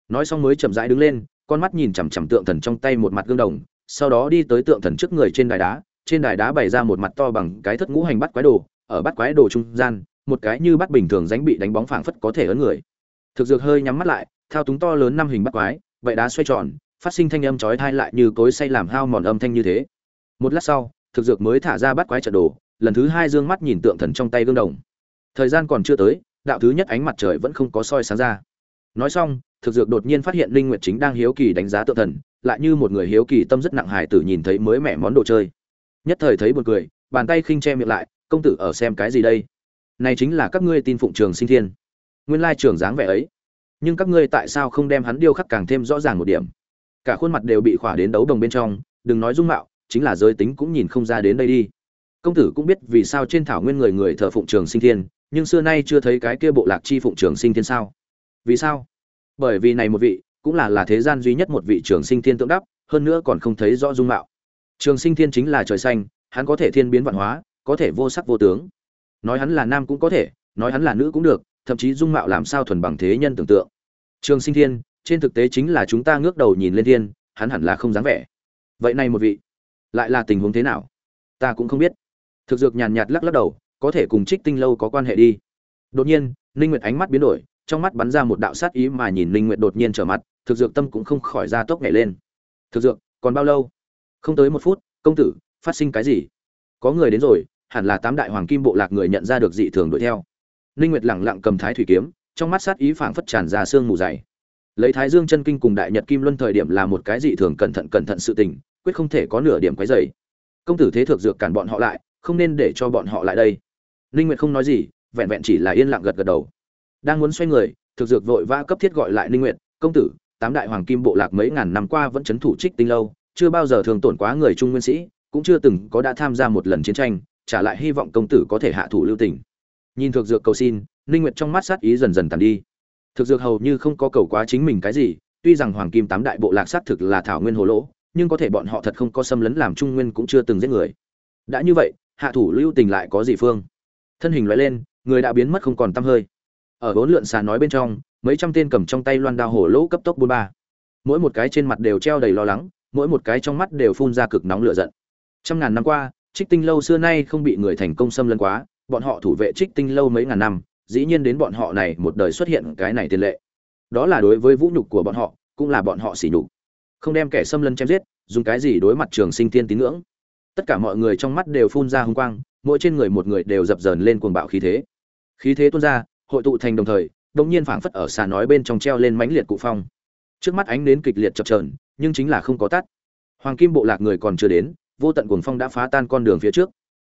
Nói xong mới chậm rãi đứng lên, con mắt nhìn chằm chằm tượng thần trong tay một mặt gương đồng, sau đó đi tới tượng thần trước người trên đài đá, trên đài đá bày ra một mặt to bằng cái thất ngũ hành bắt quái đồ, ở bắt quái đồ trung gian, một cái như bắt bình thường dánh bị đánh bóng phảng phất có thể ấn người. Thực dược hơi nhắm mắt lại, thao túng to lớn năm hình bắt quái, vậy đá xoay tròn, phát sinh thanh âm chói tai lại như cối say làm hao mòn âm thanh như thế. Một lát sau, thực dược mới thả ra bắt quái trận đồ lần thứ hai dương mắt nhìn tượng thần trong tay gương đồng. Thời gian còn chưa tới, đạo thứ nhất ánh mặt trời vẫn không có soi sáng ra. Nói xong, thực dược đột nhiên phát hiện linh nguyệt chính đang hiếu kỳ đánh giá tượng thần, lại như một người hiếu kỳ tâm rất nặng hài tử nhìn thấy mới mẻ món đồ chơi. Nhất thời thấy buồn cười, bàn tay khinh che miệng lại, công tử ở xem cái gì đây? Này chính là các ngươi tin phụng trường sinh thiên. Nguyên lai trường dáng vẻ ấy. Nhưng các ngươi tại sao không đem hắn điêu khắc càng thêm rõ ràng một điểm? Cả khuôn mặt đều bị khỏa đến đấu đồng bên trong, đừng nói dung mạo, chính là giới tính cũng nhìn không ra đến đây đi công tử cũng biết vì sao trên thảo nguyên người người thờ phụng trường sinh thiên, nhưng xưa nay chưa thấy cái kia bộ lạc chi phụng trường sinh thiên sao? Vì sao? Bởi vì này một vị, cũng là là thế gian duy nhất một vị trường sinh thiên tượng đắp, hơn nữa còn không thấy rõ dung mạo. Trường sinh thiên chính là trời xanh, hắn có thể thiên biến vạn hóa, có thể vô sắc vô tướng. Nói hắn là nam cũng có thể, nói hắn là nữ cũng được, thậm chí dung mạo làm sao thuần bằng thế nhân tưởng tượng. Trường sinh thiên, trên thực tế chính là chúng ta ngước đầu nhìn lên thiên, hắn hẳn là không dáng vẻ. Vậy này một vị, lại là tình huống thế nào? Ta cũng không biết thực dược nhàn nhạt lắc lắc đầu, có thể cùng trích tinh lâu có quan hệ đi. Đột nhiên, ninh nguyệt ánh mắt biến đổi, trong mắt bắn ra một đạo sát ý mà nhìn ninh nguyệt đột nhiên trở mặt, thực dược tâm cũng không khỏi ra tốc nhảy lên. Thực dược, còn bao lâu? Không tới một phút, công tử, phát sinh cái gì? Có người đến rồi, hẳn là tám đại hoàng kim bộ lạc người nhận ra được dị thường đuổi theo. Ninh nguyệt lẳng lặng cầm thái thủy kiếm, trong mắt sát ý phảng phất tràn ra xương mù dày. Lấy thái dương chân kinh cùng đại nhật kim luân thời điểm là một cái dị thường cẩn thận cẩn thận sự tình, quyết không thể có nửa điểm quấy rầy. Công tử thế thực dược cản bọn họ lại không nên để cho bọn họ lại đây. Ninh nguyệt không nói gì, vẹn vẹn chỉ là yên lặng gật gật đầu. Đang muốn xoay người, thực dược vội vã cấp thiết gọi lại ninh nguyệt, công tử, tám đại hoàng kim bộ lạc mấy ngàn năm qua vẫn chấn thủ trích tinh lâu, chưa bao giờ thường tổn quá người trung nguyên sĩ, cũng chưa từng có đã tham gia một lần chiến tranh, trả lại hy vọng công tử có thể hạ thủ lưu tình. Nhìn thực dược cầu xin, ninh nguyệt trong mắt sát ý dần dần tàn đi. Thực dược hầu như không có cầu quá chính mình cái gì, tuy rằng hoàng kim tám đại bộ lạc sát thực là thảo nguyên hồ lỗ, nhưng có thể bọn họ thật không có xâm lấn làm trung nguyên cũng chưa từng giết người. Đã như vậy hạ thủ lưu tình lại có gì phương. Thân hình loại lên, người đã biến mất không còn tăm hơi. Ở bốn lượn xà nói bên trong, mấy trăm tên cầm trong tay loan đao hổ lỗ cấp tốc bốn ba. Mỗi một cái trên mặt đều treo đầy lo lắng, mỗi một cái trong mắt đều phun ra cực nóng lửa giận. Trăm ngàn năm qua, trích tinh lâu xưa nay không bị người thành công xâm lấn quá, bọn họ thủ vệ trích tinh lâu mấy ngàn năm, dĩ nhiên đến bọn họ này một đời xuất hiện cái này tiền lệ. Đó là đối với vũ nhục của bọn họ, cũng là bọn họ sỉ nhục. Không đem kẻ xâm lấn chém giết, dùng cái gì đối mặt trường sinh tiên tín ngưỡng? Tất cả mọi người trong mắt đều phun ra hung quang, mỗi trên người một người đều dập dờn lên cuồng bạo khí thế. Khí thế tuôn ra, hội tụ thành đồng thời, đột nhiên phảng phất ở xà nói bên trong treo lên mãnh liệt cụ phong. Trước mắt ánh đến kịch liệt chập trờn nhưng chính là không có tắt. Hoàng kim bộ lạc người còn chưa đến, vô tận cuồng phong đã phá tan con đường phía trước.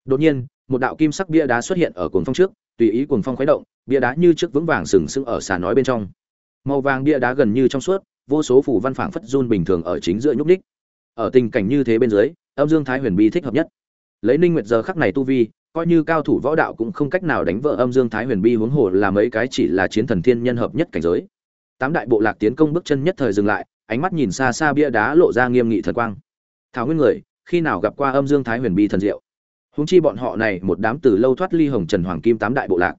Đột nhiên, một đạo kim sắc bia đá xuất hiện ở cuồng phong trước, tùy ý cuồng phong khuấy động, bia đá như trước vững vàng sừng sững ở xà nói bên trong. Màu vàng bia đá gần như trong suốt, vô số phủ văn phảng phất run bình thường ở chính giữa nhúc ních ở tình cảnh như thế bên dưới, âm dương thái huyền bi thích hợp nhất. Lấy ninh nguyệt giờ khắc này tu vi, coi như cao thủ võ đạo cũng không cách nào đánh vỡ âm dương thái huyền bi huống hồ là mấy cái chỉ là chiến thần thiên nhân hợp nhất cảnh giới. Tám đại bộ lạc tiến công bước chân nhất thời dừng lại, ánh mắt nhìn xa xa bia đá lộ ra nghiêm nghị thần quang. Thảo nguyên người, khi nào gặp qua âm dương thái huyền bi thần diệu? Huống chi bọn họ này một đám từ lâu thoát ly hồng trần hoàng kim tám đại bộ lạc.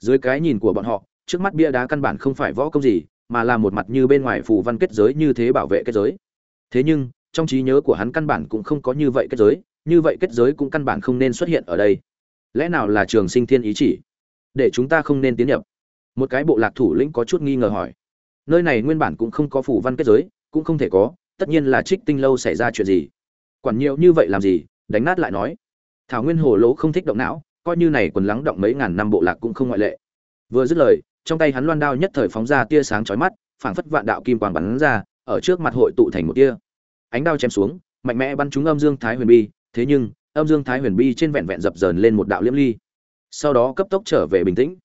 Dưới cái nhìn của bọn họ, trước mắt bia đá căn bản không phải võ công gì, mà là một mặt như bên ngoài phù văn kết giới như thế bảo vệ kết giới. Thế nhưng trong trí nhớ của hắn căn bản cũng không có như vậy kết giới, như vậy kết giới cũng căn bản không nên xuất hiện ở đây. Lẽ nào là trường sinh thiên ý chỉ? Để chúng ta không nên tiến nhập. Một cái bộ lạc thủ lĩnh có chút nghi ngờ hỏi. Nơi này nguyên bản cũng không có phủ văn kết giới, cũng không thể có, tất nhiên là trích tinh lâu xảy ra chuyện gì? Quản nhiều như vậy làm gì? Đánh nát lại nói. Thảo nguyên hồ lỗ không thích động não, coi như này quần lắng động mấy ngàn năm bộ lạc cũng không ngoại lệ. Vừa dứt lời, trong tay hắn loan đao nhất thời phóng ra tia sáng chói mắt, phảng phất vạn đạo kim quang bắn ra, ở trước mặt hội tụ thành một tia ánh đao chém xuống, mạnh mẽ bắn trúng âm dương thái huyền bi, thế nhưng, âm dương thái huyền bi trên vẹn vẹn dập dờn lên một đạo liễm ly. Sau đó cấp tốc trở về bình tĩnh.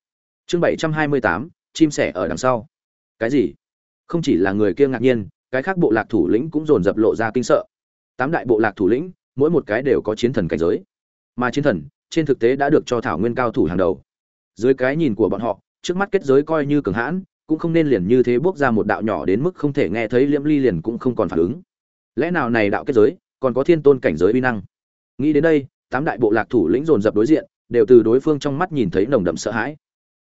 Chương bảy trăm hai mươi tám, chim sẻ ở đằng sau. Cái gì? Không chỉ là người kia ngạc nhiên, cái khác bộ lạc thủ lĩnh cũng dồn dập lộ ra kinh sợ. Tám đại bộ lạc thủ lĩnh, mỗi một cái đều có chiến thần cảnh giới. Mà chiến thần, trên thực tế đã được cho thảo nguyên cao thủ hàng đầu. Dưới cái nhìn của bọn họ, trước mắt kết giới coi như cường hãn, cũng không nên liền như thế bước ra một đạo nhỏ đến mức không thể nghe thấy liễm ly liền cũng không còn phản ứng lẽ nào này đạo kết giới còn có thiên tôn cảnh giới uy năng? Nghĩ đến đây, tám đại bộ lạc thủ lĩnh dồn dập đối diện, đều từ đối phương trong mắt nhìn thấy nồng đậm sợ hãi.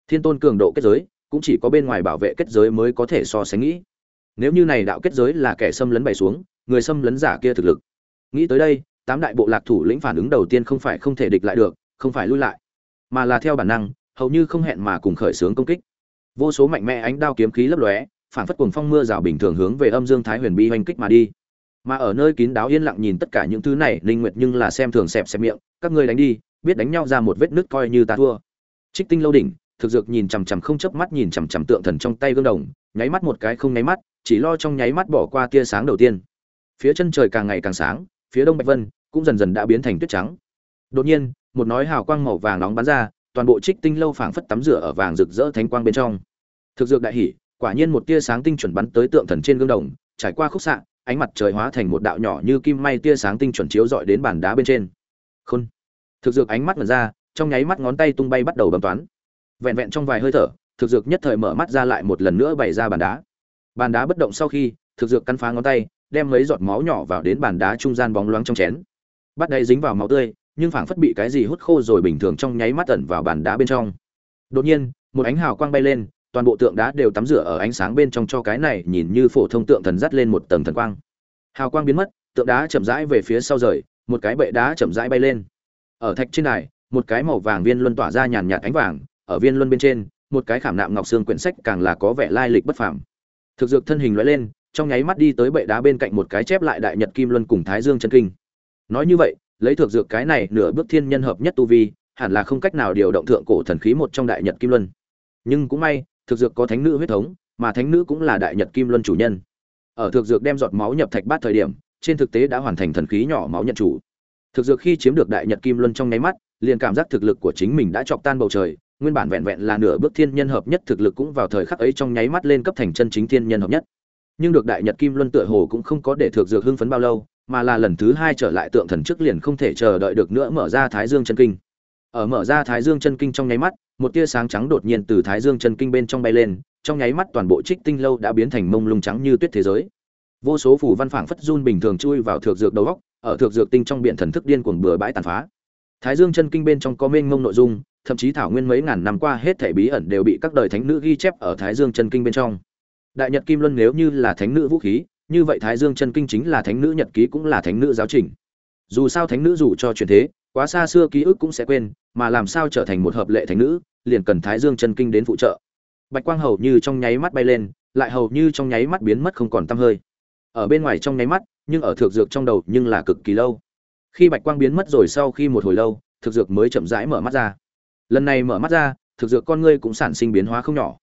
Thiên tôn cường độ kết giới cũng chỉ có bên ngoài bảo vệ kết giới mới có thể so sánh nghĩ. Nếu như này đạo kết giới là kẻ xâm lấn bày xuống, người xâm lấn giả kia thực lực. Nghĩ tới đây, tám đại bộ lạc thủ lĩnh phản ứng đầu tiên không phải không thể địch lại được, không phải lui lại, mà là theo bản năng, hầu như không hẹn mà cùng khởi xướng công kích. Vô số mạnh mẽ ánh đao kiếm khí lấp lóe, phản phất cuồng phong mưa rào bình thường hướng về âm dương thái huyền bi hoành kích mà đi mà ở nơi kín đáo yên lặng nhìn tất cả những thứ này linh nguyệt nhưng là xem thường xẹp xẹp miệng, các ngươi đánh đi, biết đánh nhau ra một vết nứt coi như ta thua. Trích tinh lâu đỉnh, thực dược nhìn chằm chằm không chớp mắt nhìn chằm chằm tượng thần trong tay gương đồng, nháy mắt một cái không nháy mắt, chỉ lo trong nháy mắt bỏ qua tia sáng đầu tiên. Phía chân trời càng ngày càng sáng, phía đông bạch vân cũng dần dần đã biến thành tuyết trắng. Đột nhiên, một nói hào quang màu vàng nóng bắn ra, toàn bộ trích tinh lâu phảng phất tắm rửa ở vàng rực rỡ thánh quang bên trong. Thực dược đại hỉ, quả nhiên một tia sáng tinh chuẩn bắn tới tượng thần trên gương đồng, trải qua khúc xạ ánh mặt trời hóa thành một đạo nhỏ như kim may tia sáng tinh chuẩn chiếu dọi đến bàn đá bên trên. Khôn. Thực dược ánh mắt mở ra, trong nháy mắt ngón tay tung bay bắt đầu bấm toán. Vẹn vẹn trong vài hơi thở, thực dược nhất thời mở mắt ra lại một lần nữa bày ra bàn đá. Bàn đá bất động sau khi, thực dược cắn phá ngón tay, đem mấy giọt máu nhỏ vào đến bàn đá trung gian bóng loáng trong chén. Bắt đây dính vào máu tươi, nhưng phảng phất bị cái gì hút khô rồi bình thường trong nháy mắt ẩn vào bàn đá bên trong. Đột nhiên, một ánh hào quang bay lên toàn bộ tượng đá đều tắm rửa ở ánh sáng bên trong cho cái này nhìn như phổ thông tượng thần dắt lên một tầng thần quang. Hào quang biến mất tượng đá chậm rãi về phía sau rời một cái bệ đá chậm rãi bay lên. Ở thạch trên này, một cái màu vàng viên luân tỏa ra nhàn nhạt ánh vàng ở viên luân bên trên một cái khảm nạm ngọc xương quyển sách càng là có vẻ lai lịch bất phàm. Thực dược thân hình lóe lên trong nháy mắt đi tới bệ đá bên cạnh một cái chép lại đại nhật kim luân cùng thái dương chân kinh. Nói như vậy lấy thực dược cái này nửa bước thiên nhân hợp nhất tu vi hẳn là không cách nào điều động thượng cổ thần khí một trong đại nhật kim luân. Nhưng cũng may thực dược có thánh nữ huyết thống, mà thánh nữ cũng là đại nhật kim luân chủ nhân. Ở thực dược đem giọt máu nhập thạch bát thời điểm, trên thực tế đã hoàn thành thần khí nhỏ máu nhận chủ. Thực dược khi chiếm được đại nhật kim luân trong nháy mắt, liền cảm giác thực lực của chính mình đã chọc tan bầu trời, nguyên bản vẹn vẹn là nửa bước thiên nhân hợp nhất thực lực cũng vào thời khắc ấy trong nháy mắt lên cấp thành chân chính thiên nhân hợp nhất. Nhưng được đại nhật kim luân tựa hồ cũng không có để thực dược hưng phấn bao lâu, mà là lần thứ hai trở lại tượng thần trước liền không thể chờ đợi được nữa mở ra thái dương chân kinh. Ở mở ra thái dương chân kinh trong nháy mắt một tia sáng trắng đột nhiên từ thái dương chân kinh bên trong bay lên, trong nháy mắt toàn bộ trích tinh lâu đã biến thành mông lung trắng như tuyết thế giới. Vô số phủ văn phảng phất run bình thường chui vào thượng dược đầu góc ở thượng dược tinh trong biển thần thức điên cuồng bừa bãi tàn phá. Thái dương chân kinh bên trong có mênh mông nội dung, thậm chí thảo nguyên mấy ngàn năm qua hết thể bí ẩn đều bị các đời thánh nữ ghi chép ở thái dương chân kinh bên trong. Đại nhật kim luân nếu như là thánh nữ vũ khí, như vậy thái dương chân kinh chính là thánh nữ nhật ký cũng là thánh nữ giáo trình. Dù sao thánh nữ dù cho truyền thế quá xa xưa ký ức cũng sẽ quên, mà làm sao trở thành một hợp lệ thánh nữ, liền cần thái dương chân kinh đến phụ trợ. Bạch quang hầu như trong nháy mắt bay lên, lại hầu như trong nháy mắt biến mất không còn tăm hơi. Ở bên ngoài trong nháy mắt, nhưng ở thực dược trong đầu nhưng là cực kỳ lâu. Khi bạch quang biến mất rồi sau khi một hồi lâu thực dược mới chậm rãi mở mắt ra. Lần này mở mắt ra thực dược con ngươi cũng sản sinh biến hóa không nhỏ.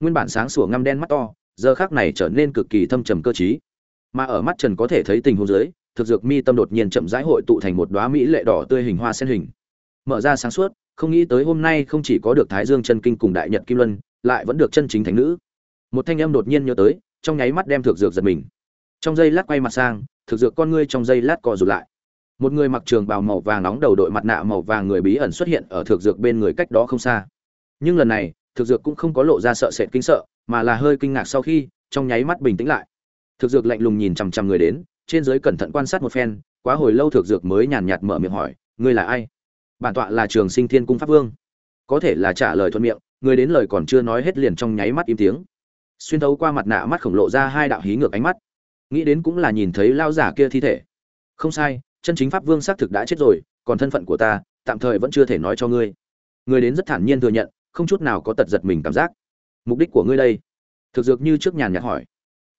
Nguyên bản sáng sủa ngăm đen mắt to, giờ khác này trở nên cực kỳ thâm trầm cơ t mà ở mắt trần có thể thấy tình huống dưới thực dược mi tâm đột nhiên chậm rãi hội tụ thành một đóa mỹ lệ đỏ tươi hình hoa sen hình. Mở ra sáng suốt, không nghĩ tới hôm nay không chỉ có được thái dương chân kinh cùng đại nhật kim luân, lại vẫn được chân chính thánh nữ. Một thanh âm đột nhiên nhớ tới, trong nháy mắt đem thực dược giật mình. Trong giây lát quay mặt sang, thực dược con ngươi trong giây lát co rụt lại. Một người mặc trường bào màu vàng nóng đầu đội mặt nạ màu vàng người bí ẩn xuất hiện ở thực dược bên người cách đó không xa. Nhưng lần này, thực dược cũng không có lộ ra sợ sệt kinh sợ, mà là hơi kinh ngạc sau khi, trong nháy mắt bình tĩnh lại. Thực dược lạnh lùng nhìn chằm chằm người đến trên dưới cẩn thận quan sát một phen, quá hồi lâu thực dược mới nhàn nhạt mở miệng hỏi, ngươi là ai? Bản tọa là trường sinh thiên cung pháp vương. Có thể là trả lời thuận miệng, người đến lời còn chưa nói hết liền trong nháy mắt im tiếng. Xuyên thấu qua mặt nạ mắt khổng lộ ra hai đạo hí ngược ánh mắt. Nghĩ đến cũng là nhìn thấy lao giả kia thi thể. Không sai, chân chính pháp vương xác thực đã chết rồi, còn thân phận của ta, tạm thời vẫn chưa thể nói cho ngươi. Người đến rất thản nhiên thừa nhận, không chút nào có tật giật mình cảm giác. Mục đích của ngươi đây? Thực dược như trước nhàn nhạt hỏi.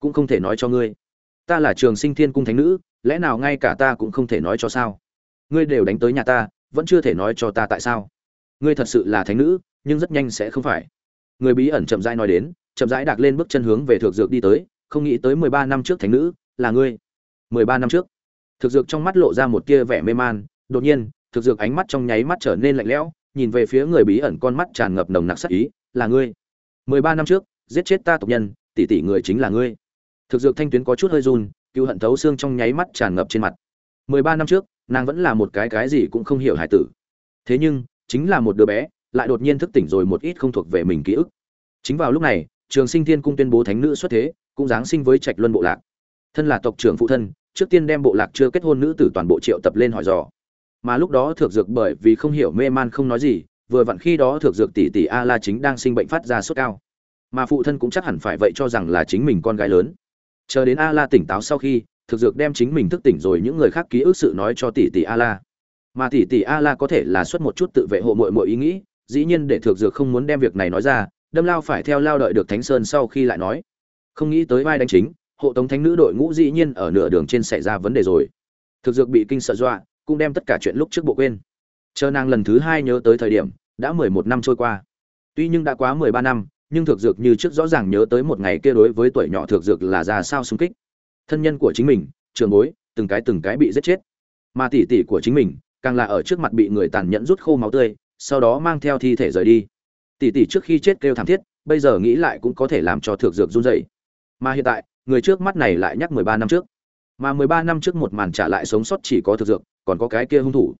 Cũng không thể nói cho ngươi ta là trường sinh thiên cung thánh nữ, lẽ nào ngay cả ta cũng không thể nói cho sao? Ngươi đều đánh tới nhà ta, vẫn chưa thể nói cho ta tại sao? Ngươi thật sự là thánh nữ, nhưng rất nhanh sẽ không phải. Người bí ẩn chậm rãi nói đến, chậm rãi đạc lên bước chân hướng về thực dược đi tới, không nghĩ tới mười ba năm trước thánh nữ là ngươi. Mười ba năm trước thực dược trong mắt lộ ra một tia vẻ mê man, đột nhiên thực dược ánh mắt trong nháy mắt trở nên lạnh lẽo, nhìn về phía người bí ẩn con mắt tràn ngập nồng nặc sắc ý, là ngươi. Mười ba năm trước, giết chết ta tộc nhân, tỷ tỷ người chính là ngươi thực dược thanh tuyến có chút hơi run, cựu hận thấu xương trong nháy mắt tràn ngập trên mặt. Mười ba năm trước, nàng vẫn là một cái cái gì cũng không hiểu hải tử. Thế nhưng, chính là một đứa bé, lại đột nhiên thức tỉnh rồi một ít không thuộc về mình ký ức. Chính vào lúc này, trường sinh thiên cung tuyên bố thánh nữ xuất thế, cũng giáng sinh với trạch luân bộ lạc. Thân là tộc trưởng phụ thân, trước tiên đem bộ lạc chưa kết hôn nữ tử toàn bộ triệu tập lên hỏi dò. Mà lúc đó thượng dược bởi vì không hiểu mê man không nói gì, vừa vặn khi đó thượng dược tỷ tỷ a la chính đang sinh bệnh phát ra sốt cao. Mà phụ thân cũng chắc hẳn phải vậy cho rằng là chính mình con gái lớn chờ đến a la tỉnh táo sau khi, thực dược đem chính mình thức tỉnh rồi những người khác ký ức sự nói cho tỷ tỷ a la. Mà tỷ tỷ a la có thể là xuất một chút tự vệ hộ mội mội ý nghĩ, dĩ nhiên để thực dược không muốn đem việc này nói ra, đâm lao phải theo lao đợi được thánh sơn sau khi lại nói. Không nghĩ tới vai đánh chính, hộ tống thánh nữ đội ngũ dĩ nhiên ở nửa đường trên xảy ra vấn đề rồi. Thực dược bị kinh sợ dọa, cũng đem tất cả chuyện lúc trước bộ quên. Chờ nàng lần thứ hai nhớ tới thời điểm, đã mười một năm trôi qua. Tuy nhưng đã quá mười ba năm nhưng thực dược như trước rõ ràng nhớ tới một ngày kia đối với tuổi nhỏ thực dược là ra sao xung kích. Thân nhân của chính mình, trường bối, từng cái từng cái bị giết chết. Mà tỷ tỷ của chính mình, càng là ở trước mặt bị người tàn nhẫn rút khô máu tươi, sau đó mang theo thi thể rời đi. Tỷ tỷ trước khi chết kêu thảm thiết, bây giờ nghĩ lại cũng có thể làm cho thực dược run rẩy. Mà hiện tại, người trước mắt này lại nhắc mười ba năm trước. Mà mười ba năm trước một màn trả lại sống sót chỉ có thực dược, còn có cái kia hung thủ.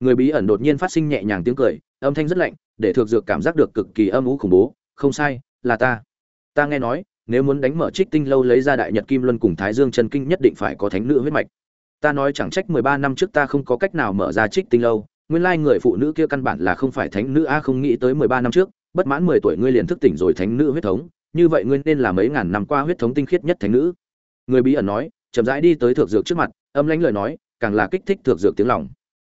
Người bí ẩn đột nhiên phát sinh nhẹ nhàng tiếng cười, âm thanh rất lạnh, để thực dược cảm giác được cực kỳ âm u khủng bố không sai, là ta. Ta nghe nói, nếu muốn đánh mở trích tinh lâu lấy ra đại nhật kim luân cùng thái dương chân kinh nhất định phải có thánh nữ huyết mạch. Ta nói chẳng trách mười ba năm trước ta không có cách nào mở ra trích tinh lâu, nguyên lai người phụ nữ kia căn bản là không phải thánh nữ, a, không nghĩ tới mười ba năm trước, bất mãn mười tuổi ngươi liền thức tỉnh rồi thánh nữ huyết thống, như vậy ngươi nên là mấy ngàn năm qua huyết thống tinh khiết nhất thánh nữ. Người bí ẩn nói, chậm rãi đi tới thượng dược trước mặt, âm lãnh lời nói, càng là kích thích thượng dược tiếng lòng.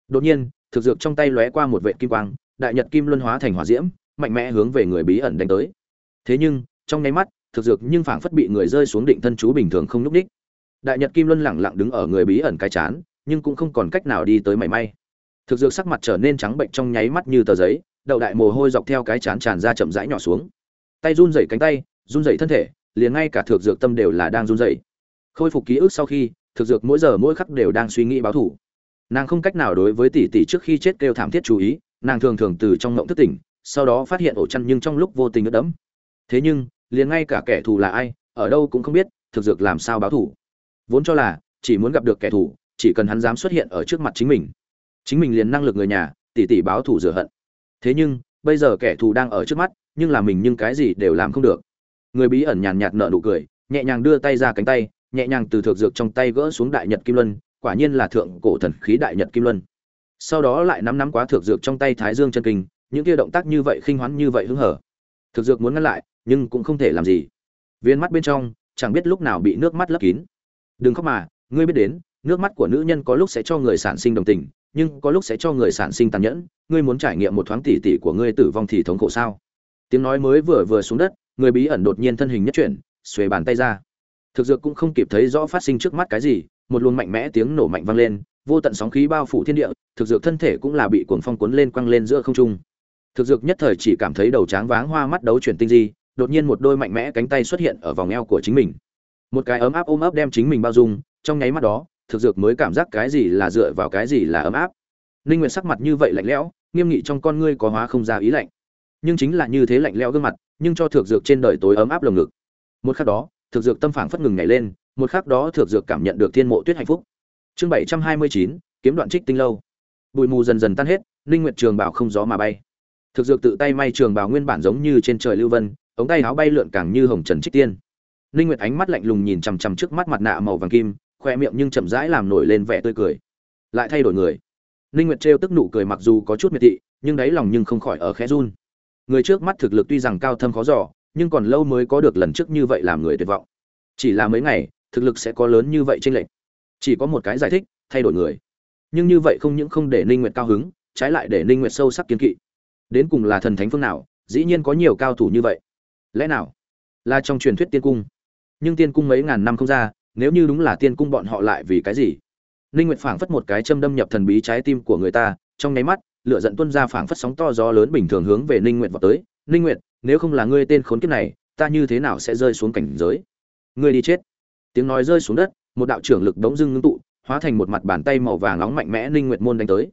Đột nhiên thực dược trong tay lóe qua một vệ kim quang, đại nhật kim luân hóa thành hỏa diễm mạnh mẽ hướng về người bí ẩn đánh tới. Thế nhưng, trong nháy mắt, thực dược nhưng phảng phất bị người rơi xuống định thân chú bình thường không núp đích đại nhật kim luân lẳng lặng đứng ở người bí ẩn cái chán, nhưng cũng không còn cách nào đi tới mảy may. Thực dược sắc mặt trở nên trắng bệnh trong nháy mắt như tờ giấy, đậu đại mồ hôi dọc theo cái chán tràn ra chậm rãi nhỏ xuống. Tay run rẩy cánh tay, run rẩy thân thể, liền ngay cả thực dược tâm đều là đang run rẩy. Khôi phục ký ức sau khi, thực dược mỗi giờ mỗi khắc đều đang suy nghĩ báo thủ nàng không cách nào đối với tỷ tỷ trước khi chết kêu thảm thiết chú ý, nàng thường thường từ trong ngộng thức tỉnh sau đó phát hiện ổ chăn nhưng trong lúc vô tình ướt đẫm. Thế nhưng, liền ngay cả kẻ thù là ai, ở đâu cũng không biết, thực dược làm sao báo thù vốn cho là, chỉ muốn gặp được kẻ thù, chỉ cần hắn dám xuất hiện ở trước mặt chính mình. Chính mình liền năng lực người nhà tỷ tỷ báo thù rửa hận. Thế nhưng, bây giờ kẻ thù đang ở trước mắt, nhưng là mình nhưng cái gì đều làm không được. Người bí ẩn nhàn nhạt nở nụ cười, nhẹ nhàng đưa tay ra cánh tay, nhẹ nhàng từ thược dược trong tay gỡ xuống đại nhật kim luân, quả nhiên là thượng cổ thần khí đại nhật kim luân. Sau đó lại nắm nắm quá thực dược trong tay thái dương chân kinh những kia động tác như vậy khinh hoán như vậy hứng hở. Thực dược muốn ngăn lại, nhưng cũng không thể làm gì. Viên mắt bên trong, chẳng biết lúc nào bị nước mắt lấp kín. Đừng khóc mà, ngươi biết đến, nước mắt của nữ nhân có lúc sẽ cho người sản sinh đồng tình, nhưng có lúc sẽ cho người sản sinh tàn nhẫn. Ngươi muốn trải nghiệm một thoáng tỉ tỉ của ngươi tử vong thì thống khổ sao? Tiếng nói mới vừa vừa xuống đất, người bí ẩn đột nhiên thân hình nhất chuyển, xuề bàn tay ra. Thực dược cũng không kịp thấy rõ phát sinh trước mắt cái gì, một luồng mạnh mẽ tiếng nổ mạnh vang lên, vô tận sóng khí bao phủ thiên địa, thực dược thân thể cũng là bị cuồng phong cuốn lên quăng lên giữa không trung thực dược nhất thời chỉ cảm thấy đầu tráng váng hoa mắt đấu chuyển tinh di đột nhiên một đôi mạnh mẽ cánh tay xuất hiện ở vòng eo của chính mình. Một cái ấm áp ôm ấp đem chính mình bao dung trong nháy mắt đó thực dược mới cảm giác cái gì là dựa vào cái gì là ấm áp. Ninh nguyệt sắc mặt như vậy lạnh lẽo nghiêm nghị trong con ngươi có hóa không ra ý lạnh. Nhưng chính là như thế lạnh lẽo gương mặt nhưng cho thực dược trên đời tối ấm áp lồng ngực. Một khắc đó thực dược tâm phảng phất ngừng nhảy lên một khắc đó thực dược cảm nhận được thiên mộ tuyết hạnh phúc. Chương 729, kiếm đoạn trích tinh lâu. Bụi mù dần dần tan hết ninh nguyệt trường bảo không gió mà bay thực dược tự tay may trường bào nguyên bản giống như trên trời lưu vân, ống tay áo bay lượn càng như hồng trần trích tiên. Ninh nguyệt ánh mắt lạnh lùng nhìn chằm chằm trước mắt mặt nạ màu vàng kim, khoe miệng nhưng chậm rãi làm nổi lên vẻ tươi cười. Lại thay đổi người. Ninh nguyệt trêu tức nụ cười mặc dù có chút miệt thị, nhưng đáy lòng nhưng không khỏi ở khẽ run. Người trước mắt thực lực tuy rằng cao thâm khó dò, nhưng còn lâu mới có được lần trước như vậy làm người tuyệt vọng. Chỉ là mấy ngày, thực lực sẽ có lớn như vậy trên lệnh chỉ có một cái giải thích, thay đổi người. Nhưng như vậy không những không để ninh nguyệt cao hứng, trái lại để ninh nguyệt sâu sắc kiên kỵ đến cùng là thần thánh phương nào, dĩ nhiên có nhiều cao thủ như vậy. Lẽ nào là trong truyền thuyết tiên cung? Nhưng tiên cung mấy ngàn năm không ra, nếu như đúng là tiên cung bọn họ lại vì cái gì? Ninh nguyệt phảng phất một cái châm đâm nhập thần bí trái tim của người ta, trong nháy mắt, lửa giận tuôn ra phảng phất sóng to gió lớn bình thường hướng về ninh nguyệt vào tới. Ninh nguyệt, nếu không là ngươi tên khốn kiếp này, ta như thế nào sẽ rơi xuống cảnh giới? Ngươi đi chết. Tiếng nói rơi xuống đất, một đạo trưởng lực đống dưng ngưng tụ, hóa thành một mặt bàn tay màu vàng nóng mạnh mẽ ninh nguyệt môn đánh tới.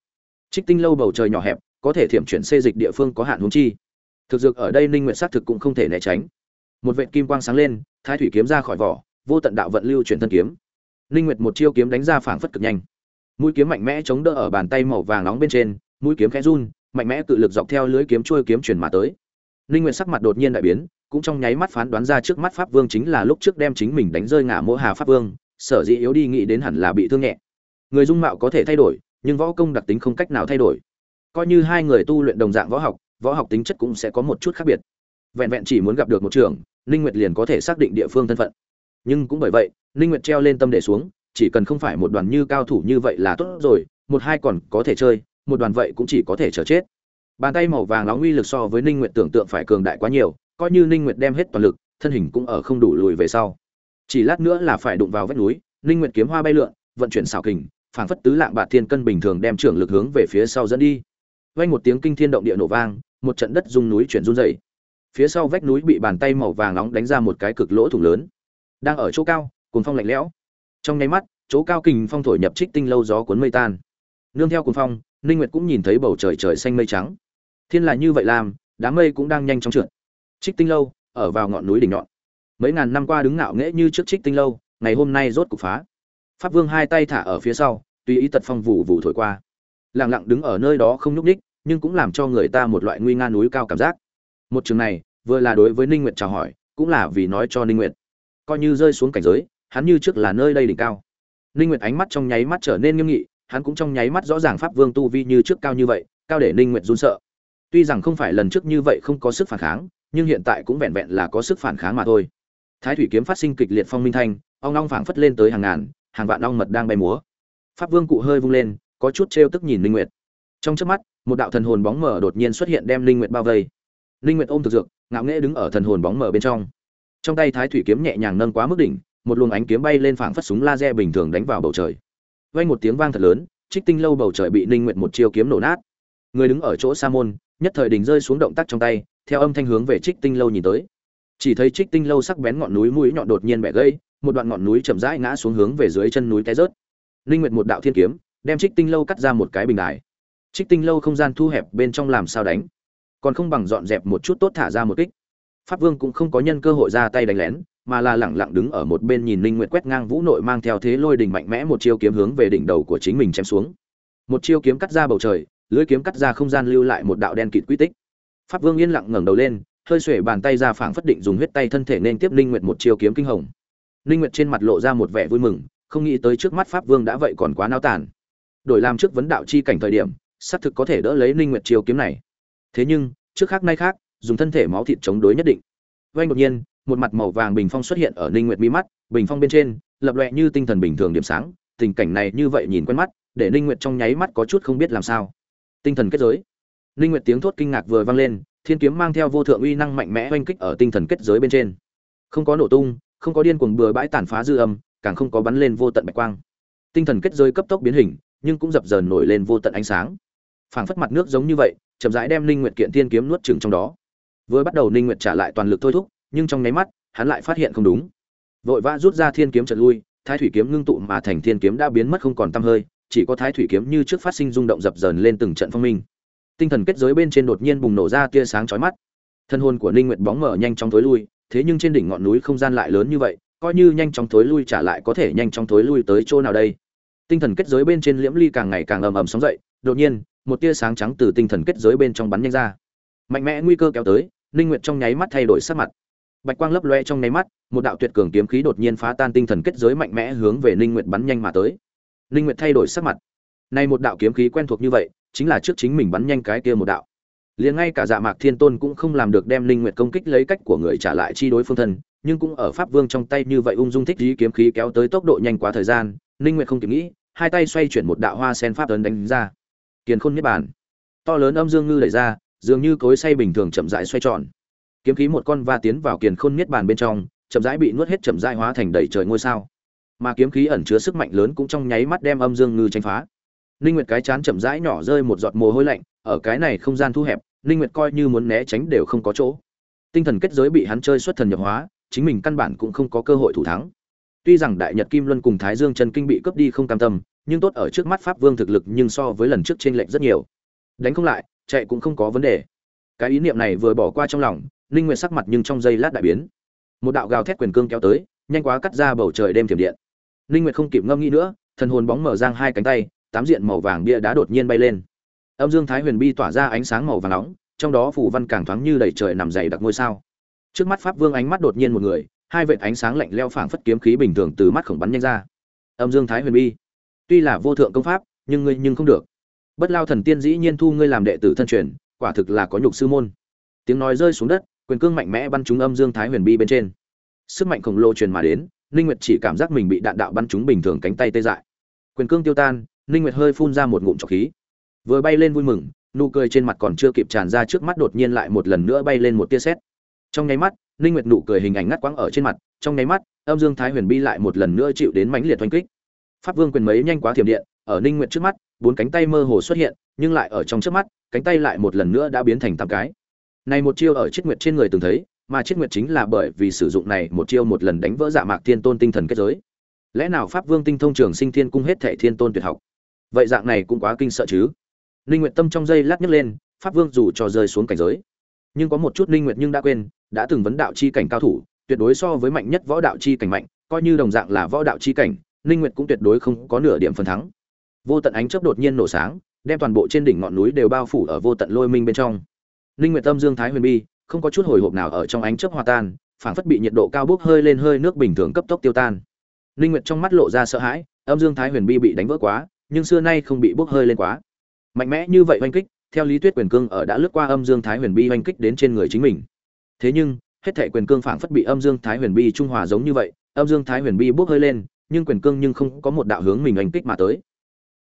Trích tinh lâu bầu trời nhỏ hẹp có thể thiểm chuyển xê dịch địa phương có hạn huống chi. Thực dược ở đây ninh nguyệt xác thực cũng không thể né tránh. Một vệ kim quang sáng lên, thái thủy kiếm ra khỏi vỏ, vô tận đạo vận lưu chuyển thân kiếm. Ninh nguyệt một chiêu kiếm đánh ra phảng phất cực nhanh. Mũi kiếm mạnh mẽ chống đỡ ở bàn tay màu vàng nóng bên trên, mũi kiếm khẽ run, mạnh mẽ tự lực dọc theo lưới kiếm chuôi kiếm chuyển mà tới. Ninh nguyệt sắc mặt đột nhiên đại biến, cũng trong nháy mắt phán đoán ra trước mắt pháp vương chính là lúc trước đem chính mình đánh rơi ngã mỗ hà pháp vương, sở dĩ yếu đi nghĩ đến hẳn là bị thương nhẹ. Người dung mạo có thể thay đổi, nhưng võ công đặc tính không cách nào thay đổi coi như hai người tu luyện đồng dạng võ học võ học tính chất cũng sẽ có một chút khác biệt. Vẹn vẹn chỉ muốn gặp được một trường, ninh nguyệt liền có thể xác định địa phương thân phận. Nhưng cũng bởi vậy, ninh nguyệt treo lên tâm để xuống, chỉ cần không phải một đoàn như cao thủ như vậy là tốt rồi, một hai còn có thể chơi, một đoàn vậy cũng chỉ có thể chờ chết. Bàn tay màu vàng nóng uy lực so với ninh nguyệt tưởng tượng phải cường đại quá nhiều, coi như ninh nguyệt đem hết toàn lực, thân hình cũng ở không đủ lùi về sau. Chỉ lát nữa là phải đụng vào vách núi, ninh nguyệt kiếm hoa bay lượn, vận chuyển xảo kình, phảng phất tứ lạng bạt thiên cân bình thường đem trưởng lực hướng về phía sau dẫn đi vang một tiếng kinh thiên động địa nổ vang, một trận đất rung núi chuyển run rẩy. Phía sau vách núi bị bàn tay màu vàng nóng đánh ra một cái cực lỗ thủng lớn. Đang ở chỗ cao, cuồng phong lạnh lẽo. Trong nháy mắt, chỗ cao kình phong thổi nhập trích tinh lâu gió cuốn mây tan. Nương theo cuồng phong, ninh nguyệt cũng nhìn thấy bầu trời trời xanh mây trắng. Thiên là như vậy làm, đám mây cũng đang nhanh chóng trượt. Trích tinh lâu, ở vào ngọn núi đỉnh nhọn. Mấy ngàn năm qua đứng ngạo nghễ như trước trích tinh lâu, ngày hôm nay rốt cục phá. Pháp vương hai tay thả ở phía sau, tùy ý tật phong vụ vụ thổi qua lặng lặng đứng ở nơi đó không nhúc nhích, nhưng cũng làm cho người ta một loại nguy nga núi cao cảm giác. Một trường này, vừa là đối với ninh nguyệt chào hỏi, cũng là vì nói cho ninh nguyệt. Coi như rơi xuống cảnh giới, hắn như trước là nơi đây đỉnh cao. Ninh nguyệt ánh mắt trong nháy mắt trở nên nghiêm nghị, hắn cũng trong nháy mắt rõ ràng pháp vương tu vi như trước cao như vậy, cao để ninh nguyệt run sợ. Tuy rằng không phải lần trước như vậy không có sức phản kháng, nhưng hiện tại cũng vẹn vẹn là có sức phản kháng mà thôi. Thái thủy kiếm phát sinh kịch liệt phong minh thanh, ong ong phảng phất lên tới hàng ngàn, hàng vạn ong mật đang bay múa. Pháp vương cụ hơi vung lên có chút trêu tức nhìn linh nguyệt. Trong chớp mắt, một đạo thần hồn bóng mờ đột nhiên xuất hiện đem linh nguyệt bao vây. Linh nguyệt ôm thực dược, ngạo nghễ đứng ở thần hồn bóng mờ bên trong. Trong tay thái thủy kiếm nhẹ nhàng nâng quá mức đỉnh, một luồng ánh kiếm bay lên phảng phất súng laser bình thường đánh vào bầu trời. Vang một tiếng vang thật lớn, trích tinh lâu bầu trời bị linh nguyệt một chiêu kiếm nổ nát. Người đứng ở chỗ sa môn, nhất thời đỉnh rơi xuống động tác trong tay, theo âm thanh hướng về trích tinh lâu nhìn tới. Chỉ thấy trích tinh lâu sắc bén ngọn núi mũi nhọn đột nhiên bẻ gãy, một đoạn ngọn núi chậm rãi ngã xuống hướng về dưới chân núi té rớt. Linh nguyệt một đạo thiên kiếm đem trích tinh lâu cắt ra một cái bình đài. Trích tinh lâu không gian thu hẹp bên trong làm sao đánh? Còn không bằng dọn dẹp một chút tốt thả ra một kích. Pháp vương cũng không có nhân cơ hội ra tay đánh lén, mà là lẳng lặng đứng ở một bên nhìn linh nguyệt quét ngang vũ nội mang theo thế lôi đình mạnh mẽ một chiêu kiếm hướng về đỉnh đầu của chính mình chém xuống. Một chiêu kiếm cắt ra bầu trời lưỡi kiếm cắt ra không gian lưu lại một đạo đen kịt quy tích. Pháp vương yên lặng ngẩng đầu lên, hơi xuể bàn tay ra phảng phất định dùng huyết tay thân thể nên tiếp linh nguyệt một chiêu kiếm kinh hồng. Linh nguyệt trên mặt lộ ra một vẻ vui mừng, không nghĩ tới trước mắt pháp vương đã vậy còn quá nao tàn đổi làm trước vấn đạo chi cảnh thời điểm, xác thực có thể đỡ lấy ninh nguyệt chiêu kiếm này. Thế nhưng, trước khác nay khác, dùng thân thể máu thịt chống đối nhất định. Vay đột nhiên, một mặt màu vàng bình phong xuất hiện ở ninh nguyệt mi mắt, bình phong bên trên, lập loè như tinh thần bình thường điểm sáng, tình cảnh này như vậy nhìn quen mắt, để ninh nguyệt trong nháy mắt có chút không biết làm sao. Tinh thần kết giới. Ninh nguyệt tiếng thốt kinh ngạc vừa vang lên, thiên kiếm mang theo vô thượng uy năng mạnh mẽ oanh kích ở tinh thần kết giới bên trên. Không có nổ tung, không có điên cuồng bừa bãi tàn phá dư âm, càng không có bắn lên vô tận bạch quang. Tinh thần kết giới cấp tốc biến hình nhưng cũng dập dờn nổi lên vô tận ánh sáng. Phảng phất mặt nước giống như vậy, chậm rãi đem ninh nguyệt kiện thiên kiếm nuốt chửng trong đó. Vừa bắt đầu ninh nguyệt trả lại toàn lực thôi thúc, nhưng trong nháy mắt, hắn lại phát hiện không đúng. Vội vã rút ra thiên kiếm trật lui, thái thủy kiếm ngưng tụ mà thành thiên kiếm đã biến mất không còn tăm hơi, chỉ có thái thủy kiếm như trước phát sinh rung động dập dờn lên từng trận phong minh. Tinh thần kết giới bên trên đột nhiên bùng nổ ra tia sáng chói mắt. Thân hồn của ninh nguyệt bóng mở nhanh chóng tối lui, thế nhưng trên đỉnh ngọn núi không gian lại lớn như vậy, coi như nhanh chóng thối lui trả lại có thể nhanh chóng thối lui tới chỗ nào đây tinh thần kết giới bên trên liễm ly càng ngày càng ầm ầm sóng dậy, đột nhiên, một tia sáng trắng từ tinh thần kết giới bên trong bắn nhanh ra. Mạnh mẽ nguy cơ kéo tới, ninh nguyệt trong nháy mắt thay đổi sắc mặt. Bạch quang lấp loe trong nháy mắt, một đạo tuyệt cường kiếm khí đột nhiên phá tan tinh thần kết giới mạnh mẽ hướng về ninh nguyệt bắn nhanh mà tới. Ninh nguyệt thay đổi sắc mặt. Nay một đạo kiếm khí quen thuộc như vậy, chính là trước chính mình bắn nhanh cái kia một đạo. Liền ngay cả dạ mạc thiên tôn cũng không làm được đem linh nguyệt công kích lấy cách của người trả lại chi đối phương thân, nhưng cũng ở pháp vương trong tay như vậy ung dung thích ý kiếm khí kéo tới tốc độ nhanh quá thời gian linh nguyệt không kịp nghĩ hai tay xoay chuyển một đạo hoa sen pháp ấn đánh ra. Kiền khôn niết bàn. To lớn âm dương ngư đẩy ra dường như cối say bình thường chậm rãi xoay tròn. Kiếm khí một con va tiến vào kiền khôn niết bàn bên trong chậm rãi bị nuốt hết chậm rãi hóa thành đầy trời ngôi sao. Mà kiếm khí ẩn chứa sức mạnh lớn cũng trong nháy mắt đem âm dương ngư tranh phá. Ninh Nguyệt cái chán chậm rãi nhỏ rơi một giọt mồ hôi lạnh, ở cái này không gian thu hẹp, Ninh Nguyệt coi như muốn né tránh đều không có chỗ. Tinh thần kết giới bị hắn chơi xuất thần nhập hóa, chính mình căn bản cũng không có cơ hội thủ thắng. Tuy rằng Đại Nhật Kim Luân cùng Thái Dương Chân Kinh bị cướp đi không cam tâm, nhưng tốt ở trước mắt Pháp Vương thực lực nhưng so với lần trước chênh lệch rất nhiều. Đánh không lại, chạy cũng không có vấn đề. Cái ý niệm này vừa bỏ qua trong lòng, linh Nguyệt sắc mặt nhưng trong giây lát đại biến. Một đạo gào thét quyền cương kéo tới, nhanh quá cắt ra bầu trời đêm thiểm điện. linh Nguyệt không kịp ngâm nghĩ nữa, thần hồn bóng mở giang hai cánh tay, tám diện màu vàng bia đá đột nhiên bay lên âm dương thái huyền bi tỏa ra ánh sáng màu vàng nóng trong đó phủ văn càng thoáng như đầy trời nằm dày đặc ngôi sao trước mắt pháp vương ánh mắt đột nhiên một người hai vệt ánh sáng lạnh leo phảng phất kiếm khí bình thường từ mắt khổng bắn nhanh ra. Âm dương thái huyền bi tuy là vô thượng công pháp, nhưng ngươi nhưng không được. Bất lao thần tiên dĩ nhiên thu ngươi làm đệ tử thân truyền, quả thực là có nhục sư môn. Tiếng nói rơi xuống đất, quyền cương mạnh mẽ bắn trúng âm dương thái huyền bi bên trên. Sức mạnh khổng lồ truyền mà đến linh nguyệt chỉ cảm giác mình bị đạn đạo bắn trúng bình thường cánh tay tê dại. Quyền cương tiêu tan, ninh nguyệt hơi phun ra một ngụm trọc khí. Vừa bay lên vui mừng, nụ cười trên mặt còn chưa kịp tràn ra trước mắt đột nhiên lại một lần nữa bay lên một tia sét. Trong nháy mắt ninh nguyệt nụ cười hình ảnh ngắt quãng ở trên mặt, trong nháy mắt, âm dương thái huyền bi lại một lần nữa chịu đến mãnh liệt oanh kích. Pháp vương quyền mấy nhanh quá thiểm điện, ở ninh nguyệt trước mắt, bốn cánh tay mơ hồ xuất hiện, nhưng lại ở trong trước mắt, cánh tay lại một lần nữa đã biến thành tám cái. Này một chiêu ở chiết nguyệt trên người từng thấy, mà chiết nguyệt chính là bởi vì sử dụng này một chiêu một lần đánh vỡ dạ mạc thiên tôn tinh thần kết giới. Lẽ nào pháp vương tinh thông trường sinh thiên cung hết thảy thiên tôn tuyệt học? Vậy dạng này cũng quá kinh sợ chứ? Ninh nguyệt tâm trong giây lát nhấc lên, pháp vương dù cho rơi xuống cảnh giới nhưng có một chút linh nguyệt nhưng đã quên, đã từng vấn đạo chi cảnh cao thủ, tuyệt đối so với mạnh nhất võ đạo chi cảnh mạnh, coi như đồng dạng là võ đạo chi cảnh, linh nguyệt cũng tuyệt đối không có nửa điểm phần thắng. Vô tận ánh chớp đột nhiên nổ sáng, đem toàn bộ trên đỉnh ngọn núi đều bao phủ ở vô tận lôi minh bên trong. Linh nguyệt tâm dương thái huyền bi, không có chút hồi hộp nào ở trong ánh chớp hòa tan, phảng phất bị nhiệt độ cao bốc hơi lên hơi nước bình thường cấp tốc tiêu tan. Linh nguyệt trong mắt lộ ra sợ hãi, âm dương thái huyền bi bị đánh vỡ quá, nhưng xưa nay không bị bốc hơi lên quá. Mạnh mẽ như vậy oanh kích theo lý thuyết quyền cương ở đã lướt qua âm dương thái huyền bi oanh kích đến trên người chính mình. Thế nhưng, hết thệ quyền cương phảng phất bị âm dương thái huyền bi trung hòa giống như vậy, âm dương thái huyền bi bốc hơi lên, nhưng quyền cương nhưng không có một đạo hướng mình oanh kích mà tới.